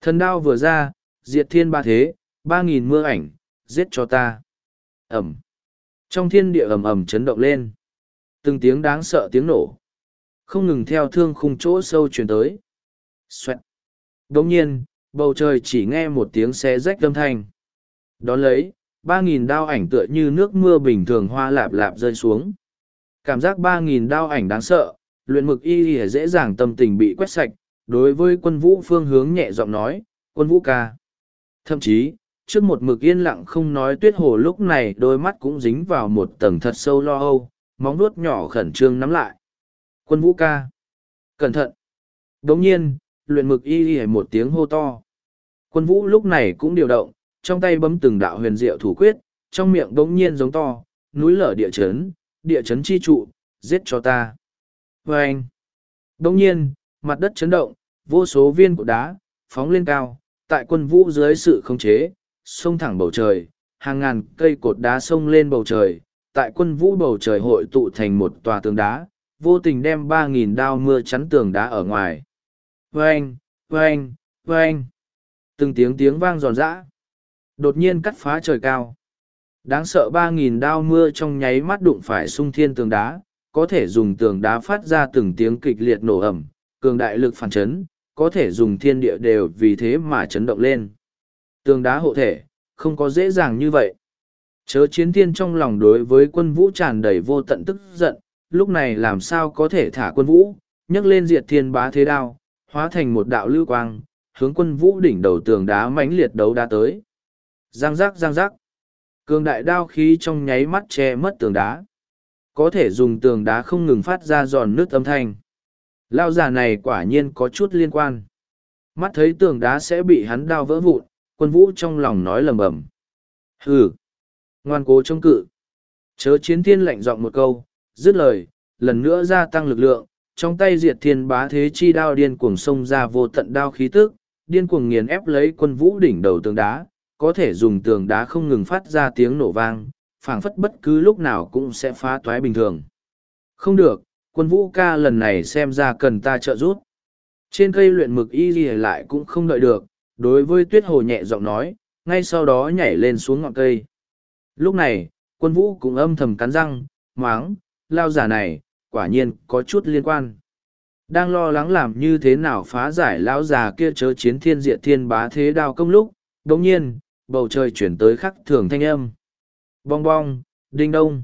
Thần đao vừa ra, diệt thiên ba thế, ba nghìn mưa ảnh, giết cho ta. Ẩm. Trong thiên địa ầm ầm chấn động lên. Từng tiếng đáng sợ tiếng nổ. Không ngừng theo thương khung chỗ sâu truyền tới. Xoẹt. Đồng nhiên, bầu trời chỉ nghe một tiếng xe rách âm thanh. Đón lấy, ba nghìn đao ảnh tựa như nước mưa bình thường hoa lạp lạp rơi xuống. Cảm giác ba nghìn đao ảnh đáng sợ, luyện mực y y dễ dàng tâm tình bị quét sạch, đối với quân vũ phương hướng nhẹ giọng nói, quân vũ ca. Thậm chí, trước một mực yên lặng không nói tuyết hồ lúc này đôi mắt cũng dính vào một tầng thật sâu lo âu, móng nuốt nhỏ khẩn trương nắm lại. Quân vũ ca. Cẩn thận. Đồng nhiên, luyện mực y y một tiếng hô to. Quân vũ lúc này cũng điều động, trong tay bấm từng đạo huyền diệu thủ quyết, trong miệng đống nhiên giống to, núi lở địa chấn, địa chấn chi trụ, giết cho ta. Và anh. Đống nhiên, mặt đất chấn động, vô số viên cột đá, phóng lên cao, tại quân vũ dưới sự khống chế, sông thẳng bầu trời, hàng ngàn cây cột đá sông lên bầu trời, tại quân vũ bầu trời hội tụ thành một tòa tường đá, vô tình đem ba nghìn đao mưa chắn tường đá ở ngoài. Vâng, vâng, vâng. Từng tiếng tiếng vang giòn giã. Đột nhiên cắt phá trời cao. Đáng sợ ba nghìn đao mưa trong nháy mắt đụng phải sung thiên tường đá, có thể dùng tường đá phát ra từng tiếng kịch liệt nổ ẩm, cường đại lực phản chấn, có thể dùng thiên địa đều vì thế mà chấn động lên. Tường đá hộ thể, không có dễ dàng như vậy. Chớ chiến thiên trong lòng đối với quân vũ tràn đầy vô tận tức giận, lúc này làm sao có thể thả quân vũ, nhấc lên diệt thiên bá thế đao, hóa thành một đạo lưu quang, hướng quân vũ đỉnh đầu tường đá mãnh liệt đấu đá tới. Giang giác giang giác. Cường đại đao khí trong nháy mắt che mất tường đá. Có thể dùng tường đá không ngừng phát ra giòn nước âm thanh. Lao giả này quả nhiên có chút liên quan. Mắt thấy tường đá sẽ bị hắn đao vỡ vụn, quân vũ trong lòng nói lầm bầm. Hừ! Ngoan cố chống cự. Chớ chiến thiên lạnh giọng một câu, dứt lời, lần nữa gia tăng lực lượng, trong tay diệt thiên bá thế chi đao điên cuồng xông ra vô tận đao khí tức, điên cuồng nghiền ép lấy quân vũ đỉnh đầu tường đá, có thể dùng tường đá không ngừng phát ra tiếng nổ vang, phảng phất bất cứ lúc nào cũng sẽ phá toái bình thường. Không được, quân vũ ca lần này xem ra cần ta trợ giúp. Trên cây luyện mực y gì lại cũng không đợi được, đối với tuyết hồ nhẹ giọng nói, ngay sau đó nhảy lên xuống ngọn cây. Lúc này, quân vũ cũng âm thầm cắn răng, máng, lao giả này, quả nhiên có chút liên quan. Đang lo lắng làm như thế nào phá giải lão già kia chớ chiến thiên diệt thiên bá thế đao công lúc, đồng nhiên, bầu trời chuyển tới khắc thường thanh âm. Bong bong, đinh đông.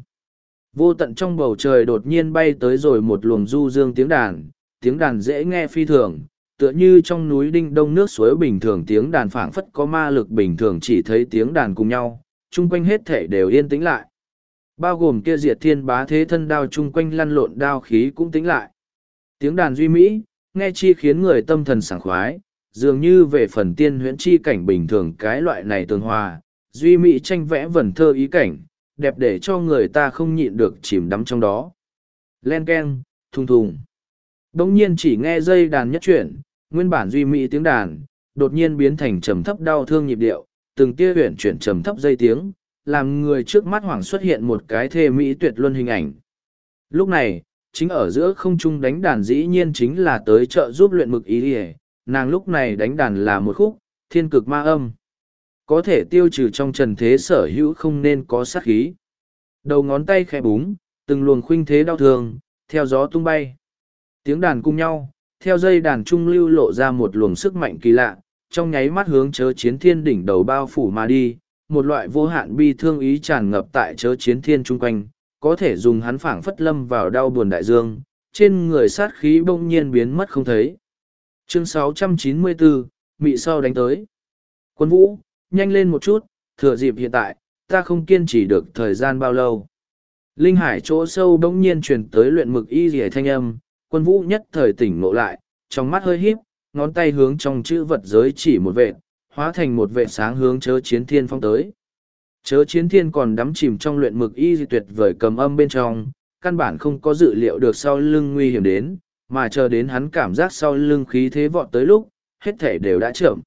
Vô tận trong bầu trời đột nhiên bay tới rồi một luồng du dương tiếng đàn, tiếng đàn dễ nghe phi thường, tựa như trong núi đinh đông nước suối bình thường tiếng đàn phảng phất có ma lực bình thường chỉ thấy tiếng đàn cùng nhau, chung quanh hết thể đều yên tĩnh lại. Bao gồm kia diệt thiên bá thế thân đao chung quanh lăn lộn đao khí cũng tĩnh lại. Tiếng đàn duy mỹ, nghe chi khiến người tâm thần sảng khoái, dường như về phần tiên huyễn chi cảnh bình thường cái loại này tường hòa, duy mỹ tranh vẽ vần thơ ý cảnh, đẹp để cho người ta không nhịn được chìm đắm trong đó. Len keng, thùng thùng. Đông nhiên chỉ nghe dây đàn nhất chuyển, nguyên bản duy mỹ tiếng đàn, đột nhiên biến thành trầm thấp đau thương nhịp điệu, từng tia huyển chuyển trầm thấp dây tiếng, làm người trước mắt hoảng xuất hiện một cái thê mỹ tuyệt luân hình ảnh. Lúc này, chính ở giữa không trung đánh đàn dĩ nhiên chính là tới chợ giúp luyện mực ý ỉa nàng lúc này đánh đàn là một khúc thiên cực ma âm có thể tiêu trừ trong trần thế sở hữu không nên có sát khí. Đầu ngón tay khẽ búng, từng luồng khuynh thế đau thương, theo gió tung bay. Tiếng đàn cùng nhau, theo dây đàn trung lưu lộ ra một luồng sức mạnh kỳ lạ, trong nháy mắt hướng chớ chiến thiên đỉnh đầu bao phủ mà đi, một loại vô hạn bi thương ý tràn ngập tại chớ chiến thiên chung quanh, có thể dùng hắn phảng phất lâm vào đau buồn đại dương, trên người sát khí bỗng nhiên biến mất không thấy. Chương 694, Mị sau đánh tới. Quân vũ, nhanh lên một chút, thừa dịp hiện tại, ta không kiên trì được thời gian bao lâu. Linh hải chỗ sâu bỗng nhiên truyền tới luyện mực y rỉa thanh âm, quân vũ nhất thời tỉnh ngộ lại, trong mắt hơi híp, ngón tay hướng trong chữ vật giới chỉ một vệt, hóa thành một vệ sáng hướng chớ chiến thiên phong tới. Chớ chiến thiên còn đắm chìm trong luyện mực y di tuyệt vời cầm âm bên trong, căn bản không có dự liệu được sau lưng nguy hiểm đến, mà chờ đến hắn cảm giác sau lưng khí thế vọt tới lúc, hết thể đều đã chậm.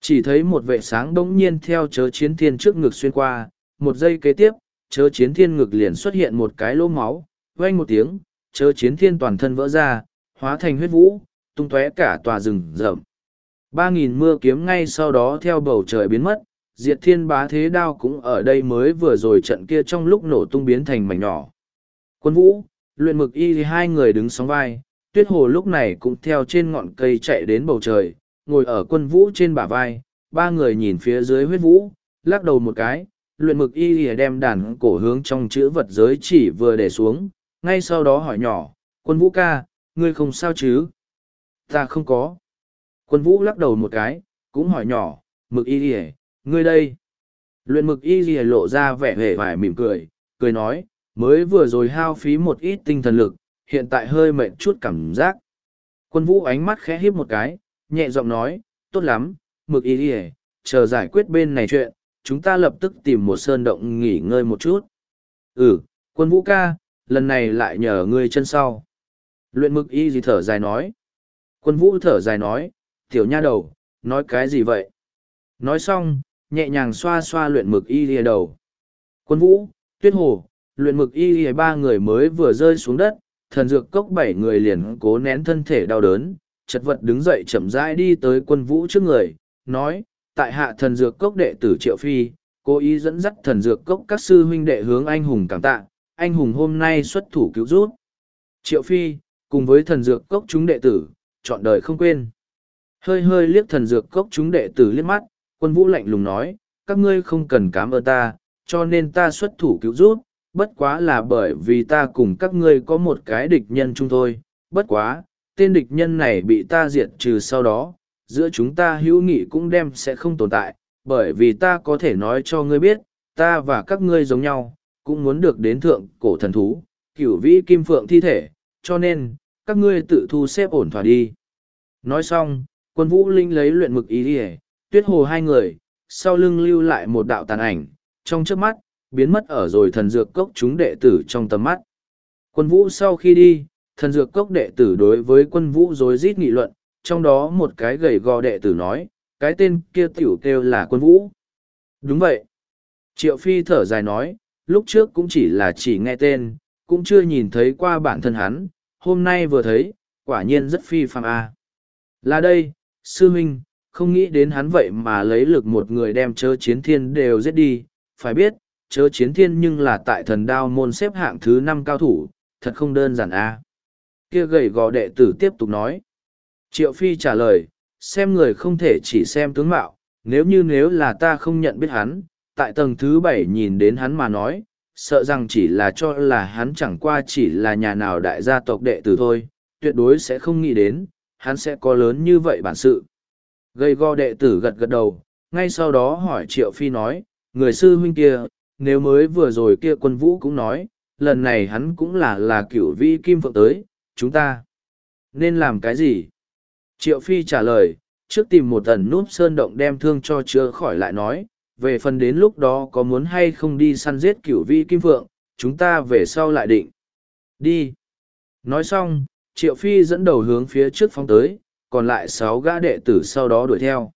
Chỉ thấy một vệ sáng đống nhiên theo chớ chiến thiên trước ngực xuyên qua, một giây kế tiếp, chớ chiến thiên ngực liền xuất hiện một cái lỗ máu, vang một tiếng, chớ chiến thiên toàn thân vỡ ra, hóa thành huyết vũ, tung tóe cả tòa rừng rậm. Ba nghìn mưa kiếm ngay sau đó theo bầu trời biến mất, diệt thiên bá thế đao cũng ở đây mới vừa rồi trận kia trong lúc nổ tung biến thành mảnh nhỏ. Quân vũ, luyện mực y thì hai người đứng sóng vai, tuyết hồ lúc này cũng theo trên ngọn cây chạy đến bầu trời, ngồi ở quân vũ trên bả vai, ba người nhìn phía dưới huyết vũ, lắc đầu một cái, luyện mực y thì đem đàn cổ hướng trong chữ vật giới chỉ vừa để xuống, ngay sau đó hỏi nhỏ, quân vũ ca, ngươi không sao chứ? Ta không có. Quân vũ lắc đầu một cái, cũng hỏi nhỏ, mực y thì ngươi đây. Luyện mực y gì lộ ra vẻ vẻ vải mỉm cười, cười nói, mới vừa rồi hao phí một ít tinh thần lực, hiện tại hơi mệt chút cảm giác. Quân vũ ánh mắt khẽ híp một cái, nhẹ giọng nói, tốt lắm, mực y gì chờ giải quyết bên này chuyện, chúng ta lập tức tìm một sơn động nghỉ ngơi một chút. Ừ, quân vũ ca, lần này lại nhờ ngươi chân sau. Luyện mực y gì thở dài nói. Quân vũ thở dài nói, tiểu nha đầu, nói cái gì vậy? Nói xong, nhẹ nhàng xoa xoa luyện mực y lìa đầu. Quân vũ, tuyết hồ, luyện mực y lìa ba người mới vừa rơi xuống đất, thần dược cốc bảy người liền cố nén thân thể đau đớn, chật vật đứng dậy chậm rãi đi tới quân vũ trước người, nói, tại hạ thần dược cốc đệ tử Triệu Phi, cố ý dẫn dắt thần dược cốc các sư huynh đệ hướng anh hùng cảm tạ, anh hùng hôm nay xuất thủ cứu rút. Triệu Phi, cùng với thần dược cốc chúng đệ tử, chọn đời không quên. Hơi hơi liếc thần dược cốc chúng đệ tử liếc mắt, quân vũ lạnh lùng nói, các ngươi không cần cảm ơn ta, cho nên ta xuất thủ cứu rút, bất quá là bởi vì ta cùng các ngươi có một cái địch nhân chung thôi, bất quá, tên địch nhân này bị ta diệt trừ sau đó, giữa chúng ta hữu nghị cũng đem sẽ không tồn tại, bởi vì ta có thể nói cho ngươi biết, ta và các ngươi giống nhau, cũng muốn được đến thượng cổ thần thú, cửu vĩ kim phượng thi thể, cho nên, các ngươi tự thu xếp ổn thỏa đi. Nói xong, quân vũ linh lấy luyện mực ý đi tuyết hồ hai người, sau lưng lưu lại một đạo tàn ảnh, trong trước mắt, biến mất ở rồi thần dược cốc chúng đệ tử trong tầm mắt. Quân vũ sau khi đi, thần dược cốc đệ tử đối với quân vũ rối rít nghị luận, trong đó một cái gầy gò đệ tử nói, cái tên kia tiểu kêu là quân vũ. Đúng vậy. Triệu Phi thở dài nói, lúc trước cũng chỉ là chỉ nghe tên, cũng chưa nhìn thấy qua bản thân hắn, hôm nay vừa thấy, quả nhiên rất phi phàm a. Là đây, sư huynh, không nghĩ đến hắn vậy mà lấy lực một người đem chớ chiến thiên đều giết đi, phải biết, chớ chiến thiên nhưng là tại thần đao môn xếp hạng thứ năm cao thủ, thật không đơn giản a. Kia gầy gò đệ tử tiếp tục nói. Triệu Phi trả lời, xem người không thể chỉ xem tướng mạo, nếu như nếu là ta không nhận biết hắn, tại tầng thứ bảy nhìn đến hắn mà nói, sợ rằng chỉ là cho là hắn chẳng qua chỉ là nhà nào đại gia tộc đệ tử thôi, tuyệt đối sẽ không nghĩ đến, hắn sẽ có lớn như vậy bản sự. Gây go đệ tử gật gật đầu, ngay sau đó hỏi Triệu Phi nói, người sư huynh kia, nếu mới vừa rồi kia quân vũ cũng nói, lần này hắn cũng là là cửu vi kim phượng tới, chúng ta nên làm cái gì? Triệu Phi trả lời, trước tìm một tần núp sơn động đem thương cho chữa khỏi lại nói, về phần đến lúc đó có muốn hay không đi săn giết cửu vi kim phượng, chúng ta về sau lại định. Đi. Nói xong, Triệu Phi dẫn đầu hướng phía trước phóng tới, còn lại sáu gã đệ tử sau đó đuổi theo.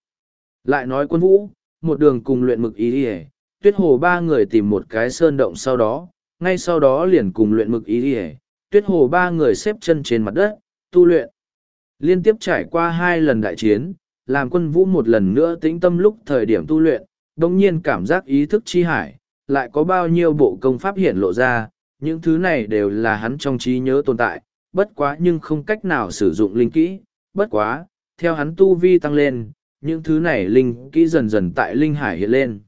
Lại nói quân vũ, một đường cùng luyện mực ý đi tuyết hồ ba người tìm một cái sơn động sau đó, ngay sau đó liền cùng luyện mực ý đi tuyết hồ ba người xếp chân trên mặt đất, tu luyện. Liên tiếp trải qua hai lần đại chiến, làm quân vũ một lần nữa tĩnh tâm lúc thời điểm tu luyện, đồng nhiên cảm giác ý thức chi hải, lại có bao nhiêu bộ công pháp hiện lộ ra, những thứ này đều là hắn trong trí nhớ tồn tại, bất quá nhưng không cách nào sử dụng linh kỹ, bất quá, theo hắn tu vi tăng lên, những thứ này linh kỹ dần dần tại linh hải hiện lên.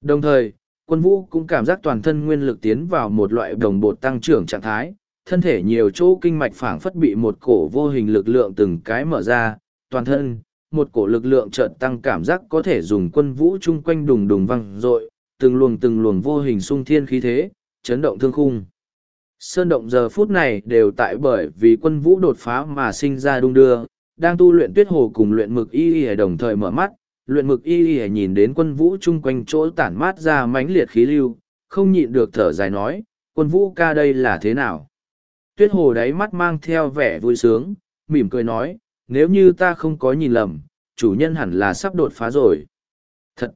Đồng thời, quân vũ cũng cảm giác toàn thân nguyên lực tiến vào một loại đồng bột tăng trưởng trạng thái, thân thể nhiều chỗ kinh mạch phảng phất bị một cổ vô hình lực lượng từng cái mở ra, toàn thân, một cổ lực lượng chợt tăng cảm giác có thể dùng quân vũ chung quanh đùng đùng văng rội, từng luồng từng luồng vô hình sung thiên khí thế, chấn động thương khung. Sơn động giờ phút này đều tại bởi vì quân vũ đột phá mà sinh ra đung đưa, đang tu luyện tuyết hồ cùng luyện mực y y đồng thời mở mắt, luyện mực y y nhìn đến quân vũ chung quanh chỗ tản mát ra mãnh liệt khí lưu, không nhịn được thở dài nói, quân vũ ca đây là thế nào? Tuyết hồ đáy mắt mang theo vẻ vui sướng, mỉm cười nói, nếu như ta không có nhìn lầm, chủ nhân hẳn là sắp đột phá rồi. Thật!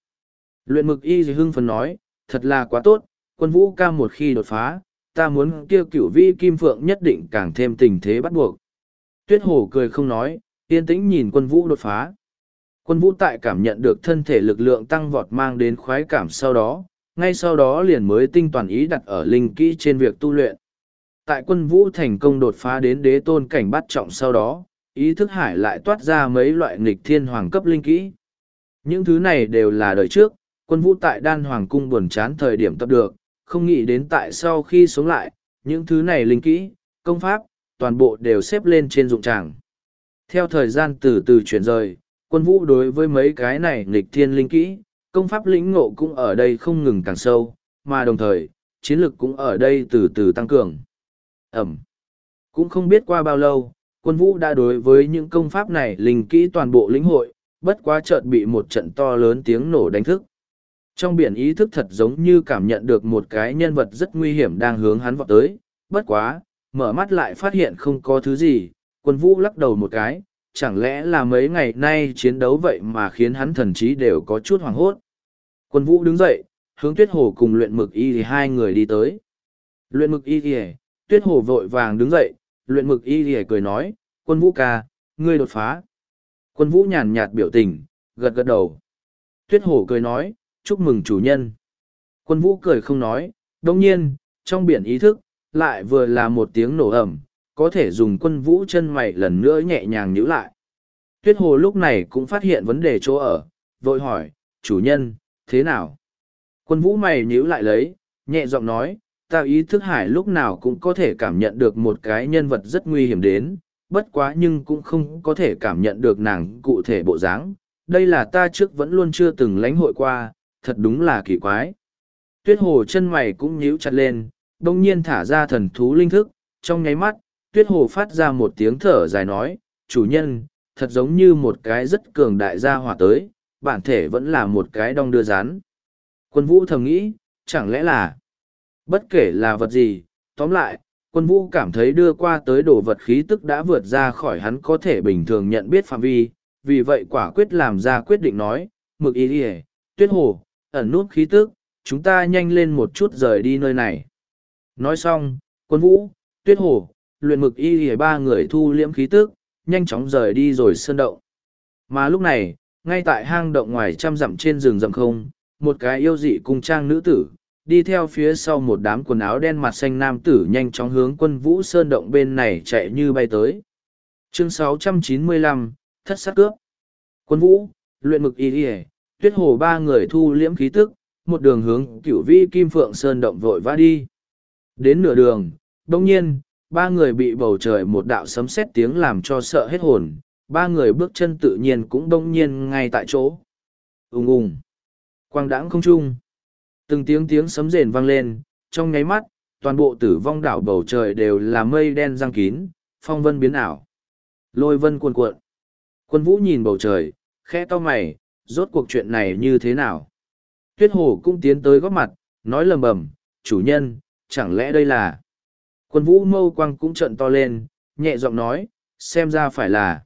Luyện mực y hưng phấn nói, thật là quá tốt, quân vũ ca một khi đột phá, ta muốn kêu cửu vi kim phượng nhất định càng thêm tình thế bắt buộc. Tuyết hồ cười không nói, yên tĩnh nhìn quân vũ đột phá. Quân vũ tại cảm nhận được thân thể lực lượng tăng vọt mang đến khoái cảm sau đó, ngay sau đó liền mới tinh toàn ý đặt ở linh kỹ trên việc tu luyện. Tại quân vũ thành công đột phá đến đế tôn cảnh bắt trọng sau đó, ý thức hải lại toát ra mấy loại nghịch thiên hoàng cấp linh kỹ. Những thứ này đều là đời trước, quân vũ tại đan hoàng cung buồn chán thời điểm tập được, không nghĩ đến tại sau khi sống lại, những thứ này linh kỹ, công pháp, toàn bộ đều xếp lên trên dụng tràng. Theo thời gian từ từ chuyển rời, quân vũ đối với mấy cái này nghịch thiên linh kỹ, công pháp lĩnh ngộ cũng ở đây không ngừng càng sâu, mà đồng thời, chiến lực cũng ở đây từ từ tăng cường. Ẩm. Cũng không biết qua bao lâu, quân vũ đã đối với những công pháp này linh kỹ toàn bộ lĩnh hội, bất quá chợt bị một trận to lớn tiếng nổ đánh thức. Trong biển ý thức thật giống như cảm nhận được một cái nhân vật rất nguy hiểm đang hướng hắn vọt tới, bất quá, mở mắt lại phát hiện không có thứ gì, quân vũ lắc đầu một cái, chẳng lẽ là mấy ngày nay chiến đấu vậy mà khiến hắn thần trí đều có chút hoảng hốt. Quân vũ đứng dậy, hướng tuyết hồ cùng luyện mực y thì hai người đi tới. Luyện mực y thì tuyết hồ vội vàng đứng dậy, luyện mực y thì cười nói, quân vũ ca, ngươi đột phá. Quân vũ nhàn nhạt biểu tình, gật gật đầu. Tuyết hồ cười nói, chúc mừng chủ nhân. Quân vũ cười không nói, đồng nhiên, trong biển ý thức, lại vừa là một tiếng nổ ầm, có thể dùng quân vũ chân mày lần nữa nhẹ nhàng nhíu lại. Tuyết hồ lúc này cũng phát hiện vấn đề chỗ ở, vội hỏi, chủ nhân, thế nào? Quân vũ mày nhíu lại lấy, nhẹ giọng nói, ta ý thức hải lúc nào cũng có thể cảm nhận được một cái nhân vật rất nguy hiểm đến, bất quá nhưng cũng không có thể cảm nhận được nàng cụ thể bộ dáng. Đây là ta trước vẫn luôn chưa từng lãnh hội qua, thật đúng là kỳ quái. Tuyết hồ chân mày cũng nhíu chặt lên, đông nhiên thả ra thần thú linh thức, trong nháy mắt, tuyết hồ phát ra một tiếng thở dài nói, chủ nhân, thật giống như một cái rất cường đại gia hỏa tới, bản thể vẫn là một cái đong đưa rán. Quân vũ thầm nghĩ, chẳng lẽ là, bất kể là vật gì, tóm lại, quân vũ cảm thấy đưa qua tới đồ vật khí tức đã vượt ra khỏi hắn có thể bình thường nhận biết phạm vi, vì vậy quả quyết làm ra quyết định nói, mực ý đi tuyết hồ, ẩn nút khí tức, chúng ta nhanh lên một chút rời đi nơi này. Nói xong, quân vũ, tuyết hồ, luyện mực y hề ba người thu liễm khí tức, nhanh chóng rời đi rồi sơn động. Mà lúc này, ngay tại hang động ngoài trăm dặm trên rừng rậm không, một cái yêu dị cung trang nữ tử, đi theo phía sau một đám quần áo đen mặt xanh nam tử nhanh chóng hướng quân vũ sơn động bên này chạy như bay tới. Chương 695, Thất sát cướp. Quân vũ, luyện mực y hề, tuyết hồ ba người thu liễm khí tức, một đường hướng cửu vi kim phượng sơn động vội vã đi. Đến nửa đường, đông nhiên, ba người bị bầu trời một đạo sấm sét tiếng làm cho sợ hết hồn, ba người bước chân tự nhiên cũng đông nhiên ngay tại chỗ. Ùng ùng, quang đãng không trung. Từng tiếng tiếng sấm rền vang lên, trong nháy mắt, toàn bộ tử vong đảo bầu trời đều là mây đen răng kín, phong vân biến ảo. Lôi vân cuồn cuộn. Quân vũ nhìn bầu trời, khẽ to mày, rốt cuộc chuyện này như thế nào? Tuyết hồ cũng tiến tới góp mặt, nói lầm bầm, chủ nhân, chẳng lẽ đây là... Quân vũ mâu quang cũng trợn to lên, nhẹ giọng nói, xem ra phải là.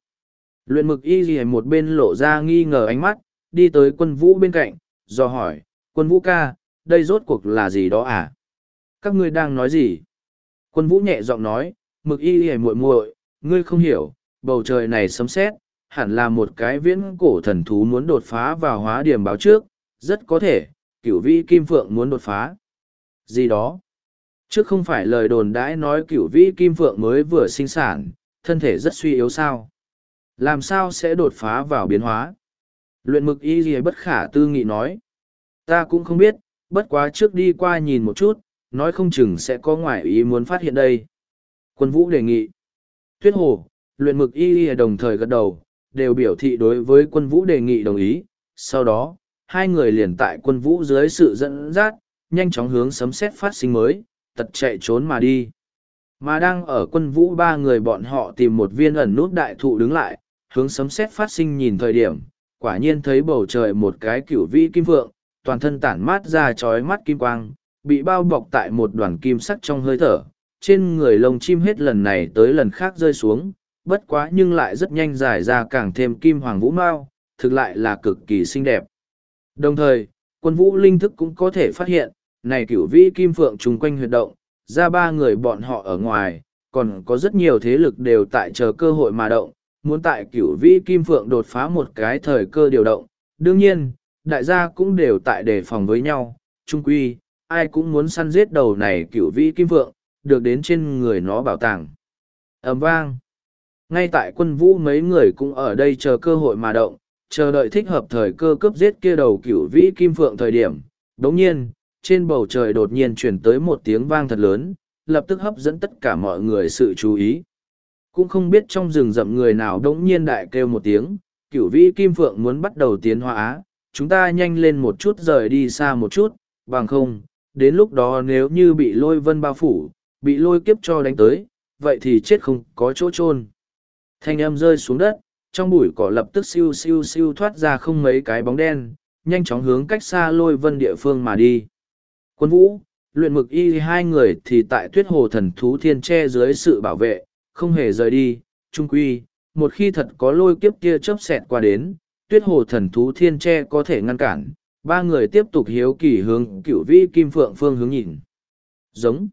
Luyện mực y gì một bên lộ ra nghi ngờ ánh mắt, đi tới quân vũ bên cạnh, do hỏi, quân vũ ca, đây rốt cuộc là gì đó à? Các ngươi đang nói gì? Quân vũ nhẹ giọng nói, mực y gì muội muội, ngươi không hiểu, bầu trời này sấm sét, hẳn là một cái viễn cổ thần thú muốn đột phá vào hóa điểm báo trước, rất có thể, cửu vĩ kim phượng muốn đột phá. Gì đó? Trước không phải lời đồn đãi nói cửu vĩ kim phượng mới vừa sinh sản, thân thể rất suy yếu sao? Làm sao sẽ đột phá vào biến hóa? Luyện mực y gì bất khả tư nghị nói. Ta cũng không biết, bất quá trước đi qua nhìn một chút, nói không chừng sẽ có ngoại ý muốn phát hiện đây. Quân vũ đề nghị. Tuyết hồ, luyện mực y y đồng thời gật đầu, đều biểu thị đối với quân vũ đề nghị đồng ý. Sau đó, hai người liền tại quân vũ dưới sự dẫn dắt, nhanh chóng hướng sấm sét phát sinh mới, tật chạy trốn mà đi. Mà đang ở quân vũ ba người bọn họ tìm một viên ẩn nút đại thụ đứng lại, hướng sấm sét phát sinh nhìn thời điểm, quả nhiên thấy bầu trời một cái cửu vĩ kim vượng, toàn thân tản mát ra chói mắt kim quang, bị bao bọc tại một đoàn kim sắc trong hơi thở, trên người lông chim hết lần này tới lần khác rơi xuống, bất quá nhưng lại rất nhanh dài ra càng thêm kim hoàng vũ mao, thực lại là cực kỳ xinh đẹp. Đồng thời, quân vũ linh thức cũng có thể phát hiện, này cửu vĩ kim phượng trùng quanh huyệt động, ra ba người bọn họ ở ngoài, còn có rất nhiều thế lực đều tại chờ cơ hội mà động, muốn tại cửu vĩ kim phượng đột phá một cái thời cơ điều động. Đương nhiên, đại gia cũng đều tại đề phòng với nhau, trung quy, ai cũng muốn săn giết đầu này cửu vĩ kim phượng, được đến trên người nó bảo tàng. ầm vang. Ngay tại quân vũ mấy người cũng ở đây chờ cơ hội mà động, chờ đợi thích hợp thời cơ cướp giết kia đầu cửu vĩ kim phượng thời điểm. Đống nhiên, trên bầu trời đột nhiên truyền tới một tiếng vang thật lớn, lập tức hấp dẫn tất cả mọi người sự chú ý. Cũng không biết trong rừng rậm người nào đống nhiên đại kêu một tiếng, cửu vĩ kim phượng muốn bắt đầu tiến hóa, chúng ta nhanh lên một chút rời đi xa một chút, bằng không, đến lúc đó nếu như bị lôi vân bao phủ, bị lôi kiếp cho đánh tới, vậy thì chết không có chỗ chôn. Thanh âm rơi xuống đất, trong bụi cỏ lập tức siêu siêu siêu thoát ra không mấy cái bóng đen, nhanh chóng hướng cách xa lôi vân địa phương mà đi. Quân vũ, luyện mực y hai người thì tại tuyết hồ thần thú thiên che dưới sự bảo vệ, không hề rời đi, trung quy, một khi thật có lôi kiếp kia chớp xẹt qua đến, tuyết hồ thần thú thiên che có thể ngăn cản, ba người tiếp tục hiếu kỳ hướng Cửu vĩ kim phượng phương hướng nhìn. Giống.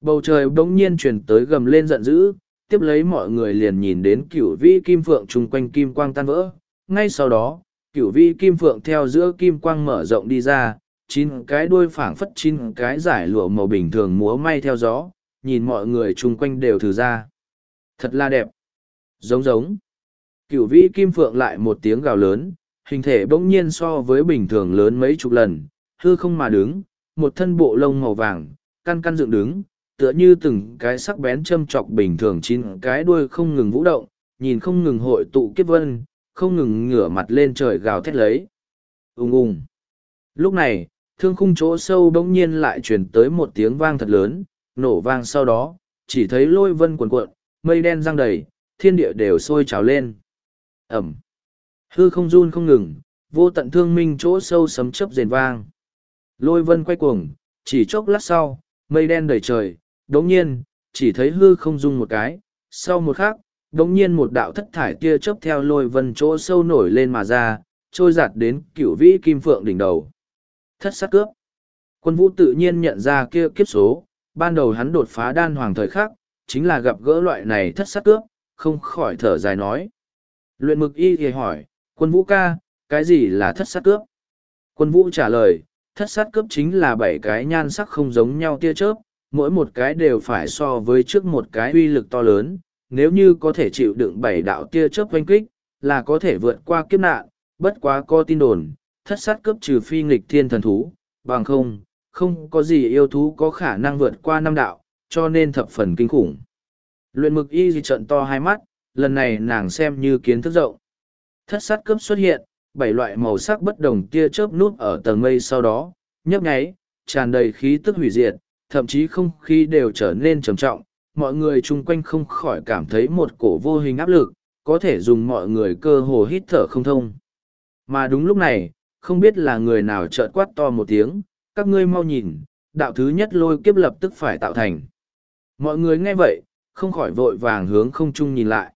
Bầu trời bỗng nhiên chuyển tới gầm lên giận dữ, tiếp lấy mọi người liền nhìn đến cửu vĩ kim phượng chung quanh kim quang tan vỡ. Ngay sau đó, cửu vĩ kim phượng theo giữa kim quang mở rộng đi ra, chín cái đuôi phảng phất chín cái giải lụa màu bình thường múa may theo gió, nhìn mọi người chung quanh đều thử ra. Thật là đẹp. Giống giống. cửu vĩ kim phượng lại một tiếng gào lớn, hình thể bỗng nhiên so với bình thường lớn mấy chục lần, hư không mà đứng, một thân bộ lông màu vàng, căn căn dựng đứng, tựa như từng cái sắc bén châm chọc bình thường chín cái đuôi không ngừng vũ động, nhìn không ngừng hội tụ kiếp vân, không ngừng ngửa mặt lên trời gào thét lấy. Ung ung. Lúc này, thương khung chỗ sâu bỗng nhiên lại chuyển tới một tiếng vang thật lớn, nổ vang sau đó, chỉ thấy lôi vân cuồn cuộn, mây đen răng đầy, thiên địa đều sôi trào lên. Ẩm. Hư không run không ngừng, vô tận thương minh chỗ sâu sấm chớp rền vang. Lôi vân quay cuồng, chỉ chốc lát sau, mây đen đầy trời, đống nhiên, chỉ thấy hư không dung một cái, sau một khắc, đống nhiên một đạo thất thải tia chớp theo lôi vân chỗ sâu nổi lên mà ra, trôi giạt đến cửu vĩ kim phượng đỉnh đầu. Thất sát cướp. Quân vũ tự nhiên nhận ra kia kiếp số, ban đầu hắn đột phá đan hoàng thời khắc, chính là gặp gỡ loại này thất sát cướp, không khỏi thở dài nói. Luyện mực y thì hỏi, quân vũ ca, cái gì là thất sát cướp? Quân vũ trả lời, thất sát cướp chính là bảy cái nhan sắc không giống nhau tia chớp, mỗi một cái đều phải so với trước một cái uy lực to lớn, nếu như có thể chịu đựng bảy đạo tia chớp oanh kích, là có thể vượt qua kiếp nạn, bất quá có tin đồn, thất sát cướp trừ phi nghịch thiên thần thú, bằng không, không có gì yêu thú có khả năng vượt qua năm đạo, cho nên thập phần kinh khủng. Luyện mực y di trận to hai mắt, lần này nàng xem như kiến thức rộng. Thất sát cướp xuất hiện, bảy loại màu sắc bất đồng tia chớp nút ở tầng mây sau đó, nhấp nháy, tràn đầy khí tức hủy diệt, thậm chí không khí đều trở nên trầm trọng, mọi người chung quanh không khỏi cảm thấy một cổ vô hình áp lực, có thể dùng mọi người cơ hồ hít thở không thông. Mà đúng lúc này, không biết là người nào chợt quát to một tiếng, các ngươi mau nhìn, đạo thứ nhất lôi kiếp lập tức phải tạo thành. Mọi người nghe vậy, không khỏi vội vàng hướng không trung nhìn lại.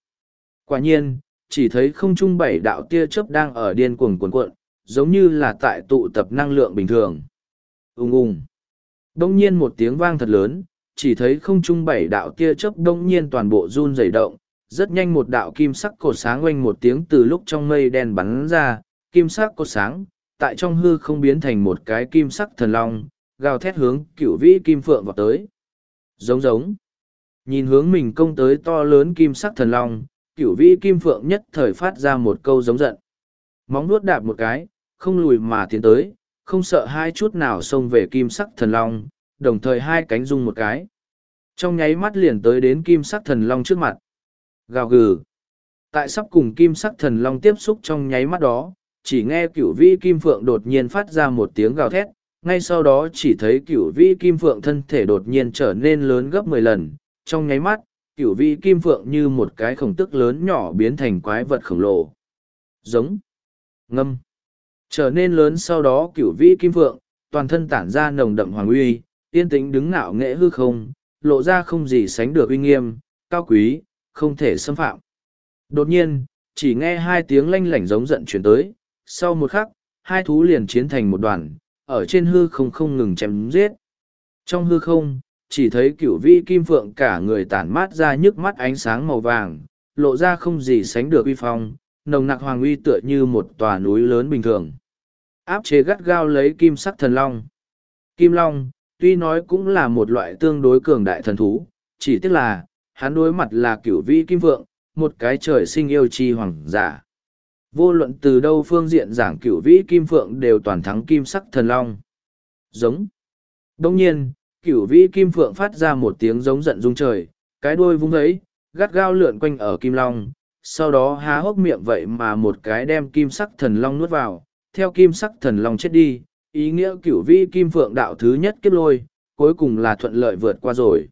Quả nhiên, chỉ thấy không trung bảy đạo tia chớp đang ở điên cuồng cuộn cuộn, giống như là tại tụ tập năng lượng bình thường. Ung ung. Đông nhiên một tiếng vang thật lớn, chỉ thấy không trung bảy đạo tia chớp đông nhiên toàn bộ run rẩy động, rất nhanh một đạo kim sắc cột sáng oanh một tiếng từ lúc trong mây đen bắn ra, kim sắc cột sáng, tại trong hư không biến thành một cái kim sắc thần long, gào thét hướng cửu vĩ kim phượng vào tới. Giống giống. Nhìn hướng mình công tới to lớn kim sắc thần long, cửu vĩ kim phượng nhất thời phát ra một câu giống giận. Móng nuốt đạp một cái, không lùi mà tiến tới, không sợ hai chút nào xông về kim sắc thần long, đồng thời hai cánh rung một cái. Trong nháy mắt liền tới đến kim sắc thần long trước mặt. Gào gừ. Tại sắp cùng kim sắc thần long tiếp xúc trong nháy mắt đó, chỉ nghe cửu vĩ kim phượng đột nhiên phát ra một tiếng gào thét, ngay sau đó chỉ thấy cửu vĩ kim phượng thân thể đột nhiên trở nên lớn gấp mười lần, trong nháy mắt, cửu vĩ kim phượng như một cái khổng tức lớn nhỏ biến thành quái vật khổng lồ. Giống. Ngâm. Trở nên lớn sau đó cửu vĩ kim phượng, toàn thân tản ra nồng đậm hoàng uy, yên tĩnh đứng ngạo nghệ hư không, lộ ra không gì sánh được uy nghiêm, cao quý, không thể xâm phạm. Đột nhiên, chỉ nghe hai tiếng lanh lảnh giống giận chuyển tới, sau một khắc, hai thú liền chiến thành một đoàn, ở trên hư không không ngừng chém giết. Trong hư không, chỉ thấy cửu vĩ kim phượng cả người tản mát ra nhức mắt ánh sáng màu vàng, lộ ra không gì sánh được uy phong, nồng nặc hoàng uy tựa như một tòa núi lớn bình thường. Áp chế gắt gao lấy kim sắc thần long. Kim long, tuy nói cũng là một loại tương đối cường đại thần thú, chỉ tiếc là, hắn đối mặt là cửu vĩ kim vượng, một cái trời sinh yêu chi hoàng giả. Vô luận từ đâu phương diện giảng cửu vĩ kim phượng đều toàn thắng kim sắc thần long. Giống. Đông nhiên, cửu vĩ kim phượng phát ra một tiếng giống giận rung trời, cái đuôi vung ấy, gắt gao lượn quanh ở kim long, sau đó há hốc miệng vậy mà một cái đem kim sắc thần long nuốt vào, theo kim sắc thần long chết đi, ý nghĩa cửu vi kim phượng đạo thứ nhất kiếp lôi, cuối cùng là thuận lợi vượt qua rồi.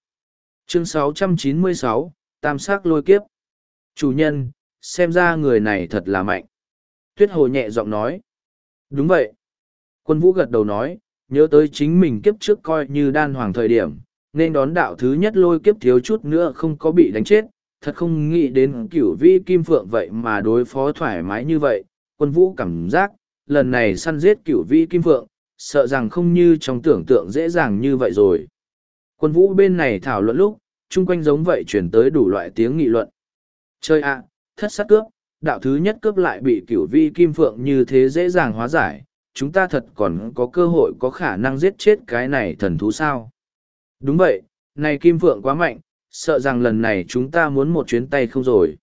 Chương 696, Tam sắc lôi kiếp. Chủ nhân, xem ra người này thật là mạnh. Tuyết hồ nhẹ giọng nói. Đúng vậy. Quân vũ gật đầu nói, nhớ tới chính mình kiếp trước coi như đan hoàng thời điểm, nên đón đạo thứ nhất lôi kiếp thiếu chút nữa không có bị đánh chết, thật không nghĩ đến cửu vi kim phượng vậy mà đối phó thoải mái như vậy. Quân vũ cảm giác, lần này săn giết cửu vi kim phượng, sợ rằng không như trong tưởng tượng dễ dàng như vậy rồi. Quân vũ bên này thảo luận lúc, chung quanh giống vậy chuyển tới đủ loại tiếng nghị luận. Chơi ạ, thất sát cướp, đạo thứ nhất cướp lại bị cửu vi kim phượng như thế dễ dàng hóa giải, chúng ta thật còn có cơ hội có khả năng giết chết cái này thần thú sao. Đúng vậy, này kim phượng quá mạnh, sợ rằng lần này chúng ta muốn một chuyến tay không rồi.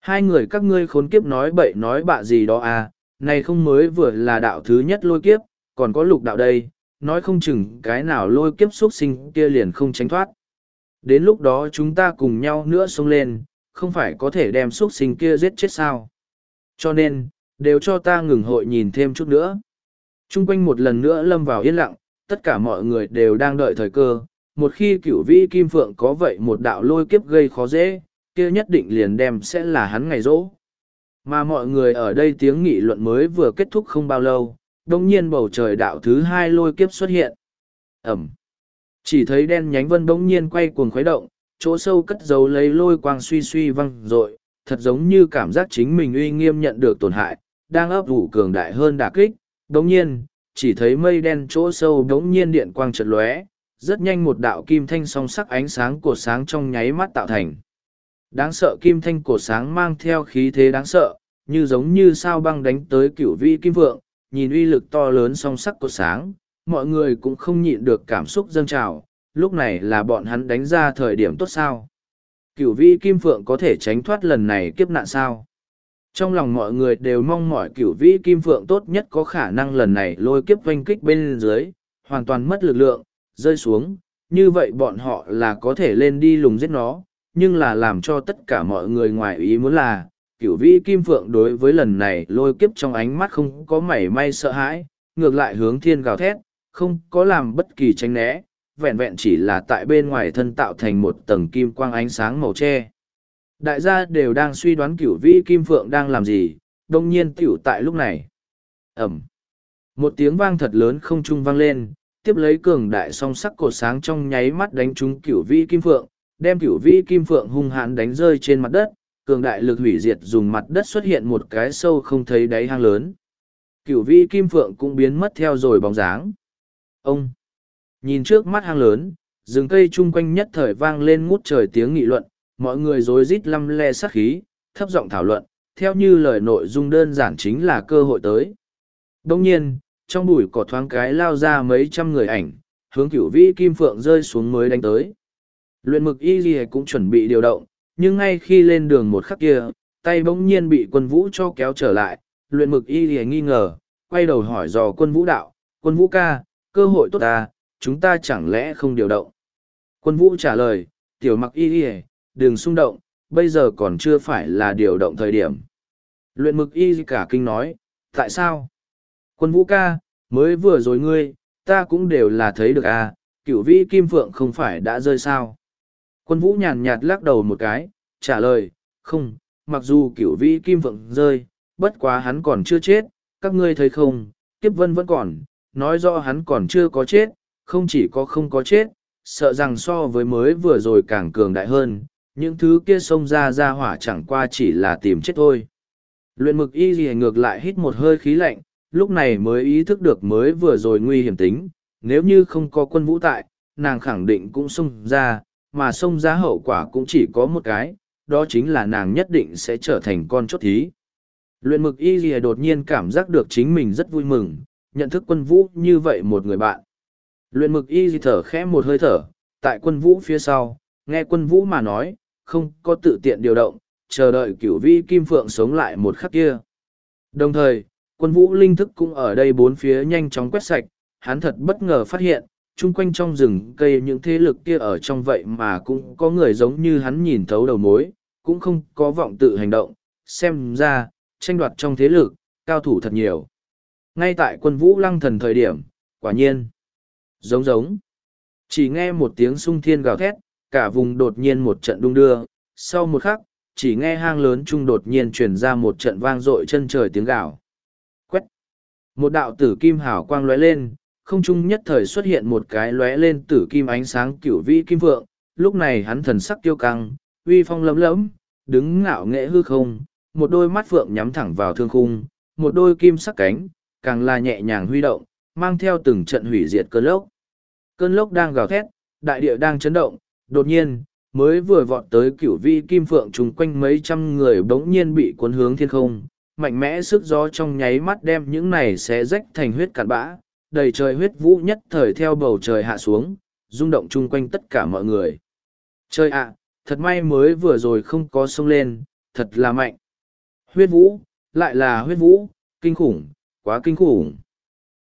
Hai người các ngươi khốn kiếp nói bậy nói bạ gì đó à, này không mới vừa là đạo thứ nhất lôi kiếp, còn có lục đạo đây, nói không chừng cái nào lôi kiếp xuất sinh kia liền không tránh thoát. Đến lúc đó chúng ta cùng nhau nữa xông lên, không phải có thể đem xuất sinh kia giết chết sao. Cho nên, đều cho ta ngừng hội nhìn thêm chút nữa. Trung quanh một lần nữa lâm vào yên lặng, tất cả mọi người đều đang đợi thời cơ. Một khi cửu vĩ kim phượng có vậy một đạo lôi kiếp gây khó dễ, kia nhất định liền đem sẽ là hắn ngày rỗ. Mà mọi người ở đây tiếng nghị luận mới vừa kết thúc không bao lâu, đồng nhiên bầu trời đạo thứ hai lôi kiếp xuất hiện. Ẩm. Chỉ thấy đen nhánh vân bỗng nhiên quay cuồng khuấy động, chỗ sâu cất giấu lấy lôi quang suy suy văng rội, thật giống như cảm giác chính mình uy nghiêm nhận được tổn hại, đang ấp ủ cường đại hơn đả kích. Đồng nhiên, chỉ thấy mây đen chỗ sâu đống nhiên điện quang chợt lóe, rất nhanh một đạo kim thanh song sắc ánh sáng của sáng trong nháy mắt tạo thành. Đáng sợ kim thanh cổ sáng mang theo khí thế đáng sợ, như giống như sao băng đánh tới cửu vi kim vượng, nhìn uy lực to lớn song sắc cổ sáng, mọi người cũng không nhịn được cảm xúc dâng trào, lúc này là bọn hắn đánh ra thời điểm tốt sao. Cửu vi kim phượng có thể tránh thoát lần này kiếp nạn sao. Trong lòng mọi người đều mong mỏi cửu vĩ kim phượng tốt nhất có khả năng lần này lôi kiếp oanh kích bên dưới, hoàn toàn mất lực lượng, rơi xuống, như vậy bọn họ là có thể lên đi lùng giết nó, nhưng là làm cho tất cả mọi người ngoài ý muốn là, cửu vĩ kim phượng đối với lần này lôi kiếp trong ánh mắt không có mảy may sợ hãi, ngược lại hướng thiên gào thét, không có làm bất kỳ tranh né, vẹn vẹn chỉ là tại bên ngoài thân tạo thành một tầng kim quang ánh sáng màu tre. Đại gia đều đang suy đoán cửu vĩ kim phượng đang làm gì, đông nhiên tiểu tại lúc này. Ẩm. Một tiếng vang thật lớn không trung vang lên, tiếp lấy cường đại song sắc cột sáng trong nháy mắt đánh trúng cửu vĩ kim phượng, đem cửu vĩ kim phượng hung hãn đánh rơi trên mặt đất, cường đại lực hủy diệt dùng mặt đất xuất hiện một cái sâu không thấy đáy hang lớn. Cửu vĩ kim phượng cũng biến mất theo rồi bóng dáng. Ông! Nhìn trước mắt hang lớn, rừng cây chung quanh nhất thời vang lên ngút trời tiếng nghị luận, mọi người rối rít lăm le sát khí, thấp giọng thảo luận, theo như lời nội dung đơn giản chính là cơ hội tới. Đông nhiên, trong bụi cỏ thoáng cái lao ra mấy trăm người ảnh, hướng cửu vĩ kim phượng rơi xuống mới đánh tới. Luyện mực y gì cũng chuẩn bị điều động, nhưng ngay khi lên đường một khắc kia, tay bỗng nhiên bị quân vũ cho kéo trở lại, luyện mực y gì nghi ngờ, quay đầu hỏi dò quân vũ đạo, quân vũ ca, cơ hội tốt ta, chúng ta chẳng lẽ không điều động. Quân vũ trả lời, tiểu mặc y gì, đừng xung động, bây giờ còn chưa phải là điều động thời điểm. Luyện mực y cả kinh nói, tại sao? Quân vũ ca, mới vừa rồi ngươi, ta cũng đều là thấy được à, cửu vĩ kim phượng không phải đã rơi sao? Quân vũ nhàn nhạt lắc đầu một cái, trả lời, không, mặc dù cửu vĩ kim vượng rơi, bất quá hắn còn chưa chết, các ngươi thấy không, kiếp vân vẫn còn, nói rõ hắn còn chưa có chết, không chỉ có không có chết, sợ rằng so với mới vừa rồi càng cường đại hơn, những thứ kia xông ra ra hỏa chẳng qua chỉ là tìm chết thôi. Luyện mực y gì ngược lại hít một hơi khí lạnh, lúc này mới ý thức được mới vừa rồi nguy hiểm tính, nếu như không có quân vũ tại, nàng khẳng định cũng xông ra, mà xông ra hậu quả cũng chỉ có một cái, đó chính là nàng nhất định sẽ trở thành con chốt thí. Luyện mực y gì đột nhiên cảm giác được chính mình rất vui mừng, nhận thức quân vũ như vậy một người bạn. Luyện mực y gì thở khẽ một hơi thở, tại quân vũ phía sau, nghe quân vũ mà nói, không có tự tiện điều động, chờ đợi cửu vi kim phượng sống lại một khắc kia. Đồng thời, quân vũ linh thức cũng ở đây bốn phía nhanh chóng quét sạch, hắn thật bất ngờ phát hiện, chung quanh trong rừng cây những thế lực kia ở trong vậy mà cũng có người giống như hắn nhìn thấu đầu mối, cũng không có vọng tự hành động, xem ra, tranh đoạt trong thế lực, cao thủ thật nhiều. Ngay tại quân vũ lăng thần thời điểm, quả nhiên, giống giống, chỉ nghe một tiếng sung thiên gào thét, cả vùng đột nhiên một trận đung đưa, sau một khắc, chỉ nghe hang lớn trung đột nhiên truyền ra một trận vang dội chân trời tiếng gào. Quét! Một đạo tử kim hào quang lóe lên, không trung nhất thời xuất hiện một cái lóe lên tử kim ánh sáng cửu vĩ kim vượng, lúc này hắn thần sắc tiêu căng, uy phong lấm lấm, đứng ngạo nghệ hư không, một đôi mắt phượng nhắm thẳng vào thương khung, một đôi kim sắc cánh, càng là nhẹ nhàng huy động, mang theo từng trận hủy diệt cơn lốc. Cơn lốc đang gào thét, đại địa đang chấn động, đột nhiên, mới vừa vọt tới cửu vi kim phượng chung quanh mấy trăm người bỗng nhiên bị cuốn hướng thiên không, mạnh mẽ sức gió trong nháy mắt đem những này sẽ rách thành huyết cạn bã, đầy trời huyết vũ nhất thời theo bầu trời hạ xuống, rung động chung quanh tất cả mọi người. Trời ạ, thật may mới vừa rồi không có sông lên, thật là mạnh. Huyết vũ, lại là huyết vũ, kinh khủng, quá kinh khủng.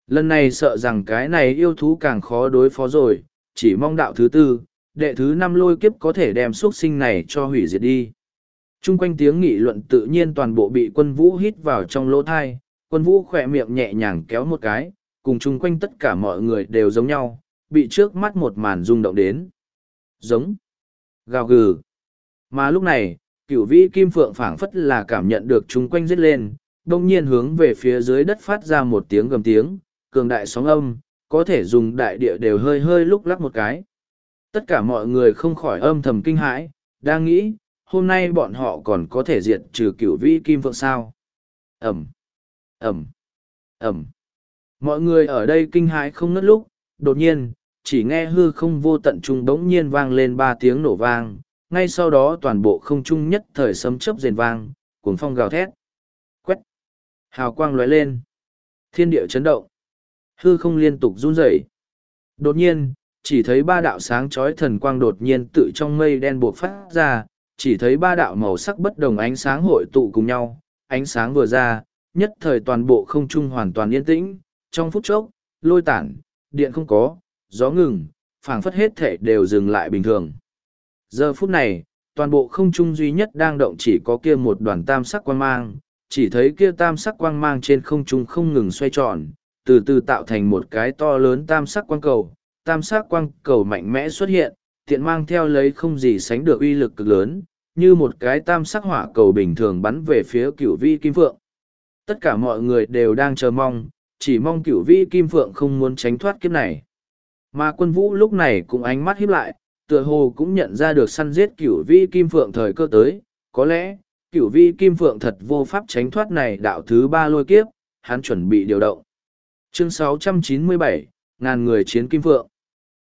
Lần này sợ rằng cái này yêu thú càng khó đối phó rồi, chỉ mong đạo thứ tư, đệ thứ năm lôi kiếp có thể đem xuất sinh này cho hủy diệt đi. Trung quanh tiếng nghị luận tự nhiên toàn bộ bị quân vũ hít vào trong lỗ thai, quân vũ khỏe miệng nhẹ nhàng kéo một cái, cùng chung quanh tất cả mọi người đều giống nhau, bị trước mắt một màn rung động đến. Giống. Gào gừ. Mà lúc này, cửu vĩ kim phượng phảng phất là cảm nhận được chung quanh giết lên, đông nhiên hướng về phía dưới đất phát ra một tiếng gầm tiếng, cường đại sóng âm, có thể dùng đại địa đều hơi hơi lúc lắc một cái. Tất cả mọi người không khỏi âm thầm kinh hãi, đang nghĩ, hôm nay bọn họ còn có thể diệt trừ cửu vĩ kim phượng sao. Ẩm, Ẩm, Ẩm. Mọi người ở đây kinh hãi không ngất lúc, đột nhiên, chỉ nghe hư không vô tận trung bỗng nhiên vang lên ba tiếng nổ vang, ngay sau đó toàn bộ không trung nhất thời sấm chớp rền vang, cuồng phong gào thét. Quét. Hào quang lóe lên. Thiên địa chấn động. Hư không liên tục run rẩy. Đột nhiên, chỉ thấy ba đạo sáng chói thần quang đột nhiên tự trong mây đen buộc phát ra, chỉ thấy ba đạo màu sắc bất đồng ánh sáng hội tụ cùng nhau, ánh sáng vừa ra, nhất thời toàn bộ không trung hoàn toàn yên tĩnh, trong phút chốc, lôi tản, điện không có, gió ngừng, phảng phất hết thể đều dừng lại bình thường. Giờ phút này, toàn bộ không trung duy nhất đang động chỉ có kia một đoàn tam sắc quang mang, chỉ thấy kia tam sắc quang mang trên không trung không ngừng xoay tròn, từ từ tạo thành một cái to lớn tam sắc quang cầu. Tam sắc quang cầu mạnh mẽ xuất hiện, tiện mang theo lấy không gì sánh được uy lực cực lớn, như một cái tam sắc hỏa cầu bình thường bắn về phía cửu vi kim phượng. Tất cả mọi người đều đang chờ mong, chỉ mong cửu vi kim phượng không muốn tránh thoát kiếp này. Mà quân vũ lúc này cũng ánh mắt híp lại, tựa hồ cũng nhận ra được săn giết cửu vi kim phượng thời cơ tới, có lẽ, cửu vi kim phượng thật vô pháp tránh thoát này đạo thứ ba lôi kiếp, hắn chuẩn bị điều động. Chương 697, ngàn người chiến kim phượng.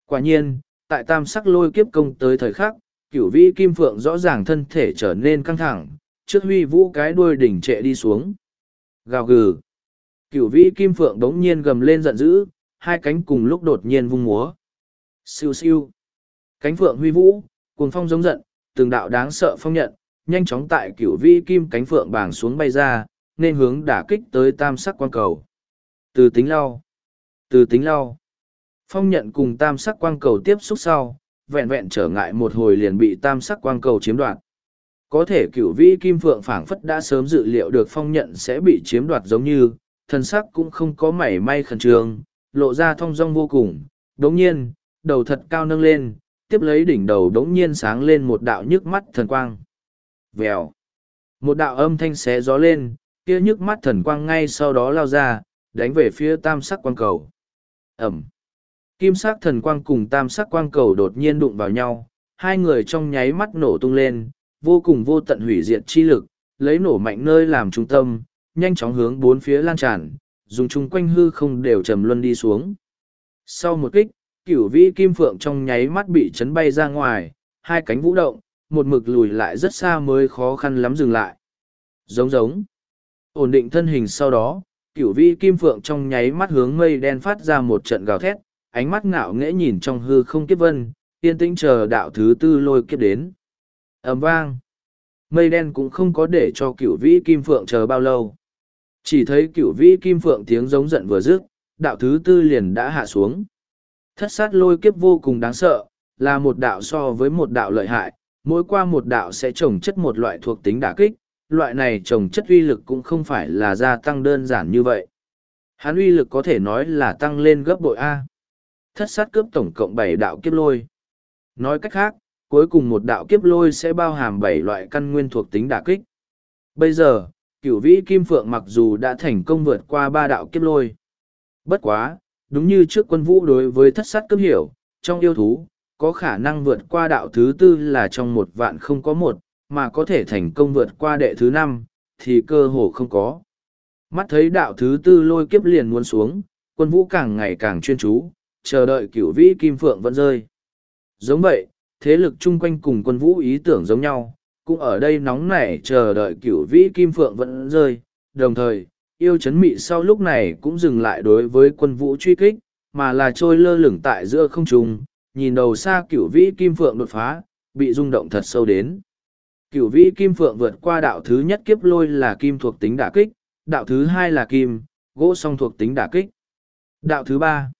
Quả nhiên, tại tam sắc lôi kiếp công tới thời khắc, cửu vi kim phượng rõ ràng thân thể trở nên căng thẳng, trước huy vũ cái đuôi đỉnh trệ đi xuống. Gào gừ. Cửu vĩ kim phượng đống nhiên gầm lên giận dữ, hai cánh cùng lúc đột nhiên vung múa. Siêu siêu. Cánh phượng huy vũ, cuồng phong giống giận, từng đạo đáng sợ phong nhận, nhanh chóng tại cửu vĩ kim cánh phượng bảng xuống bay ra, nên hướng đả kích tới tam sắc quang cầu. Từ tính lau. Từ tính lau. Phong nhận cùng tam sắc quang cầu tiếp xúc sau, vẹn vẹn trở ngại một hồi liền bị tam sắc quang cầu chiếm đoạt. Có thể cửu vĩ kim phượng phảng phất đã sớm dự liệu được phong nhận sẽ bị chiếm đoạt giống như, thần sắc cũng không có mảy may khẩn trương, lộ ra thong dong vô cùng. Đống nhiên, đầu thật cao nâng lên, tiếp lấy đỉnh đầu đống nhiên sáng lên một đạo nhức mắt thần quang. Vèo. Một đạo âm thanh xé gió lên, kia nhức mắt thần quang ngay sau đó lao ra, đánh về phía tam sắc quang cầu. Ẩm. Kim sắc thần quang cùng tam sắc quang cầu đột nhiên đụng vào nhau, hai người trong nháy mắt nổ tung lên, vô cùng vô tận hủy diệt chi lực, lấy nổ mạnh nơi làm trung tâm, nhanh chóng hướng bốn phía lan tràn, dùng chung quanh hư không đều trầm luân đi xuống. Sau một kích, cửu vĩ kim phượng trong nháy mắt bị chấn bay ra ngoài, hai cánh vũ động, một mực lùi lại rất xa mới khó khăn lắm dừng lại. Giống giống. Ổn định thân hình sau đó, cửu vĩ kim phượng trong nháy mắt hướng mây đen phát ra một trận gào thét, ánh mắt ngạo nghễ nhìn trong hư không kiếp vân, yên tĩnh chờ đạo thứ tư lôi kiếp đến. ầm vang. Mây đen cũng không có để cho cửu vĩ kim phượng chờ bao lâu. Chỉ thấy cửu vĩ kim phượng tiếng giống giận vừa dứt, đạo thứ tư liền đã hạ xuống. Thất sát lôi kiếp vô cùng đáng sợ, là một đạo so với một đạo lợi hại, mỗi qua một đạo sẽ trồng chất một loại thuộc tính đả kích, loại này trồng chất uy lực cũng không phải là gia tăng đơn giản như vậy. Hắn uy lực có thể nói là tăng lên gấp bội A. Thất sát cướp tổng cộng bảy đạo kiếp lôi. Nói cách khác, cuối cùng một đạo kiếp lôi sẽ bao hàm bảy loại căn nguyên thuộc tính đả kích. Bây giờ, cửu vĩ kim phượng mặc dù đã thành công vượt qua ba đạo kiếp lôi. Bất quá, đúng như trước quân vũ đối với thất sát cấp hiểu, trong yêu thú, có khả năng vượt qua đạo thứ tư là trong một vạn không có một, mà có thể thành công vượt qua đệ thứ năm, thì cơ hồ không có. Mắt thấy đạo thứ tư lôi kiếp liền muốn xuống, quân vũ càng ngày càng chuyên chú, chờ đợi cửu vĩ kim phượng vẫn rơi. Giống vậy, thế lực chung quanh cùng quân vũ ý tưởng giống nhau, cũng ở đây nóng nảy chờ đợi cửu vĩ kim phượng vẫn rơi, đồng thời, yêu chấn mị sau lúc này cũng dừng lại đối với quân vũ truy kích, mà là trôi lơ lửng tại giữa không trung, nhìn đầu xa cửu vĩ kim phượng đột phá, bị rung động thật sâu đến. Cửu vĩ kim phượng vượt qua đạo thứ nhất kiếp lôi là kim thuộc tính đả kích, đạo thứ hai là kim, gỗ song thuộc tính đả kích. Đạo thứ ba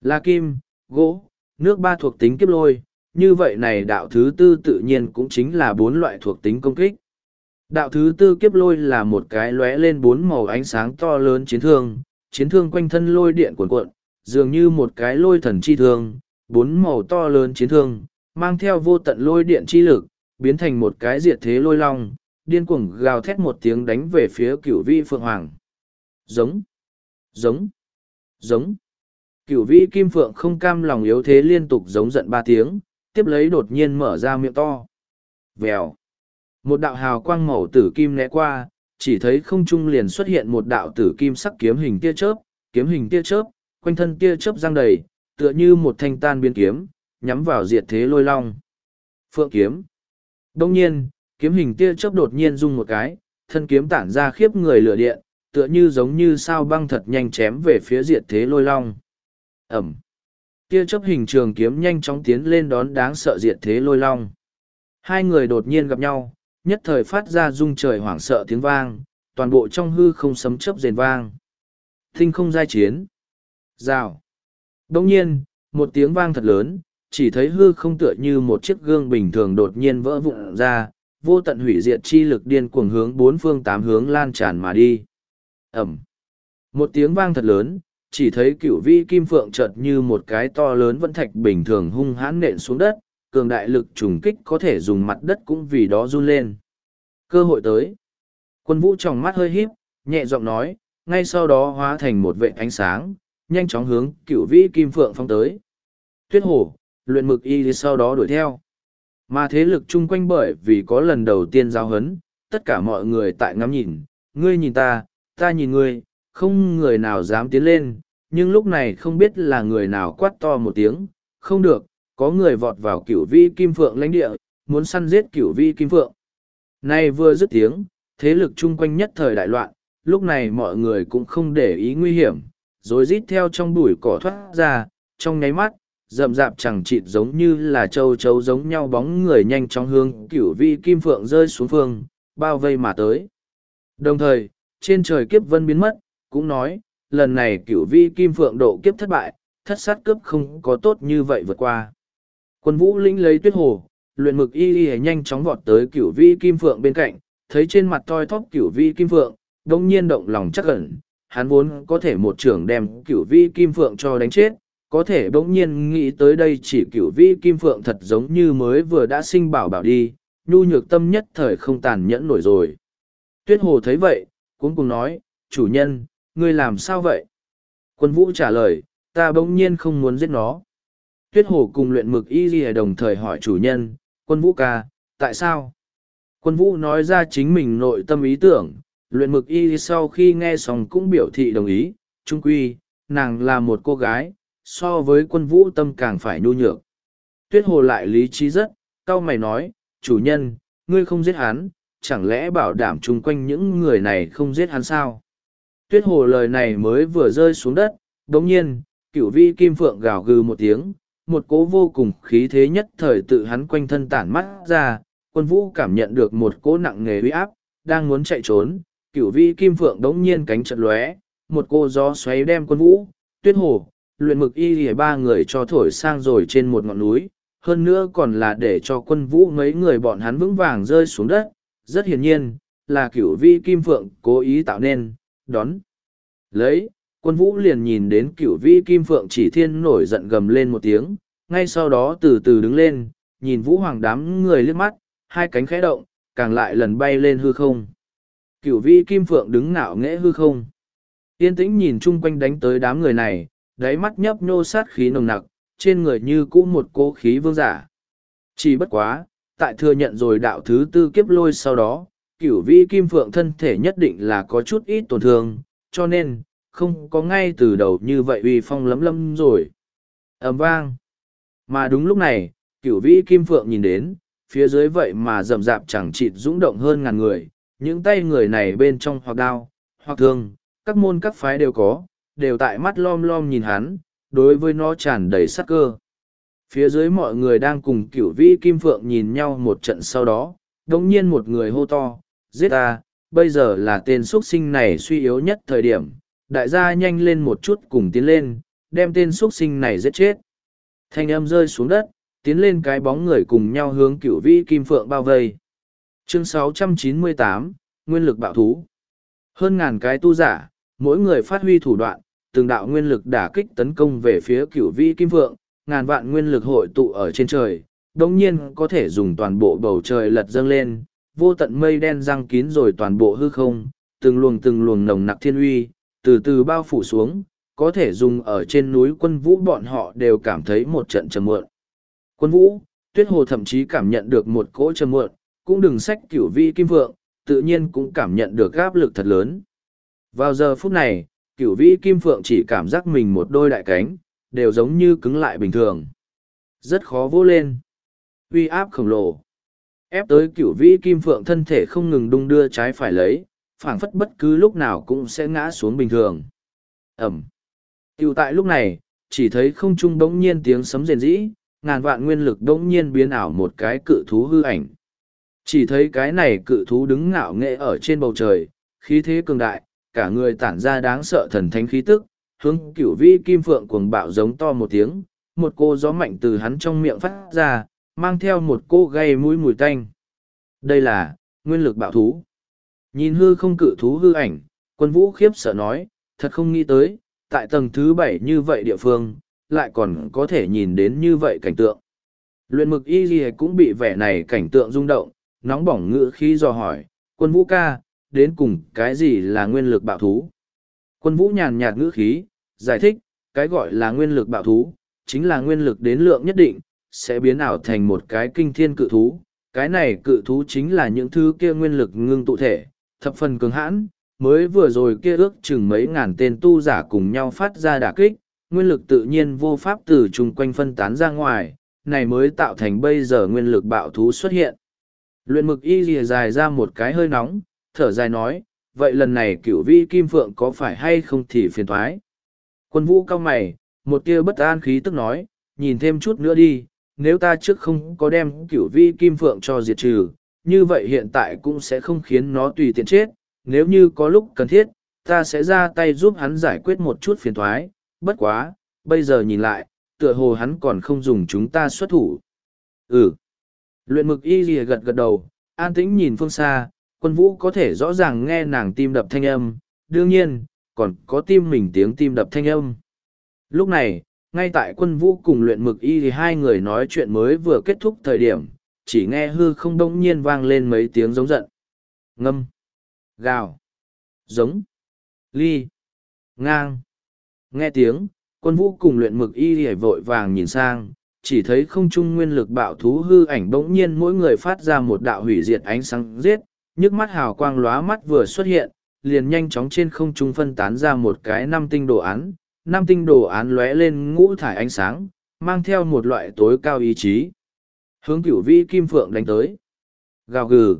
là kim, gỗ, nước ba thuộc tính kiếp lôi, như vậy này đạo thứ tư tự nhiên cũng chính là bốn loại thuộc tính công kích. Đạo thứ tư kiếp lôi là một cái lóe lên bốn màu ánh sáng to lớn chiến thương, chiến thương quanh thân lôi điện cuộn cuộn, dường như một cái lôi thần chi thương, bốn màu to lớn chiến thương, mang theo vô tận lôi điện chi lực, biến thành một cái diệt thế lôi long, điên cuồng gào thét một tiếng đánh về phía cửu vi phượng hoàng. Giống, giống, giống. Cửu vi kim phượng không cam lòng yếu thế liên tục giống giận ba tiếng, tiếp lấy đột nhiên mở ra miệng to. Vèo. Một đạo hào quang màu tử kim né qua, chỉ thấy không trung liền xuất hiện một đạo tử kim sắc kiếm hình tia chớp, kiếm hình tia chớp, quanh thân tia chớp giang đầy, tựa như một thanh tan biến kiếm, nhắm vào diệt thế lôi long. Phượng kiếm. Đông nhiên, kiếm hình tia chớp đột nhiên rung một cái, thân kiếm tản ra khiếp người lửa điện, tựa như giống như sao băng thật nhanh chém về phía diệt thế lôi long. Ẩm. Tia chớp hình trường kiếm nhanh chóng tiến lên đón đáng sợ diệt thế lôi long. Hai người đột nhiên gặp nhau, nhất thời phát ra rung trời hoảng sợ tiếng vang, toàn bộ trong hư không sấm chớp rền vang. Thinh không giai chiến. Rào. Đông nhiên, một tiếng vang thật lớn, chỉ thấy hư không tựa như một chiếc gương bình thường đột nhiên vỡ vụn ra, vô tận hủy diệt chi lực điên cuồng hướng bốn phương tám hướng lan tràn mà đi. Ẩm. Một tiếng vang thật lớn, chỉ thấy cựu vi kim phượng chợt như một cái to lớn vẫn thạch bình thường hung hãn nện xuống đất, cường đại lực trùng kích có thể dùng mặt đất cũng vì đó run lên. Cơ hội tới. Quân vũ trong mắt hơi híp, nhẹ giọng nói, ngay sau đó hóa thành một vệ ánh sáng, nhanh chóng hướng cửu vĩ kim phượng phong tới. Tuyết hổ, luyện mực y sau đó đuổi theo. Mà thế lực chung quanh bởi vì có lần đầu tiên giao hấn, tất cả mọi người tại ngắm nhìn, ngươi nhìn ta, ta nhìn ngươi, không người nào dám tiến lên, nhưng lúc này không biết là người nào quát to một tiếng, không được, có người vọt vào cửu vi kim phượng lãnh địa, muốn săn giết cửu vi kim phượng. Nay vừa dứt tiếng, thế lực chung quanh nhất thời đại loạn, lúc này mọi người cũng không để ý nguy hiểm, rồi rít theo trong bụi cỏ thoát ra, trong nháy mắt, rậm rạp chẳng chịt giống như là châu chấu giống nhau bóng người nhanh chóng hướng cửu vi kim phượng rơi xuống phương, bao vây mà tới. Đồng thời, trên trời kiếp vân biến mất, cũng nói, lần này cửu vi kim phượng độ kiếp thất bại, thất sát cướp không có tốt như vậy vượt qua. Quân vũ lĩnh lấy tuyết hồ, luyện mực y y nhanh chóng vọt tới cửu vi kim phượng bên cạnh, thấy trên mặt toi thóp cửu vi kim phượng, đông nhiên động lòng chắc ẩn, hắn vốn có thể một trưởng đem cửu vi kim phượng cho đánh chết, có thể bỗng nhiên nghĩ tới đây chỉ cửu vi kim phượng thật giống như mới vừa đã sinh bảo bảo đi, nhu nhược tâm nhất thời không tàn nhẫn nổi rồi. Tuyết hồ thấy vậy, cũng cùng nói, chủ nhân, ngươi làm sao vậy? Quân vũ trả lời, ta bỗng nhiên không muốn giết nó. Tuyết hồ cùng luyện mực y ghi đồng thời hỏi chủ nhân, quân vũ ca, tại sao? Quân vũ nói ra chính mình nội tâm ý tưởng, luyện mực y sau khi nghe xong cũng biểu thị đồng ý, trung quy, nàng là một cô gái, so với quân vũ tâm càng phải nhu nhược. Tuyết hồ lại lý trí rất, cao mày nói, chủ nhân, ngươi không giết hắn, chẳng lẽ bảo đảm chung quanh những người này không giết hắn sao? Tuyết hồ lời này mới vừa rơi xuống đất, đống nhiên, cửu vi kim phượng gào gừ một tiếng, một cố vô cùng khí thế nhất thời tự hắn quanh thân tản mắt ra, quân vũ cảm nhận được một cỗ nặng nề uy áp, đang muốn chạy trốn, cửu vi kim phượng đống nhiên cánh chật lóe, một cô gió xoáy đem quân vũ, tuyết hồ, luyện mực y lìa ba người cho thổi sang rồi trên một ngọn núi, hơn nữa còn là để cho quân vũ mấy người bọn hắn vững vàng rơi xuống đất, rất hiển nhiên, là cửu vi kim phượng cố ý tạo nên, đón. Lấy, quân vũ liền nhìn đến cửu vi kim phượng chỉ thiên nổi giận gầm lên một tiếng, ngay sau đó từ từ đứng lên, nhìn vũ hoàng đám người liếc mắt, hai cánh khẽ động, càng lại lần bay lên hư không. Cửu vi kim phượng đứng ngạo nghễ hư không. Yên tĩnh nhìn chung quanh đánh tới đám người này, đáy mắt nhấp nhô sát khí nồng nặc, trên người như cũ một cố khí vương giả. Chỉ bất quá, tại thừa nhận rồi đạo thứ tư kiếp lôi sau đó, cửu vi kim phượng thân thể nhất định là có chút ít tổn thương, cho nên, không có ngay từ đầu như vậy uy phong lấm lấm rồi. ầm vang. Mà đúng lúc này, cửu vi kim phượng nhìn đến, phía dưới vậy mà rầm rạp chẳng chịt dũng động hơn ngàn người, những tay người này bên trong hoặc đao, hoặc thương, các môn các phái đều có, đều tại mắt lom lom nhìn hắn, đối với nó tràn đầy sắc cơ. Phía dưới mọi người đang cùng cửu vĩ kim phượng nhìn nhau một trận sau đó, đồng nhiên một người hô to, giết ta, bây giờ là tên xuất sinh này suy yếu nhất thời điểm, đại gia nhanh lên một chút cùng tiến lên, đem tên xuất sinh này giết chết. Thanh âm rơi xuống đất, tiến lên cái bóng người cùng nhau hướng cửu vĩ kim phượng bao vây. Chương 698, Nguyên lực bạo thú. Hơn ngàn cái tu giả, mỗi người phát huy thủ đoạn, từng đạo nguyên lực đả kích tấn công về phía cửu vĩ kim phượng, ngàn vạn nguyên lực hội tụ ở trên trời, đồng nhiên có thể dùng toàn bộ bầu trời lật dâng lên, vô tận mây đen răng kín rồi toàn bộ hư không, từng luồng từng luồng nồng nặc thiên uy, từ từ bao phủ xuống, có thể dùng ở trên núi quân vũ bọn họ đều cảm thấy một trận trầm muộn. Quân vũ, tuyết hồ thậm chí cảm nhận được một cỗ trầm muộn, cũng đừng sách cửu vi kim phượng, tự nhiên cũng cảm nhận được áp lực thật lớn. Vào giờ phút này, cửu vĩ kim phượng chỉ cảm giác mình một đôi đại cánh, đều giống như cứng lại bình thường. Rất khó vô lên. uy áp khổng lồ. Ép tới cửu vĩ kim phượng thân thể không ngừng đung đưa trái phải lấy, phảng phất bất cứ lúc nào cũng sẽ ngã xuống bình thường. Ẩm. Tiểu tại lúc này, chỉ thấy không trung đống nhiên tiếng sấm rền rĩ, ngàn vạn nguyên lực đống nhiên biến ảo một cái cự thú hư ảnh. Chỉ thấy cái này cự thú đứng ngạo nghệ ở trên bầu trời, khí thế cường đại, cả người tản ra đáng sợ thần thánh khí tức, hướng cửu vĩ kim phượng cuồng bạo giống to một tiếng, một cô gió mạnh từ hắn trong miệng phát ra, mang theo một cô gây mũi mùi tanh. Đây là, nguyên lực bạo thú. Nhìn hư không cự thú hư ảnh, quân vũ khiếp sợ nói, thật không nghĩ tới, tại tầng thứ bảy như vậy địa phương, lại còn có thể nhìn đến như vậy cảnh tượng. Luyện mực y gì cũng bị vẻ này cảnh tượng rung động, nóng bỏng ngựa khí dò hỏi, quân vũ ca, đến cùng cái gì là nguyên lực bạo thú? Quân vũ nhàn nhạt ngữ khí, giải thích, cái gọi là nguyên lực bạo thú, chính là nguyên lực đến lượng nhất định, sẽ biến ảo thành một cái kinh thiên cự thú. Cái này cự thú chính là những thứ kia nguyên lực ngưng tụ thể, thập phần cứng hãn, mới vừa rồi kia ước chừng mấy ngàn tên tu giả cùng nhau phát ra đả kích, nguyên lực tự nhiên vô pháp từ chung quanh phân tán ra ngoài, này mới tạo thành bây giờ nguyên lực bạo thú xuất hiện. Luyện mực y lìa dài ra một cái hơi nóng, thở dài nói, vậy lần này cửu vi kim phượng có phải hay không thì phiền thoái. Quân vũ cao mày, một tia bất an khí tức nói, nhìn thêm chút nữa đi, nếu ta trước không có đem cửu vi kim phượng cho diệt trừ, như vậy hiện tại cũng sẽ không khiến nó tùy tiện chết, nếu như có lúc cần thiết, ta sẽ ra tay giúp hắn giải quyết một chút phiền thoái, bất quá, bây giờ nhìn lại, tựa hồ hắn còn không dùng chúng ta xuất thủ. Ừ. Luyện mực y ghi gật gật đầu, an tĩnh nhìn phương xa, quân vũ có thể rõ ràng nghe nàng tim đập thanh âm, đương nhiên, còn có tim mình tiếng tim đập thanh âm. Lúc này, ngay tại quân vũ cùng luyện mực y thì hai người nói chuyện mới vừa kết thúc thời điểm, chỉ nghe hư không đông nhiên vang lên mấy tiếng giống giận. Ngâm, gào, giống, ly, ngang. Nghe tiếng, quân vũ cùng luyện mực y thì vội vàng nhìn sang, chỉ thấy không trung nguyên lực bạo thú hư ảnh bỗng nhiên mỗi người phát ra một đạo hủy diệt ánh sáng giết, nhức mắt hào quang lóa mắt vừa xuất hiện, liền nhanh chóng trên không trung phân tán ra một cái năm tinh đồ án, Nam tinh đồ án lóe lên ngũ thải ánh sáng, mang theo một loại tối cao ý chí. Hướng cửu vĩ kim phượng đánh tới. Gào gừ.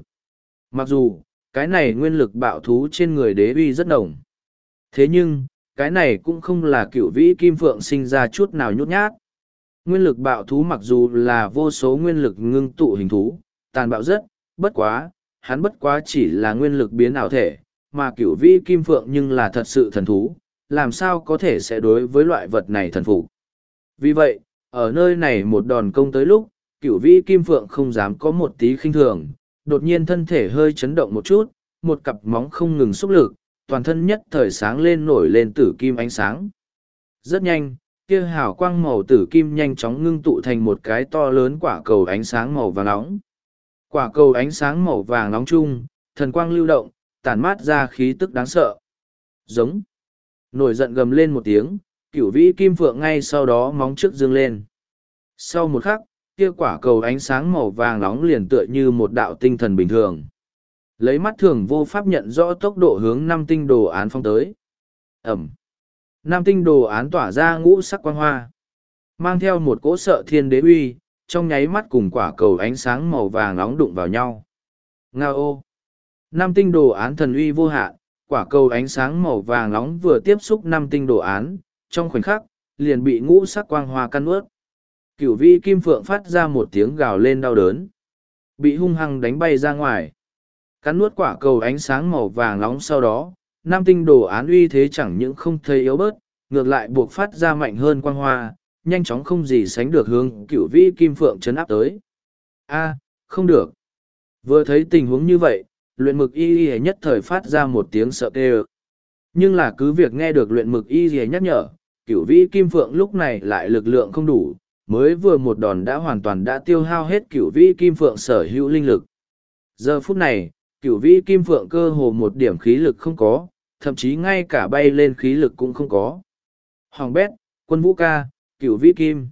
Mặc dù, cái này nguyên lực bạo thú trên người đế uy rất nồng. Thế nhưng, cái này cũng không là cửu vĩ kim phượng sinh ra chút nào nhút nhát. Nguyên lực bạo thú mặc dù là vô số nguyên lực ngưng tụ hình thú, tàn bạo rất, bất quá, hắn bất quá chỉ là nguyên lực biến ảo thể, mà cửu vĩ kim phượng nhưng là thật sự thần thú, làm sao có thể sẽ đối với loại vật này thần phục. Vì vậy, ở nơi này một đòn công tới lúc, cửu vĩ kim phượng không dám có một tí khinh thường, đột nhiên thân thể hơi chấn động một chút, một cặp móng không ngừng xúc lực, toàn thân nhất thời sáng lên nổi lên tử kim ánh sáng. Rất nhanh, kia hào quang màu tử kim nhanh chóng ngưng tụ thành một cái to lớn quả cầu ánh sáng màu vàng nóng. Quả cầu ánh sáng màu vàng nóng chung, thần quang lưu động, tản mát ra khí tức đáng sợ. Giống. Nổi giận gầm lên một tiếng, cửu vĩ kim phượng ngay sau đó móng trước dương lên. Sau một khắc, kia quả cầu ánh sáng màu vàng nóng liền tựa như một đạo tinh thần bình thường. Lấy mắt thường vô pháp nhận rõ tốc độ hướng năm tinh đồ án phong tới. Ẩm. Năm tinh đồ án tỏa ra ngũ sắc quang hoa. Mang theo một cỗ sợ thiên đế uy, trong nháy mắt cùng quả cầu ánh sáng màu vàng nóng đụng vào nhau. Nga ô! Năm tinh đồ án thần uy vô hạn, quả cầu ánh sáng màu vàng nóng vừa tiếp xúc năm tinh đồ án, trong khoảnh khắc, liền bị ngũ sắc quang hoa căn ướt. Cửu vi kim phượng phát ra một tiếng gào lên đau đớn. Bị hung hăng đánh bay ra ngoài. Cắn nuốt quả cầu ánh sáng màu vàng nóng sau đó, nam tinh đồ án uy thế chẳng những không thấy yếu bớt, ngược lại buộc phát ra mạnh hơn quang hoa, nhanh chóng không gì sánh được hướng cửu vĩ kim phượng chấn áp tới. A, không được. Vừa thấy tình huống như vậy, luyện mực y y nhất thời phát ra một tiếng sợ tê Nhưng là cứ việc nghe được luyện mực y y nhắc nhở, cựu vĩ kim phượng lúc này lại lực lượng không đủ, mới vừa một đòn đã hoàn toàn đã tiêu hao hết cựu vĩ kim phượng sở hữu linh lực. Giờ phút này, cựu vĩ kim phượng cơ hồ một điểm khí lực không có, thậm chí ngay cả bay lên khí lực cũng không có. Hoàng bét, quân vũ ca, cựu vĩ kim.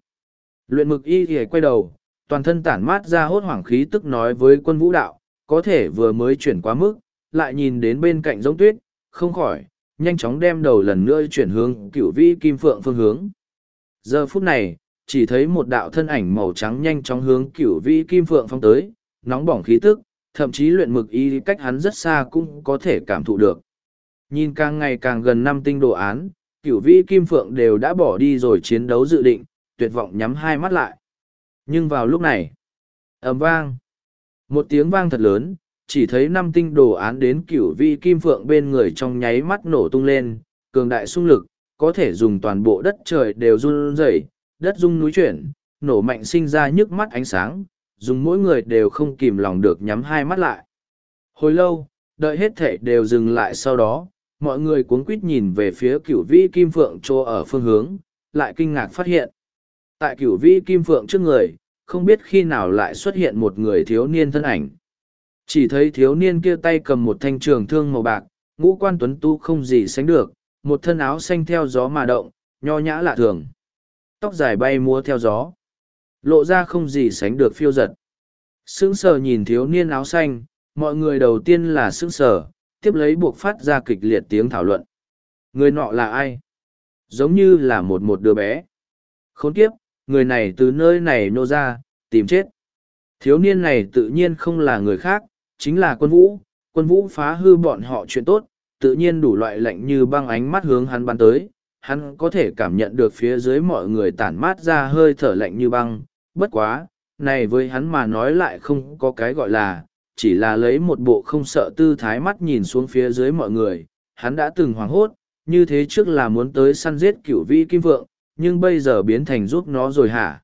Luyện mực y y quay đầu, toàn thân tản mát ra hốt hoảng khí tức nói với quân vũ đạo, có thể vừa mới chuyển quá mức, lại nhìn đến bên cạnh giống tuyết, không khỏi, nhanh chóng đem đầu lần nữa chuyển hướng cửu vĩ kim phượng phương hướng. Giờ phút này, chỉ thấy một đạo thân ảnh màu trắng nhanh chóng hướng cửu vĩ kim phượng phong tới, nóng bỏng khí tức, thậm chí luyện mực y cách hắn rất xa cũng có thể cảm thụ được. Nhìn càng ngày càng gần năm tinh đồ án, cửu vĩ kim phượng đều đã bỏ đi rồi chiến đấu dự định, tuyệt vọng nhắm hai mắt lại. Nhưng vào lúc này, ầm vang, một tiếng vang thật lớn, chỉ thấy năm tinh đồ án đến cửu vi kim phượng bên người trong nháy mắt nổ tung lên, cường đại sung lực, có thể dùng toàn bộ đất trời đều run rẩy, đất rung núi chuyển, nổ mạnh sinh ra nhức mắt ánh sáng, dùng mỗi người đều không kìm lòng được nhắm hai mắt lại. Hồi lâu, đợi hết thể đều dừng lại sau đó, mọi người cuống quýt nhìn về phía cửu vi kim phượng trô ở phương hướng, lại kinh ngạc phát hiện. Tại cửu vi kim phượng trước người, không biết khi nào lại xuất hiện một người thiếu niên thân ảnh. Chỉ thấy thiếu niên kia tay cầm một thanh trường thương màu bạc, ngũ quan tuấn tu không gì sánh được, một thân áo xanh theo gió mà động, nho nhã lạ thường. Tóc dài bay múa theo gió. Lộ ra không gì sánh được phiêu giật. Sững sờ nhìn thiếu niên áo xanh, mọi người đầu tiên là sững sờ, tiếp lấy buộc phát ra kịch liệt tiếng thảo luận. Người nọ là ai? Giống như là một một đứa bé. Khốn kiếp, người này từ nơi này nô ra, tìm chết. Thiếu niên này tự nhiên không là người khác, chính là quân vũ, quân vũ phá hư bọn họ chuyện tốt, tự nhiên đủ loại lạnh như băng ánh mắt hướng hắn bắn tới, hắn có thể cảm nhận được phía dưới mọi người tản mát ra hơi thở lạnh như băng, bất quá, này với hắn mà nói lại không có cái gọi là, chỉ là lấy một bộ không sợ tư thái mắt nhìn xuống phía dưới mọi người, hắn đã từng hoảng hốt, như thế trước là muốn tới săn giết cửu vĩ kim vượng, nhưng bây giờ biến thành giúp nó rồi hả?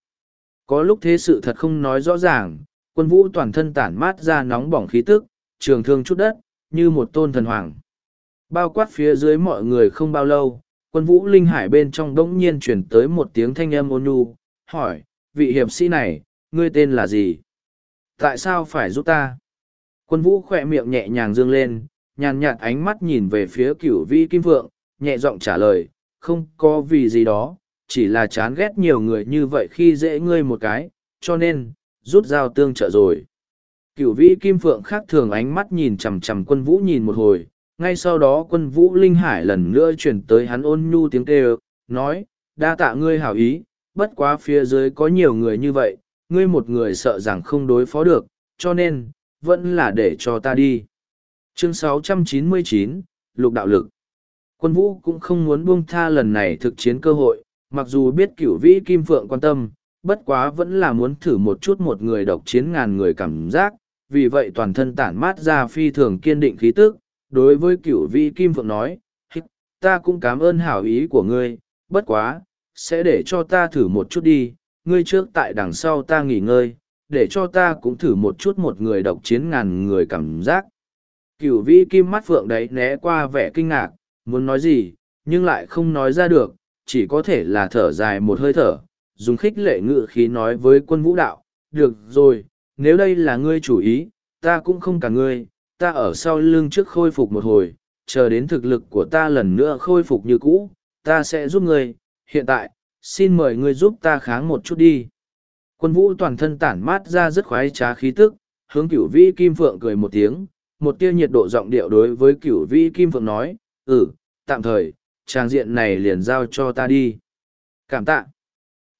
Có lúc thế sự thật không nói rõ ràng, quân vũ toàn thân tản mát ra nóng bỏng khí tức, trường thương chút đất, như một tôn thần hoàng. Bao quát phía dưới mọi người không bao lâu, quân vũ linh hải bên trong đống nhiên chuyển tới một tiếng thanh âm ôn nhu, hỏi, vị hiệp sĩ này, ngươi tên là gì? Tại sao phải giúp ta? Quân vũ khỏe miệng nhẹ nhàng dương lên, nhàn nhạt ánh mắt nhìn về phía cửu vi kim vượng, nhẹ giọng trả lời, không có vì gì đó, chỉ là chán ghét nhiều người như vậy khi dễ ngươi một cái, cho nên, rút dao tương trợ rồi. Cửu vĩ kim phượng khác thường ánh mắt nhìn chằm chằm quân vũ nhìn một hồi, ngay sau đó quân vũ linh hải lần nữa chuyển tới hắn ôn nhu tiếng kêu, nói, đa tạ ngươi hảo ý, bất quá phía dưới có nhiều người như vậy, ngươi một người sợ rằng không đối phó được, cho nên, vẫn là để cho ta đi. Chương 699, Lục Đạo Lực Quân vũ cũng không muốn buông tha lần này thực chiến cơ hội, mặc dù biết cửu vĩ kim phượng quan tâm, bất quá vẫn là muốn thử một chút một người độc chiến ngàn người cảm giác, vì vậy toàn thân tản mát ra phi thường kiên định khí tức, đối với cửu vĩ kim phượng nói, ta cũng cảm ơn hảo ý của ngươi, bất quá, sẽ để cho ta thử một chút đi, ngươi trước tại đằng sau ta nghỉ ngơi, để cho ta cũng thử một chút một người độc chiến ngàn người cảm giác. Cửu vĩ kim mắt phượng đấy né qua vẻ kinh ngạc, muốn nói gì, nhưng lại không nói ra được, chỉ có thể là thở dài một hơi thở, dùng khích lệ ngự khí nói với quân vũ đạo, được rồi, nếu đây là ngươi chủ ý, ta cũng không cả ngươi, ta ở sau lưng trước khôi phục một hồi, chờ đến thực lực của ta lần nữa khôi phục như cũ, ta sẽ giúp ngươi, hiện tại, xin mời ngươi giúp ta kháng một chút đi. Quân vũ toàn thân tản mát ra rất khoái trá khí tức, hướng cửu vĩ kim phượng cười một tiếng, một tia nhiệt độ giọng điệu đối với cửu vĩ kim phượng nói, ừ, tạm thời, trang diện này liền giao cho ta đi. Cảm tạ.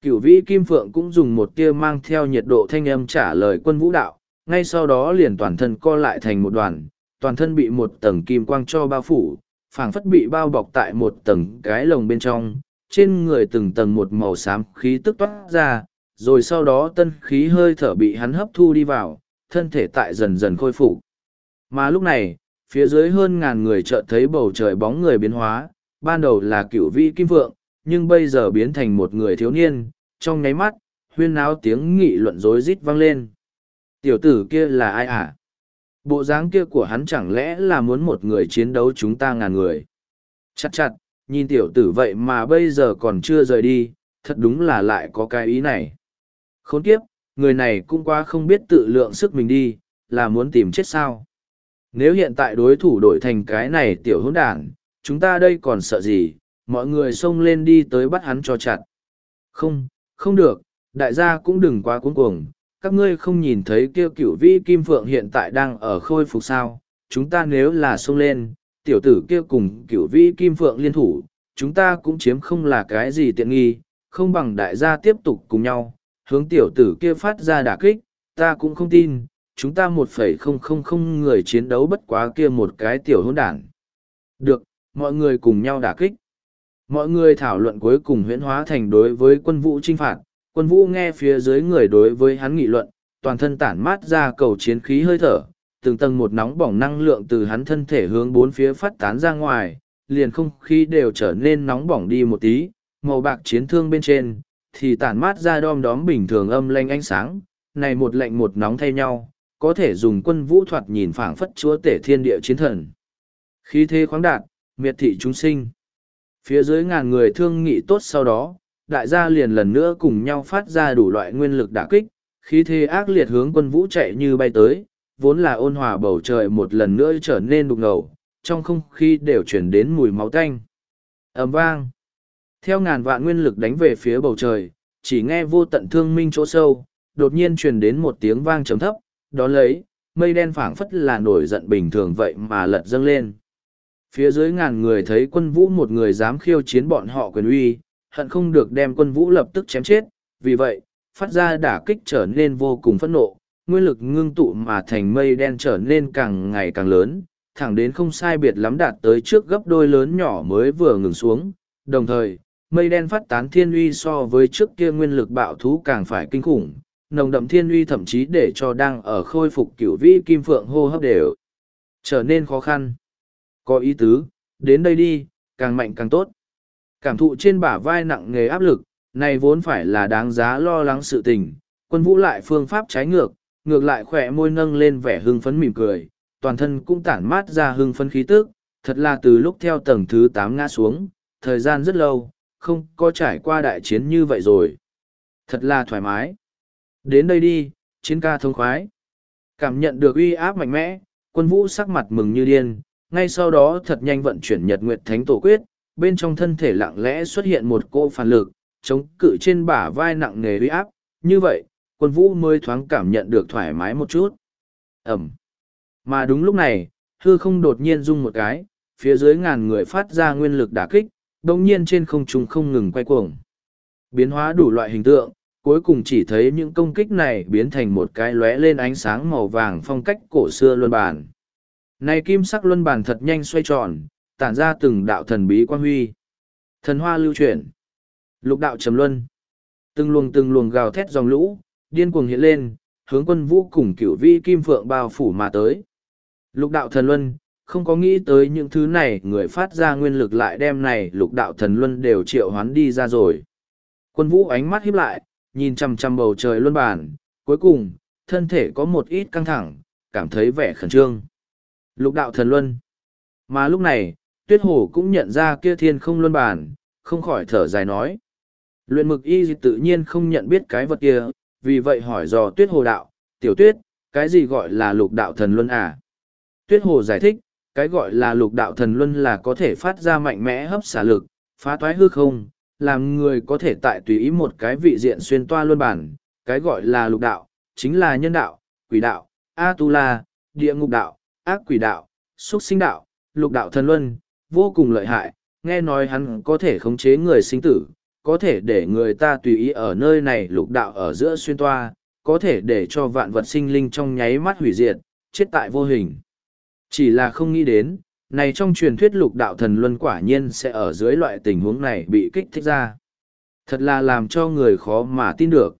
Cửu vĩ kim phượng cũng dùng một tia mang theo nhiệt độ thanh âm trả lời quân vũ đạo, ngay sau đó liền toàn thân co lại thành một đoàn, toàn thân bị một tầng kim quang cho bao phủ, phảng phất bị bao bọc tại một tầng cái lồng bên trong, trên người từng tầng một màu xám khí tức toát ra, rồi sau đó tân khí hơi thở bị hắn hấp thu đi vào, thân thể tại dần dần khôi phục. Mà lúc này, phía dưới hơn ngàn người chợt thấy bầu trời bóng người biến hóa, ban đầu là cựu vĩ kim vượng, nhưng bây giờ biến thành một người thiếu niên, trong nháy mắt, huyên náo tiếng nghị luận rối rít vang lên. Tiểu tử kia là ai hả? Bộ dáng kia của hắn chẳng lẽ là muốn một người chiến đấu chúng ta ngàn người? Chặt chặt, nhìn tiểu tử vậy mà bây giờ còn chưa rời đi, thật đúng là lại có cái ý này. Khốn kiếp, người này cũng quá không biết tự lượng sức mình đi, là muốn tìm chết sao? Nếu hiện tại đối thủ đổi thành cái này tiểu hỗn đản, chúng ta đây còn sợ gì, mọi người xông lên đi tới bắt hắn cho chặt. Không, không được, đại gia cũng đừng quá cuống cuồng, các ngươi không nhìn thấy kia cửu vĩ kim phượng hiện tại đang ở khôi phục sao, chúng ta nếu là xông lên, tiểu tử kia cùng cửu vĩ kim phượng liên thủ, chúng ta cũng chiếm không là cái gì tiện nghi, không bằng đại gia tiếp tục cùng nhau, hướng tiểu tử kia phát ra đả kích, ta cũng không tin, chúng ta một phẩy không không không người chiến đấu bất quá kia một cái tiểu hỗn đản. Được, mọi người cùng nhau đả kích. Mọi người thảo luận cuối cùng huyễn hóa thành đối với quân vũ trinh phạt, quân vũ nghe phía dưới người đối với hắn nghị luận, toàn thân tản mát ra cầu chiến khí hơi thở, từng tầng một nóng bỏng năng lượng từ hắn thân thể hướng bốn phía phát tán ra ngoài, liền không khí đều trở nên nóng bỏng đi một tí, màu bạc chiến thương bên trên, thì tản mát ra đom đóm bình thường âm lanh ánh sáng, này một lạnh một nóng thay nhau, có thể dùng quân vũ thoạt nhìn phảng phất chúa tể thiên địa chiến thần. Khí thế khoáng đạt, miệt thị chúng sinh. Phía dưới ngàn người thương nghị tốt sau đó, đại gia liền lần nữa cùng nhau phát ra đủ loại nguyên lực đả kích, khí thế ác liệt hướng quân vũ chạy như bay tới, vốn là ôn hòa bầu trời một lần nữa trở nên đục ngầu, trong không khí đều chuyển đến mùi máu tanh. ầm vang. Theo ngàn vạn nguyên lực đánh về phía bầu trời, chỉ nghe vô tận thương minh chỗ sâu, đột nhiên truyền đến một tiếng vang trầm thấp, đó lấy, mây đen phảng phất là nổi giận bình thường vậy mà lật dâng lên. Phía dưới ngàn người thấy quân vũ một người dám khiêu chiến bọn họ quyền uy, hận không được đem quân vũ lập tức chém chết, vì vậy, phát ra đả kích trở nên vô cùng phẫn nộ, nguyên lực ngưng tụ mà thành mây đen trở nên càng ngày càng lớn, thẳng đến không sai biệt lắm đạt tới trước gấp đôi lớn nhỏ mới vừa ngừng xuống. Đồng thời, mây đen phát tán thiên uy so với trước kia nguyên lực bạo thú càng phải kinh khủng, nồng đậm thiên uy thậm chí để cho đang ở khôi phục cửu vĩ kim phượng hô hấp đều trở nên khó khăn. Có ý tứ, đến đây đi, càng mạnh càng tốt. Cảm thụ trên bả vai nặng nghề áp lực, này vốn phải là đáng giá lo lắng sự tình, quân vũ lại phương pháp trái ngược, ngược lại khỏe môi nâng lên vẻ hưng phấn mỉm cười, toàn thân cũng tản mát ra hưng phấn khí tức, thật là từ lúc theo tầng thứ tám ngã xuống, thời gian rất lâu, không có trải qua đại chiến như vậy rồi. Thật là thoải mái. Đến đây đi, chiến ca thông khoái. Cảm nhận được uy áp mạnh mẽ, quân vũ sắc mặt mừng như điên, ngay sau đó thật nhanh vận chuyển nhật nguyệt thánh tổ quyết, bên trong thân thể lặng lẽ xuất hiện một cỗ phản lực, chống cự trên bả vai nặng nề uy áp, như vậy, quân vũ mới thoáng cảm nhận được thoải mái một chút. Ẩm. Mà đúng lúc này, hư không đột nhiên rung một cái, phía dưới ngàn người phát ra nguyên lực đả kích, đột nhiên trên không trung không ngừng quay cuồng. Biến hóa đủ loại hình tượng, cuối cùng chỉ thấy những công kích này biến thành một cái lóe lên ánh sáng màu vàng phong cách cổ xưa luân bản. Này kim sắc luân bản thật nhanh xoay tròn, tản ra từng đạo thần bí quan huy. Thần hoa lưu chuyển. Lục đạo trầm luân. Từng luồng từng luồng gào thét dòng lũ, điên cuồng hiện lên, hướng quân vũ cùng cửu vi kim phượng bao phủ mà tới. Lục đạo thần luân, không có nghĩ tới những thứ này người phát ra nguyên lực lại đem này lục đạo thần luân đều triệu hoán đi ra rồi. Quân vũ ánh mắt híp lại, nhìn chằm chằm bầu trời luân bản, cuối cùng, thân thể có một ít căng thẳng, cảm thấy vẻ khẩn trương. Lục đạo thần luân. Mà lúc này, tuyết hồ cũng nhận ra kia thiên không luân bản, không khỏi thở dài nói. Luyện mực y tự nhiên không nhận biết cái vật kia, vì vậy hỏi dò tuyết hồ đạo, tiểu tuyết, cái gì gọi là lục đạo thần luân à? Tuyết hồ giải thích, cái gọi là lục đạo thần luân là có thể phát ra mạnh mẽ hấp xả lực, phá toái hư không, làm người có thể tại tùy ý một cái vị diện xuyên toa luân bản, cái gọi là lục đạo, chính là nhân đạo, quỷ đạo, A-tu-la, địa ngục đạo, ác quỷ đạo, xuất sinh đạo, lục đạo thần luân, vô cùng lợi hại, nghe nói hắn có thể khống chế người sinh tử, có thể để người ta tùy ý ở nơi này lục đạo ở giữa xuyên toa, có thể để cho vạn vật sinh linh trong nháy mắt hủy diệt, chết tại vô hình. Chỉ là không nghĩ đến, này trong truyền thuyết lục đạo thần luân quả nhiên sẽ ở dưới loại tình huống này bị kích thích ra. Thật là làm cho người khó mà tin được.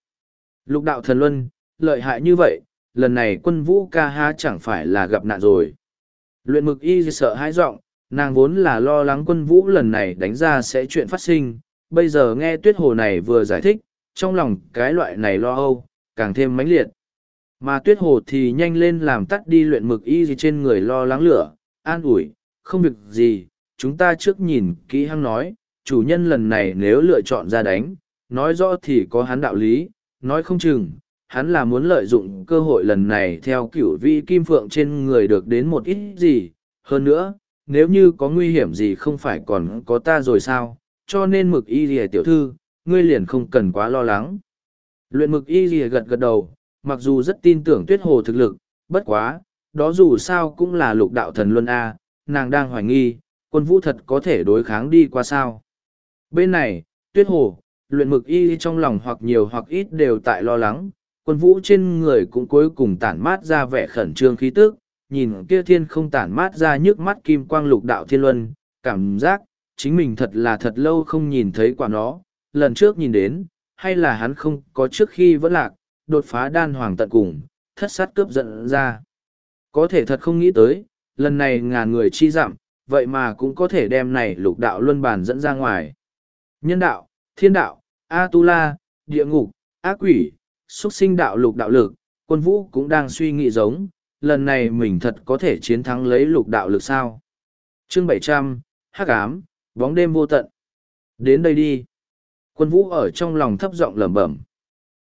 Lục đạo thần luân, lợi hại như vậy, lần này quân vũ ca ha chẳng phải là gặp nạn rồi. Luyện mực y sợ hãi giọng, nàng vốn là lo lắng quân vũ lần này đánh ra sẽ chuyện phát sinh, bây giờ nghe tuyết hồ này vừa giải thích, trong lòng cái loại này lo âu, càng thêm mãnh liệt. Mà tuyết hồ thì nhanh lên làm tắt đi luyện mực y gì trên người lo lắng lửa, an ủi, không việc gì, chúng ta trước nhìn kỹ hăng nói, chủ nhân lần này nếu lựa chọn ra đánh, nói rõ thì có hắn đạo lý, nói không chừng, hắn là muốn lợi dụng cơ hội lần này theo cửu vi kim phượng trên người được đến một ít gì, hơn nữa, nếu như có nguy hiểm gì không phải còn có ta rồi sao, cho nên mực y rìa tiểu thư, ngươi liền không cần quá lo lắng. Luyện mực y rìa gật gật đầu, mặc dù rất tin tưởng tuyết hồ thực lực, bất quá, đó dù sao cũng là lục đạo thần luân A, nàng đang hoài nghi, quân vũ thật có thể đối kháng đi qua sao. Bên này, tuyết hồ, luyện mực y trong lòng hoặc nhiều hoặc ít đều tại lo lắng, quân vũ trên người cũng cuối cùng tản mát ra vẻ khẩn trương khí tức, nhìn kia thiên không tản mát ra nhức mắt kim quang lục đạo thiên luân, cảm giác, chính mình thật là thật lâu không nhìn thấy quả nó, lần trước nhìn đến, hay là hắn không có trước khi vẫn lạc, đột phá đan hoàng tận cùng, thất sát cướp giận ra. Có thể thật không nghĩ tới, lần này ngàn người chi giảm, vậy mà cũng có thể đem này lục đạo luân bàn dẫn ra ngoài. Nhân đạo, thiên đạo, A-tu-la, địa ngục, ác quỷ, xuất sinh đạo lục đạo lực, quân vũ cũng đang suy nghĩ giống, lần này mình thật có thể chiến thắng lấy lục đạo lực sao. Chương bảy trăm Hắc ám, bóng đêm vô tận. Đến đây đi. Quân vũ ở trong lòng thấp giọng lẩm bẩm.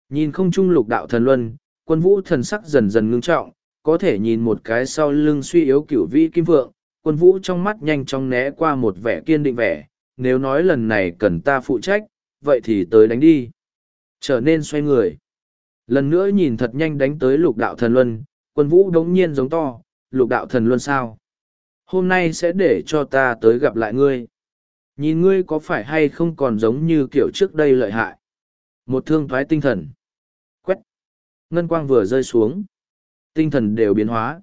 Nhìn không trung lục đạo thần luân, quân vũ thần sắc dần dần ngưng trọng, có thể nhìn một cái sau lưng suy yếu cửu vĩ kim vượng, quân vũ trong mắt nhanh chóng né qua một vẻ kiên định vẻ, nếu nói lần này cần ta phụ trách, vậy thì tới đánh đi. Trở nên xoay người. Lần nữa nhìn thật nhanh đánh tới lục đạo thần luân, quân vũ đống nhiên giống to, lục đạo thần luân sao? Hôm nay sẽ để cho ta tới gặp lại ngươi. Nhìn ngươi có phải hay không còn giống như kiểu trước đây lợi hại. Một thương thoái tinh thần. Quét. Ngân quang vừa rơi xuống. Tinh thần đều biến hóa.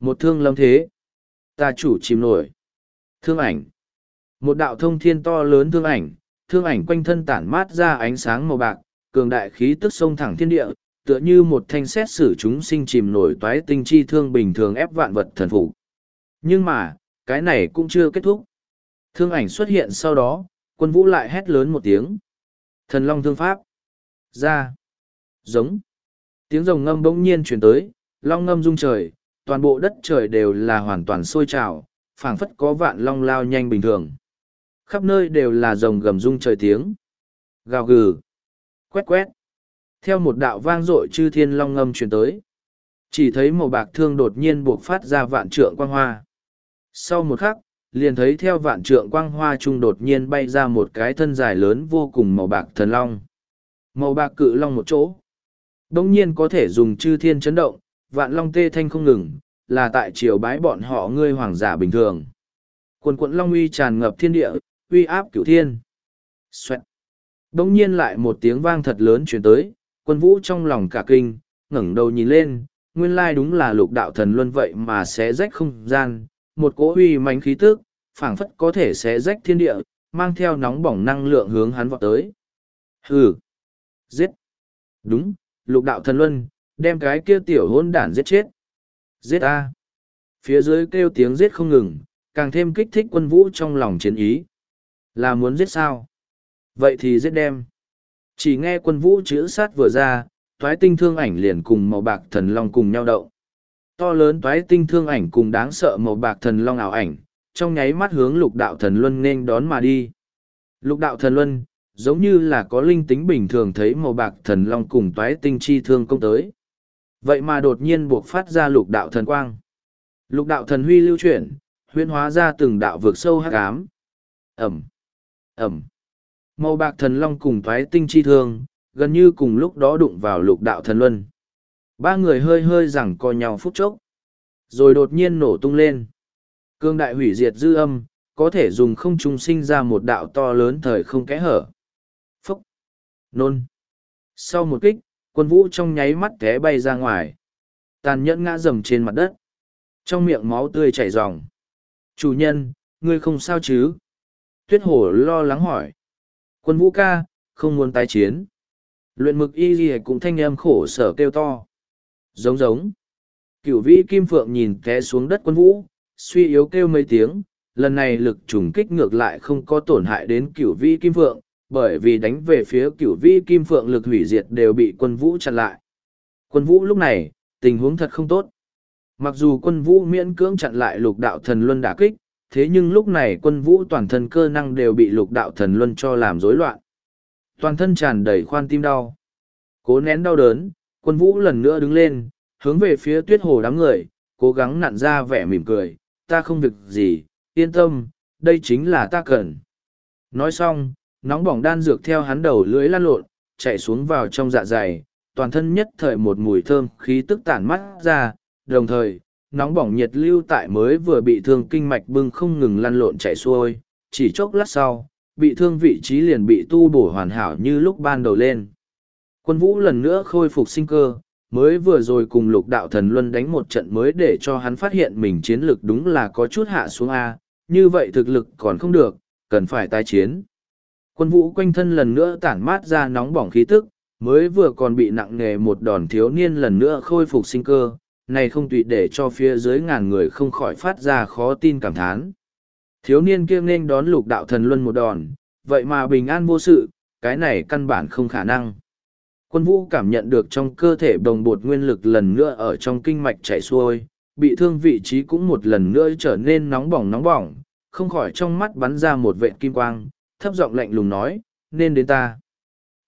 Một thương lâm thế. Ta chủ chìm nổi. Thương ảnh. Một đạo thông thiên to lớn thương ảnh, thương ảnh quanh thân tản mát ra ánh sáng màu bạc, cường đại khí tức sông thẳng thiên địa, tựa như một thanh xét xử chúng sinh chìm nổi toái tinh chi thương bình thường ép vạn vật thần phục. Nhưng mà, cái này cũng chưa kết thúc. Thương ảnh xuất hiện sau đó, quân vũ lại hét lớn một tiếng. Thần long thương pháp. Ra. Giống. Tiếng rồng ngâm bỗng nhiên truyền tới, long ngâm rung trời, toàn bộ đất trời đều là hoàn toàn sôi trào, phảng phất có vạn long lao nhanh bình thường. Khắp nơi đều là rồng gầm rung trời tiếng. Gào gừ. Quét quét. Theo một đạo vang dội chư thiên long ngâm truyền tới. Chỉ thấy màu bạc thương đột nhiên buộc phát ra vạn trượng quang hoa. Sau một khắc, liền thấy theo vạn trượng quang hoa trung đột nhiên bay ra một cái thân dài lớn vô cùng màu bạc thần long. Màu bạc cự long một chỗ. Đông nhiên có thể dùng chư thiên chấn động, vạn long tê thanh không ngừng, là tại triều bái bọn họ ngươi hoàng giả bình thường. Quần quận long uy tràn ngập thiên địa, uy áp cửu thiên. Xoẹt. Đông nhiên lại một tiếng vang thật lớn chuyển tới, quân vũ trong lòng cả kinh, ngẩng đầu nhìn lên, nguyên lai đúng là lục đạo thần luân vậy mà sẽ rách không gian, một cỗ uy mãnh khí tức, phảng phất có thể sẽ rách thiên địa, mang theo nóng bỏng năng lượng hướng hắn vọt tới. Hừ! Giết! Đúng, lục đạo thần luân, đem cái kia tiểu hôn đản giết chết. Giết a! Phía dưới kêu tiếng giết không ngừng, càng thêm kích thích quân vũ trong lòng chiến ý. Là muốn giết sao? Vậy thì giết đem. Chỉ nghe quân vũ chữ sát vừa ra, toái tinh thương ảnh liền cùng màu bạc thần long cùng nhau đậu. To lớn toái tinh thương ảnh cùng đáng sợ màu bạc thần long ảo ảnh, trong nháy mắt hướng lục đạo thần luân nên đón mà đi. Lục đạo thần luân, giống như là có linh tính bình thường thấy màu bạc thần long cùng toái tinh chi thương công tới. Vậy mà đột nhiên buộc phát ra lục đạo thần quang. Lục đạo thần huy lưu chuyển, huyễn hóa ra từng đạo vượt sâu hắc ám. Ẩm, Ẩm. Màu bạc thần long cùng thoái tinh chi thương, gần như cùng lúc đó đụng vào lục đạo thần luân. Ba người hơi hơi rằng co nhau phút chốc. Rồi đột nhiên nổ tung lên. Cương đại hủy diệt dư âm, có thể dùng không trung sinh ra một đạo to lớn thời không kẽ hở. Phúc! Nôn! Sau một kích, quân vũ trong nháy mắt té bay ra ngoài. Tàn nhẫn ngã rầm trên mặt đất. Trong miệng máu tươi chảy ròng. Chủ nhân, ngươi không sao chứ? Tuyết hổ lo lắng hỏi. Quân vũ ca, không muốn tái chiến. Luyện mực y gì cũng thanh âm khổ sở kêu to. Giống giống. Cửu vĩ kim phượng nhìn té xuống đất quân vũ, suy yếu kêu mấy tiếng, lần này lực trùng kích ngược lại không có tổn hại đến cửu vĩ kim phượng, bởi vì đánh về phía cửu vĩ kim phượng lực hủy diệt đều bị quân vũ chặn lại. Quân vũ lúc này, tình huống thật không tốt. Mặc dù quân vũ miễn cưỡng chặn lại lục đạo thần luân đả kích, thế nhưng lúc này quân vũ toàn thân cơ năng đều bị lục đạo thần luân cho làm rối loạn. Toàn thân tràn đầy khoan tim đau. Cố nén đau đớn, quân vũ lần nữa đứng lên, hướng về phía tuyết hồ đám người, cố gắng nặn ra vẻ mỉm cười, ta không việc gì, yên tâm, đây chính là ta cần. Nói xong, nóng bỏng đan dược theo hắn đầu lưỡi lan lộn, chạy xuống vào trong dạ dày, toàn thân nhất thời một mùi thơm khí tức tản mắt ra, đồng thời, nóng bỏng nhiệt lưu tại mới vừa bị thương kinh mạch bưng không ngừng lăn lộn chạy xuôi, chỉ chốc lát sau, bị thương vị trí liền bị tu bổ hoàn hảo như lúc ban đầu lên. Quân vũ lần nữa khôi phục sinh cơ, mới vừa rồi cùng lục đạo thần luân đánh một trận mới để cho hắn phát hiện mình chiến lực đúng là có chút hạ xuống A, như vậy thực lực còn không được, cần phải tái chiến. Quân vũ quanh thân lần nữa tản mát ra nóng bỏng khí tức, mới vừa còn bị nặng nề một đòn thiếu niên lần nữa khôi phục sinh cơ, này không tùy để cho phía dưới ngàn người không khỏi phát ra khó tin cảm thán. Thiếu niên kia nên đón lục đạo thần luân một đòn, vậy mà bình an vô sự, cái này căn bản không khả năng. Quân vũ cảm nhận được trong cơ thể đồng bột nguyên lực lần nữa ở trong kinh mạch chảy xuôi, bị thương vị trí cũng một lần nữa trở nên nóng bỏng nóng bỏng, không khỏi trong mắt bắn ra một vệt kim quang, thấp giọng lạnh lùng nói, nên đến ta.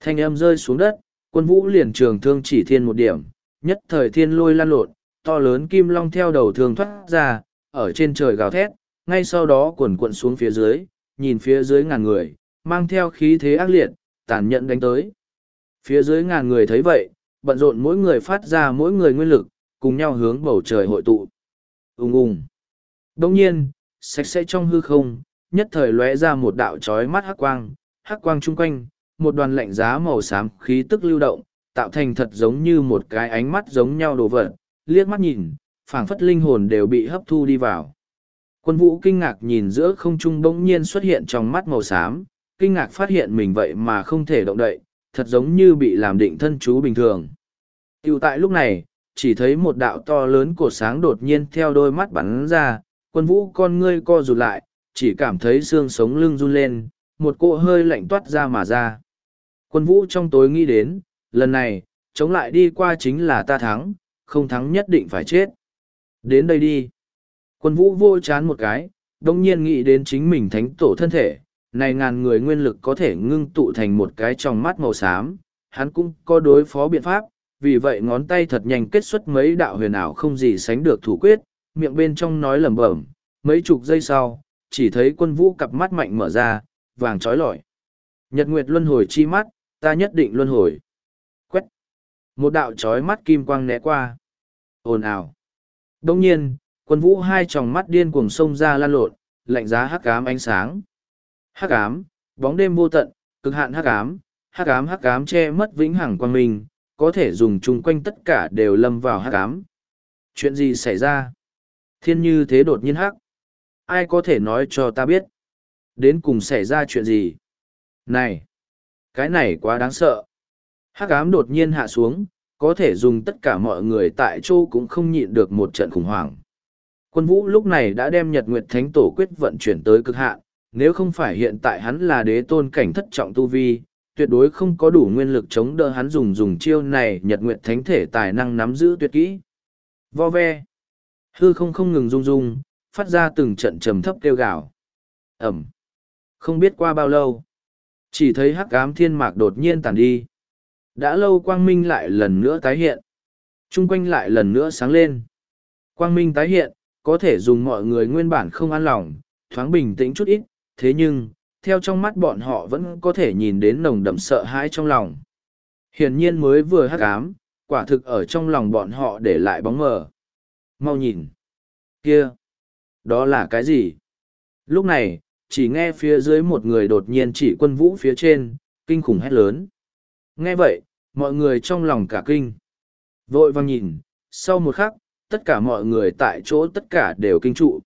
Thanh âm rơi xuống đất, quân vũ liền trường thương chỉ thiên một điểm, nhất thời thiên lôi lan lột, to lớn kim long theo đầu thường thoát ra, ở trên trời gào thét, ngay sau đó cuộn cuộn xuống phía dưới, nhìn phía dưới ngàn người, mang theo khí thế ác liệt, tàn nhẫn đánh tới. Phía dưới ngàn người thấy vậy, bận rộn mỗi người phát ra mỗi người nguyên lực, cùng nhau hướng bầu trời hội tụ. Ung ung. Đông nhiên, sạch sẽ trong hư không, nhất thời lóe ra một đạo chói mắt hắc quang, hắc quang chung quanh, một đoàn lạnh giá màu xám khí tức lưu động, tạo thành thật giống như một cái ánh mắt giống nhau đồ vật, liếc mắt nhìn, phảng phất linh hồn đều bị hấp thu đi vào. Quân vũ kinh ngạc nhìn giữa không trung bỗng nhiên xuất hiện trong mắt màu xám, kinh ngạc phát hiện mình vậy mà không thể động đậy, thật giống như bị làm định thân chú bình thường. Tiểu tại lúc này, chỉ thấy một đạo to lớn của sáng đột nhiên theo đôi mắt bắn ra, quân vũ con ngươi co rụt lại, chỉ cảm thấy xương sống lưng run lên, một cỗ hơi lạnh toát ra mà ra. Quân vũ trong tối nghĩ đến, lần này, chống lại đi qua chính là ta thắng, không thắng nhất định phải chết. Đến đây đi. Quân vũ vô chán một cái, đồng nhiên nghĩ đến chính mình thánh tổ thân thể, này ngàn người nguyên lực có thể ngưng tụ thành một cái trong mắt màu xám, hắn cũng có đối phó biện pháp, vì vậy ngón tay thật nhanh kết xuất mấy đạo huyền ảo không gì sánh được thủ quyết, miệng bên trong nói lẩm bẩm, mấy chục giây sau, chỉ thấy quân vũ cặp mắt mạnh mở ra, vàng trói lọi. Nhật Nguyệt luân hồi chi mắt, ta nhất định luân hồi. Một đạo trói mắt kim quang né qua. ồn ào. Đông nhiên, quân vũ hai tròng mắt điên cuồng sông ra lan lộn, lạnh giá hắc ám ánh sáng. Hắc ám, bóng đêm vô tận, cực hạn hắc ám, hắc ám hắc ám che mất vĩnh hằng quang minh, có thể dùng chung quanh tất cả đều lâm vào hắc ám. Chuyện gì xảy ra? Thiên như thế đột nhiên hắc. Ai có thể nói cho ta biết? Đến cùng xảy ra chuyện gì? Này! Cái này quá đáng sợ. Hắc ám đột nhiên hạ xuống, có thể dùng tất cả mọi người tại chỗ cũng không nhịn được một trận khủng hoảng. Quân vũ lúc này đã đem Nhật Nguyệt Thánh Tổ quyết vận chuyển tới cực hạn, nếu không phải hiện tại hắn là đế tôn cảnh thất trọng tu vi, tuyệt đối không có đủ nguyên lực chống đỡ hắn dùng dùng chiêu này Nhật Nguyệt Thánh Thể tài năng nắm giữ tuyệt kỹ. Vo ve. Hư không không ngừng rung rung, phát ra từng trận trầm thấp kêu gào. Ẩm. Không biết qua bao lâu. Chỉ thấy hắc ám thiên mạc đột nhiên tàn đi. Đã lâu quang minh lại lần nữa tái hiện. Trung quanh lại lần nữa sáng lên. Quang minh tái hiện, có thể dùng mọi người nguyên bản không an lòng, thoáng bình tĩnh chút ít, thế nhưng, theo trong mắt bọn họ vẫn có thể nhìn đến nồng đậm sợ hãi trong lòng. Hiển nhiên mới vừa hắc ám, quả thực ở trong lòng bọn họ để lại bóng mờ. Mau nhìn. Kia. Đó là cái gì? Lúc này, chỉ nghe phía dưới một người đột nhiên chỉ quân vũ phía trên, kinh khủng hét lớn. Nghe vậy, mọi người trong lòng cả kinh. Vội vang nhìn, sau một khắc, tất cả mọi người tại chỗ tất cả đều kinh trụ.